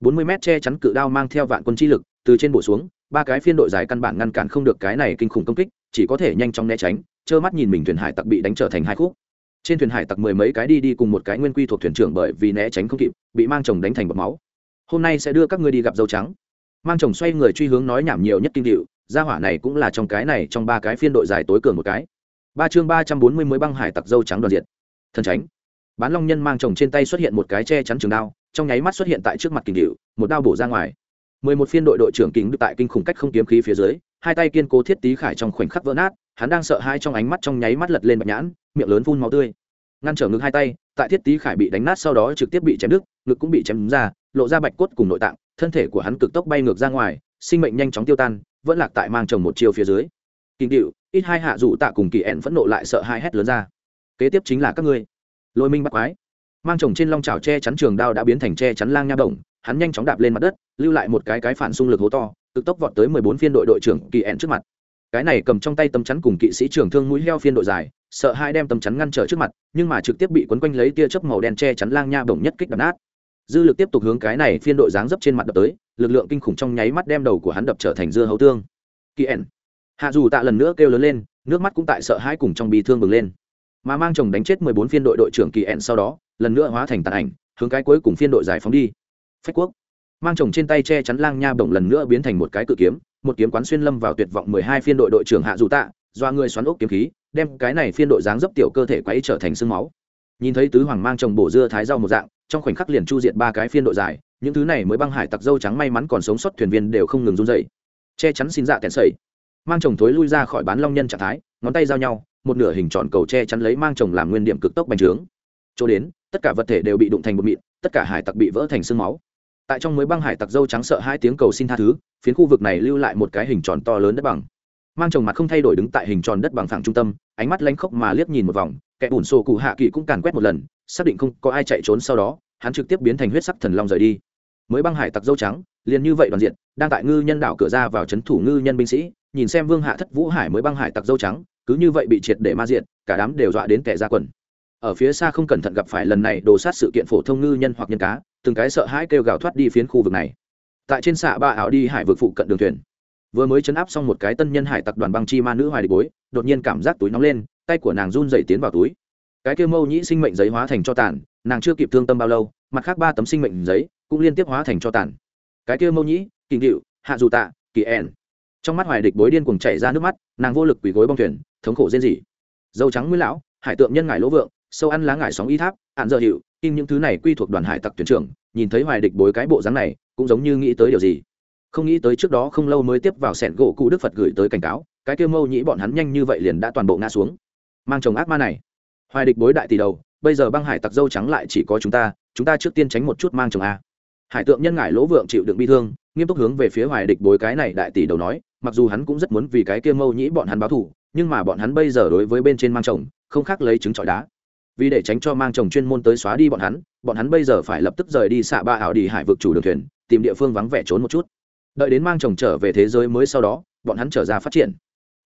Bốn mươi mét che chắn cự đao mang theo vạn quân chi lực, từ trên bổ xuống, ba cái phiên đội dài căn bản ngăn cản không được cái này kinh khủng công kích, chỉ có thể nhanh chóng né tránh, trơ mắt nhìn mình thuyền hải tặc bị đánh trở thành hai khúc. Trên thuyền hải tặc mười mấy cái đi đi cùng một cái nguyên quy thuộc thuyền trưởng bởi vì né tránh không kịp, bị mang chồng đánh thành bọt máu hôm nay sẽ đưa các ngươi đi gặp dâu trắng. Mang chồng xoay người truy hướng nói nhảm nhiều nhất kinh điệu, gia hỏa này cũng là trong cái này, trong ba cái phiên đội dài tối cường một cái. Ba chương ba trăm bốn mươi mới băng hải tặc dâu trắng đoàn diện thần tránh bán long nhân mang chồng trên tay xuất hiện một cái che chắn trường đao, trong nháy mắt xuất hiện tại trước mặt kinh điệu, một đao bổ ra ngoài. Mười một phiên đội đội trưởng kính được tại kinh khủng cách không kiếm khí phía dưới, hai tay kiên cố thiết tý khải trong khoảnh khắc vỡ nát, hắn đang sợ hai trong ánh mắt trong nháy mắt lật lên bạch nhãn, miệng lớn phun máu tươi ngăn trở ngực hai tay, tại thiết tý khải bị đánh nát sau đó trực tiếp bị chém đứt, ngực cũng bị chém ra, lộ ra bạch cốt cùng nội tạng, thân thể của hắn cực tốc bay ngược ra ngoài, sinh mệnh nhanh chóng tiêu tan, vẫn lạc tại mang chồng một chiều phía dưới. Kinh điệu, ít hai hạ dụ tạ cùng kỳ ẹn phẫn nộ lại sợ hai hét lớn ra. Kế tiếp chính là các ngươi. Lôi minh bắt quái. Mang chồng trên long trào che chắn trường đao đã biến thành che chắn lang nha bổng hắn nhanh chóng đạp lên mặt đất, lưu lại một cái cái phản xung lực hố to, cực tốc vọt tới mười bốn phiên đội đội trưởng kỳ ẹn trước mặt cái này cầm trong tay tấm chắn cùng kỵ sĩ trưởng thương mũi heo phiên đội dài, sợ hai đem tấm chắn ngăn trở trước mặt, nhưng mà trực tiếp bị quấn quanh lấy tia chớp màu đen che chắn lang nha bổng nhất kích đập nát. Dư lực tiếp tục hướng cái này phiên đội dáng dấp trên mặt đập tới, lực lượng kinh khủng trong nháy mắt đem đầu của hắn đập trở thành dưa hấu tương. Kỳ ẻn hạ dù tạ lần nữa kêu lớn lên, nước mắt cũng tại sợ hãi cùng trong bị thương bừng lên. Mà mang chồng đánh chết mười bốn phiên đội đội trưởng kỳ ẻn sau đó, lần nữa hóa thành tàn ảnh, hướng cái cuối cùng phiên đội giải phóng đi. Phách quốc. Mang chồng trên tay che chắn lang nha bổng lần nữa biến thành một cái cự kiếm một kiếm quán xuyên lâm vào tuyệt vọng mười hai phiên đội đội trưởng hạ dù tạ do người xoắn ốc kiếm khí, đem cái này phiên đội dáng dấp tiểu cơ thể quấy trở thành sương máu. Nhìn thấy tứ hoàng mang chồng bổ dưa thái rau một dạng, trong khoảnh khắc liền chu diệt ba cái phiên đội dài những thứ này mới băng hải tặc dâu trắng may mắn còn sống sót thuyền viên đều không ngừng run dậy che chắn xin dạ kẹn sẩy. Mang chồng thối lui ra khỏi bán long nhân trạng thái, ngón tay giao nhau, một nửa hình tròn cầu che chắn lấy mang chồng làm nguyên điểm cực tốc bành trướng. Chỗ đến, tất cả vật thể đều bị đụng thành một mịn, tất cả hải tặc bị vỡ thành sương máu tại trong mới băng hải tặc dâu trắng sợ hai tiếng cầu xin tha thứ, phiến khu vực này lưu lại một cái hình tròn to lớn đất bằng. Mang chồng mặt không thay đổi đứng tại hình tròn đất bằng phẳng trung tâm, ánh mắt lanh khốc mà liếc nhìn một vòng, kẻ bùn sổ cụ hạ kỳ cũng càn quét một lần, xác định không có ai chạy trốn sau đó, hắn trực tiếp biến thành huyết sắc thần long rời đi. Mới băng hải tặc dâu trắng, liền như vậy đoàn diện, đang tại ngư nhân đảo cửa ra vào trấn thủ ngư nhân binh sĩ, nhìn xem vương hạ thất vũ hải mới băng hải tặc dâu trắng, cứ như vậy bị triệt để ma diện cả đám đều dọa đến kẻ ra quần ở phía xa không cẩn thận gặp phải lần này đồ sát sự kiện phổ thông ngư nhân hoặc nhân cá, từng cái sợ hãi kêu gào thoát đi phiến khu vực này. Tại trên xạ ba ảo đi hải vực phụ cận đường thuyền, vừa mới chấn áp xong một cái tân nhân hải tặc đoàn băng chi ma nữ hoài địch bối, đột nhiên cảm giác túi nóng lên, tay của nàng run dày tiến vào túi. Cái kêu mâu nhĩ sinh mệnh giấy hóa thành cho tàn, nàng chưa kịp thương tâm bao lâu, mặt khác ba tấm sinh mệnh giấy cũng liên tiếp hóa thành cho tàn. Cái kêu mâu nhĩ, kỳ điệu, hạ dù tạ, kỳ ẻn trong mắt hoài địch bối điên cuồng chảy ra nước mắt, nàng vô lực quỳ gối bong thuyền, thống khổ rên rỉ. Dâu trắng nguyên lão, hải tượng nhân ngải lỗ vượng sâu ăn lá ngải sóng y tháp, ạn dợ hiệu in những thứ này quy thuộc đoàn hải tặc tuyển trưởng, nhìn thấy hoài địch bối cái bộ dáng này, cũng giống như nghĩ tới điều gì. Không nghĩ tới trước đó không lâu mới tiếp vào sẻn gỗ cụ đức phật gửi tới cảnh cáo, cái kêu mâu nhĩ bọn hắn nhanh như vậy liền đã toàn bộ ngã xuống. Mang chồng ác ma này. Hoài địch bối đại tỷ đầu, bây giờ băng hải tặc dâu trắng lại chỉ có chúng ta chúng ta trước tiên tránh một chút mang chồng a. Hải tượng nhân ngải lỗ vượng chịu đựng bi thương, nghiêm túc hướng về phía hoài địch bối cái này đại tỷ đầu nói, mặc dù hắn cũng rất muốn vì cái kia mâu nhĩ bọn hắn báo thù, nhưng mà bọn hắn bây giờ đối với bên trên mang chồng, không khác lấy trứng trọi đá vì để tránh cho mang chồng chuyên môn tới xóa đi bọn hắn bọn hắn bây giờ phải lập tức rời đi xạ ba ảo đi hải vực chủ đường thuyền, tìm địa phương vắng vẻ trốn một chút. Đợi đến mang chồng trở về thế giới mới sau đó, bọn hắn trở ra phát triển.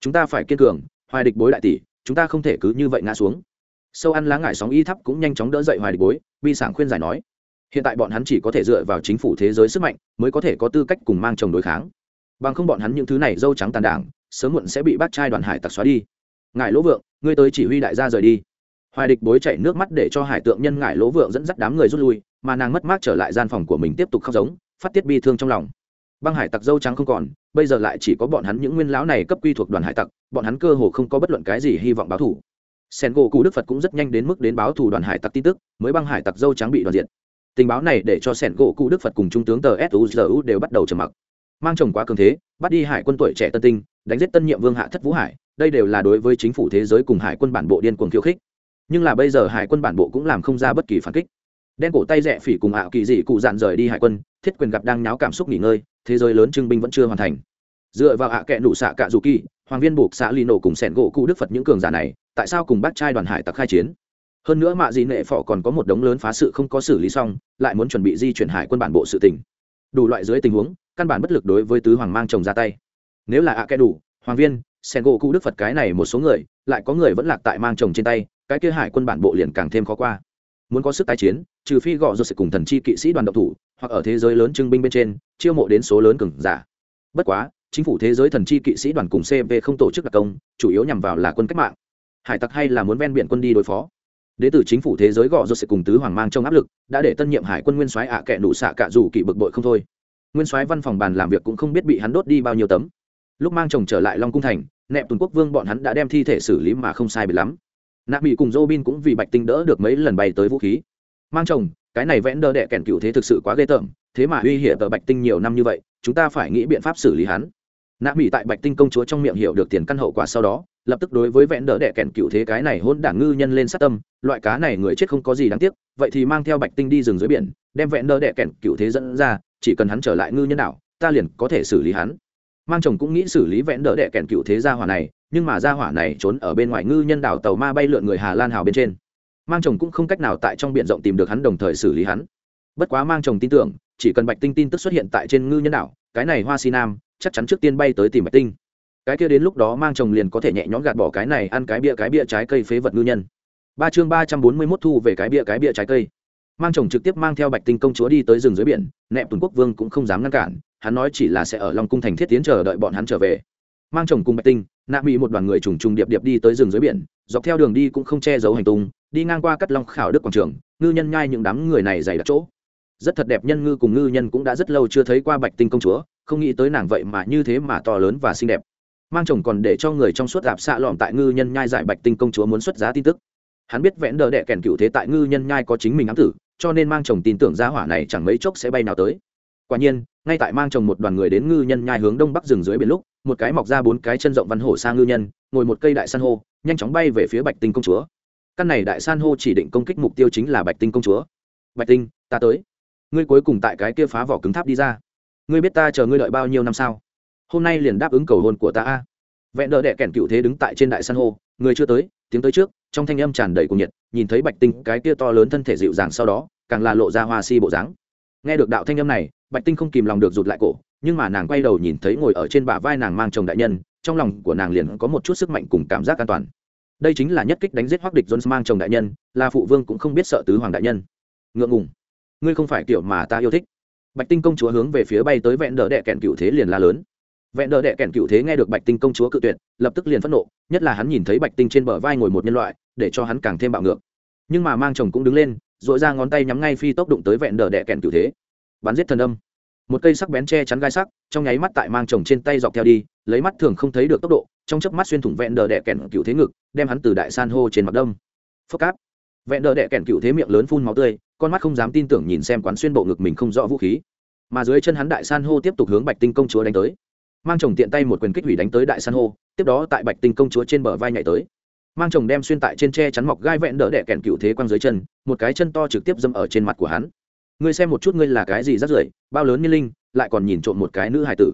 Chúng ta phải kiên cường, hoài địch bối đại tỷ, chúng ta không thể cứ như vậy ngã xuống. Sâu ăn lá ngải sóng y thắp cũng nhanh chóng đỡ dậy hoài địch bối Vi sảng khuyên giải nói. Hiện tại bọn hắn chỉ có thể dựa vào chính phủ thế giới sức mạnh mới có thể có tư cách cùng mang chồng đối kháng. Bằng không bọn hắn những thứ này dâu trắng tàn đảng, sớm muộn sẽ bị bắt trai đoàn hải tặc xóa đi. Ngài lỗ vượng, ngươi tới chỉ huy đại gia rời đi hoài địch bối chạy nước mắt để cho hải tượng nhân ngại lỗ vượng dẫn dắt đám người rút lui, mà nàng mất mát trở lại gian phòng của mình tiếp tục khóc giống, phát tiết bi thương trong lòng. Băng hải tặc dâu trắng không còn, bây giờ lại chỉ có bọn hắn những nguyên lão này cấp quy thuộc đoàn hải tặc, bọn hắn cơ hồ không có bất luận cái gì hy vọng báo thủ sen gỗ cụ đức phật cũng rất nhanh đến mức đến báo thủ đoàn hải tặc tin tức, mới băng hải tặc dâu trắng bị đoàn diện tình báo này để cho sen gỗ cụ đức phật cùng trung tướng tờ suzu đều bắt đầu trầm mặc. Mang chồng quá cường thế, bắt đi hải quân tuổi trẻ tân tinh, đánh giết tân nhiệm vương hạ thất vũ hải, đây đều là đối với chính phủ thế giới cùng hải quân bản bộ điên cuồng khiêu khích nhưng là bây giờ hải quân bản bộ cũng làm không ra bất kỳ phản kích. Đen cổ tay rẽ phỉ cùng ảo kỳ dị cụ dạn rời đi hải quân, thiết quyền gặp đang nháo cảm xúc nghỉ ngơi, thế giới lớn trưng binh vẫn chưa hoàn thành. Dựa vào ạ à kệ nụ xạ cạ dù kỳ, hoàng viên buộc xạ lì nổ cùng sẻn gỗ cụ đức phật những cường giả này, tại sao cùng bắt trai đoàn hải tặc khai chiến? Hơn nữa mạ dị nệ phỏ còn có một đống lớn phá sự không có xử lý xong, lại muốn chuẩn bị di chuyển hải quân bản bộ sự tỉnh đủ loại dưới tình huống, căn bản bất lực đối với tứ hoàng mang chồng ra tay. Nếu là ạ à kệ đủ hoàng viên sen gỗ cụ đức phật cái này một số người, lại có người vẫn lạc tại mang chồng trên tay cái kia hải quân bản bộ liền càng thêm khó qua. Muốn có sức tái chiến, trừ phi gọ rồi sẽ cùng thần chi kỵ sĩ đoàn độc thủ, hoặc ở thế giới lớn trưng binh bên trên, chiêu mộ đến số lớn cường giả. Bất quá, chính phủ thế giới thần chi kỵ sĩ đoàn cùng cv không tổ chức đặc công, chủ yếu nhằm vào là quân cách mạng. Hải tặc hay là muốn ven biển quân đi đối phó. Đến tử chính phủ thế giới gọ rồi sẽ cùng tứ hoàng mang trong áp lực, đã để tân nhiệm hải quân nguyên soái ạ à kệ nụ xạ cả dù kỵ bực bội không thôi. Nguyên soái văn phòng bàn làm việc cũng không biết bị hắn đốt đi bao nhiêu tấm. Lúc mang chồng trở lại long cung thành, nẹp tuần quốc vương bọn hắn đã đem thi thể xử lý mà không sai bị lắm nạp mỹ cùng Robin cũng vì bạch tinh đỡ được mấy lần bay tới vũ khí. Mang chồng, cái này vẽn đỡ đẻ kèn cựu thế thực sự quá ghê tởm, thế mà uy hiểm ở bạch tinh nhiều năm như vậy, chúng ta phải nghĩ biện pháp xử lý hắn. Nạp mỹ tại bạch tinh công chúa trong miệng hiểu được tiền căn hậu quả sau đó, lập tức đối với vẽn đỡ đẻ kèn cựu thế cái này hôn đảng ngư nhân lên sát tâm, loại cá này người chết không có gì đáng tiếc, vậy thì mang theo bạch tinh đi rừng dưới biển, đem vẽn đỡ đẻ kèn cựu thế dẫn ra, chỉ cần hắn trở lại ngư nhân nào ta liền có thể xử lý hắn mang chồng cũng nghĩ xử lý vẽn đỡ đẻ kèn cựu thế gia hỏa này, nhưng mà gia hỏa này trốn ở bên ngoài ngư nhân đảo tàu ma bay lượn người hà lan hào bên trên. Mang chồng cũng không cách nào tại trong b i ể n rộng tìm được hắn đồng thời xử lý hắn. Bất quá mang chồng tin tưởng, chỉ cần bạch tinh tin tức xuất hiện tại trên ngư nhân đảo, cái này hoa si nam chắc chắn trước tiên bay tới tìm bạch tinh. Cái kia đến lúc đó mang chồng liền có thể nhẹ nhõm gạt bỏ cái này ăn cái bia cái bia trái cây phế vật ngư nhân. Ba chương ba trăm bốn mươi mốt thu về cái bia cái bia trái cây. Mang chồng trực tiếp mang theo bạch tinh công chúa đi tới rừng dưới biển, nẹp tuần quốc vương cũng không dám ngăn cản hắn nói chỉ là sẽ ở long cung thành thiết tiến chờ đợi bọn hắn trở về. Mang chồng cùng bạch tinh, nạ mỹ một đoàn người trùng trùng điệp điệp đi tới rừng dưới biển, dọc theo đường đi cũng không che giấu hành tung, đi ngang qua cắt long khảo đức quảng trường, ngư nhân nhai những đám người này dày đặc chỗ. Rất thật đẹp nhân ngư cùng ngư nhân cũng đã rất lâu chưa thấy qua bạch tinh công chúa, không nghĩ tới nàng vậy mà như thế mà to lớn và xinh đẹp. Mang chồng còn để cho người trong suốt đạp xạ lọm tại ngư nhân nhai giải bạch tinh công chúa muốn xuất giá tin tức. Hắn biết vẽn đờ đẻ kèn cựu thế tại ngư nhân nhai có chính mình ám tử, cho nên mang chồng tin tưởng gia hỏa này chẳng mấy chốc sẽ bay nào tới quả nhiên, ngay tại mang chồng một đoàn người đến ngư nhân nhai hướng đông bắc rừng dưới biển lúc, một cái mọc ra bốn cái chân rộng văn hổ sang ngư nhân, ngồi một cây đại san hô, nhanh chóng bay về phía bạch tinh công chúa. Căn này đại san hô chỉ định công kích mục tiêu chính là bạch tinh công chúa. Bạch tinh, ta tới. Ngươi cuối cùng tại cái kia phá vỏ cứng tháp đi ra. Ngươi biết ta chờ ngươi đợi bao nhiêu năm sao? Hôm nay liền đáp ứng cầu hôn của ta a. Vẹn đỡ đẻ kẻn cựu thế đứng tại trên đại san hô, người chưa tới, tiếng tới trước, trong thanh âm tràn đầy cùng nhiệt, nhìn thấy bạch tinh cái kia to lớn thân thể dịu dàng sau đó, càng là lộ ra hoa si bộ dáng nghe được đạo thanh âm này, bạch tinh không kìm lòng được rụt lại cổ, nhưng mà nàng quay đầu nhìn thấy ngồi ở trên bả vai nàng mang chồng đại nhân, trong lòng của nàng liền có một chút sức mạnh cùng cảm giác an toàn. Đây chính là nhất kích đánh giết hoắc địch jones mang chồng đại nhân, là phụ vương cũng không biết sợ tứ hoàng đại nhân. Ngượng ngùng. Ngươi không phải kiểu mà ta yêu thích. Bạch tinh công chúa hướng về phía bay tới vẹn đỡ đệ kẹn cựu thế liền la lớn. Vẹn đỡ đệ kẹn cựu thế nghe được bạch tinh công chúa cự tuyệt, lập tức liền phẫn nộ, nhất là hắn nhìn thấy bạch tinh trên bờ vai ngồi một nhân loại, để cho hắn càng thêm bạo ngược. Nhưng mà mang chồng cũng đứng lên dội ra ngón tay nhắm ngay phi tốc đụng tới vẹn đờ đẻ kẹn cựu thế. Bắn giết thần âm. Một cây sắc bén che chắn gai sắc, trong nháy mắt tại mang chồng trên tay dọc theo đi, lấy mắt thường không thấy được tốc độ, trong chớp mắt xuyên thủng vẹn đờ đẻ kẹn cựu thế ngực, đem hắn từ đại san hô trên mặt đông phốc cáp. Vẹn đờ đẻ kẹn cựu thế miệng lớn phun máu tươi, con mắt không dám tin tưởng nhìn xem quán xuyên bộ ngực mình không rõ vũ khí. Mà dưới chân hắn đại san hô tiếp tục hướng bạch tinh công chúa đánh tới. Mang chồng tiện tay một quyền kích hủy đánh tới đại san hô, tiếp đó tại bạch tinh công chúa trên bờ vai nhảy tới mang chồng đem xuyên tại trên tre chắn mọc gai vẹn đỡ đẻ kẹn cựu thế quăng dưới chân, một cái chân to trực tiếp dâm ở trên mặt của hắn. Ngươi xem một chút ngươi là cái gì rắt rưởi, bao lớn như linh, lại còn nhìn trộm một cái nữ hải tử.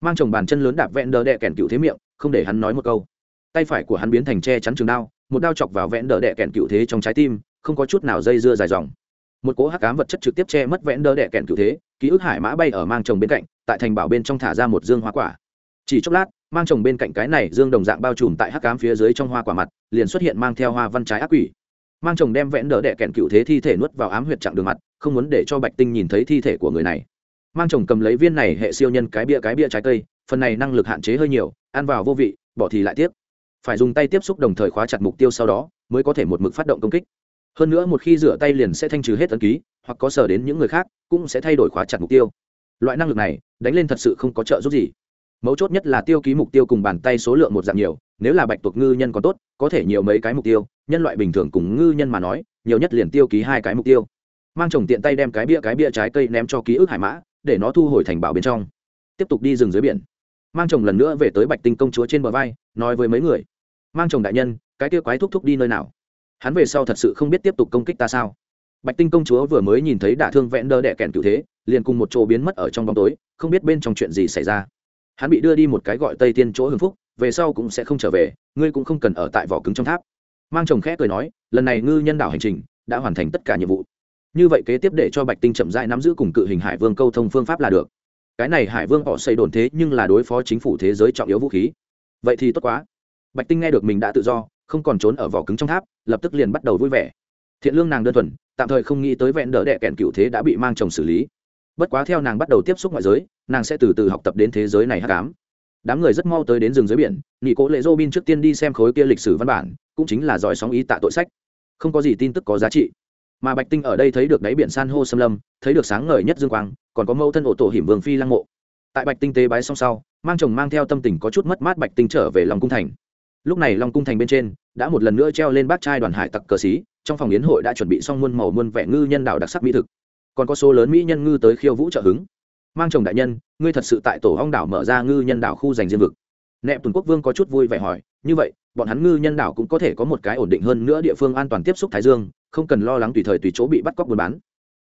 Mang chồng bàn chân lớn đạp vẹn đỡ đẻ kẹn cựu thế miệng, không để hắn nói một câu. Tay phải của hắn biến thành tre chắn trường đao, một đao chọc vào vẹn đỡ đẻ kẹn cựu thế trong trái tim, không có chút nào dây dưa dài dòng. Một cỗ hắc cám vật chất trực tiếp che mất vẹn đỡ đẻ kẹn cựu thế, ký ức hải mã bay ở mang chồng bên cạnh, tại thành bảo bên trong thả ra một dương hoa quả. Chỉ chốc lát mang chồng bên cạnh cái này dương đồng dạng bao trùm tại hắc cám phía dưới trong hoa quả mặt, liền xuất hiện mang theo hoa văn trái ác quỷ. Mang chồng đem vẽn đỡ đẻ kẹn cựu thế thi thể nuốt vào ám huyệt chặng đường mặt, không muốn để cho bạch tinh nhìn thấy thi thể của người này. Mang chồng cầm lấy viên này hệ siêu nhân cái bia cái bia trái cây, phần này năng lực hạn chế hơi nhiều, ăn vào vô vị, bỏ thì lại tiếp phải dùng tay tiếp xúc đồng thời khóa chặt mục tiêu sau đó, mới có thể một mực phát động công kích. Hơn nữa một khi rửa tay liền sẽ thanh trừ hết ấn ký, hoặc có sờ đến những người khác, cũng sẽ thay đổi khóa chặt mục tiêu. Loại năng lực này, đánh lên thật sự không có trợ giúp gì mấu chốt nhất là tiêu ký mục tiêu cùng bàn tay số lượng một dạng nhiều, nếu là bạch tuộc ngư nhân còn tốt, có thể nhiều mấy cái mục tiêu, nhân loại bình thường cùng ngư nhân mà nói, nhiều nhất liền tiêu ký hai cái mục tiêu. Mang chồng tiện tay đem cái bia cái bia trái cây ném cho ký ức hải mã, để nó thu hồi thành bảo bên trong. Tiếp tục đi rừng dưới biển. Mang chồng lần nữa về tới bạch tinh công chúa trên bờ vai, nói với mấy người. Mang chồng đại nhân, cái kia quái thúc thúc đi nơi nào? Hắn về sau thật sự không biết tiếp tục công kích ta sao? Bạch tinh công chúa vừa mới nhìn thấy đả thương vẽn đơ đẻ kèn cựu thế, liền cùng một chỗ biến mất ở trong bóng tối, không biết bên trong chuyện gì xảy ra hắn bị đưa đi một cái gọi tây tiên chỗ hưng phúc, về sau cũng sẽ không trở về, ngươi cũng không cần ở tại vỏ cứng trong tháp. Mang chồng khẽ cười nói, lần này ngư nhân đảo hành trình đã hoàn thành tất cả nhiệm vụ. Như vậy kế tiếp để cho bạch tinh chậm dại nắm giữ cùng cự hình hải vương câu thông phương pháp là được. Cái này hải vương họ xây đồn thế nhưng là đối phó chính phủ thế giới trọng yếu vũ khí. Vậy thì tốt quá. Bạch tinh nghe được mình đã tự do, không còn trốn ở vỏ cứng trong tháp, lập tức liền bắt đầu vui vẻ. Thiện lương nàng đơn thuần, tạm thời không nghĩ tới vẹn đỡ đẻ kẹn cựu thế đã bị mang chồng xử lý bất quá theo nàng bắt đầu tiếp xúc ngoại giới, nàng sẽ từ từ học tập đến thế giới này hát cám đám người rất mau tới đến rừng dưới biển nghỉ cố lệ dô bin trước tiên đi xem khối kia lịch sử văn bản, cũng chính là giỏi sóng ý tạ tội sách. Không có gì tin tức có giá trị. Mà bạch tinh ở đây thấy được đáy biển san hô xâm lâm, thấy được sáng ngời nhất dương quang, còn có mâu thân ổ tổ hiểm vương phi lăng mộ. Tại bạch tinh tế bái xong sau, mang chồng mang theo tâm tình có chút mất mát bạch tinh trở về lòng cung thành. Lúc này long cung thành bên trên, đã một lần nữa treo lên bát trai đoàn hải tặc cờ xí, trong phòng yến hội đã chuẩn bị xong muôn màu muôn vẻ ngư nhân đạo đặc sắc mỹ thực còn có số lớn mỹ nhân ngư tới khiêu vũ trợ hứng. Mang chồng đại nhân, ngươi thật sự tại tổ hong đảo mở ra ngư nhân đảo khu dành riêng vực. Nẹp tuần quốc vương có chút vui vẻ hỏi, như vậy, bọn hắn ngư nhân đảo cũng có thể có một cái ổn định hơn nữa địa phương an toàn tiếp xúc thái dương, không cần lo lắng tùy thời tùy chỗ bị bắt cóc buôn bán.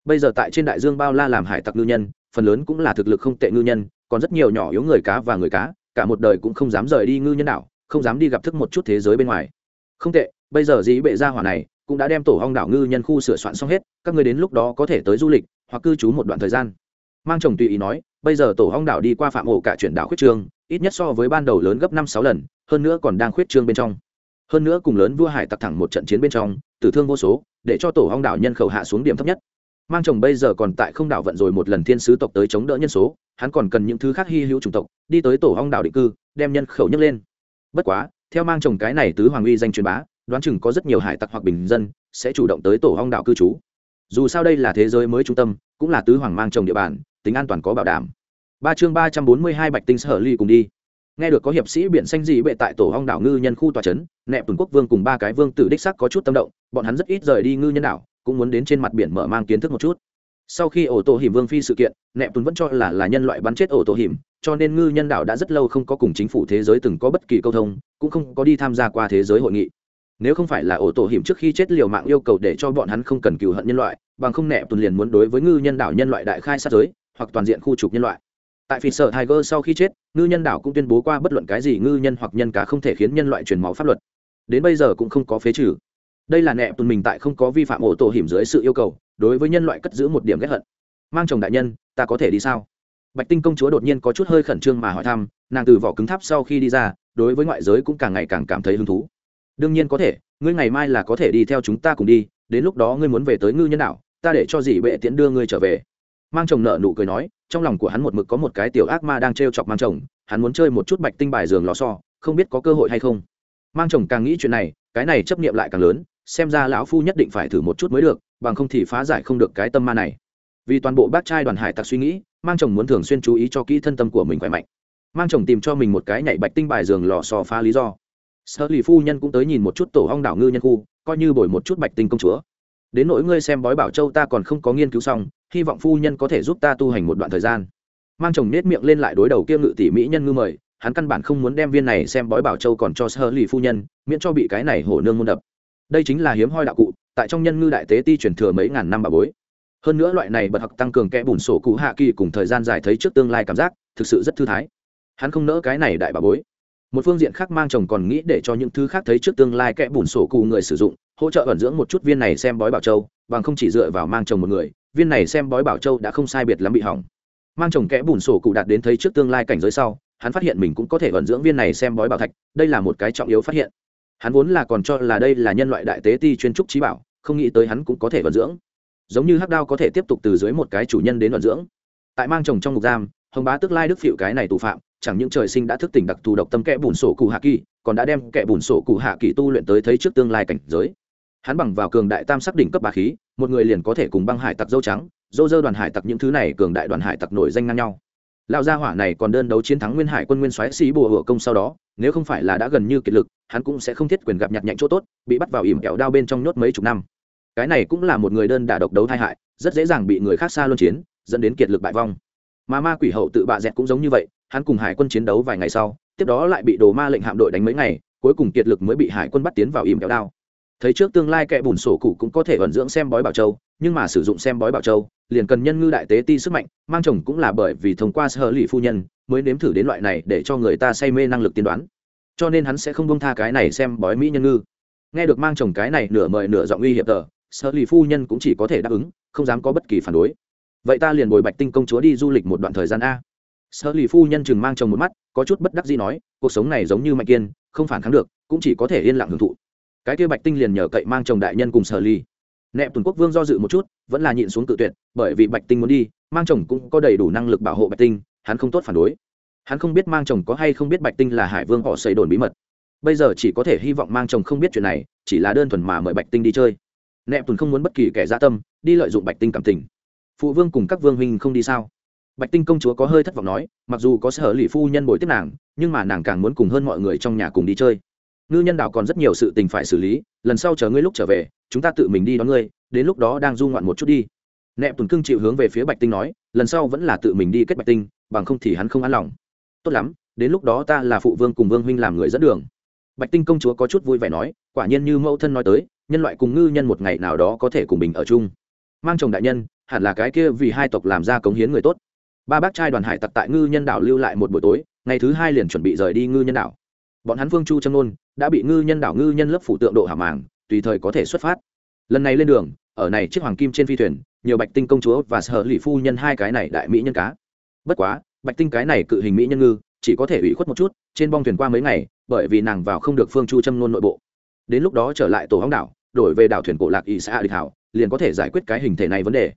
Bây giờ tại trên đại dương bao la làm hải tặc ngư nhân, phần lớn cũng là thực lực không tệ ngư nhân, còn rất nhiều nhỏ yếu người cá và người cá, cả một đời cũng không dám rời đi ngư nhân đảo, không dám đi gặp thức một chút thế giới bên ngoài. Không tệ, bây giờ dĩ bệ gia hỏa này cũng đã đem tổ hong đảo ngư nhân khu sửa soạn xong hết, các người đến lúc đó có thể tới du lịch, hoặc cư trú một đoạn thời gian. Mang chồng tùy ý nói, bây giờ tổ hong đảo đi qua phạm ổ cả chuyển đảo khuyết trương ít nhất so với ban đầu lớn gấp năm sáu lần, hơn nữa còn đang khuyết trương bên trong. Hơn nữa cùng lớn vua hải tặc thẳng một trận chiến bên trong, tử thương vô số, để cho tổ hong đảo nhân khẩu hạ xuống điểm thấp nhất. Mang chồng bây giờ còn tại không đảo vận rồi một lần thiên sứ tộc tới chống đỡ nhân số, hắn còn cần những thứ khác hy hữu chủng tộc, đi tới tổ hong đảo định cư, đem nhân khẩu nhấc lên. Bất quá, theo mang chồng cái này tứ hoàng uy danh truyền bá đoán chừng có rất nhiều hải tặc hoặc bình dân sẽ chủ động tới tổ hong đảo cư trú. Dù sao đây là thế giới mới trung tâm, cũng là tứ hoàng mang trồng địa bàn, tính an toàn có bảo đảm. Ba chương ba trăm bốn mươi hai bạch tinh sở ly cùng đi. Nghe được có hiệp sĩ biển xanh dị bệ tại tổ hong đảo ngư nhân khu tòa trấn nẹp tuần quốc vương cùng ba cái vương tử đích sắc có chút tâm động, bọn hắn rất ít rời đi ngư nhân đảo, cũng muốn đến trên mặt biển mở mang kiến thức một chút. Sau khi ổ tổ hiểm vương phi sự kiện, nẹp tuần vẫn cho là là nhân loại bắn chết ổ tổ hiểm, cho nên ngư nhân đảo đã rất lâu không có cùng chính phủ thế giới từng có bất kỳ câu thông, cũng không có đi tham gia qua thế giới hội nghị nếu không phải là ổ tổ hiểm trước khi chết liều mạng yêu cầu để cho bọn hắn không cần cựu hận nhân loại, bằng không nẹ tuần liền muốn đối với ngư nhân đảo nhân loại đại khai sát giới, hoặc toàn diện khu trục nhân loại. Tại phi sở tiger sau khi chết, ngư nhân đảo cũng tuyên bố qua bất luận cái gì ngư nhân hoặc nhân cá không thể khiến nhân loại truyền máu pháp luật. Đến bây giờ cũng không có phế trừ. Đây là nẹ tuần mình tại không có vi phạm ổ tổ hiểm dưới sự yêu cầu, đối với nhân loại cất giữ một điểm ghét hận. Mang chồng đại nhân, ta có thể đi sao? Bạch tinh công chúa đột nhiên có chút hơi khẩn trương mà hỏi thăm, nàng từ vỏ cứng tháp sau khi đi ra, đối với ngoại giới cũng càng ngày càng cảm thấy hứng thú đương nhiên có thể, ngươi ngày mai là có thể đi theo chúng ta cùng đi, đến lúc đó ngươi muốn về tới ngư nhân đảo, ta để cho dì bệ tiễn đưa ngươi trở về. Mang chồng nợ nụ cười nói, trong lòng của hắn một mực có một cái tiểu ác ma đang t r e o chọc mang chồng, hắn muốn chơi một chút bạch tinh bài giường lò so không biết có cơ hội hay không. Mang chồng càng nghĩ chuyện này, cái này chấp nghiệm lại càng lớn, xem ra lão phu nhất định phải thử một chút mới được, bằng không thì phá giải không được cái tâm ma này. Vì toàn bộ bác trai đoàn hải tặc suy nghĩ, mang chồng muốn thường xuyên chú ý cho kỹ thân tâm của mình khỏe mạnh. Mang chồng tìm cho mình một cái nhảy bạch tinh bài giường lò so phá lý do sợ lì phu nhân cũng tới nhìn một chút tổ hong đảo ngư nhân khu, coi như bồi một chút bạch tinh công chúa. Đến nỗi ngươi xem bói bảo châu ta còn không có nghiên cứu xong, hy vọng phu nhân có thể giúp ta tu hành một đoạn thời gian. Mang chồng nết miệng lên lại đối đầu kia ngự tỷ mỹ nhân ngư mời, hắn căn bản không muốn đem viên này xem bói bảo châu còn cho sơ lì phu nhân, miễn cho bị cái này hổ nương môn đập. Đây chính là hiếm hoi đạo cụ, tại trong nhân ngư đại tế ti truyền thừa mấy ngàn năm bà bối. Hơn nữa loại này bật học tăng cường kẽ bùn sổ cụ hạ kỳ cùng thời gian dài thấy trước tương lai cảm giác, thực sự rất thư thái. Hắn không nỡ cái này đại bà bối một phương diện khác mang chồng còn nghĩ để cho những thứ khác thấy trước tương lai kẽ bùn sổ cụ người sử dụng, hỗ trợ ẩn dưỡng một chút viên này xem bói bảo châu, bằng không chỉ dựa vào mang chồng một người, viên này xem bói bảo châu đã không sai biệt lắm bị hỏng. Mang chồng kẽ bùn sổ cụ đạt đến thấy trước tương lai cảnh giới sau, hắn phát hiện mình cũng có thể ẩn dưỡng viên này xem bói bảo thạch, đây là một cái trọng yếu phát hiện. Hắn vốn là còn cho là đây là nhân loại đại tế ti chuyên trúc trí bảo, không nghĩ tới hắn cũng có thể ẩn dưỡng. Giống như hắc đao có thể tiếp tục từ dưới một cái chủ nhân đến ẩn dưỡng. Tại mang chồng trong ngục giam, hồng bá tức lai đức phịu cái này tù phạm chẳng những trời sinh đã thức tỉnh đặc thù độc tâm kẽ bùn sổ cụ hạ kỳ, còn đã đem kẽ bùn sổ cụ hạ kỳ tu luyện tới thấy trước tương lai cảnh giới. Hắn bằng vào cường đại tam sắc đỉnh cấp bà khí, một người liền có thể cùng băng hải tặc dâu trắng, dô dơ đoàn hải tặc những thứ này cường đại đoàn hải tặc nổi danh ngang nhau. Lão gia hỏa này còn đơn đấu chiến thắng nguyên hải quân nguyên soái sĩ bùa hựa công sau đó, nếu không phải là đã gần như kiệt lực, hắn cũng sẽ không thiết quyền gặp nhặt nhạnh chỗ tốt, bị bắt vào ỉm kẹo đao bên trong nhốt mấy chục năm. Cái này cũng là một người đơn đả độc đấu thai hại, rất dễ dàng bị người khác xa luân chiến, dẫn đến kiệt lực bại vong. Mà ma quỷ hậu tự bạ dẹt cũng giống như vậy hắn cùng hải quân chiến đấu vài ngày sau, tiếp đó lại bị đồ ma lệnh hạm đội đánh mấy ngày, cuối cùng kiệt lực mới bị hải quân bắt tiến vào im kéo đao. Thấy trước tương lai kẻ bùn sổ cụ cũng có thể ẩn dưỡng xem bói bảo châu, nhưng mà sử dụng xem bói bảo châu, liền cần nhân ngư đại tế ti sức mạnh, mang chồng cũng là bởi vì thông qua sơ lì phu nhân, mới nếm thử đến loại này để cho người ta say mê năng lực tiên đoán. Cho nên hắn sẽ không bông tha cái này xem bói mỹ nhân ngư. Nghe được mang chồng cái này nửa mời nửa giọng uy hiệp tờ sơ lì phu nhân cũng chỉ có thể đáp ứng, không dám có bất kỳ phản đối. Vậy ta liền bồi bạch tinh công chúa đi du lịch một đoạn thời gian a. Sở lì phu nhân chừng mang chồng một mắt, có chút bất đắc gì nói, cuộc sống này giống như mạnh kiên, không phản kháng được, cũng chỉ có thể yên lặng hưởng thụ. Cái kia bạch tinh liền nhờ cậy mang chồng đại nhân cùng sở ly nẹp tuần quốc vương do dự một chút, vẫn là nhịn xuống tự tuyệt, bởi vì bạch tinh muốn đi, mang chồng cũng có đầy đủ năng lực bảo hộ bạch tinh, hắn không tốt phản đối. Hắn không biết mang chồng có hay không biết bạch tinh là hải vương họ xây đồn bí mật. Bây giờ chỉ có thể hy vọng mang chồng không biết chuyện này, chỉ là đơn thuần mà mời bạch tinh đi chơi. Nẹp tuần không muốn bất kỳ kẻ gia tâm, đi lợi dụng bạch tinh cảm tình. Phụ vương cùng các vương huynh không đi sao? Bạch tinh công chúa có hơi thất vọng nói, mặc dù có sở lì phu nhân bồi tiếp nàng, nhưng mà nàng càng muốn cùng hơn mọi người trong nhà cùng đi chơi. Ngư nhân đảo còn rất nhiều sự tình phải xử lý, lần sau chờ ngươi lúc trở về, chúng ta tự mình đi đón ngươi, đến lúc đó đang du ngoạn một chút đi. Nẹp tuần cưng chịu hướng về phía bạch tinh nói, lần sau vẫn là tự mình đi kết bạch tinh, bằng không thì hắn không an lòng. Tốt lắm, đến lúc đó ta là phụ vương cùng vương huynh làm người dẫn đường. Bạch tinh công chúa có chút vui vẻ nói, quả nhiên như mẫu thân nói tới, nhân loại cùng ngư nhân một ngày nào đó có thể cùng mình ở chung. Mang chồng đại nhân, hẳn là cái kia vì hai tộc làm ra cống hiến người tốt ba bác trai đoàn hải tặc tại ngư nhân đảo lưu lại một buổi tối, ngày thứ hai liền chuẩn bị rời đi ngư nhân đảo. Bọn hắn phương chu châm nôn đã bị ngư nhân đảo ngư nhân lớp phủ tượng độ hàm màng, tùy thời có thể xuất phát. Lần này lên đường, ở này chiếc hoàng kim trên phi thuyền, nhiều bạch tinh công chúa và sở lì phu nhân hai cái này đại mỹ nhân cá. Bất quá, bạch tinh cái này cự hình mỹ nhân ngư, chỉ có thể ủy khuất một chút, trên bong thuyền qua mấy ngày, bởi vì nàng vào không được phương chu châm nôn nội bộ. Đến lúc đó trở lại tổ hóng đảo, đổi về đảo thuyền cổ lạc ỵ xã địch hảo, liền có thể giải quyết cái hình thể này vấn đề.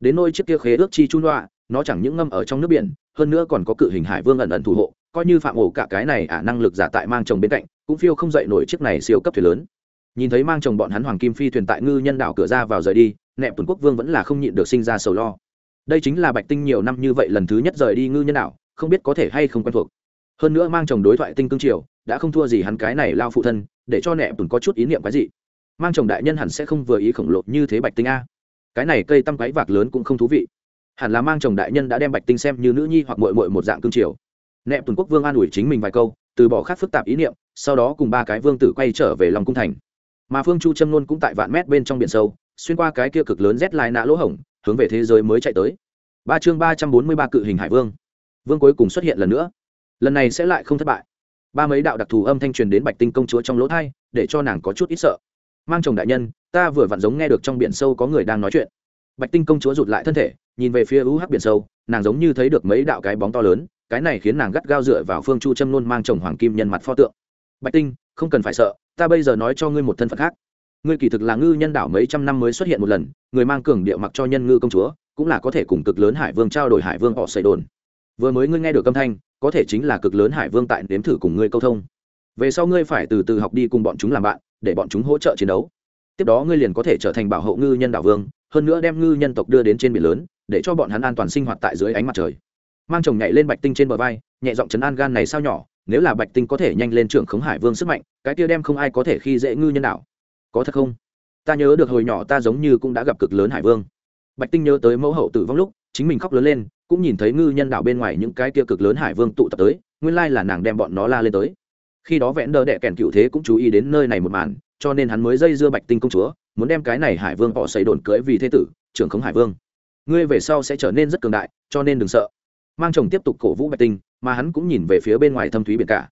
Đến nôi chiếc kia khế ước chi chun đoạ nó chẳng những ngâm ở trong nước biển, hơn nữa còn có cự hình hải vương ẩn ẩn thủ hộ, coi như phạm ổ cả cái này ả năng lực giả tại mang chồng bên cạnh, cũng phiêu không dậy nổi chiếc này siêu cấp thuyền lớn. Nhìn thấy mang chồng bọn hắn hoàng kim phi thuyền tại ngư nhân đảo cửa ra vào rời đi nẹp tuần quốc vương vẫn là không nhịn được sinh ra sầu lo. Đây chính là bạch tinh nhiều năm như vậy lần thứ nhất rời đi ngư nhân đảo, không biết có thể hay không quen thuộc. Hơn nữa mang chồng đối thoại tinh cương triều, đã không thua gì hắn cái này lao phụ thân, để cho nẹp tuần có chút ý niệm cái gì mang chồng đại nhân hẳn sẽ không vừa ý khổng lồ như thế bạch tinh a. Cái này cây tăm quái vạc lớn cũng không thú vị hẳn là mang chồng đại nhân đã đem bạch tinh xem như nữ nhi hoặc mội mội một dạng cương triều. Nẹp tuần quốc vương an ủi chính mình vài câu, từ bỏ khác phức tạp ý niệm, sau đó cùng ba cái vương tử quay trở về lòng cung thành. Mà phương chu châm luôn cũng tại vạn mét bên trong biển sâu, xuyên qua cái kia cực lớn rét lai nã lỗ hổng, hướng về thế giới mới chạy tới. Ba chương ba trăm bốn mươi ba cự hình hải vương. Vương cuối cùng xuất hiện lần nữa. Lần này sẽ lại không thất bại. Ba mấy đạo đặc thù âm thanh truyền đến bạch tinh công chúa trong lỗ thai để cho nàng có chút ít sợ. Mang chồng đại nhân, ta vừa vặn giống nghe được trong biển sâu có người đang nói chuyện. Bạch tinh công chúa rụt lại thân thể nhìn về phía u hắc biển sâu, nàng giống như thấy được mấy đạo cái bóng to lớn, cái này khiến nàng gắt gao dựa vào phương chu châm luôn mang chồng hoàng kim nhân mặt pho tượng. Bạch tinh, không cần phải sợ, ta bây giờ nói cho ngươi một thân phận khác. Ngươi kỳ thực là ngư nhân đảo mấy trăm năm mới xuất hiện một lần, người mang cường điệu mặc cho nhân ngư công chúa, cũng là có thể cùng cực lớn hải vương trao đổi hải vương họ xây đồn. Vừa mới ngươi nghe được âm thanh, có thể chính là cực lớn hải vương tại nếm thử cùng ngươi câu thông. Về sau ngươi phải từ từ học đi cùng bọn chúng làm bạn, để bọn chúng hỗ trợ chiến đấu. Tiếp đó ngươi liền có thể trở thành bảo hộ ngư nhân đảo vương, hơn nữa đem ngư nhân tộc đưa đến trên biển lớn để cho bọn hắn an toàn sinh hoạt tại dưới ánh mặt trời. Mang chồng nhảy lên bạch tinh trên bờ vai, nhẹ giọng chấn an gan này sao nhỏ, nếu là bạch tinh có thể nhanh lên trưởng khống hải vương sức mạnh, cái kia đem không ai có thể khi dễ ngư nhân đảo. Có thật không? Ta nhớ được hồi nhỏ ta giống như cũng đã gặp cực lớn hải vương. Bạch tinh nhớ tới mẫu hậu tử vong lúc, chính mình khóc lớn lên, cũng nhìn thấy ngư nhân đảo bên ngoài những cái kia cực lớn hải vương tụ tập tới, nguyên lai là nàng đem bọn nó la lên tới. Khi đó vẽn đờ đẻ kèn cựu thế cũng chú ý đến nơi này một màn, cho nên hắn mới dây dưa bạch tinh công chúa, muốn đem cái này hải vương họ xây đồn cưới vì thế tử, trưởng khống hải vương ngươi về sau sẽ trở nên rất cường đại, cho nên đừng sợ. Mang chồng tiếp tục cổ vũ bạch tinh, mà hắn cũng nhìn về phía bên ngoài thâm thúy biển cả.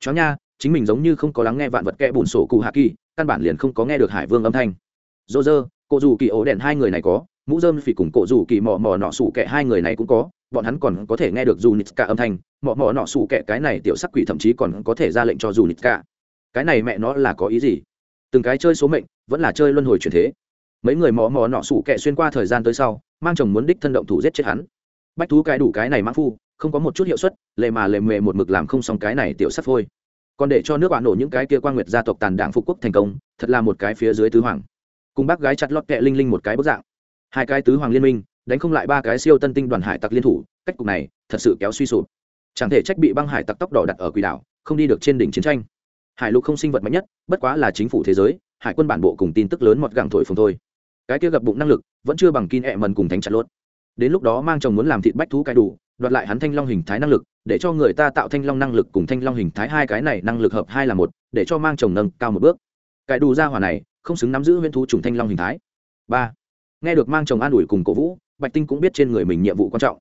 Chó nha, chính mình giống như không có lắng nghe vạn vật kẽ bùn sổ cụ hạ kỳ, căn bản liền không có nghe được hải vương âm thanh. Dô dơ cổ dù kỳ ổ đèn hai người này có, mũ dơm phỉ cùng cổ dù kỳ mò mò nọ sủ kẻ hai người này cũng có, bọn hắn còn có thể nghe được dù nít cả âm thanh. Mò mò nọ sủ kẻ cái này tiểu sắc quỷ thậm chí còn có thể ra lệnh cho dù nít cả cái này mẹ nó là có ý gì? Từng cái chơi số mệnh, vẫn là chơi luân hồi chuyển thế mấy người mò mò nọ sủ kẹ xuyên qua thời gian tới sau, mang chồng muốn đích thân động thủ giết chết hắn. Bách thú cái đủ cái này mãn phu, không có một chút hiệu suất lệ mà lệ mề một mực làm không xong cái này tiểu sắt phôi. Còn để cho nước bạn nổ những cái kia quan nguyệt gia tộc tàn đảng phục quốc thành công, thật là một cái phía dưới tứ hoàng. Cùng bác gái chặt lót kẹ linh linh một cái bức dạng. Hai cái tứ hoàng liên minh, đánh không lại ba cái siêu tân tinh đoàn hải tặc liên thủ, cách cục này, thật sự kéo suy sụp. Chẳng thể trách bị băng hải tặc tóc đỏ đặt ở quỷ đảo, không đi được trên đỉnh chiến tranh. Hải lục không sinh vật mạnh nhất, bất quá là chính phủ thế giới, hải quân bản bộ cùng tin tức lớn mọt gẳng thổi phồng thôi cái kia gặp bụng năng lực vẫn chưa bằng kin ẹ mần cùng thánh chặt lốt. Đến lúc đó mang chồng muốn làm thịt bách thú cái đủ, đoạt lại hắn thanh long hình thái năng lực, để cho người ta tạo thanh long năng lực cùng thanh long hình thái hai cái này năng lực hợp hai là một, để cho mang chồng nâng cao một bước. Cái đủ ra hỏa này, không xứng nắm giữ huyễn thú trùng thanh long hình thái. Ba, nghe được mang chồng an ủi cùng cổ vũ, bạch tinh cũng biết trên người mình nhiệm vụ quan trọng.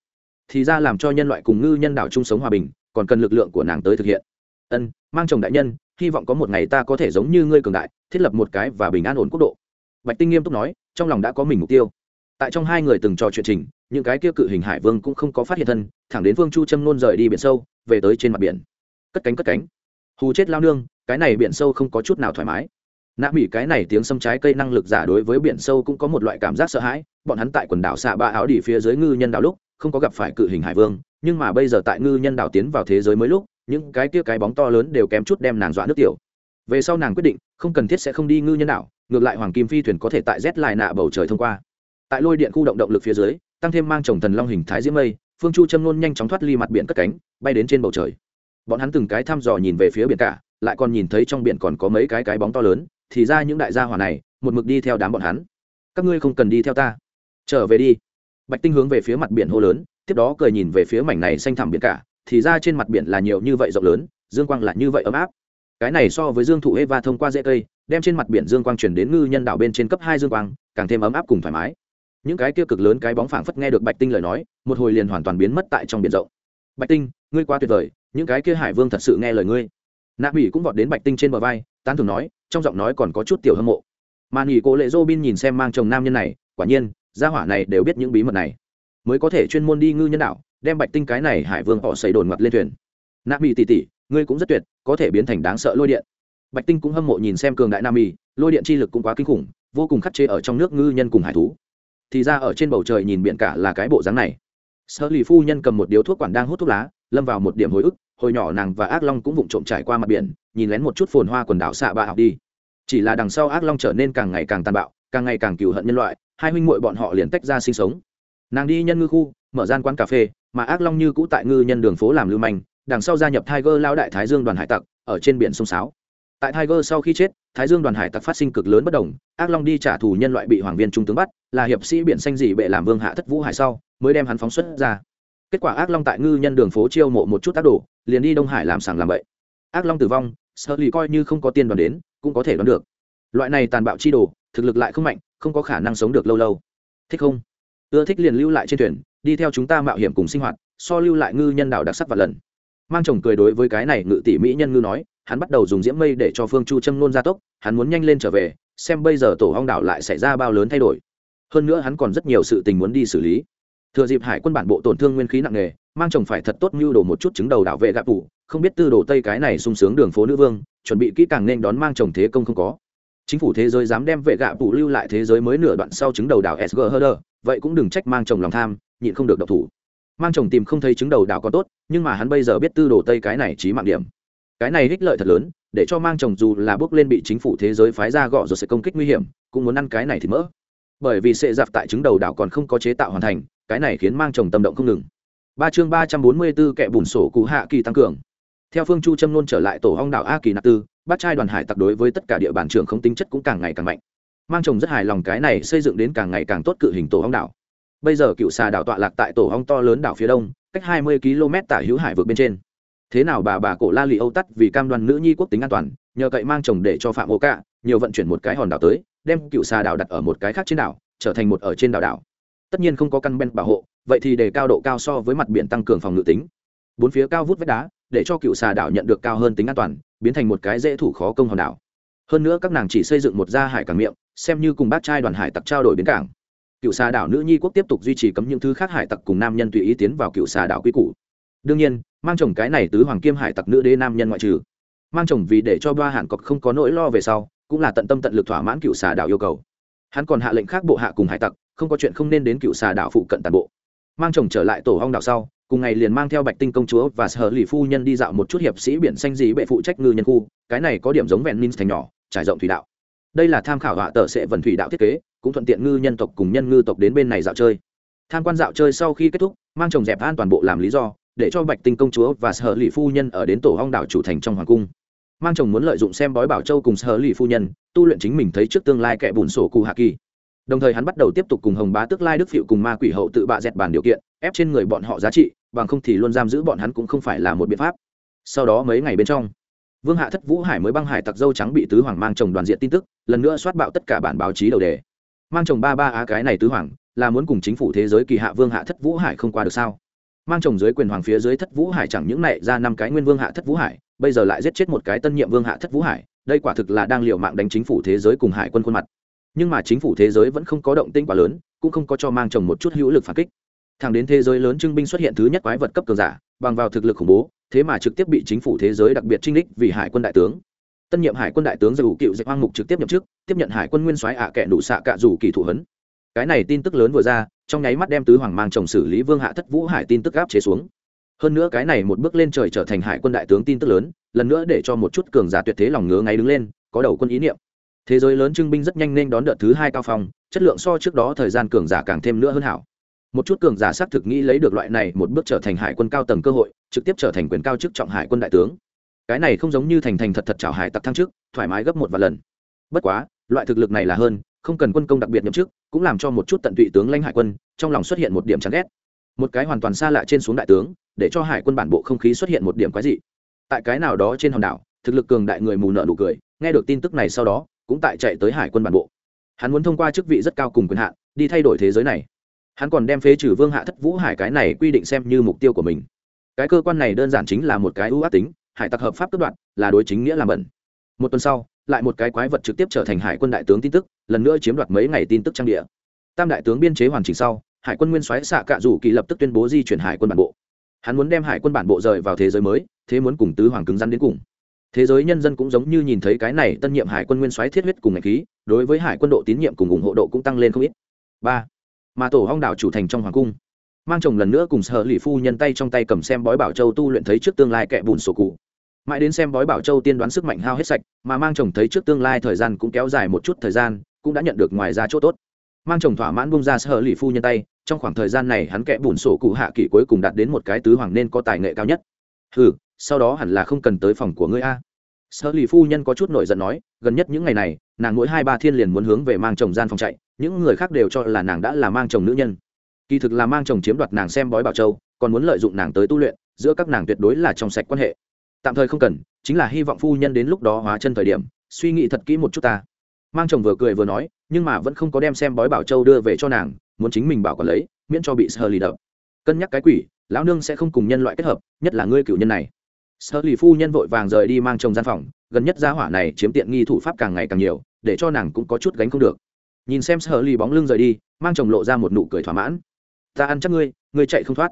Thì ra làm cho nhân loại cùng ngư nhân đảo chung sống hòa bình, còn cần lực lượng của nàng tới thực hiện. Ân, mang chồng đại nhân, hy vọng có một ngày ta có thể giống như ngươi cường đại, thiết lập một cái và bình an ổn quốc độ bạch tinh nghiêm túc nói, trong lòng đã có mình mục tiêu. Tại trong hai người từng trò chuyện trình, những cái kia cự hình hải vương cũng không có phát hiện thân, thẳng đến vương chu châm nôn rời đi biển sâu, về tới trên mặt biển. Cất cánh cất cánh. Hù chết lao nương, cái này biển sâu không có chút nào thoải mái. Nạ mỹ cái này tiếng xâm trái cây năng lực giả đối với biển sâu cũng có một loại cảm giác sợ hãi, bọn hắn tại quần đảo xạ ba áo đỉ phía dưới ngư nhân đảo lúc, không có gặp phải cự hình hải vương, nhưng mà bây giờ tại ngư nhân đảo tiến vào thế giới mới lúc, những cái kia cái bóng to lớn đều kém chút đem nàng dọa nước tiểu về sau nàng quyết định, không cần thiết sẽ không đi ngư nhân đảo, ngược lại hoàng kim phi thuyền có thể tại rét lại nạ bầu trời thông qua. Tại lôi điện khu động động lực phía dưới, tăng thêm mang chồng thần long hình thái diễm mây, phương chu châm nôn nhanh chóng thoát ly mặt biển cất cánh, bay đến trên bầu trời. Bọn hắn từng cái thăm dò nhìn về phía biển cả, lại còn nhìn thấy trong biển còn có mấy cái cái bóng to lớn, thì ra những đại gia hỏa này, một mực đi theo đám bọn hắn. Các ngươi không cần đi theo ta. Trở về đi. Bạch tinh hướng về phía mặt biển hô lớn, tiếp đó cười nhìn về phía mảnh này xanh thẳm biển cả, thì ra trên mặt biển là nhiều như vậy rộng lớn, dương quang là như vậy ấm áp cái này so với dương thụ eva thông qua dễ cây, đem trên mặt biển dương quang chuyển đến ngư nhân đảo bên trên cấp hai dương quang, càng thêm ấm áp cùng thoải mái. Những cái kia cực lớn cái bóng phảng phất nghe được bạch tinh lời nói, một hồi liền hoàn toàn biến mất tại trong biển rộng. Bạch tinh, ngươi quá tuyệt vời, những cái kia hải vương thật sự nghe lời ngươi. Nạ mỹ cũng vọt đến bạch tinh trên bờ vai, tán thường nói, trong giọng nói còn có chút tiểu hâm mộ. Mà nghỉ cố lệ dô bin nhìn xem mang chồng nam nhân này, quả nhiên, gia hỏa này đều biết những bí mật này. Mới có thể chuyên môn đi ngư nhân đạo đem bạch tinh cái này hải vương họ xây đồn mặt lên thuyền. Nạ mỹ tỉ tỉ, ngươi cũng rất tuyệt có thể biến thành đáng sợ lôi điện. Bạch tinh cũng hâm mộ nhìn xem cường đại nam mỹ lôi điện chi lực cũng quá kinh khủng, vô cùng khắc chế ở trong nước ngư nhân cùng hải thú. Thì ra ở trên bầu trời nhìn biển cả là cái bộ dáng này. Sơ lì phu nhân cầm một điếu thuốc quản đang hút thuốc lá, lâm vào một điểm hồi ức, hồi nhỏ nàng và ác long cũng vụng trộm trải qua mặt biển, nhìn lén một chút phồn hoa quần đảo xạ bạ học đi. Chỉ là đằng sau ác long trở nên càng ngày càng tàn bạo, càng ngày càng cừu hận nhân loại, hai huynh muội bọn họ liền tách ra sinh sống. Nàng đi nhân ngư khu, mở gian quán cà phê, mà ác long như cũ tại ngư nhân đường phố làm lưu manh đằng sau gia nhập tiger lao đại thái dương đoàn hải tặc, ở trên biển sông sáo. Tại tiger sau khi chết, thái dương đoàn hải tặc phát sinh cực lớn bất đồng, ác long đi trả thù nhân loại bị hoàng viên trung tướng bắt, là hiệp sĩ biển xanh dị bệ làm vương hạ thất vũ hải sau, mới đem hắn phóng xuất ra. Kết quả ác long tại ngư nhân đường phố chiêu mộ một chút tác đồ, liền đi đông hải làm sàng làm bậy. Ác long tử vong sở lý coi như không có tiên đoàn đến, cũng có thể đoán được. Loại này tàn bạo chi đồ, thực lực lại không mạnh, không có khả năng sống được lâu lâu. Thích không? Ưa thích liền lưu lại trên thuyền, đi theo chúng ta mạo hiểm cùng sinh hoạt, so lưu lại ngư nhân đạo đặc sắc và lần mang chồng cười đối với cái này ngự tỷ mỹ nhân ngư nói, hắn bắt đầu dùng diễm mây để cho phương chu châm nôn gia tốc, hắn muốn nhanh lên trở về, xem bây giờ tổ hong đảo lại xảy ra bao lớn thay đổi. Hơn nữa hắn còn rất nhiều sự tình muốn đi xử lý. Thừa dịp hải quân bản bộ tổn thương nguyên khí nặng nề, mang chồng phải thật tốt mưu đồ một chút chứng đầu đạo vệ gạp ủ không biết tư đồ tây cái này sung sướng đường phố nữ vương, chuẩn bị kỹ càng nên đón mang chồng thế công không có. Chính phủ thế giới dám đem vệ gạ phụ lưu lại thế giới mới nửa đoạn sau chứng đầu đảo sg herder vậy cũng đừng trách mang chồng lòng tham, nhịn không được độc thủ mang chồng tìm không thấy chứng đầu đảo có tốt, nhưng mà hắn bây giờ biết tư đồ tây cái này trí mạng điểm. Cái này ích lợi thật lớn, để cho mang chồng dù là bước lên bị chính phủ thế giới phái ra gọ rồi sẽ công kích nguy hiểm, cũng muốn ăn cái này thì mỡ. Bởi vì sệ giặc tại chứng đầu đảo còn không có chế tạo hoàn thành, cái này khiến mang chồng tâm động không ngừng. Ba chương ba trăm bốn mươi 344 kẻ bùn sổ cụ hạ kỳ tăng cường. Theo phương chu châm luôn trở lại tổ hong đảo a kỳ nạp tư bát trai đoàn hải tặc đối với tất cả địa bàn trường không tính chất cũng càng ngày càng mạnh. Mang chồng rất hài lòng cái này xây dựng đến càng ngày càng tốt cự hình tổ hong đảo bây giờ cựu xà đảo tọa lạc tại tổ hong to lớn đảo phía đông, cách hai mươi km tả hữu hải vượt bên trên. Thế nào bà bà cổ la lì âu tắt vì cam đoan nữ nhi quốc tính an toàn, nhờ cậy mang chồng để cho phạm ô cạ nhiều vận chuyển một cái hòn đảo tới, đem cựu xà đảo đặt ở một cái khác trên đảo, trở thành một ở trên đảo đảo. Tất nhiên không có căn ben bảo hộ, vậy thì để cao độ cao so với mặt biển tăng cường phòng ngự tính. Bốn phía cao vút vách đá, để cho cựu xà đảo nhận được cao hơn tính an toàn, biến thành một cái dễ thủ khó công hòn đảo. Hơn nữa các nàng chỉ xây dựng một gia hải cảng miệng, xem như cùng bác trai đoàn hải tặc trao đổi biến cảng cựu xà đảo nữ nhi quốc tiếp tục duy trì cấm những thứ khác hải tặc cùng nam nhân tùy ý tiến vào cựu xà đảo quy củ. Đương nhiên, mang chồng cái này tứ hoàng Kim hải tặc nữ đế nam nhân ngoại trừ. Mang chồng vì để cho ba hạn cọc không có nỗi lo về sau, cũng là tận tâm tận lực thỏa mãn cựu xà đảo yêu cầu. Hắn còn hạ lệnh khác bộ hạ cùng hải tặc, không có chuyện không nên đến cựu xà đảo phụ cận toàn bộ. Mang chồng trở lại tổ hong đảo sau, cùng ngày liền mang theo bạch tinh công chúa và sở lì phu nhân đi dạo một chút hiệp sĩ biển xanh dí bệ phụ trách ngư nhân khu, cái này có điểm giống vẹn ninh thành nhỏ, trải rộng thủy đạo. Đây là tham khảo hạ tờ sẽ vần thủy đạo thiết kế cũng thuận tiện ngư nhân tộc cùng nhân ngư tộc đến bên này dạo chơi. Tham quan dạo chơi sau khi kết thúc, mang chồng dẹp an toàn bộ làm lý do, để cho bạch tinh công chúa và sở lì phu nhân ở đến tổ hong đảo chủ thành trong hoàng cung. Mang chồng muốn lợi dụng xem bói bảo châu cùng sở lì phu nhân, tu luyện chính mình thấy trước tương lai kẻ bùn sổ cù hạ kỳ. Đồng thời hắn bắt đầu tiếp tục cùng hồng bá tước lai đức phịu cùng ma quỷ hậu tự bạ dẹt bàn điều kiện, ép trên người bọn họ giá trị, bằng không thì luôn giam giữ bọn hắn cũng không phải là một biện pháp. Sau đó mấy ngày bên trong, vương hạ thất vũ hải mới băng hải tặc dâu trắng bị tứ hoàng mang chồng đoàn diện tin tức, lần nữa soát bạo tất cả bản báo chí đầu đề mang chồng ba ba á cái này tứ hoàng, là muốn cùng chính phủ thế giới kỳ hạ vương hạ thất vũ hải không qua được sao? Mang chồng dưới quyền hoàng phía dưới thất vũ hải chẳng những này ra năm cái nguyên vương hạ thất vũ hải, bây giờ lại giết chết một cái tân nhiệm vương hạ thất vũ hải, đây quả thực là đang liều mạng đánh chính phủ thế giới cùng hải quân khuôn mặt. Nhưng mà chính phủ thế giới vẫn không có động tĩnh quá lớn, cũng không có cho mang chồng một chút hữu lực phản kích. Thẳng đến thế giới lớn trưng binh xuất hiện thứ nhất quái vật cấp cường giả, bằng vào thực lực khủng bố, thế mà trực tiếp bị chính phủ thế giới đặc biệt trinh đích vì hải quân đại tướng tân nhiệm hải quân đại tướng dù cựu dạy hoang mục trực tiếp nhậm chức, tiếp nhận hải quân nguyên soái ạ à đủ xạ cạ dù kỳ thủ hấn cái này tin tức lớn vừa ra, trong nháy mắt đem tứ hoàng mang chồng xử lý vương hạ thất vũ hải tin tức gáp chế xuống. Hơn nữa cái này một bước lên trời trở thành hải quân đại tướng tin tức lớn, lần nữa để cho một chút cường giả tuyệt thế lòng ngứa ngáy đứng lên, có đầu quân ý niệm. Thế giới lớn trưng binh rất nhanh nên đón đợt thứ hai cao phong, chất lượng so trước đó thời gian cường giả càng thêm nữa hơn hảo. Một chút cường giả xác thực nghĩ lấy được loại này một bước trở thành hải quân cao tầng cơ hội, trực tiếp trở thành quyền cao chức trọng hải quân đại tướng cái này không giống như thành thành thật thật chào hải tặc thăng trước thoải mái gấp một vài lần. Bất quá, loại thực lực này là hơn, không cần quân công đặc biệt nhậm chức, cũng làm cho một chút tận tụy tướng lãnh hải quân, trong lòng xuất hiện một điểm chán ghét. Một cái hoàn toàn xa lạ trên xuống đại tướng, để cho hải quân bản bộ không khí xuất hiện một điểm quái dị. Tại cái nào đó trên hòn đảo, thực lực cường đại người mù nợ nụ cười, nghe được tin tức này sau đó, cũng tại chạy tới hải quân bản bộ. Hắn muốn thông qua chức vị rất cao cùng quyền hạn, đi thay đổi thế giới này. Hắn còn đem phế trừ vương hạ thất vũ hải cái này quy định xem như mục tiêu của mình. Cái cơ quan này đơn giản chính là một cái ưu ác tính hải tặc hợp pháp cướp đoạt, là đối chính nghĩa làm bẩn. Một tuần sau, lại một cái quái vật trực tiếp trở thành hải quân đại tướng tin tức, lần nữa chiếm đoạt mấy ngày tin tức trang địa. Tam đại tướng biên chế hoàn chỉnh sau, hải quân nguyên soái xạ cạ rủ kỳ lập tức tuyên bố di chuyển hải quân bản bộ. Hắn muốn đem hải quân bản bộ rời vào thế giới mới, thế muốn cùng tứ hoàng cứng rắn đến cùng. Thế giới nhân dân cũng giống như nhìn thấy cái này, tân nhiệm hải quân nguyên soái thiết huyết cùng ngạch khí, đối với hải quân độ tín nhiệm cùng ủng hộ độ cũng tăng lên không ít. Ba, mà tổ hong đảo chủ thành trong hoàng cung. Mang chồng lần nữa cùng sở lì phu nhân tay trong tay cầm xem bói bảo châu tu luyện thấy trước tương lai kẻ bùn sổ cụ mãi đến xem bói bảo châu tiên đoán sức mạnh hao hết sạch, mà mang chồng thấy trước tương lai thời gian cũng kéo dài một chút thời gian, cũng đã nhận được ngoài ra chỗ tốt. Mang chồng thỏa mãn bung ra sở lì phu nhân tay, trong khoảng thời gian này hắn kẽ bùn sổ cụ hạ kỷ cuối cùng đạt đến một cái tứ hoàng nên có tài nghệ cao nhất. Ừ sau đó hẳn là không cần tới phòng của ngươi a. Sở lì phu nhân có chút nổi giận nói, gần nhất những ngày này, nàng mỗi hai ba thiên liền muốn hướng về mang chồng gian phòng chạy, những người khác đều cho là nàng đã là mang chồng nữ nhân. Kỳ thực là mang chồng chiếm đoạt nàng xem bói bảo châu, còn muốn lợi dụng nàng tới tu luyện, giữa các nàng tuyệt đối là trong sạch quan hệ tạm thời không cần, chính là hy vọng phu nhân đến lúc đó hóa chân thời điểm, suy nghĩ thật kỹ một chút ta. Mang chồng vừa cười vừa nói, nhưng mà vẫn không có đem xem bói bảo châu đưa về cho nàng, muốn chính mình bảo còn lấy, miễn cho bị sơ lì đập. Cân nhắc cái quỷ, lão nương sẽ không cùng nhân loại kết hợp, nhất là ngươi cựu nhân này. Sơ lì phu nhân vội vàng rời đi mang chồng gian phòng, gần nhất gia hỏa này chiếm tiện nghi thủ pháp càng ngày càng nhiều, để cho nàng cũng có chút gánh không được. Nhìn xem sơ lì bóng lưng rời đi, mang chồng lộ ra một nụ cười thỏa mãn. Ta ăn chắc ngươi ngươi chạy không thoát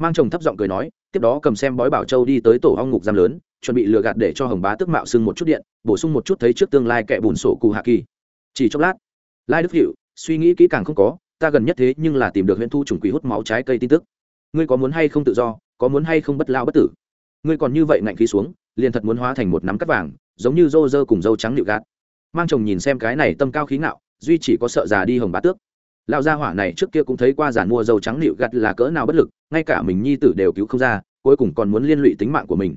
mang chồng thấp giọng cười nói, tiếp đó cầm xem bói bảo châu đi tới tổ ong ngục giam lớn, chuẩn bị lừa gạt để cho hồng bá tức mạo sưng một chút điện, bổ sung một chút thấy trước tương lai kẻ bùn sổ cụ hạ kỳ. Chỉ chốc lát, lai đức hiệu suy nghĩ kỹ càng không có, ta gần nhất thế nhưng là tìm được huyện thu trùng quỷ hút máu trái cây tin tức. Ngươi có muốn hay không tự do, có muốn hay không bất lao bất tử? Ngươi còn như vậy ngạnh khí xuống, liền thật muốn hóa thành một nắm cắt vàng, giống như rô rơ cùng dâu trắng liệu gạt. Mang chồng nhìn xem cái này tâm cao khí ngạo, duy chỉ có sợ già đi hồng bá tước lão gia hỏa này trước kia cũng thấy qua giản mua dầu trắng liệu gặt là cỡ nào bất lực, ngay cả mình nhi tử đều cứu không ra, cuối cùng còn muốn liên lụy tính mạng của mình.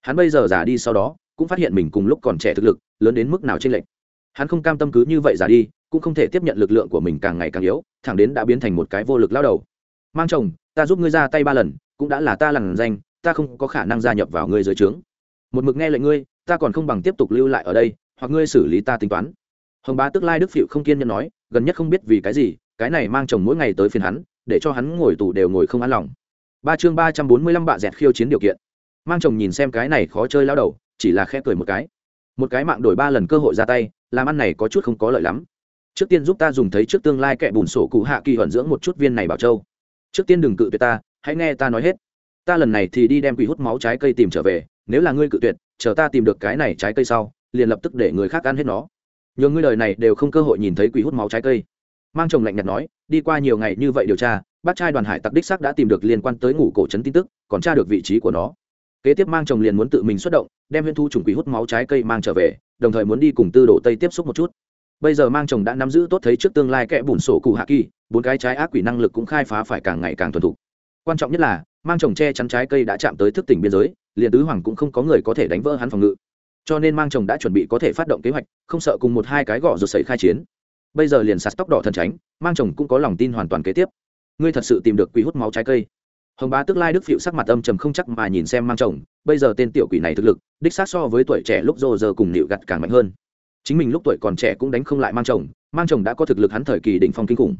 Hắn bây giờ già đi sau đó, cũng phát hiện mình cùng lúc còn trẻ thực lực, lớn đến mức nào trên lệch. Hắn không cam tâm cứ như vậy già đi, cũng không thể tiếp nhận lực lượng của mình càng ngày càng yếu, thẳng đến đã biến thành một cái vô lực lao đầu. Mang chồng, ta giúp ngươi ra tay ba lần, cũng đã là ta lằn danh, ta không có khả năng gia nhập vào ngươi dưới trướng. Một mực nghe lệnh ngươi, ta còn không bằng tiếp tục lưu lại ở đây, hoặc ngươi xử lý ta tính toán. Hồng bá tức lai đức phịu không kiên nhẫn nói, gần nhất không biết vì cái gì cái này mang chồng mỗi ngày tới phiền hắn, để cho hắn ngồi tù đều ngồi không an lòng. Ba chương ba trăm bốn mươi lăm bạ dẹt khiêu chiến điều kiện. Mang chồng nhìn xem cái này khó chơi lao đầu, chỉ là khẽ cười một cái. Một cái mạng đổi ba lần cơ hội ra tay, làm ăn này có chút không có lợi lắm. Trước tiên giúp ta dùng thấy trước tương lai kẻ bùn sổ cụ hạ kỳ hận dưỡng một chút viên này bảo châu. Trước tiên đừng cự tuyệt ta, hãy nghe ta nói hết. Ta lần này thì đi đem quỷ hút máu trái cây tìm trở về, nếu là ngươi cự tuyệt, chờ ta tìm được cái này trái cây sau, liền lập tức để người khác ăn hết nó. Nhờ ngươi lời này đều không cơ hội nhìn thấy quỷ hút máu trái cây mang chồng lạnh nhạt nói, đi qua nhiều ngày như vậy điều tra, bác trai đoàn hải tặc đích xác đã tìm được liên quan tới ngủ cổ trấn tin tức, còn tra được vị trí của nó. Kế tiếp mang chồng liền muốn tự mình xuất động, đem huyễn thu trùng quỷ hút máu trái cây mang trở về, đồng thời muốn đi cùng tư đồ tây tiếp xúc một chút. Bây giờ mang chồng đã nắm giữ tốt thấy trước tương lai kẽ bùn sổ cụ hạ kỳ, bốn cái trái ác quỷ năng lực cũng khai phá phải càng ngày càng thuần thục. Quan trọng nhất là, mang chồng che chắn trái cây đã chạm tới thức tỉnh biên giới, liền tứ hoàng cũng không có người có thể đánh vỡ hắn phòng ngự. Cho nên mang chồng đã chuẩn bị có thể phát động kế hoạch, không sợ cùng một hai cái gõ rồi xảy khai chiến bây giờ liền sạt tóc đỏ thần tránh, mang chồng cũng có lòng tin hoàn toàn kế tiếp. Ngươi thật sự tìm được quỷ hút máu trái cây. Hồng bá tức lai đức phịu sắc mặt âm trầm không chắc mà nhìn xem mang chồng, bây giờ tên tiểu quỷ này thực lực, đích xác so với tuổi trẻ lúc rô giờ cùng nịu gặt càng mạnh hơn. Chính mình lúc tuổi còn trẻ cũng đánh không lại mang chồng mang chồng đã có thực lực hắn thời kỳ đỉnh phong kinh khủng.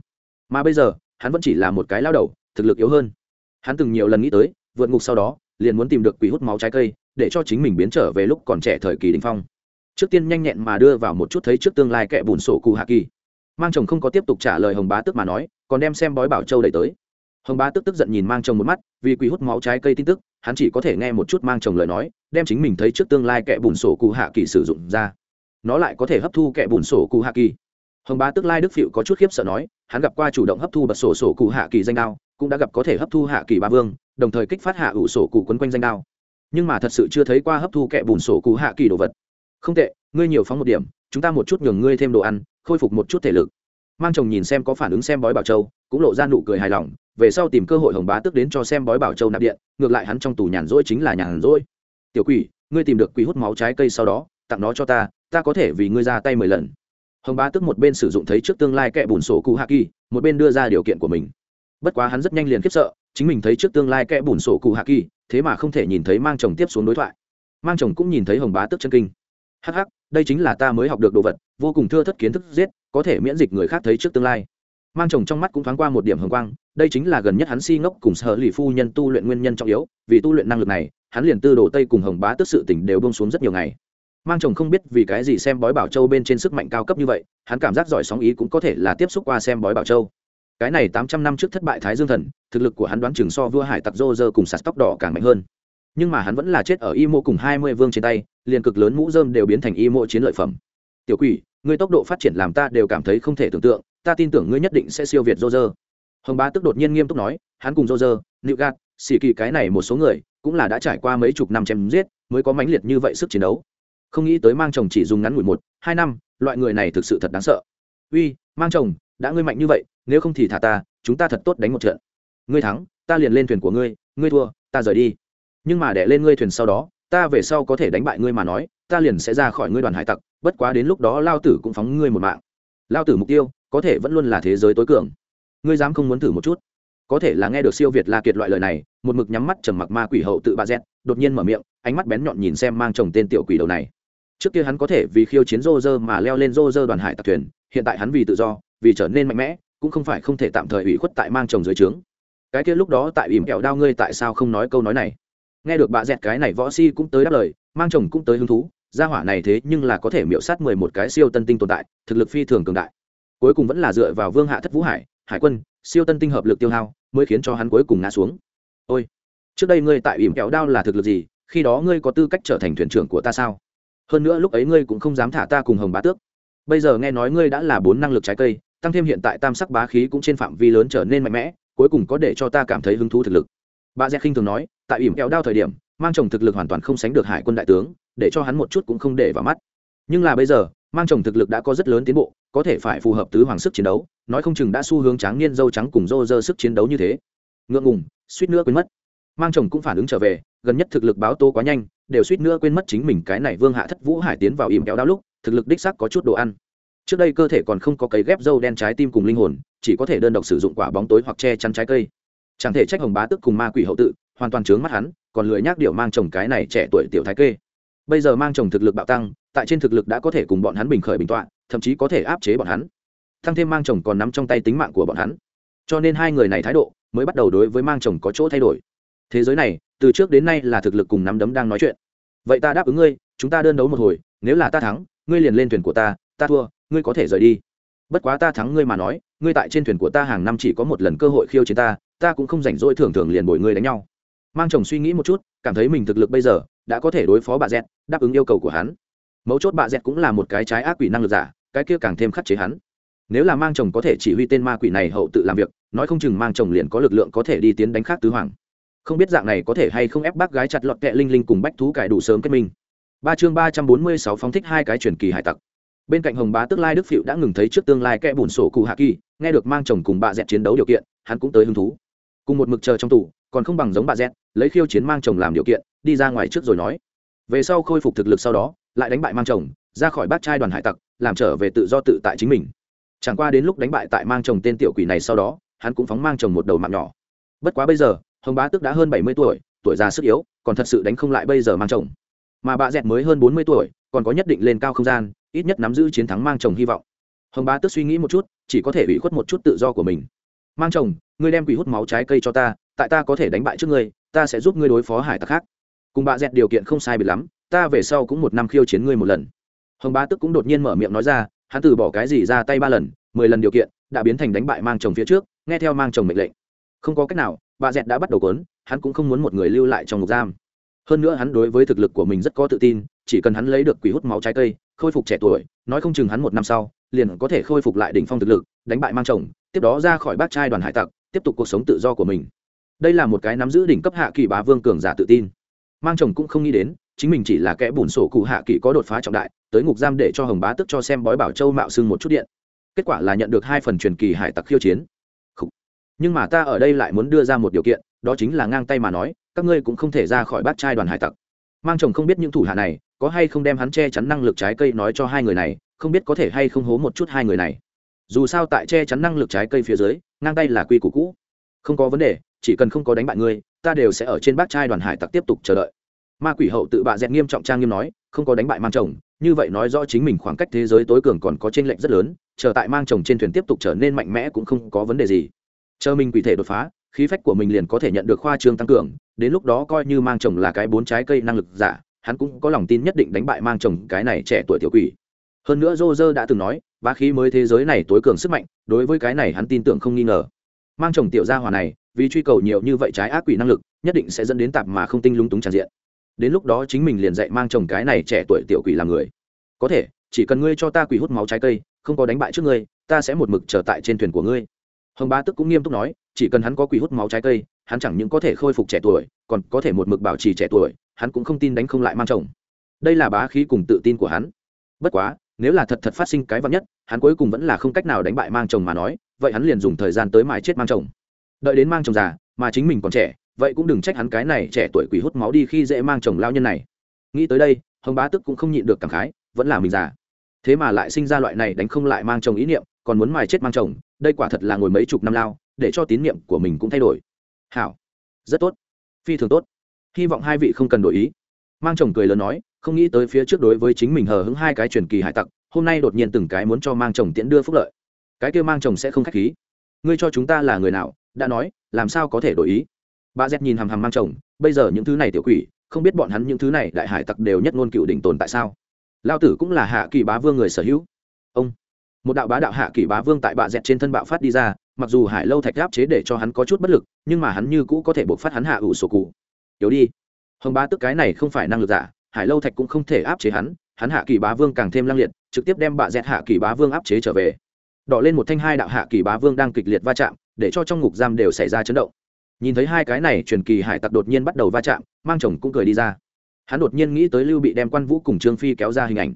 Mà bây giờ, hắn vẫn chỉ là một cái lao đầu, thực lực yếu hơn. Hắn từng nhiều lần nghĩ tới, vượt ngục sau đó, liền muốn tìm được quỷ hút máu trái cây, để cho chính mình biến trở về lúc còn trẻ thời kỳ đỉnh phong. Trước tiên nhanh nhẹn mà đưa vào một chút thấy trước tương lai kẻ bùn sổ cụ hạ kỳ mang chồng không có tiếp tục trả lời hồng bá tức mà nói, còn đem xem bói bảo châu đẩy tới. Hồng bá tức tức giận nhìn mang chồng một mắt, vì quý hút máu trái cây tin tức, hắn chỉ có thể nghe một chút mang chồng lời nói, đem chính mình thấy trước tương lai kẻ bùn sổ cụ hạ kỳ sử dụng ra. Nó lại có thể hấp thu kẻ bùn sổ cụ hạ kỳ. Hồng bá tức lai đức phịu có chút khiếp sợ nói, hắn gặp qua chủ động hấp thu bật sổ sổ cụ hạ kỳ danh đao, cũng đã gặp có thể hấp thu hạ kỳ ba vương, đồng thời kích phát hạ ủ sổ cụ quấn quanh danh đao. Nhưng mà thật sự chưa thấy qua hấp thu kẻ bùn sổ cụ hạ kỳ đồ vật. Không tệ, ngươi nhiều phóng một điểm, chúng ta một chút nhường ngươi thêm đồ ăn khôi phục một chút thể lực. Mang chồng nhìn xem có phản ứng xem bói bảo châu, cũng lộ ra nụ cười hài lòng, về sau tìm cơ hội hồng bá tức đến cho xem bói bảo châu nạp điện, ngược lại hắn trong tù nhàn rỗi chính là nhàn rỗi. Tiểu quỷ, ngươi tìm được quỷ hút máu trái cây sau đó, tặng nó cho ta ta có thể vì ngươi ra tay mười lần. Hồng bá tức một bên sử dụng thấy trước tương lai kẻ bùn sổ cụ hạ kỳ, một bên đưa ra điều kiện của mình. Bất quá hắn rất nhanh liền khiếp sợ, chính mình thấy trước tương lai kẻ bùn sổ cụ hạ kỳ, thế mà không thể nhìn thấy mang chồng tiếp xuống đối thoại. Mang chồng cũng nhìn thấy hồng bá tức chân kinh. Hắc hắc đây chính là ta mới học được đồ vật, vô cùng thưa thất kiến thức giết, có thể miễn dịch người khác thấy trước tương lai. Mang chồng trong mắt cũng thoáng qua một điểm hồng quang, đây chính là gần nhất hắn si ngốc cùng sở lì phu nhân tu luyện nguyên nhân trọng yếu, vì tu luyện năng lực này, hắn liền tư đồ tây cùng hồng bá tức sự tỉnh đều bông xuống rất nhiều ngày. Mang chồng không biết vì cái gì xem bói bảo châu bên trên sức mạnh cao cấp như vậy, hắn cảm giác giỏi sóng ý cũng có thể là tiếp xúc qua xem bói bảo châu. Cái này tám trăm năm trước thất bại thái dương thần, thực lực của hắn đoán chừng so vua hải tặc rô rơ cùng sạt tóc đỏ càng mạnh hơn. Nhưng mà hắn vẫn là chết ở y mô cùng hai mươi vương trên tay liền cực lớn mũ dơm đều biến thành y mô chiến lợi phẩm. Tiểu quỷ, ngươi tốc độ phát triển làm ta đều cảm thấy không thể tưởng tượng, ta tin tưởng ngươi nhất định sẽ siêu việt roger. Rơ hồng bá tức đột nhiên nghiêm túc nói, hắn cùng roger rơ nịu gạt xì kỳ cái này một số người, cũng là đã trải qua mấy chục năm chém giết, mới có mãnh liệt như vậy sức chiến đấu. Không nghĩ tới mang chồng chỉ dùng ngắn ngủi một, hai năm, loại người này thực sự thật đáng sợ. Uy, mang chồng, đã ngươi mạnh như vậy, nếu không thì thả ta, chúng ta thật tốt đánh một trận. Ngươi thắng, ta liền lên thuyền của ngươi ngươi thua, ta rời đi. Nhưng mà để lên ngươi thuyền sau đó ta về sau có thể đánh bại ngươi mà nói, ta liền sẽ ra khỏi ngươi đoàn hải tặc, bất quá đến lúc đó lao tử cũng phóng ngươi một mạng. Lao tử mục tiêu, có thể vẫn luôn là thế giới tối cường. Ngươi dám không muốn thử một chút? Có thể là nghe được siêu việt la kiệt loại lời này, một mực nhắm mắt trầm mặc ma quỷ hậu tự bà dẹt. đột nhiên mở miệng, ánh mắt bén nhọn nhìn xem mang chồng tên tiểu quỷ đầu này. Trước kia hắn có thể vì khiêu chiến rô rơ mà leo lên rô rơ đoàn hải tặc thuyền, hiện tại hắn vì tự do, vì trở nên mạnh mẽ, cũng không phải không thể tạm thời ủy khuất tại mang chồng dưới trướng. Cái kia lúc đó tại ỉm kẹo đao ngươi tại sao không nói câu nói này? Nghe được bà dẹt cái này, võ si cũng tới đáp lời, mang chồng cũng tới hứng thú. Gia hỏa này thế nhưng là có thể miễu sát mười một cái siêu tân tinh tồn tại, thực lực phi thường cường đại. Cuối cùng vẫn là dựa vào vương hạ thất vũ hải hải quân, siêu tân tinh hợp lực tiêu hao, mới khiến cho hắn cuối cùng ngã xuống. Ôi, trước đây ngươi tại ỉm kẹo đao là thực lực gì? Khi đó ngươi có tư cách trở thành thuyền trưởng của ta sao? Hơn nữa lúc ấy ngươi cũng không dám thả ta cùng hồng bá tước. Bây giờ nghe nói ngươi đã là bốn năng lực trái cây, tăng thêm hiện tại tam sắc bá khí cũng trên phạm vi lớn trở nên mạnh mẽ, cuối cùng có để cho ta cảm thấy hứng thú thực lực. Bà dẹt khinh thường nói tại ỉm kẹo đao thời điểm, mang chồng thực lực hoàn toàn không sánh được hải quân đại tướng, để cho hắn một chút cũng không để vào mắt. Nhưng là bây giờ, mang chồng thực lực đã có rất lớn tiến bộ, có thể phải phù hợp tứ hoàng sức chiến đấu, nói không chừng đã xu hướng tráng niên dâu trắng cùng rô rơ sức chiến đấu như thế. Ngượng ngùng, suýt nữa quên mất. Mang chồng cũng phản ứng trở về, gần nhất thực lực báo tô quá nhanh, đều suýt nữa quên mất chính mình cái này vương hạ thất vũ hải tiến vào ỉm kẹo đao lúc, thực lực đích sắc có chút đồ ăn. Trước đây cơ thể còn không có cấy ghép dâu đen trái tim cùng linh hồn, chỉ có thể đơn độc sử dụng quả bóng tối hoặc che chắn trái cây. Chẳng thể trách hồng bá tức cùng ma quỷ hậu tự hoàn toàn trướng mắt hắn, còn lười nhác điệu mang chồng cái này trẻ tuổi tiểu thái kê. Bây giờ mang chồng thực lực bạo tăng, tại trên thực lực đã có thể cùng bọn hắn bình khởi bình tọa, thậm chí có thể áp chế bọn hắn. Thăng thêm mang chồng còn nắm trong tay tính mạng của bọn hắn. Cho nên hai người này thái độ mới bắt đầu đối với mang chồng có chỗ thay đổi. Thế giới này, từ trước đến nay là thực lực cùng nắm đấm đang nói chuyện. Vậy ta đáp ứng ngươi, chúng ta đơn đấu một hồi, nếu là ta thắng, ngươi liền lên thuyền của ta ta thua, ngươi có thể rời đi. Bất quá ta thắng ngươi mà nói, ngươi tại trên thuyền của ta hàng năm chỉ có một lần cơ hội khiêu chiến ta ta cũng không rảnh rỗi thường thường liền bồi ngươi đánh nhau mang chồng suy nghĩ một chút cảm thấy mình thực lực bây giờ đã có thể đối phó bà dẹt, đáp ứng yêu cầu của hắn. Mấu chốt bà dẹt cũng là một cái trái ác quỷ năng lực giả cái kia càng thêm khắc chế hắn. Nếu là mang chồng có thể chỉ huy tên ma quỷ này hậu tự làm việc nói không chừng mang chồng liền có lực lượng có thể đi tiến đánh khác tứ hoàng. Không biết dạng này có thể hay không ép bác gái chặt lọt kẹ linh linh cùng bách thú cải đủ sớm kết minh. Ba chương ba trăm bốn mươi sáu phóng thích hai cái truyền kỳ hải tặc. Bên cạnh hồng bá tức lai đức phịu đã ngừng thấy trước tương lai kẽ bùn sổ cụ hạ kỳ nghe được mang chồng cùng bà dẹt chiến đấu điều kiện hắn cũng tới hứng thú. Cùng một mực chờ trong tủ còn không bằng giống bà dẹt lấy khiêu chiến mang chồng làm điều kiện, đi ra ngoài trước rồi nói. Về sau khôi phục thực lực sau đó, lại đánh bại mang chồng, ra khỏi bát trai đoàn hải tặc, làm trở về tự do tự tại chính mình. Chẳng qua đến lúc đánh bại tại mang chồng tên tiểu quỷ này sau đó, hắn cũng phóng mang chồng một đầu mạng nhỏ. Bất quá bây giờ, hồng bá tức đã hơn bảy mươi tuổi tuổi già sức yếu, còn thật sự đánh không lại bây giờ mang chồng. Mà bà dẹt mới hơn bốn mươi tuổi, còn có nhất định lên cao không gian, ít nhất nắm giữ chiến thắng mang chồng hy vọng. Hồng bá tức suy nghĩ một chút, chỉ có thể ủy khuất một chút tự do của mình. Mang chồng, ngươi đem quỷ hút máu trái cây cho ta tại ta có thể đánh bại trước ngươi, ta sẽ giúp ngươi đối phó hải tặc khác. Cùng bà dẹt điều kiện không sai biệt lắm, ta về sau cũng một năm khiêu chiến ngươi một lần. Hồng bá tức cũng đột nhiên mở miệng nói ra, hắn từ bỏ cái gì ra tay ba lần, mười lần điều kiện, đã biến thành đánh bại mang chồng phía trước, nghe theo mang chồng mệnh lệnh. Không có cách nào bà dẹt đã bắt đầu quấn hắn cũng không muốn một người lưu lại trong ngục giam. Hơn nữa hắn đối với thực lực của mình rất có tự tin, chỉ cần hắn lấy được quỷ hút máu trái cây, khôi phục trẻ tuổi, nói không chừng hắn một năm sau, liền có thể khôi phục lại đỉnh phong thực lực, đánh bại mang chồng, tiếp đó ra khỏi bác trai đoàn hải tặc, tiếp tục cuộc sống tự do của mình đây là một cái nắm giữ đỉnh cấp hạ kỳ bá vương cường giả tự tin. Mang chồng cũng không nghĩ đến, chính mình chỉ là kẻ bùn sổ cụ hạ kỳ có đột phá trọng đại, tới ngục giam để cho hồng bá tức cho xem bói bảo châu mạo xưng một chút điện. Kết quả là nhận được hai phần truyền kỳ hải tặc khiêu chiến. Nhưng mà ta ở đây lại muốn đưa ra một điều kiện, đó chính là ngang tay mà nói, các ngươi cũng không thể ra khỏi bát trai đoàn hải tặc. Mang chồng không biết những thủ hạ này, có hay không đem hắn che chắn năng lực trái cây nói cho hai người này, không biết có thể hay không hố một chút hai người này. Dù sao tại che chắn năng lực trái cây phía dưới, ngang tay là quy củ cũ. Không có vấn đề chỉ cần không có đánh bại ngươi, ta đều sẽ ở trên bát trai đoàn hải tặc tiếp tục chờ đợi. Ma quỷ hậu tự bạ dẹt nghiêm trọng trang nghiêm nói, không có đánh bại mang chồng, như vậy nói rõ chính mình khoảng cách thế giới tối cường còn có t r ê n lệch rất lớn, chờ tại mang chồng trên thuyền tiếp tục trở nên mạnh mẽ cũng không có vấn đề gì. Chờ mình quỷ thể đột phá, khí phách của mình liền có thể nhận được khoa trương tăng cường, đến lúc đó coi như mang chồng là cái bốn trái cây năng lực giả, hắn cũng có lòng tin nhất định đánh bại mang chồng cái này trẻ tuổi tiểu quỷ. Hơn nữa dô dơ đã từng nói, bá khí mới thế giới này tối cường sức mạnh, đối với cái này hắn tin tưởng không nghi ngờ. Mang chồng tiểu gia hòa này vì truy cầu nhiều như vậy trái ác quỷ năng lực, nhất định sẽ dẫn đến tạp mà không tinh lung túng tràn diện. Đến lúc đó chính mình liền dạy mang chồng cái này trẻ tuổi tiểu quỷ làm người. Có thể, chỉ cần ngươi cho ta quỷ hút máu trái cây, không có đánh bại trước ngươi, ta sẽ một mực trở tại trên thuyền của ngươi. Hồng bá tức cũng nghiêm túc nói, chỉ cần hắn có quỷ hút máu trái cây, hắn chẳng những có thể khôi phục trẻ tuổi, còn có thể một mực bảo trì trẻ tuổi, hắn cũng không tin đánh không lại mang chồng. Đây là bá khí cùng tự tin của hắn. Bất quá, nếu là thật thật phát sinh cái vắn nhất, hắn cuối cùng vẫn là không cách nào đánh bại mang chồng mà nói, vậy hắn liền dùng thời gian tới mãi chết mang chồng đợi đến mang chồng già, mà chính mình còn trẻ, vậy cũng đừng trách hắn cái này trẻ tuổi quỷ hút máu đi khi dễ mang chồng lao nhân này. Nghĩ tới đây, hồng bá tức cũng không nhịn được cảm khái, vẫn là mình già. Thế mà lại sinh ra loại này đánh không lại mang chồng ý niệm, còn muốn mài chết mang chồng, đây quả thật là ngồi mấy chục năm lao, để cho tín niệm của mình cũng thay đổi. Hảo. Rất tốt. Phi thường tốt. Hy vọng hai vị không cần đổi ý. Mang chồng cười lớn nói, không nghĩ tới phía trước đối với chính mình hờ hững hai cái truyền kỳ hải tặc, hôm nay đột nhiên từng cái muốn cho mang chồng tiễn đưa phúc lợi. Cái kia mang chồng sẽ không k h á c h khí. Ngươi cho chúng ta là người nào đã nói, làm sao có thể đổi ý? Bà z nhìn hằm hằm mang chồng, bây giờ những thứ này tiểu quỷ, không biết bọn hắn những thứ này đại hải tặc đều nhất ngôn cựu đỉnh tồn tại sao? Lao tử cũng là hạ kỳ bá vương người sở hữu. Ông, một đạo bá đạo hạ kỳ bá vương tại bà dẹt trên thân bạo phát đi ra, mặc dù hải lâu thạch áp chế để cho hắn có chút bất lực, nhưng mà hắn như cũ có thể buộc phát hắn hạ ủ sổ cụ. Yếu đi. Hồng bá tức cái này không phải năng lực giả, hải lâu thạch cũng không thể áp chế hắn hắn hạ kỳ bá vương càng thêm lăng liệt, trực tiếp đem bà dẹt hạ kỳ bá vương áp chế trở về. Đỏ lên một thanh hai đạo hạ kỳ bá vương đang kịch liệt va chạm để cho trong ngục giam đều xảy ra chấn động. Nhìn thấy hai cái này, truyền kỳ hải tặc đột nhiên bắt đầu va chạm, mang chồng cũng cười đi ra. Hắn đột nhiên nghĩ tới lưu bị đem quan vũ cùng trương phi kéo ra hình ảnh.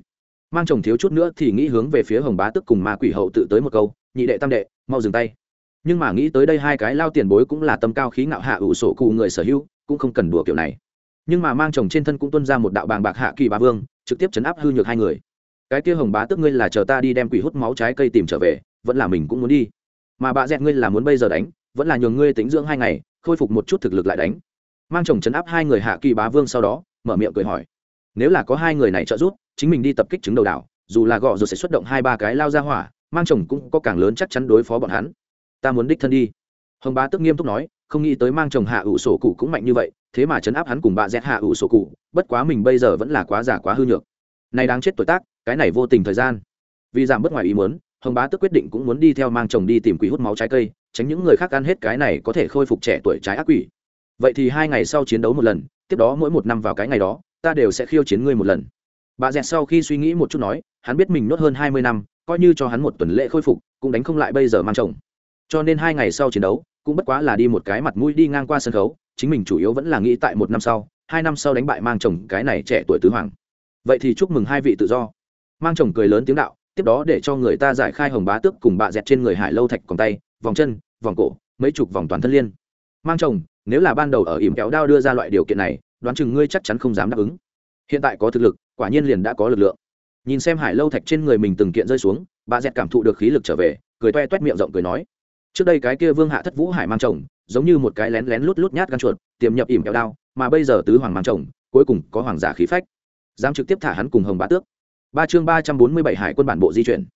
Mang chồng thiếu chút nữa thì nghĩ hướng về phía hồng bá tức cùng ma quỷ hậu tự tới một câu, nhị đệ tam đệ, mau dừng tay. Nhưng mà nghĩ tới đây hai cái lao tiền bối cũng là tâm cao khí ngạo hạ ủ sổ cụ người sở hữu, cũng không cần đùa kiểu này. Nhưng mà mang chồng trên thân cũng tuân ra một đạo bàng bạc hạ kỳ ba vương, trực tiếp chấn áp hư nhược hai người. Cái kia hồng bá tức ngươi là chờ ta đi đem quỷ hút máu trái cây tìm trở về, vẫn là mình cũng muốn đi mà bà dẹt ngươi là muốn bây giờ đánh, vẫn là nhường ngươi tính dưỡng hai ngày, khôi phục một chút thực lực lại đánh. Mang chồng chấn áp hai người hạ kỳ bá vương sau đó, mở miệng cười hỏi. Nếu là có hai người này trợ giúp, chính mình đi tập kích trứng đầu đảo, dù là gọ rồi sẽ xuất động hai ba cái lao ra hỏa, mang chồng cũng có càng lớn chắc chắn đối phó bọn hắn. Ta muốn đích thân đi. Hồng bá tức nghiêm túc nói, không nghĩ tới mang chồng hạ ủ sổ cụ cũng mạnh như vậy, thế mà chấn áp hắn cùng bà dẹt hạ ủ sổ cụ, bất quá mình bây giờ vẫn là quá giả quá hư nhược. Này đáng chết tuổi tác, cái này vô tình thời gian. Vì giảm bớt ngoài ý muốn hồng bá tức quyết định cũng muốn đi theo mang chồng đi tìm quỷ hút máu trái cây, tránh những người khác ăn hết cái này có thể khôi phục trẻ tuổi trái ác quỷ. Vậy thì hai ngày sau chiến đấu một lần, tiếp đó mỗi một năm vào cái ngày đó, ta đều sẽ khiêu chiến ngươi một lần. Bà dẹt sau khi suy nghĩ một chút nói, hắn biết mình nốt hơn hai mươi năm, coi như cho hắn một tuần lễ khôi phục, cũng đánh không lại bây giờ mang chồng. Cho nên hai ngày sau chiến đấu, cũng bất quá là đi một cái mặt mũi đi ngang qua sân khấu, chính mình chủ yếu vẫn là nghĩ tại một năm sau, hai năm sau đánh bại mang chồng cái này trẻ tuổi tứ hoàng. Vậy thì chúc mừng hai vị tự do. Mang chồng cười lớn tiếng đạo tiếp đó để cho người ta giải khai hồng bá tước cùng bạ dẹt trên người hải lâu thạch còn tay, vòng chân, vòng cổ, mấy chục vòng toàn thân liên. Mang chồng, nếu là ban đầu ở ỉm kéo đao đưa ra loại điều kiện này, đoán chừng ngươi chắc chắn không dám đáp ứng. Hiện tại có thực lực, quả nhiên liền đã có lực lượng. Nhìn xem hải lâu thạch trên người mình từng kiện rơi xuống bà dẹt cảm thụ được khí lực trở về, cười toe toét miệng rộng cười nói, trước đây cái kia vương hạ thất vũ hải mang chồng, giống như một cái lén lén lút lút nhát gan chuột, tiềm nhập ỉm kéo đao, mà bây giờ tứ hoàng mang chồng, cuối cùng có hoàng giả khí phách. Dám trực tiếp thả hắn cùng hồng bá tước ba chương ba trăm bốn mươi bảy hải quân bản bộ di chuyển.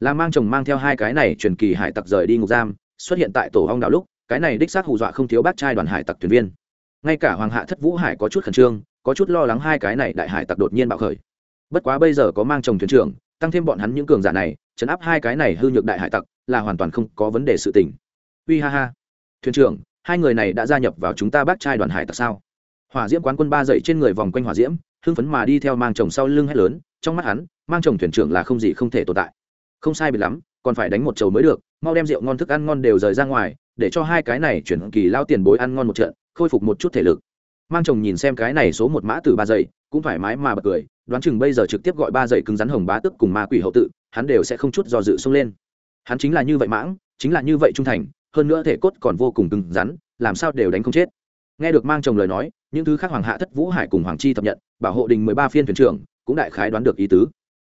Là mang chồng mang theo hai cái này truyền kỳ hải tặc rời đi ngục giam, xuất hiện tại tổ hong đạo lúc, cái này đích xác hù dọa không thiếu bác trai đoàn hải tặc thuyền viên. Ngay cả hoàng hạ thất vũ hải có chút khẩn trương, có chút lo lắng hai cái này đại hải tặc đột nhiên bạo khởi. Bất quá bây giờ có mang chồng thuyền trưởng, tăng thêm bọn hắn những cường giả này chấn áp hai cái này hư nhược đại hải tặc, là hoàn toàn không có vấn đề sự tình. Uy ha ha. Thuyền trưởng, hai người này đã gia nhập vào chúng ta bác trai đoàn hải tặc sao? Hỏa diễm quán quân ba dậy trên người vòng quanh hỏa diễm, hưng phấn mà đi theo mang chồng sau lưng hét lớn trong mắt hắn, mang chồng thuyền trưởng là không gì không thể tồn tại. Không sai biệt lắm, còn phải đánh một chầu mới được, mau đem rượu ngon thức ăn ngon đều rời ra ngoài, để cho hai cái này chuyển kỳ lao tiền bối ăn ngon một trận, khôi phục một chút thể lực. Mang chồng nhìn xem cái này số một mã từ ba giây cũng thoải mái mà bật cười, đoán chừng bây giờ trực tiếp gọi ba giây cứng rắn hồng bá tức cùng ma quỷ hậu tự, hắn đều sẽ không chút do dự xông lên. Hắn chính là như vậy mãng, chính là như vậy trung thành, hơn nữa thể cốt còn vô cùng cứng rắn, làm sao đều đánh không chết. Nghe được mang chồng lời nói, những thứ khác hoàng hạ thất vũ hải cùng hoàng chi thập nhận, bảo hộ đình mười ba phiên thuyền trưởng cũng đại khái đoán được ý tứ.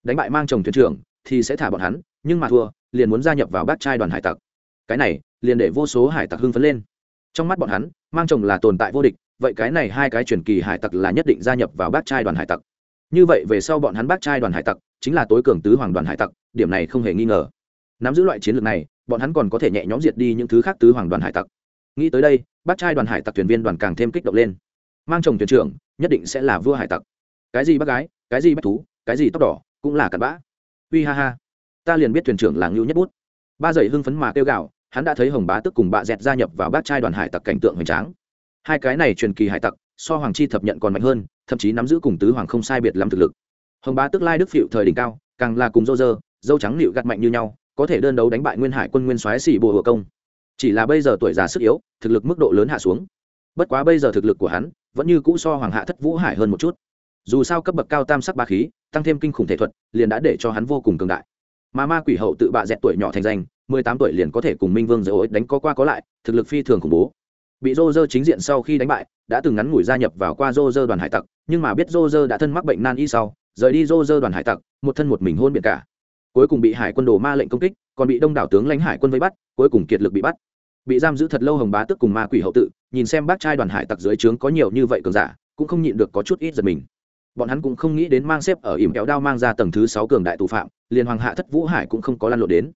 Đánh bại mang chồng thuyền trưởng thì sẽ thả bọn hắn, nhưng mà thua, liền muốn gia nhập vào bát trai đoàn hải tặc. Cái này, liền để vô số hải tặc hưng phấn lên. Trong mắt bọn hắn, mang chồng là tồn tại vô địch, vậy cái này hai cái truyền kỳ hải tặc là nhất định gia nhập vào bát trai đoàn hải tặc. Như vậy về sau bọn hắn bát trai đoàn hải tặc chính là tối cường tứ hoàng đoàn hải tặc, điểm này không hề nghi ngờ. Nắm giữ loại chiến lược này, bọn hắn còn có thể nhẹ nhõm diệt đi những thứ khác tứ hoàng đoàn hải tặc. Nghĩ tới đây bát trai đoàn hải tặc thuyền viên đoàn càng thêm kích động lên. Mang chồng thuyền trưởng nhất định sẽ là vua hải tặc. Cái gì bác gái cái gì bách thú, cái gì tóc đỏ, cũng là cặn bã. Uy ha ha. Ta liền biết thuyền trưởng là ngưu nhất bút. Ba dậy hưng phấn mà kêu gạo hắn đã thấy hồng bá tức cùng bạ dẹt gia nhập vào bát trai đoàn hải tặc cảnh tượng hoành tráng. Hai cái này truyền kỳ hải tặc, so hoàng chi thập nhận còn mạnh hơn, thậm chí nắm giữ cùng tứ hoàng không sai biệt lắm thực lực. Hồng bá tức lai đức phịu thời đỉnh cao, càng là cùng dô dơ, dâu trắng nịu gặt mạnh như nhau, có thể đơn đấu đánh bại nguyên hải quân nguyên soái xỉ bùa hựa công. Chỉ là bây giờ tuổi già sức yếu, thực lực mức độ lớn hạ xuống. Bất quá bây giờ thực lực của hắn vẫn như cũ so hoàng hạ thất vũ hải hơn một chút dù sao cấp bậc cao tam sắc ba khí, tăng thêm kinh khủng thể thuật, liền đã để cho hắn vô cùng cường đại. Mà ma quỷ hậu tự bạ dẹt tuổi nhỏ thành danh, mười tám tuổi liền có thể cùng minh vương dỡ ối đánh có qua có lại, thực lực phi thường khủng bố. Bị rô rơ chính diện sau khi đánh bại, đã từng ngắn ngủi gia nhập vào qua rô rơ đoàn hải tặc, nhưng mà biết rô rơ đã thân mắc bệnh nan y sau, rời đi rô rơ đoàn hải tặc, một thân một mình hôn biệt cả. Cuối cùng bị hải quân đồ ma lệnh công kích, còn bị đông đảo tướng lãnh hải quân vây bắt, cuối cùng kiệt lực bị bắt. Bị giam giữ thật lâu hồng bá tức cùng ma quỷ hậu tự, nhìn xem bác trai đoàn hải tặc dưới trướng có nhiều như vậy cường giả, cũng không nhịn được có chút ít giật mình bọn hắn cũng không nghĩ đến mang xếp ở ỉm kéo đao mang ra tầng thứ sáu cường đại tù phạm, liền hoàng hạ thất vũ hải cũng không có lan lộ đến.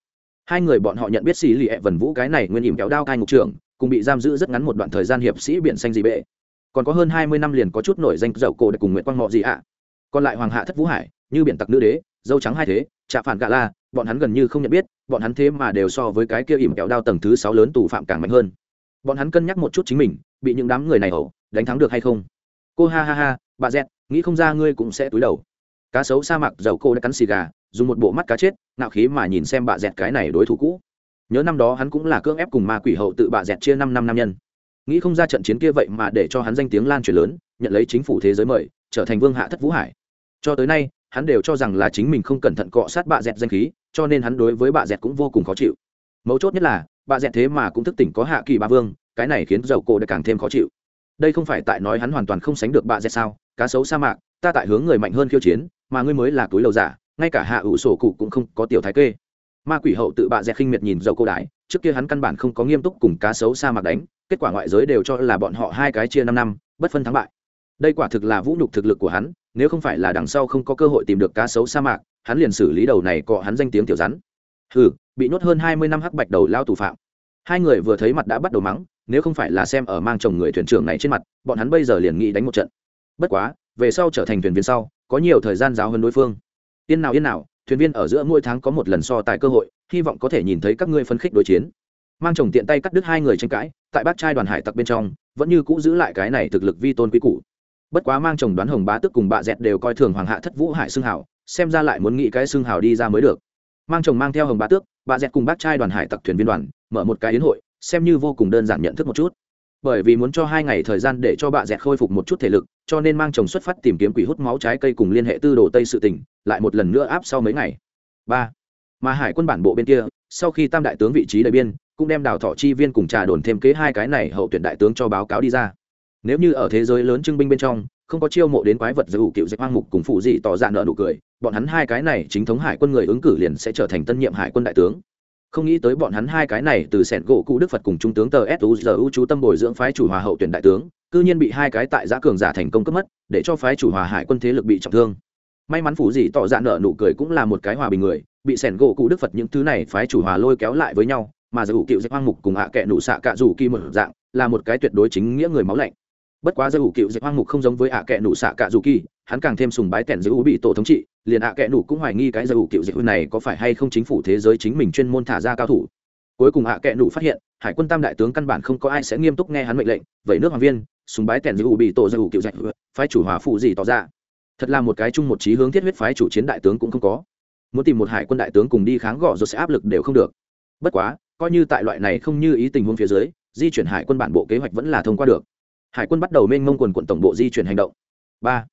Hai người bọn họ nhận biết xì lì ẹ vần vũ cái này nguyên ỉm kéo đao cai ngục trưởng, cùng bị giam giữ rất ngắn một đoạn thời gian hiệp sĩ biển xanh dị bệ. Còn có hơn hai mươi năm liền có chút nổi danh dậu cổ để cùng nguyện quang mọ gì ạ. Còn lại hoàng hạ thất vũ hải, như biển tặc nữ đế, dâu trắng hai thế, trạ phản gạ la, bọn hắn gần như không nhận biết, bọn hắn thế mà đều so với cái kia ỉm kéo đao tầng thứ sáu lớn tù phạm càng mạnh hơn. Bọn hắn cân nhắc một chút chính mình, bị những đám người này ẩu đánh thắng được hay không? Cô ha ha ha, bà dẹt nghĩ không ra ngươi cũng sẽ túi đầu. Cá sấu sa mạc dầu cô đã cắn xì gà, dùng một bộ mắt cá chết nạo khí mà nhìn xem bà dẹt cái này đối thủ cũ. Nhớ năm đó hắn cũng là cưỡng ép cùng ma quỷ hậu tự bà dẹt chia năm năm nam nhân. Nghĩ không ra trận chiến kia vậy mà để cho hắn danh tiếng lan truyền lớn, nhận lấy chính phủ thế giới mời, trở thành vương hạ thất vũ hải. Cho tới nay, hắn đều cho rằng là chính mình không cẩn thận cọ sát bà dẹt danh khí, cho nên hắn đối với bà dẹt cũng vô cùng khó chịu. Mấu chốt nhất là bà dẹt thế mà cũng thức tỉnh có hạ kỳ ba vương, cái này khiến dầu cổ đã càng thêm khó chịu đây không phải tại nói hắn hoàn toàn không sánh được bà dẹt sao, cá sấu sa mạc, ta tại hướng người mạnh hơn khiêu chiến, mà ngươi mới là túi lầu giả, ngay cả hạ ủ sổ cụ cũng không có tiểu thái kê. Ma quỷ hậu tự bạ dẹt khinh miệt nhìn dầu cô đái, trước kia hắn căn bản không có nghiêm túc cùng cá sấu sa mạc đánh, kết quả ngoại giới đều cho là bọn họ hai cái chia năm năm, bất phân thắng bại. Đây quả thực là vũ nhục thực lực của hắn, nếu không phải là đằng sau không có cơ hội tìm được cá sấu sa mạc, hắn liền xử lý đầu này cọ hắn danh tiếng tiểu rắn. Ừ bị nhốt hơn hai mươi năm hắc bạch đầu lao tù phạm hai người vừa thấy mặt đã bắt đầu mắng, nếu không phải là xem ở mang chồng người thuyền trưởng này trên mặt, bọn hắn bây giờ liền nghĩ đánh một trận. Bất quá, về sau trở thành thuyền viên sau, có nhiều thời gian giáo hơn đối phương. Yên nào yên nào, thuyền viên ở giữa mỗi tháng có một lần so tài cơ hội, hy vọng có thể nhìn thấy các ngươi phân khích đối chiến. Mang chồng tiện tay cắt đứt hai người tranh cãi, tại bát trai đoàn hải tặc bên trong, vẫn như cũ giữ lại cái này thực lực vi tôn quý cũ. Bất quá mang chồng đoán hồng bá tức cùng bạ dẹt đều coi thường hoàng hạ thất vũ hải xương hảo, xem ra lại muốn nghĩ cái xương hảo đi ra mới được. Mang chồng mang theo hồng bá tước Bà dẹt cùng bác trai đoàn hải tặc thuyền viên đoàn, mở một cái yến hội, xem như vô cùng đơn giản nhận thức một chút. Bởi vì muốn cho hai ngày thời gian để cho bà dẹt khôi phục một chút thể lực, cho nên mang chồng xuất phát tìm kiếm quỷ hút máu trái cây cùng liên hệ tư đồ tây sự tỉnh lại một lần nữa áp sau mấy ngày. Ba. Mà hải quân bản bộ bên kia, sau khi tam đại tướng vị trí đại biên, cũng đem đào thọ chi viên cùng trà đồn thêm kế hai cái này hậu tuyển đại tướng cho báo cáo đi ra nếu như ở thế giới lớn trưng binh bên trong, không có chiêu mộ đến quái vật giữ cựu dạch hoang mục cùng phụ dị tỏ ra nợ nụ cười, bọn hắn hai cái này chính thống hải quân người ứng cử liền sẽ trở thành tân nhiệm hải quân đại tướng. Không nghĩ tới bọn hắn hai cái này từ sẻn gỗ cụ đức phật cùng trung tướng tờ suzu chú tâm bồi dưỡng phái chủ hòa hậu tuyển đại tướng, cư nhiên bị hai cái tại giã cường giả thành công cấp mất, để cho phái chủ hòa hải quân thế lực bị trọng thương. May mắn phủ dị tỏ ra nợ nụ cười cũng là một cái hòa bình người, bị sẻn gỗ cụ đức phật những thứ này phái chủ hòa lôi kéo lại với nhau, mà dù cựu dạch hoang mục cùng hạ kệ nụ xạ cạ dù kỳ một dạng là một cái tuyệt đối chính nghĩa người máu lạnh bất quá giới ủ cựu dịch hoang mục không giống với ạ kệ nụ xạ cạ dù kỳ, hắn càng thêm sùng bái tẻn giữ bị tổ thống trị, liền ạ kệ nụ cũng hoài nghi cái giới ủ cựu dịch này có phải hay không chính phủ thế giới chính mình chuyên môn thả ra cao thủ. Cuối cùng ạ kệ nụ phát hiện, hải quân tam đại tướng căn bản không có ai sẽ nghiêm túc nghe hắn mệnh lệnh, vậy nước hoàng viên, sùng bái tẻn giữ bị tổ dù cựu dịch phái chủ hòa phụ gì tỏ ra. Thật là một cái chung một trí hướng thiết huyết phái chủ chiến đại tướng cũng không có. Muốn tìm một hải quân đại tướng cùng đi kháng gọ rồi sẽ áp lực đều không được. Bất quá, coi như tại loại này không như ý tình huống phía dưới, di chuyển hải quân bản bộ kế hoạch vẫn là thông qua được hải quân bắt đầu mênh mông quần quận tổng bộ di chuyển hành động. Ba.